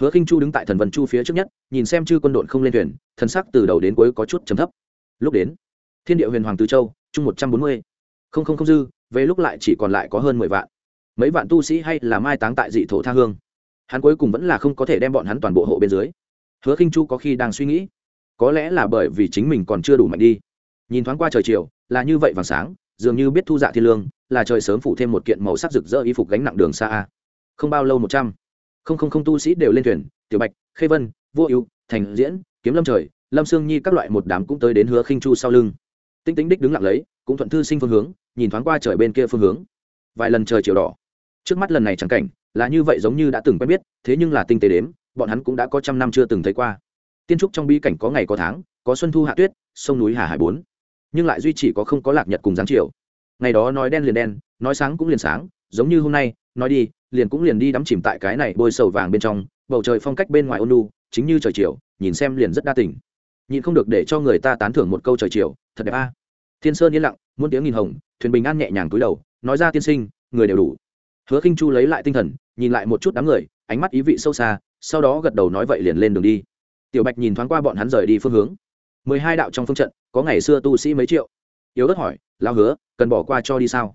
Hứa khinh chu đứng tại thần vân chu phía trước nhất, nhìn xem chư quân đội không lên thuyền, thần sắc từ đầu đến cuối có chút trầm thấp. Lúc đến, thiên địa huyền hoàng tứ châu chung một trăm bốn mươi. Không không không dư, về lúc lại chỉ còn lại có hơn mười vạn. Mấy vạn tu sĩ hay là mai táng tại dị thổ tha hương. Hắn cuối cùng vẫn là không có thể đem bọn hắn toàn bộ hộ bên dưới. Hứa khinh chu có khi đang suy nghĩ, có lẽ là bởi vì chính mình còn chưa đủ mạnh đi. Nhìn thoáng qua trời chiều, là như vậy vàng sáng, dường như biết thu dạ thiên lương, là trời sớm phủ thêm một kiện màu sắc rực rỡ y phục gánh nặng đường xa a không bao lâu một trăm. Không không không tu sĩ đều lên thuyền, tiểu bạch, khê vân, vô ưu, thành diễn, kiếm lâm trời, lâm sương nhi các loại một đám cũng tới đến hứa khinh chu sau lưng. Tinh tính đích đứng lặng lấy, cũng thuận thư sinh phương hướng, nhìn thoáng qua trời bên kia phương hướng. Vài lần trời chiều đỏ. Trước mắt lần này chẳng cảnh, là như vậy giống như đã từng quen biết, thế nhưng là tinh tế đếm, bọn hắn cũng đã có trăm năm chưa từng thấy qua. Tiên trúc trong bi cảnh có ngày có tháng, có xuân thu hạ tuyết, sông núi hà hải bốn. Nhưng lại duy chỉ có không có lạc nhật cùng giáng chiều. Ngày đó nói đen liền đen, nói sáng cũng liền sáng, giống như hôm nay nói đi, liền cũng liền đi đắm chìm tại cái này bôi sầu vàng bên trong, bầu trời phong cách bên ngoài ôn lu chính như trời chiều, nhìn xem liền rất đa tình. Nhìn không được để cho người ta tán thưởng một câu trời chiều, thật đẹp a. Thiên sơn yên lặng muôn tiếng nghìn hồng, thuyền bình an nhẹ nhàng túi đầu, nói ra tiên sinh, người đều đủ. Hứa khinh chu lấy lại tinh thần, nhìn lại một chút đám người, ánh mắt ý vị sâu xa, sau đó gật đầu nói vậy liền lên đường đi. Tiểu bạch nhìn thoáng qua bọn hắn rời đi phương hướng. Mười hai đạo trong phương trận, có ngày xưa tu sĩ mấy triệu. Yếu ớt hỏi lao hứa, cần bỏ qua cho đi sao?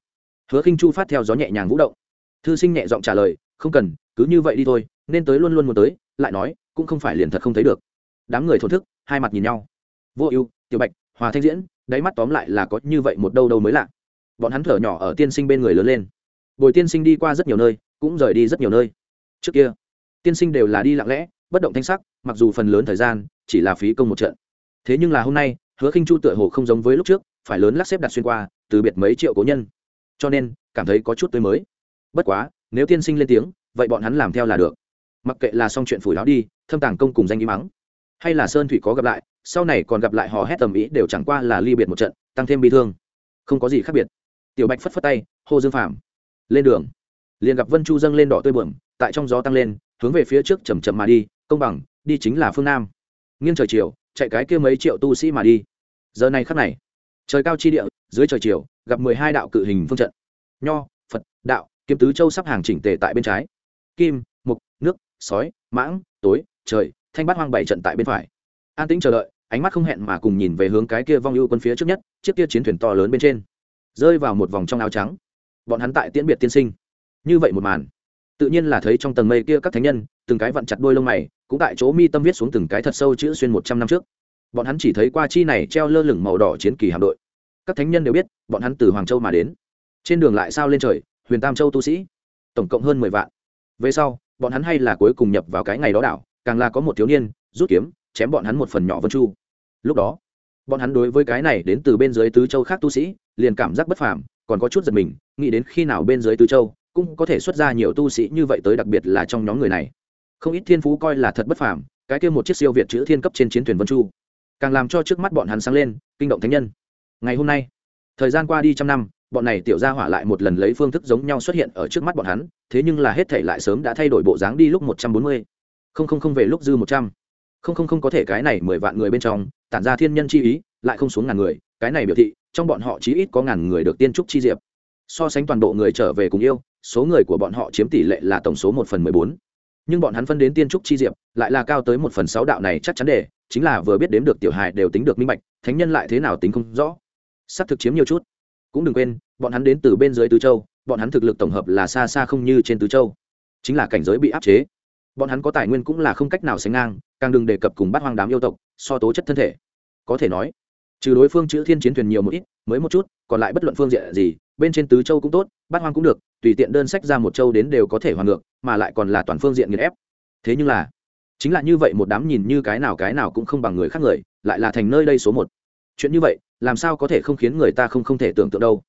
Hứa khinh chu phát theo gió nhẹ nhàng vũ động thư sinh nhẹ giọng trả lời, không cần, cứ như vậy đi thôi, nên tới luôn luôn muốn tới. Lại nói, cũng không phải liền thật không thấy được. Đám người thổn thức, hai mặt nhìn nhau. Vô ưu, tiểu bạch, hòa thanh diễn, đáy mắt tóm lại là có như vậy một đâu đâu mới lạ. Bọn hắn thở nhỏ ở tiên sinh bên người lớn lên. Bồi tiên sinh đi qua rất nhiều nơi, cũng rời đi rất nhiều nơi. Trước kia, tiên sinh đều là đi lặng lẽ, bất động thanh sắc, mặc dù phần lớn thời gian chỉ là phí công một trận. Thế nhưng là hôm nay, hứa khinh chu tựa hồ không giống với lúc trước, phải lớn lắc xếp đặt xuyên qua, từ biệt mấy triệu cố nhân. Cho nên, cảm thấy có chút tươi mới bất quá nếu tiên sinh lên tiếng vậy bọn hắn làm theo là được. Mặc kệ là xong chuyện phủi láo đi thâm tàng công cùng danh ý mắng. Hay là sơn thủy có gặp lại sau này còn gặp lại hò hét tầm ý đều chẳng qua là ly biệt một trận tăng thêm bi thương. Không có gì khác biệt. Tiểu bạch phất phất tay hô dương phạm lên đường. Liền gặp vân chu dâng lên đỏ tươi bưởng, tại trong gió tăng lên hướng về phía trước chầm chậm mà đi công bằng đi chính là phương nam. Nghiêng trời chiều chạy cái kia mấy triệu tu sĩ mà đi. Giờ này khắc này trời cao chi địa dưới trời chiều gặp mười hai đạo cự hình phương trận. Nho phật đạo kiếm tứ châu sắp hàng chỉnh tề tại bên trái. Kim, mục, nước, sói, mãng, tối, trời, thanh bát hoang bảy trận tại bên phải. An tĩnh chờ đợi, ánh mắt không hẹn mà cùng nhìn về hướng cái kia vong ưu quân phía trước nhất, chiếc kia chiến thuyền to lớn bên trên. Rơi vào một vòng trong áo trắng. Bọn hắn tại tiễn biệt tiên sinh. Như vậy một màn, tự nhiên là thấy trong tầng mây kia các thánh nhân, từng cái vặn chặt đôi lông mày, cũng tại chỗ mi tâm viết xuống từng cái thật sâu chữ xuyên một trăm năm trước. Bọn hắn chỉ thấy qua chi này treo lơ lửng màu đỏ chiến kỳ hạm đội. Các thánh nhân đều biết, bọn hắn từ hoàng châu mà đến. Trên đường lại sao lên trời huyền tam châu tu sĩ, tổng cộng hơn mười vạn. Về sau, bọn hắn hay là cuối cùng nhập vào cái ngày đó đảo, càng là có một thiếu niên, rút kiếm, chém bọn hắn một phần nhỏ vân chu. Lúc đó, bọn hắn đối với cái này đến từ bên dưới tứ châu khác tu sĩ, liền cảm giác bất phàm, còn có chút giật mình, nghĩ đến khi nào bên dưới tứ châu cũng có thể xuất ra nhiều tu sĩ như vậy tới đặc biệt là trong nhóm người này. Không ít thiên phú coi là thật bất phàm, cái kia một chiếc siêu việt chữ thiên cấp trên chiến thuyền vân chu, càng làm cho trước mắt bọn hắn sáng lên, kinh động thánh nhân. Ngày hôm nay, thời gian qua đi trăm năm bọn này tiểu gia hỏa lại một lần lấy phương thức giống nhau xuất hiện ở trước mắt bọn hắn, thế nhưng là hết thể lại sớm đã thay đổi bộ dáng đi lúc một trăm bốn mươi. Không không không về lúc dư một trăm. Không không không có thể cái này mười vạn người bên trong, tản ra thiên nhân chi ý, lại không xuống ngàn người, cái này biểu thị, trong bọn họ chí ít có ngàn người được tiên trúc chi diệp. So sánh toàn bộ người trở về cùng yêu, số người của bọn họ chiếm tỷ lệ là tổng số một phần mười bốn. Nhưng bọn hắn phân đến tiên trúc chi diệp, lại là cao tới một phần sáu đạo này chắc chắn để, chính là vừa biết đếm được tiểu hài đều tính được minh bạch, thánh nhân lại thế nào tính không rõ. Sát thực chiếm nhiều chút cũng đừng quên, bọn hắn đến từ bên dưới tứ châu, bọn hắn thực lực tổng hợp là xa xa không như trên tứ châu. Chính là cảnh giới bị áp chế. Bọn hắn có tài nguyên cũng là không cách nào sánh ngang, càng đừng đề cập cùng bắt hoang đám yêu tộc, so tố chất thân thể. Có thể nói, trừ đối phương chữ thiên chiến thuyền nhiều một ít, mới một chút, còn lại bất luận phương diện gì, bên trên tứ châu cũng tốt, bắt hoang cũng được, tùy tiện đơn sách ra một châu đến đều có thể hoàn ngược, mà lại còn là toàn phương diện nghiền ép. Thế nhưng là, chính là như vậy một đám nhìn như cái nào cái nào cũng không bằng người khác người, lại là thành nơi đây số một. Chuyện như vậy làm sao có thể không khiến người ta không không thể tưởng tượng đâu.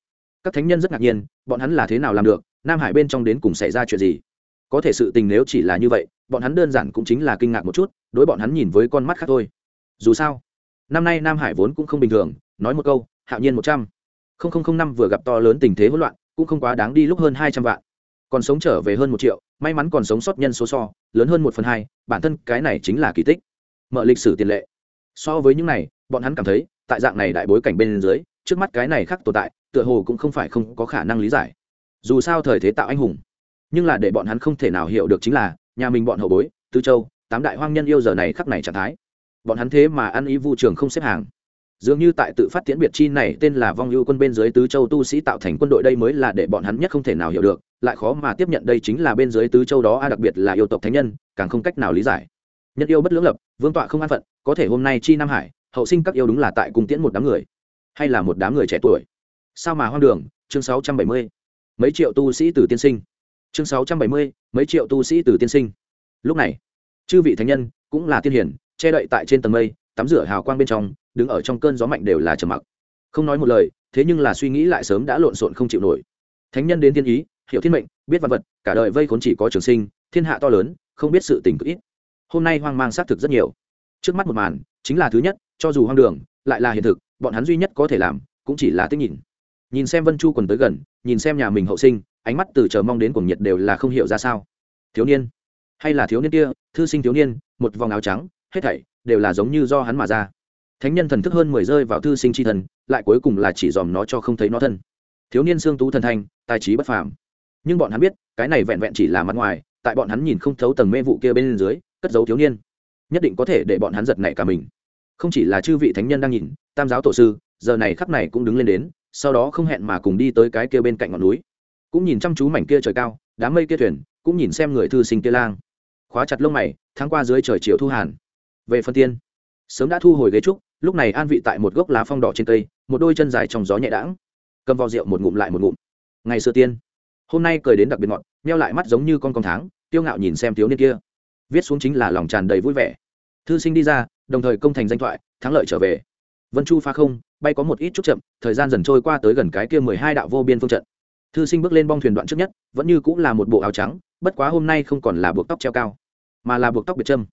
Các thánh nhân rất ngạc nhiên, bọn hắn là thế nào làm được, nam hải bên trong đến cùng xảy ra chuyện gì? Có thể sự tình nếu chỉ là như vậy, bọn hắn đơn giản cũng chính là kinh ngạc một chút, đối bọn hắn nhìn với con mắt khác thôi. Dù sao, năm nay nam hải vốn cũng không bình thường, nói một câu, hạo nhiên một trăm. Linh năm vừa gặp to lớn tình thế hỗn loạn, cũng không quá đáng đi lúc hơn hai trăm vạn. Còn sống trở về hơn một triệu, may mắn còn sống sót nhân số so, lớn hơn một phần hai, bản thân cái này chính là kỳ tích. Mở lịch sử tiền lệ. So với những này, bọn hắn cảm thấy tại dạng này đại bối cảnh bên dưới, trước mắt cái này khác tồn tại, tựa hồ cũng không phải không có khả năng lý giải. Dù sao thời thế tạo anh hùng, nhưng là để bọn hắn không thể nào hiểu được chính là, nhà mình bọn hậu bối, tư châu, tám đại hoang nhân yêu giờ này khắc này trạng thái. Bọn hắn thế mà ăn ý vu trường không xếp hàng. Dường như tại tự phát tiễn biệt chi này, tên là vong ưu quân bên dưới tứ châu tu sĩ tạo thành quân đội đây mới là để bọn hắn nhất không thể nào hiểu được, lại khó mà tiếp nhận đây chính là bên dưới tứ châu đó, a đặc biệt là yêu tộc thánh nhân, càng không cách nào lý giải. Nhân yêu bất lưỡng lập, vương tọa không an phận, có thể hôm nay chi nam hải hậu sinh các yêu đúng là tại cung tiễn một đám người hay là một đám người trẻ tuổi. Sao mà hoang đường? Chương 670. mấy triệu tu sĩ từ tiên sinh. Chương 670, mấy triệu tu sĩ từ tiên sinh. Lúc này chư vị thánh nhân cũng là tiên hiển che đậy tại trên tầng mây tắm rửa hào quang bên trong đứng ở trong cơn gió mạnh đều là trầm mặc. Không nói một lời thế nhưng là suy nghĩ lại sớm đã lộn xộn không chịu nổi. Thánh nhân đến tiên ý hiểu thiên mệnh biết vật vật cả đời vây khốn chỉ có trường sinh thiên hạ to lớn không biết sự tình cực ít. Hôm nay hoang mang xác thực rất nhiều. Trước mắt một màn chính là thứ nhất cho dù hoang đường, lại là hiện thực, bọn hắn duy nhất có thể làm cũng chỉ là tích nhìn. Nhìn xem vân chu quần tới gần, nhìn xem nhà mình hậu sinh, ánh mắt từ chờ mong đến cuồng nhiệt đều là không hiểu ra sao. Thiếu niên, hay là thiếu niên kia, thư sinh thiếu niên, một vòng áo trắng, hết thảy đều là giống như do hắn mà ra. Thánh nhân thần thức hơn mười rơi vào thư sinh c h i thần, lại cuối cùng là chỉ dòm nó cho không thấy nó thân. Thiếu niên xương tú thần thanh, tài trí bất phàm. Nhưng bọn hắn biết, cái này vẹn vẹn chỉ là mặt ngoài, tại bọn hắn nhìn không thấu tầng mê vụ kia bên dưới, cất giấu thiếu niên, nhất định có thể để bọn hắn giật nảy cả mình không chỉ là chư vị thánh nhân đang nhìn, tam giáo tổ sư, giờ này khắp này cũng đứng lên đến, sau đó không hẹn mà cùng đi tới cái kia bên cạnh ngọn núi. Cũng nhìn chăm chú mảnh kia trời cao, đám mây kia thuyền, cũng nhìn xem người thư sinh kia lang. Khóa chặt lông mày tháng qua dưới trời chiều thu hàn. Về phân tiên, sớm đã thu hồi ghế trúc, lúc này an vị tại một gốc lá phong đỏ trên cây, một đôi chân dài trong gió nhẹ đãng. Cầm vào rượu một ngụm lại một ngụm. Ngày xưa tiên, hôm nay cười đến đặc biệt ngọt meo lại mắt giống như con con tháng tiêu ngạo nhìn xem thiếu niên kia. Viết xuống chính là lòng tràn đầy vui vẻ. Thư sinh đi ra đồng thời công thành danh thoại, thắng lợi trở về. Vân chu pha không, bay có một ít chút chậm, thời gian dần trôi qua tới gần cái kia mười hai đạo vô biên phương trận. Thư sinh bước lên bong thuyền đoạn trước nhất, vẫn như cũng là một bộ áo trắng, bất quá hôm nay không còn là buộc tóc treo cao, mà là buộc tóc biệt trâm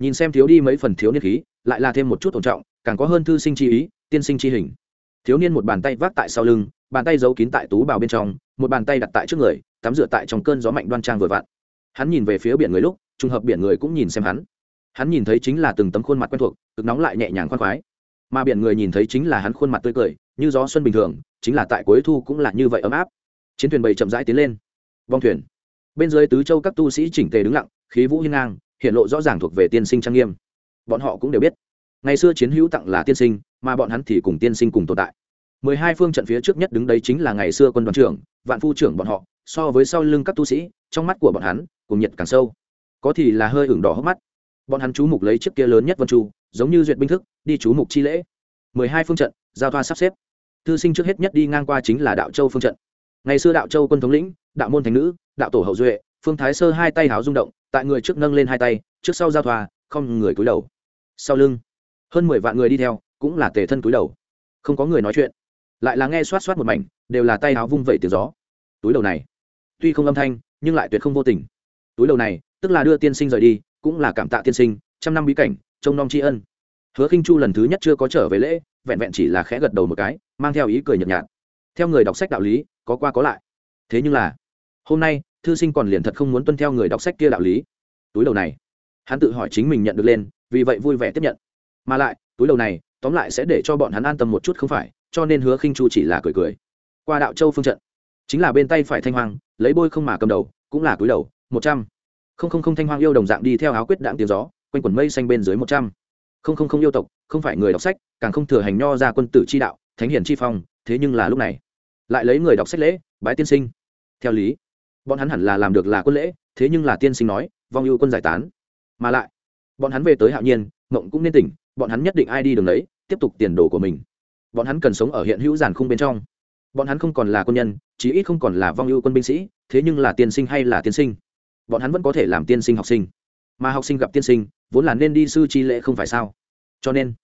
nhìn xem thiếu đi mấy phần thiếu niên khí, lại là thêm một chút tôn trọng, càng có hơn thư sinh chi ý, tiên sinh chi hình. Thiếu niên một bàn tay vác tại sau lưng, bàn tay giấu kín tại tú bào bên trong, một bàn tay đặt tại trước người, tắm rửa tại trong cơn gió mạnh đoan trang vừa vặn. Hắn nhìn về phía biển người lúc, trùng hợp biển người cũng nhìn xem hắn hắn nhìn thấy chính là từng tấm khuôn mặt quen thuộc, cực nóng lại nhẹ nhàng khoan khoái. Mà biển người nhìn thấy chính là hắn khuôn mặt tươi cười, như gió xuân bình thường, chính là tại cuối thu cũng là như vậy ấm áp. Chiến thuyền bầy chậm rãi tiến lên. Vong thuyền. Bên dưới tứ châu các tu sĩ chỉnh tề đứng lặng, khí vũ hiên ngang, hiện lộ rõ ràng thuộc về tiên sinh trang nghiêm. Bọn họ cũng đều biết, ngày xưa chiến hữu tặng là tiên sinh, mà bọn hắn thì cùng tiên sinh cùng tồn tại. Mười hai phương trận phía trước nhất đứng đấy chính là ngày xưa quân đoàn trưởng, vạn phu trưởng bọn họ, so với sau lưng các tu sĩ, trong mắt của bọn hắn, cùng nhiệt càng sâu. Có thì là hơi ửng đỏ hốc mắt bọn hắn chú mục lấy chiếc kia lớn nhất vân chu, giống như duyệt binh thức, đi chú mục chi lễ. Mười hai phương trận, giao thoa sắp xếp. Thư sinh trước hết nhất đi ngang qua chính là đạo châu phương trận. Ngày xưa đạo châu quân thống lĩnh, đạo môn thành nữ, đạo tổ hậu duệ, phương thái sơ hai tay háo rung động, tại người trước nâng lên hai tay, trước sau giao thoa, không người cúi đầu. Sau lưng, hơn mười vạn người đi theo, cũng là tề thân cúi đầu. Không có người nói chuyện. Lại là nghe xoát xoát một mảnh, đều là tay háo vung vẩy tiếng gió. Túi đầu này, tuy không âm thanh, nhưng lại tuyệt không vô tình. Túi đầu này, tức là đưa tiên sinh rời đi cũng là cảm tạ tiên sinh, trăm năm bí cảnh, trông nom tri ân. Hứa khinh chu lần thứ nhất chưa có trở về lễ, vẹn vẹn chỉ là khẽ gật đầu một cái, mang theo ý cười nhợt nhạt. Theo người đọc sách đạo lý, có qua có lại. Thế nhưng là, hôm nay, thư sinh còn liền thật không muốn tuân theo người đọc sách kia đạo lý. Túi đầu này, hắn tự hỏi chính mình nhận được lên, vì vậy vui vẻ tiếp nhận. Mà lại, túi đầu này, tóm lại sẽ để cho bọn hắn an tâm một chút không phải, cho nên hứa khinh chu chỉ là cười cười. Qua đạo châu phương trận, chính là bên tay phải thanh hoàng lấy bôi không mà cầm đầu, cũng là túi đầu, một trăm không không không thanh hoang yêu đồng dạng đi theo áo quyết đạn tiếng gió, quanh quần mây xanh bên dưới một trăm. Không không không yêu tộc, không phải người đọc sách, càng không thừa hành nho ra quân tử chi đạo, thánh hiển chi phong, thế nhưng là lúc này. Lại lấy người đọc sách lễ, bái tiên sinh. Theo lý, bọn hắn hẳn là làm được là quân lễ, thế nhưng là tiên sinh nói, vong ưu quân giải tán. Mà lại, bọn hắn về tới hạo nhiên, mộng cũng nên tỉnh, bọn hắn nhất định ai đi đường đấy, tiếp tục tiền đồ của mình. Bọn hắn cần sống ở hiện hữu giàn khung bên trong. Bọn hắn không còn là quân nhân, chí ít không còn là vong ưu quân binh sĩ, thế nhưng là tiên sinh hay là tiên sinh? Bọn hắn vẫn có thể làm tiên sinh học sinh. Mà học sinh gặp tiên sinh, vốn là nên đi sư chi lễ không phải sao? Cho nên,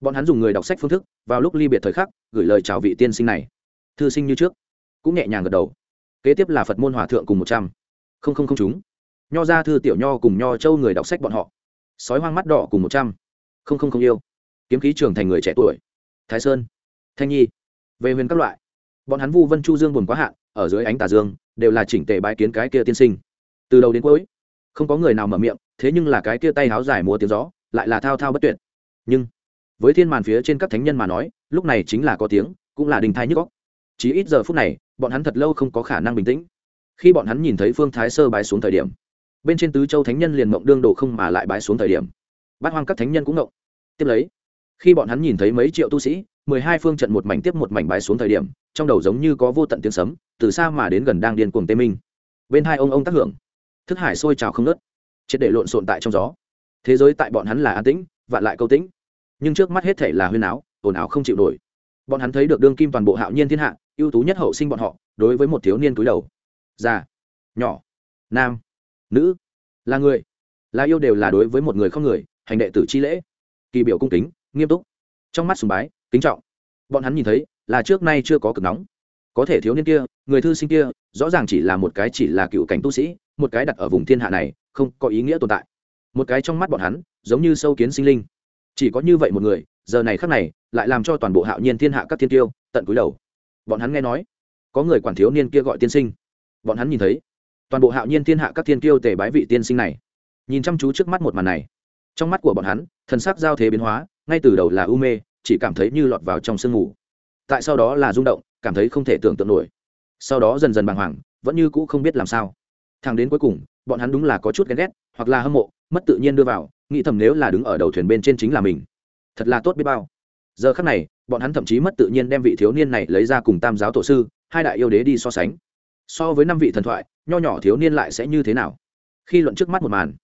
bọn hắn dùng người đọc sách phương thức, vào lúc ly biệt thời khắc, gửi lời chào vị tiên sinh này. Thư sinh như trước, cũng nhẹ nhàng gật đầu. Kế tiếp là phật môn hòa thượng cùng một trăm. Không không không chúng. Nho ra thư tiểu nho cùng nho châu người đọc sách bọn họ. Sói hoang mắt đỏ cùng một trăm. Không không không yêu. Kiếm khí trường thành người trẻ tuổi. Thái sơn, thanh nhi. Về huyền các loại. Bọn hắn vu vân chu dương buồn quá hạn, ở dưới ánh tà dương, đều là chỉnh tề bái kiến cái kia tiên sinh từ đầu đến cuối, không có người nào mở miệng, thế nhưng là cái kia tay háo dài múa tiếng gió, lại là thao thao bất tuyệt. Nhưng, với thiên màn phía trên các thánh nhân mà nói, lúc này chính là có tiếng, cũng là đình thai nhức góc chỉ ít giờ phút này, bọn hắn thật lâu không có khả năng bình tĩnh. Khi bọn hắn nhìn thấy phương thái sơ bái xuống thời điểm, bên trên tứ châu thánh nhân liền mộng đương đồ không mà lại bái xuống thời điểm. Bát hoang các thánh nhân cũng mộng tiếp lấy, khi bọn hắn nhìn thấy mấy triệu tu sĩ, mười hai phương trận một mảnh tiếp một mảnh bái xuống thời điểm, trong đầu giống như có vô tận tiếng sấm, từ xa mà đến gần đang điên cuồng tê minh. Bên hai ông ông tác hưởng thức hải sôi trào không nớt, triệt để lộn xộn tại trong gió. Thế giới tại bọn hắn là an tĩnh, vạn lại câu tĩnh. Nhưng trước mắt hết thể là huyên áo, ồn ào không chịu nổi. Bọn hắn thấy được đương kim toàn bộ hạo nhiên thiên hạ, ưu tú nhất hậu sinh bọn họ, đối với một thiếu niên túi đầu. Già, nhỏ, nam, nữ, là người. Là yêu đều là đối với một người không người, hành đệ tử chi lễ. Kỳ biểu cung kính, nghiêm túc. Trong mắt sùng bái, kính trọng. Bọn hắn nhìn thấy, là trước nay chưa có cực nóng có thể thiếu niên kia, người thư sinh kia, rõ ràng chỉ là một cái chỉ là cựu cảnh tu sĩ, một cái đặt ở vùng thiên hạ này, không có ý nghĩa tồn tại. Một cái trong mắt bọn hắn, giống như sâu kiến sinh linh. Chỉ có như vậy một người, giờ này khắc này, lại làm cho toàn bộ hạo nhiên thiên hạ các thiên tiêu, tận cúi đầu. Bọn hắn nghe nói, có người quản thiếu niên kia gọi tiên sinh. Bọn hắn nhìn thấy, toàn bộ hạo nhiên thiên hạ các thiên tiêu tề bái vị tiên sinh này. Nhìn chăm chú trước mắt một màn này, trong mắt của bọn hắn, thần sắc giao thế biến hóa, ngay từ đầu là u mê, chỉ cảm thấy như lọt vào trong sương ngủ tại sau đó là rung động cảm thấy không thể tưởng tượng nổi. Sau đó dần dần bàng hoàng, vẫn như cũ không biết làm sao. Thằng đến cuối cùng, bọn hắn đúng là có chút ghen ghét, hoặc là hâm mộ, mất tự nhiên đưa vào, nghĩ thầm nếu là đứng ở đầu thuyền bên trên chính là mình. Thật là tốt biết bao. Giờ khắc này, bọn hắn thậm chí mất tự nhiên đem vị thiếu niên này lấy ra cùng tam giáo tổ sư, hai đại yêu đế đi so sánh. So với năm vị thần thoại, nho nhỏ thiếu niên lại sẽ như thế nào? Khi luận trước mắt một màn,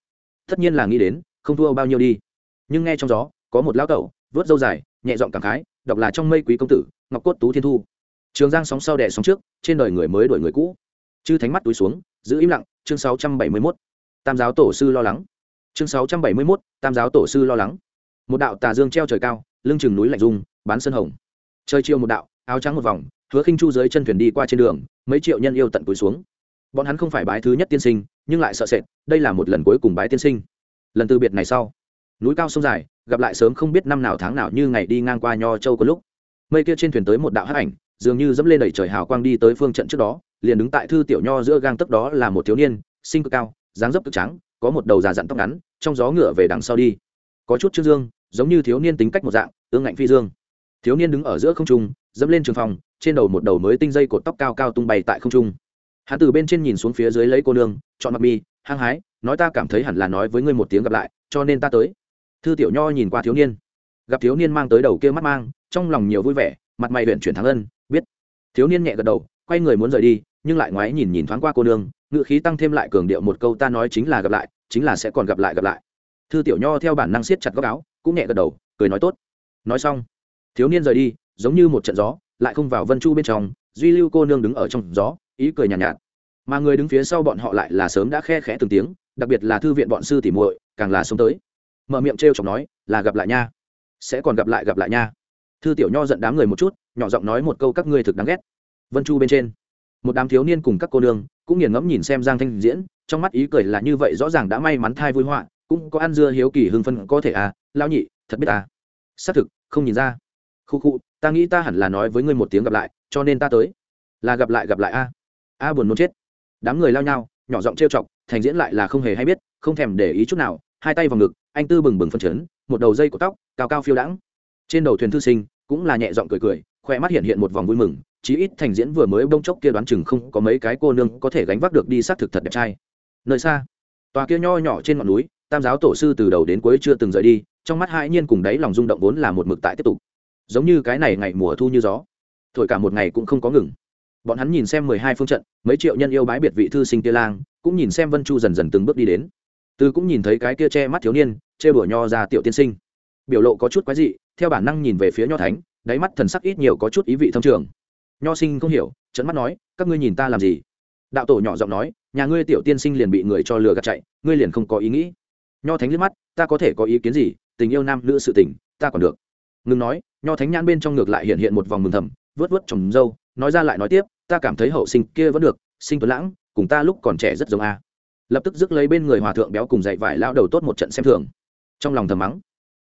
tất nhiên là nghĩ đến, không thua bao nhiêu đi. Nhưng nghe trong gió, có một lão tẩu vớt dâu dài, nhẹ giọng cảm khái, đọc là trong mây quý công tử, ngọc cốt tú thiên thu trường giang sóng sau đẻ sóng trước trên đời người mới đổi người cũ. Chư thánh mắt túi xuống giữ im lặng chương 671. tam giáo tổ sư lo lắng. Chương 671, tam giáo tổ sư lo lắng. Một đạo tà dương treo trời cao lưng chừng núi lạnh dung bán sân hồng. Trời chiều một đạo áo trắng một vòng hứa khinh chu dưới chân thuyền đi qua trên đường mấy triệu nhân yêu tận túi xuống. Bọn hắn không phải bái thứ nhất tiên sinh nhưng lại sợ sệt đây là một lần cuối cùng bái tiên sinh. Lần từ biệt này sau núi cao sông dài gặp lại sớm không biết năm nào tháng nào như ngày đi ngang qua nho châu có lúc. Mây kia trên thuyền tới một đạo hắc ảnh dường như dẫm lên đẩy trời hào quang đi tới phương trận trước đó, liền đứng tại thư tiểu nho giữa gang tấc đó là một thiếu niên sinh cực cao, dáng dấp cực trắng, có một đầu già dặn tóc ngắn, trong gió ngựa về đằng sau đi. Có chút trước dương, giống như thiếu niên tính cách một dạng, ương ngạnh phi dương. Thiếu niên đứng ở giữa không trung, dẫm lên trường phòng, trên đầu một đầu mới tinh dây cột tóc cao cao tung bay tại không trung. Hắn từ bên trên nhìn xuống phía dưới lấy cô nương, chọn mặt mi, hăng hái, nói ta cảm thấy hẳn là nói với ngươi một tiếng gặp lại, cho nên ta tới. Thư tiểu nho nhìn qua thiếu niên. Gặp thiếu niên mang tới đầu kia mắt mang, trong lòng nhiều vui vẻ, mặt mày huyện chuyển thắng ân thiếu niên nhẹ gật đầu quay người muốn rời đi nhưng lại ngoái nhìn nhìn thoáng qua cô nương ngự khí tăng thêm lại cường điệu một câu ta nói chính là gặp lại chính là sẽ còn gặp lại gặp lại. Thư tiểu nho theo bản năng siết chặt góc áo cũng nhẹ gật đầu cười nói tốt. Nói xong thiếu niên rời đi giống như một trận gió lại không vào vân chu bên trong duy lưu cô nương đứng ở trong gió ý cười nhàn nhạt, nhạt. Mà người đứng phía sau bọn họ lại là sớm đã khe khẽ từng tiếng đặc biệt là thư viện bọn sư tỉ muội càng là sống tới. Mở miệng t r chọc nói là gặp lại nha sẽ còn gặp lại gặp lại nha. Thư tiểu nho giận đám người một chút nhỏ giọng nói một câu các ngươi thực đáng ghét. Vân chu bên trên, một đám thiếu niên cùng các cô nương cũng nghiền ngẫm nhìn xem giang thanh diễn, trong mắt ý cười là như vậy, rõ ràng đã may mắn thai vui họa, cũng có ăn dưa hiếu kỳ hưng phân có thể à lao nhị, thật biết à. Xác thực, không nhìn ra. Khu khu, ta nghĩ ta hẳn là nói với ngươi một tiếng gặp lại, cho nên ta tới. Là gặp lại gặp lại a. A buồn muốn chết. Đám người lao nhau, nhỏ giọng trêu chọc, thành diễn lại là không hề hay biết, không thèm để ý chút nào, hai tay vào ngực, anh tư bừng bừng phân chấn, một đầu dây của tóc, cao cao phiêu đãng. Trên đầu thuyền thư sinh cũng là nhẹ giọng cười cười khoe mắt hiện hiện một vòng vui mừng, chí ít thành diễn vừa mới bông chốc kia đoán chừng không có mấy cái cô nương có thể gánh vác được đi xác thực thật đẹp trai. Nơi xa, tòa kia nho nhỏ trên ngọn núi, tam giáo tổ sư từ đầu đến cuối chưa từng rời đi, trong mắt hai nhiên cùng đáy lòng rung động vốn là một mực tại tiếp tục. Giống như cái này ngày mùa thu như gió, thổi cả một ngày cũng không có ngừng. Bọn hắn nhìn xem mười hai phương trận, mấy triệu nhân yêu bái biệt vị thư sinh tia lang, cũng nhìn xem vân chu dần dần từng bước đi đến. Từ cũng nhìn thấy cái kia che mắt thiếu niên chê bửa nho ra tiểu tiên sinh. Biểu lộ có chút quái dị, theo bản năng nhìn về phía nho thánh đáy mắt thần sắc ít nhiều có chút ý vị thông trường. Nho sinh không hiểu trận mắt nói, các ngươi nhìn ta làm gì? Đạo tổ nhỏ giọng nói, nhà ngươi tiểu tiên sinh liền bị người cho lừa gạt chạy, ngươi liền không có ý nghĩ. Nho thánh liếc mắt, ta có thể có ý kiến gì? Tình yêu nam nữ sự tình, ta còn được. Ngừng nói, nho thánh nhãn bên trong ngược lại hiện hiện một vòng mừng thầm, vớt vớt trồng dâu, nói ra lại nói tiếp, ta cảm thấy hậu sinh kia vẫn được, sinh tuấn lãng, cùng ta lúc còn trẻ rất giống a. Lập tức rước lấy bên người hòa thượng béo cùng dạy vải lao đầu tốt một trận xem thường. Trong lòng thầm mắng,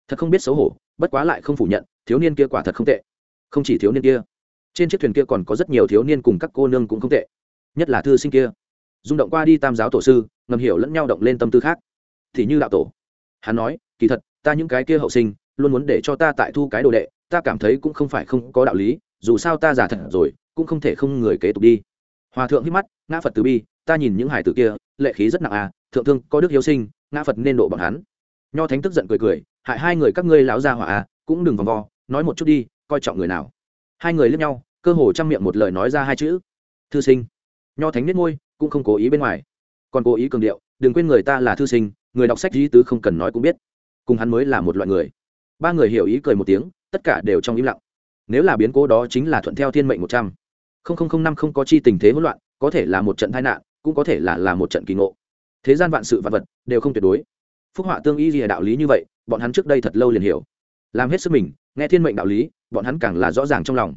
thật không biết xấu hổ, bất quá lại không phủ nhận thiếu niên kia quả thật không tệ. Không chỉ thiếu niên kia, trên chiếc thuyền kia còn có rất nhiều thiếu niên cùng các cô nương cũng không tệ. Nhất là thư sinh kia. Rung động qua đi tam giáo tổ sư, ngầm hiểu lẫn nhau động lên tâm tư khác. Thì như đạo tổ. Hắn nói, kỳ thật, ta những cái kia hậu sinh, luôn muốn để cho ta tại thu cái đồ đệ, ta cảm thấy cũng không phải không có đạo lý, dù sao ta giả thật rồi, cũng không thể không người kế tục đi. Hòa thượng hít mắt, ngã phật từ bi, ta nhìn những hải tử kia, lệ khí rất nặng à thượng thương có đức hiếu sinh, ngã phật nên độ bọn hắn. Nho thánh tức giận cười cười, hại hai người các ngươi lão gia hỏa à cũng đừng vòng vo nói một chút đi, coi trọng người nào. Hai người lướt nhau, cơ hồ chăm miệng một lời nói ra hai chữ. Thư sinh. Nho thánh biết ngôi cũng không cố ý bên ngoài. Còn cố ý cường điệu, đừng quên người ta là thư sinh, người đọc sách di tứ không cần nói cũng biết. Cùng hắn mới là một loại người. Ba người hiểu ý cười một tiếng, tất cả đều trong im lặng. Nếu là biến cố đó chính là thuận theo thiên mệnh một trăm. Linh năm không có chi tình thế hỗn loạn, có thể là một trận tai nạn, cũng có thể là là một trận kỳ ngộ. Thế gian vạn sự vạn vật đều không tuyệt đối. Phúc họa tương y gì đạo lý như vậy, bọn hắn trước đây thật lâu liền hiểu. Làm hết sức mình nghe thiên mệnh đạo lý, bọn hắn càng là rõ ràng trong lòng.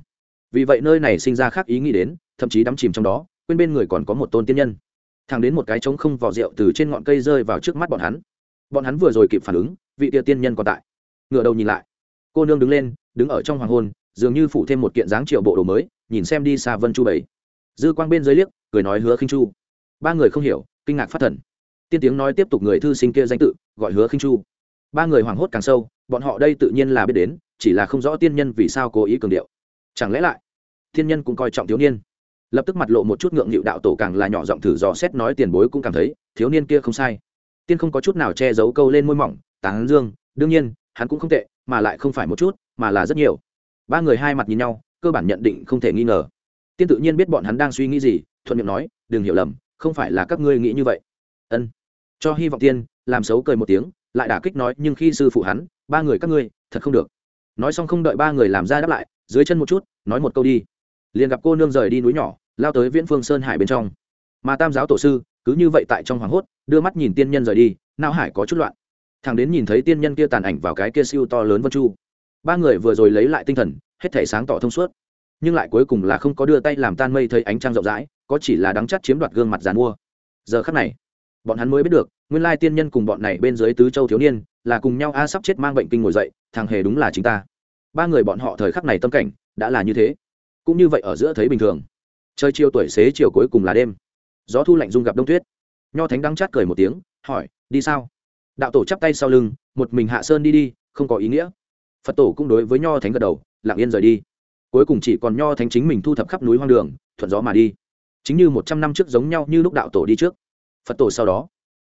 Vì vậy nơi này sinh ra khác ý nghĩ đến, thậm chí đắm chìm trong đó, quên bên người còn có một tôn tiên nhân. Thàng đến một cái trống không vỏ rượu từ trên ngọn cây rơi vào trước mắt bọn hắn. Bọn hắn vừa rồi kịp phản ứng, vị tia tiên nhân còn tại. Ngựa đầu nhìn lại. Cô nương đứng lên, đứng ở trong hoàng hôn, dường như phủ thêm một kiện dáng triệu bộ đồ mới, nhìn xem đi xa vân chu bảy. Dư quang bên dưới liếc, cười nói hứa khinh chu. Ba người không hiểu, kinh ngạc phát thần. Tiên tiếng nói tiếp tục người thư sinh kia danh tự, gọi hứa khinh chu. Ba người hoảng hốt càng sâu, bọn họ đây tự nhiên là biết đến chỉ là không rõ tiên nhân vì sao cố ý cường điệu. Chẳng lẽ lại thiên nhân cũng coi trọng thiếu niên? Lập tức mặt lộ một chút ngượng nghịu đạo tổ càng là nhỏ giọng thử dò xét nói tiền bối cũng cảm thấy, thiếu niên kia không sai. Tiên không có chút nào che giấu câu lên môi mỏng, tán dương, đương nhiên, hắn cũng không tệ, mà lại không phải một chút, mà là rất nhiều. Ba người hai mặt nhìn nhau, cơ bản nhận định không thể nghi ngờ. Tiên tự nhiên biết bọn hắn đang suy nghĩ gì, thuận miệng nói, đừng hiểu lầm, không phải là các ngươi nghĩ như vậy. Ân. Cho hy vọng tiên, làm xấu cười một tiếng, lại đả kích nói, nhưng khi sư phụ hắn, ba người các ngươi, thật không được nói xong không đợi ba người làm ra đáp lại, dưới chân một chút, nói một câu đi. Liền gặp cô nương rời đi núi nhỏ, lao tới viễn phương sơn hải bên trong. Mà tam giáo tổ sư, cứ như vậy tại trong hoàng hốt, đưa mắt nhìn tiên nhân rời đi nao hải có chút loạn. Thằng đến nhìn thấy tiên nhân kia tàn ảnh vào cái kia siêu to lớn vân chu. Ba người vừa rồi lấy lại tinh thần, hết thể sáng tỏ thông suốt. Nhưng lại cuối cùng là không có đưa tay làm tan mây thấy ánh trăng rộng rãi, có chỉ là đắng chắt chiếm đoạt gương mặt giàn mua. Giờ khắc này, bọn hắn mới biết được nguyên lai tiên nhân cùng bọn này bên dưới tứ châu thiếu niên là cùng nhau a sắp chết mang bệnh kinh ngồi dậy, thằng hề đúng là chính ta. Ba người bọn họ thời khắc này tâm cảnh đã là như thế. Cũng như vậy ở giữa thấy bình thường. Chơi chiều tuổi xế chiều cuối cùng là đêm. Gió thu lạnh dung gặp đông tuyết. Nho thánh đắng chát cười một tiếng, hỏi, đi sao? Đạo tổ chắp tay sau lưng, một mình hạ sơn đi đi, không có ý nghĩa. Phật tổ cũng đối với nho thánh gật đầu, lặng yên rời đi. Cuối cùng chỉ còn nho thánh chính mình thu thập khắp núi hoang đường, thuận gió mà đi. Chính như một trăm năm trước giống nhau như lúc đạo tổ đi trước. Phật tổ sau đó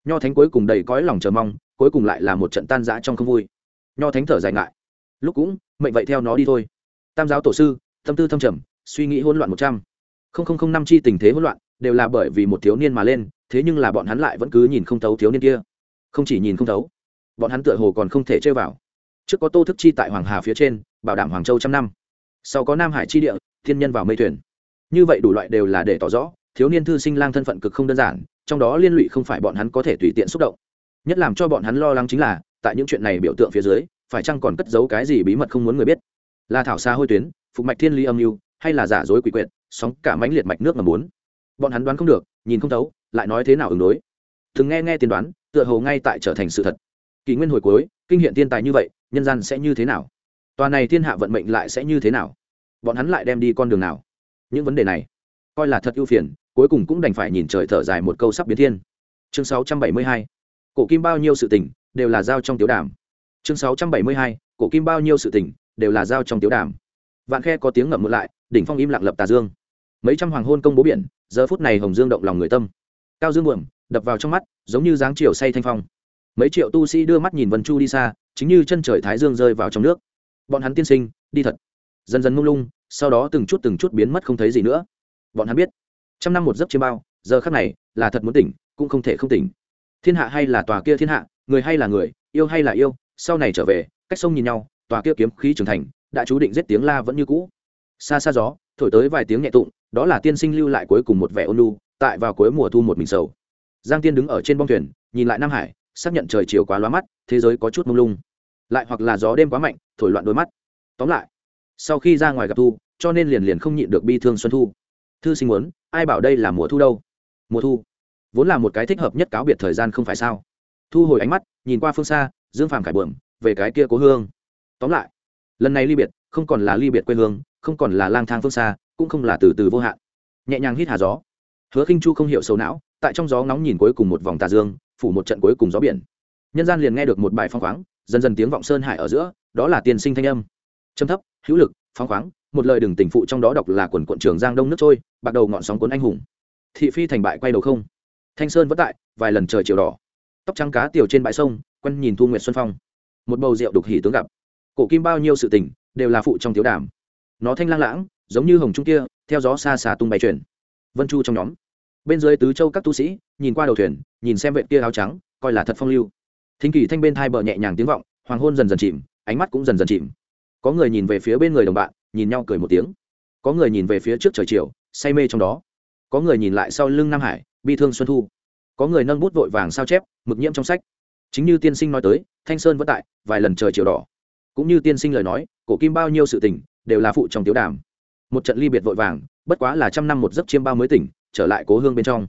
nho thánh cuối cùng đầy cõi lòng chờ mong, cuối cùng lại là một trận tan rã trong không vui. Nho thánh thở dài ngại. Lúc cũng, mệnh vậy theo nó đi thôi. Tam giáo tổ sư, tâm tư thâm trầm, suy nghĩ hỗn loạn một trăm. Linh năm chi tình thế hỗn loạn, đều là bởi vì một thiếu niên mà lên, thế nhưng là bọn hắn lại vẫn cứ nhìn không thấu thiếu niên kia. Không chỉ nhìn không thấu, bọn hắn tựa hồ còn không thể chơi vào. Trước có tô thức chi tại hoàng hà phía trên, bảo đảm hoàng châu trăm năm. Sau có nam hải chi địa, thiên nhân vào mây thuyền. Như vậy đủ loại đều là để tỏ rõ thiếu niên thư sinh lang thân phận cực không đơn giản, trong đó liên lụy không phải bọn hắn có thể tùy tiện xúc động. Nhất làm cho bọn hắn lo lắng chính là, tại những chuyện này biểu tượng phía dưới, phải chăng còn cất giấu cái gì bí mật không muốn người biết? Là thảo xa hôi tuyến, phục mạch thiên ly âm mưu, hay là giả dối quỷ quyệt, sóng cả mãnh liệt mạch nước mà muốn bọn hắn đoán không được, nhìn không thấu, lại nói thế nào ứng đối? Thường nghe nghe tiên đoán, tựa hồ ngay tại trở thành sự thật. Kỷ nguyên hồi cuối, kinh hiện tiên tài như vậy, nhân gian sẽ như thế nào? Tòa này thiên hạ vận mệnh lại sẽ như thế nào? Bọn hắn lại đem đi con đường nào? Những vấn đề này, coi là thật ưu phiền cuối cùng cũng đành phải nhìn trời thở dài một câu sắp biến thiên. Chương 672 cổ kim bao nhiêu sự tình đều là giao trong tiểu đàm. Chương 672 cổ kim bao nhiêu sự tình đều là giao trong tiểu đàm. Vạn khe có tiếng ngậm một lại, đỉnh phong im lặng lập tà dương. Mấy trăm hoàng hôn công bố biển, giờ phút này hồng dương động lòng người tâm. Cao dương buồm, đập vào trong mắt, giống như dáng chiều say thanh phong. Mấy triệu tu sĩ đưa mắt nhìn vân chu đi xa, chính như chân trời thái dương rơi vào trong nước. Bọn hắn tiên sinh, đi thật. Dần dần mông lung, sau đó từng chút từng chút biến mất không thấy gì nữa. Bọn hắn biết trăm năm một giấc chiêm bao, giờ khắc này, là thật muốn tỉnh, cũng không thể không tỉnh. Thiên hạ hay là tòa kia thiên hạ, người hay là người, yêu hay là yêu, sau này trở về, cách sông nhìn nhau, tòa kia kiếm khí trưởng thành, đã chú định giết tiếng la vẫn như cũ. Xa xa gió, thổi tới vài tiếng nhẹ tụng, đó là tiên sinh lưu lại cuối cùng một vẻ ôn lu tại vào cuối mùa thu một mình sầu. Giang tiên đứng ở trên bong thuyền, nhìn lại nam hải, xác nhận trời chiều quá lóa mắt, thế giới có chút mông lung. Lại hoặc là gió đêm quá mạnh, thổi loạn đôi mắt. Tóm lại, sau khi ra ngoài gặp thu, cho nên liền liền không nhịn được bi thương xuân thu thư sinh muốn, ai bảo đây là mùa thu đâu? Mùa thu? Vốn là một cái thích hợp nhất cáo biệt thời gian không phải sao? Thu hồi ánh mắt, nhìn qua phương xa, dương phàm khải bượm về cái kia cố hương. Tóm lại, lần này ly biệt, không còn là ly biệt quê hương, không còn là lang thang phương xa, cũng không là từ từ vô hạn. Nhẹ nhàng hít hà gió. Hứa khinh chu không hiểu sầu não, tại trong gió nóng nhìn cuối cùng một vòng tà dương, phủ một trận cuối cùng gió biển. Nhân gian liền nghe được một bài phong khoáng, dần dần tiếng vọng sơn hải ở giữa, đó là tiền sinh thanh âm. Trầm thấp, hữu lực, phong khoáng, một lời đừng tỉnh phụ trong đó đọc là quần quận trường giang đông nước trôi bạc đầu ngọn sóng cuốn anh hùng. Thị phi thành bại quay đầu không. Thanh sơn vẫn tại vài lần trời chiều đỏ. Tóc trắng cá tiểu trên bãi sông quân nhìn thu nguyệt xuân phong. Một bầu rượu đục hỉ tướng gặp. Cổ kim bao nhiêu sự tình đều là phụ trong thiếu đảm, nó thanh lang lãng giống như hồng trung kia theo gió xa xa tung bay chuyển. Vân chu trong nhóm. Bên dưới tứ châu các tu sĩ nhìn qua đầu thuyền nhìn xem vệ kia áo trắng coi là thật phong lưu. Thính kỳ thanh bên thai bờ nhẹ nhàng tiếng vọng hoàng hôn dần dần chìm ánh mắt cũng dần dần chìm. Có người nhìn về phía bên người đồng bạn nhìn nhau cười một tiếng có người nhìn về phía trước trời chiều, say mê trong đó. Có người nhìn lại sau lưng nam hải, bi thương xuân thu. Có người nâng bút vội vàng sao chép, mực nhiễm trong sách. Chính như tiên sinh nói tới, thanh sơn vẫn tại, vài lần trời chiều đỏ. Cũng như tiên sinh lời nói, cổ kim bao nhiêu sự tình, đều là phụ trong tiếu đàm. Một trận ly biệt vội vàng, bất quá là trăm năm một giấc chiêm bao mới tỉnh, trở lại cố hương bên trong.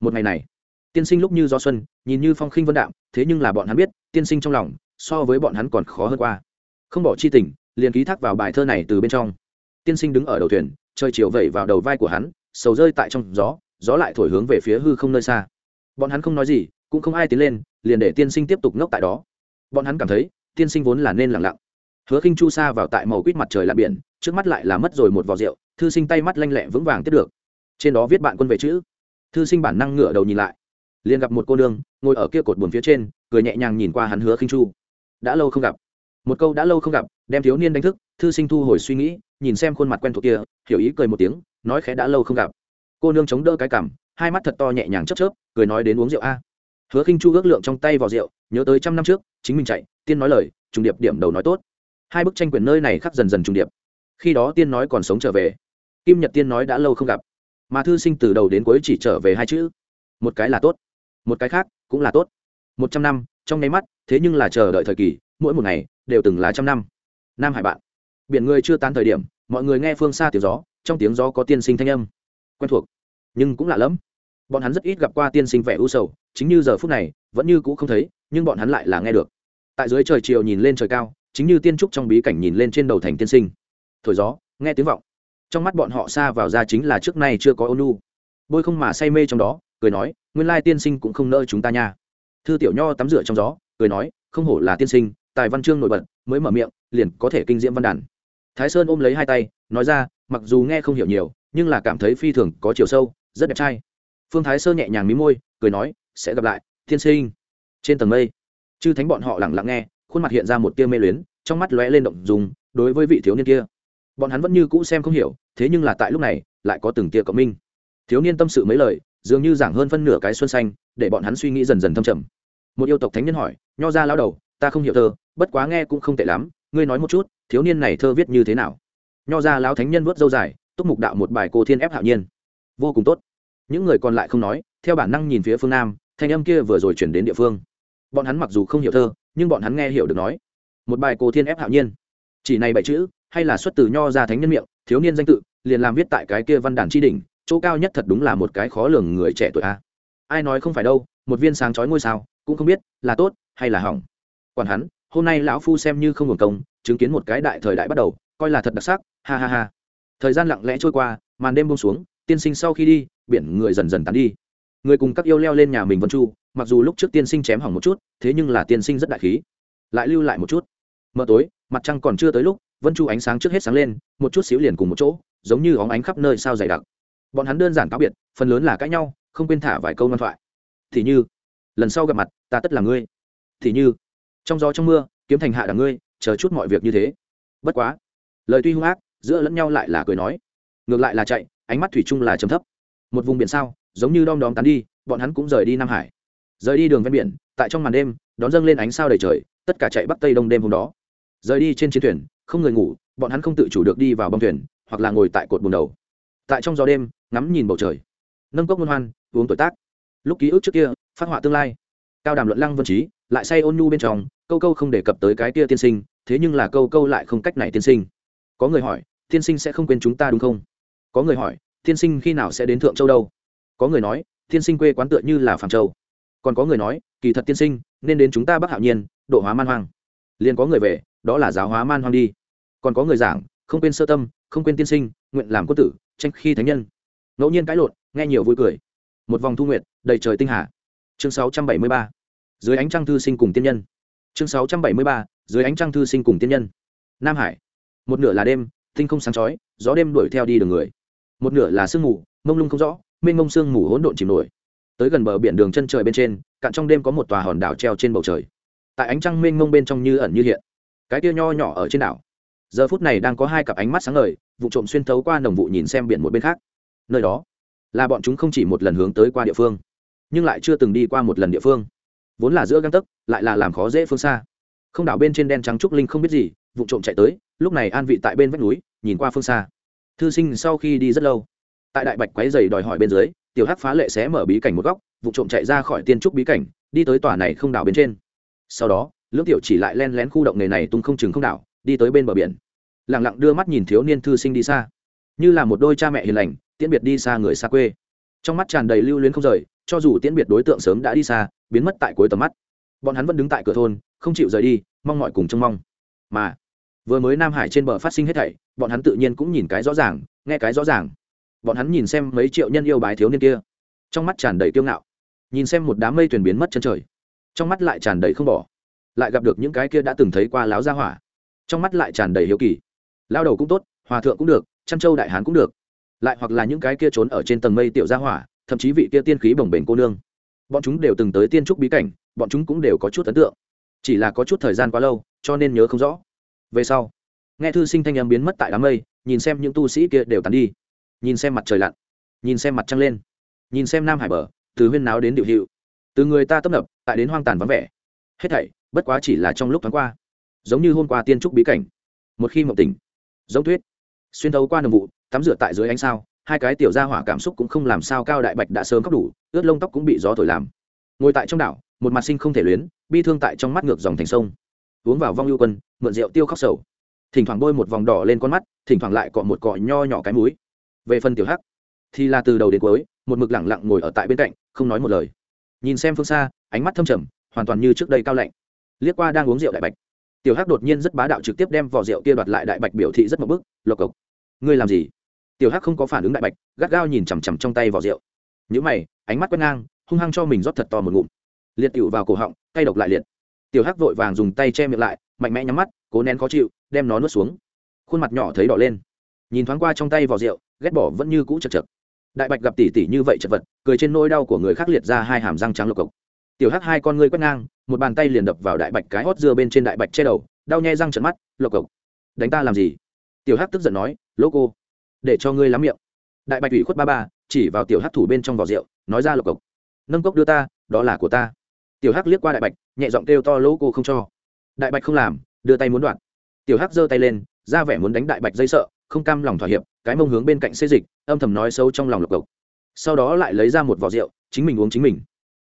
Một ngày này, tiên sinh lúc như do xuân, nhìn như phong khinh vân đạm, thế nhưng là bọn hắn biết, tiên sinh trong lòng, so với bọn hắn còn khó hơn qua. Không bỏ chi tình, liền ký thác vào bài thơ này từ bên trong tiên sinh đứng ở đầu thuyền, trời chiều vẩy vào đầu vai của hắn, sầu rơi tại trong gió gió lại thổi hướng về phía hư không nơi xa. Bọn hắn không nói gì, cũng không ai tiến lên, liền để tiên sinh tiếp tục ngốc tại đó. Bọn hắn cảm thấy, tiên sinh vốn là nên lặng lặng. Hứa khinh chu sa vào tại màu quýt mặt trời lạ biển, trước mắt lại là mất rồi một vò rượu, thư sinh tay mắt lanh lẹ vững vàng tiếp được. Trên đó viết bạn quân về chữ. Thư sinh bản năng ngửa đầu nhìn lại. Liền gặp một cô nương, ngồi ở kia cột buồn phía trên, cười nhẹ nhàng nhìn qua hắn hứa khinh chu. Đã lâu không gặp. Một câu đã lâu không gặp, đem thiếu niên đánh thức, thư sinh thu hồi suy nghĩ nhìn xem khuôn mặt quen thuộc kia, hiểu ý cười một tiếng, nói khẽ đã lâu không gặp. Cô nương chống đỡ cái cằm, hai mắt thật to nhẹ nhàng chớp chớp, cười nói đến uống rượu a. Hứa khinh chu ước lượng trong tay vào rượu, nhớ tới trăm năm trước, chính mình chạy, tiên nói lời, trùng điệp điểm đầu nói tốt. Hai bức tranh quyển nơi này khắc dần dần trùng điệp. Khi đó tiên nói còn sống trở về. Kim nhật tiên nói đã lâu không gặp. Mà thư sinh từ đầu đến cuối chỉ trở về hai chữ. Một cái là tốt, một cái khác cũng là tốt. Một trăm năm, trong nháy mắt, thế nhưng là chờ đợi thời kỳ, mỗi một ngày đều từng là trăm năm. Nam hải bạn biển người chưa tan thời điểm, mọi người nghe phương xa tiếng gió, trong tiếng gió có tiên sinh thanh âm. Quen thuộc, nhưng cũng lạ lẫm. Bọn hắn rất ít gặp qua tiên sinh vẻ u sầu, chính như giờ phút này, vẫn như cũ không thấy, nhưng bọn hắn lại là nghe được. Tại dưới trời chiều nhìn lên trời cao, chính như tiên trúc trong bí cảnh nhìn lên trên đầu thành tiên sinh. Thổi gió, nghe tiếng vọng. Trong mắt bọn họ xa vào ra chính là trước nay chưa có ônu bôi không mà say mê trong đó, cười nói, nguyên lai tiên sinh cũng không nỡ chúng ta nha. Thư tiểu nho tắm rửa trong gió, cười nói, không hổ là tiên sinh, tài văn chương nổi bật, mới mở miệng, liền có thể kinh diễm văn đàn thái sơn ôm lấy hai tay, nói ra, mặc dù nghe không hiểu nhiều, nhưng là cảm thấy phi thường có chiều sâu, rất đẹp trai. Phương thái Sơn nhẹ nhàng mí môi, cười nói, sẽ gặp lại, tiên sinh. Trên tầng mây, chư thánh bọn họ lẳng lặng nghe, khuôn mặt hiện ra một tia mê luyến, trong mắt lóe lên động dùng đối với vị thiếu niên kia. Bọn hắn vẫn như cũ xem không hiểu, thế nhưng là tại lúc này, lại có từng tia cộng minh. Thiếu niên tâm sự mấy lời, dường như giảng hơn phân nửa cái xuân xanh, để bọn hắn suy nghĩ dần dần thâm trầm. Một yêu tộc thánh nhân hỏi, nho ra lao đầu, ta không hiểu thơ, bất quá nghe cũng không tệ lắm ngươi nói một chút, thiếu niên này thơ viết như thế nào? Nho ra lão thánh nhân vớt dâu dài, túc mục đạo một bài cô thiên ép hạo nhiên. Vô cùng tốt. Những người còn lại không nói, theo bản năng nhìn phía phương nam, thanh âm kia vừa rồi chuyển đến địa phương. Bọn hắn mặc dù không hiểu thơ, nhưng bọn hắn nghe hiểu được nói, một bài cô thiên ép hạo nhiên. Chỉ này bảy chữ, hay là xuất từ nho ra thánh nhân miệng, thiếu niên danh tự, liền làm viết tại cái kia văn đàn tri đình chỗ cao nhất thật đúng là một cái khó lường người trẻ tuổi a. Ai nói không phải đâu, một viên sáng chói ngôi sao, cũng không biết là tốt hay là hỏng. Còn hắn hôm nay lão phu xem như không hưởng công, chứng kiến một cái đại thời đại bắt đầu, coi là thật đặc sắc, ha ha ha. Thời gian lặng lẽ trôi qua, màn đêm buông xuống, tiên sinh sau khi đi, biển người dần dần tán đi. Người cùng các yêu leo lên nhà mình vân chu, mặc dù lúc trước tiên sinh chém hỏng một chút, thế nhưng là tiên sinh rất đại khí. Lại lưu lại một chút. Mờ tối, mặt trăng còn chưa tới lúc, vân chu ánh sáng trước hết sáng lên, một chút xíu liền cùng một chỗ, giống như óng ánh khắp nơi sao dày đặc. Bọn hắn đơn giản cáo biệt, phần lớn là cãi nhau, không quên thả vài câu ngoan thoại. Thì như, lần sau gặp mặt, ta tất là ngươi. Thì như trong gió trong mưa, kiếm thành hạ đằng ngươi, chờ chút mọi việc như thế. Bất quá, lời tuy hung ác, giữa lẫn nhau lại là cười nói. Ngược lại là chạy, ánh mắt thủy chung là chấm thấp. Một vùng biển sao, giống như đom đóm tán đi, bọn hắn cũng rời đi nam hải. Rời đi đường ven biển, tại trong màn đêm, đón dâng lên ánh sao đầy trời, tất cả chạy bắc tây đông đêm hôm đó. Rời đi trên chiến thuyền, không người ngủ, bọn hắn không tự chủ được đi vào bông thuyền, hoặc là ngồi tại cột bùn đầu. Tại trong gió đêm, ngắm nhìn bầu trời. Nâng cốc ngôn hoan, uống tuổi tác. Lúc ký ức trước kia, phát họa tương lai. Cao đàm luận lăng vân trí lại say ôn nhu bên trong, câu câu không đề cập tới cái kia tiên sinh, thế nhưng là câu câu lại không cách này tiên sinh. Có người hỏi, tiên sinh sẽ không quên chúng ta đúng không? Có người hỏi, tiên sinh khi nào sẽ đến thượng châu đâu? Có người nói, tiên sinh quê quán tựa như là phạm châu. Còn có người nói, kỳ thật tiên sinh, nên đến chúng ta bắc hạo nhiên, độ hóa man hoang. Liền có người về, đó là giáo hóa man hoang đi. Còn có người giảng, không quên sơ tâm, không quên tiên sinh, nguyện làm quân tử, tranh khi thánh nhân. Ngẫu nhiên cãi lộn, nghe nhiều vui cười. Một vòng thu nguyện đầy trời tinh hà. Chương 673 dưới ánh trăng thư sinh cùng tiên nhân. Chương 673. dưới ánh trăng thư sinh cùng tiên nhân. Nam hải. Một nửa là đêm, tinh không sáng chói, gió đêm đuổi theo đi đường người. Một nửa là sương mù, mông lung không rõ, mênh mông sương mù hỗn độn chìm nổi. Tới gần bờ biển đường chân trời bên trên, cạn trong đêm có một tòa hòn đảo treo trên bầu trời. Tại ánh trăng mênh mông bên trong như ẩn như hiện. Cái tia nho nhỏ ở trên đảo. Giờ phút này đang có hai cặp ánh mắt sáng ngời, vụ trộm xuyên thấu qua nồng vụ nhìn xem biển một bên khác. Nơi đó, là bọn chúng không chỉ một lần hướng tới qua địa phương, nhưng lại chưa từng đi qua một lần địa phương vốn là giữa găng tấc, lại là làm khó dễ phương xa. Không đảo bên trên đen trắng trúc linh không biết gì, vụ trộm chạy tới, lúc này an vị tại bên vách núi, nhìn qua phương xa. Thư sinh sau khi đi rất lâu, tại đại bạch quái dày đòi hỏi bên dưới, tiểu hắc phá lệ xé mở bí cảnh một góc, vụ trộm chạy ra khỏi tiên trúc bí cảnh, đi tới tòa này không đảo bên trên. Sau đó, lưỡng tiểu chỉ lại len lén khu động nghề này tung không chừng không đảo, đi tới bên bờ biển. Lẳng lặng đưa mắt nhìn thiếu niên thư sinh đi xa. Như là một đôi cha mẹ hiền lành, tiễn biệt đi xa người xa quê. Trong mắt tràn đầy lưu luyến không rời, cho dù tiễn biệt đối tượng sớm đã đi xa biến mất tại cuối tầm mắt. Bọn hắn vẫn đứng tại cửa thôn, không chịu rời đi, mong mọi cùng trông mong. Mà, vừa mới nam hải trên bờ phát sinh hết thảy, bọn hắn tự nhiên cũng nhìn cái rõ ràng, nghe cái rõ ràng. Bọn hắn nhìn xem mấy triệu nhân yêu bái thiếu niên kia. Trong mắt tràn đầy kiêu ngạo. Nhìn xem một đám mây thuyền biến mất chân trời. Trong mắt lại tràn đầy không bỏ. Lại gặp được những cái kia đã từng thấy qua láo gia hỏa. Trong mắt lại tràn đầy hiếu kỳ. Lao đầu cũng tốt, hòa thượng cũng được chăn châu đại hán cũng được. Lại hoặc là những cái kia trốn ở trên tầng mây tiểu gia hỏa, thậm chí vị kia tiên khí bồng bềnh cô nương bọn chúng đều từng tới tiên trúc bí cảnh, bọn chúng cũng đều có chút ấn tượng. Chỉ là có chút thời gian quá lâu, cho nên nhớ không rõ. Về sau, nghe thư sinh thanh em biến mất tại đám mây, nhìn xem những tu sĩ kia đều tàn đi. Nhìn xem mặt trời lặn, nhìn xem mặt trăng lên, nhìn xem nam hải bờ, từ huyên náo đến điệu hiệu. Từ người ta tấp nập, tại đến hoang tàn vắng vẻ. Hết thảy, bất quá chỉ là trong lúc thoáng qua, giống như hôm qua tiên trúc bí cảnh. Một khi mộng tỉnh, giống thuyết xuyên thấu qua nồng vụ, tắm rửa tại dưới ánh sao, hai cái tiểu gia hỏa cảm xúc cũng không làm sao cao đại bạch đã sớm khóc đủ ướt lông tóc cũng bị gió thổi làm. Ngồi tại trong đảo, một mặt sinh không thể luyến, bi thương tại trong mắt ngược dòng thành sông. Uống vào vong ưu quân, mượn rượu tiêu khóc sầu. Thỉnh thoảng bôi một vòng đỏ lên con mắt, thỉnh thoảng lại cọ một cọ nho nhỏ cái múi về phần tiểu hắc, thì là từ đầu đến cuối, một mực lẳng lặng ngồi ở tại bên cạnh, không nói một lời. Nhìn xem phương xa, ánh mắt thâm trầm, hoàn toàn như trước đây cao lạnh. Liếc qua đang uống rượu đại bạch. Tiểu hắc đột nhiên rất bá đạo trực tiếp đem vỏ rượu kia đoạt lại đại bạch biểu thị rất một bức, lộc cộc, ngươi làm gì? Tiểu hắc không có phản ứng đại bạch, gắt gao nhìn chằm chằm trong tay vỏ rượu những mày, ánh mắt quét ngang, hung hăng cho mình rót thật to một ngụm. Liệt tiểu vào cổ họng tay độc lại liệt. Tiểu hắc vội vàng dùng tay che miệng lại, mạnh mẽ nhắm mắt, cố nén khó chịu, đem nó nuốt xuống. Khuôn mặt nhỏ thấy đỏ lên. Nhìn thoáng qua trong tay vỏ rượu, ghét bỏ vẫn như cũ chật chật. Đại bạch gặp tỷ tỷ như vậy chật vật, cười trên nỗi đau của người khác liệt ra hai hàm răng trắng lộc cộc tiểu hắc hai con ngươi quét ngang, một bàn tay liền đập vào đại bạch cái hót dưa bên trên đại bạch che đầu, đau nhai răng trận mắt lộc cộc đánh ta làm gì? Tiểu hắc tức giận nói, lỗ cô, để cho ngươi lắm miệng. Đại bạch ủy khuất ba ba chỉ vào tiểu hắc thủ bên trong vỏ rượu, nói ra lộc cộc. Nâng cốc đưa ta, đó là của ta. Tiểu hắc liếc qua đại bạch, nhẹ giọng kêu to lỗ cô không cho. Đại bạch không làm, đưa tay muốn đoạn tiểu hắc giơ tay lên, ra vẻ muốn đánh đại bạch dây sợ, không cam lòng thỏa hiệp, cái mông hướng bên cạnh xê dịch, âm thầm nói sâu trong lòng lộc cộc. Sau đó lại lấy ra một vỏ rượu, chính mình uống chính mình.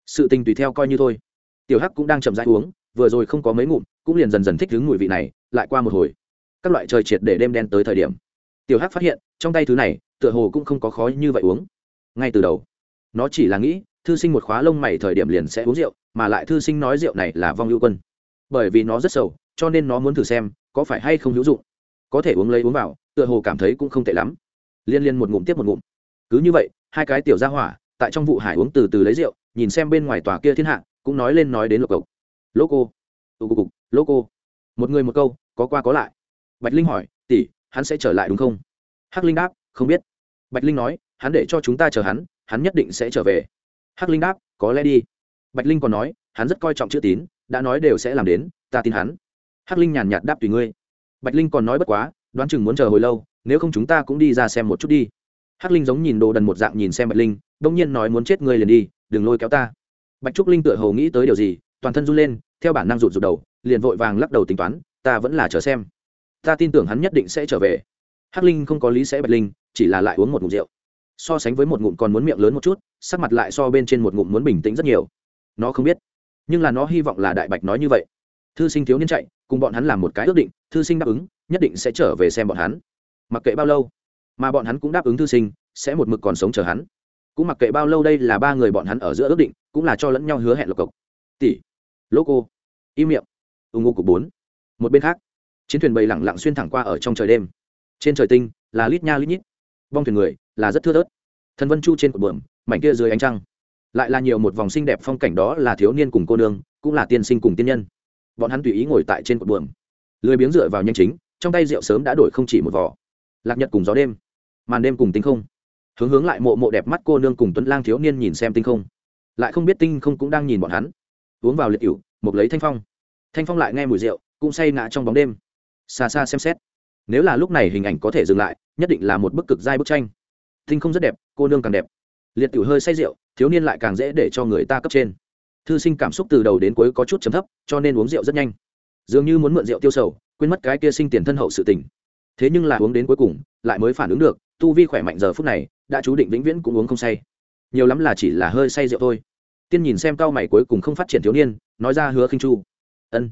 Sự tình tùy theo coi như thôi. Tiểu hắc cũng đang chậm rãi uống, vừa rồi không có mấy ngụm, cũng liền dần dần thích đứng mùi vị này, lại qua một hồi. Các loại trời triệt để đêm đen tới thời điểm. Tiểu hắc phát hiện, trong tay thứ này tựa hồ cũng không có khó như vậy uống. Ngay từ đầu, nó chỉ là nghĩ, thư sinh một khóa lông mày thời điểm liền sẽ uống rượu, mà lại thư sinh nói rượu này là vong hữu quân. Bởi vì nó rất sầu, cho nên nó muốn thử xem, có phải hay không hữu dụng. Có thể uống lấy uống vào, tựa hồ cảm thấy cũng không tệ lắm. Liên liên một ngụm tiếp một ngụm. Cứ như vậy, hai cái tiểu ra hỏa, tại trong vụ hải uống từ từ lấy rượu, nhìn xem bên ngoài tòa kia thiên hạ, cũng nói lên nói đến lộc cộc. Lô cô. Tụ cục, lô cô. Một người một câu, có qua có lại. Bạch linh hỏi, tỷ, hắn sẽ trở lại đúng không? Hắc linh đáp, không biết bạch linh nói, hắn để cho chúng ta chờ hắn hắn nhất định sẽ trở về. Hắc linh đáp, có lẽ đi. Bạch linh còn nói, hắn rất coi trọng chữ tín, đã nói đều sẽ làm đến, ta tin hắn. Hắc linh nhàn nhạt đáp, tùy ngươi. Bạch linh còn nói bất quá, đoán chừng muốn chờ hồi lâu, nếu không chúng ta cũng đi ra xem một chút đi. Hắc linh giống nhìn đồ đần một dạng nhìn xem bạch linh đông nhiên nói, muốn chết ngươi liền đi, đừng lôi kéo ta. Bạch trúc linh tựa hồ nghĩ tới điều gì, toàn thân run lên, theo bản năng rụt rụt đầu, liền vội vàng lắc đầu tính toán, ta vẫn là chờ xem. Ta tin tưởng hắn nhất định sẽ trở về. Hắc linh không có lý sẽ bạch linh chỉ là lại uống một ngụm rượu. So sánh với một ngụm còn muốn miệng lớn một chút, sắc mặt lại so bên trên một ngụm muốn bình tĩnh rất nhiều. Nó không biết, nhưng là nó hy vọng là đại bạch nói như vậy. Thư sinh thiếu niên chạy, cùng bọn hắn làm một cái ước định, thư sinh đáp ứng, nhất định sẽ trở về xem bọn hắn. Mặc kệ bao lâu, mà bọn hắn cũng đáp ứng thư sinh, sẽ một mực còn sống chờ hắn. Cũng mặc kệ bao lâu đây là ba người bọn hắn ở giữa ước định, cũng là cho lẫn nhau hứa hẹn lộc cộc. Tỷ lô cô, im miệng. Ưng ngô cục bốn. Một bên khác, chiến thuyền bầy lẳng lặng xuyên thẳng qua ở trong trời đêm. Trên trời tinh, là lít nha lít nhít bong thuyền người là rất thưa thớt. Thần vân chu trên cột bờm mảnh kia dưới ánh trăng. Lại là nhiều một vòng xinh đẹp phong cảnh đó là thiếu niên cùng cô nương, cũng là tiên sinh cùng tiên nhân. Bọn hắn tùy ý ngồi tại trên cột bờm lười biếng dựa vào nhanh chính, trong tay rượu sớm đã đổi không chỉ một vỏ lạc nhật cùng gió đêm. Màn đêm cùng tinh không. Hướng hướng lại mộ mộ đẹp mắt cô nương cùng tuấn lang thiếu niên nhìn xem tinh không. Lại không biết tinh không cũng đang nhìn bọn hắn. Uống vào liệt cựu mục lấy thanh phong. Thanh phong lại nghe mùi rượu, cũng say ngã trong bóng đêm. Xa xa xem xét nếu là lúc này hình ảnh có thể dừng lại, nhất định là một bức cực giai bức tranh. Tinh không rất đẹp, cô nương càng đẹp. Liệt tiểu hơi say rượu, thiếu niên lại càng dễ để cho người ta cấp trên. Thư sinh cảm xúc từ đầu đến cuối có chút chấm thấp, cho nên uống rượu rất nhanh. Dường như muốn mượn rượu tiêu sầu, quên mất cái kia sinh tiền thân hậu sự tình. Thế nhưng là uống đến cuối cùng, lại mới phản ứng được, tu vi khỏe mạnh giờ phút này, đã chú định vĩnh viễn cũng uống không say. Nhiều lắm là chỉ là hơi say rượu thôi. Tiên nhìn xem cao mày cuối cùng không phát triển thiếu niên, nói ra hứa khinh chu. Ân.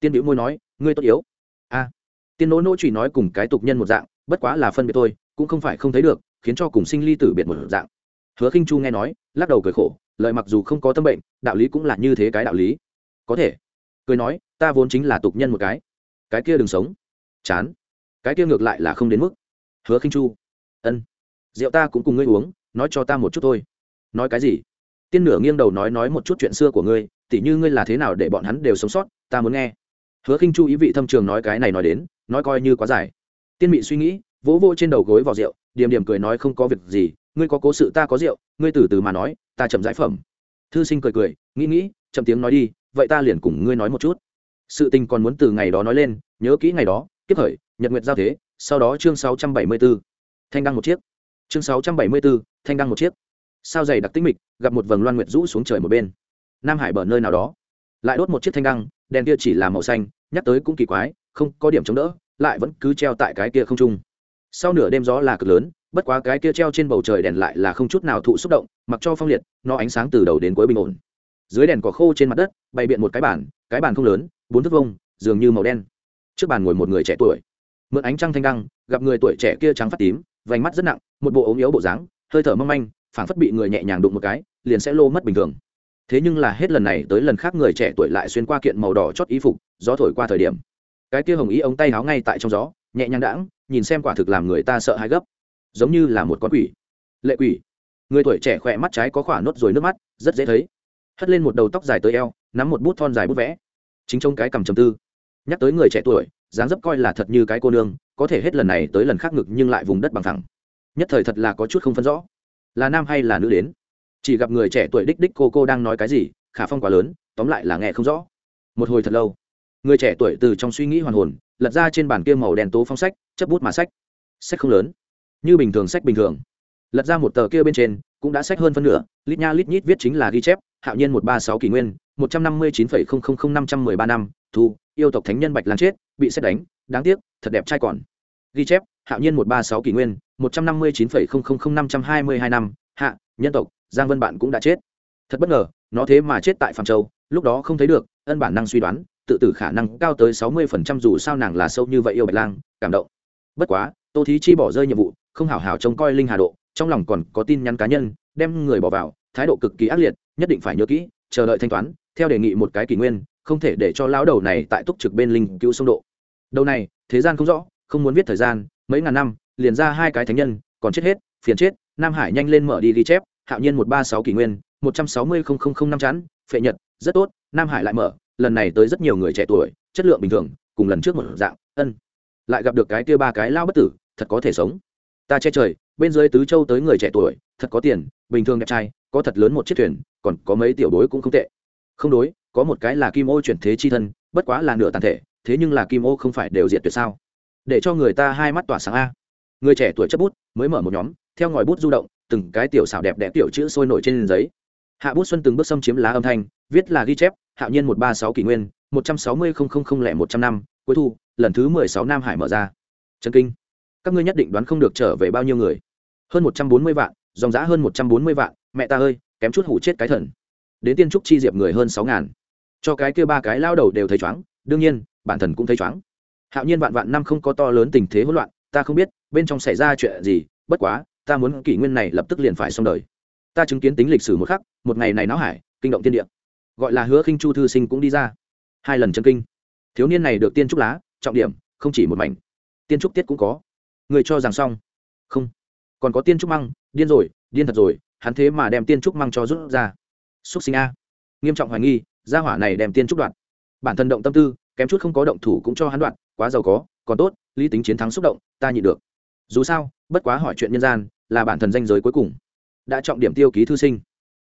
Tiên bĩu môi nói, ngươi tốt yếu. A tiên nỗ nỗ chỉ nói cùng cái tục nhân một dạng, bất quá là phân biệt tôi cũng không phải không thấy được, khiến cho cùng sinh ly tử biệt một dạng. Hứa khinh chu nghe nói, lắc đầu cười khổ lợi mặc dù không có tâm bệnh, đạo lý cũng là như thế cái đạo lý. Có thể. Cười nói, ta vốn chính là tục nhân một cái. Cái kia đừng sống. Chán. Cái kia ngược lại là không đến mức. Hứa khinh chu. Ân. Rượu ta cũng cùng ngươi uống, nói cho ta một chút thôi. Nói cái gì? Tiên nửa nghiêng đầu nói nói một chút chuyện xưa của ngươi, tỉ như ngươi là thế nào để bọn hắn đều sống sót, ta muốn nghe hứa khinh chu ý vị thâm trường nói cái này nói đến nói coi như quá dài. Tiên mị suy nghĩ vỗ vỗ trên đầu gối vào rượu điểm điểm cười nói không có việc gì ngươi có cố sự ta có rượu ngươi từ từ mà nói ta chậm giải phẩm. Thư sinh cười cười nghĩ nghĩ chậm tiếng nói đi vậy ta liền cùng ngươi nói một chút. Sự tình còn muốn từ ngày đó nói lên nhớ kỹ ngày đó kiếp thời nhật nguyệt giao thế sau đó chương 674. thanh đăng một chiếc. Chương 674, thanh đăng một chiếc. Sao dày đặc tĩnh mịch gặp một vầng loan nguyệt rũ xuống trời một bên. Nam hải bờ nơi nào đó lại đốt một chiếc thanh đăng, đèn kia chỉ là màu xanh, nhắc tới cũng kỳ quái, không có điểm chống đỡ, lại vẫn cứ treo tại cái kia không trung. Sau nửa đêm gió là cực lớn, bất quá cái kia treo trên bầu trời đèn lại là không chút nào thụ xúc động, mặc cho phong liệt, nó ánh sáng từ đầu đến cuối bình ổn. Dưới đèn cỏ khô trên mặt đất, bày biện một cái bàn cái bàn không lớn, bốn thước vông dường như màu đen. Trước bàn ngồi một người trẻ tuổi. Mượn ánh trăng thanh đăng, gặp người tuổi trẻ kia trắng phát tím, vành mắt rất nặng, một bộ ốm yếu bộ dáng, hơi thở mong manh, phảng phất bị người nhẹ nhàng đụng một cái, liền sẽ lô mất bình thường thế nhưng là hết lần này tới lần khác người trẻ tuổi lại xuyên qua kiện màu đỏ chót y phục, gió thổi qua thời điểm. Cái kia hồng ý ống tay háo ngay tại trong gió, nhẹ nhàng đãng, nhìn xem quả thực làm người ta sợ hãi gấp. Giống như là một con quỷ. Lệ quỷ. Người tuổi trẻ khỏe mắt trái có khỏa nốt rồi nước mắt, rất dễ thấy. Hất lên một đầu tóc dài tới eo, nắm một bút thon dài bút vẽ. Chính trong cái cầm chầm tư. Nhắc tới người trẻ tuổi, dáng dấp coi là thật như cái cô nương, có thể hết lần này tới lần khác ngực nhưng lại vùng đất bằng thẳng. Nhất thời thật là có chút không phân rõ. Là nam hay là nữ đến? Chỉ gặp người trẻ tuổi đích đích cô cô đang nói cái gì, khả phong quá lớn, tóm lại là nghe không rõ. Một hồi thật lâu, người trẻ tuổi từ trong suy nghĩ hoàn hồn, lật ra trên bàn kia màu đen tố phong sách chấp bút mà sách. Sách không lớn, như bình thường sách bình thường. Lật ra một tờ kia bên trên, cũng đã sách hơn phân nửa, lít nha lít nhít viết chính là ghi chép, hạo nhiên một ba sáu kỷ nguyên, một trăm năm mươi chín phẩy không không không năm trăm mười ba năm, thu, yêu tộc thánh nhân bạch lan chết, bị xét đánh, đáng tiếc, thật đẹp trai còn. Ghi chép, hạo nhiên một ba sáu kỷ nguyên, một trăm năm mươi chín phẩy không không không năm trăm hai mươi hai năm, hạ, nhân tộc giang vân bạn cũng đã chết. Thật bất ngờ, nó thế mà chết tại phạm châu, lúc đó không thấy được, ân bản năng suy đoán, tự tử khả năng cao tới sáu mươi phần trăm dù sao nàng là sâu như vậy yêu bạch lang, cảm động. Bất quá, tô thí chi bỏ rơi nhiệm vụ, không hảo hảo trông coi linh hà độ, trong lòng còn có tin nhắn cá nhân, đem người bỏ vào, thái độ cực kỳ ác liệt, nhất định phải nhớ kỹ, chờ đợi thanh toán, theo đề nghị một cái kỷ nguyên, không thể để cho lão đầu này tại túc trực bên linh cứu sông độ. Đầu này, thế gian không rõ, không muốn viết thời gian, mấy ngàn năm, liền ra hai cái thánh nhân, còn chết hết, phiền chết, nam hải nhanh lên mở đi ghi chép hạo nhiên một ba sáu kỷ nguyên, một trăm sáu mươi năm chắn phệ nhật, rất tốt, nam hải lại mở, lần này tới rất nhiều người trẻ tuổi, chất lượng bình thường, cùng lần trước một dạng, ân. Lại gặp được cái kia ba cái lao bất tử, thật có thể sống. Ta che trời, bên dưới tứ châu tới người trẻ tuổi, thật có tiền, bình thường đẹp trai, có thật lớn một chiếc thuyền, còn có mấy tiểu đối cũng không tệ. Không đối, có một cái là kim ô chuyển thế chi thân, bất quá là nửa tàn thể, thế nhưng là kim ô không phải đều diệt tuyệt sao? Để cho người ta hai mắt tỏa sáng a. Người trẻ tuổi chấp bút, mới mở một nhóm, theo ngòi bút du động từng cái tiểu xảo đẹp đẽ tiểu chữ sôi nổi trên giấy. Hạ bút xuân từng bước xâm chiếm lá âm thanh, viết là ghi chép, hạo nhiên một ba sáu kỷ nguyên, một trăm sáu mươi lẻ một trăm năm, cuối thu, lần thứ mười sáu nam hải mở ra. Trần kinh. Các ngươi nhất định đoán không được trở về bao nhiêu người. Hơn một trăm bốn mươi vạn, dòng giã hơn một trăm bốn mươi vạn, mẹ ta ơi, kém chút hủ chết cái thần. Đến tiên trúc chi diệp người hơn sáu ngàn. Cho cái kia ba cái lao đầu đều thấy chóng đương nhiên, bản thần cũng thấy chóng hạo nhiên vạn vạn năm không có to lớn tình thế hỗn loạn, ta không biết, bên trong xảy ra chuyện gì, bất quá ta muốn kỷ nguyên này lập tức liền phải xong đời. Ta chứng kiến tính lịch sử một khắc, một ngày này náo hải, kinh động tiên địa. Gọi là hứa khinh chu thư sinh cũng đi ra. Hai lần chân kinh. Thiếu niên này được tiên trúc lá, trọng điểm, không chỉ một mảnh. Tiên trúc tiết cũng có. Người cho rằng xong. Không. Còn có tiên trúc măng, điên rồi, điên thật rồi, hắn thế mà đem tiên trúc măng cho rút ra. Xúc sinh a. Nghiêm trọng hoài nghi, gia hỏa này đem tiên trúc đoạn bản thân động tâm tư, kém chút không có động thủ cũng cho hắn đoạn quá giàu có, còn tốt, lý tính chiến thắng xúc động, ta nhịn được. Dù sao, bất quá hỏi chuyện nhân gian là bản thân danh giới cuối cùng. Đã trọng điểm tiêu ký thư sinh.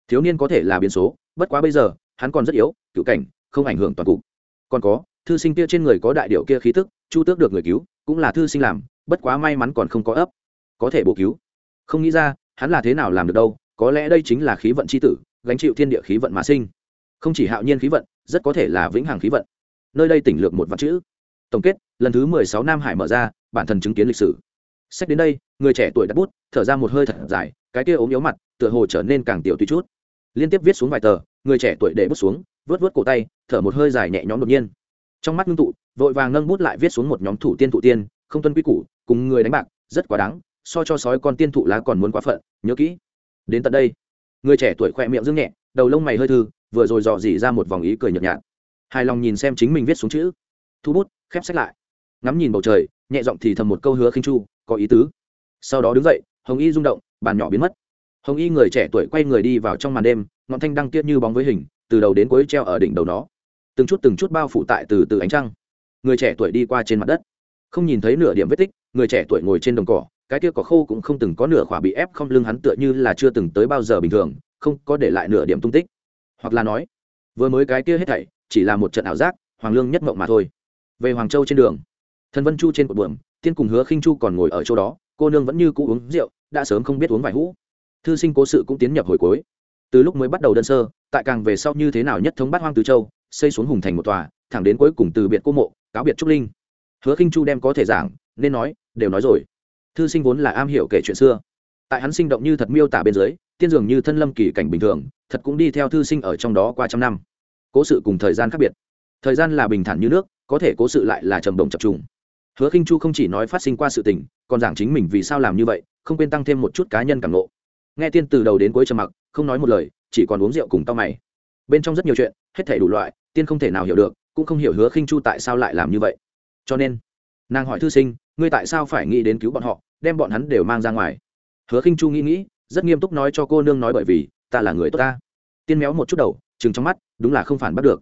Thiếu niên có thể là biến số, bất quá bây giờ, hắn còn rất yếu, cựu cảnh, không ảnh hưởng toàn cục. Còn có, thư sinh kia trên người có đại điệu kia khí tức, chu tước được người cứu, cũng là thư sinh làm, bất quá may mắn còn không có ấp. Có thể bổ cứu. Không nghĩ ra, hắn là thế nào làm được đâu, có lẽ đây chính là khí vận c h i tử, gánh chịu thiên địa khí vận mà sinh. Không chỉ hạo nhiên khí vận, rất có thể là vĩnh hằng khí vận. Nơi đây tỉnh lược một vạn chữ. Tổng kết, lần thứ mười sáu nam hải mở ra, bản thân chứng kiến lịch sử sách đến đây, người trẻ tuổi đặt bút, thở ra một hơi thật dài, cái kia ốm yếu mặt, tựa hồ trở nên càng tiểu tùy chút. Liên tiếp viết xuống vài tờ, người trẻ tuổi để bút xuống, vớt vớt cổ tay, thở một hơi dài nhẹ nhõm đột nhiên. Trong mắt ngưng tụ, vội vàng nâng bút lại viết xuống một nhóm thủ tiên thụ tiên, không tuân quy củ, cùng người đánh bạc, rất quá đáng, so cho sói con tiên thụ lá còn muốn quá phận, nhớ kỹ. Đến tận đây, người trẻ tuổi khỏe miệng dương nhẹ, đầu lông mày hơi thư, vừa rồi dò dỉ ra một vòng ý cười nhợt nhạt. Hài lòng nhìn xem chính mình viết xuống chữ. Thu bút, khép sách lại. Ngắm nhìn bầu trời, nhẹ giọng thì thầm một câu hứa khinh chu có ý tứ. Sau đó đứng dậy, hồng y rung động, bàn nhỏ biến mất. Hồng y người trẻ tuổi quay người đi vào trong màn đêm, ngọn thanh đăng tiết như bóng với hình, từ đầu đến cuối treo ở đỉnh đầu nó. Từng chút từng chút bao phủ tại từ từ ánh trăng. Người trẻ tuổi đi qua trên mặt đất. Không nhìn thấy nửa điểm vết tích, người trẻ tuổi ngồi trên đồng cỏ, cái kia cỏ khô cũng không từng có nửa khỏa bị ép không lưng hắn tựa như là chưa từng tới bao giờ bình thường, không có để lại nửa điểm tung tích. Hoặc là nói, vừa mới cái kia hết thảy, chỉ là một trận ảo giác, hoàng lương nhất mộng mà thôi. Về hoàng châu trên đường, thần vân chu trên cột buồm tiên cùng hứa khinh chu còn ngồi ở chỗ đó, cô nương vẫn như cũ uống rượu, đã sớm không biết uống vài hũ. Thư sinh cố sự cũng tiến nhập hồi cuối. Từ lúc mới bắt đầu đơn sơ, tại càng về sau như thế nào nhất thống bát hoang tứ châu, xây xuống hùng thành một tòa, thẳng đến cuối cùng từ biệt cô mộ, cáo biệt trúc linh. Hứa khinh chu đem có thể giảng, nên nói, đều nói rồi. Thư sinh vốn là am hiểu kể chuyện xưa. Tại hắn sinh động như thật miêu tả bên dưới, tiên dường như thân lâm kỳ cảnh bình thường, thật cũng đi theo thư sinh ở trong đó qua trăm năm. Cố sự cùng thời gian khác biệt. Thời gian là bình thản như nước, có thể cố sự lại là trầm đồng chập trùng hứa khinh chu không chỉ nói phát sinh qua sự tình, còn giảng chính mình vì sao làm như vậy, không quên tăng thêm một chút cá nhân cảm nộ nghe tiên từ đầu đến cuối trầm mặc, không nói một lời, chỉ còn uống rượu cùng tao mày. Bên trong rất nhiều chuyện, hết thể đủ loại, tiên không thể nào hiểu được, cũng không hiểu hứa khinh chu tại sao lại làm như vậy. Cho nên, nàng hỏi thư sinh, ngươi tại sao phải nghĩ đến cứu bọn họ, đem bọn hắn đều mang ra ngoài? Hứa khinh chu nghĩ nghĩ, rất nghiêm túc nói cho cô nương nói bởi vì, ta là người tốt ta. Tiên méo một chút đầu chừng trong mắt, đúng là không phản bắt được.